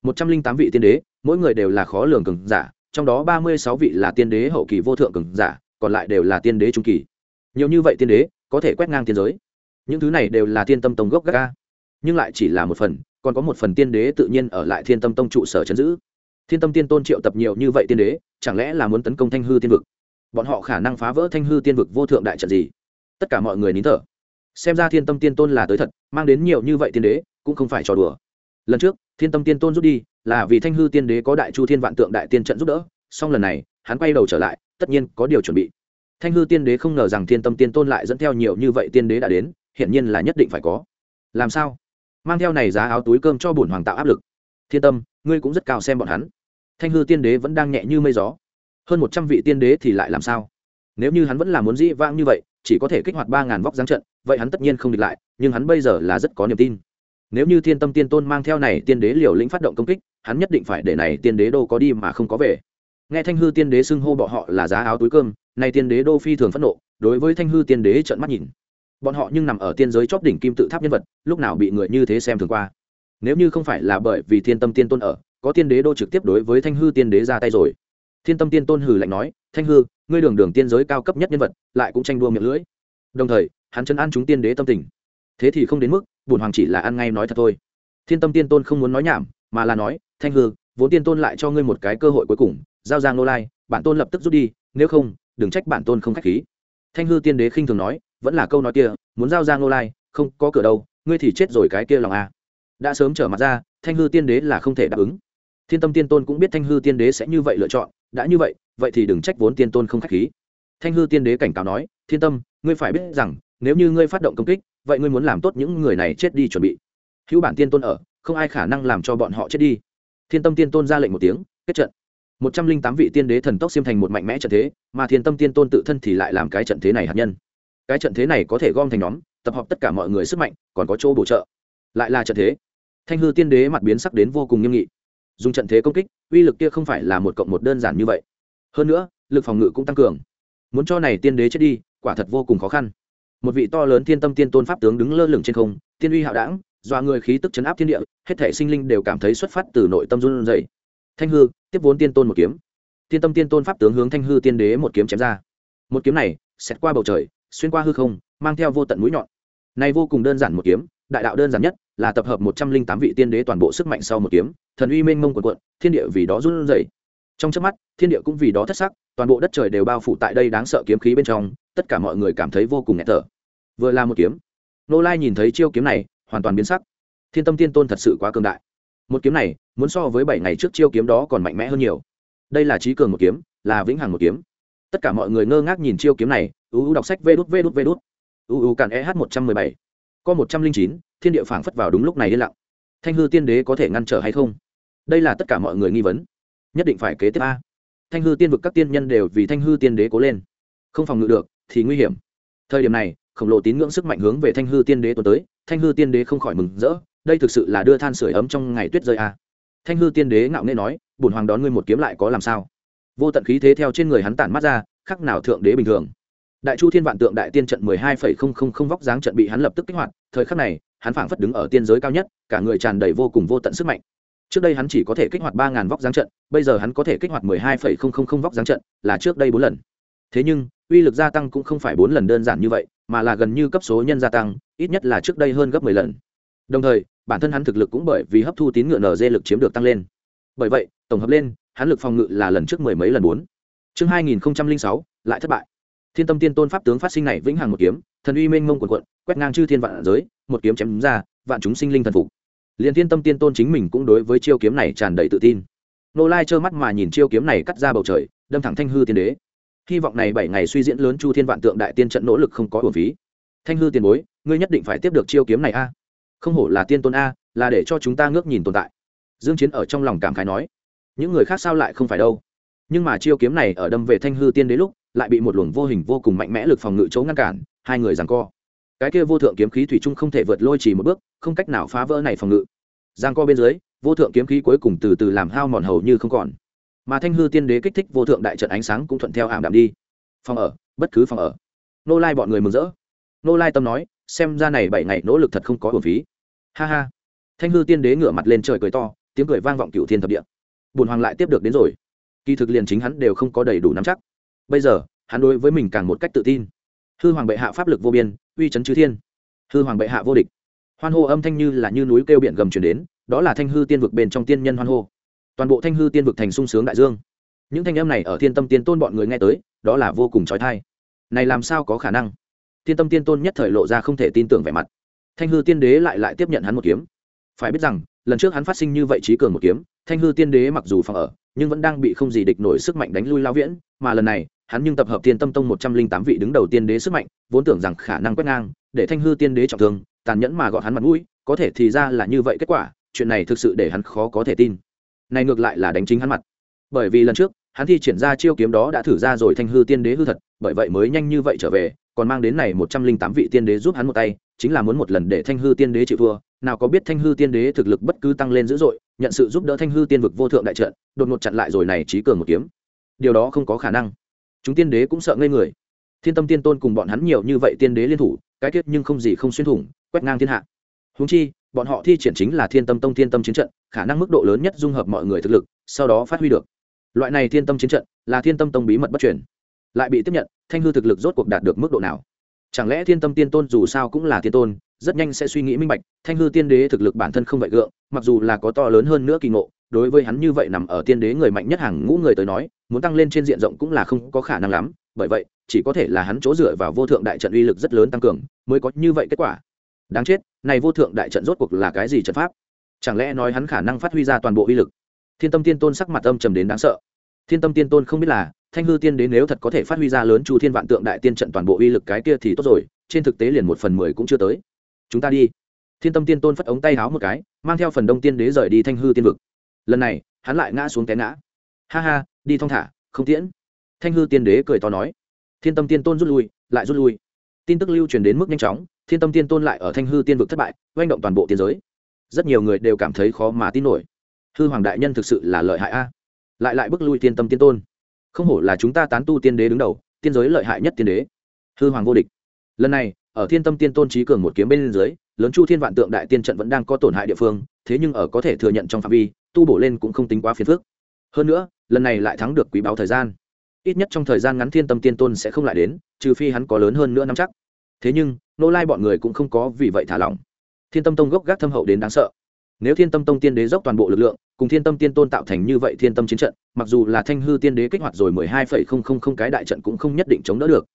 Một trăm linh tám vị tiên đế, mỗi người đều là khó lường cường giả, trong đó ba mươi sáu vị là tiên đế hậu kỳ vô thượng cường giả, còn lại đều là tiên đế trung kỳ nhiều như vậy tiên đế, có thể quét ngang tiên giới. Những thứ này đều là thiên tâm tông gốc gác ca nhưng lại chỉ là một phần, còn có một phần tiên đế tự nhiên ở lại thiên tâm tông trụ sở chấn giữ. Thiên tâm tiên tôn triệu tập nhiều như vậy tiên đế, chẳng lẽ là muốn tấn công thanh hư tiên vực? Bọn họ khả năng phá vỡ thanh hư tiên vực vô thượng đại trận gì? Tất cả mọi người nín thở. Xem ra thiên tâm tiên tôn là tới thật, mang đến nhiều như vậy tiên đế, cũng không phải trò đùa. Lần trước, thiên tâm tiên tôn rút đi, là vì thanh hư tiên đế có đại chu thiên vạn tượng đại tiên trận giúp đỡ, song lần này, hắn quay đầu trở lại, tất nhiên có điều chuẩn bị thanh hư tiên đế không ngờ rằng thiên tâm tiên tôn lại dẫn theo nhiều như vậy tiên đế đã đến, hiển nhiên là nhất định phải có. Làm sao? Mang theo này giá áo túi cơm cho bổn hoàng tạo áp lực. Thiên tâm, ngươi cũng rất cao xem bọn hắn. Thanh hư tiên đế vẫn đang nhẹ như mây gió. Hơn một trăm vị tiên đế thì lại làm sao? Nếu như hắn vẫn là muốn dĩ vãng như vậy, chỉ có thể kích hoạt ba ngàn vóc giáng trận, vậy hắn tất nhiên không địch lại, nhưng hắn bây giờ là rất có niềm tin. Nếu như thiên tâm tiên tôn mang theo này tiên đế liều lĩnh phát động công kích, hắn nhất định phải để này tiên đế đô có đi mà không có về nghe thanh hư tiên đế xưng hô bọ họ là giá áo túi cơm, nay tiên đế đô phi thường phẫn nộ, đối với thanh hư tiên đế trợn mắt nhìn. Bọn họ nhưng nằm ở tiên giới chóp đỉnh kim tự tháp nhân vật, lúc nào bị người như thế xem thường qua. Nếu như không phải là bởi vì thiên tâm tiên tôn ở, có tiên đế đô trực tiếp đối với thanh hư tiên đế ra tay rồi. Thiên tâm tiên tôn hừ lạnh nói, thanh hư, ngươi đường đường tiên giới cao cấp nhất nhân vật, lại cũng tranh đua miệng lưỡi. Đồng thời, hắn chân ăn chúng tiên đế tâm tình. Thế thì không đến mức bùn hoàng chỉ là ăn ngay nói thật thôi. Thiên tâm tiên tôn không muốn nói nhảm, mà là nói, thanh hư vốn tiên tôn lại cho ngươi một cái cơ hội cuối cùng, giao giang nô lai, bản tôn lập tức rút đi, nếu không, đừng trách bản tôn không k h á c h khí. Thanh hư tiên đế khinh thường nói, vẫn là câu nói kia, muốn giao giang nô lai, không, có cửa đâu, ngươi thì chết rồi cái kia lòng a đã sớm trở mặt ra, thanh hư tiên đế là không thể đáp ứng. Thiên tâm tiên tôn cũng biết thanh hư tiên đế sẽ như vậy lựa chọn, đã như vậy vậy thì đừng trách vốn tiên tôn không k h á c h khí. Thanh hư tiên đế cảnh cáo nói, thiên tâm, ngươi phải biết rằng, nếu như ngươi phát động công kích, vậy ngươi muốn làm tốt những người này chết đi chuẩn bị. Hữu bản tiên tôn ở, không ai khả năng làm cho bọn họ chết đi thiên tâm tiên tôn ra lệnh một tiếng, kết trận. Một trăm linh tám vị tiên đế thần tốc xiêm thành một mạnh mẽ trận thế, mà thiên tâm tiên tôn tự thân thì lại làm cái trận thế này hạt nhân. Cái trận thế này có thể gom thành nhóm, tập hợp tất cả mọi người sức mạnh, còn có chỗ bổ trợ. Lại là trận thế. Thanh hư tiên đế mặt biến sắc đến vô cùng nghiêm nghị. Dùng trận thế công kích, uy lực kia không phải là một cộng một đơn giản như vậy. Hơn nữa, lực phòng ngự cũng tăng cường. Muốn cho này tiên đế chết đi, quả thật vô cùng khó khăn. Một vị to lớn thiên tâm tiên tôn pháp tướng đứng lơ lửng trên không, tiên uy hạo đảng dọa người khí tức chấn áp thiên địa, hết thể sinh linh đều cảm thấy xuất phát từ nội tâm run dày thanh hư, tiếp vốn tiên tôn một kiếm. Tiên tâm tiên tôn pháp tướng hướng thanh hư tiên đế một kiếm chém ra. Một kiếm này, xẹt qua bầu trời, xuyên qua hư không, mang theo vô tận mũi nhọn. Này vô cùng đơn giản một kiếm, đại đạo đơn giản nhất là tập hợp một trăm linh tám vị tiên đế toàn bộ sức mạnh sau một kiếm, thần uy mênh mông quần quận thiên địa vì đó run rẩy. Trong trước mắt, thiên địa cũng vì đó thất sắc, toàn bộ đất trời đều bao phủ tại đây đáng sợ kiếm khí bên trong, tất cả mọi người cảm thấy vô cùng nghẹt thở. Vừa là một kiếm, nô lai nhìn thấy chiêu kiếm này hoàn toàn biến sắc. Thiên tâm tiên tôn thật sự quá cường đại. Một kiếm này, muốn so với bảy ngày trước chiêu kiếm đó còn mạnh mẽ hơn nhiều. Đây là trí cường một kiếm, là vĩnh hằng một kiếm. Tất cả mọi người ngơ ngác nhìn chiêu kiếm này uu đọc sách vê đút vê đút vê đút. Uu càn eh một trăm mười bảy. Có một trăm linh chín, thiên địa phảng phất vào đúng lúc này yên lặng. Thanh hư tiên đế có thể ngăn trở hay không? Đây là tất cả mọi người nghi vấn. Nhất định phải kế tiếp a. Thanh hư tiên vực các tiên nhân đều vì thanh hư tiên đế cố lên. Không phòng ngự được, thì nguy hiểm. Thời điểm này, khổng lồ tín ngưỡng sức mạnh hướng về thanh hư tiên đế tuần tới thanh hư tiên đế không khỏi mừng rỡ, đây thực sự là đưa than sửa ấm trong ngày tuyết rơi à? thanh hư tiên đế ngạo nghễ nói bùn hoàng đón ngươi một kiếm lại có làm sao? Vô tận khí thế theo trên người hắn tản mắt ra, khắc nào thượng đế bình thường. Đại chu thiên vạn tượng đại tiên trận mười hai phẩy không không không vóc dáng trận bị hắn lập tức kích hoạt, thời khắc này, hắn phảng phất đứng ở tiên giới cao nhất, cả người tràn đầy vô cùng vô tận sức mạnh. Trước đây hắn chỉ có thể kích hoạt ba ngàn vóc dáng trận, bây giờ hắn có thể kích hoạt mười hai phẩy không không không vóc dáng trận, là trước đây bốn lần. Thế nhưng, uy lực gia tăng cũng không phải bốn lần đơn giản như vậy mà là gần như cấp số nhân gia tăng, ít nhất là trước đây hơn gấp mười lần. Đồng thời, bản thân hắn thực lực cũng bởi vì hấp thu tín ngựa nz lực chiếm được tăng lên. Bởi vậy, tổng hợp lên, hắn lực phòng ngự là lần trước mười mấy lần bốn. Chương hai nghìn sáu, lại thất bại. Thiên tâm tiên tôn pháp tướng phát sinh này vĩnh hằng một kiếm, thần uy mênh mông quần quận quét ngang chư thiên vạn giới, một kiếm chém ra, vạn chúng sinh linh thần phục. Liền thiên tâm tiên tôn chính mình cũng đối với chiêu kiếm này tràn đầy tự tin. Nô lai trơ mắt mà nhìn chiêu kiếm này cắt ra bầu trời, đâm thẳng thanh hư tiên đế hy vọng này bảy ngày suy diễn lớn chu thiên vạn tượng đại tiên trận nỗ lực không có hồn phí. Thanh hư tiền bối, ngươi nhất định phải tiếp được chiêu kiếm này a. Không hổ là tiên tôn a, là để cho chúng ta ngước nhìn tồn tại. Dương chiến ở trong lòng cảm khái nói, những người khác sao lại không phải đâu? Nhưng mà chiêu kiếm này ở đâm về thanh hư tiên đế lúc, lại bị một luồng vô hình vô cùng mạnh mẽ lực phòng ngự chỗ ngăn cản, hai người giằng co. Cái kia vô thượng kiếm khí thủy chung không thể vượt lôi chỉ một bước, không cách nào phá vỡ này phòng ngự. Giang co bên dưới, vô thượng kiếm khí cuối cùng từ từ làm hao mòn hầu như không còn mà thanh hư tiên đế kích thích vô thượng đại trận ánh sáng cũng thuận theo ảm đạm đi. Phòng ở, bất cứ phòng ở. Nô lai bọn người mừng rỡ. Nô lai tâm nói, xem ra này bảy ngày nỗ lực thật không có hồn phí. Ha ha. Thanh hư tiên đế ngửa mặt lên trời cười to, tiếng cười vang vọng cựu thiên thập địa. Bùn hoàng lại tiếp được đến rồi. Kỳ thực liền chính hắn đều không có đầy đủ nắm chắc. Bây giờ, hắn đối với mình càng một cách tự tin. Hư hoàng bệ hạ pháp lực vô biên, uy c chư thiên. Hư hoàng bệ hạ vô địch. Hoan hô âm thanh như là như núi kêu biển gầm chuyển đến, đó là thanh hư tiên vực bên trong tiên nhân hoan hô toàn bộ thanh hư tiên vực thành sung sướng đại dương. Những thanh âm này ở thiên tâm tiên tôn bọn người nghe tới, đó là vô cùng trói thai. Này làm sao có khả năng? Thiên tâm tiên tôn nhất thời lộ ra không thể tin tưởng vẻ mặt. Thanh hư tiên đế lại lại tiếp nhận hắn một kiếm. Phải biết rằng, lần trước hắn phát sinh như vậy trí cường một kiếm, thanh hư tiên đế mặc dù phòng ở, nhưng vẫn đang bị không gì địch nổi sức mạnh đánh lui lao viễn, mà lần này, hắn nhưng tập hợp tiên tâm tông một trăm linh tám vị đứng đầu tiên đế sức mạnh, vốn tưởng rằng khả năng quét ngang, để thanh hư tiên đế trọng thương, tàn nhẫn mà gọn hắn mặt mũi, có thể thì ra là như vậy kết quả, chuyện này thực sự để hắn khó có thể tin này ngược lại là đánh chính hắn mặt. Bởi vì lần trước, hắn thi triển ra chiêu kiếm đó đã thử ra rồi thanh hư tiên đế hư thật, bởi vậy mới nhanh như vậy trở về, còn mang đến này một trăm linh tám vị tiên đế giúp hắn một tay, chính là muốn một lần để thanh hư tiên đế chịu thua. Nào có biết thanh hư tiên đế thực lực bất cứ tăng lên dữ dội, nhận sự giúp đỡ thanh hư tiên vực vô thượng đại trận, đột ngột chặn lại rồi này trí cường một kiếm. Điều đó không có khả năng. Chúng tiên đế cũng sợ ngây người. Thiên tâm tiên tôn cùng bọn hắn nhiều như vậy tiên đế liên thủ, cái kết nhưng không gì không xuyên thủng, quét ngang thiên hạ. Huống chi bọn họ thi triển chính là thiên tâm tông thiên tâm chiến trận, khả năng mức độ lớn nhất dung hợp mọi người thực lực, sau đó phát huy được. Loại này thiên tâm chiến trận là thiên tâm tông bí mật bất truyền, lại bị tiếp nhận, thanh hư thực lực rốt cuộc đạt được mức độ nào? Chẳng lẽ thiên tâm tiên tôn dù sao cũng là thiên tôn, rất nhanh sẽ suy nghĩ minh bạch, thanh hư tiên đế thực lực bản thân không vậy gượng, mặc dù là có to lớn hơn nữa kỳ ngộ, đối với hắn như vậy nằm ở tiên đế người mạnh nhất hàng ngũ người tới nói, muốn tăng lên trên diện rộng cũng là không có khả năng lắm, bởi vậy, chỉ có thể là hắn chỗ dựa vào vô thượng đại trận uy lực rất lớn tăng cường, mới có như vậy kết quả đáng chết, này vô thượng đại trận rốt cuộc là cái gì trận pháp? Chẳng lẽ nói hắn khả năng phát huy ra toàn bộ uy lực? Thiên tâm tiên tôn sắc mặt âm trầm đến đáng sợ. Thiên tâm tiên tôn không biết là, thanh hư tiên đến nếu thật có thể phát huy ra lớn chu thiên vạn tượng đại tiên trận toàn bộ uy lực cái kia thì tốt rồi, trên thực tế liền một phần mười cũng chưa tới. Chúng ta đi. Thiên tâm tiên tôn phất ống tay háo một cái, mang theo phần đông tiên đế rời đi thanh hư tiên vực. Lần này, hắn lại ngã xuống té ngã. Ha ha, đi thong thả, không tiễn. Thanh hư tiên đế cười to nói. Thiên tâm tiên tôn rút lui, lại rút lui. Tin tức lưu truyền đến mức nhanh chóng thiên tâm tiên tôn lại ở thanh hư tiên vực thất bại, oanh động toàn bộ tiên giới. Rất nhiều người đều cảm thấy khó mà tin nổi. Hư hoàng đại nhân thực sự là lợi hại a. Lại lại bước lui tiên tâm tiên tôn. Không hổ là chúng ta tán tu tiên đế đứng đầu, tiên giới lợi hại nhất tiên đế. Hư hoàng vô địch. Lần này, ở thiên tâm tiên tôn trí cường một kiếm bên dưới, lớn chu thiên vạn tượng đại tiên trận vẫn đang có tổn hại địa phương, thế nhưng ở có thể thừa nhận trong phạm vi, tu bổ lên cũng không tính quá phiền phức. Hơn nữa, lần này lại thắng được quý báo thời gian. Ít nhất trong thời gian ngắn thiên tâm tiên tôn sẽ không lại đến, trừ phi hắn có lớn hơn nữa nắm chắc. Thế nhưng nô lai bọn người cũng không có vì vậy thả lỏng. Thiên tâm tông gốc gác thâm hậu đến đáng sợ. Nếu thiên tâm tông tiên đế dốc toàn bộ lực lượng, cùng thiên tâm tiên tôn tạo thành như vậy thiên tâm chiến trận, mặc dù là thanh hư tiên đế kích hoạt rồi mười hai phẩy không không không cái đại trận cũng không nhất định chống đỡ được.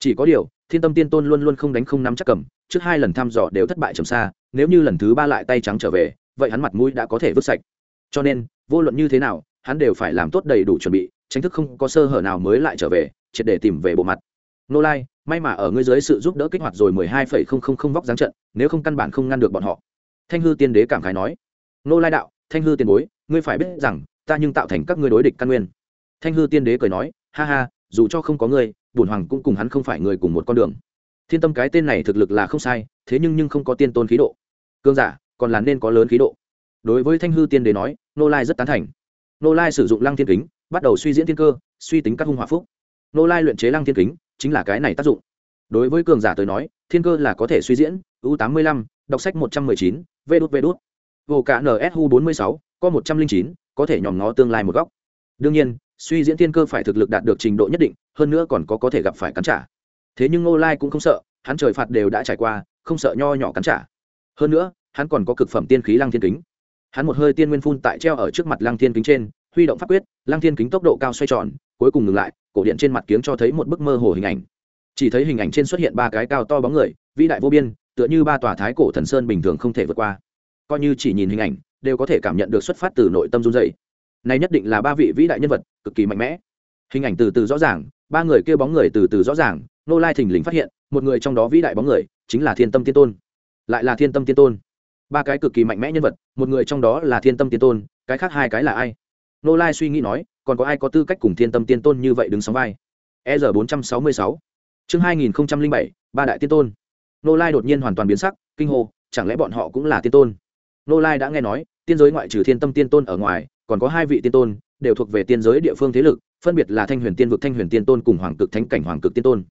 Chỉ có điều, thiên tâm tiên tôn luôn luôn không đánh không nắm chắc cầm, trước hai lần thăm dò đều thất bại trầm xa, nếu như lần thứ ba lại tay trắng trở về, vậy hắn mặt mũi đã có thể vứt sạch. Cho nên, vô luận như thế nào, hắn đều phải làm tốt đầy đủ chuẩn bị, tránh thức không có sơ hở nào mới lại trở về, triệt để tìm về bộ mặt. Nô lai may mà ở ngươi dưới sự giúp đỡ kích hoạt rồi mười hai phẩy không không không vóc dáng trận, nếu không căn bản không ngăn được bọn họ. Thanh hư tiên đế cảm khái nói. Nô lai đạo, thanh hư tiền bối, ngươi phải biết rằng, ta nhưng tạo thành các ngươi đối địch căn nguyên. Thanh hư tiên đế cười nói. Ha ha, dù cho không có ngươi bùn hoàng cũng cùng hắn không phải người cùng một con đường. Thiên tâm cái tên này thực lực là không sai, thế nhưng nhưng không có tiên tôn khí độ. Cương giả, còn là nên có lớn khí độ. Đối với thanh hư tiên đế nói, nô lai rất tán thành. Nô lai sử dụng lăng thiên kính, bắt đầu suy diễn thiên cơ, suy tính các hung hòa phúc. Nô lai luyện chế lăng thiên kính chính là cái này tác dụng. Đối với cường giả tới nói, thiên cơ là có thể suy diễn, u tám mươi lăm, đọc sách một trăm mười chín, vê đút vê đút. Vô cả nsu bốn mươi sáu, có một trăm linh chín, có thể nhòm ngó tương lai một góc. Đương nhiên, suy diễn thiên cơ phải thực lực đạt được trình độ nhất định, hơn nữa còn có có thể gặp phải cắn trả. Thế nhưng ngô lai cũng không sợ, hắn trời phạt đều đã trải qua, không sợ nho nhỏ cắn trả. Hơn nữa, hắn còn có cực phẩm tiên khí lăng thiên kính. Hắn một hơi tiên nguyên phun tại treo ở trước mặt lăng thiên kính trên, huy động pháp quyết, lăng thiên kính tốc độ cao xoay tròn, cuối cùng ngừng lại cổ điện trên mặt kiếng cho thấy một bức mơ hồ hình ảnh. Chỉ thấy hình ảnh trên xuất hiện ba cái cao to bóng người, vĩ đại vô biên, tựa như ba tòa thái cổ thần sơn bình thường không thể vượt qua. Coi như chỉ nhìn hình ảnh, đều có thể cảm nhận được xuất phát từ nội tâm run dày này nhất định là ba vị vĩ đại nhân vật, cực kỳ mạnh mẽ. Hình ảnh từ từ rõ ràng, ba người kêu bóng người từ từ rõ ràng, nô lai thình lình phát hiện, một người trong đó vĩ đại bóng người, chính là thiên tâm tiên tôn. Lại là thiên tâm tiên tôn. Ba cái cực kỳ mạnh mẽ nhân vật, một người trong đó là thiên tâm tiên tôn, cái khác hai cái là ai? Nô lai suy nghĩ nói còn có ai có tư cách cùng thiên tâm tiên tôn như vậy đứng sóng vai? E r bốn trăm sáu mươi sáu. Chương hai nghìn bảy, ba đại tiên tôn. Nô lai đột nhiên hoàn toàn biến sắc, kinh hô, chẳng lẽ bọn họ cũng là tiên tôn? Nô lai đã nghe nói, tiên giới ngoại trừ thiên tâm tiên tôn ở ngoài, còn có hai vị tiên tôn, đều thuộc về tiên giới địa phương thế lực, phân biệt là thanh huyền tiên vực thanh huyền tiên tôn cùng hoàng cực thánh cảnh hoàng cực tiên tôn.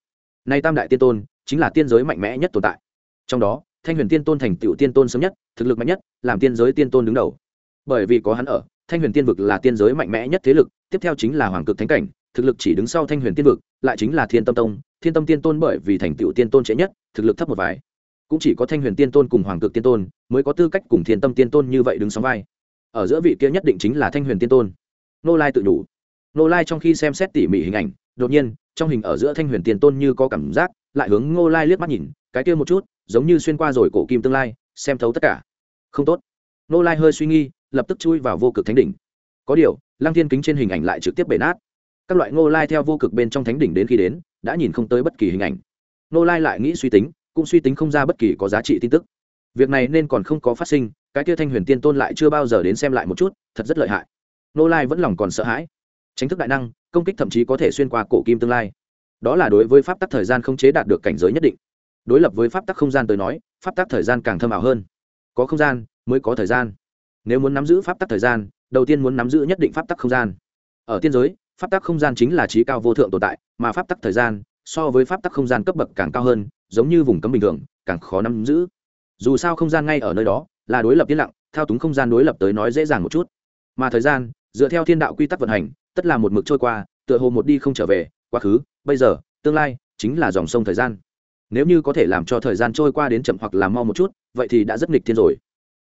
Nay tam đại tiên tôn, chính là tiên giới mạnh mẽ nhất tồn tại. Trong đó, thanh huyền tiên tôn thành tựu tiên tôn sớm nhất, thực lực mạnh nhất, làm tiên giới tiên tôn đứng đầu. Bởi vì có hắn ở, thanh huyền tiên vực là tiên giới mạnh mẽ nhất thế lực tiếp theo chính là hoàng cực thánh cảnh, thực lực chỉ đứng sau thanh huyền tiên vực, lại chính là thiên tâm tông. Thiên tâm tiên tôn bởi vì thành tựu tiên tôn trễ nhất, thực lực thấp một vài. Cũng chỉ có thanh huyền tiên tôn cùng hoàng cực tiên tôn mới có tư cách cùng thiên tâm tiên tôn như vậy đứng sóng vai. Ở giữa vị kia nhất định chính là thanh huyền tiên tôn. Nô lai tự đủ. Nô lai trong khi xem xét tỉ mỉ hình ảnh, đột nhiên, trong hình ở giữa thanh huyền tiên tôn như có cảm giác, lại hướng ngô lai liếc mắt nhìn, cái kia một chút, giống như xuyên qua rồi cổ kim tương lai, xem thấu tất cả. Không tốt. Nô lai hơi suy nghi, lập tức chui vào vô cực thánh đỉnh. Có điều lăng thiên kính trên hình ảnh lại trực tiếp bể nát. Các loại ngô lai theo vô cực bên trong thánh đỉnh đến khi đến, đã nhìn không tới bất kỳ hình ảnh. Ngô lai lại nghĩ suy tính, cũng suy tính không ra bất kỳ có giá trị tin tức. Việc này nên còn không có phát sinh, cái kia thanh huyền tiên tôn lại chưa bao giờ đến xem lại một chút, thật rất lợi hại. Ngô lai vẫn lòng còn sợ hãi. Tránh thức đại năng, công kích thậm chí có thể xuyên qua cổ kim tương lai. Đó là đối với pháp tắc thời gian không chế đạt được cảnh giới nhất định. Đối lập với pháp tắc không gian tới nói, pháp tắc thời gian càng thâm ảo hơn. Có không gian, mới có thời gian nếu muốn nắm giữ pháp tắc thời gian, đầu tiên muốn nắm giữ nhất định pháp tắc không gian. Ở tiên giới, pháp tắc không gian chính là trí cao vô thượng tồn tại, mà pháp tắc thời gian so với pháp tắc không gian cấp bậc càng cao hơn, giống như vùng cấm bình thường, càng khó nắm giữ. Dù sao không gian ngay ở nơi đó là đối lập yên lặng, thao túng không gian đối lập tới nói dễ dàng một chút. Mà thời gian, dựa theo thiên đạo quy tắc vận hành, tất là một mực trôi qua, tựa hồ một đi không trở về, quá khứ, bây giờ, tương lai chính là dòng sông thời gian. Nếu như có thể làm cho thời gian trôi qua đến chậm hoặc làm mau một chút, vậy thì đã rất nghịch thiên rồi.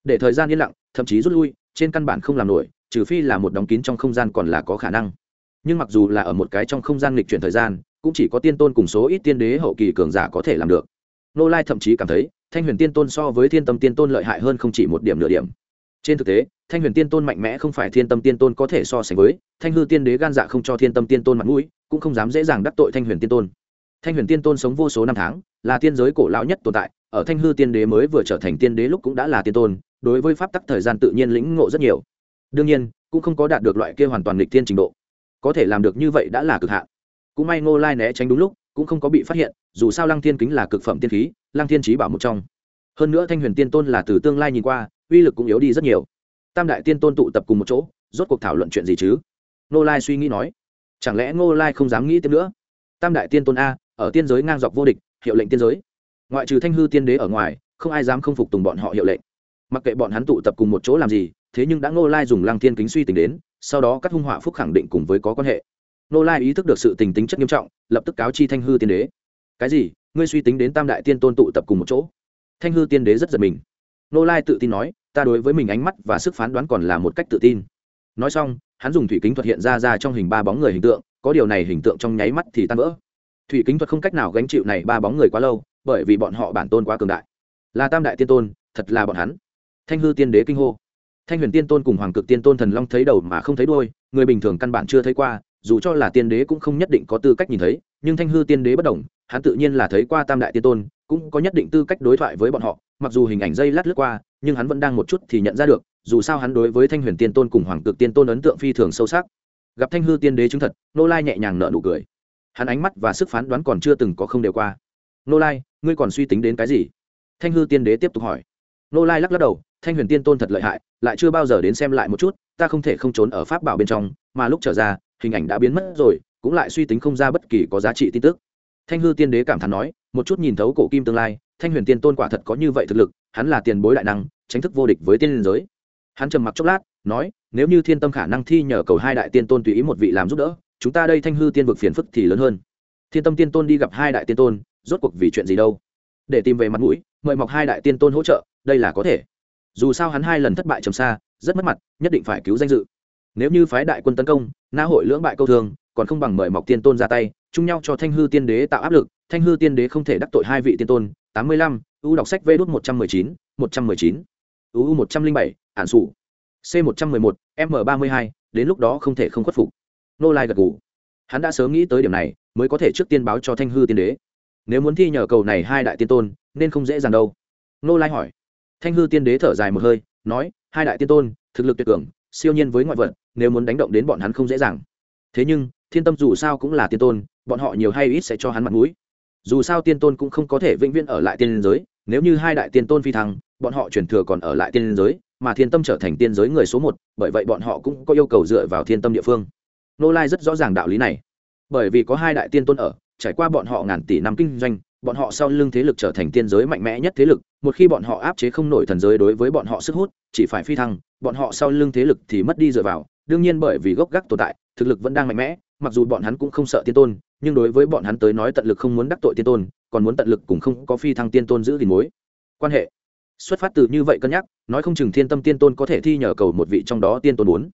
Để thời gian yên lặng thậm chí rút lui, trên căn bản không làm nổi, trừ phi là một đóng kín trong không gian còn là có khả năng. Nhưng mặc dù là ở một cái trong không gian lịch chuyển thời gian, cũng chỉ có tiên tôn cùng số ít tiên đế hậu kỳ cường giả có thể làm được. Nô lai thậm chí cảm thấy, thanh huyền tiên tôn so với thiên tâm tiên tôn lợi hại hơn không chỉ một điểm nửa điểm. Trên thực tế, thanh huyền tiên tôn mạnh mẽ không phải thiên tâm tiên tôn có thể so sánh với, thanh hư tiên đế gan dạ không cho thiên tâm tiên tôn mặt mũi, cũng không dám dễ dàng đắc tội thanh huyền tiên tôn. Thanh huyền tiên tôn sống vô số năm tháng, là tiên giới cổ lão nhất tồn tại ở thanh hư tiên đế mới vừa trở thành tiên đế lúc cũng đã là tiên tôn, đối với pháp tắc thời gian tự nhiên lĩnh ngộ rất nhiều. Đương nhiên, cũng không có đạt được loại kia hoàn toàn lịch tiên trình độ. Có thể làm được như vậy đã là cực hạn. Cũng may ngô lai né tránh đúng lúc, cũng không có bị phát hiện, dù sao lăng thiên kính là cực phẩm tiên khí, lăng thiên trí bảo một trong. Hơn nữa thanh huyền tiên tôn là từ tương lai nhìn qua, uy lực cũng yếu đi rất nhiều. Tam đại tiên tôn tụ tập cùng một chỗ, rốt cuộc thảo luận chuyện gì chứ? Ngô lai suy nghĩ nói. Chẳng lẽ ngô lai không dám nghĩ tiếp nữa? Tam đại tiên tôn a, ở tiên giới ngang dọc vô địch, hiệu lệnh tiên giới ngoại trừ thanh hư tiên đế ở ngoài, không ai dám không phục tùng bọn họ hiệu lệnh. Mặc kệ bọn hắn tụ tập cùng một chỗ làm gì, thế nhưng đã ngô lai dùng lăng thiên kính suy tính đến, sau đó các hung họa phúc khẳng định cùng với có quan hệ. Ngô lai ý thức được sự tình tính chất nghiêm trọng, lập tức cáo chi thanh hư tiên đế. Cái gì? Ngươi suy tính đến tam đại tiên tôn tụ tập cùng một chỗ? Thanh hư tiên đế rất giật mình. Ngô lai tự tin nói, ta đối với mình ánh mắt và sức phán đoán còn là một cách tự tin. Nói xong, hắn dùng thủy kính thuật hiện ra ra trong hình ba bóng người hình tượng, có điều này hình tượng trong nháy mắt thì tan vỡ. Thủy kính thuật không cách nào gánh chịu này ba bóng người quá lâu bởi vì bọn họ bản tôn quá cường đại. Là tam đại tiên tôn, thật là bọn hắn. Thanh hư tiên đế kinh hô. Thanh huyền tiên tôn cùng hoàng cực tiên tôn thần long thấy đầu mà không thấy đôi người bình thường căn bản chưa thấy qua, dù cho là tiên đế cũng không nhất định có tư cách nhìn thấy, nhưng thanh hư tiên đế bất đồng hắn tự nhiên là thấy qua tam đại tiên tôn, cũng có nhất định tư cách đối thoại với bọn họ, mặc dù hình ảnh dây lát lướt qua, nhưng hắn vẫn đang một chút thì nhận ra được, dù sao hắn đối với thanh huyền tiên tôn cùng hoàng cực tiên tôn ấn tượng phi thường sâu sắc. Gặp thanh hư tiên đế chứng thật, nô lai nhẹ nhàng nợ nụ cười. Hắn ánh mắt và sức phán đoán còn chưa từng có không đều qua. Nô lai ngươi còn suy tính đến cái gì? Thanh hư tiên đế tiếp tục hỏi. Nô lai lắc lắc đầu, thanh huyền tiên tôn thật lợi hại, lại chưa bao giờ đến xem lại một chút, ta không thể không trốn ở pháp bảo bên trong, mà lúc trở ra, hình ảnh đã biến mất rồi, cũng lại suy tính không ra bất kỳ có giá trị tin tức. Thanh hư tiên đế cảm thán nói, một chút nhìn thấu cổ kim tương lai, thanh huyền tiên tôn quả thật có như vậy thực lực, hắn là tiền bối đại năng, tránh thức vô địch với tiên liên giới. Hắn trầm mặc chốc lát, nói, nếu như thiên tâm khả năng thi nhờ cầu hai đại tiên tôn tùy ý một vị làm giúp đỡ, chúng ta đây thanh hư tiên vực phiền phức thì lớn hơn. Thiên tâm tiên tôn đi gặp hai đại tiên tôn rốt cuộc vì chuyện gì đâu? Để tìm về mặt mũi, mời mọc hai đại tiên tôn hỗ trợ, đây là có thể. Dù sao hắn hai lần thất bại trầm xa, rất mất mặt, nhất định phải cứu danh dự. Nếu như phái đại quân tấn công, na hội lưỡng bại câu thường, còn không bằng mời mọc tiên tôn ra tay, chung nhau cho thanh hư tiên đế tạo áp lực. Thanh hư tiên đế không thể đắc tội hai vị tiên tôn. Tám mươi lăm, u đọc sách vê đốt một trăm mười chín, một trăm mười chín. U một trăm linh bảy ản sủ. C một trăm mười một, m ba mươi hai, đến lúc đó không thể không khuất phục. Nô lai gật ngủ hắn đã sớm nghĩ tới điểm này, mới có thể trước tiên báo cho thanh hư tiên đế nếu muốn thi nhờ cầu này hai đại tiên tôn, nên không dễ dàng đâu. Nô lai hỏi. Thanh hư tiên đế thở dài một hơi, nói, hai đại tiên tôn, thực lực tuyệt cường, siêu nhiên với ngoại vật, nếu muốn đánh động đến bọn hắn không dễ dàng. Thế nhưng, thiên tâm dù sao cũng là tiên tôn, bọn họ nhiều hay ít sẽ cho hắn mặt mũi. Dù sao tiên tôn cũng không có thể vĩnh viễn ở lại tiên giới, nếu như hai đại tiên tôn phi thăng, bọn họ chuyển thừa còn ở lại tiên giới, mà thiên tâm trở thành tiên giới người số một, bởi vậy bọn họ cũng có yêu cầu dựa vào thiên tâm địa phương. Nô lai rất rõ ràng đạo lý này. Bởi vì có hai đại tiên tôn ở trải qua bọn họ ngàn tỷ năm kinh doanh, bọn họ sau lưng thế lực trở thành tiên giới mạnh mẽ nhất thế lực, một khi bọn họ áp chế không nổi thần giới đối với bọn họ sức hút, chỉ phải phi thăng, bọn họ sau lưng thế lực thì mất đi dựa vào. Đương nhiên bởi vì gốc gác tồn tại, thực lực vẫn đang mạnh mẽ, mặc dù bọn hắn cũng không sợ tiên tôn, nhưng đối với bọn hắn tới nói tận lực không muốn đắc tội tiên tôn, còn muốn tận lực cũng không có phi thăng tiên tôn giữ gìn mối. Quan hệ. Xuất phát từ như vậy cân nhắc, nói không chừng thiên tâm tiên tôn có thể thi nhờ cầu một vị trong đó tiên tôn bốn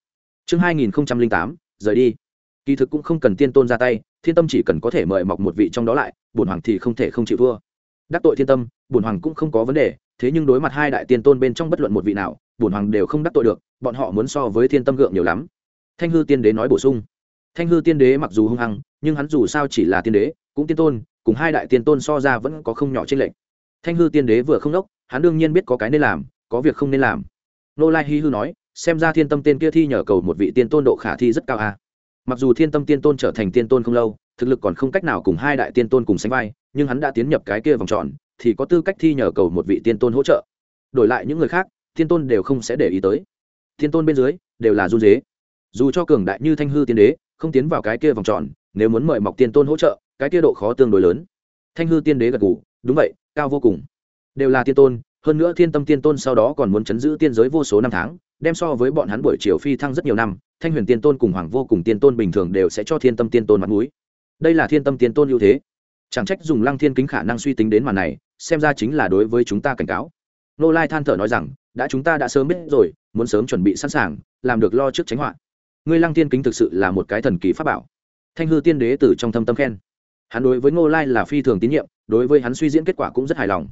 chương hai nghìn tám, rời đi kỳ thực cũng không cần tiên tôn ra tay, thiên tâm chỉ cần có thể mời mọc một vị trong đó lại, bổn hoàng thì không thể không chịu thua. Đắc tội thiên tâm, bổn hoàng cũng không có vấn đề, thế nhưng đối mặt hai đại tiên tôn bên trong bất luận một vị nào, bổn hoàng đều không đắc tội được, bọn họ muốn so với thiên tâm gượng nhiều lắm. Thanh hư tiên đế nói bổ sung. Thanh hư tiên đế mặc dù hung hăng, nhưng hắn dù sao chỉ là tiên đế, cũng tiên tôn, cùng hai đại tiên tôn so ra vẫn có không nhỏ trên lệnh thanh hư tiên đế vừa không đốc, hắn đương nhiên biết có cái nên làm, có việc không nên làm. Nô lai hi hư nói, xem ra thiên tâm tiên kia thi nhờ cầu một vị tiên tôn độ khả thi rất cao a à mặc dù thiên tâm tiên tôn trở thành tiên tôn không lâu, thực lực còn không cách nào cùng hai đại tiên tôn cùng sánh vai, nhưng hắn đã tiến nhập cái kia vòng tròn, thì có tư cách thi nhờ cầu một vị tiên tôn hỗ trợ. Đổi lại những người khác, tiên tôn đều không sẽ để ý tới. Tiên tôn bên dưới, đều là run dế dù cho cường đại như thanh hư tiên đế, không tiến vào cái kia vòng tròn, nếu muốn mời mọc tiên tôn hỗ trợ, cái kia độ khó tương đối lớn. Thanh hư tiên đế gật ngủ đúng vậy, cao vô cùng. Đều là tiên tôn, hơn nữa thiên tâm tiên tôn sau đó còn muốn chấn giữ tiên giới vô số năm tháng, đem so với bọn hắn buổi chiều phi thăng rất nhiều năm thanh huyền tiên tôn cùng hoàng vô cùng tiên tôn bình thường đều sẽ cho thiên tâm tiên tôn mặt mũi. Đây là thiên tâm tiên tôn ưu thế. Chẳng trách dùng lăng thiên kính khả năng suy tính đến màn này, xem ra chính là đối với chúng ta cảnh cáo. Nô lai than thở nói rằng, đã chúng ta đã sớm biết rồi, muốn sớm chuẩn bị sẵn sàng, làm được lo trước tránh họa. Ngươi lăng thiên kính thực sự là một cái thần kỳ pháp bảo. Thanh hư tiên đế từ trong thâm tâm khen. Hắn đối với ngô lai là phi thường tín nhiệm, đối với hắn suy diễn kết quả cũng rất hài lòng.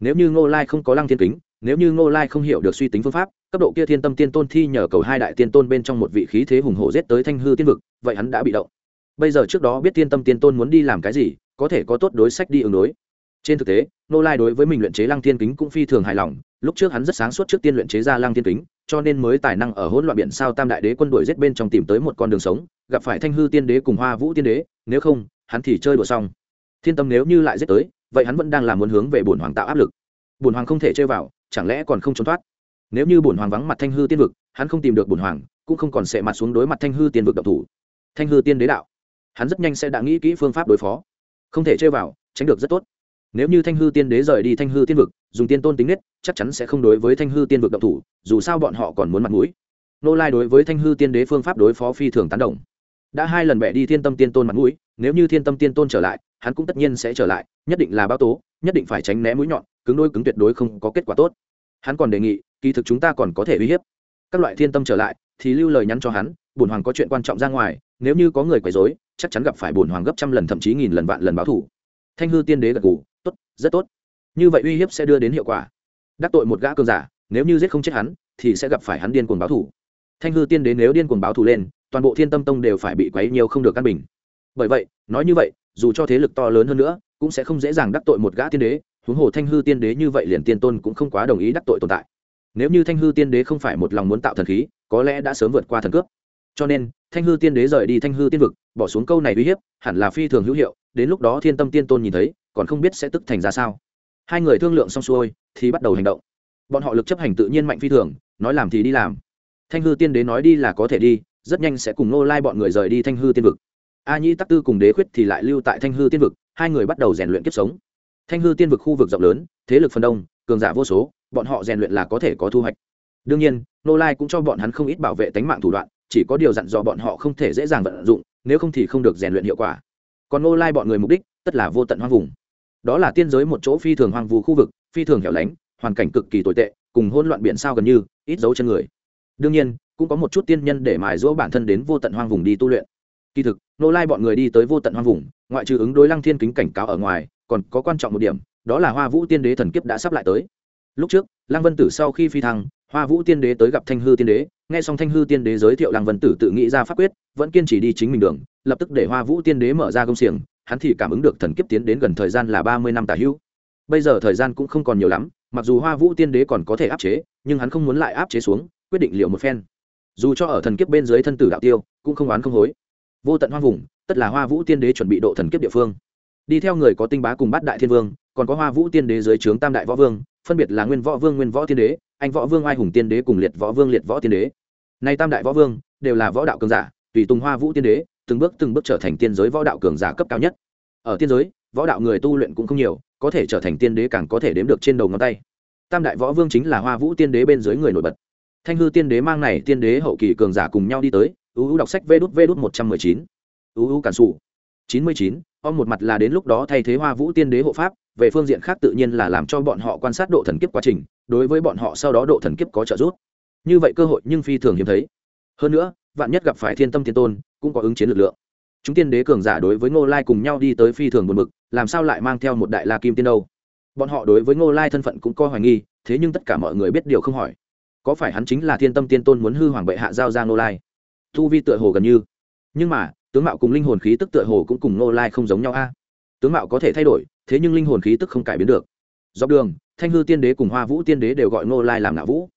Nếu như ngô lai không có lăng thiên kính, nếu như ngô lai không hiểu được suy tính phương pháp cấp độ kia thiên tâm tiên tôn thi nhờ cầu hai đại tiên tôn bên trong một vị khí thế hùng hổ giết tới thanh hư tiên vực, vậy hắn đã bị động. Bây giờ trước đó biết thiên tâm tiên tôn muốn đi làm cái gì, có thể có tốt đối sách đi ứng đối. Trên thực tế nô lai đối với mình luyện chế lăng thiên kính cũng phi thường hài lòng, lúc trước hắn rất sáng suốt trước tiên luyện chế ra lăng thiên kính, cho nên mới tài năng ở hỗn loạn biển sao tam đại đế quân đuổi giết bên trong tìm tới một con đường sống, gặp phải thanh hư tiên đế cùng hoa vũ tiên đế, nếu không, hắn thì chơi đùa xong. Thiên tâm nếu như lại giết tới, vậy hắn vẫn đang làm muốn hướng về bổn hoàng tạo áp lực. Bổn hoàng không thể chơi vào, chẳng lẽ còn không trốn thoát? Nếu như bổn hoàng vắng mặt thanh hư tiên vực, hắn không tìm được bổn hoàng, cũng không còn sẽ mặt xuống đối mặt thanh hư tiên vực độc thủ. Thanh hư tiên đế đạo. Hắn rất nhanh sẽ đã nghĩ kỹ phương pháp đối phó. Không thể chơi vào, tránh được rất tốt. Nếu như thanh hư tiên đế rời đi thanh hư tiên vực, dùng tiên tôn tính nết, chắc chắn sẽ không đối với thanh hư tiên vực độc thủ, dù sao bọn họ còn muốn mặt mũi. Nô lai đối với thanh hư tiên đế phương pháp đối phó phi thường tán đồng. Đã hai lần bẻ đi thiên tâm tiên tôn mặt mũi, nếu như thiên tâm tiên tôn trở lại, hắn cũng tất nhiên sẽ trở lại, nhất định là báo tố, nhất định phải tránh né mũi nhọn, cứng đôi cứng tuyệt đối không có kết quả tốt. Hắn còn đề nghị kỳ thực chúng ta còn có thể uy hiếp. Các loại thiên tâm trở lại, thì lưu lời nhắn cho hắn bùn hoàng có chuyện quan trọng ra ngoài, nếu như có người quấy dối chắc chắn gặp phải bùn hoàng gấp trăm lần thậm chí nghìn lần vạn lần báo thủ thanh hư tiên đế gật gù, tốt, rất tốt. Như vậy uy hiếp sẽ đưa đến hiệu quả. Đắc tội một gã cơn giả, nếu như giết không chết hắn, thì sẽ gặp phải hắn điên cuồng báo thủ thanh hư tiên đế nếu điên cuồng báo thủ lên, toàn bộ thiên tâm tông đều phải bị quấy nhiều không được căn bình. Bởi vậy, nói như vậy, dù cho thế lực to lớn hơn nữa, cũng sẽ không dễ dàng đắc tội một gã tiên đế, huống hồ thanh hư tiên đế như vậy liền tiên tôn cũng không quá đồng ý đắc tội tồn tại nếu như thanh hư tiên đế không phải một lòng muốn tạo thần khí, có lẽ đã sớm vượt qua thần cướp. Cho nên, thanh hư tiên đế rời đi thanh hư tiên vực, bỏ xuống câu này uy hiếp, hẳn là phi thường hữu hiệu, đến lúc đó thiên tâm tiên tôn nhìn thấy, còn không biết sẽ tức thành ra sao. Hai người thương lượng xong xuôi, thì bắt đầu hành động. Bọn họ lực chấp hành tự nhiên mạnh phi thường, nói làm thì đi làm. Thanh hư tiên đế nói đi là có thể đi, rất nhanh sẽ cùng nô lai bọn người rời đi thanh hư tiên vực. A nhĩ tắc tư cùng đế khuyết thì lại lưu tại thanh hư tiên vực, hai người bắt đầu rèn luyện kiếp sống. Thanh hư tiên vực khu vực rộng lớn, thế lực phần đông, cường giả vô số bọn họ rèn luyện là có thể có thu hoạch. Đương nhiên, nô lai cũng cho bọn hắn không ít bảo vệ tính mạng thủ đoạn, chỉ có điều dặn dò bọn họ không thể dễ dàng vận dụng, nếu không thì không được rèn luyện hiệu quả. Còn nô lai bọn người mục đích, tất là vô tận hoang vùng. Đó là tiên giới một chỗ phi thường hoang vu khu vực, phi thường hẻo lánh, hoàn cảnh cực kỳ tồi tệ, cùng hỗn loạn biển sao gần như, ít dấu chân người. Đương nhiên, cũng có một chút tiên nhân để mài giũa bản thân đến vô tận hoang vùng đi tu luyện. Kỳ thực, nô lai bọn người đi tới vô tận hoang vùng, ngoại trừ ứng đối lăng thiên kính cảnh cáo ở ngoài, còn có quan trọng một điểm, đó là hoa vũ tiên đế thần kiếp đã sắp lại tới lúc trước, lăng vân tử sau khi phi thăng, hoa vũ tiên đế tới gặp thanh hư tiên đế, nghe xong thanh hư tiên đế giới thiệu lăng vân tử tự nghĩ ra pháp quyết, vẫn kiên trì đi chính mình đường, lập tức để hoa vũ tiên đế mở ra công xiềng, hắn thì cảm ứng được thần kiếp tiến đến gần thời gian là ba mươi năm tả hữu. Bây giờ thời gian cũng không còn nhiều lắm, mặc dù hoa vũ tiên đế còn có thể áp chế, nhưng hắn không muốn lại áp chế xuống, quyết định liệu một phen. Dù cho ở thần kiếp bên dưới thân tử đạo tiêu, cũng không oán không hối. Vô tận hoa vùng, tất là hoa vũ tiên đế chuẩn bị độ thần kiếp địa phương. Đi theo người có tinh bá cùng bát đại thiên vương, còn có hoa vũ tiên đế dưới trướng tam đại võ vương phân biệt là nguyên võ vương, nguyên võ tiên đế, anh võ vương, ai hùng tiên đế cùng liệt võ vương, liệt võ tiên đế. Nay tam đại võ vương đều là võ đạo cường giả, tùy tùng hoa vũ tiên đế, từng bước từng bước trở thành tiên giới võ đạo cường giả cấp cao nhất. Ở tiên giới, võ đạo người tu luyện cũng không nhiều, có thể trở thành tiên đế càng có thể đếm được trên đầu ngón tay. Tam đại võ vương chính là hoa vũ tiên đế bên dưới người nổi bật. Thanh hư tiên đế mang này tiên đế hậu kỳ cường giả cùng nhau đi tới ưu đọc sách vê đút vê đút một trăm mười chín. Ưu cản sủ. chín mươi chín om một mặt là đến lúc đó thay thế hoa vũ tiên đế hộ pháp về phương diện khác tự nhiên là làm cho bọn họ quan sát độ thần kiếp quá trình, đối với bọn họ sau đó độ thần kiếp có trợ giúp. Như vậy cơ hội nhưng phi thường hiếm thấy. Hơn nữa, vạn nhất gặp phải thiên tâm thiên tôn, cũng có ứng chiến lực lượng. Chúng tiên đế cường giả đối với ngô lai cùng nhau đi tới phi thường buồn mực làm sao lại mang theo một đại la kim tiên đâu? Bọn họ đối với ngô lai thân phận cũng có hoài nghi, thế nhưng tất cả mọi người biết điều không hỏi. Có phải hắn chính là thiên tâm tiên tôn muốn hư hoàng bệ hạ giao ra ngô lai? Thu vi tựa hồ gần như. Nhưng mà, tướng mạo cùng linh hồn khí tức tựa hồ cũng cùng ngô lai không giống nhau a. Tướng mạo có thể thay đổi thế nhưng linh hồn khí tức không cải biến được. Dọc đường, thanh hư tiên đế cùng hoa vũ tiên đế đều gọi ngô lai làm nạ vũ.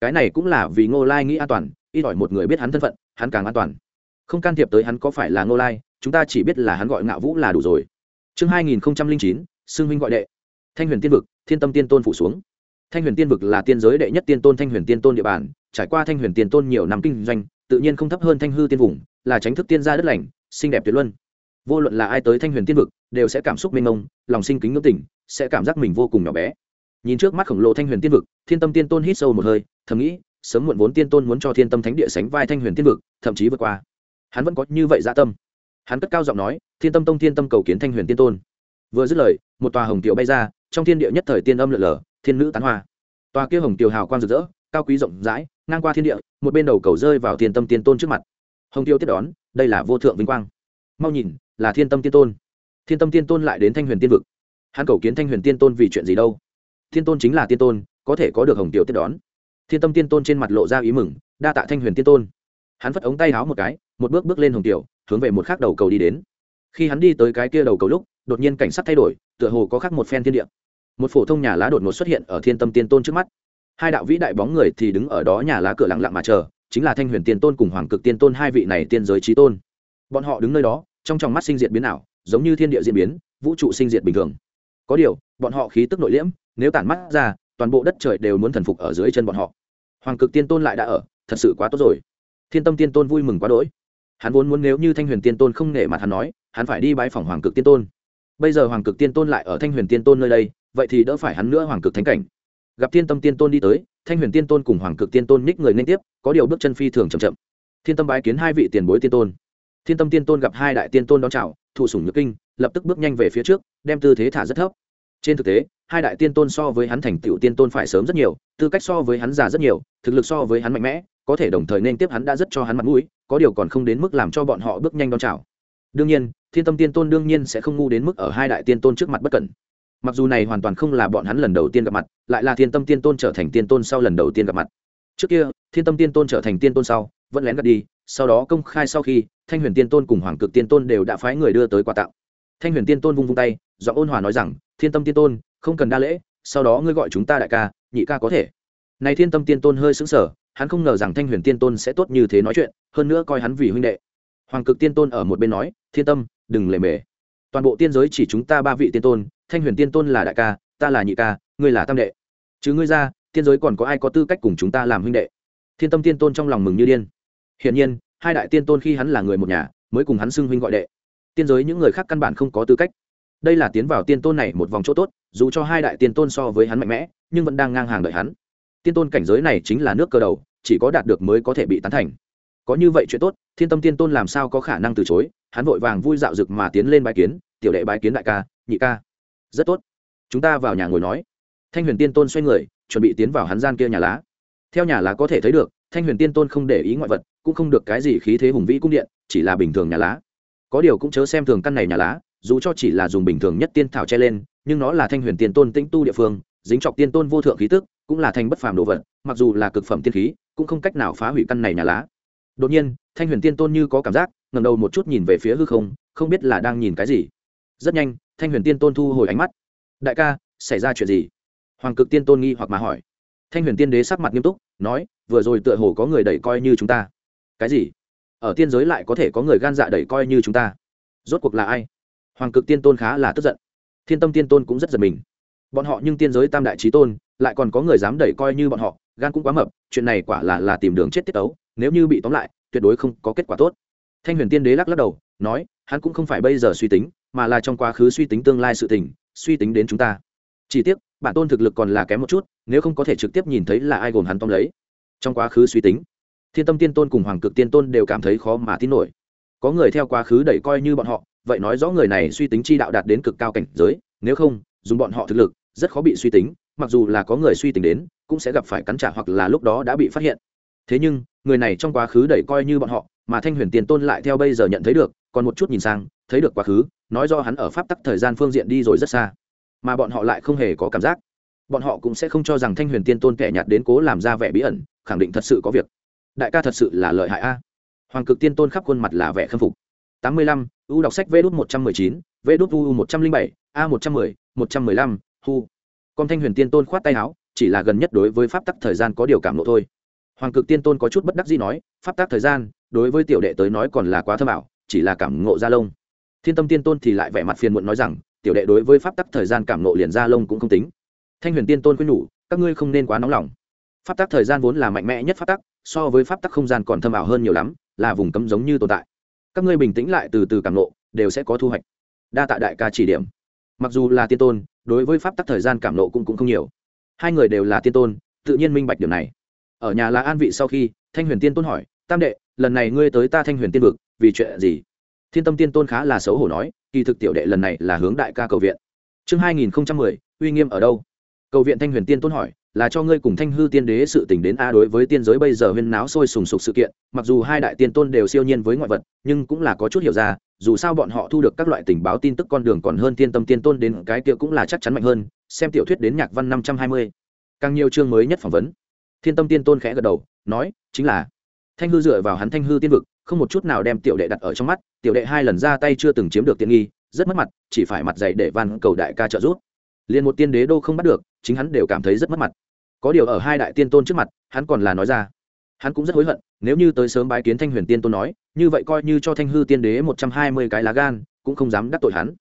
Cái này cũng là vì ngô lai nghĩ an toàn, ít ỏi một người biết hắn thân phận, hắn càng an toàn. Không can thiệp tới hắn có phải là ngô lai, chúng ta chỉ biết là hắn gọi ngạo vũ là đủ rồi. Chương hai nghìn chín xưng huynh gọi đệ. Thanh huyền tiên vực, thiên tâm tiên tôn phủ xuống. Thanh huyền tiên vực là tiên giới đệ nhất tiên tôn thanh huyền tiên tôn địa bàn, trải qua thanh huyền tiên tôn nhiều năm kinh doanh, tự nhiên không thấp hơn thanh hư tiên vùng, là tránh thức tiên gia đất lành, xinh đẹp tuyệt luân vô luận là ai tới thanh huyền tiên vực, đều sẽ cảm xúc mênh mông, lòng sinh kính ngưỡng tỉnh, sẽ cảm giác mình vô cùng nhỏ bé. Nhìn trước mắt khổng lồ thanh huyền tiên vực, thiên tâm tiên tôn hít sâu một hơi, thầm nghĩ, sớm muộn vốn tiên tôn muốn cho thiên tâm thánh địa sánh vai thanh huyền tiên vực, thậm chí vượt qua. Hắn vẫn có như vậy dạ tâm. Hắn cất cao giọng nói, thiên tâm tông thiên tâm cầu kiến thanh huyền tiên tôn. Vừa dứt lời, một tòa hồng tiểu bay ra, trong thiên địa nhất thời tiên âm lượn lờ, thiên nữ tán hoa. Tòa kia hồng tiểu hào quang rực rỡ, cao quý rộng rãi, ngang qua thiên địa, một bên đầu cầu rơi vào thiên tâm tiên tôn trước mặt. Hồng tiêu tiếp đón, đây là vô thượng vinh quang. Mau nhìn là thiên tâm tiên tôn. Thiên tâm tiên tôn lại đến thanh huyền tiên vực. Hắn cầu kiến thanh huyền tiên tôn vì chuyện gì đâu? Thiên tôn chính là tiên tôn, có thể có được hồng tiểu tiếp đón. Thiên tâm tiên tôn trên mặt lộ ra ý mừng, đa tạ thanh huyền tiên tôn. Hắn phất ống tay háo một cái, một bước bước lên hồng tiểu, hướng về một khác đầu cầu đi đến. Khi hắn đi tới cái kia đầu cầu lúc, đột nhiên cảnh sắc thay đổi, tựa hồ có khác một phen thiên địa. Một phổ thông nhà lá đột ngột xuất hiện ở thiên tâm tiên tôn trước mắt. Hai đạo vĩ đại bóng người thì đứng ở đó nhà lá cửa lặng lặng mà chờ, chính là thanh huyền tiên tôn cùng hoàng cực tiên tôn hai vị này tiên giới trí tôn. Bọn họ đứng nơi đó trong tròng mắt sinh diệt biến ảo, giống như thiên địa diễn biến, vũ trụ sinh diệt bình thường. Có điều, bọn họ khí tức nội liễm, nếu tản mắt ra, toàn bộ đất trời đều muốn thần phục ở dưới chân bọn họ. Hoàng cực tiên tôn lại đã ở, thật sự quá tốt rồi. Thiên tâm tiên tôn vui mừng quá đỗi. Hắn vốn muốn nếu như thanh huyền tiên tôn không nể mặt hắn nói, hắn phải đi bãi phòng hoàng cực tiên tôn. Bây giờ hoàng cực tiên tôn lại ở thanh huyền tiên tôn nơi đây, vậy thì đỡ phải hắn nữa hoàng cực thánh cảnh. Gặp thiên tâm tiên tôn đi tới, thanh huyền tiên tôn cùng hoàng cực tiên tôn ních người nên tiếp, có điều bước chân phi thường chậm chậm. Thiên tâm bái kiến hai vị tiền bối tiên tôn thiên tâm tiên tôn gặp hai đại tiên tôn đón chào, thụ sủng nhược kinh lập tức bước nhanh về phía trước, đem tư thế thả rất thấp. Trên thực tế, hai đại tiên tôn so với hắn thành tựu tiên tôn phải sớm rất nhiều, tư cách so với hắn già rất nhiều, thực lực so với hắn mạnh mẽ, có thể đồng thời nên tiếp hắn đã rất cho hắn mặt mũi, có điều còn không đến mức làm cho bọn họ bước nhanh đón chào. Đương nhiên, thiên tâm tiên tôn đương nhiên sẽ không ngu đến mức ở hai đại tiên tôn trước mặt bất cẩn. Mặc dù này hoàn toàn không là bọn hắn lần đầu tiên gặp mặt, lại là thiên tâm tiên tôn trở thành tiên tôn sau lần đầu tiên gặp mặt. Trước kia, thiên tâm tiên tôn trở thành tiên tôn sau, vẫn lén gạt đi sau đó công khai sau khi, thanh huyền tiên tôn cùng hoàng cực tiên tôn đều đã phái người đưa tới quà tặng. Thanh huyền tiên tôn vung vung tay do ôn hòa nói rằng, thiên tâm tiên tôn, không cần đa lễ, sau đó ngươi gọi chúng ta đại ca, nhị ca có thể. Này thiên tâm tiên tôn hơi sững sờ, hắn không ngờ rằng thanh huyền tiên tôn sẽ tốt như thế nói chuyện, hơn nữa coi hắn vì huynh đệ. Hoàng cực tiên tôn ở một bên nói, thiên tâm, đừng lề mề. Toàn bộ tiên giới chỉ chúng ta ba vị tiên tôn, thanh huyền tiên tôn là đại ca, ta là nhị ca, ngươi là tam đệ. Chứ ngươi ra, tiên giới còn có ai có tư cách cùng chúng ta làm huynh đệ? Thiên tâm tiên tôn trong lòng mừng như điên hiển nhiên, hai đại tiên tôn khi hắn là người một nhà, mới cùng hắn xưng huynh gọi đệ. Tiên giới những người khác căn bản không có tư cách. Đây là tiến vào tiên tôn này một vòng chỗ tốt, dù cho hai đại tiên tôn so với hắn mạnh mẽ, nhưng vẫn đang ngang hàng đợi hắn. Tiên tôn cảnh giới này chính là nước cơ đầu, chỉ có đạt được mới có thể bị tán thành. Có như vậy chuyện tốt, thiên tâm tiên tôn làm sao có khả năng từ chối? Hắn vội vàng vui dạo rực mà tiến lên bái kiến, tiểu đệ bái kiến đại ca, nhị ca. Rất tốt. Chúng ta vào nhà ngồi nói. Thanh huyền tiên tôn xoay người, chuẩn bị tiến vào hắn gian kia nhà lá. Theo nhà lá có thể thấy được, thanh huyền tiên tôn không để ý ngoại vật cũng không được cái gì khí thế hùng vĩ cung điện, chỉ là bình thường nhà lá. Có điều cũng chớ xem thường căn này nhà lá, dù cho chỉ là dùng bình thường nhất tiên thảo che lên, nhưng nó là thanh huyền tiên tôn tĩnh tu địa phương, dính trọc tiên tôn vô thượng khí tức, cũng là thành bất phàm đồ vật, mặc dù là cực phẩm tiên khí, cũng không cách nào phá hủy căn này nhà lá. Đột nhiên, thanh huyền tiên tôn như có cảm giác ngầm đầu một chút nhìn về phía hư không không biết là đang nhìn cái gì. Rất nhanh, thanh huyền tiên tôn thu hồi ánh mắt. Đại ca, xảy ra chuyện gì? Hoàng cực tiên tôn nghi hoặc mà hỏi. Thanh huyền tiên đế sắc mặt nghiêm túc, nói, vừa rồi tựa hồ có người đẩy coi như chúng ta cái gì? Ở tiên giới lại có thể có người gan dạ đẩy coi như chúng ta. Rốt cuộc là ai? Hoàng cực tiên tôn khá là tức giận. Thiên tâm tiên tôn cũng rất giật mình. Bọn họ nhưng tiên giới tam đại trí tôn lại còn có người dám đẩy coi như bọn họ gan cũng quá mập chuyện này quả là là tìm đường chết tiết ấu, nếu như bị tóm lại tuyệt đối không có kết quả tốt. Thanh huyền tiên đế lắc lắc đầu nói hắn cũng không phải bây giờ suy tính mà là trong quá khứ suy tính tương lai sự tình suy tính đến chúng ta. Chỉ tiếc bản tôn thực lực còn là kém một chút nếu không có thể trực tiếp nhìn thấy là ai gồm hắn tóm lấy. Trong quá khứ suy tính thiên tâm tiên tôn cùng hoàng cực tiên tôn đều cảm thấy khó mà tin nổi. Có người theo quá khứ đẩy coi như bọn họ, vậy nói rõ người này suy tính chi đạo đạt đến cực cao cảnh giới, nếu không, dùng bọn họ thực lực, rất khó bị suy tính, mặc dù là có người suy tính đến, cũng sẽ gặp phải cắn trả hoặc là lúc đó đã bị phát hiện. Thế nhưng, người này trong quá khứ đẩy coi như bọn họ, mà thanh huyền tiền tôn lại theo bây giờ nhận thấy được, còn một chút nhìn sang, thấy được quá khứ, nói do hắn ở pháp tắc thời gian phương diện đi rồi rất xa. Mà bọn họ lại không hề có cảm giác. Bọn họ cũng sẽ không cho rằng thanh huyền tiên tôn kẻ nhạt đến cố làm ra vẻ bí ẩn, khẳng định thật sự có việc đại ca thật sự là lợi hại a. Hoàng cực tiên tôn khắp khuôn mặt là vẻ khâm phục. Tám mươi lăm, u đọc sách vê đốt một trăm mười chín, vê đốt u một trăm linh bảy, a một trăm mười, một trăm mười lăm, hu. Con thanh huyền tiên tôn khoát tay áo, chỉ là gần nhất đối với pháp tắc thời gian có điều cảm lộ thôi. Hoàng cực tiên tôn có chút bất đắc gì nói, pháp tắc thời gian, đối với tiểu đệ tới nói còn là quá thơ bảo chỉ là cảm ngộ ra lông. Thiên tâm tiên tôn thì lại vẻ mặt phiền muộn nói rằng, tiểu đệ đối với pháp tắc thời gian cảm ngộ liền ra lông cũng không tính. Thanh huyền tiên tôn khuyên nhủ, các ngươi không nên quá nóng lòng pháp tắc thời gian vốn là mạnh mẽ nhất pháp tắc so với pháp tắc không gian còn thâm ảo hơn nhiều lắm là vùng cấm giống như tồn tại. Các ngươi bình tĩnh lại từ từ cảm nộ đều sẽ có thu hoạch. Đa tạ đại ca chỉ điểm. Mặc dù là tiên tôn đối với pháp tắc thời gian cảm nộ cũng, cũng không nhiều. Hai người đều là tiên tôn tự nhiên minh bạch điều này. Ở nhà là an vị sau khi thanh huyền tiên tôn hỏi tam đệ lần này ngươi tới ta thanh huyền tiên vực vì chuyện gì? Thiên tâm tiên tôn khá là xấu hổ nói kỳ thực tiểu đệ lần này là hướng đại ca cầu viện. Chương hai nghìn mười uy nghiêm ở đâu? Cầu viện thanh huyền tiên tôn hỏi là cho ngươi cùng thanh hư tiên đế sự tình đến a đối với tiên giới bây giờ huyên náo sôi sùng sục sự kiện, mặc dù hai đại tiên tôn đều siêu nhiên với ngoại vật, nhưng cũng là có chút hiểu ra, dù sao bọn họ thu được các loại tình báo tin tức con đường còn hơn tiên tâm tiên tôn đến cái kia cũng là chắc chắn mạnh hơn, xem tiểu thuyết đến nhạc văn năm trăm hai mươi. Càng nhiều chương mới nhất phỏng vấn. Thiên tâm tiên tôn khẽ gật đầu, nói, chính là, thanh hư dựa vào hắn thanh hư tiên vực, không một chút nào đem tiểu đệ đặt ở trong mắt, tiểu đệ hai lần ra tay chưa từng chiếm được tiện nghi, rất mất mặt, chỉ phải mặt dày để van cầu đại ca trợ giúp. Liền một tiên đế đô không bắt được chính hắn đều cảm thấy rất mất mặt. Có điều ở hai đại tiên tôn trước mặt, hắn còn là nói ra. Hắn cũng rất hối hận, nếu như tới sớm bái kiến thanh huyền tiên tôn nói, như vậy coi như cho thanh hư tiên đế một trăm hai mươi cái lá gan, cũng không dám đắc tội hắn.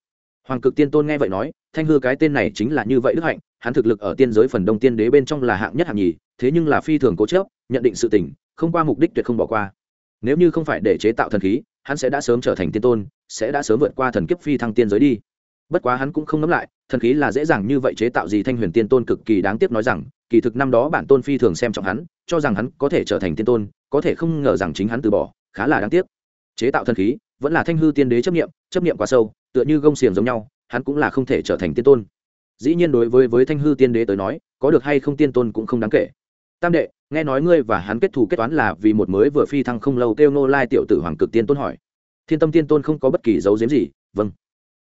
Hoàng cực tiên tôn nghe vậy nói, thanh hư cái tên này chính là như vậy đức hạnh, hắn thực lực ở tiên giới phần đông tiên đế bên trong là hạng nhất hạng nhì, thế nhưng là phi thường cố chớp nhận định sự tình, không qua mục đích tuyệt không bỏ qua. Nếu như không phải để chế tạo thần khí, hắn sẽ đã sớm trở thành tiên tôn, sẽ đã sớm vượt qua thần kiếp phi thăng tiên giới đi bất quá hắn cũng không nắm lại, thần khí là dễ dàng như vậy chế tạo gì thanh huyền tiên tôn cực kỳ đáng tiếc nói rằng, kỳ thực năm đó bản tôn phi thường xem trọng hắn, cho rằng hắn có thể trở thành tiên tôn, có thể không ngờ rằng chính hắn từ bỏ, khá là đáng tiếc. Chế tạo thần khí, vẫn là thanh hư tiên đế chấp nghiệm chấp nghiệm quá sâu, tựa như gông xiềng giống nhau, hắn cũng là không thể trở thành tiên tôn. Dĩ nhiên đối với với thanh hư tiên đế tới nói, có được hay không tiên tôn cũng không đáng kể. Tam đệ, nghe nói ngươi và hắn kết thù kết toán là vì một mới vừa phi thăng không lâu kêu nô lai tiểu tử hoàng cực tiên tôn hỏi. Thiên tâm tiên tôn không có bất kỳ dấu diếm gì vâng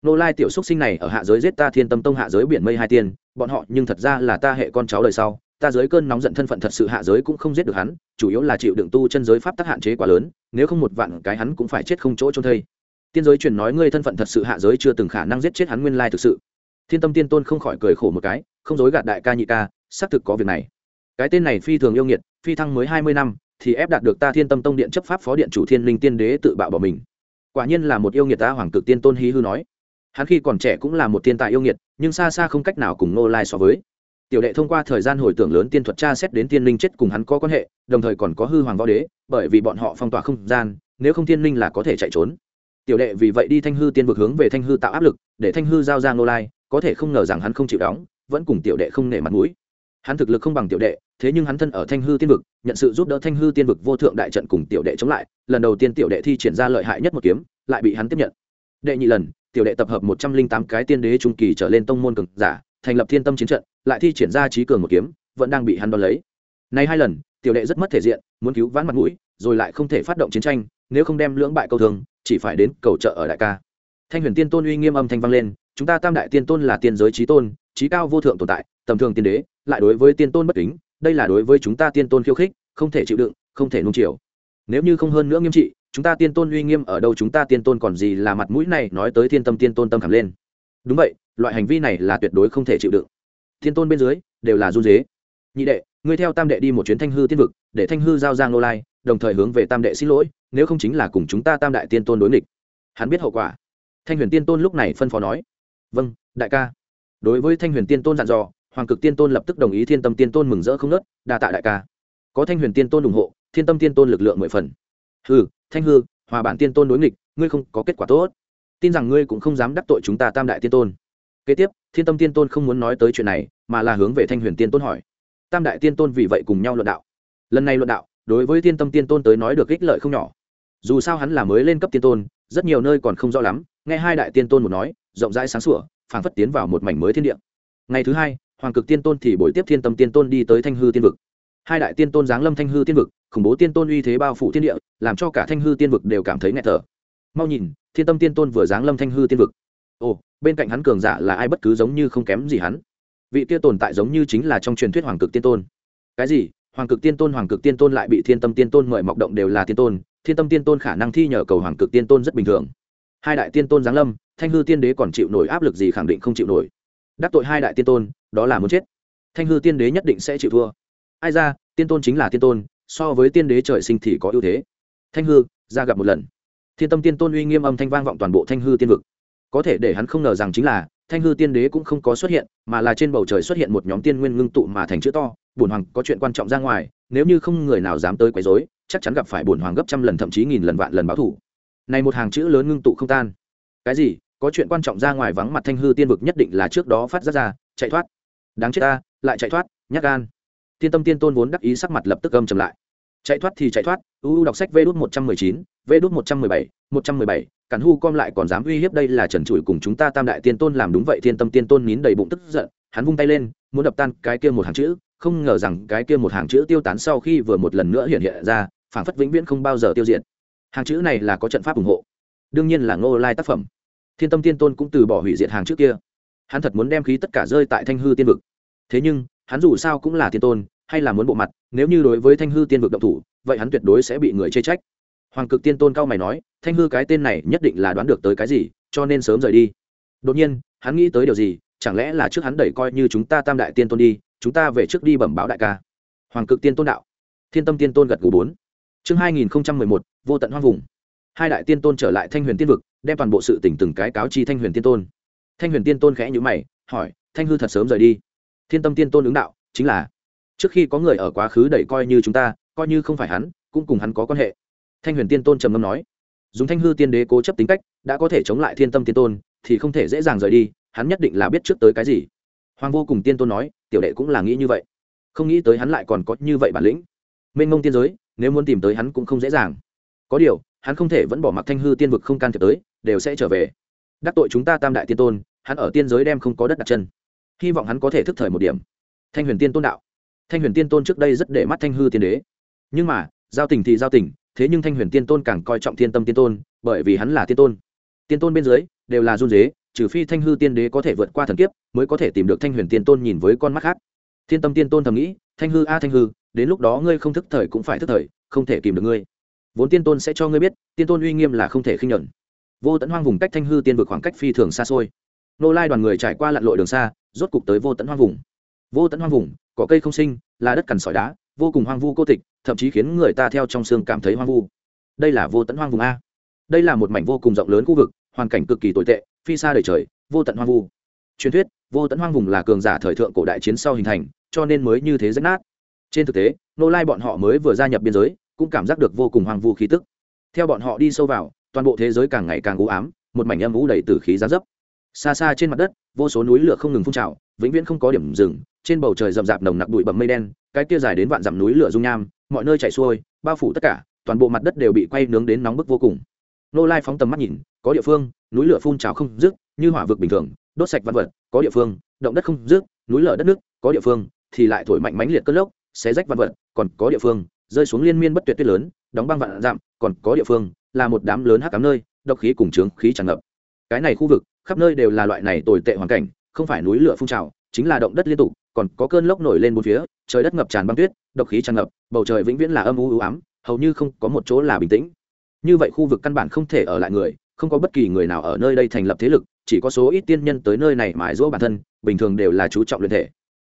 nô lai tiểu xúc sinh này ở hạ giới giết ta thiên tâm tông hạ giới biển mây hai tiên, bọn họ nhưng thật ra là ta hệ con cháu đời sau, ta giới cơn nóng giận thân phận thật sự hạ giới cũng không giết được hắn, chủ yếu là chịu đựng tu chân giới pháp tắc hạn chế quá lớn, nếu không một vạn cái hắn cũng phải chết không chỗ trông thây. Tiên giới truyền nói ngươi thân phận thật sự hạ giới chưa từng khả năng giết chết hắn nguyên lai thực sự. Thiên tâm tiên tôn không khỏi cười khổ một cái, không dối gạt đại ca nhị ca, xác thực có việc này. Cái tên này phi thường yêu nghiệt, phi thăng mới hai mươi năm, thì ép đạt được ta thiên tâm tông điện chấp pháp phó điện chủ thiên linh tiên đế tự bạo bỏ mình. Quả nhiên là một yêu nghiệt ta hoàng cực tiên tôn hí hư nói hắn khi còn trẻ cũng là một thiên tài yêu nghiệt, nhưng xa xa không cách nào cùng nô lai so với. Tiểu đệ thông qua thời gian hồi tưởng lớn tiên thuật tra xét đến tiên linh chết cùng hắn có quan hệ, đồng thời còn có hư hoàng võ đế, bởi vì bọn họ phong tỏa không gian, nếu không tiên linh là có thể chạy trốn. Tiểu đệ vì vậy đi thanh hư tiên vực hướng về thanh hư tạo áp lực, để thanh hư giao ra nô lai, có thể không ngờ rằng hắn không chịu đóng, vẫn cùng tiểu đệ không nể mặt mũi. Hắn thực lực không bằng tiểu đệ, thế nhưng hắn thân ở thanh hư tiên vực, nhận sự giúp đỡ thanh hư tiên vực vô thượng đại trận cùng tiểu đệ chống lại, lần đầu tiên tiểu đệ thi triển ra lợi hại nhất một kiếm, lại bị hắn tiếp nhận. Đệ nhị lần tiểu đệ tập hợp một trăm linh tám cái tiên đế trung kỳ trở lên tông môn cường giả, thành lập thiên tâm chiến trận, lại thi triển ra trí cường một kiếm, vẫn đang bị hắn đón lấy. Nay hai lần, tiểu đệ rất mất thể diện, muốn cứu vãn mặt mũi, rồi lại không thể phát động chiến tranh, nếu không đem lưỡng bại câu thường, chỉ phải đến cầu trợ ở đại ca. Thanh huyền tiên tôn uy nghiêm âm thanh vang lên, chúng ta tam đại tiên tôn là tiên giới trí tôn trí cao vô thượng tồn tại, tầm thường tiên đế, lại đối với tiên tôn bất kính, đây là đối với chúng ta tiên tôn khiêu khích, không thể chịu đựng, không thể nung chiều. Nếu như không hơn nữa nghiêm trị chúng ta tiên tôn uy nghiêm ở đâu, chúng ta tiên tôn còn gì là mặt mũi này, nói tới thiên tâm, tiên tôn tâm khảm lên. Đúng vậy, loại hành vi này là tuyệt đối không thể chịu đựng. Thiên tôn bên dưới, đều là run dế nhị đệ, ngươi theo tam đệ đi một chuyến thanh hư tiên vực, để thanh hư giao giang nô lai, đồng thời hướng về tam đệ xin lỗi, nếu không chính là cùng chúng ta tam đại tiên tôn đối nghịch. Hắn biết hậu quả. Thanh huyền tiên tôn lúc này phân phó nói vâng đại ca. Đối với thanh huyền tiên tôn dặn dò, hoàng cực tiên tôn lập tức đồng ý thiên tâm tiên tôn mừng rỡ không nớt đa tạ đại ca. Có thanh huyền tiên tôn ủng hộ, thiên tâm tiên tôn lực lượng mười phần hừ, thanh hư, hòa bản tiên tôn đối nghịch, ngươi không có kết quả tốt. Tin rằng ngươi cũng không dám đắc tội chúng ta tam đại tiên tôn. Kế tiếp, thiên tâm tiên tôn không muốn nói tới chuyện này, mà là hướng về thanh huyền tiên tôn hỏi. Tam đại tiên tôn vì vậy cùng nhau luận đạo. Lần này luận đạo, đối với thiên tâm tiên tôn tới nói được ích lợi không nhỏ. Dù sao hắn là mới lên cấp tiên tôn, rất nhiều nơi còn không rõ lắm, nghe hai đại tiên tôn một nói, rộng rãi sáng sủa, phảng phất tiến vào một mảnh mới thiên địa. Ngày thứ hai, hoàng cực tiên tôn thì buổi tiếp thiên tâm tiên tôn đi tới thanh hư tiên vực hai đại tiên tôn giáng lâm thanh hư tiên vực, khủng bố tiên tôn uy thế bao phủ thiên địa, làm cho cả thanh hư tiên vực đều cảm thấy nghẹt thở. Mau nhìn, thiên tâm tiên tôn vừa giáng lâm thanh hư tiên vực. Ồ, bên cạnh hắn cường giả là ai bất cứ giống như không kém gì hắn. Vị kia tồn tại giống như chính là trong truyền thuyết hoàng cực tiên tôn. Cái gì? Hoàng cực tiên tôn, hoàng cực tiên tôn lại bị thiên tâm tiên tôn mời mọc động đều là tiên tôn, thiên tâm tiên tôn khả năng thi nhờ cầu hoàng cực tiên tôn rất bình thường. Hai đại tiên tôn giáng lâm, thanh hư tiên đế còn chịu nổi áp lực gì khẳng định không chịu nổi. Đắc tội hai đại tiên tôn, đó là muốn chết. Thanh hư tiên đế nhất định sẽ chịu thua ai ra, tiên tôn chính là tiên tôn, so với tiên đế trời sinh thì có ưu thế. Thanh hư, ra gặp một lần. Thiên tâm tiên tôn uy nghiêm âm thanh vang vọng toàn bộ thanh hư tiên vực. Có thể để hắn không ngờ rằng chính là, thanh hư tiên đế cũng không có xuất hiện, mà là trên bầu trời xuất hiện một nhóm tiên nguyên ngưng tụ mà thành chữ to. Bổn hoàng có chuyện quan trọng ra ngoài, nếu như không người nào dám tới quấy rối, chắc chắn gặp phải bổn hoàng gấp trăm lần thậm chí nghìn lần vạn lần báo thủ này một hàng chữ lớn ngưng tụ không tan. Cái gì? Có chuyện quan trọng ra ngoài vắng mặt thanh hư tiên vực nhất định là trước đó phát ra ra, chạy thoát. Đáng chết ta, lại chạy thoát nhắc gan thiên tâm tiên tôn vốn đắc ý sắc mặt lập tức âm trầm lại. Chạy thoát thì chạy thoát uu đọc sách vê Đốt một trăm mười chín, vê đút một trăm mười bảy, một trăm mười bảy, cản hu com lại còn dám uy hiếp đây là trần trụi cùng chúng ta tam đại tiên tôn làm đúng vậy, thiên tâm tiên tôn nín đầy bụng tức giận, hắn vung tay lên, muốn đập tan cái kia một hàng chữ, không ngờ rằng cái kia một hàng chữ tiêu tán sau khi vừa một lần nữa hiện hiện ra, phảng phất vĩnh viễn không bao giờ tiêu diệt. Hàng chữ này là có trận pháp ủng hộ. Đương nhiên là ngô lai tác phẩm. Thiên tâm tiên tôn cũng từ bỏ hủy diệt hàng trước kia. Hắn thật muốn đem khí tất cả rơi tại thanh hư tiên vực. Thế nhưng hắn dù sao cũng là tiên tôn, hay là muốn bộ mặt, nếu như đối với thanh hư tiên vực động thủ, vậy hắn tuyệt đối sẽ bị người chê trách. Hoàng cực tiên tôn cao mày nói, thanh hư cái tên này nhất định là đoán được tới cái gì, cho nên sớm rời đi. Đột nhiên, hắn nghĩ tới điều gì, chẳng lẽ là trước hắn đẩy coi như chúng ta tam đại tiên tôn đi, chúng ta về trước đi bẩm báo đại ca. Hoàng cực tiên tôn đạo. Thiên tâm tiên tôn gật gù bốn. Chương hai nghìn mười một, vô tận hoang vùng. Hai đại tiên tôn trở lại thanh huyền tiên vực, đem toàn bộ sự tỉnh từng cái cáo chi thanh huyền tiên tôn. Thanh huyền tiên tôn khẽ nhữ mày, hỏi, thanh hư thật sớm rời đi? Thiên tâm tiên tôn ứng đạo, chính là, trước khi có người ở quá khứ đẩy coi như chúng ta, coi như không phải hắn, cũng cùng hắn có quan hệ. Thanh huyền tiên tôn trầm ngâm nói, dùng thanh hư tiên đế cố chấp tính cách, đã có thể chống lại thiên tâm tiên tôn, thì không thể dễ dàng rời đi, hắn nhất định là biết trước tới cái gì. Hoàng vô cùng tiên tôn nói, tiểu đệ cũng là nghĩ như vậy. Không nghĩ tới hắn lại còn có như vậy bản lĩnh. Mênh mông tiên giới, nếu muốn tìm tới hắn cũng không dễ dàng. Có điều, hắn không thể vẫn bỏ mặc thanh hư tiên vực không can thiệp tới, đều sẽ trở về. Đắc tội chúng ta tam đại tiên tôn, hắn ở tiên giới đem không có đất đặt chân hy vọng hắn có thể thức thời một điểm. Thanh huyền tiên tôn đạo. Thanh huyền tiên tôn trước đây rất để mắt thanh hư tiên đế. Nhưng mà, giao tình thì giao tình, thế nhưng thanh huyền tiên tôn càng coi trọng thiên tâm tiên tôn, bởi vì hắn là tiên tôn. Tiên tôn bên dưới, đều là run dế trừ phi thanh hư tiên đế có thể vượt qua thần kiếp, mới có thể tìm được thanh huyền tiên tôn nhìn với con mắt khác. Thiên tâm tiên tôn thầm nghĩ, thanh hư a, thanh hư, đến lúc đó ngươi không thức thời cũng phải thức thời, không thể kìm được ngươi. Vốn tiên tôn sẽ cho ngươi biết, tiên tôn uy nghiêm là không thể khinh nhuận. Vô tận hoang vùng cách thanh hư tiên vực khoảng cách phi thường xa xôi nô lai đoàn người trải qua lặn lội đường xa, rốt cục tới vô tận hoang vùng. Vô tận hoang vùng có cây không sinh, là đất cằn sỏi đá, vô cùng hoang vu cô tịch, thậm chí khiến người ta theo trong xương cảm thấy hoang vu. Đây là vô tận hoang vùng a. Đây là một mảnh vô cùng rộng lớn khu vực, hoàn cảnh cực kỳ tồi tệ, phi xa đời trời, vô tận hoang vu. Truyền thuyết, vô tận hoang vùng là cường giả thời thượng cổ đại chiến sau hình thành, cho nên mới như thế rách nát. Trên thực tế, nô lai bọn họ mới vừa gia nhập biên giới, cũng cảm giác được vô cùng hoang vu khí tức. Theo bọn họ đi sâu vào, toàn bộ thế giới càng ngày càng u ám, một mảnh âm u đầy tử khí giá dấp xa xa trên mặt đất, vô số núi lửa không ngừng phun trào, vĩnh viễn không có điểm dừng, trên bầu trời rậm rạp nồng nặc bụi bầm mây đen, cái kia dài đến vạn dặm núi lửa dung nham, mọi nơi chảy xuôi, bao phủ tất cả, toàn bộ mặt đất đều bị quay nướng đến nóng bức vô cùng. Nô lai phóng tầm mắt nhìn, có địa phương, núi lửa phun trào không dứt, như hỏa vực bình thường, đốt sạch vật vật, có địa phương, động đất không dứt, núi lở đất nước, có địa phương, thì lại thổi mạnh mãnh liệt cất lốc, xé rách vật vật, còn có địa phương, rơi xuống liên miên bất tuyệt tuyết lớn, đóng băng vạn dặm, còn có địa phương, là một đám lớn hắc cám nơi, độc khí cùng trướng khí tràn ngập cái này khu vực, khắp nơi đều là loại này tồi tệ hoàn cảnh, không phải núi lửa phun trào, chính là động đất liên tục, còn có cơn lốc nổi lên bốn phía, trời đất ngập tràn băng tuyết, độc khí tràn ngập, bầu trời vĩnh viễn là âm u u ám, hầu như không có một chỗ là bình tĩnh. Như vậy khu vực căn bản không thể ở lại người, không có bất kỳ người nào ở nơi đây thành lập thế lực, chỉ có số ít tiên nhân tới nơi này mãi giũa bản thân, bình thường đều là chú trọng luyện thể.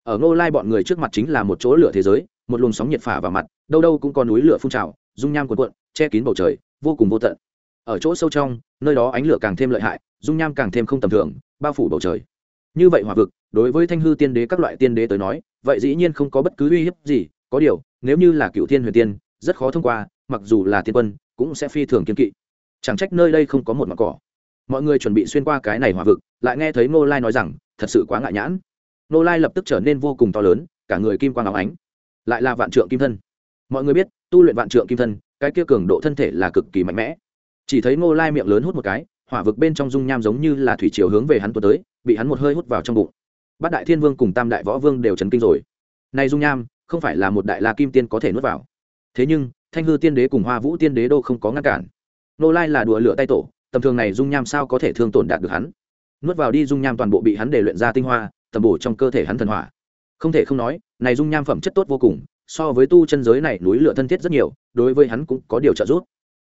Ở ngô lai bọn người trước mặt chính là một chỗ lửa thế giới, một luồng sóng nhiệt phả vào mặt, đâu đâu cũng có núi lửa phun trào, dung nham cuộn cuộn, che kín bầu trời, vô cùng vô tận ở chỗ sâu trong, nơi đó ánh lửa càng thêm lợi hại, dung nham càng thêm không tầm thường, bao phủ bầu trời. Như vậy hỏa vực, đối với thanh hư tiên đế các loại tiên đế tới nói, vậy dĩ nhiên không có bất cứ uy hiếp gì, có điều, nếu như là cựu thiên huyền tiên, rất khó thông qua, mặc dù là tiên quân, cũng sẽ phi thường kiên kỵ. Chẳng trách nơi đây không có một mặt cỏ. Mọi người chuẩn bị xuyên qua cái này hòa vực, lại nghe thấy ngô lai nói rằng, thật sự quá ngại nhãn. Ngô lai lập tức trở nên vô cùng to lớn, cả người kim quang áo ánh, lại là vạn trượng kim thân. Mọi người biết, tu luyện vạn trượng kim thân, cái kia cường độ thân thể là cực kỳ mạnh mẽ chỉ thấy ngô lai miệng lớn hút một cái, hỏa vực bên trong dung nham giống như là thủy chiều hướng về hắn tuột tới, bị hắn một hơi hút vào trong bụng. Bát đại thiên vương cùng tam đại võ vương đều chấn kinh rồi. Này dung nham, không phải là một đại la kim tiên có thể nuốt vào. Thế nhưng, thanh hư tiên đế cùng hoa vũ tiên đế đô không có ngăn cản. Nô lai là đùa lửa tay tổ, tầm thường này dung nham sao có thể thương tổn đạt được hắn? Nuốt vào đi dung nham toàn bộ bị hắn để luyện ra tinh hoa, tầm bổ trong cơ thể hắn thần hỏa. Không thể không nói, này dung nham phẩm chất tốt vô cùng, so với tu chân giới này núi lửa thân thiết rất nhiều, đối với hắn cũng có điều trợ giúp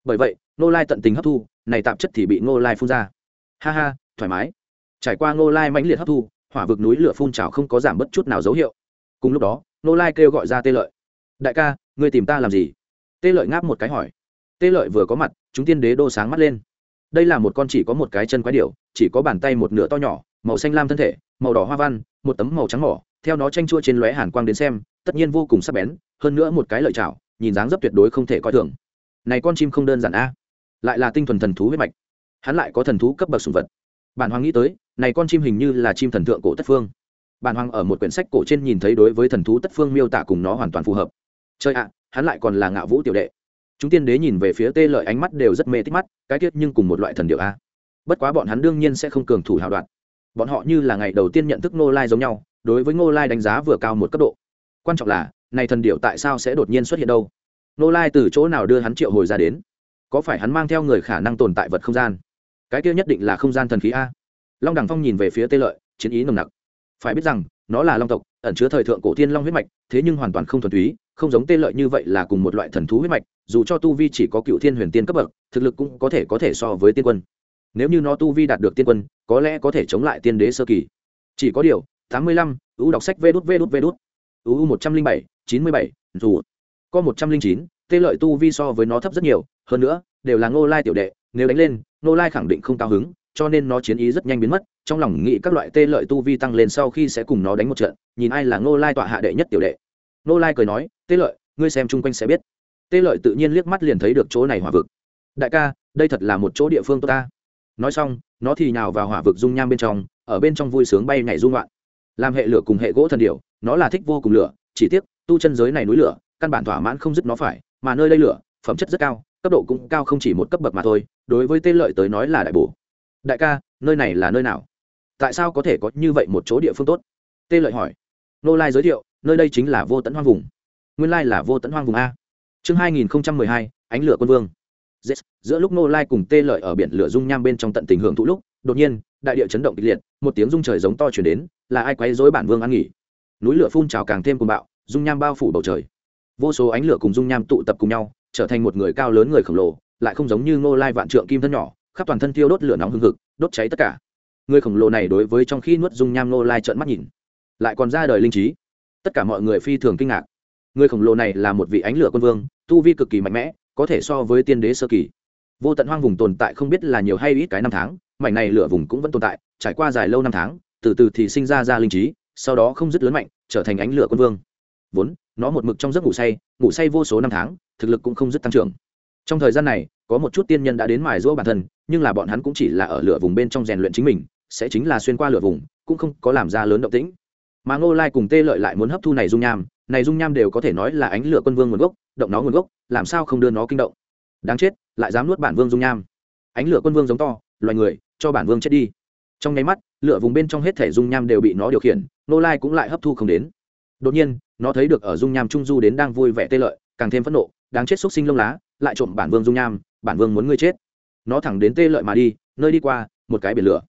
bởi vậy nô lai tận tình hấp thu, này tạp chất thì bị nô lai phun ra. Ha ha, thoải mái. Trải qua nô lai mãnh liệt hấp thu, hỏa vực núi lửa phun trào không có giảm bất chút nào dấu hiệu. Cùng lúc đó nô lai kêu gọi ra tê lợi. Đại ca, ngươi tìm ta làm gì? Tê lợi ngáp một cái hỏi. Tê lợi vừa có mặt, chúng tiên đế đô sáng mắt lên. Đây là một con chỉ có một cái chân quái điệu chỉ có bàn tay một nửa to nhỏ, màu xanh lam thân thể, màu đỏ hoa văn, một tấm màu trắng mỏ, theo nó tranh chua trên lóe hàn quang đến xem, tất nhiên vô cùng sắc bén, hơn nữa một cái lợi chảo, nhìn dáng dấp tuyệt đối không thể coi thường này con chim không đơn giản a. Lại là tinh thuần thần thú huyết mạch. Hắn lại có thần thú cấp bậc sùng vật. Bản hoàng nghĩ tới, này con chim hình như là chim thần thượng cổ tất phương. Bản hoàng ở một quyển sách cổ trên nhìn thấy đối với thần thú tất phương miêu tả cùng nó hoàn toàn phù hợp. Chơi ạ, hắn lại còn là ngạo vũ tiểu đệ. Chúng tiên đế nhìn về phía tê lợi ánh mắt đều rất mê tích mắt, cái tiết nhưng cùng một loại thần điệu a. Bất quá bọn hắn đương nhiên sẽ không cường thủ hào đoạn. Bọn họ như là ngày đầu tiên nhận thức ngô lai giống nhau, đối với ngô lai đánh giá vừa cao một cấp độ. Quan trọng là, này thần điệu tại sao sẽ đột nhiên xuất hiện đâu? Nô lai từ chỗ nào đưa hắn triệu hồi ra đến? Có phải hắn mang theo người khả năng tồn tại vật không gian? Cái kia nhất định là không gian thần khí a. Long đằng phong nhìn về phía tê lợi, chiến ý nồng nặc. Phải biết rằng, nó là long tộc, ẩn chứa thời thượng cổ tiên long huyết mạch, thế nhưng hoàn toàn không thuần túy, không giống tê lợi như vậy là cùng một loại thần thú huyết mạch, dù cho tu vi chỉ có cựu thiên huyền tiên cấp bậc, thực lực cũng có thể có thể so với tiên quân. Nếu như nó tu vi đạt được tiên quân, có lẽ có thể chống lại tiên đế sơ kỳ. Chỉ có điều, tám mươi lăm, ưu đọc sách vê đút vê đút vê đút. Ưu một trăm linh bảy, chín mươi bảy, dù có một trăm linh chín tê lợi tu vi so với nó thấp rất nhiều hơn nữa đều là ngô lai tiểu đệ nếu đánh lên ngô lai khẳng định không cao hứng cho nên nó chiến ý rất nhanh biến mất trong lòng nghĩ các loại tê lợi tu vi tăng lên sau khi sẽ cùng nó đánh một trận nhìn ai là ngô lai tọa hạ đệ nhất tiểu đệ. Ngô lai cười nói tê lợi ngươi xem chung quanh sẽ biết. Tê lợi tự nhiên liếc mắt liền thấy được chỗ này hỏa vực. Đại ca đây thật là một chỗ địa phương tốt ta. Nói xong nó thì nhào vào hỏa vực dung nham bên trong ở bên trong vui sướng bay nhảy dung loạn. Làm hệ lửa cùng hệ gỗ thần điểu, nó là thích vô cùng lửa chỉ tiếc tu chân giới này núi lửa căn bản thỏa mãn không dứt nó phải mà nơi đây lửa phẩm chất rất cao cấp độ cũng cao không chỉ một cấp bậc mà thôi đối với tê lợi tới nói là đại bổ. Đại ca nơi này là nơi nào? Tại sao có thể có như vậy một chỗ địa phương tốt? Tê lợi hỏi. Nô lai giới thiệu nơi đây chính là vô tận hoang vùng. Nguyên lai là vô tận hoang vùng a. Chương hai nghìn hai ánh lửa quân vương. Yes, giữa lúc nô lai cùng tê lợi ở biển lửa dung nham bên trong tận tình hưởng thụ lúc đột nhiên đại địa chấn động kịch liệt một tiếng rung trời giống to chuyển đến là ai quấy dối bản vương ăn nghỉ? Núi lửa phun trào càng thêm cùng bạo dung nham bao phủ bầu trời vô số ánh lửa cùng dung nham tụ tập cùng nhau, trở thành một người cao lớn người khổng lồ, lại không giống như ngô lai vạn trượng kim thân nhỏ, khắp toàn thân thiêu đốt lửa nóng hừng hực, đốt cháy tất cả. Người khổng lồ này đối với trong khi nuốt dung nham ngô lai trợn mắt nhìn, lại còn ra đời linh trí. Tất cả mọi người phi thường kinh ngạc. Người khổng lồ này là một vị ánh lửa quân vương, tu vi cực kỳ mạnh mẽ, có thể so với tiên đế sơ kỳ. Vô tận hoang vùng tồn tại không biết là nhiều hay ít cái năm tháng, mảnh này lửa vùng cũng vẫn tồn tại, trải qua dài lâu năm tháng, từ từ thì sinh ra ra linh trí, sau đó không dứt lớn mạnh, trở thành ánh lửa quân vương. Vốn nó một mực trong giấc ngủ say ngủ say vô số năm tháng, thực lực cũng không dứt tăng trưởng. Trong thời gian này, có một chút tiên nhân đã đến mài giũa bản thân, nhưng là bọn hắn cũng chỉ là ở lửa vùng bên trong rèn luyện chính mình, sẽ chính là xuyên qua lửa vùng, cũng không có làm ra lớn động tĩnh. Mà ngô lai cùng tê lợi lại muốn hấp thu này dung nham, này dung nham đều có thể nói là ánh lửa quân vương nguồn gốc, động nó nguồn gốc, làm sao không đưa nó kinh động? Đáng chết, lại dám nuốt bản vương dung nham. Ánh lửa quân vương giống to, loài người, cho bản vương chết đi. Trong nháy mắt, lửa vùng bên trong hết thể dung nham đều bị nó điều khiển, Ngô lai cũng lại hấp thu không đến đột nhiên, nó thấy được ở dung nham trung du đến đang vui vẻ tê lợi, càng thêm phẫn nộ, đáng chết xúc sinh lông lá, lại trộm bản vương dung nham, bản vương muốn ngươi chết. Nó thẳng đến tê lợi mà đi, nơi đi qua, một cái biển lửa.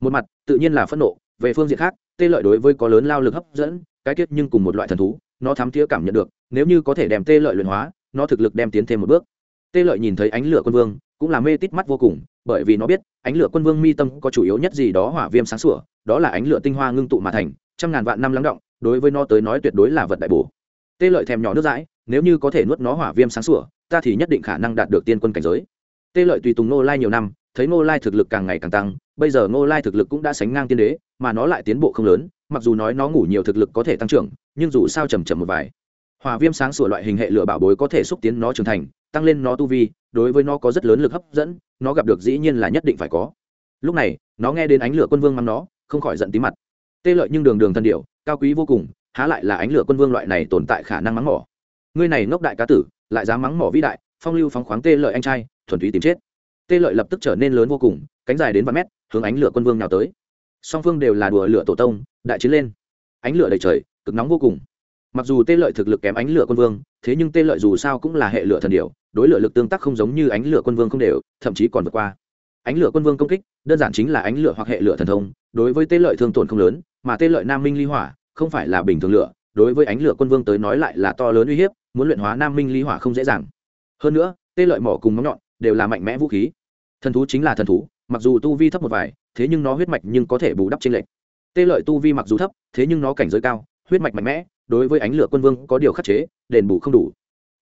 Một mặt, tự nhiên là phẫn nộ, về phương diện khác, tê lợi đối với có lớn lao lực hấp dẫn, cái kết nhưng cùng một loại thần thú, nó thám tía cảm nhận được, nếu như có thể đem tê lợi luyện hóa, nó thực lực đem tiến thêm một bước. Tê lợi nhìn thấy ánh lửa quân vương, cũng là mê tít mắt vô cùng, bởi vì nó biết, ánh lửa quân vương mi tâm có chủ yếu nhất gì đó hỏa viêm sáng sủa, đó là ánh lửa tinh hoa ngưng tụ mà thành, trăm ngàn vạn năm lắng động đối với nó tới nói tuyệt đối là vật đại bổ. Tê lợi thèm nhỏ nước dãi, nếu như có thể nuốt nó hỏa viêm sáng sủa, ta thì nhất định khả năng đạt được tiên quân cảnh giới. Tê lợi tùy tùng nô lai nhiều năm, thấy nô lai thực lực càng ngày càng tăng, bây giờ nô lai thực lực cũng đã sánh ngang tiên đế, mà nó lại tiến bộ không lớn, mặc dù nói nó ngủ nhiều thực lực có thể tăng trưởng, nhưng dù sao chầm chầm một vài. Hòa viêm sáng sủa loại hình hệ lửa bảo bối có thể xúc tiến nó trưởng thành, tăng lên nó tu vi, đối với nó có rất lớn lực hấp dẫn, nó gặp được dĩ nhiên là nhất định phải có. Lúc này, nó nghe đến ánh lửa quân vương mắng nó, không khỏi giận tí mặt. Tê lợi nhưng đường đường thân điệu cao quý vô cùng, há lại là ánh lửa quân vương loại này tồn tại khả năng mắng mỏ. Ngươi này ngốc đại cá tử, lại dám mắng mỏ vĩ đại, phong lưu phóng khoáng tê lợi anh trai, thuần túy tìm chết. Tê lợi lập tức trở nên lớn vô cùng, cánh dài đến vài mét, hướng ánh lửa quân vương nào tới. Song phương đều là đùa lửa tổ tông, đại chiến lên. Ánh lửa đầy trời, cực nóng vô cùng. Mặc dù tê lợi thực lực kém ánh lửa quân vương, thế nhưng tê lợi dù sao cũng là hệ lửa thần điệu đối lửa lực tương tác không giống như ánh lửa quân vương không đều, thậm chí còn vượt qua. Ánh lửa quân vương công kích, đơn giản chính là ánh lửa hoặc hệ lửa thần thông đối với tê lợi thương tổn không lớn, mà tê lợi nam minh ly hỏa không phải là bình thường lửa, đối với ánh lửa quân vương tới nói lại là to lớn uy hiếp, muốn luyện hóa nam minh ly hỏa không dễ dàng. Hơn nữa, tê lợi mỏ cùng móng nhọn đều là mạnh mẽ vũ khí. Thần thú chính là thần thú, mặc dù tu vi thấp một vài, thế nhưng nó huyết mạch nhưng có thể bù đắp trên lệch. Tê lợi tu vi mặc dù thấp, thế nhưng nó cảnh giới cao, huyết mạch mạnh mẽ, đối với ánh lửa quân vương có điều khắc chế, đền bù không đủ.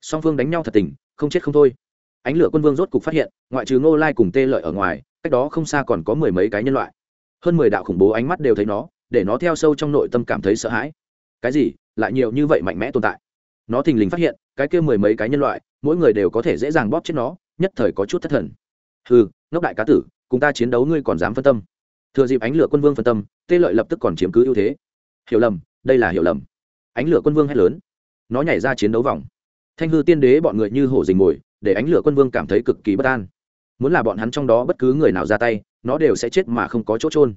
Song phương đánh nhau thật tình, không chết không thôi. Ánh lửa quân vương rốt cục phát hiện, ngoại trừ ngô lai cùng tê lợi ở ngoài, cách đó không xa còn có mười mấy cái nhân loại hơn mười đạo khủng bố ánh mắt đều thấy nó, để nó theo sâu trong nội tâm cảm thấy sợ hãi. Cái gì? Lại nhiều như vậy mạnh mẽ tồn tại? Nó thình lình phát hiện, cái kia mười mấy cái nhân loại, mỗi người đều có thể dễ dàng bóp chết nó, nhất thời có chút thất thần. Ừ ngốc đại cá tử, cùng ta chiến đấu ngươi còn dám phân tâm. Thừa dịp ánh lửa quân vương phân tâm, tê lợi lập tức còn chiếm cứ ưu thế. Hiểu lầm, đây là hiểu lầm. Ánh lửa quân vương hét lớn. Nó nhảy ra chiến đấu vòng. Thanh hư tiên đế bọn người như hổ dình mồi, để ánh lửa quân vương cảm thấy cực kỳ bất an. Muốn là bọn hắn trong đó bất cứ người nào ra tay nó đều sẽ chết mà không có chỗ trôn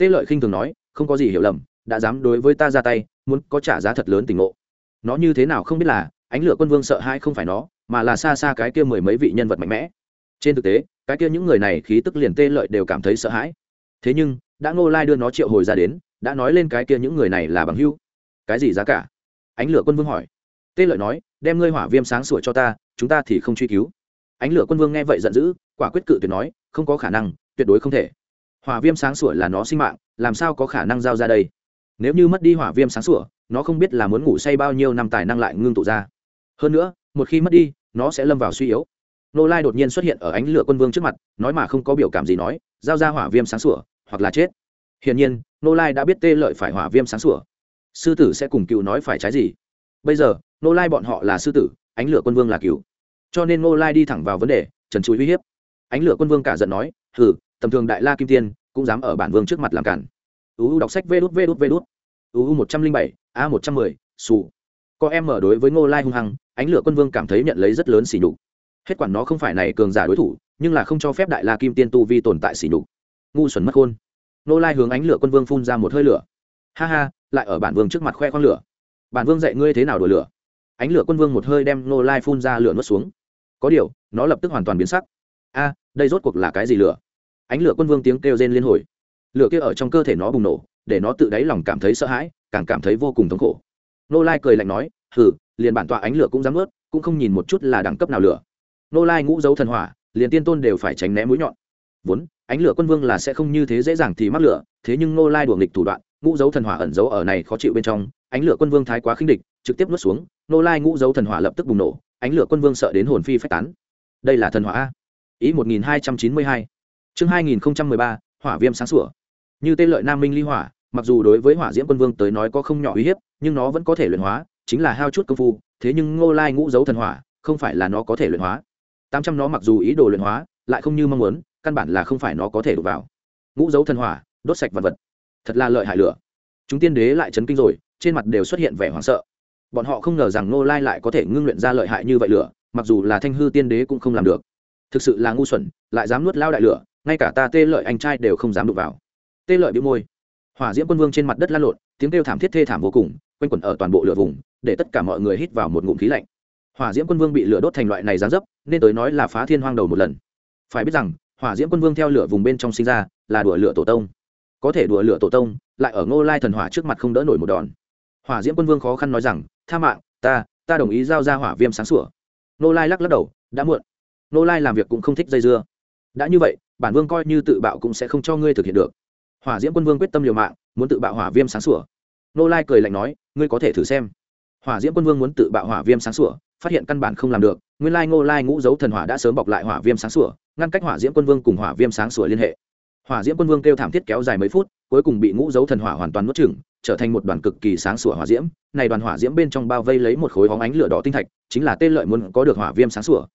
tê lợi khinh thường nói, không có gì hiểu lầm, đã dám đối với ta ra tay, muốn có trả giá thật lớn tình ngộ. Nó như thế nào không biết là, ánh lửa quân vương sợ hai không phải nó, mà là xa xa cái kia mười mấy vị nhân vật mạnh mẽ. Trên thực tế, cái kia những người này khí tức liền tê lợi đều cảm thấy sợ hãi. Thế nhưng, đã ngô lai đưa nó triệu hồi ra đến, đã nói lên cái kia những người này là bằng hưu cái gì giá cả? Ánh lửa quân vương hỏi. Tê lợi nói, đem ngươi hỏa viêm sáng sủa cho ta, chúng ta thì không truy cứu. Ánh lửa quân vương nghe vậy giận dữ, quả quyết cự tuyệt nói, không có khả năng tuyệt đối không thể. Hỏa viêm sáng sủa là nó sinh mạng, làm sao có khả năng giao ra đây? Nếu như mất đi hỏa viêm sáng sủa, nó không biết là muốn ngủ say bao nhiêu năm tài năng lại ngưng tụ ra. Hơn nữa, một khi mất đi, nó sẽ lâm vào suy yếu. Nô lai đột nhiên xuất hiện ở ánh lửa quân vương trước mặt, nói mà không có biểu cảm gì nói, giao ra hỏa viêm sáng sủa, hoặc là chết. Hiển nhiên, nô lai đã biết tê lợi phải hỏa viêm sáng sủa. Sư tử sẽ cùng cựu nói phải trái gì? Bây giờ, nô lai bọn họ là sư tử, ánh lửa quân vương là cựu. Cho nên nô lai đi thẳng vào vấn đề, trần chúi uy hiếp. Ánh lửa quân vương cả giận nói hừ, tầm thường đại la kim tiên, cũng dám ở bản vương trước mặt làm cản. Uu đọc sách vê đút vê đút vê đút. Uu một trăm linh bảy, a một trăm mười, xù. Có em mở đối với ngô lai hung hăng, ánh lửa quân vương cảm thấy nhận lấy rất lớn xỉ nhục. Hết quản nó không phải này cường giả đối thủ, nhưng là không cho phép đại la kim tiên tu vi tồn tại xỉ nhục. Ngu xuẩn mất khôn. Ngô lai hướng ánh lửa quân vương phun ra một hơi lửa. Ha ha, lại ở bản vương trước mặt khoe khoang lửa. Bản vương dạy ngươi thế nào đổi lửa? Ánh lửa quân vương một hơi đem ngô lai phun ra lửa nuốt xuống. Có điều, nó lập tức hoàn toàn biến sắc a, đây rốt cuộc là cái gì lửa? Ánh lửa quân vương tiếng kêu rên liên hồi. Lửa kia ở trong cơ thể nó bùng nổ, để nó tự đáy lòng cảm thấy sợ hãi, càng cảm thấy vô cùng thống khổ. Nô lai cười lạnh nói, hừ, liền bản tọa ánh lửa cũng dám ướt, cũng không nhìn một chút là đẳng cấp nào lửa. Nô lai ngũ dấu thần hỏa, liền tiên tôn đều phải tránh né mũi nhọn. Vốn, ánh lửa quân vương là sẽ không như thế dễ dàng thì mắc lửa, thế nhưng nô lai đuổi nghịch thủ đoạn, ngũ dấu thần hỏa ẩn giấu ở này khó chịu bên trong, ánh lửa quân vương thái quá khinh địch, trực tiếp nuốt xuống, nô lai ngũ dấu thần hỏa lập tức bùng nổ, ánh lửa quân vương sợ đến hồn phi phách tán. Đây là thần hỏa a ý một nghìn hai trăm chín mươi hai. Chương hai nghìn ba, hỏa viêm sáng sủa. Như tên lợi nam minh ly hỏa, mặc dù đối với hỏa diễm quân vương tới nói có không nhỏ uy hiếp, nhưng nó vẫn có thể luyện hóa, chính là hao chút công phu, thế nhưng ngô lai ngũ dấu thần hỏa, không phải là nó có thể luyện hóa. Tám trăm nó mặc dù ý đồ luyện hóa, lại không như mong muốn, căn bản là không phải nó có thể đụng vào. Ngũ dấu thần hỏa, đốt sạch vật vật. Thật là lợi hại lửa. Chúng tiên đế lại chấn kinh rồi, trên mặt đều xuất hiện vẻ hoảng sợ. Bọn họ không ngờ rằng ngô lai lại có thể ngưng luyện ra lợi hại như vậy lửa, mặc dù là thanh hư tiên đế cũng không làm được thực sự là ngu xuẩn, lại dám nuốt lao đại lửa, ngay cả ta tê lợi anh trai đều không dám đụng vào. Tê lợi bị môi. Hỏa diễm quân vương trên mặt đất lan lộn, tiếng kêu thảm thiết thê thảm vô cùng, quanh quẩn ở toàn bộ lửa vùng, để tất cả mọi người hít vào một ngụm khí lạnh. Hỏa diễm quân vương bị lửa đốt thành loại này gián dấp, nên tới nói là phá thiên hoang đầu một lần. Phải biết rằng, hỏa diễm quân vương theo lửa vùng bên trong sinh ra, là đùa lửa tổ tông. Có thể đùa lửa tổ tông, lại ở ngô lai thần hỏa trước mặt không đỡ nổi một đòn. Hỏa diễm quân vương khó khăn nói rằng, tha mạng, ta ta đồng ý giao ra hỏa viêm sáng sủa. Ngô lai lắc lắc đầu, đã muộn. Nô lai làm việc cũng không thích dây dưa. Đã như vậy, bản vương coi như tự bạo cũng sẽ không cho ngươi thực hiện được. Hỏa diễm quân vương quyết tâm liều mạng, muốn tự bạo hỏa viêm sáng sủa. Nô lai cười lạnh nói, ngươi có thể thử xem. Hỏa diễm quân vương muốn tự bạo hỏa viêm sáng sủa, phát hiện căn bản không làm được, nguyên lai ngô lai ngũ dấu thần hỏa đã sớm bọc lại hỏa viêm sáng sủa, ngăn cách hỏa diễm quân vương cùng hỏa viêm sáng sủa liên hệ. Hỏa diễm quân vương kêu thảm thiết kéo dài mấy phút, cuối cùng bị ngũ dấu thần hỏa hoàn toàn nuốt chửng, trở thành một đoàn cực kỳ sáng sủa hỏa diễm. Này đoàn hỏa diễm bên trong bao vây lấy một khối hóng ánh lửa đỏ tinh thạch, chính là tên lợi muốn có được hỏa viêm sáng sủa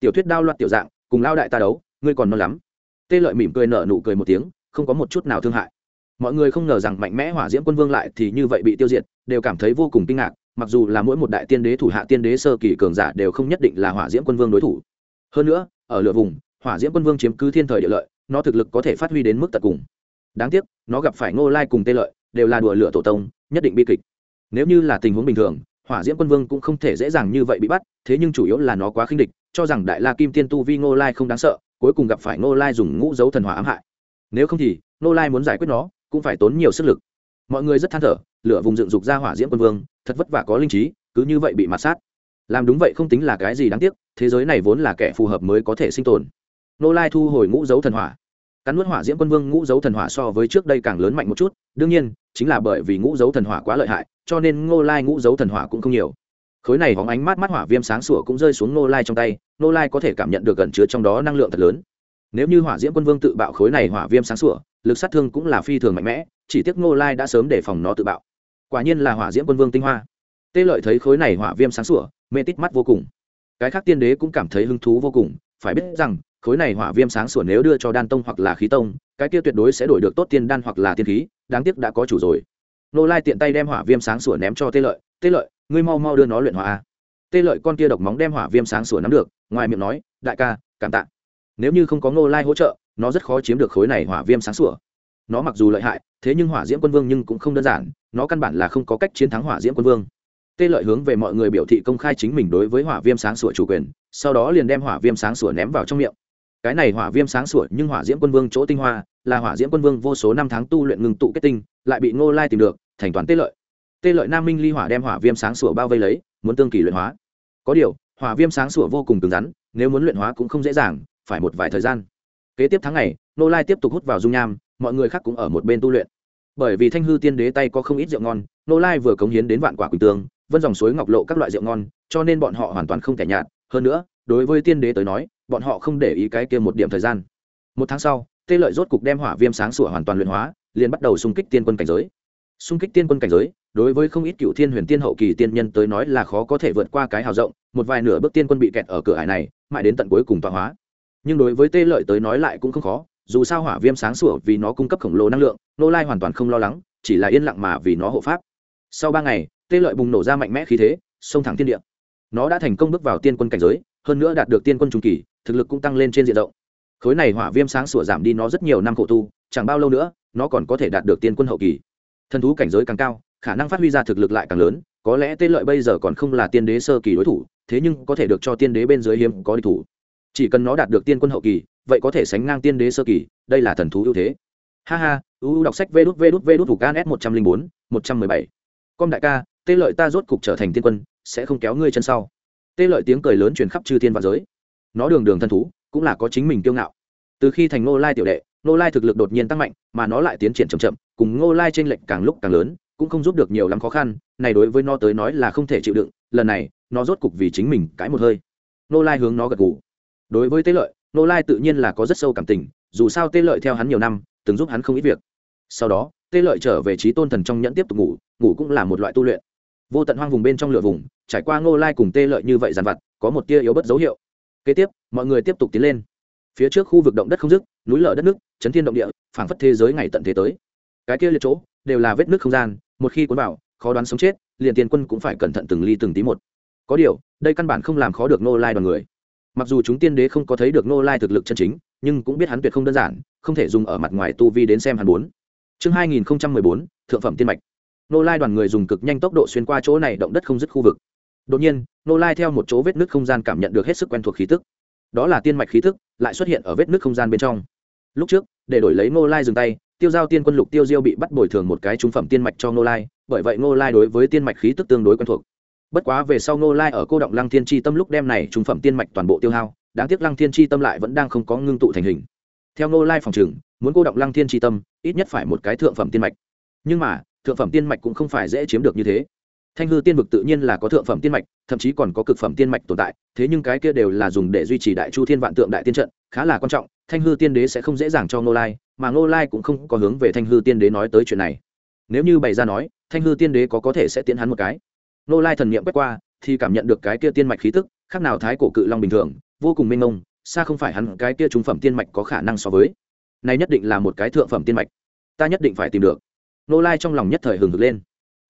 tiểu thuyết đao loạn tiểu dạng, cùng lao đại ta đấu, ngươi còn non lắm. Tê lợi mỉm cười nở nụ cười một tiếng, không có một chút nào thương hại. Mọi người không ngờ rằng mạnh mẽ hỏa diễm quân vương lại thì như vậy bị tiêu diệt, đều cảm thấy vô cùng kinh ngạc, mặc dù là mỗi một đại tiên đế, thủ hạ tiên đế sơ kỳ cường giả đều không nhất định là hỏa diễm quân vương đối thủ. Hơn nữa, ở lửa vùng, hỏa diễm quân vương chiếm cứ thiên thời địa lợi, nó thực lực có thể phát huy đến mức tận cùng. Đáng tiếc, nó gặp phải ngô lai cùng tê lợi, đều là đùa lửa tổ tông, nhất định bi kịch. Nếu như là tình huống bình thường hỏa diễm quân vương cũng không thể dễ dàng như vậy bị bắt, thế nhưng chủ yếu là nó quá khinh địch, cho rằng đại la kim tiên tu vi ngô lai không đáng sợ, cuối cùng gặp phải ngô lai dùng ngũ dấu thần hỏa ám hại. Nếu không thì, ngô lai muốn giải quyết nó, cũng phải tốn nhiều sức lực. Mọi người rất than thở, lửa vùng dựng dục ra hỏa diễm quân vương, thật vất vả có linh trí, cứ như vậy bị mạt sát. Làm đúng vậy không tính là cái gì đáng tiếc, thế giới này vốn là kẻ phù hợp mới có thể sinh tồn. Ngô lai thu hồi ngũ dấu thần hỏa. Cắn nuốt hỏa diễm quân vương ngũ dấu thần hỏa so với trước đây càng lớn mạnh một chút, đương nhiên chính là bởi vì ngũ dấu thần hỏa quá lợi hại, cho nên ngô lai ngũ dấu thần hỏa cũng không nhiều. Khối này hóng ánh mát mắt hỏa viêm sáng sủa cũng rơi xuống ngô lai trong tay, ngô lai có thể cảm nhận được gần chứa trong đó năng lượng thật lớn. Nếu như hỏa diễm quân vương tự bạo khối này hỏa viêm sáng sủa, lực sát thương cũng là phi thường mạnh mẽ, chỉ tiếc ngô lai đã sớm để phòng nó tự bạo. Quả nhiên là hỏa diễm quân vương tinh hoa. Tê lợi thấy khối này hỏa viêm sáng sủa, mê tít mắt vô cùng. Cái khác tiên đế cũng cảm thấy hứng thú vô cùng, phải biết rằng, khối này hỏa viêm sáng sủa nếu đưa cho đan tông hoặc là khí tông, cái kia tuyệt đối sẽ đổi được tốt tiên đan hoặc là tiên khí đáng tiếc đã có chủ rồi. Nô lai tiện tay đem hỏa viêm sáng sủa ném cho tê lợi. Tê lợi, ngươi mau mau đưa nó luyện hỏa tê lợi con kia độc móng đem hỏa viêm sáng sủa nắm được, ngoài miệng nói, đại ca, cảm tạ. Nếu như không có nô lai hỗ trợ, nó rất khó chiếm được khối này hỏa viêm sáng sủa. Nó mặc dù lợi hại, thế nhưng hỏa diễm quân vương nhưng cũng không đơn giản, nó căn bản là không có cách chiến thắng hỏa diễm quân vương. Tê lợi hướng về mọi người biểu thị công khai chính mình đối với hỏa viêm sáng sủa chủ quyền, sau đó liền đem hỏa viêm sáng sủa ném vào trong miệng. Cái này hỏa viêm sáng sủa nhưng hỏa diễm quân vương chỗ tinh hoa là hỏa diễm quân vương vô số năm tháng tu luyện ngừng tụ kết tinh, lại bị ngô lai tìm được, thành toàn tê lợi. Tê lợi nam minh ly hỏa đem hỏa viêm sáng sủa bao vây lấy, muốn tương kỳ luyện hóa. Có điều, hỏa viêm sáng sủa vô cùng cứng rắn, nếu muốn luyện hóa cũng không dễ dàng, phải một vài thời gian. Kế tiếp tháng này ngô lai tiếp tục hút vào dung nham, mọi người khác cũng ở một bên tu luyện. Bởi vì thanh hư tiên đế tay có không ít rượu ngon, ngô lai vừa cống hiến đến vạn quả quỳnh tương, vân dòng suối ngọc lộ các loại rượu ngon, cho nên bọn họ hoàn toàn không thể nhạt. Hơn nữa, đối với tiên đế tới nói, bọn họ không để ý cái kia một điểm thời gian. Một tháng sau tê lợi rốt cục đem hỏa viêm sáng sủa hoàn toàn luyện hóa, liền bắt đầu xung kích tiên quân cảnh giới. Xung kích tiên quân cảnh giới, đối với không ít cựu thiên huyền tiên hậu kỳ tiên nhân tới nói là khó có thể vượt qua cái hào rộng, một vài nửa bước tiên quân bị kẹt ở cửa hải này, mãi đến tận cuối cùng tọa hóa. Nhưng đối với tê lợi tới nói lại cũng không khó, dù sao hỏa viêm sáng sủa vì nó cung cấp khổng lồ năng lượng nô lai hoàn toàn không lo lắng, chỉ là yên lặng mà vì nó hộ pháp. Sau ba ngày, tê lợi bùng nổ ra mạnh mẽ khí thế, xông thẳng tiên địa. Nó đã thành công bước vào tiên quân cảnh giới, hơn nữa đạt được tiên quân trung kỳ, thực lực cũng tăng lên trên diện rộng khối này hỏa viêm sáng sủa giảm đi nó rất nhiều năm khổ tu, chẳng bao lâu nữa, nó còn có thể đạt được tiên quân hậu kỳ. Thần thú cảnh giới càng cao, khả năng phát huy ra thực lực lại càng lớn, có lẽ tê lợi bây giờ còn không là tiên đế sơ kỳ đối thủ, thế nhưng có thể được cho tiên đế bên dưới hiếm có địch thủ. Chỉ cần nó đạt được tiên quân hậu kỳ, vậy có thể sánh ngang tiên đế sơ kỳ, đây là thần thú ưu thế. Ha ha ưu đọc sách vê đút vê đút vê đút thủ can s một trăm linh bốn, một trăm mười bảy. Com đại ca tê lợi ta rốt cục trở thành tiên quân, sẽ không kéo ngươi chân sau. Tê lợi tiếng cười lớn truyền khắp chư thiên và giới. Nó đường đường thân thú cũng là có chính mình kiêu ngạo. Từ khi thành ngô lai tiểu đệ, ngô lai thực lực đột nhiên tăng mạnh, mà nó lại tiến triển chậm chậm, cùng ngô lai trên lệch càng lúc càng lớn, cũng không giúp được nhiều lắm khó khăn, này đối với nó tới nói là không thể chịu đựng, lần này, nó rốt cục vì chính mình cãi một hơi. Ngô lai hướng nó gật gù. Đối với Tế lợi, ngô lai tự nhiên là có rất sâu cảm tình, dù sao Tế lợi theo hắn nhiều năm, từng giúp hắn không ít việc. Sau đó tê lợi trở về trí tôn thần trong nhẫn tiếp tục ngủ ngủ cũng là một loại tu luyện. Vô tận hoang vùng bên trong lửa vùng, trải qua ngô lai cùng tê lợi như vậy dàn vặt, có một tia yếu bất dấu hiệu kế tiếp, mọi người tiếp tục tiến lên. Phía trước khu vực động đất không dứt, núi lở đất nước, chấn thiên động địa, phảng phất thế giới ngày tận thế tới. Cái kia liệt chỗ, đều là vết nước không gian, một khi cuốn vào, khó đoán sống chết, liền tiền quân cũng phải cẩn thận từng ly từng tí một. Có điều, đây căn bản không làm khó được nô lai đoàn người. Mặc dù chúng tiên đế không có thấy được nô lai thực lực chân chính, nhưng cũng biết hắn tuyệt không đơn giản, không thể dùng ở mặt ngoài tu vi đến xem hắn bốn. Chương hai nghìn bốn, thượng phẩm tiên mạch. Nô lai đoàn người dùng cực nhanh tốc độ xuyên qua chỗ này động đất không dứt khu vực đột nhiên nô lai theo một chỗ vết nước không gian cảm nhận được hết sức quen thuộc khí tức. Đó là tiên mạch khí tức, lại xuất hiện ở vết nước không gian bên trong. Lúc trước, để đổi lấy nô lai dừng tay, tiêu giao tiên quân lục tiêu diêu bị bắt bồi thường một cái trung phẩm tiên mạch cho nô lai, bởi vậy nô lai đối với tiên mạch khí tức tương đối quen thuộc. Bất quá về sau nô lai ở cô động lăng thiên tri tâm lúc đem này trung phẩm tiên mạch toàn bộ tiêu hao, đáng tiếc lăng thiên tri tâm lại vẫn đang không có ngưng tụ thành hình. Theo nô lai phòng trừng, muốn cô động lăng thiên tri tâm, ít nhất phải một cái thượng phẩm tiên mạch. Nhưng mà, thượng phẩm tiên mạch cũng không phải dễ chiếm được như thế thanh hư tiên vực tự nhiên là có thượng phẩm tiên mạch, thậm chí còn có cực phẩm tiên mạch tồn tại, thế nhưng cái kia đều là dùng để duy trì đại chu thiên vạn tượng đại tiên trận, khá là quan trọng, thanh hư tiên đế sẽ không dễ dàng cho Ngô lai, mà ngô lai cũng không có hướng về thanh hư tiên đế nói tới chuyện này. Nếu như bày ra nói, thanh hư tiên đế có có thể sẽ tiến hắn một cái. Ngô lai thần niệm quét qua, thì cảm nhận được cái kia tiên mạch khí tức, khác nào thái cổ cự long bình thường, vô cùng mênh mông, xa không phải hắn cái kia trung phẩm tiên mạch có khả năng so với. Này nhất định là một cái thượng phẩm tiên mạch. Ta nhất định phải tìm được. Nô lai trong lòng nhất thời hừng hực lên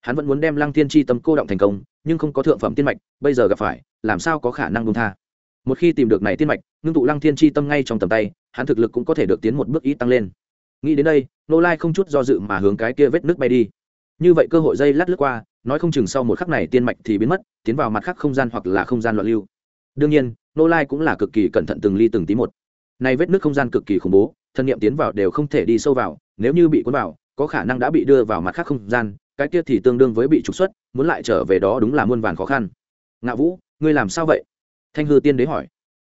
hắn vẫn muốn đem lăng tiên tri tâm cô động thành công, nhưng không có thượng phẩm tiên mạch, bây giờ gặp phải, làm sao có khả năng bông tha? Một khi tìm được này tiên mạch, ngưng tụ lăng thiên tri tâm ngay trong tầm tay, hắn thực lực cũng có thể được tiến một bước ít tăng lên. Nghĩ đến đây nô lai không chút do dự mà hướng cái kia vết nước bay đi. Như vậy cơ hội dây lát lướt qua, nói không chừng sau một khắc này tiên mạch thì biến mất, tiến vào mặt khác không gian hoặc là không gian loạn lưu. Đương nhiên nô lai cũng là cực kỳ cẩn thận từng ly từng tí một. Này vết nước không gian cực kỳ khủng bố, thân nhiệm tiến vào đều không thể đi sâu vào, nếu như bị cuốn vào, có khả năng đã bị đưa vào mặt khác không gian cái kia thì tương đương với bị trục xuất, muốn lại trở về đó đúng là muôn vàn khó khăn. Ngạ vũ, ngươi làm sao vậy? Thanh hư tiên đế hỏi.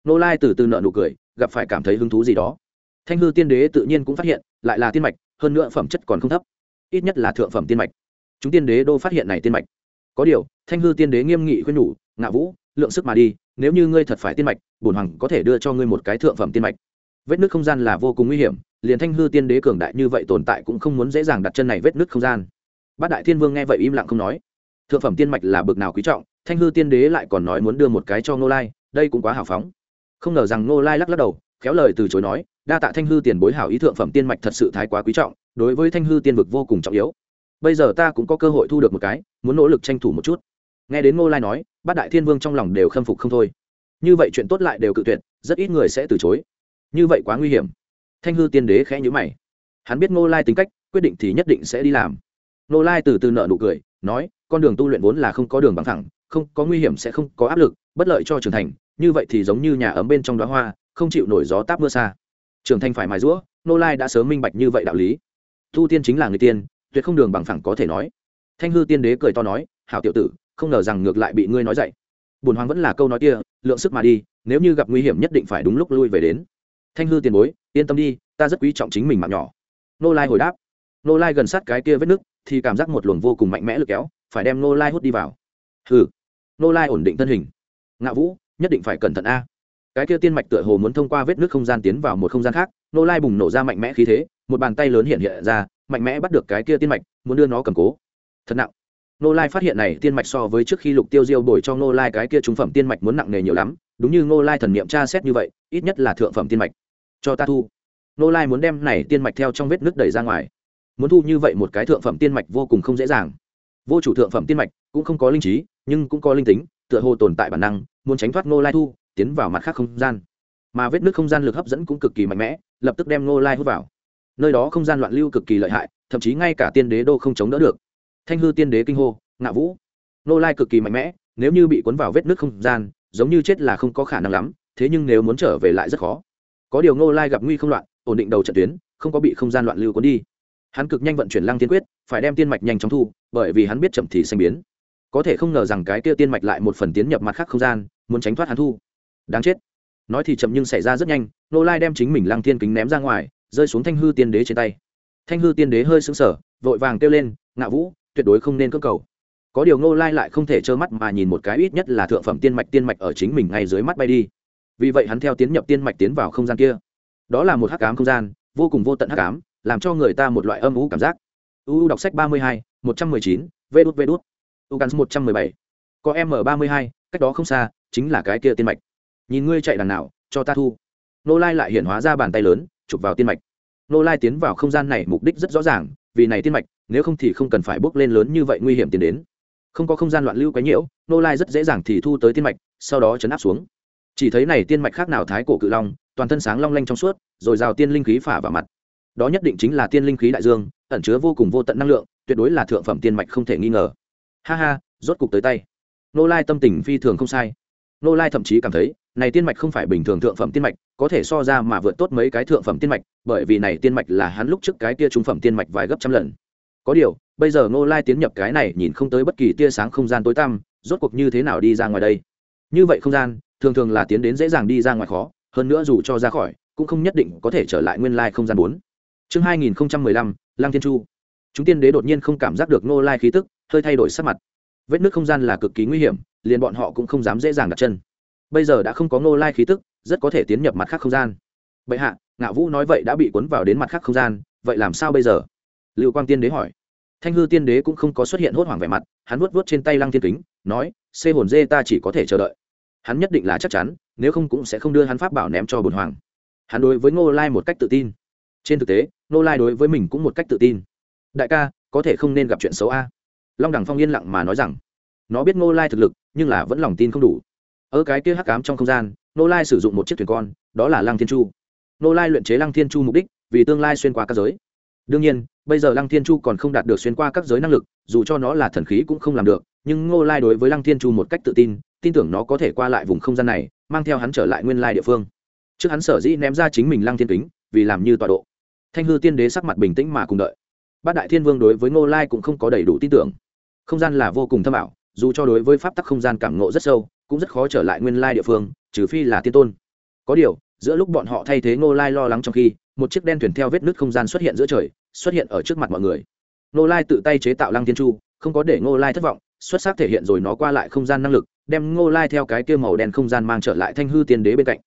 Nô lai từ từ nợ nụ cười, gặp phải cảm thấy hứng thú gì đó. Thanh hư tiên đế tự nhiên cũng phát hiện, lại là tiên mạch, hơn nữa phẩm chất còn không thấp. Ít nhất là thượng phẩm tiên mạch. Chúng tiên đế đô phát hiện này tiên mạch. Có điều, thanh hư tiên đế nghiêm nghị khuyên nhủ, ngạ vũ, lượng sức mà đi, nếu như ngươi thật phải tiên mạch, bổn hoàng có thể đưa cho ngươi một cái thượng phẩm tiên mạch. Vết nước không gian là vô cùng nguy hiểm, liền thanh hư tiên đế cường đại như vậy tồn tại cũng không muốn dễ dàng đặt chân này vết nước không gian bát đại thiên vương nghe vậy im lặng không nói. Thượng phẩm tiên mạch là bực nào quý trọng, thanh hư tiên đế lại còn nói muốn đưa một cái cho ngô lai, đây cũng quá hào phóng. Không ngờ rằng ngô lai lắc lắc đầu, khéo lời từ chối nói, đa tạ thanh hư tiền bối hảo ý thượng phẩm tiên mạch thật sự thái quá quý trọng, đối với thanh hư tiên vực vô cùng trọng yếu. Bây giờ ta cũng có cơ hội thu được một cái, muốn nỗ lực tranh thủ một chút. Nghe đến ngô lai nói, bát đại thiên vương trong lòng đều khâm phục không thôi. Như vậy chuyện tốt lại đều cự tuyệt, rất ít người sẽ từ chối. Như vậy quá nguy hiểm. Thanh hư tiên đế khẽ nhữ mày. Hắn biết ngô lai tính cách, quyết định thì nhất định sẽ đi làm. Nô lai từ từ nợ nụ cười, nói, con đường tu luyện vốn là không có đường bằng thẳng không có nguy hiểm sẽ không có áp lực, bất lợi cho trưởng thành, như vậy thì giống như nhà ấm bên trong đó hoa, không chịu nổi gió táp mưa xa. Trưởng thành phải mài rũa nô lai đã sớm minh bạch như vậy đạo lý. Tu tiên chính là người tiên, tuyệt không đường bằng thẳng có thể nói. Thanh hư tiên đế cười to nói, hảo tiểu tử, không ngờ rằng ngược lại bị ngươi nói dậy bùn hoàng vẫn là câu nói kia, lượng sức mà đi, nếu như gặp nguy hiểm nhất định phải đúng lúc lui về đến. Thanh hư tiền bối, yên tâm đi, ta rất quý trọng chính mình mạng nhỏ. Nô lai hồi đáp. Nô lai gần sát cái kia vết nước thì cảm giác một luồng vô cùng mạnh mẽ lực kéo, phải đem nô lai hút đi vào. Hừ nô lai ổn định thân hình. Ngạ vũ, nhất định phải cẩn thận a. Cái kia tiên mạch tựa hồ muốn thông qua vết nước không gian tiến vào một không gian khác nô lai bùng nổ ra mạnh mẽ khí thế, một bàn tay lớn hiện hiện ra, mạnh mẽ bắt được cái kia tiên mạch, muốn đưa nó cầm cố. Thật nặng. Nô lai phát hiện này tiên mạch so với trước khi lục tiêu diêu bồi cho nô lai cái kia trung phẩm tiên mạch muốn nặng nề nhiều lắm, đúng như nô lai thần niệm tra xét như vậy, ít nhất là thượng phẩm tiên mạch cho ta thu. Nô lai muốn đem này tiên mạch theo trong vết nước đẩy ra ngoài muốn thu như vậy một cái thượng phẩm tiên mạch vô cùng không dễ dàng. Vô chủ thượng phẩm tiên mạch cũng không có linh trí, nhưng cũng có linh tính, tựa hồ tồn tại bản năng, muốn tránh thoát Ngô lai thu, tiến vào mặt khác không gian. Mà vết nước không gian lực hấp dẫn cũng cực kỳ mạnh mẽ, lập tức đem Ngô lai hút vào. Nơi đó không gian loạn lưu cực kỳ lợi hại, thậm chí ngay cả tiên đế đô không chống đỡ được. Thanh hư tiên đế kinh hô, ngạ vũ! Ngô lai cực kỳ mạnh mẽ, nếu như bị cuốn vào vết nước không gian, giống như chết là không có khả năng lắm, thế nhưng nếu muốn trở về lại rất khó. Có điều Ngô lai gặp nguy không loạn, ổn định đầu trận tuyến, không có bị không gian loạn lưu cuốn đi hắn cực nhanh vận chuyển lăng tiên quyết, phải đem tiên mạch nhanh chóng thu, bởi vì hắn biết chậm thì sinh biến. Có thể không ngờ rằng cái kia tiên mạch lại một phần tiến nhập mặt khác không gian, muốn tránh thoát hắn thu. Đáng chết. Nói thì chậm nhưng xảy ra rất nhanh nô lai đem chính mình lăng thiên kính ném ra ngoài, rơi xuống thanh hư tiên đế trên tay. Thanh hư tiên đế hơi sững sờ, vội vàng kêu lên ngạ vũ, tuyệt đối không nên cơ cầu. Có điều nô lai lại không thể trơ mắt mà nhìn một cái ít nhất là thượng phẩm tiên mạch tiên mạch ở chính mình ngay dưới mắt bay đi. Vì vậy hắn theo tiến nhập tiên mạch tiến vào không gian kia. Đó là một hắc ám không gian, vô cùng vô tận hắc ám làm cho người ta một loại âm u cảm giác. U đọc sách ba mươi hai, một trăm mười chín, vê đút vê đút. Một trăm mười bảy. Có m ba mươi hai, cách đó không xa, chính là cái kia tiên mạch. Nhìn ngươi chạy đằng nào, cho ta thu. Nô lai lại hiện hóa ra bàn tay lớn, chụp vào tiên mạch. Nô lai tiến vào không gian này mục đích rất rõ ràng, vì này tiên mạch, nếu không thì không cần phải bước lên lớn như vậy nguy hiểm tiến đến. Không có không gian loạn lưu quấy nhiễu, nô lai rất dễ dàng thì thu tới tiên mạch, sau đó chấn áp xuống. Chỉ thấy này tiên mạch khác nào thái cổ cự long, toàn thân sáng long lanh trong suốt, rồi rào tiên linh khí phả vào mặt đó nhất định chính là tiên linh khí đại dương, ẩn chứa vô cùng vô tận năng lượng, tuyệt đối là thượng phẩm tiên mạch không thể nghi ngờ. Ha ha, rốt cục tới tay. Nô lai tâm tình phi thường không sai. Nô lai thậm chí cảm thấy, này tiên mạch không phải bình thường thượng phẩm tiên mạch, có thể so ra mà vượt tốt mấy cái thượng phẩm tiên mạch, bởi vì này tiên mạch là hắn lúc trước cái kia trung phẩm tiên mạch vài gấp trăm lần. Có điều, bây giờ nô lai tiến nhập cái này nhìn không tới bất kỳ tia sáng không gian tối tăm, rốt cuộc như thế nào đi ra ngoài đây? Như vậy không gian, thường thường là tiến đến dễ dàng đi ra ngoài khó, hơn nữa dù cho ra khỏi, cũng không nhất định có thể trở lại nguyên lai không gian bốn chương hai nghìn lăm lang thiên chu. Chúng tiên đế đột nhiên không cảm giác được nô lai khí tức, hơi thay đổi sắc mặt. Vết nước không gian là cực kỳ nguy hiểm, liền bọn họ cũng không dám dễ dàng đặt chân. Bây giờ đã không có nô lai khí tức, rất có thể tiến nhập mặt khác không gian. Bệ hạ ngạo vũ nói vậy đã bị cuốn vào đến mặt khác không gian, vậy làm sao bây giờ? Lưu quang tiên đế hỏi. Thanh hư tiên đế cũng không có xuất hiện hốt hoảng vẻ mặt, hắn vuốt vuốt trên tay lăng thiên kính, nói, xê hồn dê ta chỉ có thể chờ đợi. Hắn nhất định là chắc chắn, nếu không cũng sẽ không đưa hắn pháp bảo ném cho bổn hoàng. Hắn đối với ngô lai một cách tự tin trên thực tế ngô lai đối với mình cũng một cách tự tin. Đại ca, có thể không nên gặp chuyện xấu a? Long đẳng phong yên lặng mà nói rằng, nó biết ngô lai thực lực, nhưng là vẫn lòng tin không đủ. Ở cái kia hắc cám trong không gian ngô lai sử dụng một chiếc thuyền con, đó là lăng thiên chu. Ngô lai luyện chế lăng thiên chu mục đích, vì tương lai xuyên qua các giới. Đương nhiên, bây giờ lăng thiên chu còn không đạt được xuyên qua các giới năng lực, dù cho nó là thần khí cũng không làm được, nhưng ngô lai đối với lăng thiên chu một cách tự tin tin tưởng nó có thể qua lại vùng không gian này, mang theo hắn trở lại nguyên lai địa phương. Trước hắn sở dĩ ném ra chính mình lăng thiên kính, vì làm như tọa độ thanh hư tiên đế sắc mặt bình tĩnh mà cùng đợi. Bát đại thiên vương đối với ngô lai cũng không có đầy đủ tin tưởng. Không gian là vô cùng thâm ảo, dù cho đối với pháp tắc không gian cảm ngộ rất sâu, cũng rất khó trở lại nguyên lai địa phương, trừ phi là tiên tôn. Có điều, giữa lúc bọn họ thay thế ngô lai lo lắng trong khi, một chiếc đen thuyền theo vết nứt không gian xuất hiện giữa trời, xuất hiện ở trước mặt mọi người. Ngô lai tự tay chế tạo lăng thiên chu, không có để ngô lai thất vọng, xuất sắc thể hiện rồi nó qua lại không gian năng lực, đem ngô lai theo cái kia màu đen không gian mang trở lại thanh hư tiên đế bên cạnh.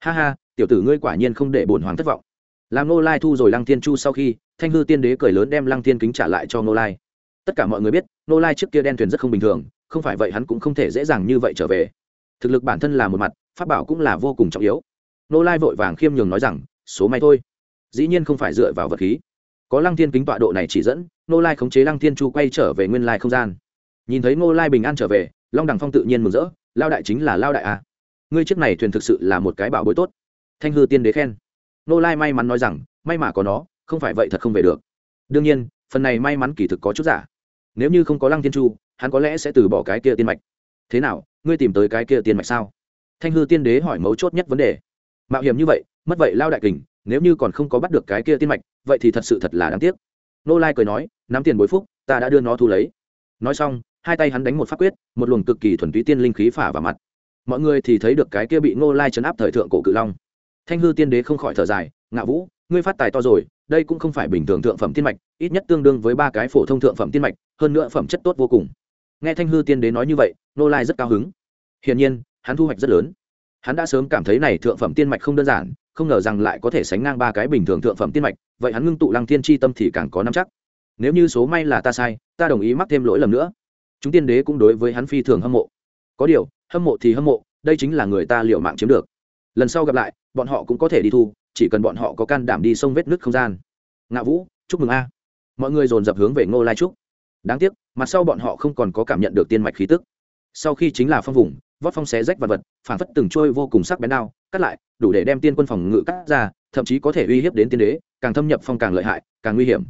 Ha ha, tiểu tử ngươi quả nhiên không để bổn hoàng thất vọng làm Nô lai thu rồi lăng thiên chu sau khi, thanh hư tiên đế cười lớn đem lăng thiên kính trả lại cho Nô lai. Tất cả mọi người biết Nô lai trước kia đen thuyền rất không bình thường, không phải vậy hắn cũng không thể dễ dàng như vậy trở về. Thực lực bản thân là một mặt, pháp bảo cũng là vô cùng trọng yếu. Nô lai vội vàng khiêm nhường nói rằng, số may thôi. Dĩ nhiên không phải dựa vào vật khí. Có lăng thiên kính tọa độ này chỉ dẫn Nô lai khống chế lăng thiên chu quay trở về nguyên lai không gian. Nhìn thấy Nô lai bình an trở về, long đằng phong tự nhiên mừng rỡ, lao đại chính là lao đại à. ngươi chiếc này thuyền thực sự là một cái bảo bối tốt. Thanh hư tiên đế khen. Nô lai may mắn nói rằng, may mà có nó, không phải vậy thật không về được. Đương nhiên, phần này may mắn kỳ thực có chút giả. Nếu như không có lăng Thiên chu, hắn có lẽ sẽ từ bỏ cái kia tiên mạch. Thế nào, ngươi tìm tới cái kia tiên mạch sao? Thanh hư tiên đế hỏi mấu chốt nhất vấn đề. Mạo hiểm như vậy, mất vậy lao đại kình, nếu như còn không có bắt được cái kia tiên mạch, vậy thì thật sự thật là đáng tiếc. Nô lai cười nói, nắm tiền bối phúc, ta đã đưa nó thu lấy. Nói xong, hai tay hắn đánh một pháp quyết, một luồng cực kỳ thuần túy tiên linh khí phả vào mặt. Mọi người thì thấy được cái kia bị nô lai chấn áp thời thượng cổ cự long thanh hư tiên đế không khỏi thở dài, ngạ vũ, ngươi phát tài to rồi, đây cũng không phải bình thường thượng phẩm tiên mạch, ít nhất tương đương với ba cái phổ thông thượng phẩm tiên mạch, hơn nữa phẩm chất tốt vô cùng. Nghe thanh hư tiên đế nói như vậy, nô lai rất cao hứng. Hiển nhiên, hắn thu hoạch rất lớn. Hắn đã sớm cảm thấy này thượng phẩm tiên mạch không đơn giản, không ngờ rằng lại có thể sánh ngang ba cái bình thường thượng phẩm tiên mạch, vậy hắn ngưng tụ lăng thiên tri tâm thì càng có năm chắc. Nếu như số may là ta sai, ta đồng ý mắc thêm lỗi lầm nữa. Chúng tiên đế cũng đối với hắn phi thường hâm mộ. Có điều, hâm mộ thì hâm mộ, đây chính là người ta liệu mạng chiếm được. Lần sau gặp lại bọn họ cũng có thể đi thu, chỉ cần bọn họ có can đảm đi sông vết nước không gian. Ngạ vũ, chúc mừng a. Mọi người dồn dập hướng về ngô lai trúc. Đáng tiếc, mặt sau bọn họ không còn có cảm nhận được tiên mạch khí tức. Sau khi chính là phong vùng, vót phong xé rách vật vật, phản phất từng trôi vô cùng sắc bén đao, cắt lại, đủ để đem tiên quân phòng ngự cắt ra, thậm chí có thể uy hiếp đến tiên đế, càng thâm nhập phong càng lợi hại, càng nguy hiểm.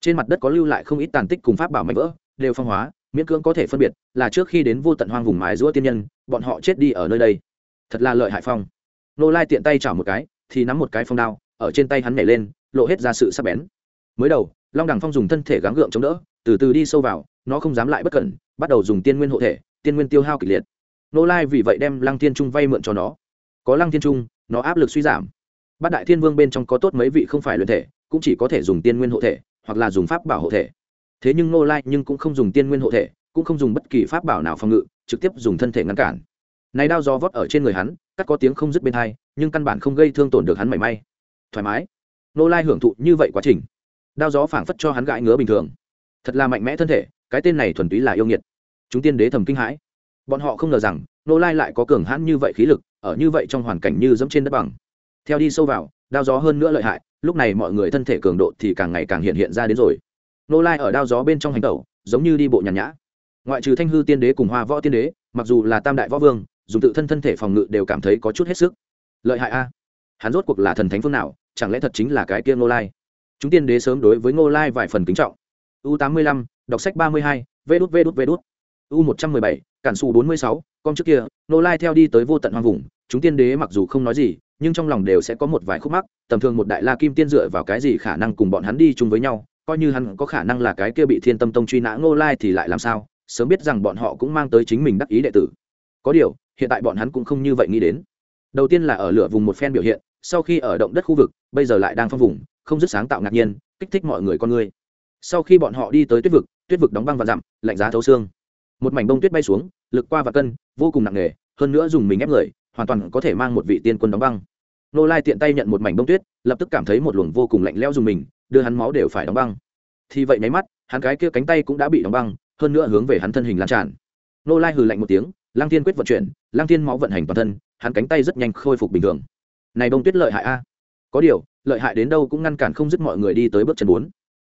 Trên mặt đất có lưu lại không ít tàn tích cùng pháp bảo mạnh vỡ, đều phong hóa, miễn cưỡng có thể phân biệt là trước khi đến vô tận hoang vùng mái giữa tiên nhân, bọn họ chết đi ở nơi đây. Thật là lợi hại phong nô lai tiện tay chảo một cái, thì nắm một cái phong đao, ở trên tay hắn nhảy lên, lộ hết ra sự sắc bén. Mới đầu, long đằng phong dùng thân thể gắng gượng chống đỡ, từ từ đi sâu vào, nó không dám lại bất cẩn, bắt đầu dùng tiên nguyên hộ thể, tiên nguyên tiêu hao kịch liệt. Nô lai vì vậy đem lăng thiên trung vay mượn cho nó. Có lăng thiên trung, nó áp lực suy giảm. Bát đại thiên vương bên trong có tốt mấy vị không phải luyện thể, cũng chỉ có thể dùng tiên nguyên hộ thể, hoặc là dùng pháp bảo hộ thể. Thế nhưng nô lai nhưng cũng không dùng tiên nguyên hộ thể, cũng không dùng bất kỳ pháp bảo nào phòng ngự, trực tiếp dùng thân thể ngăn cản. Này đao gió vót ở trên người hắn cắt có tiếng không dứt bên hai, nhưng căn bản không gây thương tổn được hắn mảy may. Thoải mái. Nô lai hưởng thụ như vậy quá trình. Đao gió phảng phất cho hắn gãi ngứa bình thường. Thật là mạnh mẽ thân thể, cái tên này thuần túy là yêu nghiệt. Chúng tiên đế thầm kinh hãi. Bọn họ không ngờ rằng, nô lai lại có cường hãn như vậy khí lực, ở như vậy trong hoàn cảnh như dẫm trên đất bằng. Theo đi sâu vào, đao gió hơn nữa lợi hại, lúc này mọi người thân thể cường độ thì càng ngày càng hiện hiện ra đến rồi. Nô lai ở đao gió bên trong hành tẩu, giống như đi bộ nhàn nhã. Ngoại trừ thanh hư tiên đế cùng hoa võ tiên đế, mặc dù là tam đại võ vương dùng tự thân thân thể phòng ngự đều cảm thấy có chút hết sức. Lợi hại a. Hắn rốt cuộc là thần thánh phương nào, chẳng lẽ thật chính là cái kia ngô lai? Chúng tiên đế sớm đối với ngô lai vài phần kính trọng. U tám mươi lăm, đọc sách ba mươi hai, vê đút vê đút vê đút. U một trăm mười bảy, cản xù bốn mươi sáu, con trước kia, ngô lai theo đi tới vô tận hoang vùng, chúng tiên đế mặc dù không nói gì, nhưng trong lòng đều sẽ có một vài khúc mắc, tầm thường một đại la kim tiên dựa vào cái gì khả năng cùng bọn hắn đi chung với nhau, coi như hắn có khả năng là cái kia bị thiên tâm tông truy nã ngô lai thì lại làm sao? Sớm biết rằng bọn họ cũng mang tới chính mình đắc ý đệ tử. Có điều hiện tại bọn hắn cũng không như vậy nghĩ đến. Đầu tiên là ở lửa vùng một phen biểu hiện, sau khi ở động đất khu vực, bây giờ lại đang phong vùng, không dứt sáng tạo ngạc nhiên, kích thích mọi người con người. Sau khi bọn họ đi tới tuyết vực tuyết vực đóng băng và dặm, lạnh giá thấu xương. Một mảnh bông tuyết bay xuống, lực qua và cân, vô cùng nặng nề, hơn nữa dùng mình ép người, hoàn toàn có thể mang một vị tiên quân đóng băng. Nô lai tiện tay nhận một mảnh bông tuyết, lập tức cảm thấy một luồng vô cùng lạnh lẽo dùng mình, đưa hắn máu đều phải đóng băng. Thì vậy nháy mắt, hắn cái kia cánh tay cũng đã bị đóng băng, hơn nữa hướng về hắn thân hình lan tràn. Nô lai hừ lạnh một tiếng lăng thiên quyết vận chuyển, lăng thiên máu vận hành toàn thân, hắn cánh tay rất nhanh khôi phục bình thường. Này bông tuyết lợi hại a. Có điều, lợi hại đến đâu cũng ngăn cản không dứt mọi người đi tới bước chân bốn.